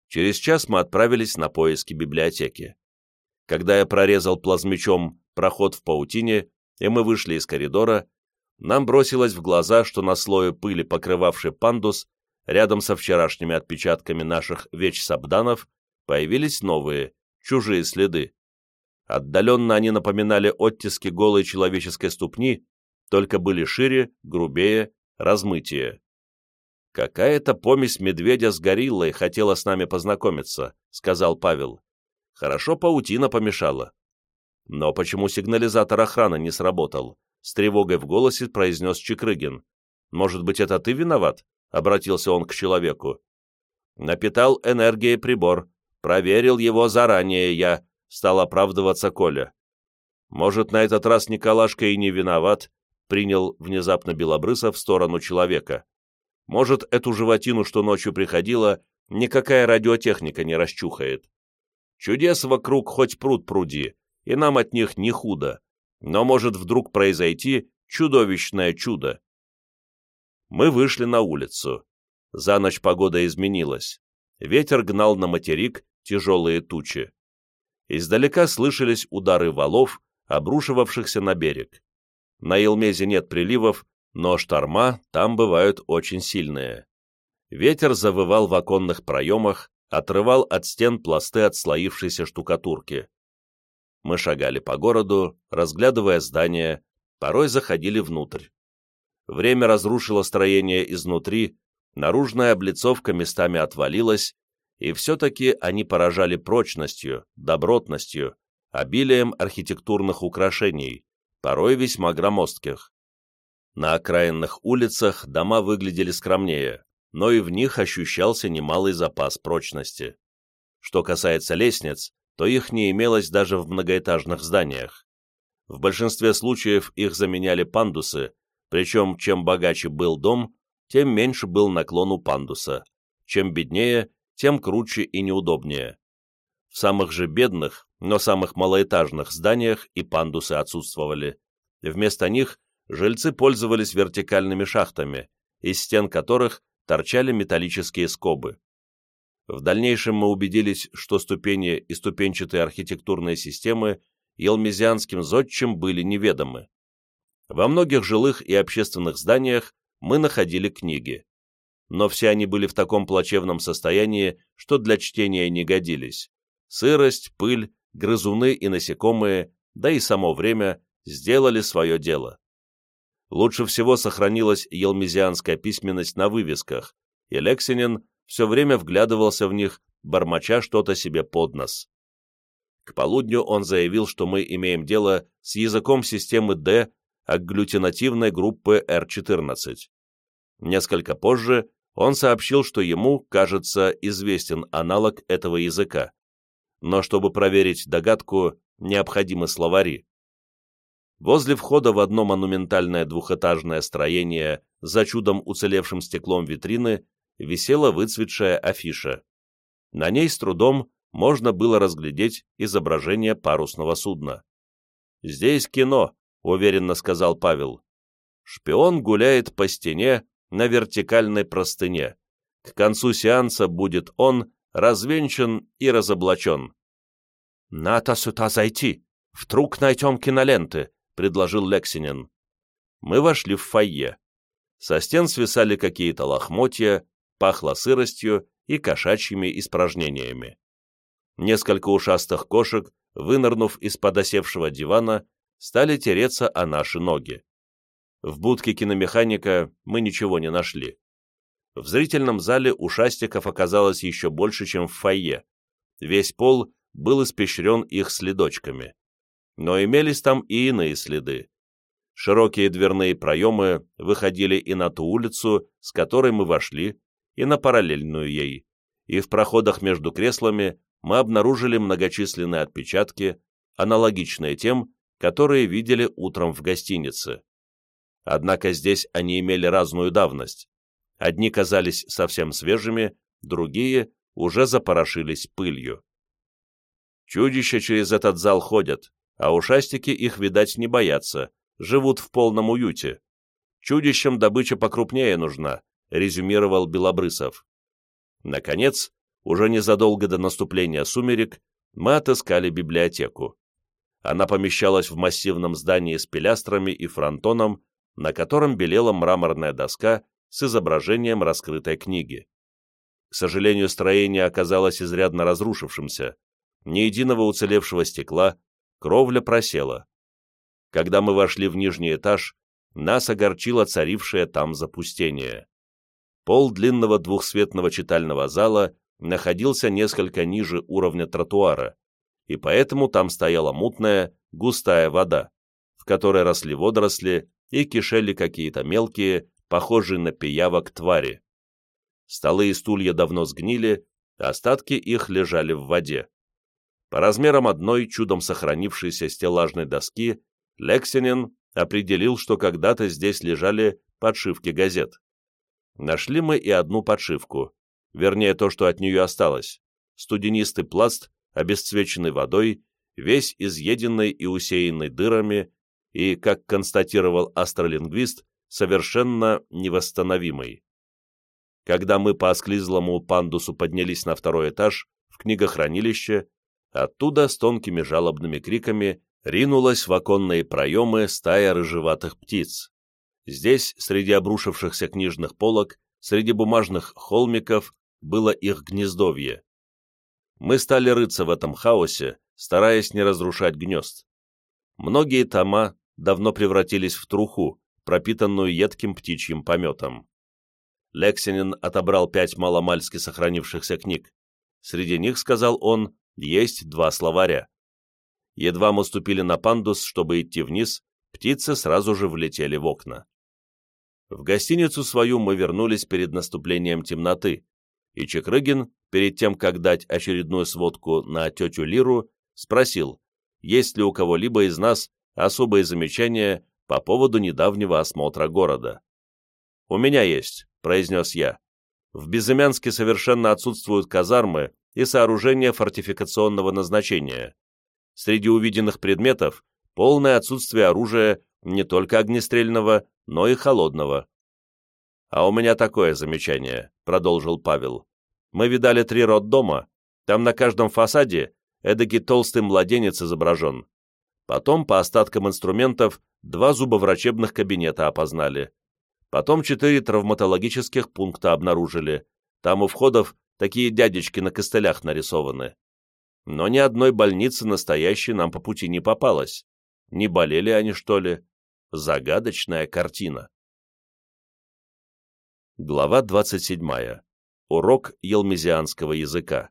Через час мы отправились на поиски библиотеки. Когда я прорезал плазмичом проход в паутине, и мы вышли из коридора, нам бросилось в глаза, что на слое пыли, покрывавшей пандус, рядом со вчерашними отпечатками наших веч-сабданов, появились новые, чужие следы. Отдаленно они напоминали оттиски голой человеческой ступни, только были шире, грубее, размытие. «Какая-то помесь медведя с гориллой хотела с нами познакомиться», — сказал Павел. «Хорошо паутина помешала». «Но почему сигнализатор охраны не сработал?» — с тревогой в голосе произнес Чекрыгин. «Может быть, это ты виноват?» — обратился он к человеку. «Напитал энергией прибор. Проверил его заранее я», — стал оправдываться Коля. «Может, на этот раз Николашка и не виноват?» — принял внезапно Белобрысов в сторону человека. Может, эту животину, что ночью приходила, никакая радиотехника не расчухает. Чудес вокруг хоть пруд пруди, и нам от них не худо, но может вдруг произойти чудовищное чудо. Мы вышли на улицу. За ночь погода изменилась. Ветер гнал на материк тяжелые тучи. Издалека слышались удары валов, обрушивавшихся на берег. На Елмезе нет приливов, но шторма там бывают очень сильные. Ветер завывал в оконных проемах, отрывал от стен пласты отслоившейся штукатурки. Мы шагали по городу, разглядывая здания, порой заходили внутрь. Время разрушило строение изнутри, наружная облицовка местами отвалилась, и все-таки они поражали прочностью, добротностью, обилием архитектурных украшений, порой весьма громоздких. На окраинных улицах дома выглядели скромнее, но и в них ощущался немалый запас прочности. Что касается лестниц, то их не имелось даже в многоэтажных зданиях. В большинстве случаев их заменяли пандусы, причем чем богаче был дом, тем меньше был наклон у пандуса, чем беднее, тем круче и неудобнее. В самых же бедных, но самых малоэтажных зданиях и пандусы отсутствовали. Вместо них жильцы пользовались вертикальными шахтами, из стен которых торчали металлические скобы. В дальнейшем мы убедились, что ступени и ступенчатые архитектурные системы елмезианским зодчим были неведомы. Во многих жилых и общественных зданиях мы находили книги. Но все они были в таком плачевном состоянии, что для чтения не годились. Сырость, пыль, грызуны и насекомые, да и само время сделали свое дело. Лучше всего сохранилась елмезианская письменность на вывесках, и Лексинин все время вглядывался в них, бормоча что-то себе под нос. К полудню он заявил, что мы имеем дело с языком системы D агглютинативной группы R14. Несколько позже Он сообщил, что ему, кажется, известен аналог этого языка, но чтобы проверить догадку, необходимы словари. Возле входа в одно монументальное двухэтажное строение за чудом уцелевшим стеклом витрины висела выцветшая афиша. На ней с трудом можно было разглядеть изображение парусного судна. «Здесь кино», — уверенно сказал Павел. «Шпион гуляет по стене на вертикальной простыне. К концу сеанса будет он развенчан и разоблачен». «Надо сюда зайти, вдруг найдем киноленты», — предложил Лексинин. Мы вошли в фойе. Со стен свисали какие-то лохмотья, пахло сыростью и кошачьими испражнениями. Несколько ушастых кошек, вынырнув из-под осевшего дивана, стали тереться о наши ноги. В будке киномеханика мы ничего не нашли. В зрительном зале ушастиков оказалось еще больше, чем в фойе. Весь пол был испещрен их следочками. Но имелись там и иные следы. Широкие дверные проемы выходили и на ту улицу, с которой мы вошли, и на параллельную ей, и в проходах между креслами мы обнаружили многочисленные отпечатки, аналогичные тем, которые видели утром в гостинице. Однако здесь они имели разную давность. Одни казались совсем свежими, другие уже запорошились пылью. Чудища через этот зал ходят, а ушастики их, видать, не боятся, живут в полном уюте. Чудищам добыча покрупнее нужна, резюмировал Белобрысов. Наконец, уже незадолго до наступления сумерек, мы отыскали библиотеку. Она помещалась в массивном здании с пилястрами и фронтоном, на котором белела мраморная доска с изображением раскрытой книги. К сожалению, строение оказалось изрядно разрушившимся. Ни единого уцелевшего стекла, кровля просела. Когда мы вошли в нижний этаж, нас огорчило царившее там запустение. Пол длинного двухсветного читального зала находился несколько ниже уровня тротуара, и поэтому там стояла мутная, густая вода, в которой росли водоросли и кишели какие-то мелкие, похожие на пиявок твари. Столы и стулья давно сгнили, остатки их лежали в воде. По размерам одной чудом сохранившейся стеллажной доски Лексинин определил, что когда-то здесь лежали подшивки газет. Нашли мы и одну подшивку, вернее то, что от нее осталось, студенистый пласт, обесцвеченный водой, весь изъеденный и усеянный дырами и, как констатировал астролингвист, совершенно невосстановимый. Когда мы по осклизлому пандусу поднялись на второй этаж, в книгохранилище, оттуда с тонкими жалобными криками ринулась в оконные проемы стая рыжеватых птиц. Здесь, среди обрушившихся книжных полок, среди бумажных холмиков, было их гнездовье. Мы стали рыться в этом хаосе, стараясь не разрушать гнезд. Многие тома давно превратились в труху, пропитанную едким птичьим пометом. Лексинин отобрал пять маломальски сохранившихся книг. Среди них, сказал он, есть два словаря. Едва мы ступили на пандус, чтобы идти вниз, птицы сразу же влетели в окна. В гостиницу свою мы вернулись перед наступлением темноты, и Чекрыгин, перед тем, как дать очередную сводку на тетю Лиру, спросил, есть ли у кого-либо из нас особые замечания по поводу недавнего осмотра города. «У меня есть», — произнес я. «В Безымянске совершенно отсутствуют казармы и сооружения фортификационного назначения. Среди увиденных предметов полное отсутствие оружия не только огнестрельного, но и холодного. «А у меня такое замечание», — продолжил Павел. «Мы видали три роддома. Там на каждом фасаде эдакий толстый младенец изображен. Потом, по остаткам инструментов, два зубоврачебных кабинета опознали. Потом четыре травматологических пункта обнаружили. Там у входов такие дядечки на костылях нарисованы но ни одной больницы настоящей нам по пути не попалось. Не болели они, что ли? Загадочная картина. Глава 27. Урок елмезианского языка.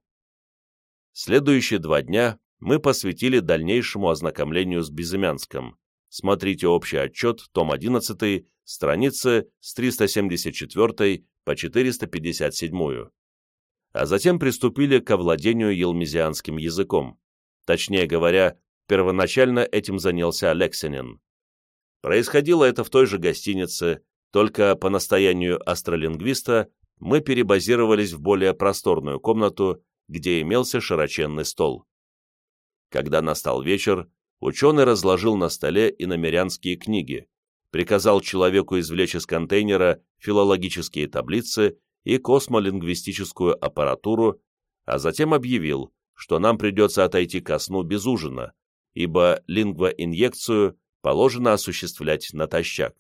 Следующие два дня мы посвятили дальнейшему ознакомлению с Безымянском. Смотрите общий отчет, том 11, страницы с 374 по 457-ю. А затем приступили к овладению елмезианским языком. Точнее говоря, первоначально этим занялся Лексинин. Происходило это в той же гостинице, только по настоянию астролингвиста мы перебазировались в более просторную комнату, где имелся широченный стол. Когда настал вечер, ученый разложил на столе иномерянские книги, приказал человеку извлечь из контейнера филологические таблицы и космолингвистическую аппаратуру, а затем объявил, что нам придется отойти ко сну без ужина, ибо лингвоинъекцию положено осуществлять натощак.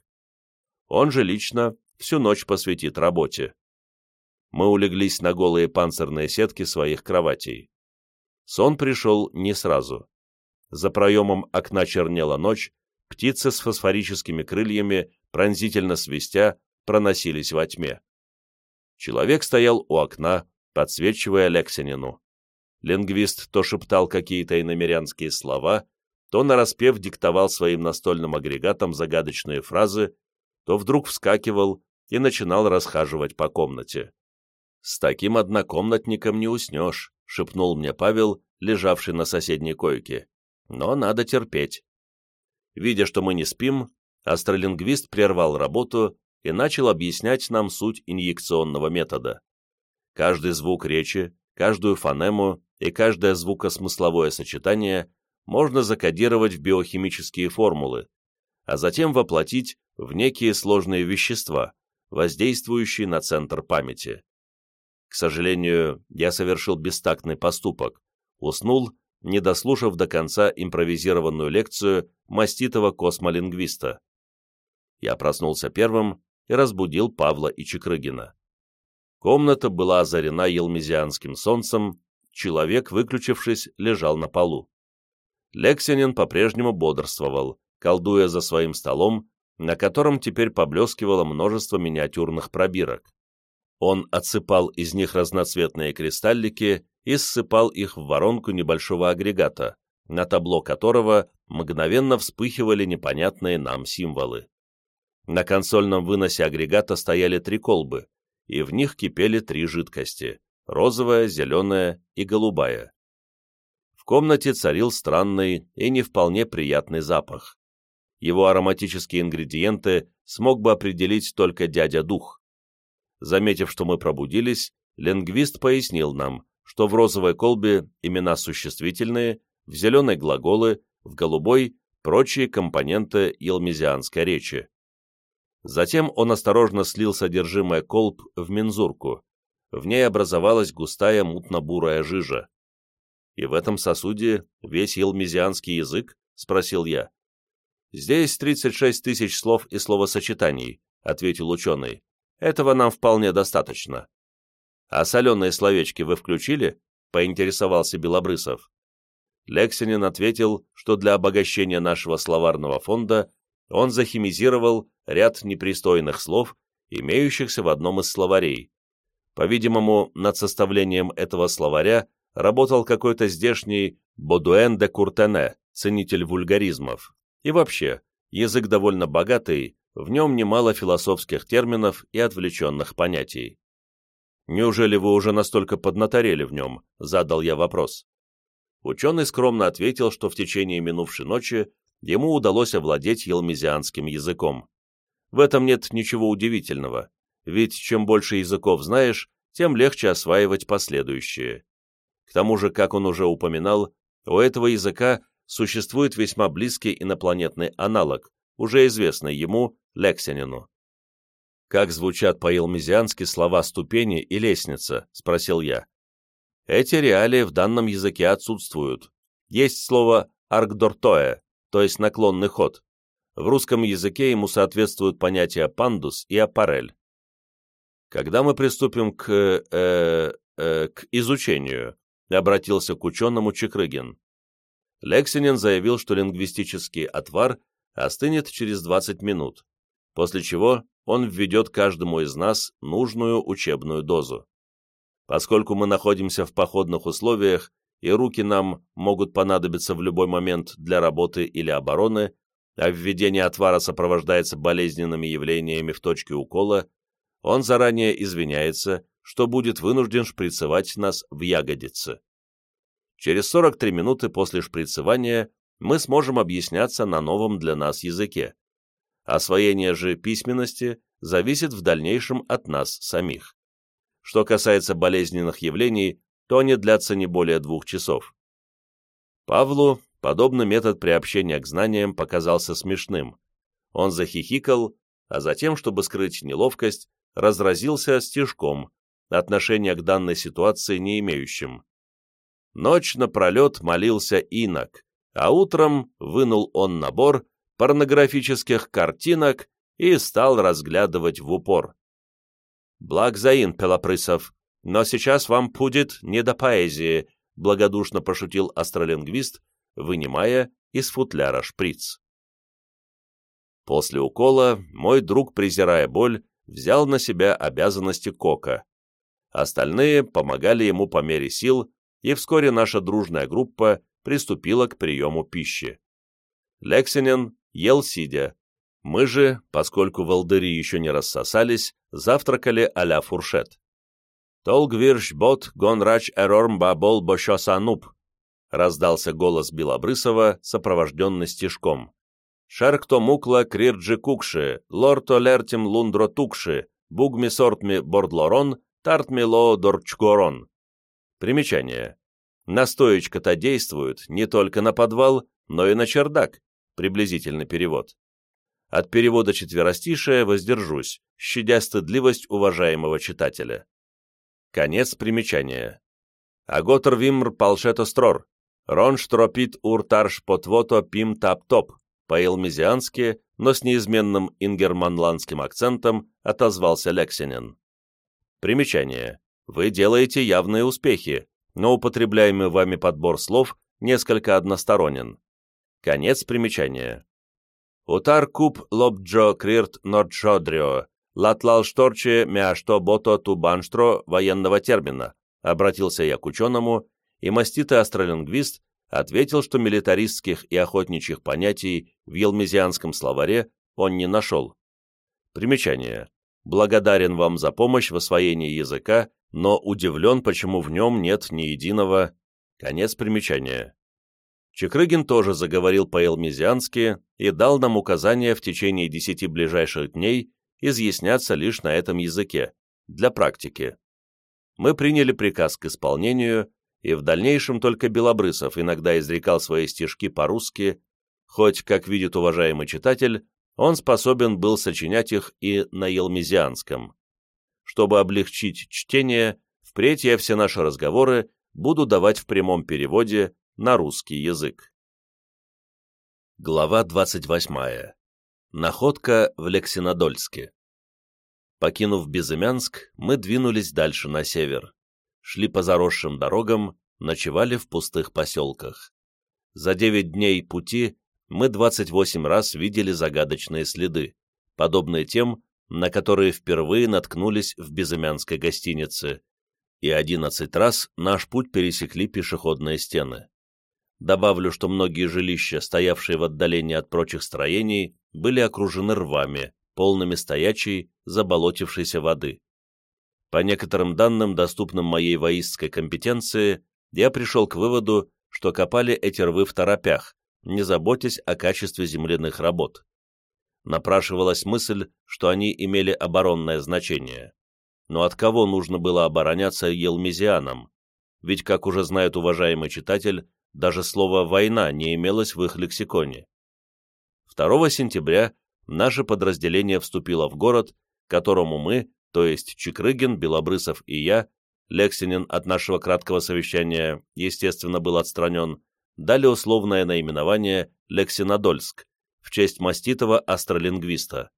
Он же лично всю ночь посвятит работе. Мы улеглись на голые панцирные сетки своих кроватей. Сон пришел не сразу. За проемом окна чернела ночь, птицы с фосфорическими крыльями, пронзительно свистя, проносились во тьме. Человек стоял у окна, подсвечивая Лексинину. Лингвист то шептал какие-то иномерянские слова, то нараспев диктовал своим настольным агрегатам загадочные фразы, то вдруг вскакивал и начинал расхаживать по комнате. «С таким однокомнатником не уснешь», — шепнул мне Павел, лежавший на соседней койке. «Но надо терпеть». Видя, что мы не спим, астролингвист прервал работу и начал объяснять нам суть инъекционного метода. Каждый звук речи, каждую фонему и каждое звукосмысловое сочетание можно закодировать в биохимические формулы, а затем воплотить в некие сложные вещества, воздействующие на центр памяти. К сожалению, я совершил бестактный поступок, уснул, не дослушав до конца импровизированную лекцию маститого космолингвиста. Я проснулся первым и разбудил Павла и Чекрыгина. Комната была озарена елмезианским солнцем, человек, выключившись, лежал на полу. Лексинин по-прежнему бодрствовал, колдуя за своим столом, на котором теперь поблескивало множество миниатюрных пробирок. Он отсыпал из них разноцветные кристаллики и ссыпал их в воронку небольшого агрегата, на табло которого мгновенно вспыхивали непонятные нам символы. На консольном выносе агрегата стояли три колбы, и в них кипели три жидкости – розовая, зеленая и голубая. В комнате царил странный и не вполне приятный запах. Его ароматические ингредиенты смог бы определить только дядя-дух. Заметив, что мы пробудились, лингвист пояснил нам, что в розовой колбе имена существительные, в зеленой глаголы, в голубой – прочие компоненты елмезианской речи. Затем он осторожно слил содержимое колб в мензурку. В ней образовалась густая мутно-бурая жижа. «И в этом сосуде весь елмезианский язык?» — спросил я. «Здесь 36 тысяч слов и словосочетаний», — ответил ученый. Этого нам вполне достаточно. А соленые словечки вы включили? Поинтересовался Белобрысов. Лексинин ответил, что для обогащения нашего словарного фонда он захимизировал ряд непристойных слов, имеющихся в одном из словарей. По-видимому, над составлением этого словаря работал какой-то здешний Бодуэн де Куртене, ценитель вульгаризмов. И вообще, язык довольно богатый, в нем немало философских терминов и отвлеченных понятий. «Неужели вы уже настолько поднаторели в нем?» — задал я вопрос. Ученый скромно ответил, что в течение минувшей ночи ему удалось овладеть елмезианским языком. В этом нет ничего удивительного, ведь чем больше языков знаешь, тем легче осваивать последующие. К тому же, как он уже упоминал, у этого языка существует весьма близкий инопланетный аналог, уже известный ему Лексинину. «Как звучат по-елмезиански слова «ступени» и «лестница»?» — спросил я. Эти реалии в данном языке отсутствуют. Есть слово «аркдортоэ», то есть наклонный ход. В русском языке ему соответствуют понятия «пандус» и «аппарель». Когда мы приступим к... Э, э, к изучению, обратился к ученому Чекрыгин. Лексинин заявил, что лингвистический отвар остынет через 20 минут, после чего он введет каждому из нас нужную учебную дозу. Поскольку мы находимся в походных условиях, и руки нам могут понадобиться в любой момент для работы или обороны, а введение отвара сопровождается болезненными явлениями в точке укола, он заранее извиняется, что будет вынужден шприцевать нас в ягодицы. Через 43 минуты после шприцевания мы сможем объясняться на новом для нас языке. Освоение же письменности зависит в дальнейшем от нас самих. Что касается болезненных явлений, то они длятся не более двух часов. Павлу подобный метод приобщения к знаниям показался смешным. Он захихикал, а затем, чтобы скрыть неловкость, разразился стишком, отношения к данной ситуации не имеющим. Ночь напролет молился инок, а утром вынул он набор порнографических картинок и стал разглядывать в упор. «Благ заин, Пелопрысов, но сейчас вам будет не до поэзии», благодушно пошутил астролингвист, вынимая из футляра шприц. После укола мой друг, презирая боль, взял на себя обязанности кока. Остальные помогали ему по мере сил, и вскоре наша дружная группа приступила к приему пищи. Лексинен ел сидя. Мы же, поскольку волдыри еще не рассосались, завтракали а-ля фуршет. «Толгвирш бот гонрач эрорм бабол бошосануп», раздался голос Белобрысова, сопровожденный стишком. «Шаркто мукла крирджи кукши, лорто лертим лундро тукши, бугми сортми бордлорон, тартми ло дорчгорон». Примечание. Настоечка-то действует не только на подвал, но и на чердак. Приблизительный перевод. От перевода четверостишия воздержусь, щадя стыдливость уважаемого читателя. Конец примечания. Аготр вимр палшето строр. Рон штропит уртарш потвото пим тап-топ. По-элмезиански, но с неизменным ингерманландским акцентом отозвался Лексинин. Примечание. Вы делаете явные успехи, но употребляемый вами подбор слов несколько односторонен. Конец примечания. Утар куб лобджо крирт норджодрио, латлал шторче мяшто бото тубанштро военного термина, обратился я к ученому, и маститый астролингвист ответил, что милитаристских и охотничьих понятий в елмезианском словаре он не нашел. Примечание. Благодарен вам за помощь в освоении языка, но удивлен, почему в нем нет ни единого... Конец примечания. Чекрыгин тоже заговорил по-элмезиански и дал нам указание в течение десяти ближайших дней изъясняться лишь на этом языке, для практики. Мы приняли приказ к исполнению, и в дальнейшем только Белобрысов иногда изрекал свои стишки по-русски, хоть, как видит уважаемый читатель, он способен был сочинять их и на елмезианском. Чтобы облегчить чтение, впредь я все наши разговоры буду давать в прямом переводе на русский язык. Глава 28. Находка в Лексинодольске. Покинув Безымянск, мы двинулись дальше на север. Шли по заросшим дорогам, ночевали в пустых поселках. За девять дней пути мы 28 раз видели загадочные следы, подобные тем, на которые впервые наткнулись в Безымянской гостинице, и 11 раз наш путь пересекли пешеходные стены. Добавлю, что многие жилища, стоявшие в отдалении от прочих строений, были окружены рвами, полными стоячей, заболотившейся воды. По некоторым данным, доступным моей воистской компетенции, я пришел к выводу, что копали эти рвы в торопях, не заботясь о качестве земляных работ. Напрашивалась мысль, что они имели оборонное значение. Но от кого нужно было обороняться елмезианам? Ведь, как уже знает уважаемый читатель, даже слово «война» не имелось в их лексиконе. 2 сентября наше подразделение вступило в город, которому мы, то есть Чекрыгин, Белобрысов и я, Лексинин от нашего краткого совещания, естественно, был отстранен, дали условное наименование Лексинодольск в честь маститого астролингвиста.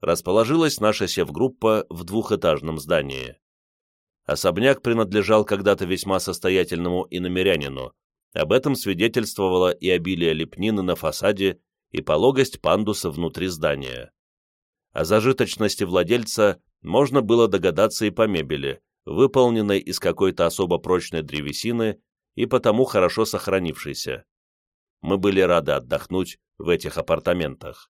Расположилась наша севгруппа в двухэтажном здании. Особняк принадлежал когда-то весьма состоятельному иномерянину, об этом свидетельствовало и обилие лепнины на фасаде, и пологость пандуса внутри здания. О зажиточности владельца можно было догадаться и по мебели, выполненной из какой-то особо прочной древесины и потому хорошо сохранившейся. Мы были рады отдохнуть в этих апартаментах.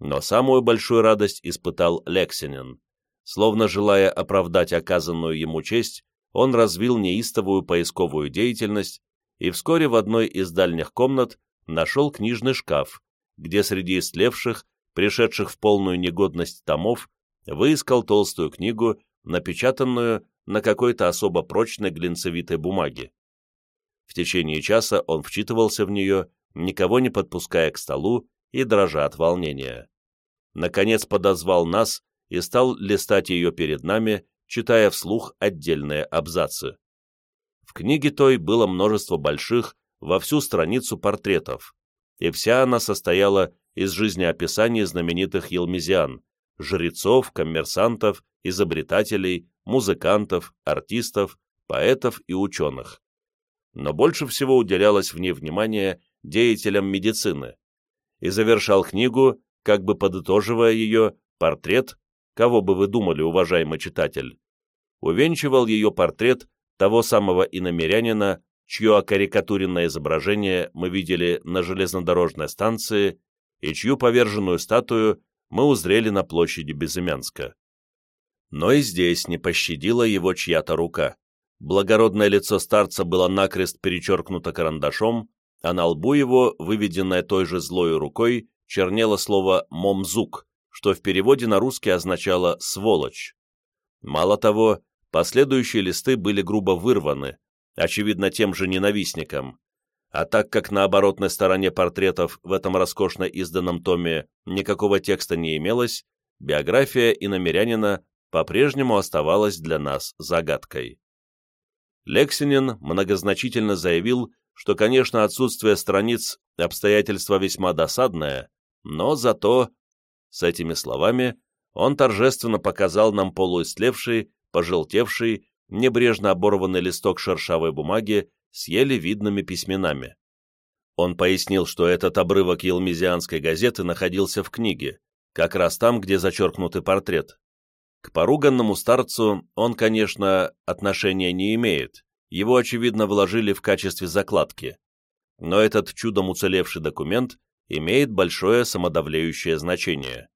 Но самую большую радость испытал Лексинин. Словно желая оправдать оказанную ему честь, он развил неистовую поисковую деятельность и вскоре в одной из дальних комнат нашел книжный шкаф, где среди истлевших, пришедших в полную негодность томов, выискал толстую книгу, напечатанную на какой-то особо прочной глинцевитой бумаге. В течение часа он вчитывался в нее, никого не подпуская к столу и дрожа от волнения. Наконец подозвал нас и стал листать ее перед нами, читая вслух отдельные абзацы. В книге той было множество больших, во всю страницу портретов, и вся она состояла из жизнеописаний знаменитых елмезиан, жрецов, коммерсантов, изобретателей, музыкантов, артистов, поэтов и ученых. Но больше всего уделялось в ней внимание деятелям медицины, и завершал книгу, как бы подытоживая ее, портрет кого бы вы думали, уважаемый читатель, увенчивал ее портрет того самого иномерянина, чье окарикатуренное изображение мы видели на железнодорожной станции и чью поверженную статую мы узрели на площади Безымянска. Но и здесь не пощадила его чья-то рука. Благородное лицо старца было накрест перечеркнуто карандашом, а на лбу его, выведенное той же злой рукой, чернело слово «момзук», что в переводе на русский означало «сволочь». Мало того, последующие листы были грубо вырваны, очевидно тем же ненавистником, а так как на оборотной стороне портретов в этом роскошно изданном томе никакого текста не имелось, биография иномерянина по-прежнему оставалась для нас загадкой. Лексинин многозначительно заявил, что, конечно, отсутствие страниц – обстоятельство весьма досадное, но зато с этими словами он торжественно показал нам полуистлевший, пожелтевший, небрежно оборванный листок шершавой бумаги с еле видными письменами. Он пояснил, что этот обрывок елмезианской газеты находился в книге, как раз там, где зачеркнутый портрет. К поруганному старцу он, конечно, отношения не имеет, его, очевидно, вложили в качестве закладки. Но этот чудом уцелевший документ имеет большое самодавлеющее значение.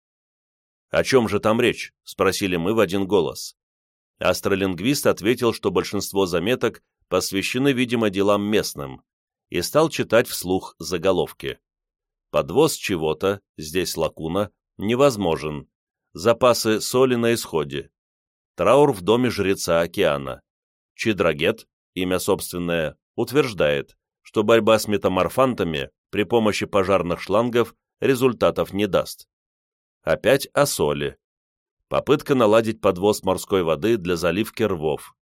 «О чем же там речь?» — спросили мы в один голос. Астролингвист ответил, что большинство заметок посвящены, видимо, делам местным, и стал читать вслух заголовки. Подвоз чего-то, здесь лакуна, невозможен. Запасы соли на исходе. Траур в доме жреца океана. Чидрагет, имя собственное, утверждает, что борьба с метаморфантами при помощи пожарных шлангов результатов не даст. Опять о соли. Попытка наладить подвоз морской воды для заливки рвов.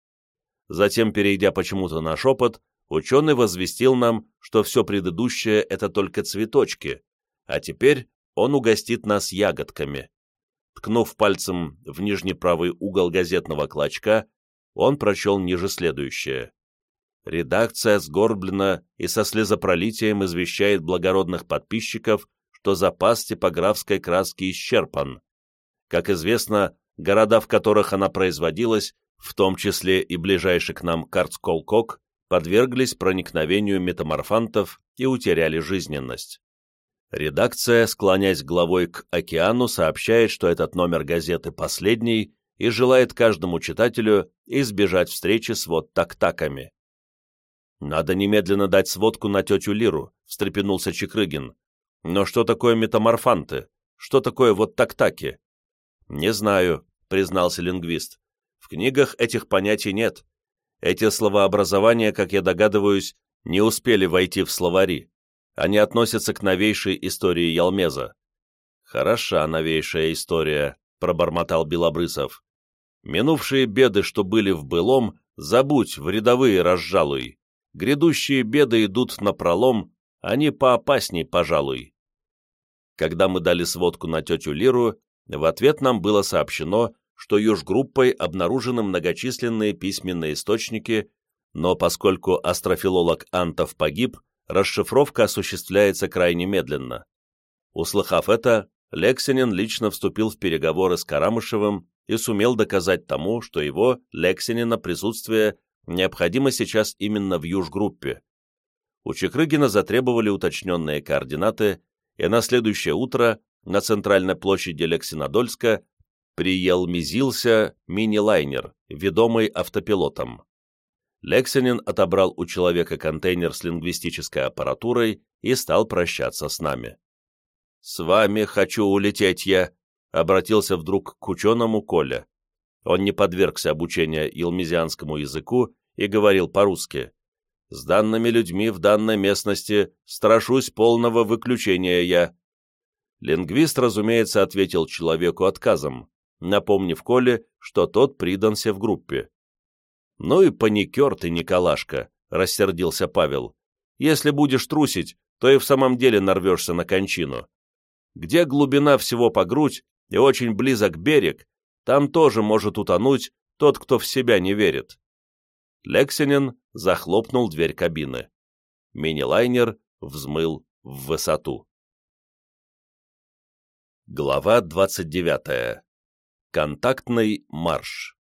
Затем, перейдя почему-то на шепот, ученый возвестил нам, что все предыдущее — это только цветочки, а теперь он угостит нас ягодками. Ткнув пальцем в нижний правый угол газетного клочка, он прочел ниже следующее. Редакция сгорблена и со слезопролитием извещает благородных подписчиков, что запас типографской краски исчерпан. Как известно, города, в которых она производилась, в том числе и ближайший к нам Карцколкок, подверглись проникновению метаморфантов и утеряли жизненность. Редакция, склоняясь головой к океану, сообщает, что этот номер газеты последний и желает каждому читателю избежать встречи с вот так-таками. «Надо немедленно дать сводку на тетю Лиру», — встрепенулся Чекрыгин. «Но что такое метаморфанты? Что такое вот так-таки?» «Не знаю», — признался лингвист. «В книгах этих понятий нет. Эти словообразования, как я догадываюсь, не успели войти в словари. Они относятся к новейшей истории Ялмеза». «Хороша новейшая история», — пробормотал Белобрысов. «Минувшие беды, что были в былом, забудь, в рядовые разжалуй грядущие беды идут на пролом, они поопасней, пожалуй. Когда мы дали сводку на тетю Лиру, в ответ нам было сообщено, что южгруппой обнаружены многочисленные письменные источники, но поскольку астрофилолог Антов погиб, расшифровка осуществляется крайне медленно. Услыхав это, Лексинин лично вступил в переговоры с Карамышевым и сумел доказать тому, что его, Лексинина, присутствие необходимо сейчас именно в Юж-группе. У Чекрыгина затребовали уточненные координаты, и на следующее утро на центральной площади Лексинодольска приелмизился мини-лайнер, ведомый автопилотом. Лексинин отобрал у человека контейнер с лингвистической аппаратурой и стал прощаться с нами. «С вами хочу улететь я», — обратился вдруг к ученому Коля. Он не подвергся обучению елмезианскому языку и говорил по-русски. «С данными людьми в данной местности страшусь полного выключения я». Лингвист, разумеется, ответил человеку отказом, напомнив Коле, что тот приданся в группе. «Ну и паникер ты, Николашка», — рассердился Павел. «Если будешь трусить, то и в самом деле нарвешься на кончину. Где глубина всего по грудь и очень близок берег, там тоже может утонуть тот, кто в себя не верит». Лексинин захлопнул дверь кабины. Мини-лайнер взмыл в высоту. Глава 29. Контактный марш.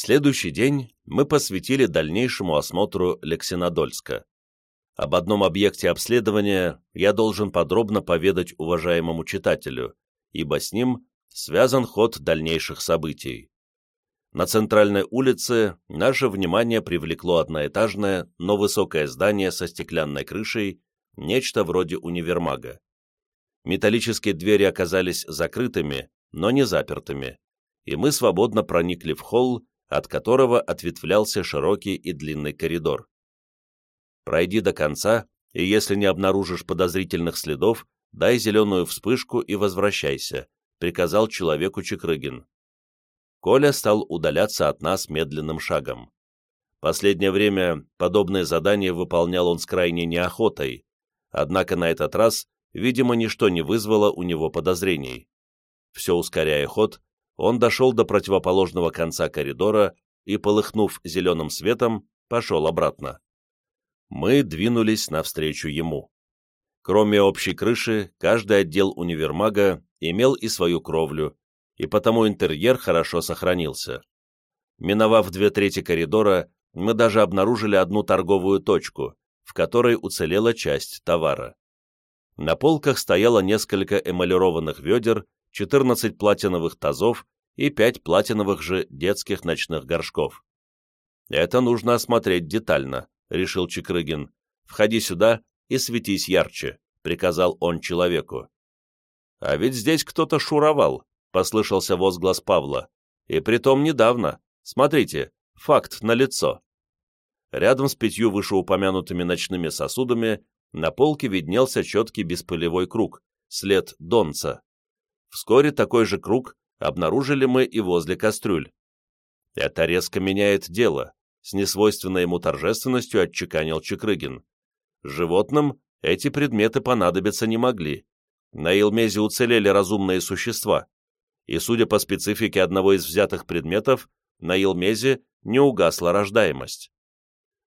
Следующий день мы посвятили дальнейшему осмотру Лексинодольска. Об одном объекте обследования я должен подробно поведать уважаемому читателю, ибо с ним связан ход дальнейших событий. На центральной улице наше внимание привлекло одноэтажное, но высокое здание со стеклянной крышей, нечто вроде универмага. Металлические двери оказались закрытыми, но не запертыми, и мы свободно проникли в холл, от которого ответвлялся широкий и длинный коридор. Пройди до конца, и если не обнаружишь подозрительных следов, дай зеленую вспышку и возвращайся, приказал человеку Чекрыгин. Коля стал удаляться от нас медленным шагом. Последнее время подобные задания выполнял он с крайней неохотой, однако на этот раз, видимо, ничто не вызвало у него подозрений. Все ускоряя ход, он дошел до противоположного конца коридора и, полыхнув зеленым светом, пошел обратно. Мы двинулись навстречу ему. Кроме общей крыши, каждый отдел универмага имел и свою кровлю, и потому интерьер хорошо сохранился. Миновав две трети коридора, мы даже обнаружили одну торговую точку, в которой уцелела часть товара. На полках стояло несколько эмалированных ведер 14 платиновых тазов и 5 платиновых же детских ночных горшков. «Это нужно осмотреть детально», — решил Чекрыгин. «Входи сюда и светись ярче», — приказал он человеку. «А ведь здесь кто-то шуровал», — послышался возглас Павла. «И притом недавно. Смотрите, факт налицо». Рядом с пятью вышеупомянутыми ночными сосудами на полке виднелся четкий беспылевой круг, след донца. Вскоре такой же круг обнаружили мы и возле кастрюль. Это резко меняет дело, с несвойственной ему торжественностью отчеканил Чекрыгин. Животным эти предметы понадобиться не могли. На Илмезе уцелели разумные существа, и, судя по специфике одного из взятых предметов, на Илмезе не угасла рождаемость.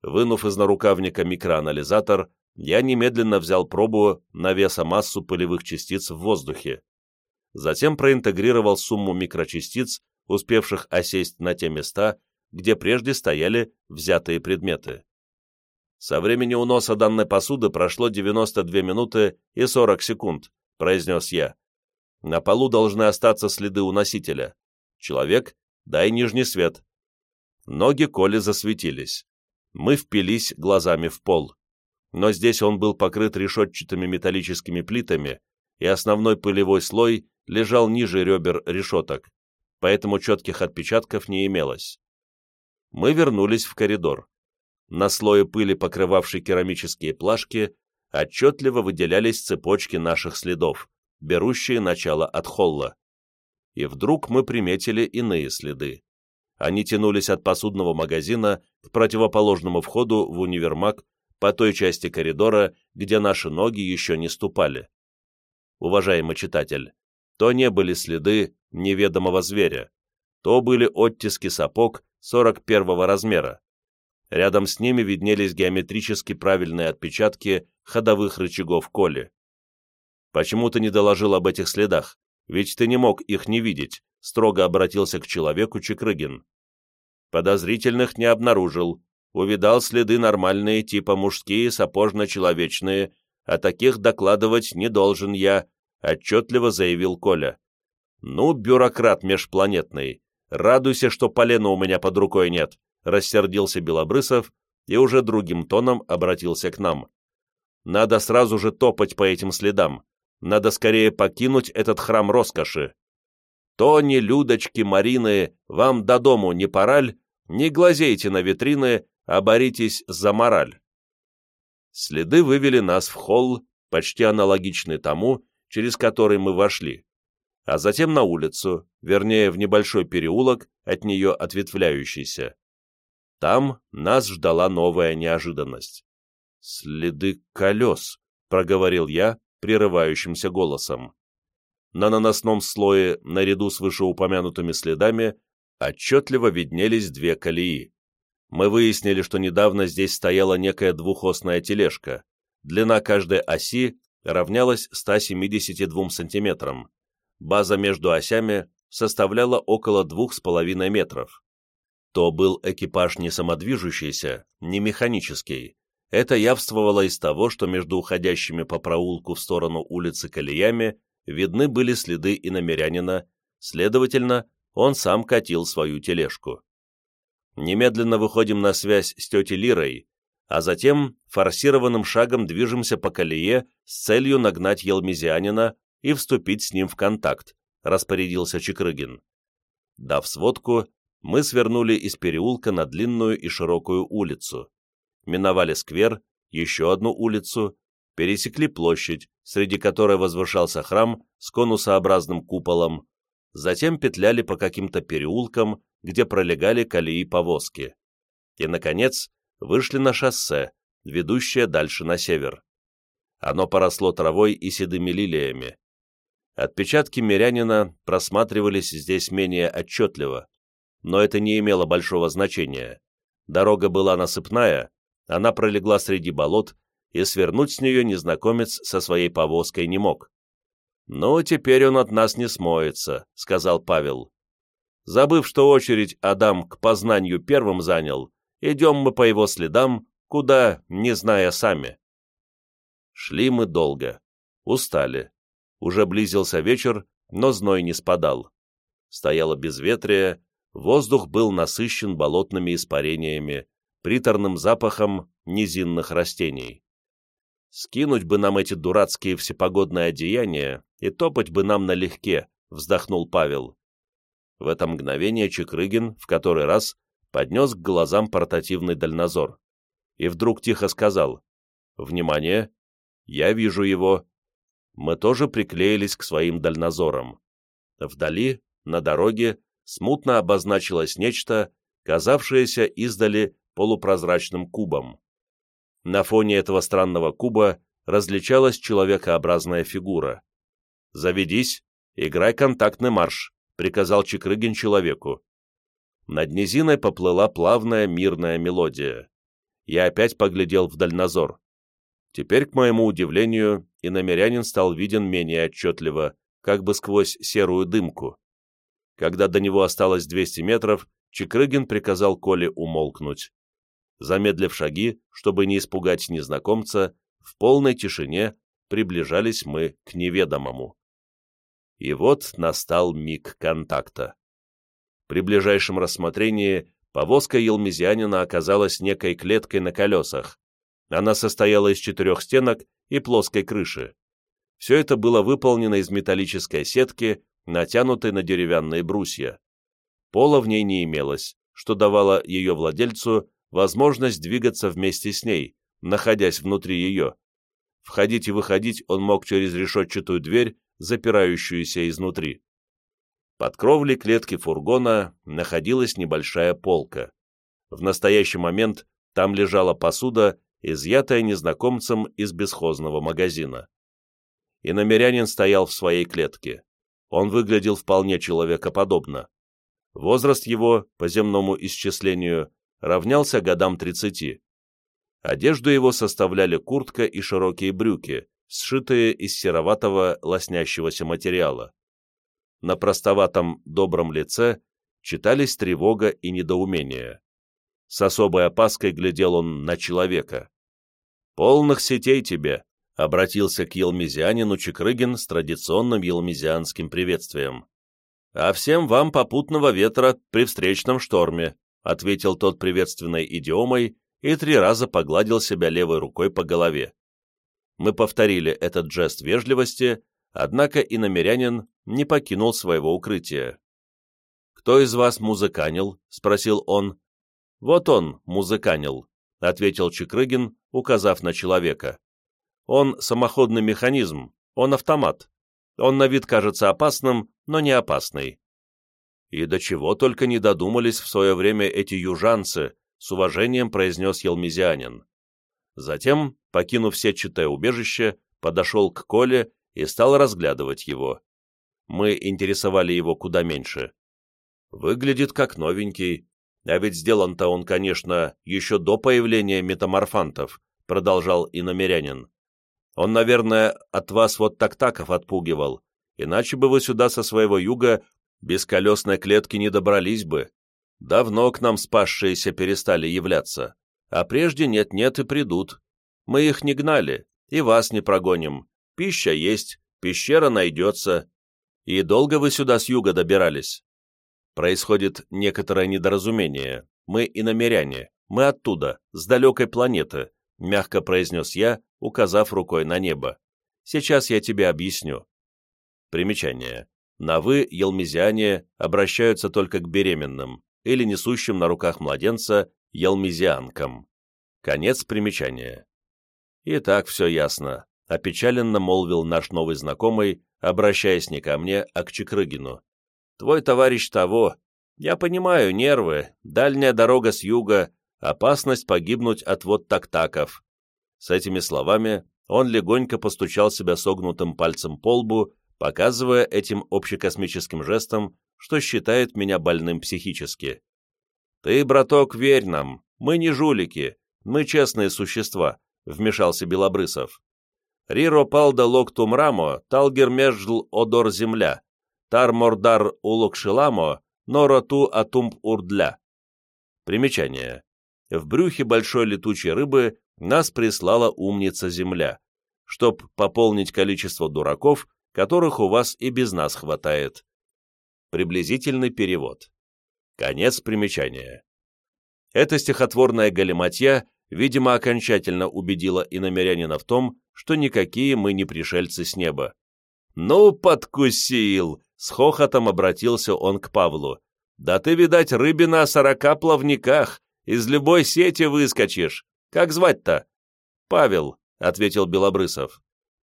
Вынув из нарукавника микроанализатор, я немедленно взял пробу на весомассу пылевых частиц в воздухе затем проинтегрировал сумму микрочастиц, успевших осесть на те места, где прежде стояли взятые предметы. Со времени уноса данной посуды прошло 92 минуты и 40 секунд, произнес я. На полу должны остаться следы у носителя. Человек, дай нижний свет. Ноги Коли засветились. Мы впились глазами в пол. Но здесь он был покрыт решетчатыми металлическими плитами, и основной пылевой слой лежал ниже ребер решеток, поэтому четких отпечатков не имелось. Мы вернулись в коридор. На слое пыли, покрывавшей керамические плашки, отчетливо выделялись цепочки наших следов, берущие начало от холла. И вдруг мы приметили иные следы. Они тянулись от посудного магазина к противоположному входу в универмаг по той части коридора, где наши ноги еще не ступали. Уважаемый читатель, то не были следы неведомого зверя, то были оттиски сапог 41 размера. Рядом с ними виднелись геометрически правильные отпечатки ходовых рычагов Коли. «Почему ты не доложил об этих следах? Ведь ты не мог их не видеть», — строго обратился к человеку Чекрыгин. «Подозрительных не обнаружил. Увидал следы нормальные, типа мужские, сапожно-человечные, о таких докладывать не должен я», отчетливо заявил Коля. «Ну, бюрократ межпланетный, радуйся, что полена у меня под рукой нет», рассердился Белобрысов и уже другим тоном обратился к нам. «Надо сразу же топать по этим следам. Надо скорее покинуть этот храм роскоши. Тони, Людочки, Марины, вам до дому не пораль, не глазейте на витрины, а боритесь за мораль». Следы вывели нас в холл, почти аналогичный тому, через который мы вошли а затем на улицу, вернее, в небольшой переулок, от нее ответвляющийся. Там нас ждала новая неожиданность. «Следы колес», — проговорил я прерывающимся голосом. На наносном слое, наряду с вышеупомянутыми следами, отчетливо виднелись две колеи. Мы выяснили, что недавно здесь стояла некая двухосная тележка. Длина каждой оси равнялась 172 сантиметрам база между осями составляла около двух с половиной метров. То был экипаж не самодвижущийся, не механический. Это явствовало из того, что между уходящими по проулку в сторону улицы колеями видны были следы иномерянина, следовательно, он сам катил свою тележку. Немедленно выходим на связь с тетей Лирой, а затем форсированным шагом движемся по колее с целью нагнать елмезианина и вступить с ним в контакт, распорядился Чекрыгин. Дав сводку, мы свернули из переулка на длинную и широкую улицу, миновали сквер, еще одну улицу, пересекли площадь, среди которой возвышался храм с конусообразным куполом, затем петляли по каким-то переулкам, где пролегали колеи повозки. И, наконец, вышли на шоссе, ведущее дальше на север. Оно поросло травой и седыми лилиями. Отпечатки мирянина просматривались здесь менее отчетливо, но это не имело большого значения. Дорога была насыпная, она пролегла среди болот, и свернуть с нее незнакомец со своей повозкой не мог. «Ну, теперь он от нас не смоется», — сказал Павел. Забыв, что очередь Адам к познанию первым занял, идем мы по его следам, куда, не зная сами. Шли мы долго, устали. Уже близился вечер, но зной не спадал. Стояло безветрие, воздух был насыщен болотными испарениями, приторным запахом низинных растений. «Скинуть бы нам эти дурацкие всепогодные одеяния и топать бы нам налегке», — вздохнул Павел. В это мгновение Чекрыгин в который раз поднес к глазам портативный дальнозор и вдруг тихо сказал «Внимание! Я вижу его, мы тоже приклеились к своим дальнозорам. Вдали, на дороге, смутно обозначилось нечто, казавшееся издали полупрозрачным кубом. На фоне этого странного куба различалась человекообразная фигура. «Заведись, играй контактный марш», — приказал Чекрыгин человеку. Над низиной поплыла плавная мирная мелодия. Я опять поглядел в дальнозор. Теперь, к моему удивлению, и намерянин стал виден менее отчетливо, как бы сквозь серую дымку. Когда до него осталось 200 метров, Чекрыгин приказал Коле умолкнуть. Замедлив шаги, чтобы не испугать незнакомца, в полной тишине приближались мы к неведомому. И вот настал миг контакта. При ближайшем рассмотрении повозка елмезианина оказалась некой клеткой на колесах, она состояла из четырех стенок и плоской крыши. Все это было выполнено из металлической сетки, натянутой на деревянные брусья. Пола в ней не имелось, что давало ее владельцу возможность двигаться вместе с ней, находясь внутри ее. Входить и выходить он мог через решетчатую дверь, запирающуюся изнутри. Под кровлей клетки фургона находилась небольшая полка. В настоящий момент там лежала посуда изъятая незнакомцем из бесхозного магазина. И намерянин стоял в своей клетке. Он выглядел вполне человекоподобно. Возраст его, по земному исчислению, равнялся годам 30. Одежду его составляли куртка и широкие брюки, сшитые из сероватого лоснящегося материала. На простоватом добром лице читались тревога и недоумение. С особой опаской глядел он на человека. «Полных сетей тебе!» — обратился к елмезианину Чекрыгин с традиционным елмезианским приветствием. «А всем вам попутного ветра при встречном шторме», ответил тот приветственной идиомой и три раза погладил себя левой рукой по голове. Мы повторили этот жест вежливости, однако и намерянин не покинул своего укрытия. «Кто из вас музыканил?» — спросил он. «Вот он, музыканил», — ответил Чекрыгин, указав на человека. «Он самоходный механизм, он автомат. Он на вид кажется опасным, но не опасный». «И до чего только не додумались в свое время эти южанцы», — с уважением произнес елмезианин. Затем, покинув сетчатое убежище, подошел к Коле и стал разглядывать его. Мы интересовали его куда меньше. Выглядит как новенький, а ведь сделан-то он, конечно, еще до появления метаморфантов, продолжал иномерянин. Он, наверное, от вас вот так-таков отпугивал, иначе бы вы сюда со своего юга без колесной клетки не добрались бы. Давно к нам спасшиеся перестали являться, а прежде нет-нет и придут. Мы их не гнали, и вас не прогоним. Пища есть, пещера найдется. И долго вы сюда с юга добирались? Происходит некоторое недоразумение. Мы иномеряне, мы оттуда, с далекой планеты, мягко произнес я, указав рукой на небо. Сейчас я тебе объясню. Примечание. На «вы» елмезиане обращаются только к беременным или несущим на руках младенца елмезианкам. Конец примечания. И так все ясно, опечаленно молвил наш новый знакомый, обращаясь не ко мне, а к Чекрыгину. Твой товарищ того. Я понимаю, нервы, дальняя дорога с юга, опасность погибнуть от вот так-таков». С этими словами он легонько постучал себя согнутым пальцем по лбу, показывая этим общекосмическим жестом, что считает меня больным психически. «Ты, браток, верь нам, мы не жулики, мы честные существа», — вмешался Белобрысов. «Риро палда локтум рамо, талгер межл одор земля, Тармордар улокшиламо, нороту атумп урдля. Примечание. В брюхе большой летучей рыбы нас прислала умница Земля, чтоб пополнить количество дураков, которых у вас и без нас хватает. Приблизительный перевод. Конец примечания. Эта стихотворная галиматья, видимо, окончательно убедила иномерянина в том, что никакие мы не пришельцы с неба. «Ну, подкусил!» С хохотом обратился он к Павлу. «Да ты, видать, рыбина о сорока плавниках, из любой сети выскочишь. Как звать-то?» «Павел», — ответил Белобрысов.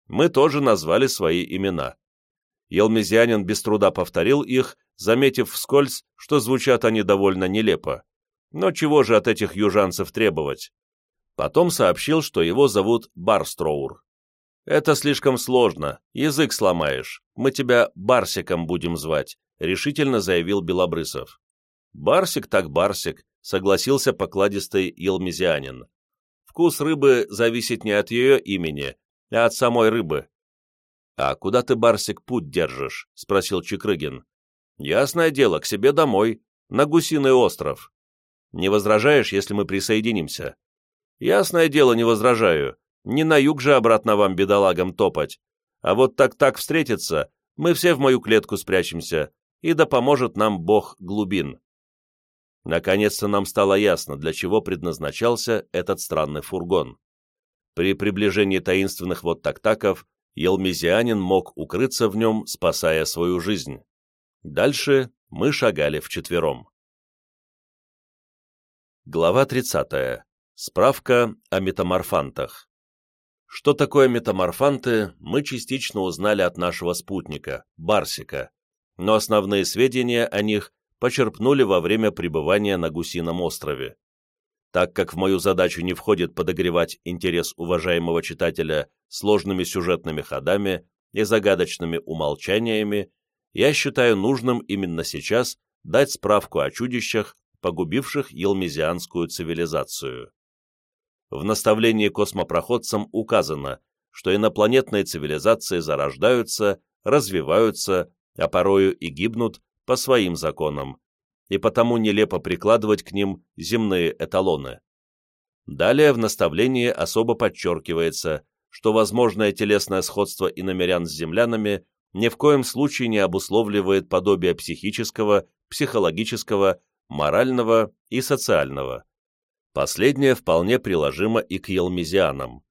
Мы тоже назвали свои имена. Елмезианин без труда повторил их, заметив вскользь, что звучат они довольно нелепо. Но чего же от этих южанцев требовать? Потом сообщил, что его зовут Барстроур. «Это слишком сложно, язык сломаешь. Мы тебя Барсиком будем звать», — решительно заявил Белобрысов. «Барсик так Барсик», — согласился покладистый елмезианин. «Вкус рыбы зависит не от ее имени, а от самой рыбы». «А куда ты, Барсик, путь держишь?» — спросил Чекрыгин. «Ясное дело, к себе домой, на Гусиный остров. Не возражаешь, если мы присоединимся?» «Ясное дело, не возражаю. Не на юг же обратно вам, бедолагам, топать. А вот так-так встретиться, мы все в мою клетку спрячемся, и да поможет нам бог глубин. Наконец-то нам стало ясно, для чего предназначался этот странный фургон. При приближении таинственных вот так-таков елмезианин мог укрыться в нем, спасая свою жизнь. Дальше мы шагали вчетвером. Глава 30. Справка о метаморфантах. Что такое метаморфанты, мы частично узнали от нашего спутника, Барсика, но основные сведения о них почерпнули во время пребывания на Гусином острове. Так как в мою задачу не входит подогревать интерес уважаемого читателя сложными сюжетными ходами и загадочными умолчаниями, я считаю нужным именно сейчас дать справку о чудищах, погубивших елмезианскую цивилизацию. В наставлении космопроходцам указано, что инопланетные цивилизации зарождаются, развиваются, а порою и гибнут по своим законам, и потому нелепо прикладывать к ним земные эталоны. Далее в наставлении особо подчеркивается, что возможное телесное сходство иномерян с землянами ни в коем случае не обусловливает подобие психического, психологического, морального и социального. Последнее вполне приложимо и к елмезианам.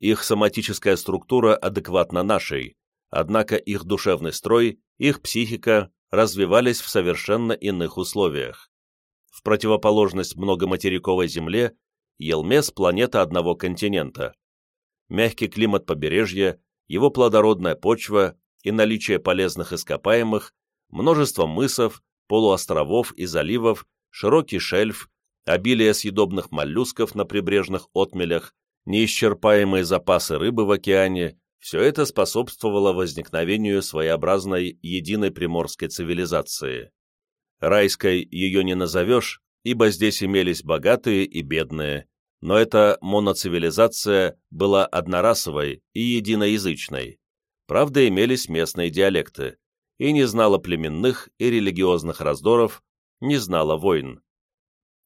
Их соматическая структура адекватна нашей, однако их душевный строй, их психика развивались в совершенно иных условиях. В противоположность многоматериковой Земле, Елмес – планета одного континента. Мягкий климат побережья, его плодородная почва и наличие полезных ископаемых, множество мысов, полуостровов и заливов, широкий шельф, обилие съедобных моллюсков на прибрежных отмелях, неисчерпаемые запасы рыбы в океане – все это способствовало возникновению своеобразной единой приморской цивилизации. Райской ее не назовешь, ибо здесь имелись богатые и бедные, но эта моноцивилизация была однорасовой и единоязычной. Правда, имелись местные диалекты, и не знала племенных и религиозных раздоров, не знала войн.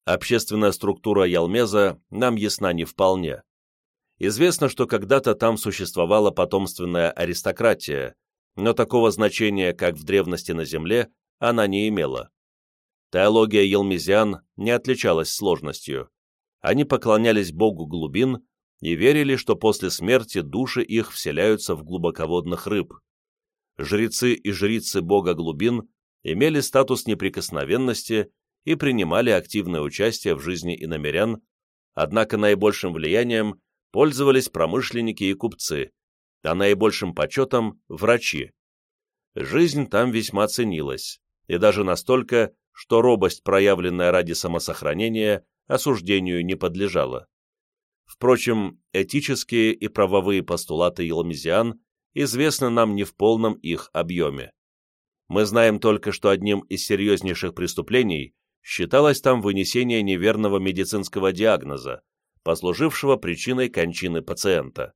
Общественная структура Ялмеза нам ясна не вполне. Известно, что когда-то там существовала потомственная аристократия, но такого значения, как в древности на земле, она не имела. Теология елмезиан не отличалась сложностью. Они поклонялись богу глубин и верили, что после смерти души их вселяются в глубоководных рыб. Жрецы и жрицы бога глубин имели статус неприкосновенности и принимали активное участие в жизни иномерян, однако наибольшим влиянием пользовались промышленники и купцы, а наибольшим почетом – врачи. Жизнь там весьма ценилась, и даже настолько, что робость, проявленная ради самосохранения, осуждению не подлежала. Впрочем, этические и правовые постулаты елмезиан известны нам не в полном их объеме. Мы знаем только, что одним из серьезнейших преступлений считалось там вынесение неверного медицинского диагноза, послужившего причиной кончины пациента.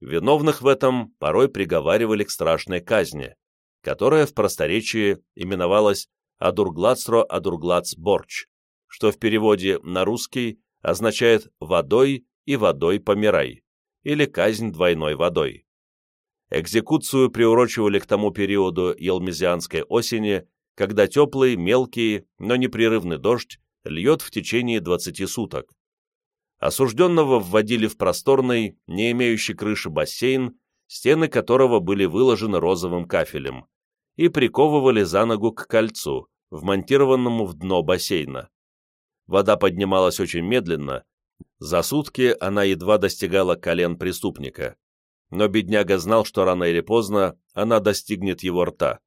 Виновных в этом порой приговаривали к страшной казни, которая в просторечии именовалась «адурглацро адурглац борч», что в переводе на русский означает «водой и водой помирай» или «казнь двойной водой». Экзекуцию приурочивали к тому периоду елмезианской осени, когда теплый, мелкий, но непрерывный дождь льет в течение 20 суток. Осужденного вводили в просторный, не имеющий крыши бассейн, стены которого были выложены розовым кафелем, и приковывали за ногу к кольцу, вмонтированному в дно бассейна. Вода поднималась очень медленно, за сутки она едва достигала колен преступника. Но бедняга знал, что рано или поздно она достигнет его рта.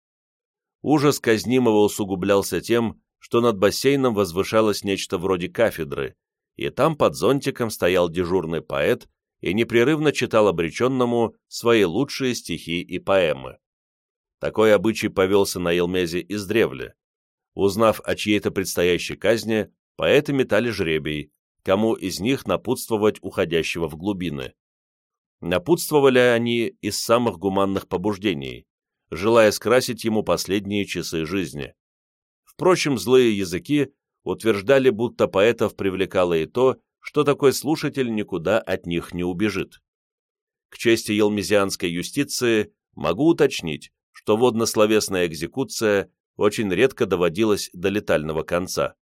Ужас казнимого усугублялся тем, что над бассейном возвышалось нечто вроде кафедры, и там под зонтиком стоял дежурный поэт и непрерывно читал обреченному свои лучшие стихи и поэмы. Такой обычай повелся на Елмезе издревле. Узнав о чьей-то предстоящей казни, поэты метали жребий, кому из них напутствовать уходящего в глубины. Напутствовали они из самых гуманных побуждений, желая скрасить ему последние часы жизни. Впрочем, злые языки утверждали, будто поэтов привлекало и то, что такой слушатель никуда от них не убежит. К чести елмезианской юстиции могу уточнить, что воднословесная экзекуция очень редко доводилась до летального конца.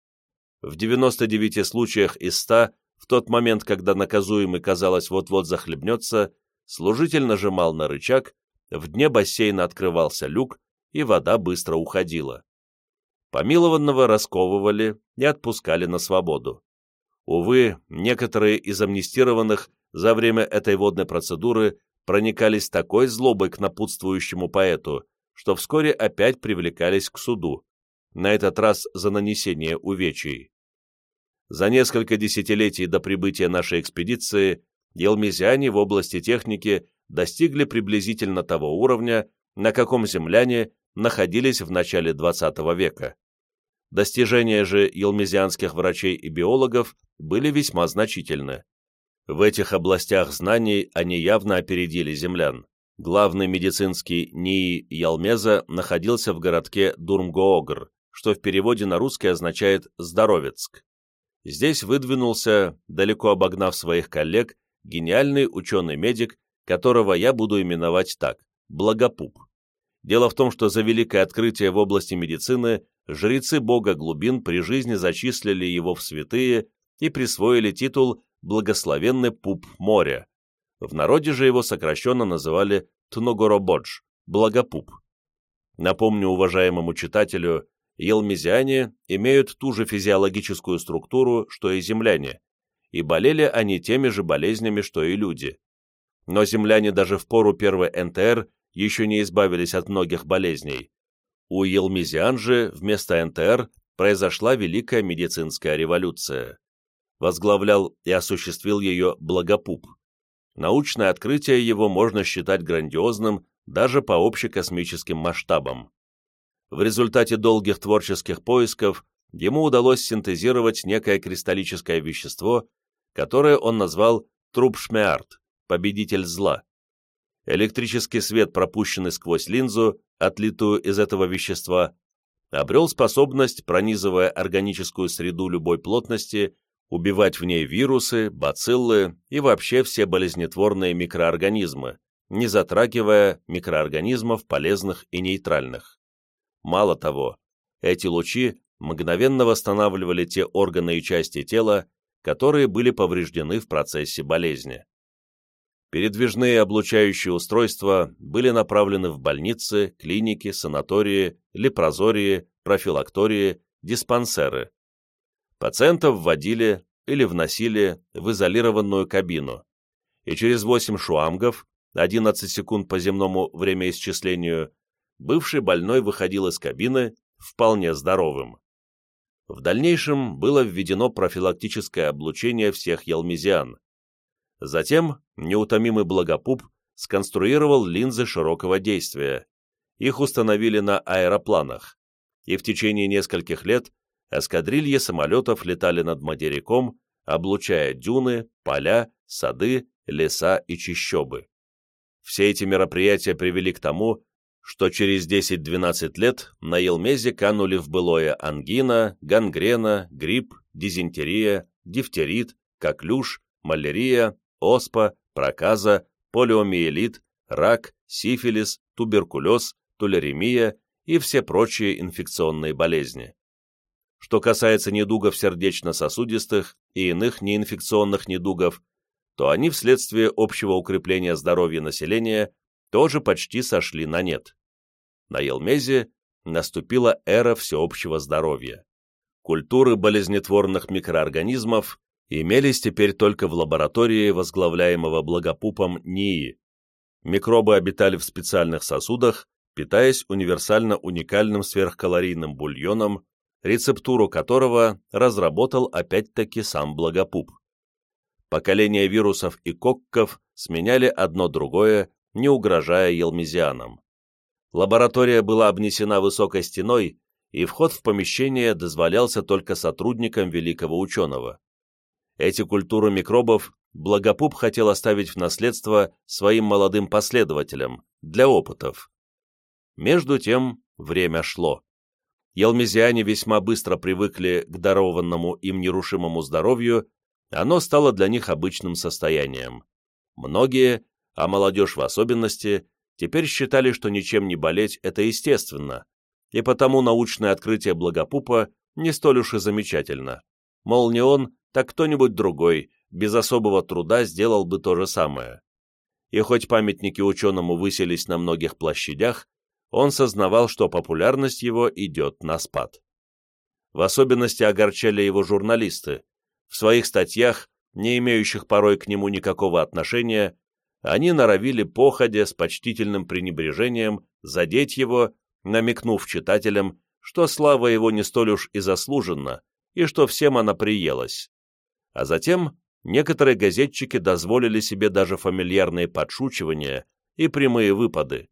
В 99 случаях из 100, в тот момент, когда наказуемый, казалось, вот-вот захлебнется, служитель нажимал на рычаг, в дне бассейна открывался люк, и вода быстро уходила. Помилованного расковывали и отпускали на свободу. Увы, некоторые из амнистированных за время этой водной процедуры проникались такой злобой к напутствующему поэту, что вскоре опять привлекались к суду, на этот раз за нанесение увечий. За несколько десятилетий до прибытия нашей экспедиции елмезиане в области техники достигли приблизительно того уровня, на каком земляне находились в начале XX века. Достижения же елмезианских врачей и биологов были весьма значительны. В этих областях знаний они явно опередили землян. Главный медицинский НИИ Ялмеза находился в городке Дурмгоогр, что в переводе на русский означает «здоровецк». Здесь выдвинулся, далеко обогнав своих коллег, гениальный ученый-медик, которого я буду именовать так – Благопуп. Дело в том, что за великое открытие в области медицины жрецы бога глубин при жизни зачислили его в святые и присвоили титул «Благословенный пуп моря». В народе же его сокращенно называли Тногорободж, Благопуп. Напомню уважаемому читателю, елмезиане имеют ту же физиологическую структуру, что и земляне, и болели они теми же болезнями, что и люди. Но земляне даже в пору первой НТР еще не избавились от многих болезней. У елмезиан же вместо НТР произошла Великая медицинская революция. Возглавлял и осуществил ее Благопуп. Научное открытие его можно считать грандиозным даже по общекосмическим масштабам. В результате долгих творческих поисков ему удалось синтезировать некое кристаллическое вещество, которое он назвал трупшмеарт, победитель зла. Электрический свет, пропущенный сквозь линзу, отлитую из этого вещества, обрел способность, пронизывая органическую среду любой плотности, убивать в ней вирусы, бациллы и вообще все болезнетворные микроорганизмы, не затрагивая микроорганизмов полезных и нейтральных. Мало того, эти лучи мгновенно восстанавливали те органы и части тела, которые были повреждены в процессе болезни. Передвижные облучающие устройства были направлены в больницы, клиники, санатории, лепрозории, профилактории, диспансеры. Пациентов вводили или вносили в изолированную кабину, и через 8 шуамгов, 11 секунд по земному времяисчислению, бывший больной выходил из кабины вполне здоровым. В дальнейшем было введено профилактическое облучение всех елмезиан, Затем неутомимый Благопуп сконструировал линзы широкого действия. Их установили на аэропланах, и в течение нескольких лет эскадрильи самолетов летали над материком, облучая дюны, поля, сады, леса и чащобы. Все эти мероприятия привели к тому, что через 10-12 лет на Елмезе канули в былое ангина, гангрена, грипп, дизентерия, дифтерит, коклюш, малярия, оспа, проказа, полиомиелит, рак, сифилис, туберкулез, туляремия и все прочие инфекционные болезни. Что касается недугов сердечно-сосудистых и иных неинфекционных недугов, то они вследствие общего укрепления здоровья населения тоже почти сошли на нет. На Елмезе наступила эра всеобщего здоровья. Культуры болезнетворных микроорганизмов имелись теперь только в лаборатории, возглавляемого благопупом НИИ. Микробы обитали в специальных сосудах, питаясь универсально уникальным сверхкалорийным бульоном, рецептуру которого разработал опять-таки сам благопуп. Поколения вирусов и кокков сменяли одно другое, не угрожая елмезианам. Лаборатория была обнесена высокой стеной, и вход в помещение дозволялся только сотрудникам великого ученого. Эти культуры микробов Благопуп хотел оставить в наследство своим молодым последователям, для опытов. Между тем время шло. Елмезиане весьма быстро привыкли к дарованному им нерушимому здоровью, оно стало для них обычным состоянием. Многие, а молодежь в особенности, теперь считали, что ничем не болеть – это естественно, и потому научное открытие Благопупа не столь уж и замечательно. Мол, не он, так кто-нибудь другой, без особого труда, сделал бы то же самое. И хоть памятники ученому выселись на многих площадях, он сознавал, что популярность его идет на спад. В особенности огорчали его журналисты. В своих статьях, не имеющих порой к нему никакого отношения, они норовили походя с почтительным пренебрежением задеть его, намекнув читателям, что слава его не столь уж и заслуженна, и что всем она приелась. А затем некоторые газетчики дозволили себе даже фамильярные подшучивания и прямые выпады.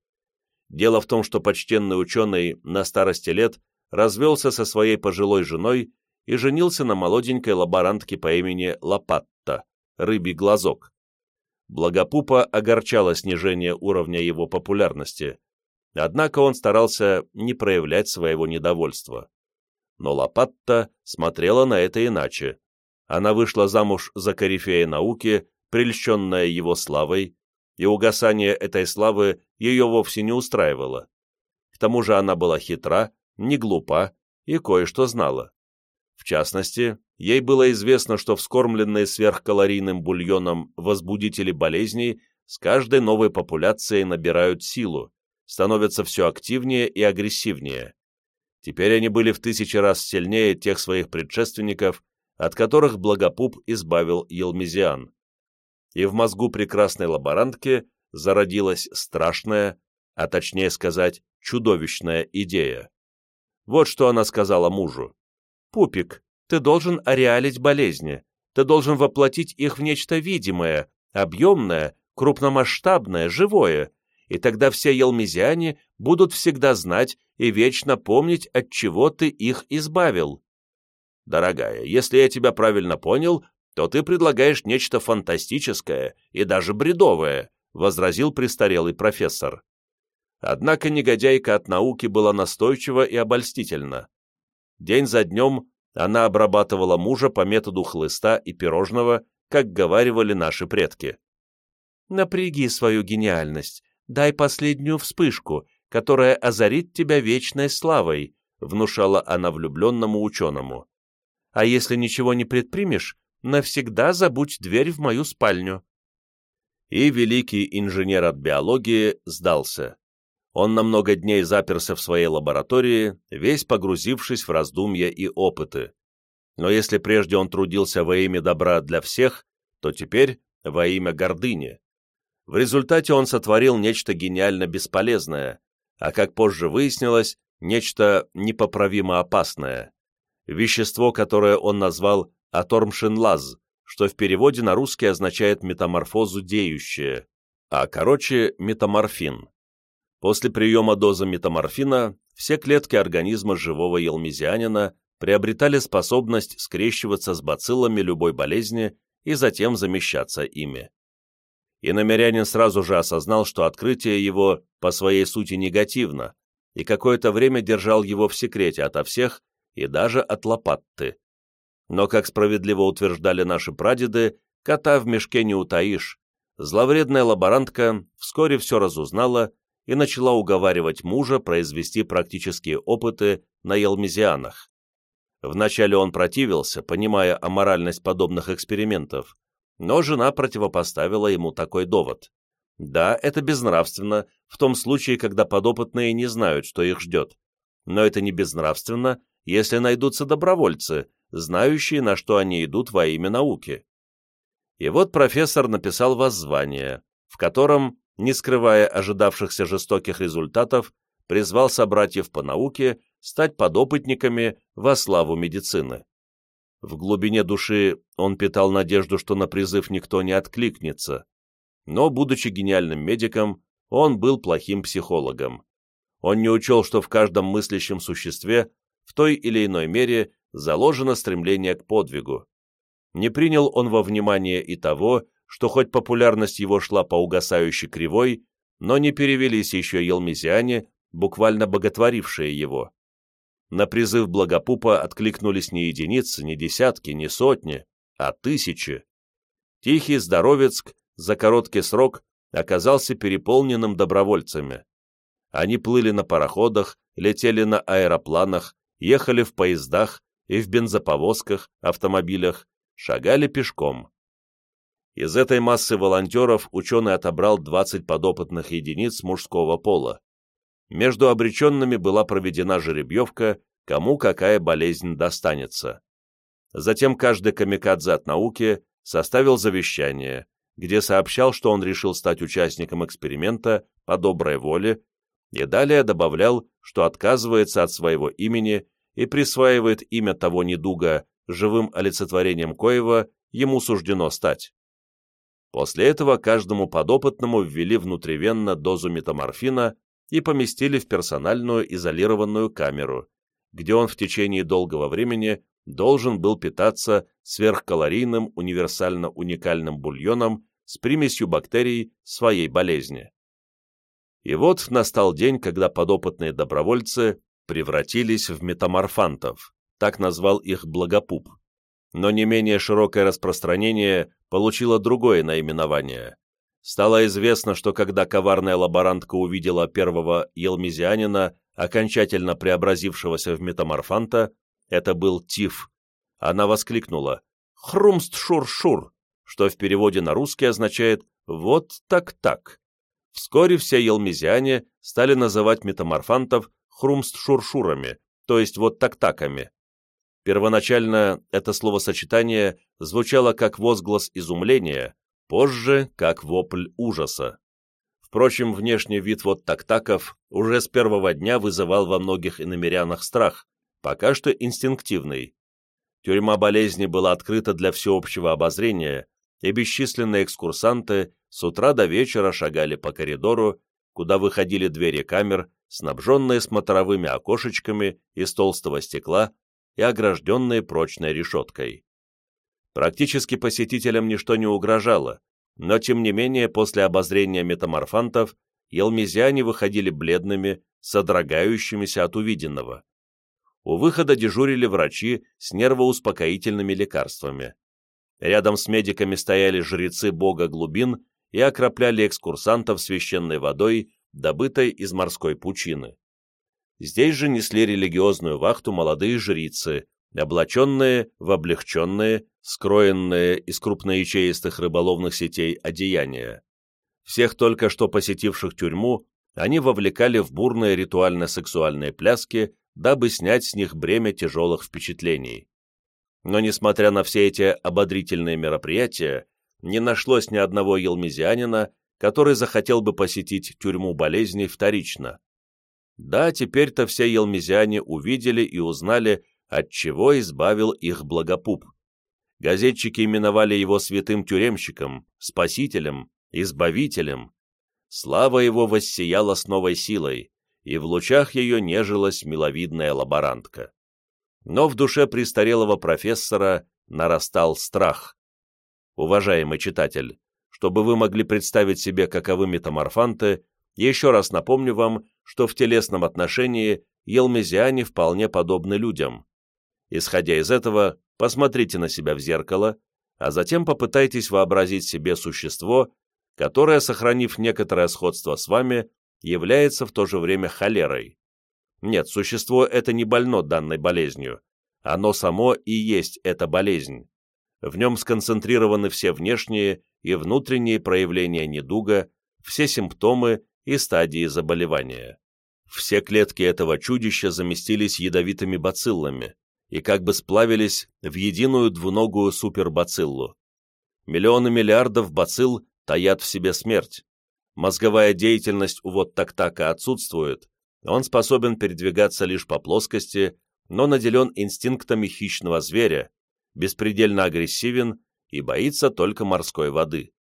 Дело в том, что почтенный ученый на старости лет развелся со своей пожилой женой и женился на молоденькой лаборантке по имени Лопатта, рыбий глазок. Благопупа огорчало снижение уровня его популярности, однако он старался не проявлять своего недовольства. Но Лопатта смотрела на это иначе. Она вышла замуж за корифея науки, прельщенная его славой, и угасание этой славы ее вовсе не устраивало. К тому же она была хитра, не глупа и кое-что знала. В частности, ей было известно, что вскормленные сверхкалорийным бульоном возбудители болезней с каждой новой популяцией набирают силу, становятся все активнее и агрессивнее. Теперь они были в тысячи раз сильнее тех своих предшественников, от которых Благопуп избавил Елмезиан. И в мозгу прекрасной лаборантки зародилась страшная, а точнее сказать, чудовищная идея. Вот что она сказала мужу. «Пупик, ты должен ореалить болезни, ты должен воплотить их в нечто видимое, объемное, крупномасштабное, живое, и тогда все елмезиане будут всегда знать и вечно помнить, от чего ты их избавил. Дорогая, если я тебя правильно понял, то ты предлагаешь нечто фантастическое и даже бредовое, возразил престарелый профессор. Однако негодяйка от науки была настойчива и обольстительна. День за днем она обрабатывала мужа по методу хлыста и пирожного, как говаривали наши предки. «Напряги свою гениальность, дай последнюю вспышку, которая озарит тебя вечной славой», внушала она влюбленному ученому. «А если ничего не предпримешь, навсегда забудь дверь в мою спальню». И великий инженер от биологии сдался. Он на много дней заперся в своей лаборатории, весь погрузившись в раздумья и опыты. Но если прежде он трудился во имя добра для всех, то теперь во имя гордыни. В результате он сотворил нечто гениально бесполезное, а как позже выяснилось, нечто непоправимо опасное. Вещество, которое он назвал атормшинлаз, что в переводе на русский означает метаморфозу деющее, а короче метаморфин. После приема дозы метаморфина все клетки организма живого елмезианина приобретали способность скрещиваться с бациллами любой болезни и затем замещаться ими и намерянин сразу же осознал, что открытие его по своей сути негативно, и какое-то время держал его в секрете ото всех и даже от лопатты. Но, как справедливо утверждали наши прадеды, кота в мешке не утаишь. Зловредная лаборантка вскоре все разузнала и начала уговаривать мужа произвести практические опыты на елмезианах. Вначале он противился, понимая аморальность подобных экспериментов, но жена противопоставила ему такой довод. Да, это безнравственно, в том случае, когда подопытные не знают, что их ждет. Но это не безнравственно, если найдутся добровольцы, знающие, на что они идут во имя науки. И вот профессор написал воззвание, в котором, не скрывая ожидавшихся жестоких результатов, призвал собратьев по науке стать подопытниками во славу медицины. В глубине души он питал надежду, что на призыв никто не откликнется. Но, будучи гениальным медиком, он был плохим психологом. Он не учел, что в каждом мыслящем существе в той или иной мере заложено стремление к подвигу. Не принял он во внимание и того, что хоть популярность его шла по угасающей кривой, но не перевелись еще елмезиане, буквально боготворившие его. На призыв Благопупа откликнулись не единицы, не десятки, не сотни, а тысячи. Тихий Здоровецк за короткий срок оказался переполненным добровольцами. Они плыли на пароходах, летели на аэропланах, ехали в поездах и в бензоповозках, автомобилях, шагали пешком. Из этой массы волонтеров ученый отобрал 20 подопытных единиц мужского пола между обреченными была проведена жеребьевка, кому какая болезнь достанется. Затем каждый камикадзе от науки составил завещание, где сообщал, что он решил стать участником эксперимента по доброй воле, и далее добавлял, что отказывается от своего имени и присваивает имя того недуга, живым олицетворением коего ему суждено стать. После этого каждому подопытному ввели внутривенно дозу метаморфина и поместили в персональную изолированную камеру, где он в течение долгого времени должен был питаться сверхкалорийным универсально-уникальным бульоном с примесью бактерий своей болезни. И вот настал день, когда подопытные добровольцы превратились в метаморфантов, так назвал их Благопуп. Но не менее широкое распространение получило другое наименование Стало известно, что когда коварная лаборантка увидела первого елмезианина, окончательно преобразившегося в метаморфанта, это был Тиф, она воскликнула «Хрумст-шур-шур», что в переводе на русский означает «вот так-так». Вскоре все елмезиане стали называть метаморфантов хрумст-шуршурами, то есть вот так-таками. Первоначально это словосочетание звучало как возглас изумления, позже как вопль ужаса. Впрочем, внешний вид вот так-таков уже с первого дня вызывал во многих иномерянах страх, пока что инстинктивный. Тюрьма болезни была открыта для всеобщего обозрения, и бесчисленные экскурсанты с утра до вечера шагали по коридору, куда выходили двери камер, снабженные смотровыми окошечками из толстого стекла и огражденные прочной решеткой. Практически посетителям ничто не угрожало, но тем не менее после обозрения метаморфантов елмезиане выходили бледными, содрогающимися от увиденного. У выхода дежурили врачи с нервоуспокоительными лекарствами. Рядом с медиками стояли жрецы бога глубин и окропляли экскурсантов священной водой, добытой из морской пучины. Здесь же несли религиозную вахту молодые жрицы, облаченные в облегченные, скроенные из крупноячеистых рыболовных сетей одеяния. Всех только что посетивших тюрьму они вовлекали в бурные ритуально-сексуальные пляски, дабы снять с них бремя тяжелых впечатлений. Но, несмотря на все эти ободрительные мероприятия, не нашлось ни одного елмезианина, который захотел бы посетить тюрьму болезней вторично. Да, теперь-то все елмезиане увидели и узнали, от чего избавил их благопуп. Газетчики именовали его святым тюремщиком, спасителем, избавителем. Слава его воссияла с новой силой, и в лучах ее нежилась миловидная лаборантка. Но в душе престарелого профессора нарастал страх. Уважаемый читатель, чтобы вы могли представить себе, каковы метаморфанты, еще раз напомню вам, что в телесном отношении елмезиане вполне подобны людям. Исходя из этого, посмотрите на себя в зеркало, а затем попытайтесь вообразить себе существо, которое, сохранив некоторое сходство с вами, является в то же время холерой. Нет, существо это не больно данной болезнью. Оно само и есть эта болезнь. В нем сконцентрированы все внешние и внутренние проявления недуга, все симптомы и стадии заболевания. Все клетки этого чудища заместились ядовитыми бациллами, и как бы сплавились в единую двуногую супербациллу. Миллионы миллиардов бацилл таят в себе смерть. Мозговая деятельность у вот так-така отсутствует, он способен передвигаться лишь по плоскости, но наделен инстинктами хищного зверя, беспредельно агрессивен и боится только морской воды.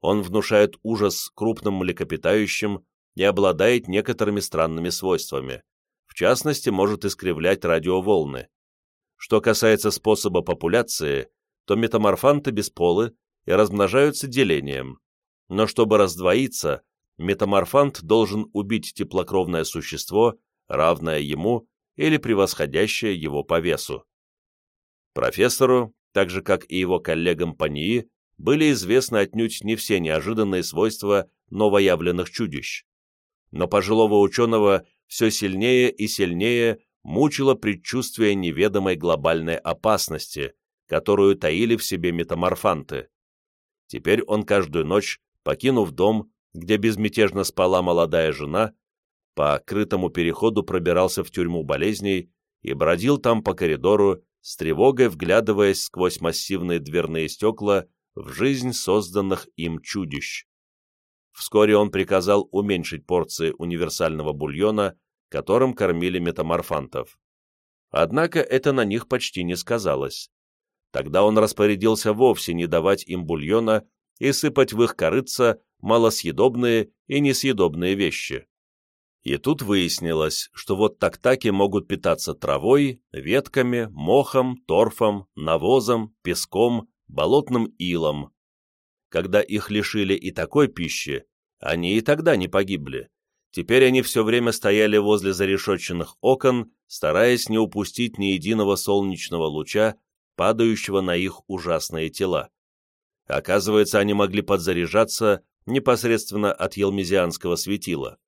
Он внушает ужас крупным млекопитающим и обладает некоторыми странными свойствами. В частности, может искривлять радиоволны. Что касается способа популяции, то метаморфанты бесполы и размножаются делением. Но чтобы раздвоиться, метаморфант должен убить теплокровное существо, равное ему или превосходящее его по весу. Профессору, так же как и его коллегам по НИИ, были известны отнюдь не все неожиданные свойства новоявленных чудищ. Но пожилого ученого все сильнее и сильнее мучило предчувствие неведомой глобальной опасности, которую таили в себе метаморфанты. Теперь он каждую ночь, покинув дом, где безмятежно спала молодая жена, по крытому переходу пробирался в тюрьму болезней и бродил там по коридору, с тревогой вглядываясь сквозь массивные дверные стекла в жизнь созданных им чудищ. Вскоре он приказал уменьшить порции универсального бульона которым кормили метаморфантов. Однако это на них почти не сказалось. Тогда он распорядился вовсе не давать им бульона и сыпать в их корыца малосъедобные и несъедобные вещи. И тут выяснилось, что вот так-таки могут питаться травой, ветками, мохом, торфом, навозом, песком, болотным илом. Когда их лишили и такой пищи, они и тогда не погибли, Теперь они все время стояли возле зарешетченных окон, стараясь не упустить ни единого солнечного луча, падающего на их ужасные тела. Оказывается, они могли подзаряжаться, непосредственно от елмезианского светила.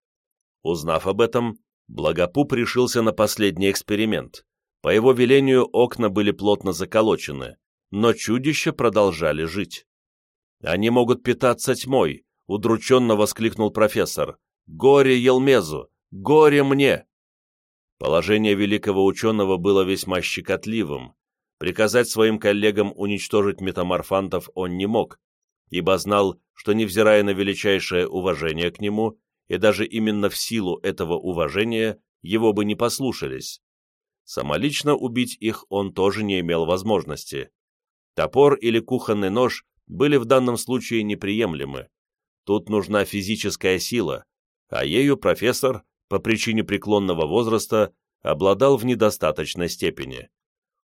Узнав об этом, Благопуп решился на последний эксперимент. По его велению окна были плотно заколочены, но чудища продолжали жить. «Они могут питаться тьмой», — удрученно воскликнул профессор. «Горе Елмезу! Горе мне!» Положение великого ученого было весьма щекотливым. Приказать своим коллегам уничтожить метаморфантов он не мог, ибо знал, что, невзирая на величайшее уважение к нему, и даже именно в силу этого уважения, его бы не послушались. Самолично убить их он тоже не имел возможности. Топор или кухонный нож были в данном случае неприемлемы. Тут нужна физическая сила, а ею профессор по причине преклонного возраста обладал в недостаточной степени.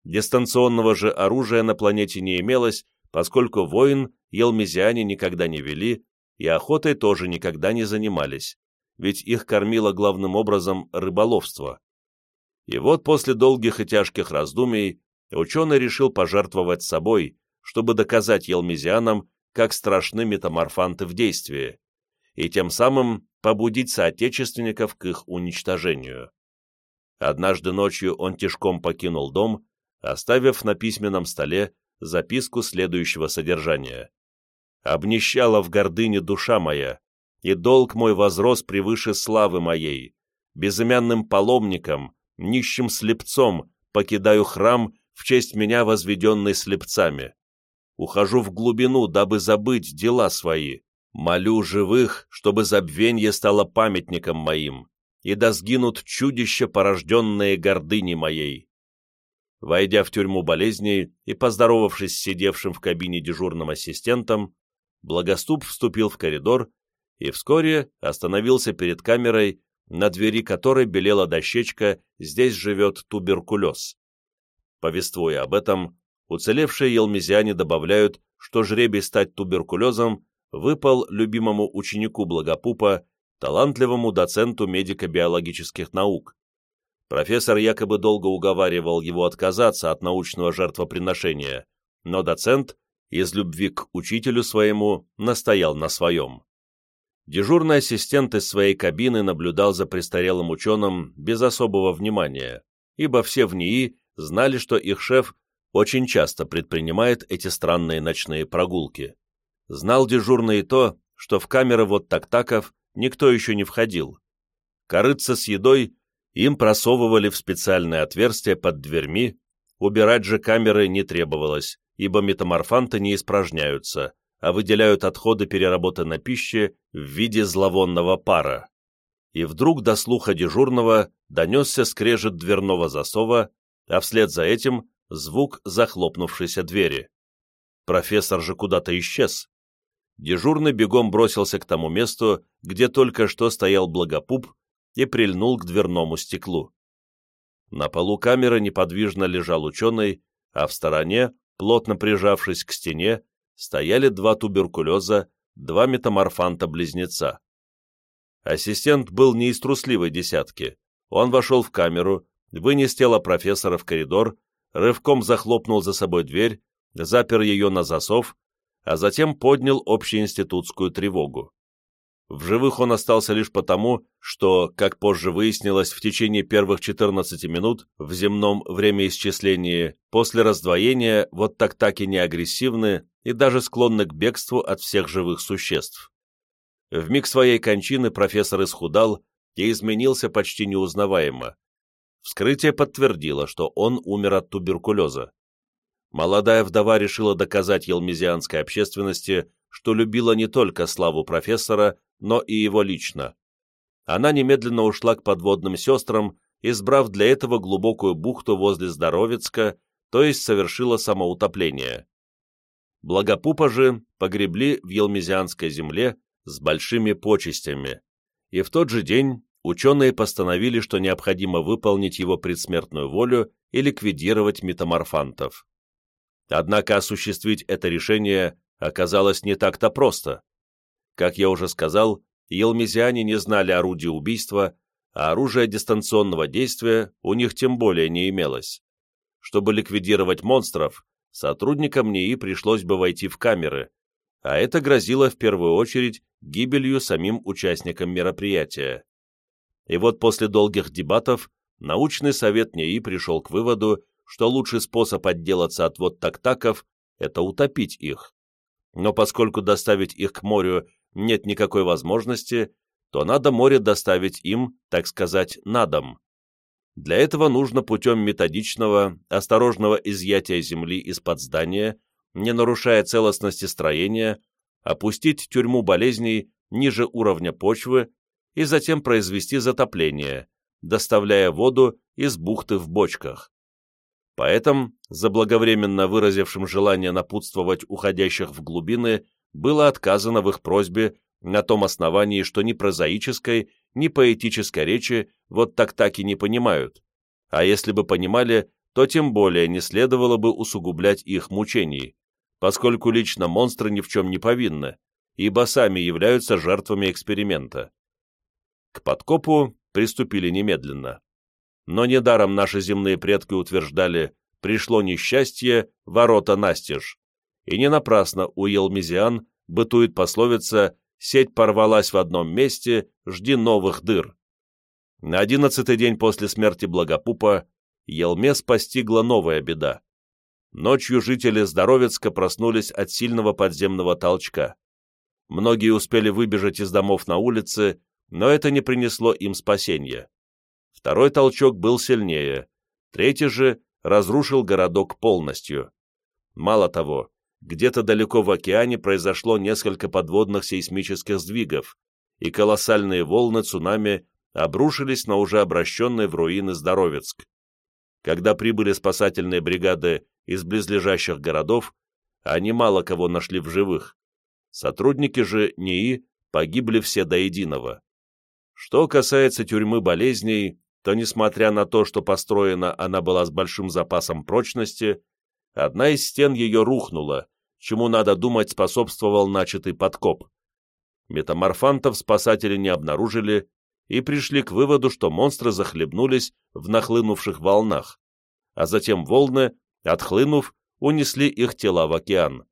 Дистанционного же оружия на планете не имелось, поскольку воин елмезиане никогда не вели и охотой тоже никогда не занимались, ведь их кормило главным образом рыболовство. И вот после долгих и тяжких раздумий ученый решил пожертвовать собой, чтобы доказать елмезианам, как страшны метаморфанты в действии, и тем самым побудить соотечественников к их уничтожению. Однажды ночью он тишком покинул дом, оставив на письменном столе записку следующего содержания. «Обнищала в гордыне душа моя, и долг мой возрос превыше славы моей. Безымянным паломником, нищим слепцом покидаю храм в честь меня возведенный слепцами. Ухожу в глубину, дабы забыть дела свои, Молю живых, чтобы забвенье стало памятником моим, и да сгинут чудища, порожденные гордыней моей. Войдя в тюрьму болезней и поздоровавшись с сидевшим в кабине дежурным ассистентом, Благоступ вступил в коридор и вскоре остановился перед камерой, на двери которой белела дощечка «Здесь живет туберкулез». Повествуя об этом, уцелевшие елмезиане добавляют, что жребий стать туберкулезом выпал любимому ученику Благопупа, талантливому доценту медико-биологических наук. Профессор якобы долго уговаривал его отказаться от научного жертвоприношения, но доцент, из любви к учителю своему, настоял на своем. Дежурный ассистент из своей кабины наблюдал за престарелым ученым без особого внимания, ибо все в НИИ знали, что их шеф очень часто предпринимает эти странные ночные прогулки. Знал дежурный и то, что в камеры вот так-таков никто еще не входил. Корыться с едой им просовывали в специальное отверстие под дверьми, убирать же камеры не требовалось, ибо метаморфанты не испражняются, а выделяют отходы переработанной пищи в виде зловонного пара. И вдруг до слуха дежурного донесся скрежет дверного засова, а вслед за этим звук захлопнувшейся двери. Профессор же куда-то исчез, дежурный бегом бросился к тому месту, где только что стоял благопуп, и прильнул к дверному стеклу. На полу камеры неподвижно лежал ученый, а в стороне, плотно прижавшись к стене, стояли два туберкулеза, два метаморфанта-близнеца. Ассистент был не из трусливой десятки. Он вошел в камеру, вынес тело профессора в коридор, рывком захлопнул за собой дверь, запер ее на засов а затем поднял общеинститутскую тревогу. В живых он остался лишь потому, что, как позже выяснилось, в течение первых 14 минут в земном времяисчислении после раздвоения вот так-так и не агрессивны и даже склонны к бегству от всех живых существ. В миг своей кончины профессор исхудал и изменился почти неузнаваемо. Вскрытие подтвердило, что он умер от туберкулеза молодая вдова решила доказать елмезианской общественности, что любила не только славу профессора, но и его лично. Она немедленно ушла к подводным сестрам, избрав для этого глубокую бухту возле Здоровецка, то есть совершила самоутопление. Благопупа же погребли в елмезианской земле с большими почестями, и в тот же день ученые постановили, что необходимо выполнить его предсмертную волю и ликвидировать метаморфантов. Однако осуществить это решение оказалось не так-то просто. Как я уже сказал, елмезиане не знали орудия убийства, а оружия дистанционного действия у них тем более не имелось. Чтобы ликвидировать монстров, сотрудникам НИИ пришлось бы войти в камеры, а это грозило в первую очередь гибелью самим участникам мероприятия. И вот после долгих дебатов научный совет НИИ пришел к выводу, что лучший способ отделаться от вот так-таков – это утопить их. Но поскольку доставить их к морю нет никакой возможности, то надо море доставить им, так сказать, на дом. Для этого нужно путем методичного, осторожного изъятия земли из-под здания, не нарушая целостности строения, опустить тюрьму болезней ниже уровня почвы и затем произвести затопление, доставляя воду из бухты в бочках. Поэтому, заблаговременно выразившим желание напутствовать уходящих в глубины, было отказано в их просьбе на том основании, что ни прозаической, ни поэтической речи вот так-так и не понимают, а если бы понимали, то тем более не следовало бы усугублять их мучений, поскольку лично монстры ни в чем не повинны, ибо сами являются жертвами эксперимента. К подкопу приступили немедленно. Но недаром наши земные предки утверждали «пришло несчастье, ворота настежь», и не напрасно у елмезиан бытует пословица «сеть порвалась в одном месте, жди новых дыр». На одиннадцатый день после смерти Благопупа Елмес постигла новая беда. Ночью жители Здоровецка проснулись от сильного подземного толчка. Многие успели выбежать из домов на улицы, но это не принесло им спасения. Второй толчок был сильнее, третий же разрушил городок полностью. Мало того, где-то далеко в океане произошло несколько подводных сейсмических сдвигов, и колоссальные волны цунами обрушились на уже обращенный в руины Здоровецк. Когда прибыли спасательные бригады из близлежащих городов, они мало кого нашли в живых. Сотрудники же НИИ погибли все до единого. Что касается тюрьмы болезней, то, несмотря на то, что построена она была с большим запасом прочности, одна из стен ее рухнула, чему, надо думать, способствовал начатый подкоп. Метаморфантов спасатели не обнаружили и пришли к выводу, что монстры захлебнулись в нахлынувших волнах, а затем волны, отхлынув, унесли их тела в океан.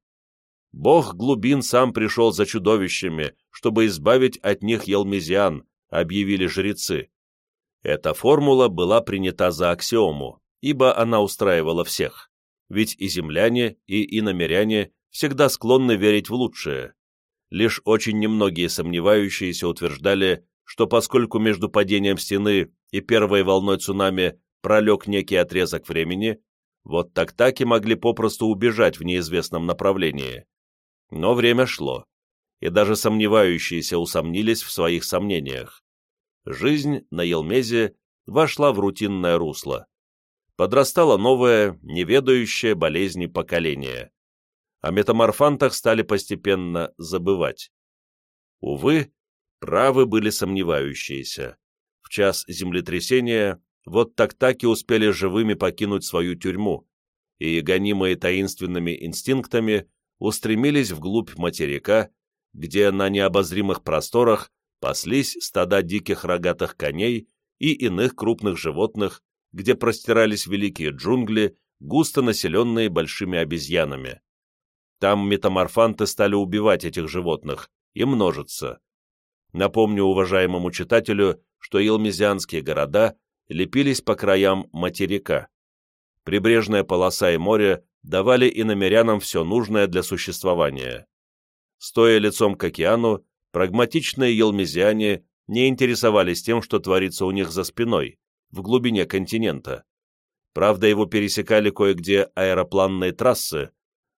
Бог глубин сам пришел за чудовищами, чтобы избавить от них елмезиан, объявили жрецы. Эта формула была принята за аксиому, ибо она устраивала всех. Ведь и земляне, и иномеряне всегда склонны верить в лучшее. Лишь очень немногие сомневающиеся утверждали, что поскольку между падением стены и первой волной цунами пролег некий отрезок времени, вот так-таки могли попросту убежать в неизвестном направлении. Но время шло, и даже сомневающиеся усомнились в своих сомнениях жизнь на Елмезе вошла в рутинное русло. Подрастало новое, неведающее болезни поколение. О метаморфантах стали постепенно забывать. Увы, правы были сомневающиеся. В час землетрясения вот так-таки успели живыми покинуть свою тюрьму, и, гонимые таинственными инстинктами, устремились вглубь материка, где на необозримых просторах паслись стада диких рогатых коней и иных крупных животных, где простирались великие джунгли, густо населенные большими обезьянами. Там метаморфанты стали убивать этих животных и множиться. Напомню уважаемому читателю, что елмезианские города лепились по краям материка. Прибрежная полоса и море давали иномерянам все нужное для существования. Стоя лицом к океану, прагматичные елмезиане не интересовались тем, что творится у них за спиной, в глубине континента. Правда, его пересекали кое-где аэропланные трассы,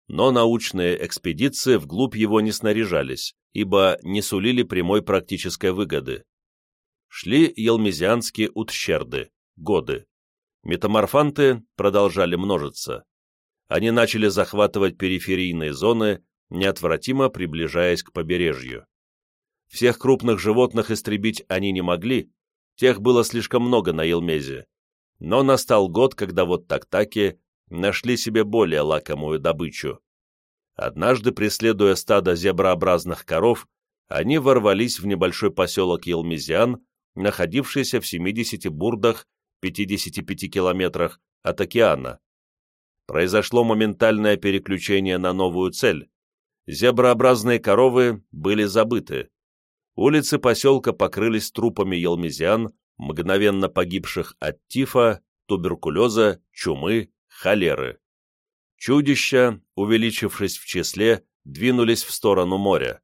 но научные экспедиции вглубь его не снаряжались, ибо не сулили прямой практической выгоды. Шли елмезианские утщерды, годы. Метаморфанты продолжали множиться. Они начали захватывать периферийные зоны, неотвратимо приближаясь к побережью. Всех крупных животных истребить они не могли, тех было слишком много на Елмезе. Но настал год, когда вот так-таки нашли себе более лакомую добычу. Однажды, преследуя стадо зеброобразных коров, они ворвались в небольшой поселок Елмезиан, находившийся в 70 бурдах, 55 километрах от океана. Произошло моментальное переключение на новую цель, зеброобразные коровы были забыты. Улицы поселка покрылись трупами елмезиан, мгновенно погибших от тифа, туберкулеза, чумы, холеры. Чудища, увеличившись в числе, двинулись в сторону моря.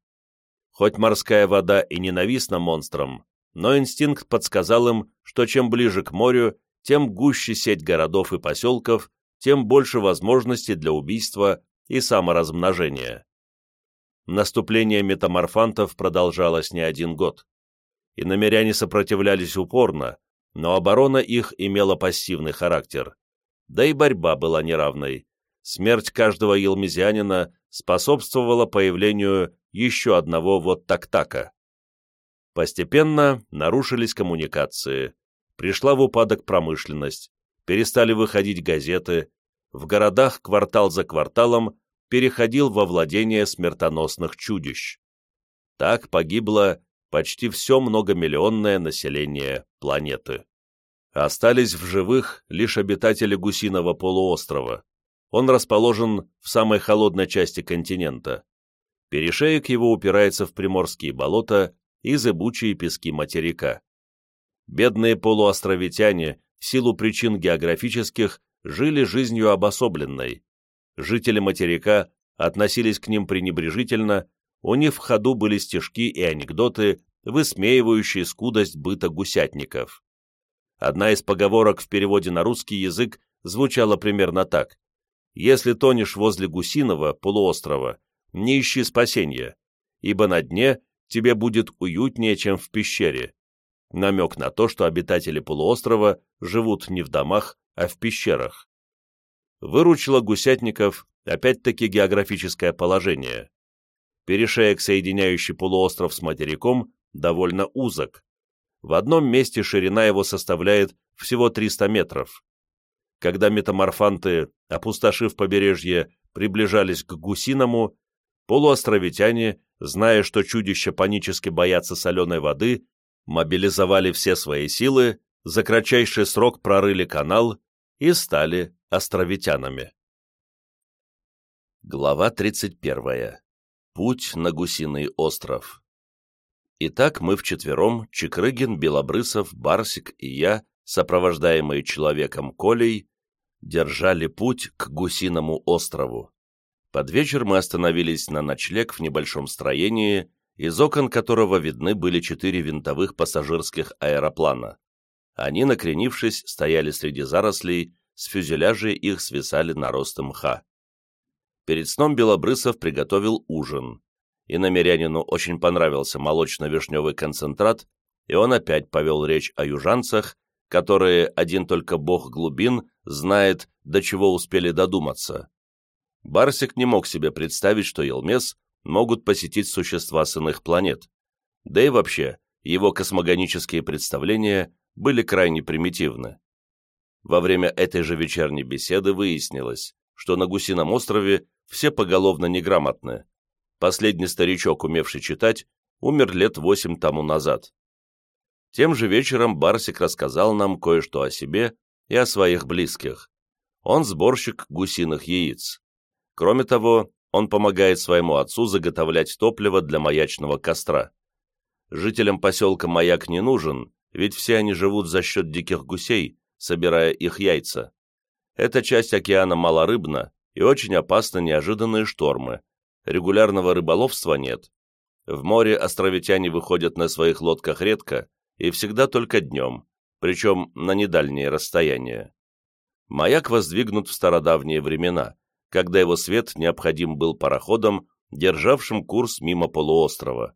Хоть морская вода и ненавистна монстрам, но инстинкт подсказал им, что чем ближе к морю, тем гуще сеть городов и поселков, тем больше возможностей для убийства и саморазмножения. Наступление метаморфантов продолжалось не один год. И намеряне сопротивлялись упорно, но оборона их имела пассивный характер. Да и борьба была неравной. Смерть каждого елмезианина способствовала появлению еще одного вот так-така. Постепенно нарушились коммуникации, пришла в упадок промышленность, перестали выходить газеты, в городах квартал за кварталом переходил во владение смертоносных чудищ. Так погибло почти все многомиллионное население планеты. Остались в живых лишь обитатели Гусиного полуострова. Он расположен в самой холодной части континента. Перешеек его упирается в приморские болота и зыбучие пески материка. Бедные полуостровитяне, в силу причин географических, жили жизнью обособленной. Жители материка относились к ним пренебрежительно, у них в ходу были стишки и анекдоты, высмеивающие скудость быта гусятников. Одна из поговорок в переводе на русский язык звучала примерно так. «Если тонешь возле Гусиного полуострова, не ищи спасения, ибо на дне тебе будет уютнее, чем в пещере». Намек на то, что обитатели полуострова живут не в домах, а в пещерах. Выручило гусятников опять-таки географическое положение. Перешеек, соединяющий полуостров с материком, довольно узок. В одном месте ширина его составляет всего 300 метров. Когда метаморфанты, опустошив побережье, приближались к Гусиному, полуостровитяне, зная, что чудища панически боятся соленой воды, мобилизовали все свои силы, за кратчайший срок прорыли канал и стали островитянами. Глава 31. Путь на Гусиный остров. Итак, мы вчетвером, Чекрыгин, Белобрысов, Барсик и я, сопровождаемые человеком Колей, держали путь к Гусиному острову. Под вечер мы остановились на ночлег в небольшом строении, из окон которого видны были четыре винтовых пассажирских аэроплана. Они, накренившись, стояли среди зарослей, с фюзеляжей их свисали наросты мха. Перед сном Белобрысов приготовил ужин, и намерянину очень понравился молочно-вишневый концентрат, и он опять повел речь о южанцах, которые один только бог глубин знает, до чего успели додуматься. Барсик не мог себе представить, что Елмес могут посетить существа с иных планет. Да и вообще, его космогонические представления были крайне примитивны. Во время этой же вечерней беседы выяснилось, что на Гусином острове все поголовно неграмотны. Последний старичок, умевший читать, умер лет восемь тому назад. Тем же вечером Барсик рассказал нам кое-что о себе и о своих близких. Он сборщик гусиных яиц. Кроме того, он помогает своему отцу заготовлять топливо для маячного костра. Жителям поселка Маяк не нужен, ведь все они живут за счет диких гусей, собирая их яйца. Эта часть океана малорыбна и очень опасны неожиданные штормы. Регулярного рыболовства нет. В море островитяне выходят на своих лодках редко и всегда только днем, причем на недальние расстояния. Маяк воздвигнут в стародавние времена, когда его свет необходим был пароходам, державшим курс мимо полуострова.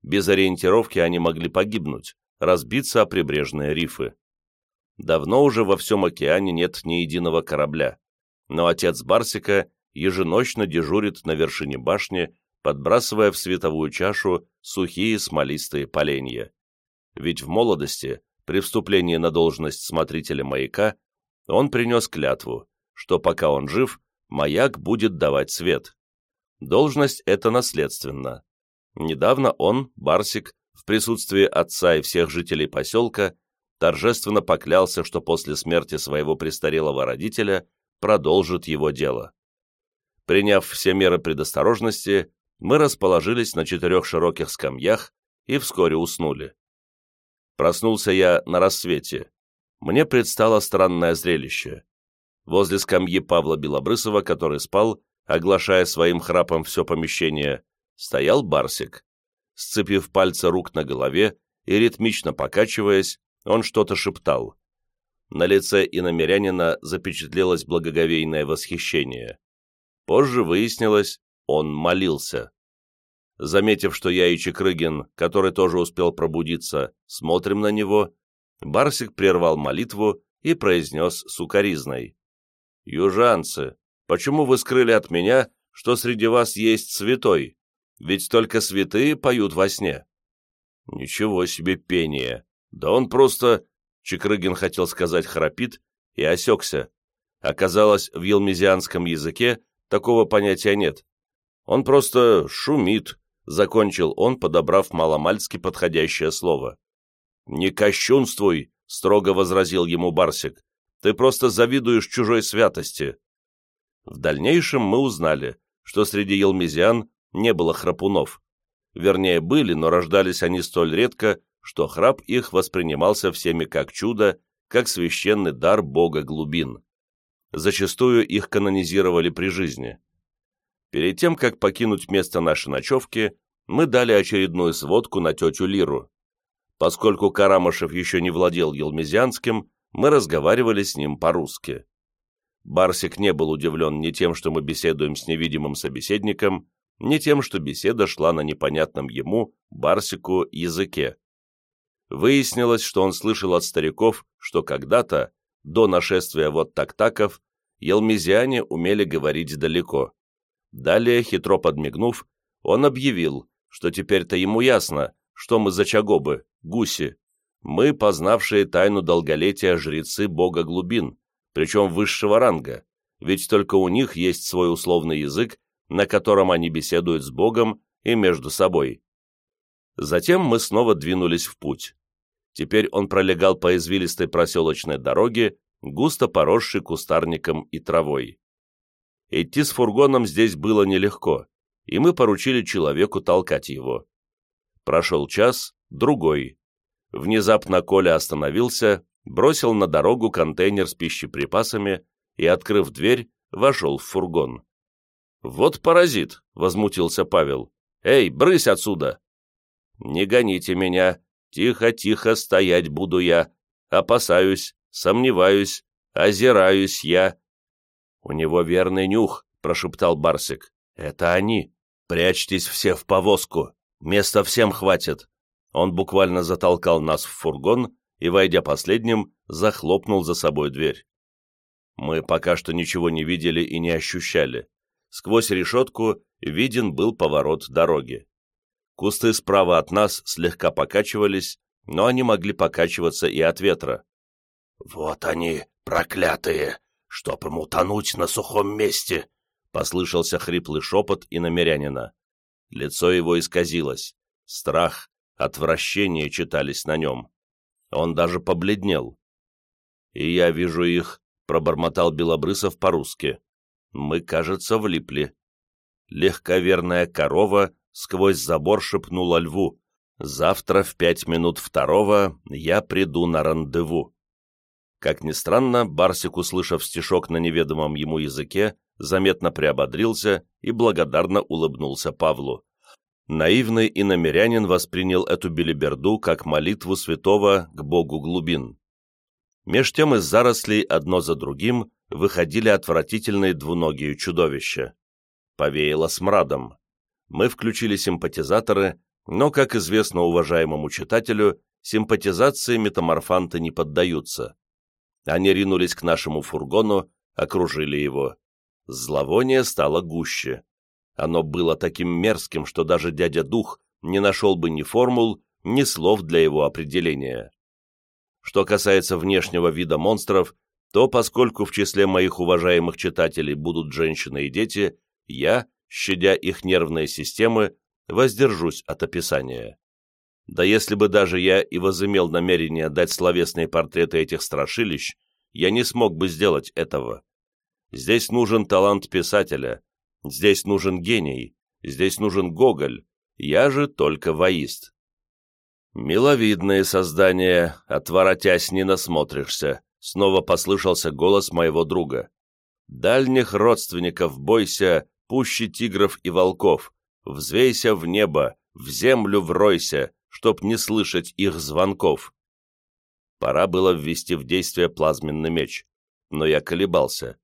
Без ориентировки они могли погибнуть, разбиться о прибрежные рифы. Давно уже во всем океане нет ни единого корабля, но отец Барсика еженочно дежурит на вершине башни, подбрасывая в световую чашу сухие смолистые поленья. Ведь в молодости, при вступлении на должность смотрителя маяка, он принес клятву, что пока он жив, маяк будет давать свет. Должность эта наследственна. Недавно он, Барсик, в присутствии отца и всех жителей поселка, торжественно поклялся, что после смерти своего престарелого родителя продолжит его дело. Приняв все меры предосторожности, мы расположились на четырех широких скамьях и вскоре уснули. Проснулся я на рассвете. Мне предстало странное зрелище. Возле скамьи Павла Белобрысова, который спал, оглашая своим храпом все помещение, стоял Барсик. Сцепив пальцы рук на голове и ритмично покачиваясь, он что-то шептал. На лице иномерянина запечатлелось благоговейное восхищение. Позже выяснилось, он молился. Заметив, что я и Чекрыгин, который тоже успел пробудиться, смотрим на него, Барсик прервал молитву и произнес сукаризной. «Южанцы, почему вы скрыли от меня, что среди вас есть святой? Ведь только святые поют во сне». «Ничего себе пение! Да он просто...» Чекрыгин хотел сказать «храпит» и осекся. Оказалось, в елмезианском языке такого понятия нет. Он просто шумит, закончил он, подобрав маломальски подходящее слово. «Не кощунствуй!» — строго возразил ему Барсик. «Ты просто завидуешь чужой святости». В дальнейшем мы узнали, что среди елмезиан не было храпунов. Вернее, были, но рождались они столь редко, что храп их воспринимался всеми как чудо, как священный дар бога глубин. Зачастую их канонизировали при жизни. Перед тем, как покинуть место нашей ночевки, мы дали очередную сводку на тетю Лиру. Поскольку Карамышев еще не владел елмезианским, мы разговаривали с ним по-русски. Барсик не был удивлен ни тем, что мы беседуем с невидимым собеседником, ни тем, что беседа шла на непонятном ему, Барсику, языке. Выяснилось, что он слышал от стариков, что когда-то, до нашествия вот так-таков, елмезиане умели говорить далеко. Далее, хитро подмигнув, он объявил, что теперь-то ему ясно, что мы за чагобы, гуси. Мы, познавшие тайну долголетия жрецы бога глубин, причем высшего ранга, ведь только у них есть свой условный язык, на котором они беседуют с богом и между собой. Затем мы снова двинулись в путь. Теперь он пролегал по извилистой проселочной дороге, густо поросшей кустарником и травой. Идти с фургоном здесь было нелегко, и мы поручили человеку толкать его. Прошел час, другой. Внезапно Коля остановился, бросил на дорогу контейнер с пищеприпасами и, открыв дверь, вошел в фургон. «Вот паразит!» — возмутился Павел. «Эй, брысь отсюда!» «Не гоните меня! Тихо-тихо стоять буду я! Опасаюсь, сомневаюсь, озираюсь я!» «У него верный нюх!» — прошептал Барсик. «Это они! Прячьтесь все в повозку! Места всем хватит. Он буквально затолкал нас в фургон и, войдя последним, захлопнул за собой дверь. Мы пока что ничего не видели и не ощущали. Сквозь решетку виден был поворот дороги. Кусты справа от нас слегка покачивались, но они могли покачиваться и от ветра. «Вот они, проклятые! Чтоб им утонуть на сухом месте!» — послышался хриплый шепот и намерянина. Лицо его исказилось. Страх, отвращение читались на нем. Он даже побледнел. «И я вижу их», — пробормотал Белобрысов по-русски. «Мы, кажется, влипли». Легковерная корова сквозь забор шепнула льву. «Завтра в пять минут второго я приду на рандеву». Как ни странно, Барсик, услышав стишок на неведомом ему языке, заметно приободрился и благодарно улыбнулся Павлу. Наивный иномерянин воспринял эту белиберду как молитву святого к богу глубин. Меж тем из зарослей одно за другим выходили отвратительные двуногие чудовища. Повеяло смрадом. Мы включили симпатизаторы, но, как известно уважаемому читателю, симпатизации метаморфанты не поддаются. Они ринулись к нашему фургону, окружили его. Зловоние стало гуще. Оно было таким мерзким, что даже дядя Дух не нашел бы ни формул, ни слов для его определения. Что касается внешнего вида монстров, то поскольку в числе моих уважаемых читателей будут женщины и дети, я, щадя их нервные системы, воздержусь от описания. Да если бы даже я и возымел намерение дать словесные портреты этих страшилищ, я не смог бы сделать этого. Здесь нужен талант писателя, Здесь нужен гений, здесь нужен Гоголь, я же только воист. «Миловидные создания, отворотясь не насмотришься», — снова послышался голос моего друга. «Дальних родственников бойся, пуще тигров и волков, взвейся в небо, в землю вройся, чтоб не слышать их звонков». Пора было ввести в действие плазменный меч, но я колебался.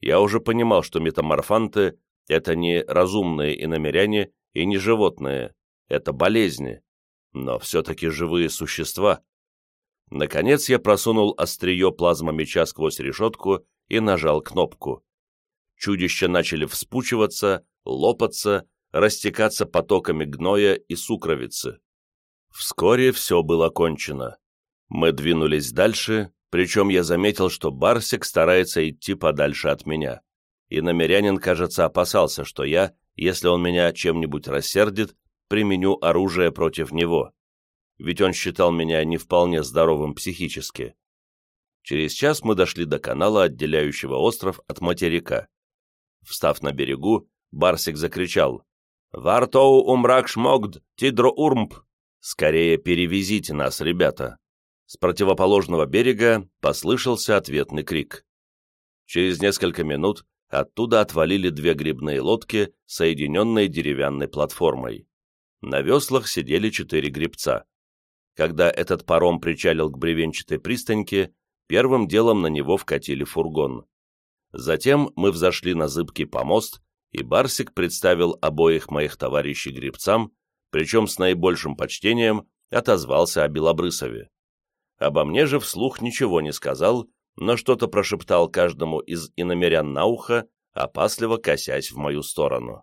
Я уже понимал, что метаморфанты — это не разумные иномеряне и не животные, это болезни но все-таки живые существа. Наконец я просунул острие плазмомеча сквозь решетку и нажал кнопку. Чудища начали вспучиваться, лопаться, растекаться потоками гноя и сукровицы. Вскоре все было кончено. Мы двинулись дальше, причем я заметил, что Барсик старается идти подальше от меня. И намерянин, кажется, опасался, что я, если он меня чем-нибудь рассердит, применю оружие против него, ведь он считал меня не вполне здоровым психически. Через час мы дошли до канала, отделяющего остров от материка. Встав на берегу, Барсик закричал «Вартоу умрак шмогд, тидро урмп!» «Скорее перевезите нас, ребята!» С противоположного берега послышался ответный крик. Через несколько минут оттуда отвалили две грибные лодки, соединенные деревянной платформой. На веслах сидели четыре гребца. Когда этот паром причалил к бревенчатой пристаньке, первым делом на него вкатили фургон. Затем мы взошли на зыбкий помост, и Барсик представил обоих моих товарищей гребцам, причем с наибольшим почтением отозвался о Белобрысове. Обо мне же вслух ничего не сказал, но что-то прошептал каждому из иномерян на ухо, опасливо косясь в мою сторону.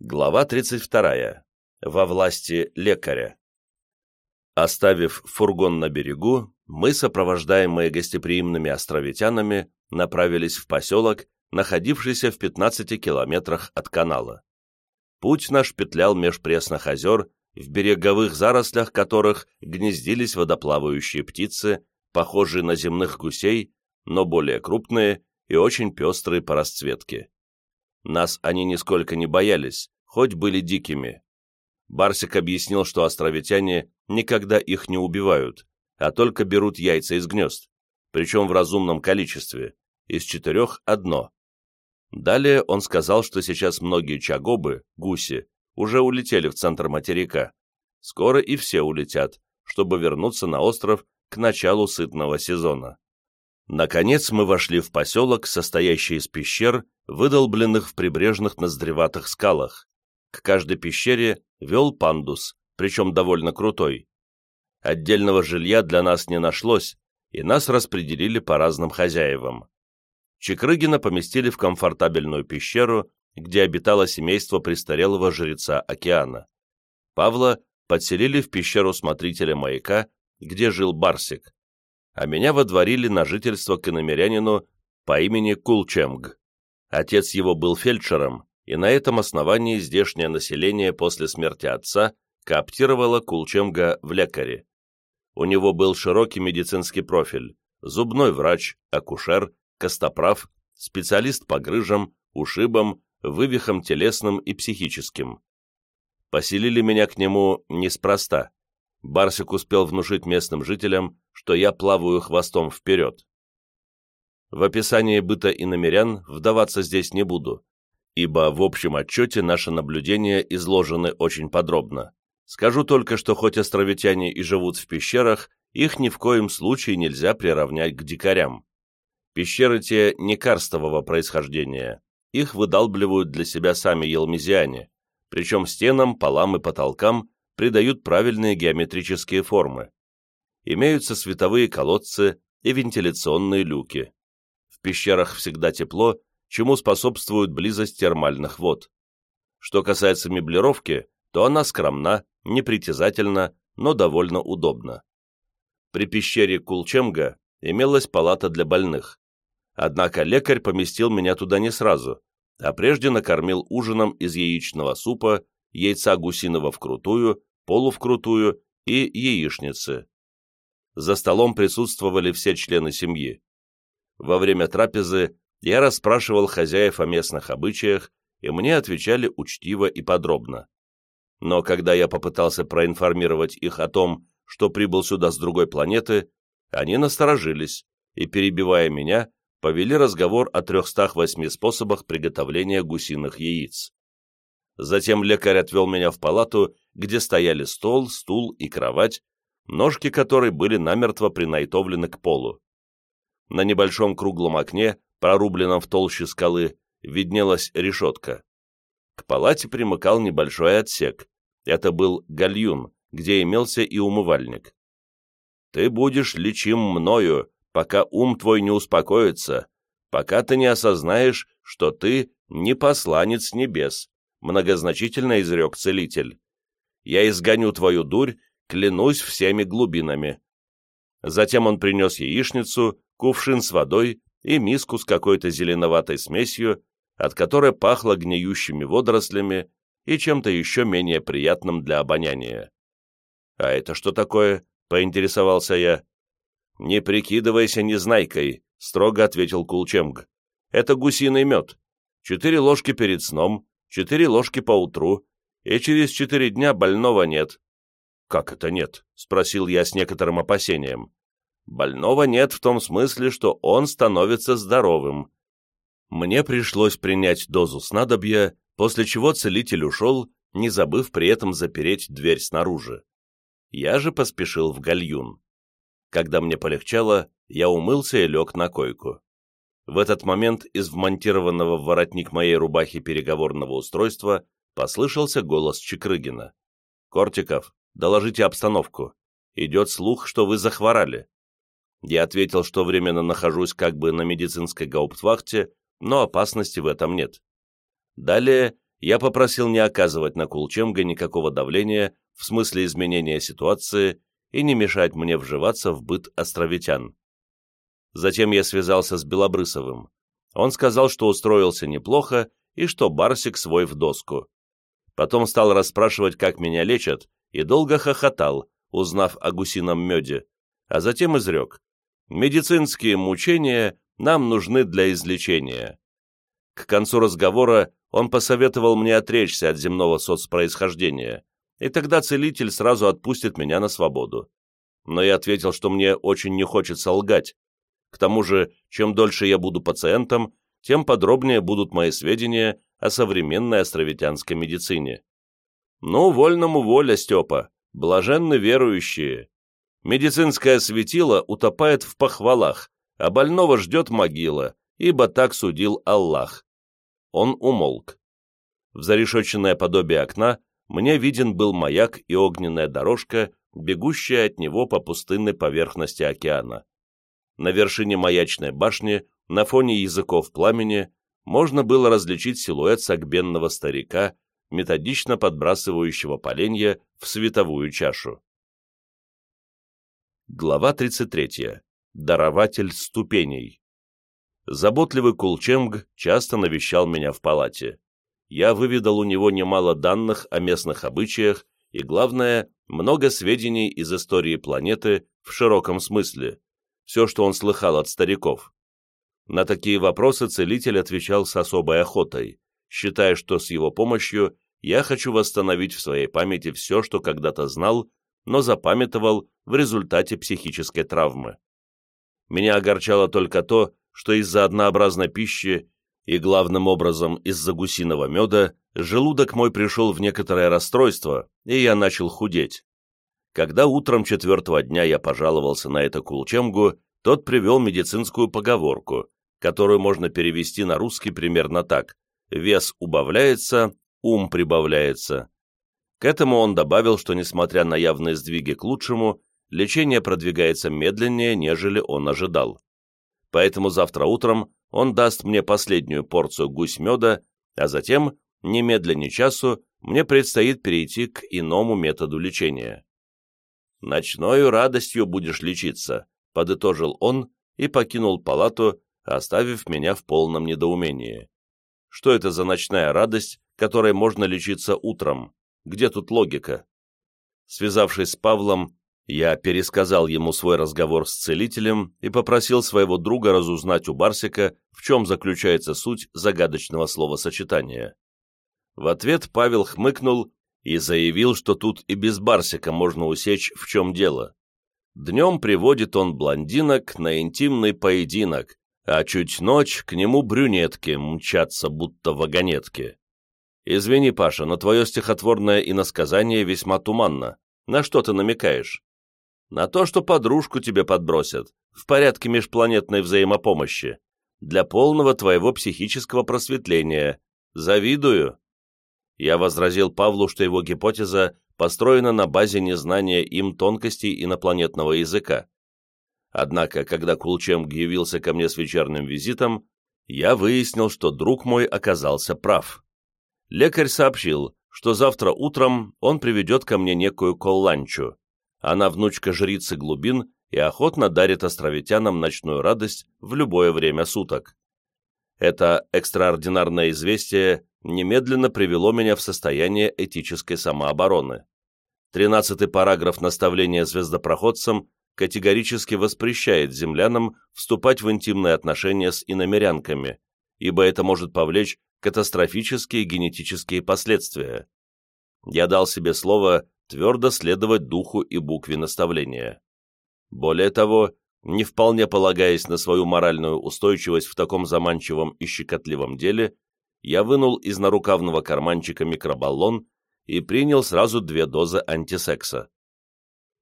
Глава 32. Во власти лекаря. Оставив фургон на берегу, мы, сопровождаемые гостеприимными островитянами, направились в поселок, находившийся в 15 километрах от канала. Путь наш петлял меж пресных озер, в береговых зарослях которых гнездились водоплавающие птицы, похожие на земных гусей, но более крупные и очень пестрые по расцветке. Нас они нисколько не боялись, хоть были дикими. Барсик объяснил, что островитяне никогда их не убивают, а только берут яйца из гнезд, причем в разумном количестве, из четырех одно. Далее он сказал, что сейчас многие чагобы, гуси, уже улетели в центр материка. Скоро и все улетят, чтобы вернуться на остров к началу сытного сезона. Наконец мы вошли в поселок, состоящий из пещер, выдолбленных в прибрежных ноздреватых скалах. К каждой пещере вел пандус, причем довольно крутой. Отдельного жилья для нас не нашлось, и нас распределили по разным хозяевам. Чекрыгина поместили в комфортабельную пещеру, где обитало семейство престарелого жреца океана. Павла подселили в пещеру смотрителя маяка, где жил Барсик а меня водворили на жительство к иномерянину по имени Кулчемг. Отец его был фельдшером, и на этом основании здешнее население после смерти отца кооптировало Кулчемга в лекаре. У него был широкий медицинский профиль, зубной врач, акушер, костоправ, специалист по грыжам, ушибам, вывихам телесным и психическим. Поселили меня к нему неспроста. Барсик успел внушить местным жителям, что я плаваю хвостом вперед. В описании быта иномерян вдаваться здесь не буду, ибо в общем отчете наши наблюдения изложены очень подробно. Скажу только, что хоть островитяне и живут в пещерах, их ни в коем случае нельзя приравнять к дикарям. Пещеры те не карстового происхождения, их выдалбливают для себя сами елмезиане, причем стенам, полам и потолкам придают правильные геометрические формы. Имеются световые колодцы и вентиляционные люки. В пещерах всегда тепло, чему способствует близость термальных вод. Что касается меблировки, то она скромна, непритязательна, но довольно удобна. При пещере Кулчемга имелась палата для больных. Однако лекарь поместил меня туда не сразу, а прежде накормил ужином из яичного супа, яйца гусиного вкрутую полувкрутую и яичницы. За столом присутствовали все члены семьи. Во время трапезы я расспрашивал хозяев о местных обычаях, и мне отвечали учтиво и подробно. Но когда я попытался проинформировать их о том, что прибыл сюда с другой планеты, они насторожились и, перебивая меня, повели разговор о 308 способах приготовления гусиных яиц. Затем лекарь отвел меня в палату, где стояли стол, стул и кровать, ножки которой были намертво принайтовлены к полу. На небольшом круглом окне, прорубленном в толще скалы, виднелась решетка. К палате примыкал небольшой отсек. Это был гальюн, где имелся и умывальник. «Ты будешь лечим мною, пока ум твой не успокоится, пока ты не осознаешь, что ты не посланец небес», многозначительно изрек целитель. «Я изгоню твою дурь, клянусь всеми глубинами». Затем он принес яичницу, кувшин с водой и миску с какой-то зеленоватой смесью, от которой пахло гниющими водорослями и чем-то еще менее приятным для обоняния. «А это что такое?» — поинтересовался я. «Не прикидывайся незнайкой», — строго ответил Кулчемг. «Это гусиный мед. Четыре ложки перед сном, четыре ложки по утру, и через четыре дня больного нет». «Как это нет?» — спросил я с некоторым опасением. «Больного нет в том смысле, что он становится здоровым». Мне пришлось принять дозу снадобья, после чего целитель ушел, не забыв при этом запереть дверь снаружи. Я же поспешил в гальюн. Когда мне полегчало, я умылся и лег на койку. В этот момент из вмонтированного в воротник моей рубахи переговорного устройства послышался голос Чекрыгина. «Кортиков, доложите обстановку. Идет слух, что вы захворали». Я ответил, что временно нахожусь как бы на медицинской гауптвахте, но опасности в этом нет. Далее я попросил не оказывать на Кулчемга никакого давления в смысле изменения ситуации и не мешать мне вживаться в быт островитян. Затем я связался с Белобрысовым. Он сказал, что устроился неплохо и что Барсик свой в доску. Потом стал расспрашивать, как меня лечат, и долго хохотал, узнав о гусином меде, а затем изрек. «Медицинские мучения нам нужны для излечения». К концу разговора он посоветовал мне отречься от земного соцпроисхождения, и тогда целитель сразу отпустит меня на свободу. Но я ответил, что мне очень не хочется лгать. К тому же, чем дольше я буду пациентом, тем подробнее будут мои сведения о современной островитянской медицине. Ну, вольному воля, Степа, блаженны верующие. Медицинское светило утопает в похвалах, а больного ждет могила, ибо так судил Аллах. Он умолк. В зарешоченное подобие окна мне виден был маяк и огненная дорожка, бегущая от него по пустынной поверхности океана. На вершине маячной башни, на фоне языков пламени, можно было различить силуэт согбенного старика, методично подбрасывающего поленья в световую чашу. Глава 33. Дарователь ступеней. Заботливый Кулчемг часто навещал меня в палате я выведал у него немало данных о местных обычаях и, главное, много сведений из истории планеты в широком смысле, все, что он слыхал от стариков. На такие вопросы целитель отвечал с особой охотой, считая, что с его помощью я хочу восстановить в своей памяти все, что когда-то знал, но запамятовал в результате психической травмы. Меня огорчало только то, что из-за однообразной пищи и главным образом из-за гусиного меда, желудок мой пришел в некоторое расстройство, и я начал худеть. Когда утром четвертого дня я пожаловался на это Кулчемгу, тот привел медицинскую поговорку, которую можно перевести на русский примерно так «вес убавляется, ум прибавляется». К этому он добавил, что, несмотря на явные сдвиги к лучшему, лечение продвигается медленнее, нежели он ожидал. Поэтому завтра утром он даст мне последнюю порцию гусь-меда, а затем, немедленно часу, мне предстоит перейти к иному методу лечения. «Ночною радостью будешь лечиться», — подытожил он и покинул палату, оставив меня в полном недоумении. Что это за ночная радость, которой можно лечиться утром? Где тут логика? Связавшись с Павлом, Я пересказал ему свой разговор с целителем и попросил своего друга разузнать у Барсика, в чем заключается суть загадочного словосочетания. В ответ Павел хмыкнул и заявил, что тут и без Барсика можно усечь, в чем дело. Днем приводит он блондинок на интимный поединок, а чуть ночь к нему брюнетки мчатся, будто вагонетки. Извини, Паша, но твое стихотворное иносказание весьма туманно. На что ты намекаешь? На то, что подружку тебе подбросят, в порядке межпланетной взаимопомощи, для полного твоего психического просветления. Завидую. Я возразил Павлу, что его гипотеза построена на базе незнания им тонкостей инопланетного языка. Однако, когда Кулчемг явился ко мне с вечерним визитом, я выяснил, что друг мой оказался прав. Лекарь сообщил, что завтра утром он приведет ко мне некую колланчу, она внучка жрицы глубин и охотно дарит островитянам ночную радость в любое время суток. Это экстраординарное известие немедленно привело меня в состояние этической самообороны. Тринадцатый параграф наставления звездопроходцам категорически воспрещает землянам вступать в интимные отношения с иномерянками, ибо это может повлечь катастрофические генетические последствия. Я дал себе слово твердо следовать духу и букве наставления. Более того, не вполне полагаясь на свою моральную устойчивость в таком заманчивом и щекотливом деле, я вынул из нарукавного карманчика микробаллон и принял сразу две дозы антисекса.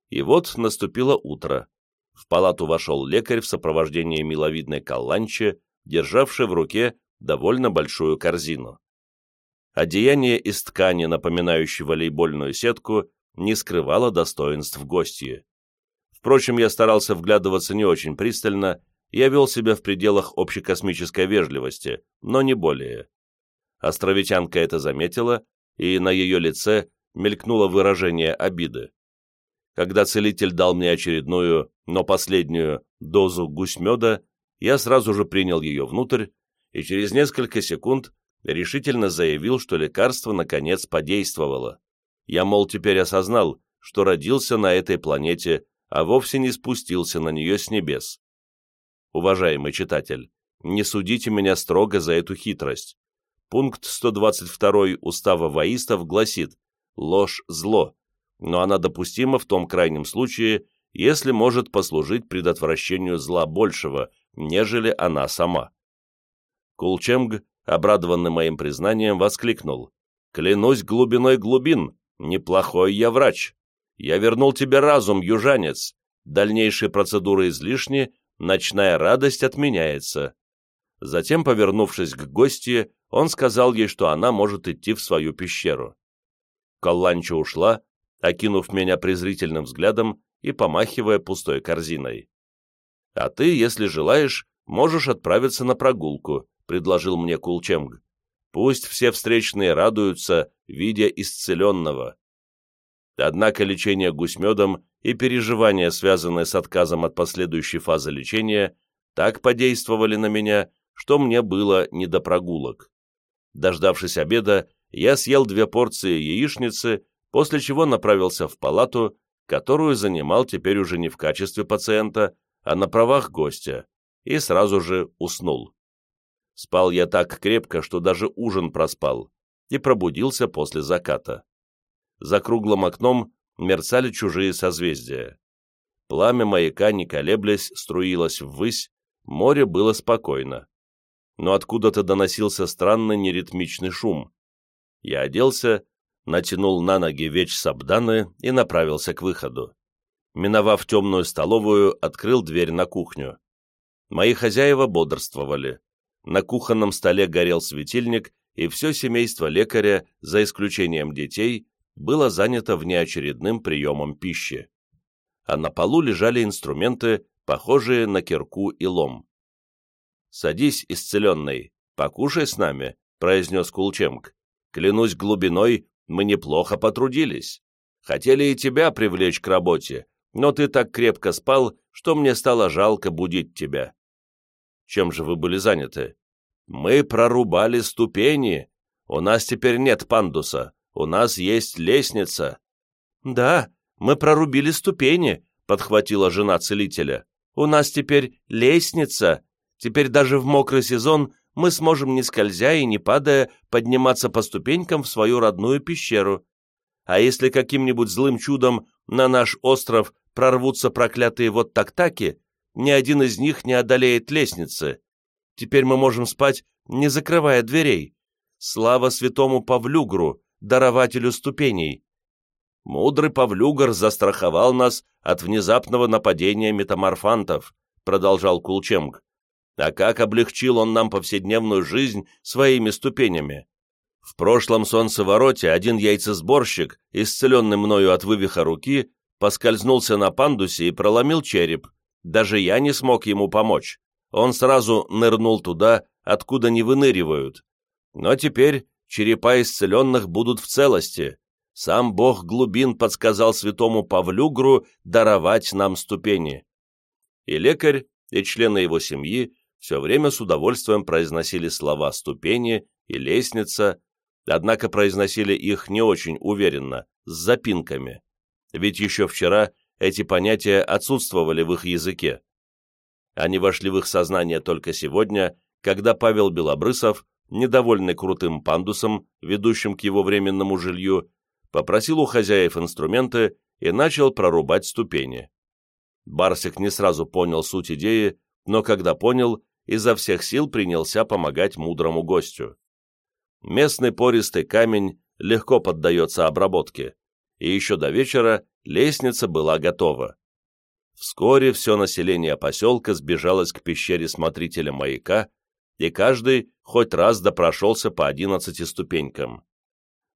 И вот наступило утро. В палату вошел лекарь в сопровождении миловидной каланчи, державшей в руке довольно большую корзину. Одеяние из ткани, напоминающей волейбольную сетку, не скрывала достоинств гостья. Впрочем, я старался вглядываться не очень пристально, я вел себя в пределах общекосмической вежливости, но не более. Островитянка это заметила, и на ее лице мелькнуло выражение обиды. Когда целитель дал мне очередную, но последнюю дозу гусьмеда, я сразу же принял ее внутрь, и через несколько секунд решительно заявил, что лекарство наконец подействовало. Я, мол, теперь осознал, что родился на этой планете, а вовсе не спустился на нее с небес. Уважаемый читатель, не судите меня строго за эту хитрость. Пункт 122 Устава воистов гласит «ложь – зло», но она допустима в том крайнем случае, если может послужить предотвращению зла большего, нежели она сама. Кулчемг, обрадованный моим признанием, воскликнул «Клянусь глубиной глубин, Неплохой я врач. Я вернул тебе разум, южанец. Дальнейшие процедуры излишни, ночная радость отменяется. Затем, повернувшись к гостье, он сказал ей, что она может идти в свою пещеру. Колланча ушла, окинув меня презрительным взглядом и помахивая пустой корзиной. «А ты, если желаешь, можешь отправиться на прогулку», — предложил мне Кулчемг. Пусть все встречные радуются, видя исцеленного. Однако лечение гусьмедом и переживания, связанные с отказом от последующей фазы лечения, так подействовали на меня, что мне было не до прогулок. Дождавшись обеда, я съел две порции яичницы, после чего направился в палату, которую занимал теперь уже не в качестве пациента, а на правах гостя, и сразу же уснул. Спал я так крепко, что даже ужин проспал, и пробудился после заката. За круглым окном мерцали чужие созвездия. Пламя маяка, не колеблясь, струилось ввысь, море было спокойно. Но откуда-то доносился странный неритмичный шум. Я оделся, натянул на ноги веч сабданы и направился к выходу. Миновав темную столовую, открыл дверь на кухню. Мои хозяева бодрствовали. На кухонном столе горел светильник, и все семейство лекаря, за исключением детей, было занято внеочередным приемом пищи. А на полу лежали инструменты, похожие на кирку и лом. «Садись, исцеленный, покушай с нами», — произнес Кулчемк. «Клянусь глубиной, мы неплохо потрудились. Хотели и тебя привлечь к работе, но ты так крепко спал, что мне стало жалко будить тебя. Чем же вы были заняты? Мы прорубали ступени. У нас теперь нет пандуса. У нас есть лестница. Да, Мы прорубили ступени», — подхватила жена целителя. «У нас теперь лестница. Теперь даже в мокрый сезон мы сможем, не скользя и не падая, подниматься по ступенькам в свою родную пещеру. А если каким-нибудь злым чудом на наш остров прорвутся проклятые вот так-таки, ни один из них не одолеет лестницы. Теперь мы можем спать, не закрывая дверей. Слава святому Павлюгру, дарователю ступеней. Мудрый Павлюгар застраховал нас от внезапного нападения метаморфантов, продолжал Кулчемг. А как облегчил он нам повседневную жизнь своими ступенями? В прошлом солнцевороте один яйцесборщик, исцеленный мною от вывиха руки, поскользнулся на пандусе и проломил череп. Даже я не смог ему помочь. Он сразу нырнул туда, откуда не выныривают. Но теперь черепа исцеленных будут в целости. Сам бог глубин подсказал святому Павлюгру даровать нам ступени. И лекарь, и члены его семьи все время с удовольствием произносили слова «ступени» и «лестница», однако произносили их не очень уверенно, с запинками ведь еще вчера эти понятия отсутствовали в их языке. Они вошли в их сознание только сегодня, когда Павел Белобрысов, недовольный крутым пандусом, ведущим к его временному жилью, попросил у хозяев инструменты и начал прорубать ступени. Барсик не сразу понял суть идеи, но когда понял, изо всех сил принялся помогать мудрому гостю. Местный пористый камень легко поддается обработке и еще до вечера лестница была готова. Вскоре все население поселка сбежалось к пещере смотрителя маяка, и каждый хоть раз допрошелся по одиннадцати ступенькам.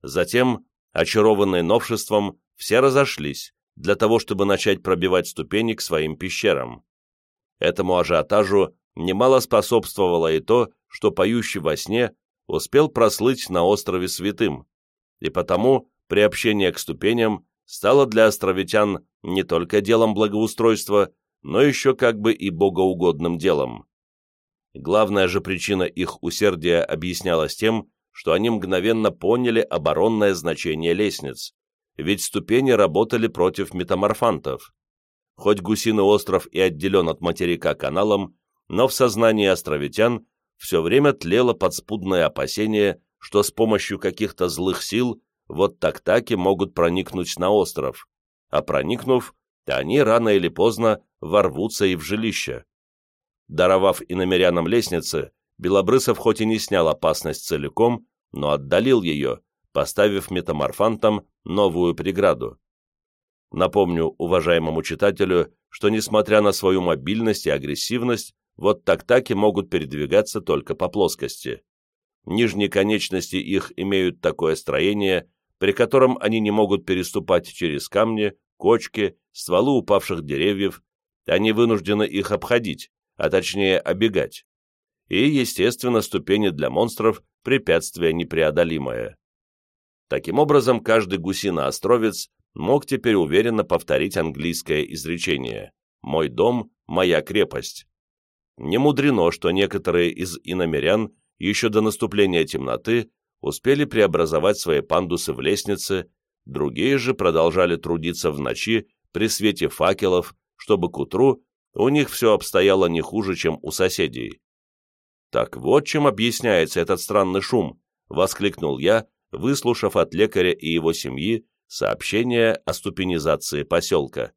Затем, очарованные новшеством, все разошлись, для того, чтобы начать пробивать ступени к своим пещерам. Этому ажиотажу немало способствовало и то, что поющий во сне успел прослыть на острове святым, и потому приобщение к ступеням стало для островитян не только делом благоустройства, но еще как бы и богоугодным делом. Главная же причина их усердия объяснялась тем, что они мгновенно поняли оборонное значение лестниц, ведь ступени работали против метаморфантов. Хоть Гусиный остров и отделен от материка каналом, но в сознании островитян все время тлело подспудное опасение, что с помощью каких-то злых сил вот так-таки могут проникнуть на остров, а проникнув, они рано или поздно ворвутся и в жилище. Даровав иномерянам лестницы, Белобрысов хоть и не снял опасность целиком, но отдалил ее, поставив метаморфантам новую преграду. Напомню уважаемому читателю, что несмотря на свою мобильность и агрессивность, вот так-таки могут передвигаться только по плоскости. Нижние конечности их имеют такое строение, при котором они не могут переступать через камни, кочки, стволы упавших деревьев, они вынуждены их обходить, а точнее обегать. И, естественно, ступени для монстров – препятствие непреодолимое. Таким образом, каждый гусиноостровец мог теперь уверенно повторить английское изречение «Мой дом – моя крепость». Не мудрено, что некоторые из иномерян еще до наступления темноты успели преобразовать свои пандусы в лестницы, другие же продолжали трудиться в ночи при свете факелов, чтобы к утру у них все обстояло не хуже, чем у соседей. «Так вот чем объясняется этот странный шум», — воскликнул я, выслушав от лекаря и его семьи сообщение о ступенизации поселка.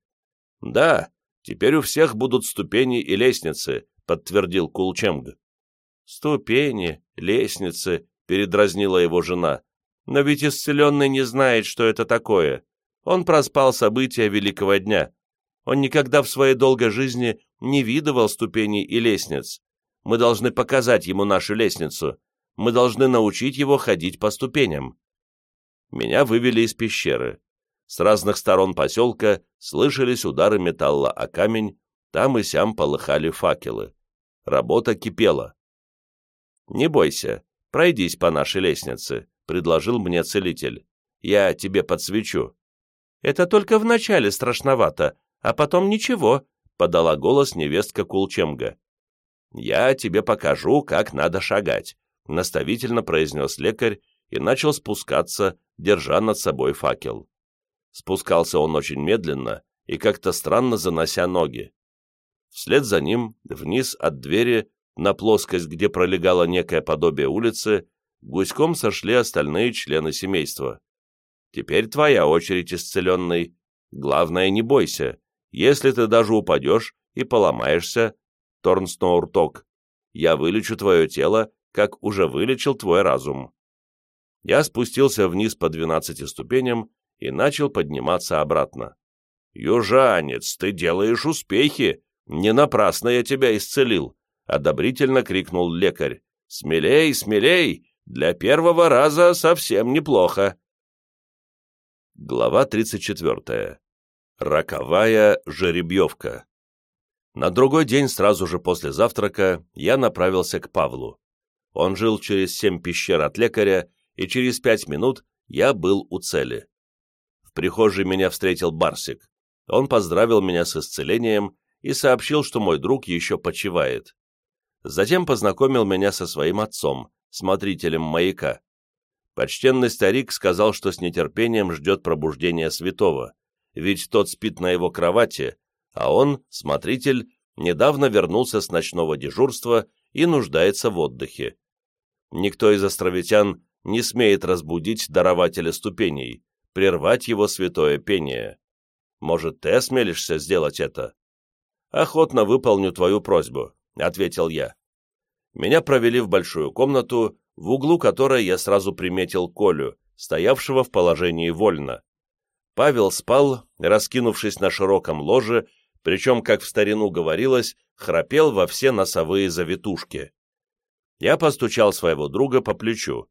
«Да, теперь у всех будут ступени и лестницы», — подтвердил Кулчемг. «Ступени, лестницы — передразнила его жена. «Но ведь исцеленный не знает, что это такое. Он проспал события великого дня. Он никогда в своей долгой жизни не видывал ступеней и лестниц. Мы должны показать ему нашу лестницу. Мы должны научить его ходить по ступеням». Меня вывели из пещеры. С разных сторон поселка слышались удары металла о камень, там и сям полыхали факелы. Работа кипела. «Не бойся, «Пройдись по нашей лестнице», — предложил мне целитель. «Я тебе подсвечу». «Это только вначале страшновато, а потом ничего», — подала голос невестка Кулчемга. «Я тебе покажу, как надо шагать», — наставительно произнес лекарь и начал спускаться, держа над собой факел. Спускался он очень медленно и как-то странно занося ноги. Вслед за ним, вниз от двери, на плоскость, где пролегало некое подобие улицы, гуськом сошли остальные члены семейства. «Теперь твоя очередь, исцеленный. Главное, не бойся. Если ты даже упадешь и поломаешься, Торнсноурток, я вылечу твое тело, как уже вылечил твой разум». Я спустился вниз по двенадцати ступеням и начал подниматься обратно. «Южанец, ты делаешь успехи! Не напрасно я тебя исцелил!» — одобрительно крикнул лекарь. «Смелей, смелей! Для первого раза совсем неплохо!» Глава 34. Роковая жеребьевка. На другой день, сразу же после завтрака, я направился к Павлу. Он жил через семь пещер от лекаря, и через пять минут я был у цели. В прихожей меня встретил Барсик. Он поздравил меня с исцелением и сообщил, что мой друг еще почивает. Затем познакомил меня со своим отцом, смотрителем маяка. Почтенный старик сказал, что с нетерпением ждет пробуждения святого, ведь тот спит на его кровати, а он, смотритель, недавно вернулся с ночного дежурства и нуждается в отдыхе. Никто из островитян не смеет разбудить дарователя ступеней, прервать его святое пение. Может, ты осмелишься сделать это? Охотно выполню твою просьбу, — ответил я. Меня провели в большую комнату, в углу которой я сразу приметил Колю, стоявшего в положении вольно. Павел спал, раскинувшись на широком ложе, причем, как в старину говорилось, храпел во все носовые завитушки. Я постучал своего друга по плечу.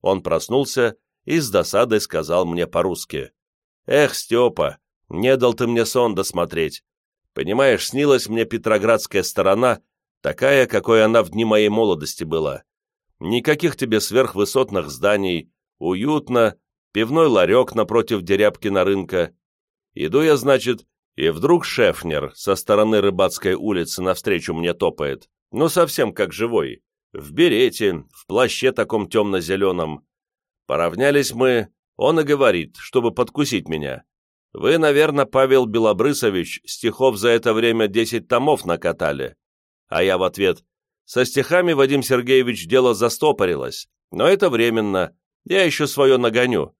Он проснулся и с досадой сказал мне по-русски. «Эх, Степа, не дал ты мне сон досмотреть. Понимаешь, снилась мне Петроградская сторона, такая, какой она в дни моей молодости была. Никаких тебе сверхвысотных зданий, уютно, пивной ларек напротив Дерябкина рынка. Иду я, значит, и вдруг Шефнер со стороны Рыбацкой улицы навстречу мне топает, ну совсем как живой, в берете, в плаще таком темно-зеленом. Поравнялись мы, он и говорит, чтобы подкусить меня. Вы, наверное, Павел Белобрысович, стихов за это время десять томов накатали. А я в ответ, со стихами, Вадим Сергеевич, дело застопорилось, но это временно, я еще свое нагоню.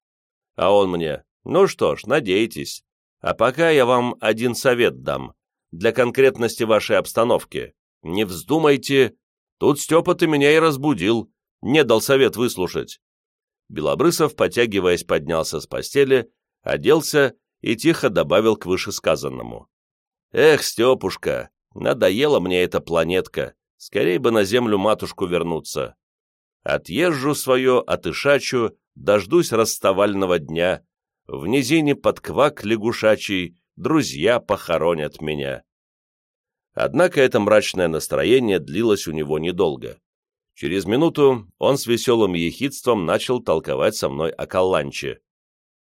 А он мне, ну что ж, надейтесь. А пока я вам один совет дам, для конкретности вашей обстановки. Не вздумайте, тут Степа ты меня и разбудил, не дал совет выслушать. Белобрысов, потягиваясь, поднялся с постели, оделся и тихо добавил к вышесказанному. «Эх, Степушка, надоела мне эта планетка, скорей бы на землю матушку вернуться. Отъезжу свое, отышачу, дождусь расставального дня, в низине под квак лягушачий друзья похоронят меня». Однако это мрачное настроение длилось у него недолго. Через минуту он с веселым ехидством начал толковать со мной о каланче.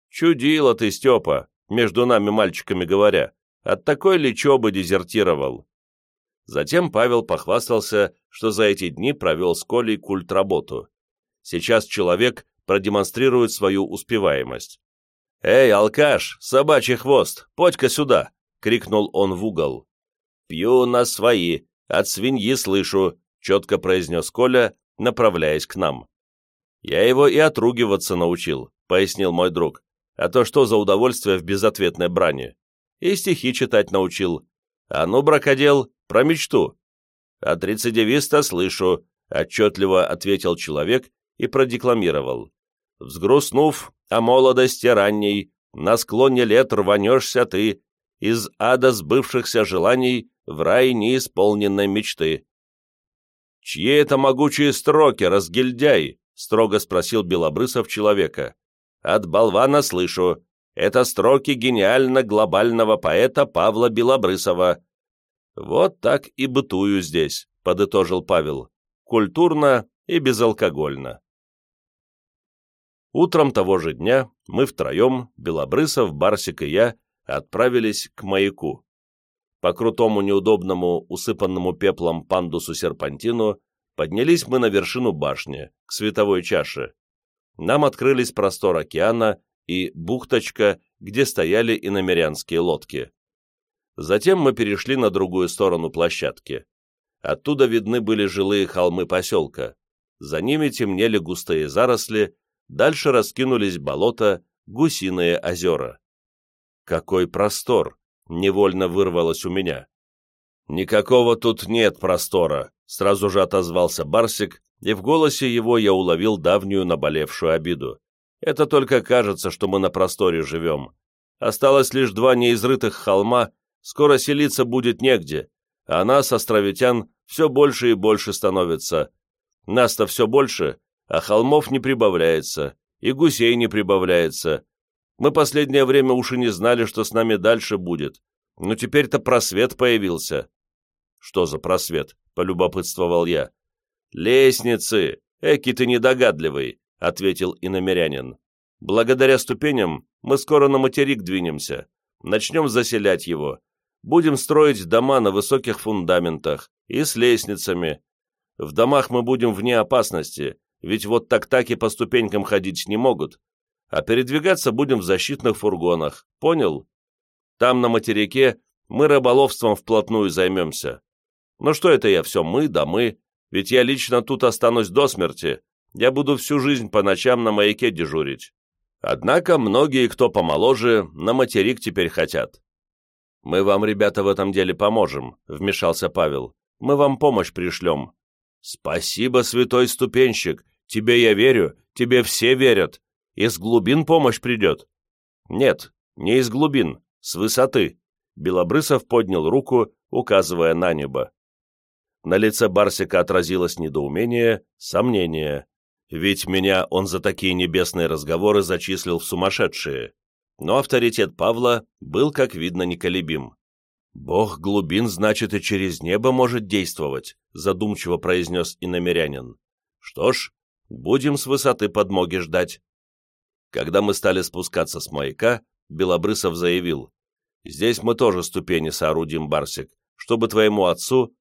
«Чудила ты, Степа, между нами мальчиками говоря, от такой лечебы дезертировал». Затем Павел похвастался, что за эти дни провел с Колей культ-работу. Сейчас человек продемонстрирует свою успеваемость. «Эй, алкаш, собачий хвост, подь-ка сюда!» — крикнул он в угол. «Пью на свои, от свиньи слышу», — четко произнес Коля, направляясь к нам. «Я его и отругиваться научил», — пояснил мой друг. А то что за удовольствие в безответной брани? И стихи читать научил. А ну, бракодел, про мечту. От рецидивиста слышу, отчетливо ответил человек и продекламировал. Взгрустнув о молодости ранней, на склоне лет рванешься ты, из ада сбывшихся желаний в рай неисполненной мечты. «Чьи это могучие строки, разгильдяй?» — строго спросил Белобрысов человека. От болвана слышу. Это строки гениально-глобального поэта Павла Белобрысова. Вот так и бытую здесь, подытожил Павел. Культурно и безалкогольно. Утром того же дня мы втроем, Белобрысов, Барсик и я, отправились к маяку. По крутому неудобному, усыпанному пеплом пандусу-серпантину поднялись мы на вершину башни, к световой чаше нам открылись простор океана и бухточка, где стояли иномерянские лодки. Затем мы перешли на другую сторону площадки. Оттуда видны были жилые холмы поселка. За ними темнели густые заросли, дальше раскинулись болота, гусиные озера. Какой простор! Невольно вырвалось у меня. «Никакого тут нет простора», — сразу же отозвался Барсик, и в голосе его я уловил давнюю наболевшую обиду. «Это только кажется, что мы на просторе живем. Осталось лишь два неизрытых холма, скоро селиться будет негде, а нас, островитян, все больше и больше становится. Нас-то все больше, а холмов не прибавляется, и гусей не прибавляется. Мы последнее время уж и не знали, что с нами дальше будет. Но теперь-то просвет появился. «Что за просвет?» — полюбопытствовал я. «Лестницы! Эки ты недогадливый!» — ответил иномерянин. «Благодаря ступеням мы скоро на материк двинемся. Начнем заселять его. Будем строить дома на высоких фундаментах и с лестницами. В домах мы будем вне опасности, ведь вот так-таки по ступенькам ходить не могут. А передвигаться будем в защитных фургонах, понял? Там, на материке, мы рыболовством вплотную займемся. Ну что это я все мы да мы, ведь я лично тут останусь до смерти, я буду всю жизнь по ночам на маяке дежурить. Однако многие, кто помоложе, на материк теперь хотят. «Мы вам, ребята, в этом деле поможем», — вмешался Павел. «Мы вам помощь пришлем». «Спасибо, святой ступенщик, тебе я верю, тебе все верят. Из глубин помощь придет». «Нет, не из глубин, с высоты», — Белобрысов поднял руку, указывая на небо. На лице Барсика отразилось недоумение, сомнение. Ведь меня он за такие небесные разговоры зачислил в сумасшедшие. Но авторитет Павла был, как видно, неколебим. «Бог глубин, значит, и через небо может действовать», задумчиво произнес иномерянин. «Что ж, будем с высоты подмоги ждать». Когда мы стали спускаться с маяка, Белобрысов заявил, «Здесь мы тоже ступени соорудим, Барсик, чтобы твоему отцу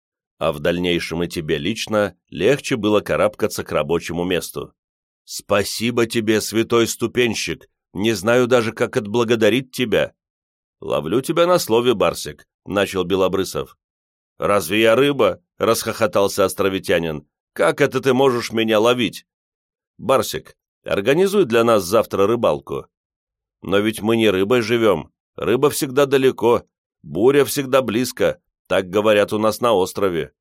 а в дальнейшем и тебе лично легче было карабкаться к рабочему месту. Спасибо тебе, святой ступенщик, не знаю даже, как отблагодарить тебя. Ловлю тебя на слове, Барсик, — начал Белобрысов. «Разве я рыба?» — расхохотался островитянин. «Как это ты можешь меня ловить?» «Барсик, организуй для нас завтра рыбалку». «Но ведь мы не рыбой живем. Рыба всегда далеко, буря всегда близко, так говорят у нас на острове.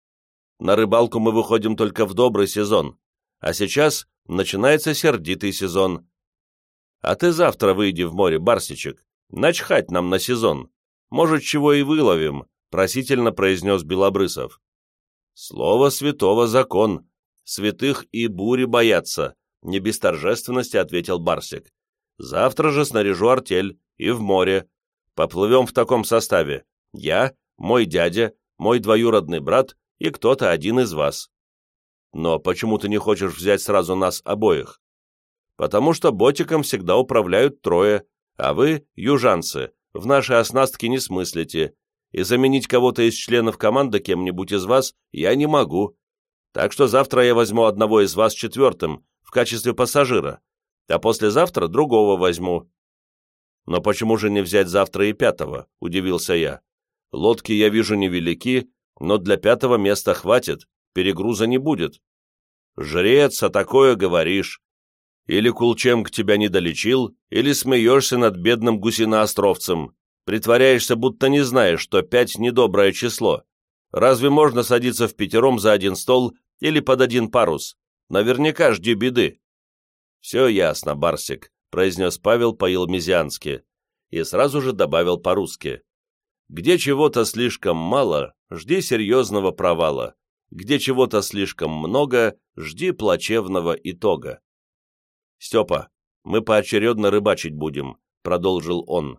На рыбалку мы выходим только в добрый сезон, а сейчас начинается сердитый сезон. А ты завтра выйди в море, барсичек, начхать нам на сезон. Может, чего и выловим, просительно произнес Белобрысов. Слово святого закон. Святых и бури боятся, не без торжественности ответил Барсик. Завтра же снаряжу артель и в море. Поплывем в таком составе. Я, мой дядя, мой двоюродный брат и кто-то один из вас. Но почему ты не хочешь взять сразу нас обоих? Потому что ботиком всегда управляют трое, а вы, южанцы, в нашей оснастке не смыслите, и заменить кого-то из членов команды кем-нибудь из вас я не могу. Так что завтра я возьму одного из вас четвертым, в качестве пассажира, а послезавтра другого возьму. Но почему же не взять завтра и пятого, удивился я. Лодки, я вижу, невелики, но для пятого места хватит, перегруза не будет. Жрец, а такое говоришь. Или Кулчемк тебя не долечил, или смеешься над бедным гусиноостровцем, притворяешься, будто не знаешь, что пять — недоброе число. Разве можно садиться в пятером за один стол или под один парус? Наверняка жди беды. «Все ясно, Барсик», — произнес Павел по-елмезиански и сразу же добавил по-русски. Где чего-то слишком мало, жди серьезного провала. Где чего-то слишком много, жди плачевного итога. «Степа, мы поочередно рыбачить будем», — продолжил он.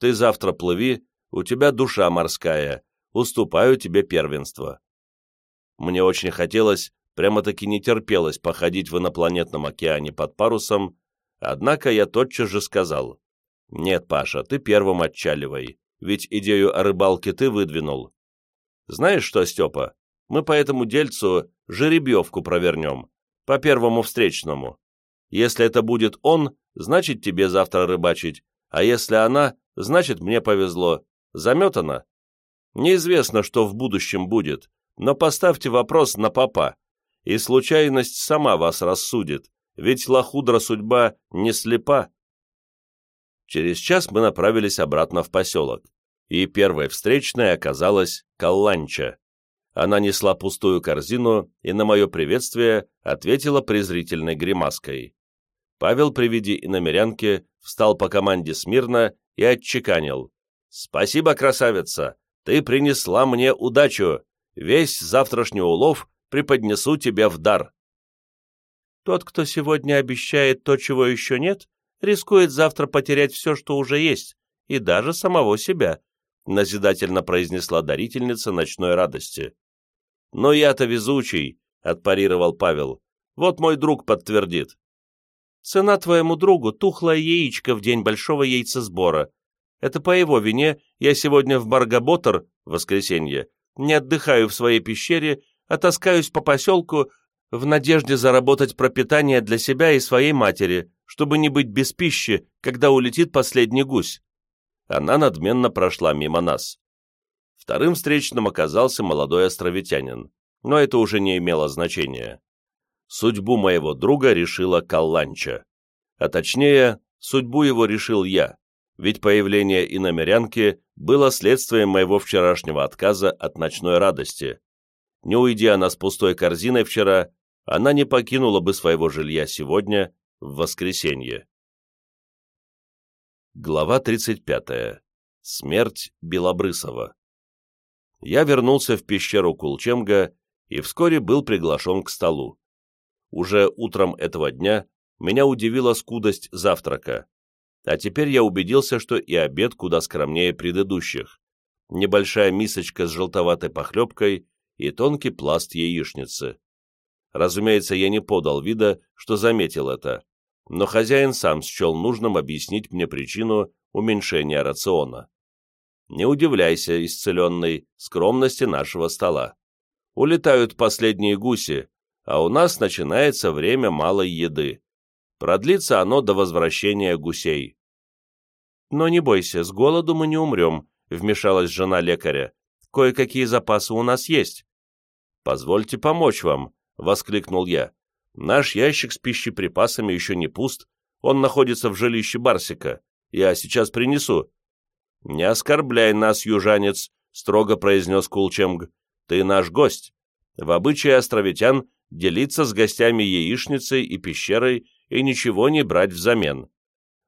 «Ты завтра плыви, у тебя душа морская, уступаю тебе первенство». Мне очень хотелось, прямо-таки не терпелось походить в инопланетном океане под парусом, однако я тотчас же сказал, «Нет, Паша, ты первым отчаливай ведь идею о рыбалке ты выдвинул. Знаешь что, Степа, мы по этому дельцу жеребьевку провернем, по первому встречному. Если это будет он, значит тебе завтра рыбачить, А если она, значит, мне повезло. Заметана? Неизвестно, что в будущем будет, но поставьте вопрос на папа, и случайность сама вас рассудит, ведь лохудра судьба не слепа. Через час мы направились обратно в поселок, и первой встречной оказалась Калланча. Она несла пустую корзину и на мое приветствие ответила презрительной гримаской. Павел при виде иномерянки встал по команде смирно и отчеканил. «Спасибо, красавица! Ты принесла мне удачу! Весь завтрашний улов преподнесу тебе в дар!» Тот, кто сегодня обещает то, чего еще нет, рискует завтра потерять все, что уже есть, и даже самого себя, назидательно произнесла дарительница ночной радости. «Но я-то везучий», — отпарировал Павел. «Вот мой друг подтвердит». «Цена твоему другу — тухлое яичко в день большого яйцесбора. Это по его вине я сегодня в Баргаботер, воскресенье, не отдыхаю в своей пещере, а таскаюсь по поселку в надежде заработать пропитание для себя и своей матери, чтобы не быть без пищи, когда улетит последний гусь». Она надменно прошла мимо нас. Вторым встречным оказался молодой островитянин, но это уже не имело значения. Судьбу моего друга решила Калланча. А точнее, судьбу его решил я, ведь появление иномерянки было следствием моего вчерашнего отказа от ночной радости. Не уйдя она с пустой корзиной вчера, она не покинула бы своего жилья сегодня, в воскресенье. Глава 35. Смерть Белобрысова я вернулся в пещеру Кулчемга и вскоре был приглашен к столу. Уже утром этого дня меня удивила скудость завтрака, а теперь я убедился, что и обед куда скромнее предыдущих. Небольшая мисочка с желтоватой похлебкой и тонкий пласт яичницы. Разумеется, я не подал вида, что заметил это, но хозяин сам счел нужным объяснить мне причину уменьшения рациона. Не удивляйся, исцеленный, скромности нашего стола. Улетают последние гуси, а у нас начинается время малой еды. Продлится оно до возвращения гусей. Но не бойся, с голоду мы не умрем, вмешалась жена лекаря. Кое-какие запасы у нас есть. Позвольте помочь вам, воскликнул я. Наш ящик с пищеприпасами еще не пуст, он находится в жилище Барсика. Я сейчас принесу. «Не оскорбляй нас, южанец», — строго произнес Кулчемг. «Ты наш гость. В обычае островитян делиться с гостями яичницей и пещерой и ничего не брать взамен.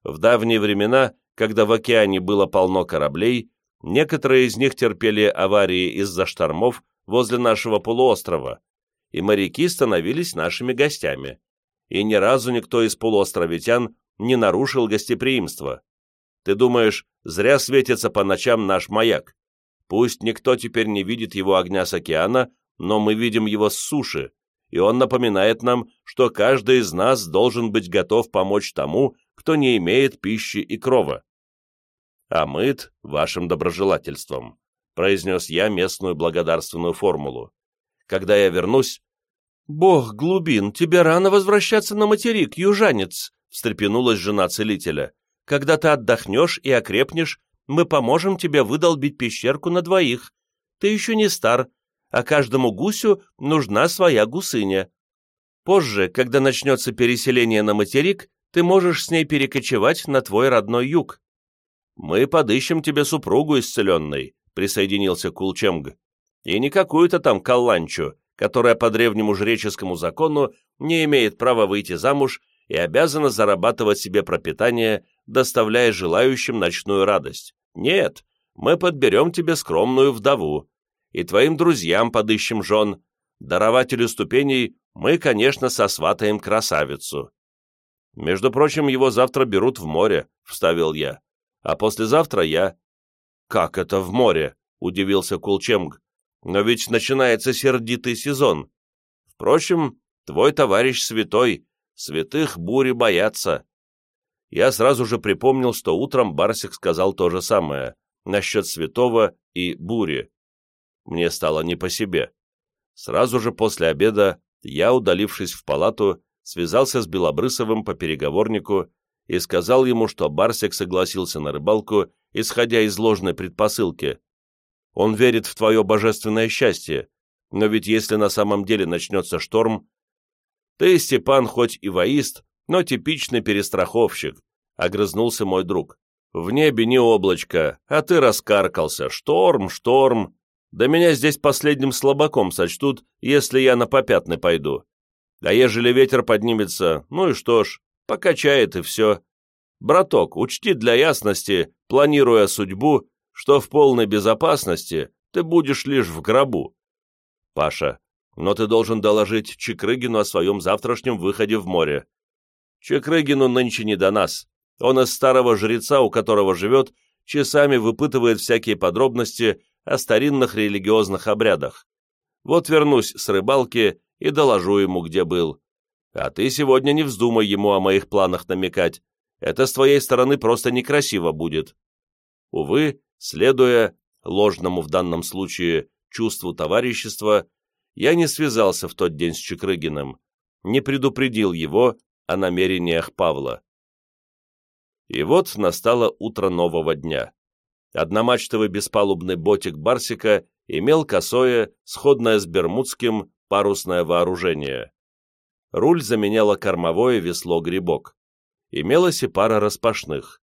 В давние времена, когда в океане было полно кораблей, некоторые из них терпели аварии из-за штормов возле нашего полуострова, и моряки становились нашими гостями. И ни разу никто из полуостровитян не нарушил гостеприимство. Ты думаешь, зря светится по ночам наш маяк? Пусть никто теперь не видит его огня с океана, но мы видим его с суши, и он напоминает нам, что каждый из нас должен быть готов помочь тому, кто не имеет пищи и крова. «Омыт вашим доброжелательством», — произнес я местную благодарственную формулу. «Когда я вернусь...» «Бог глубин, тебе рано возвращаться на материк, южанец», — встрепенулась жена целителя. Когда ты отдохнешь и окрепнешь, мы поможем тебе выдолбить пещерку на двоих. Ты еще не стар, а каждому гусю нужна своя гусыня. Позже, когда начнется переселение на материк, ты можешь с ней перекочевать на твой родной юг. Мы подыщем тебе супругу исцеленной, присоединился Кулчемг. И не какую-то там каланчу, которая по древнему жреческому закону не имеет права выйти замуж и обязана зарабатывать себе пропитание доставляя желающим ночную радость. Нет, мы подберем тебе скромную вдову, и твоим друзьям подыщем жен. Дарователю ступеней мы, конечно, сосватаем красавицу. Между прочим, его завтра берут в море, — вставил я. А послезавтра я... Как это в море? — удивился Кулчемг. Но ведь начинается сердитый сезон. Впрочем, твой товарищ святой, святых бури боятся я сразу же припомнил, что утром Барсик сказал то же самое, насчет святого и бури. Мне стало не по себе. Сразу же после обеда я, удалившись в палату, связался с Белобрысовым по переговорнику и сказал ему, что Барсик согласился на рыбалку, исходя из ложной предпосылки. Он верит в твое божественное счастье, но ведь если на самом деле начнется шторм... Ты, Степан, хоть и воист, но типичный перестраховщик, — огрызнулся мой друг. В небе не облачко, а ты раскаркался. Шторм, шторм. Да меня здесь последним слабаком сочтут, если я на попятный пойду. А ежели ветер поднимется, ну и что ж, покачает и все. Браток, учти для ясности, планируя судьбу, что в полной безопасности ты будешь лишь в гробу. Паша, но ты должен доложить Чекрыгину о своем завтрашнем выходе в море. Чекрыгину нынче не до нас. Он из старого жреца, у которого живет, часами выпытывает всякие подробности о старинных религиозных обрядах. Вот вернусь с рыбалки и доложу ему, где был. А ты сегодня не вздумай ему о моих планах намекать. Это с твоей стороны просто некрасиво будет. Увы, следуя ложному в данном случае чувству товарищества, я не связался в тот день с Чекрыгиным, не предупредил его о намерениях Павла. И вот настало утро нового дня. Одномачтовый беспалубный ботик Барсика имел косое, сходное с бермудским, парусное вооружение. Руль заменяло кормовое весло-грибок. Имелась и пара распашных.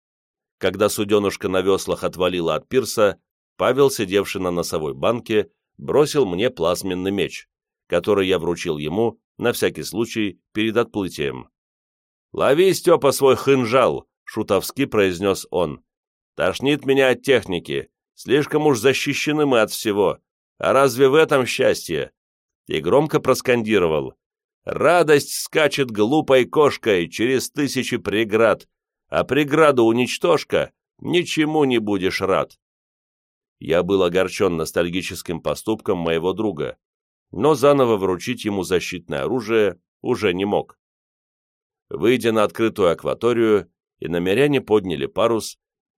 Когда суденушка на веслах отвалила от пирса, Павел, сидевший на носовой банке, бросил мне плазменный меч, который я вручил ему, на всякий случай, перед отплытием. «Лови, Степа, свой хынжал!» — шутовски произнес он. «Тошнит меня от техники. Слишком уж защищены мы от всего. А разве в этом счастье?» И громко проскандировал. «Радость скачет глупой кошкой через тысячи преград, а преграду уничтожка, ничему не будешь рад». Я был огорчен ностальгическим поступком моего друга, но заново вручить ему защитное оружие уже не мог. Выйдя на открытую акваторию, и намеряне подняли парус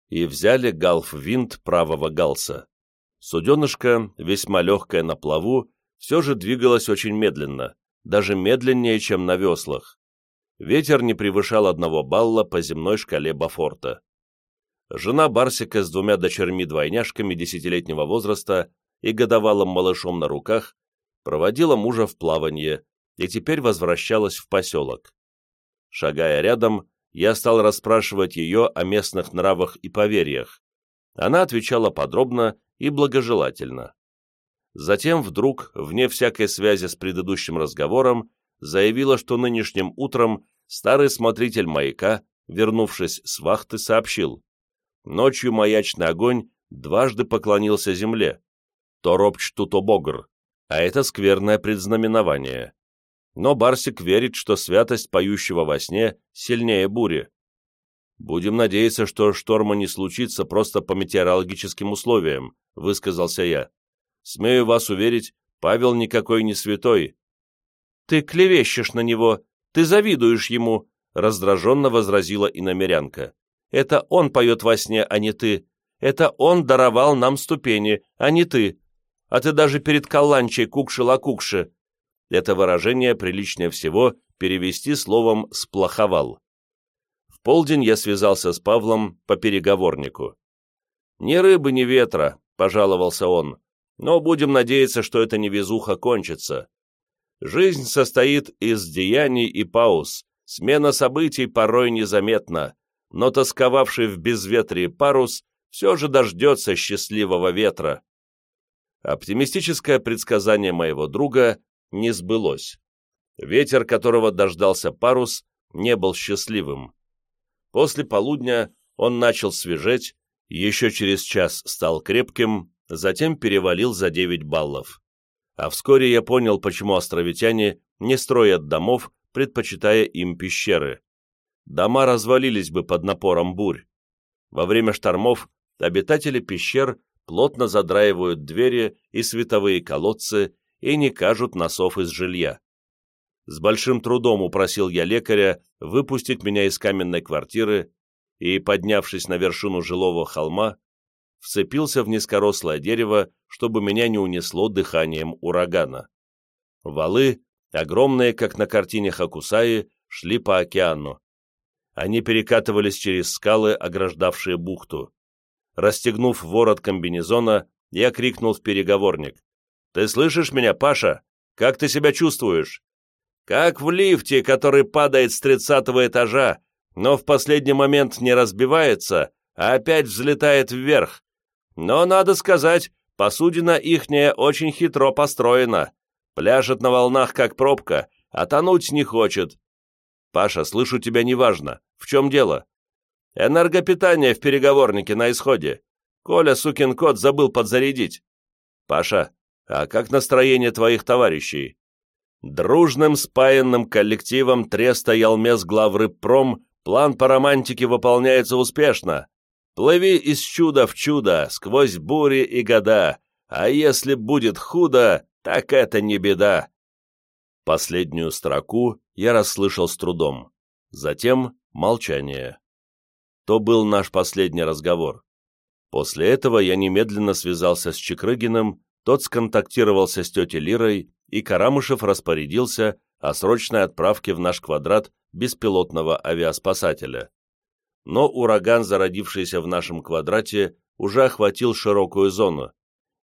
и взяли галф-винт правого галса. Суденышко, весьма легкое на плаву, все же двигалось очень медленно, даже медленнее, чем на веслах. Ветер не превышал одного балла по земной шкале Бафорта. Жена Барсика с двумя дочерьми-двойняшками десятилетнего возраста и годовалым малышом на руках проводила мужа в плавание и теперь возвращалась в поселок. Шагая рядом, я стал расспрашивать ее о местных нравах и поверьях. Она отвечала подробно и благожелательно. Затем вдруг, вне всякой связи с предыдущим разговором, заявила, что нынешним утром старый смотритель маяка, вернувшись с вахты, сообщил. Ночью маячный огонь дважды поклонился земле. То ропч, то богр, а это скверное предзнаменование но Барсик верит, что святость поющего во сне сильнее бури. «Будем надеяться, что шторма не случится просто по метеорологическим условиям», — высказался я. «Смею вас уверить, Павел никакой не святой». «Ты клевещешь на него, ты завидуешь ему», — раздраженно возразила иномерянка. «Это он поет во сне, а не ты. Это он даровал нам ступени, а не ты. А ты даже перед каланчей кукшила-кукши. Это выражение приличнее всего перевести словом «сплоховал». В полдень я связался с Павлом по переговорнику. «Ни рыбы, ни ветра», — пожаловался он, «но будем надеяться, что эта невезуха кончится. Жизнь состоит из деяний и пауз, смена событий порой незаметна, но тосковавший в безветрии парус все же дождется счастливого ветра». Оптимистическое предсказание моего друга не сбылось. Ветер, которого дождался парус, не был счастливым. После полудня он начал свежеть, еще через час стал крепким, затем перевалил за 9 баллов. А вскоре я понял, почему островитяне не строят домов, предпочитая им пещеры. Дома развалились бы под напором бурь. Во время штормов обитатели пещер плотно задраивают двери и световые колодцы и не кажут носов из жилья. С большим трудом упросил я лекаря выпустить меня из каменной квартиры и, поднявшись на вершину жилого холма, вцепился в низкорослое дерево, чтобы меня не унесло дыханием урагана. Валы, огромные, как на картине Хакусаи, шли по океану. Они перекатывались через скалы, ограждавшие бухту. Расстегнув ворот комбинезона, я крикнул в переговорник. «Ты слышишь меня, Паша? Как ты себя чувствуешь?» «Как в лифте, который падает с тридцатого этажа, но в последний момент не разбивается, а опять взлетает вверх. Но, надо сказать, посудина ихняя очень хитро построена. Пляжет на волнах, как пробка, а тонуть не хочет. Паша, слышу тебя неважно. В чем дело? Энергопитание в переговорнике на исходе. Коля, сукин кот, забыл подзарядить. Паша, а как настроение твоих товарищей? Дружным спаянным коллективом Треста Ялмес главрыбпром план по романтике выполняется успешно. Плыви из чуда в чудо, сквозь бури и года, а если будет худо, так это не беда. Последнюю строку я расслышал с трудом. Затем молчание. То был наш последний разговор. После этого я немедленно связался с Чекрыгиным, тот сконтактировался с тетей Лирой, и Карамышев распорядился о срочной отправке в наш квадрат беспилотного авиаспасателя. Но ураган, зародившийся в нашем квадрате, уже охватил широкую зону,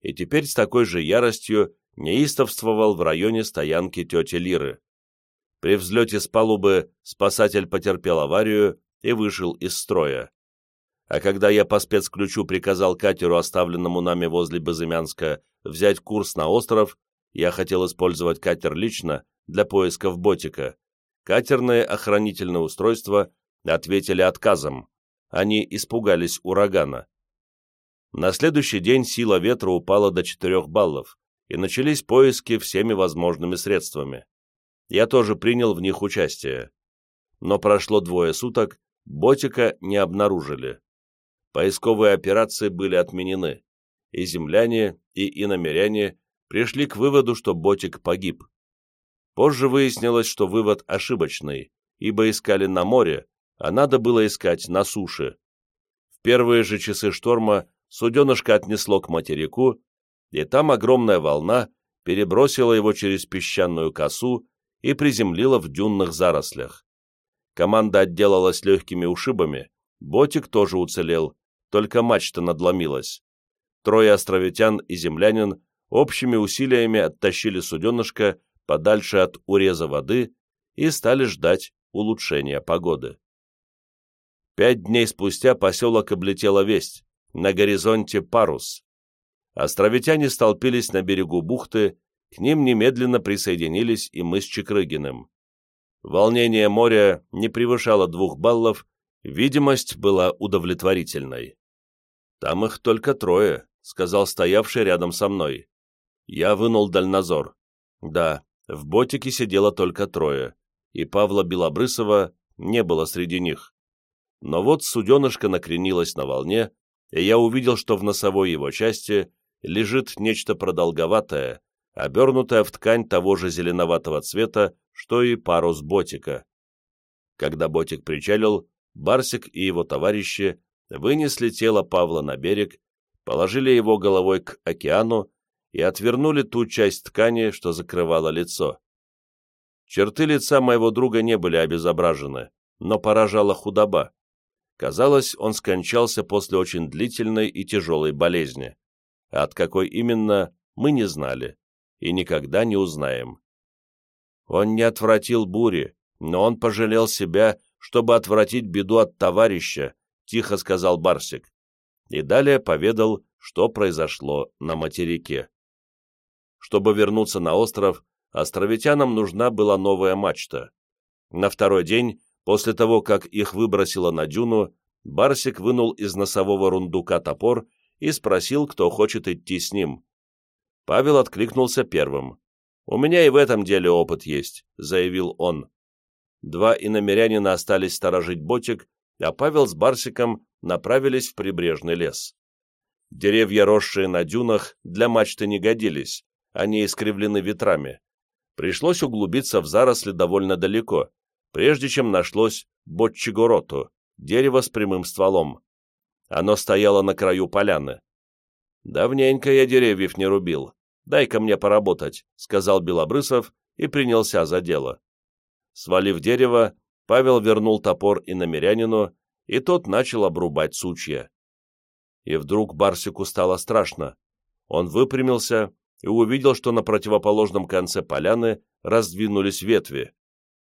и теперь с такой же яростью неистовствовал в районе стоянки тети Лиры. При взлете с палубы спасатель потерпел аварию и вышел из строя. А когда я по спецключу приказал катеру, оставленному нами возле Безымянска, взять курс на остров, я хотел использовать катер лично для поисков ботика. Катерные охранительные устройства ответили отказом. Они испугались урагана. На следующий день сила ветра упала до 4 баллов, и начались поиски всеми возможными средствами. Я тоже принял в них участие. Но прошло двое суток, ботика не обнаружили. Поисковые операции были отменены, и земляне, и иномеряне пришли к выводу, что ботик погиб. Позже выяснилось, что вывод ошибочный, ибо искали на море, а надо было искать на суше. В первые же часы шторма суденышко отнесло к материку, и там огромная волна перебросила его через песчаную косу и приземлила в дюнных зарослях. Команда отделалась легкими ушибами, ботик тоже уцелел, только мачта надломилась. Трое островитян и землянин общими усилиями оттащили суденышко подальше от уреза воды и стали ждать улучшения погоды. Пять дней спустя поселок облетела весть. На горизонте парус. Островитяне столпились на берегу бухты, к ним немедленно присоединились и мы с Чекрыгиным. Волнение моря не превышало двух баллов, видимость была удовлетворительной. «Там их только трое», — сказал стоявший рядом со мной. Я вынул дальнозор. Да, в ботике сидело только трое, и Павла Белобрысова не было среди них. Но вот суденышко накренилось на волне, и я увидел, что в носовой его части лежит нечто продолговатое, обернутое в ткань того же зеленоватого цвета, что и парус ботика. Когда ботик причалил, Барсик и его товарищи вынесли тело Павла на берег, положили его головой к океану и отвернули ту часть ткани, что закрывала лицо. Черты лица моего друга не были обезображены, но поражала худоба. Казалось, он скончался после очень длительной и тяжелой болезни. От какой именно, мы не знали и никогда не узнаем. Он не отвратил бури, но он пожалел себя, чтобы отвратить беду от товарища, тихо сказал Барсик. И далее поведал, что произошло на материке. Чтобы вернуться на остров, островитянам нужна была новая мачта. На второй день, после того, как их выбросило на дюну, Барсик вынул из носового рундука топор и спросил, кто хочет идти с ним. Павел откликнулся первым. «У меня и в этом деле опыт есть», — заявил он. Два иномерянина остались сторожить ботик, а Павел с Барсиком направились в прибрежный лес. Деревья, росшие на дюнах, для мачты не годились, они искривлены ветрами. Пришлось углубиться в заросли довольно далеко, прежде чем нашлось ботчигороту, дерево с прямым стволом. Оно стояло на краю поляны. «Давненько я деревьев не рубил. Дай-ка мне поработать», — сказал Белобрысов и принялся за дело. Свалив дерево, Павел вернул топор и намерянину, и тот начал обрубать сучья. И вдруг Барсику стало страшно. Он выпрямился и увидел, что на противоположном конце поляны раздвинулись ветви.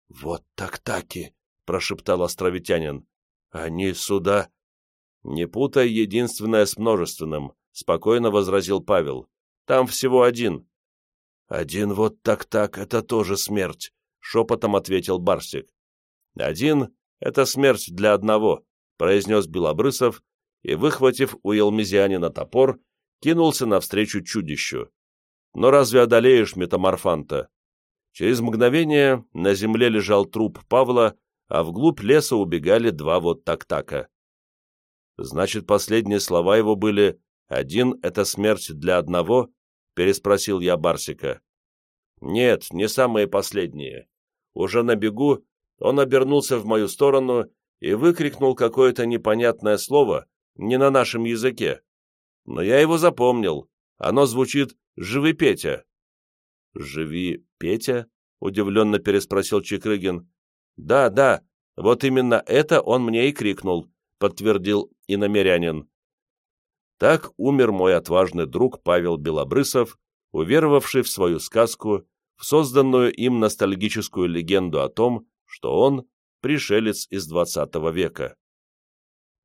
«Вот так-таки!» — прошептал островитянин. «Они сюда...» «Не путай единственное с множественным», — спокойно возразил Павел. «Там всего один». «Один вот так-так — это тоже смерть», — шепотом ответил Барсик. «Один — это смерть для одного», — произнес Белобрысов и, выхватив у елмезианина топор, кинулся навстречу чудищу. Но разве одолеешь метаморфанта? Через мгновение на земле лежал труп Павла, а вглубь леса убегали два вот так-така. Значит, последние слова его были «один — это смерть для одного?» — переспросил я Барсика. Нет, не самые последние. Уже на бегу он обернулся в мою сторону и выкрикнул какое-то непонятное слово, не на нашем языке. Но я его запомнил. Оно звучит «Живи, Петя». «Живи, Петя?» — удивленно переспросил Чекрыгин. «Да, да, вот именно это он мне и крикнул», — подтвердил иномерянин. Так умер мой отважный друг Павел Белобрысов, уверовавший в свою сказку, в созданную им ностальгическую легенду о том, что он — пришелец из XX века.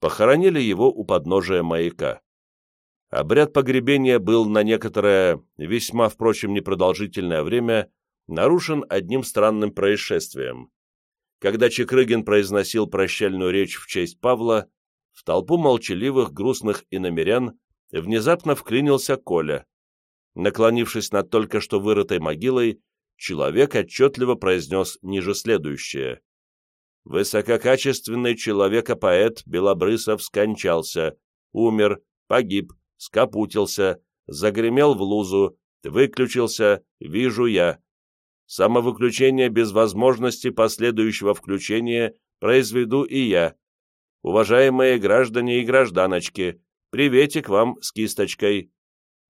Похоронили его у подножия маяка. Обряд погребения был на некоторое, весьма, впрочем, непродолжительное время нарушен одним странным происшествием. Когда Чекрыгин произносил прощальную речь в честь Павла, в толпу молчаливых, грустных иномерян внезапно вклинился Коля. Наклонившись над только что вырытой могилой, человек отчетливо произнес ниже следующее. «Высококачественный человека-поэт Белобрысов скончался, умер, погиб, скопутился, загремел в лузу, выключился, вижу я. Самовыключение без возможности последующего включения произведу и я. Уважаемые граждане и гражданочки, приветик вам с кисточкой.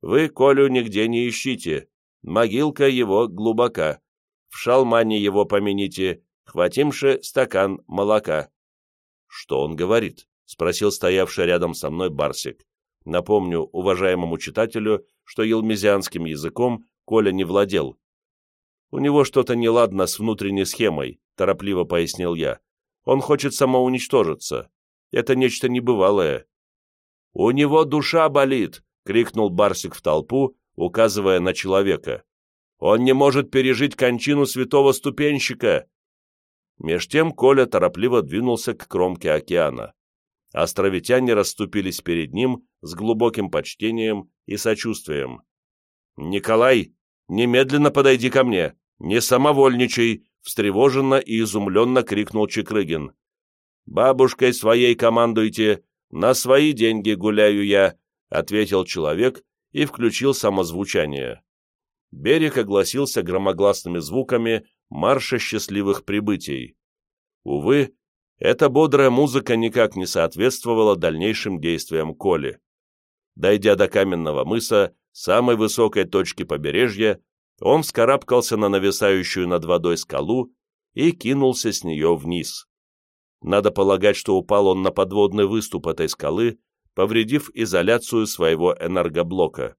Вы Колю нигде не ищите, могилка его глубока. В шалмане его помяните, хватимше стакан молока. Что он говорит? — спросил стоявший рядом со мной Барсик. Напомню уважаемому читателю, что елмезианским языком Коля не владел. «У него что-то неладно с внутренней схемой», — торопливо пояснил я. «Он хочет самоуничтожиться. Это нечто небывалое». «У него душа болит!» — крикнул Барсик в толпу, указывая на человека. «Он не может пережить кончину святого ступенщика!» Меж тем Коля торопливо двинулся к кромке океана. Островитяне расступились перед ним с глубоким почтением и сочувствием. «Николай, немедленно подойди ко мне! Не самовольничай!» — встревоженно и изумленно крикнул Чекрыгин. «Бабушкой своей командуйте! На свои деньги гуляю я!» — ответил человек и включил самозвучание. Берег огласился громогласными звуками марша счастливых прибытий. Увы, эта бодрая музыка никак не соответствовала дальнейшим действиям Коли. Дойдя до каменного мыса, самой высокой точки побережья, он вскарабкался на нависающую над водой скалу и кинулся с нее вниз. Надо полагать, что упал он на подводный выступ этой скалы, повредив изоляцию своего энергоблока.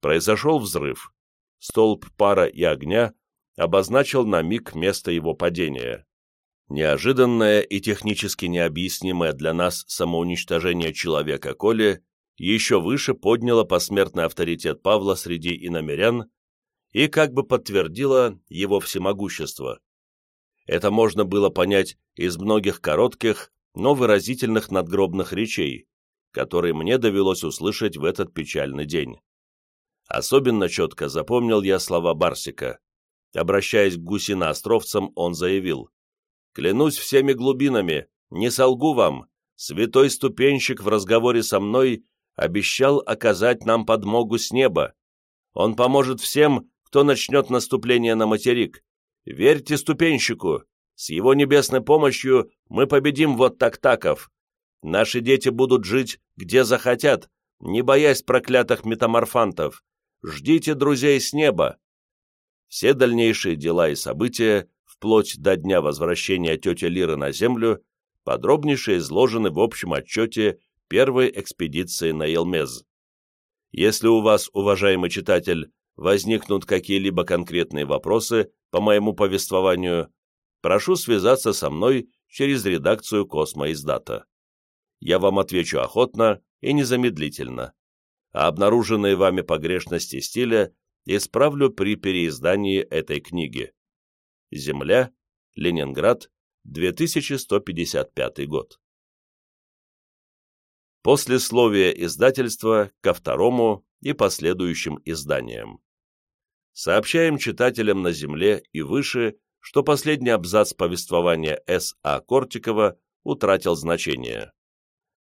Произошел взрыв. Столб пара и огня обозначил на миг место его падения. Неожиданное и технически необъяснимое для нас самоуничтожение человека Коли еще выше подняло посмертный авторитет Павла среди иномерян и как бы подтвердило его всемогущество. Это можно было понять из многих коротких, но выразительных надгробных речей, которые мне довелось услышать в этот печальный день. Особенно четко запомнил я слова Барсика. Обращаясь к гусиноостровцам, он заявил, «Клянусь всеми глубинами, не солгу вам, святой ступенщик в разговоре со мной обещал оказать нам подмогу с неба. Он поможет всем, кто начнет наступление на материк. Верьте ступенщику, с его небесной помощью мы победим вот так-таков. Наши дети будут жить, где захотят, не боясь проклятых метаморфантов. Ждите друзей с неба. Все дальнейшие дела и события вплоть до дня возвращения тети Лиры на Землю, подробнейше изложены в общем отчете первой экспедиции на Елмез. Если у вас, уважаемый читатель, возникнут какие-либо конкретные вопросы по моему повествованию, прошу связаться со мной через редакцию Космоиздата. Я вам отвечу охотно и незамедлительно, а обнаруженные вами погрешности стиля исправлю при переиздании этой книги. Земля, Ленинград, 2155 год. Послесловие издательства ко второму и последующим изданиям. Сообщаем читателям на Земле и выше, что последний абзац повествования С.А. Кортикова утратил значение.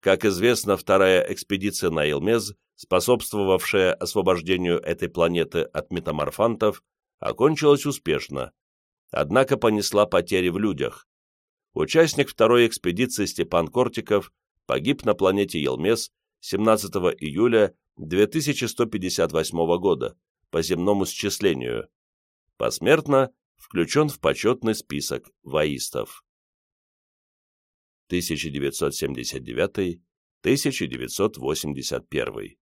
Как известно, вторая экспедиция на Илмез, способствовавшая освобождению этой планеты от метаморфантов, окончилась успешно, однако понесла потери в людях. Участник второй экспедиции Степан Кортиков погиб на планете Елмес 17 июля 2158 года по земному счислению. Посмертно включен в почетный список воистов. 1979-1981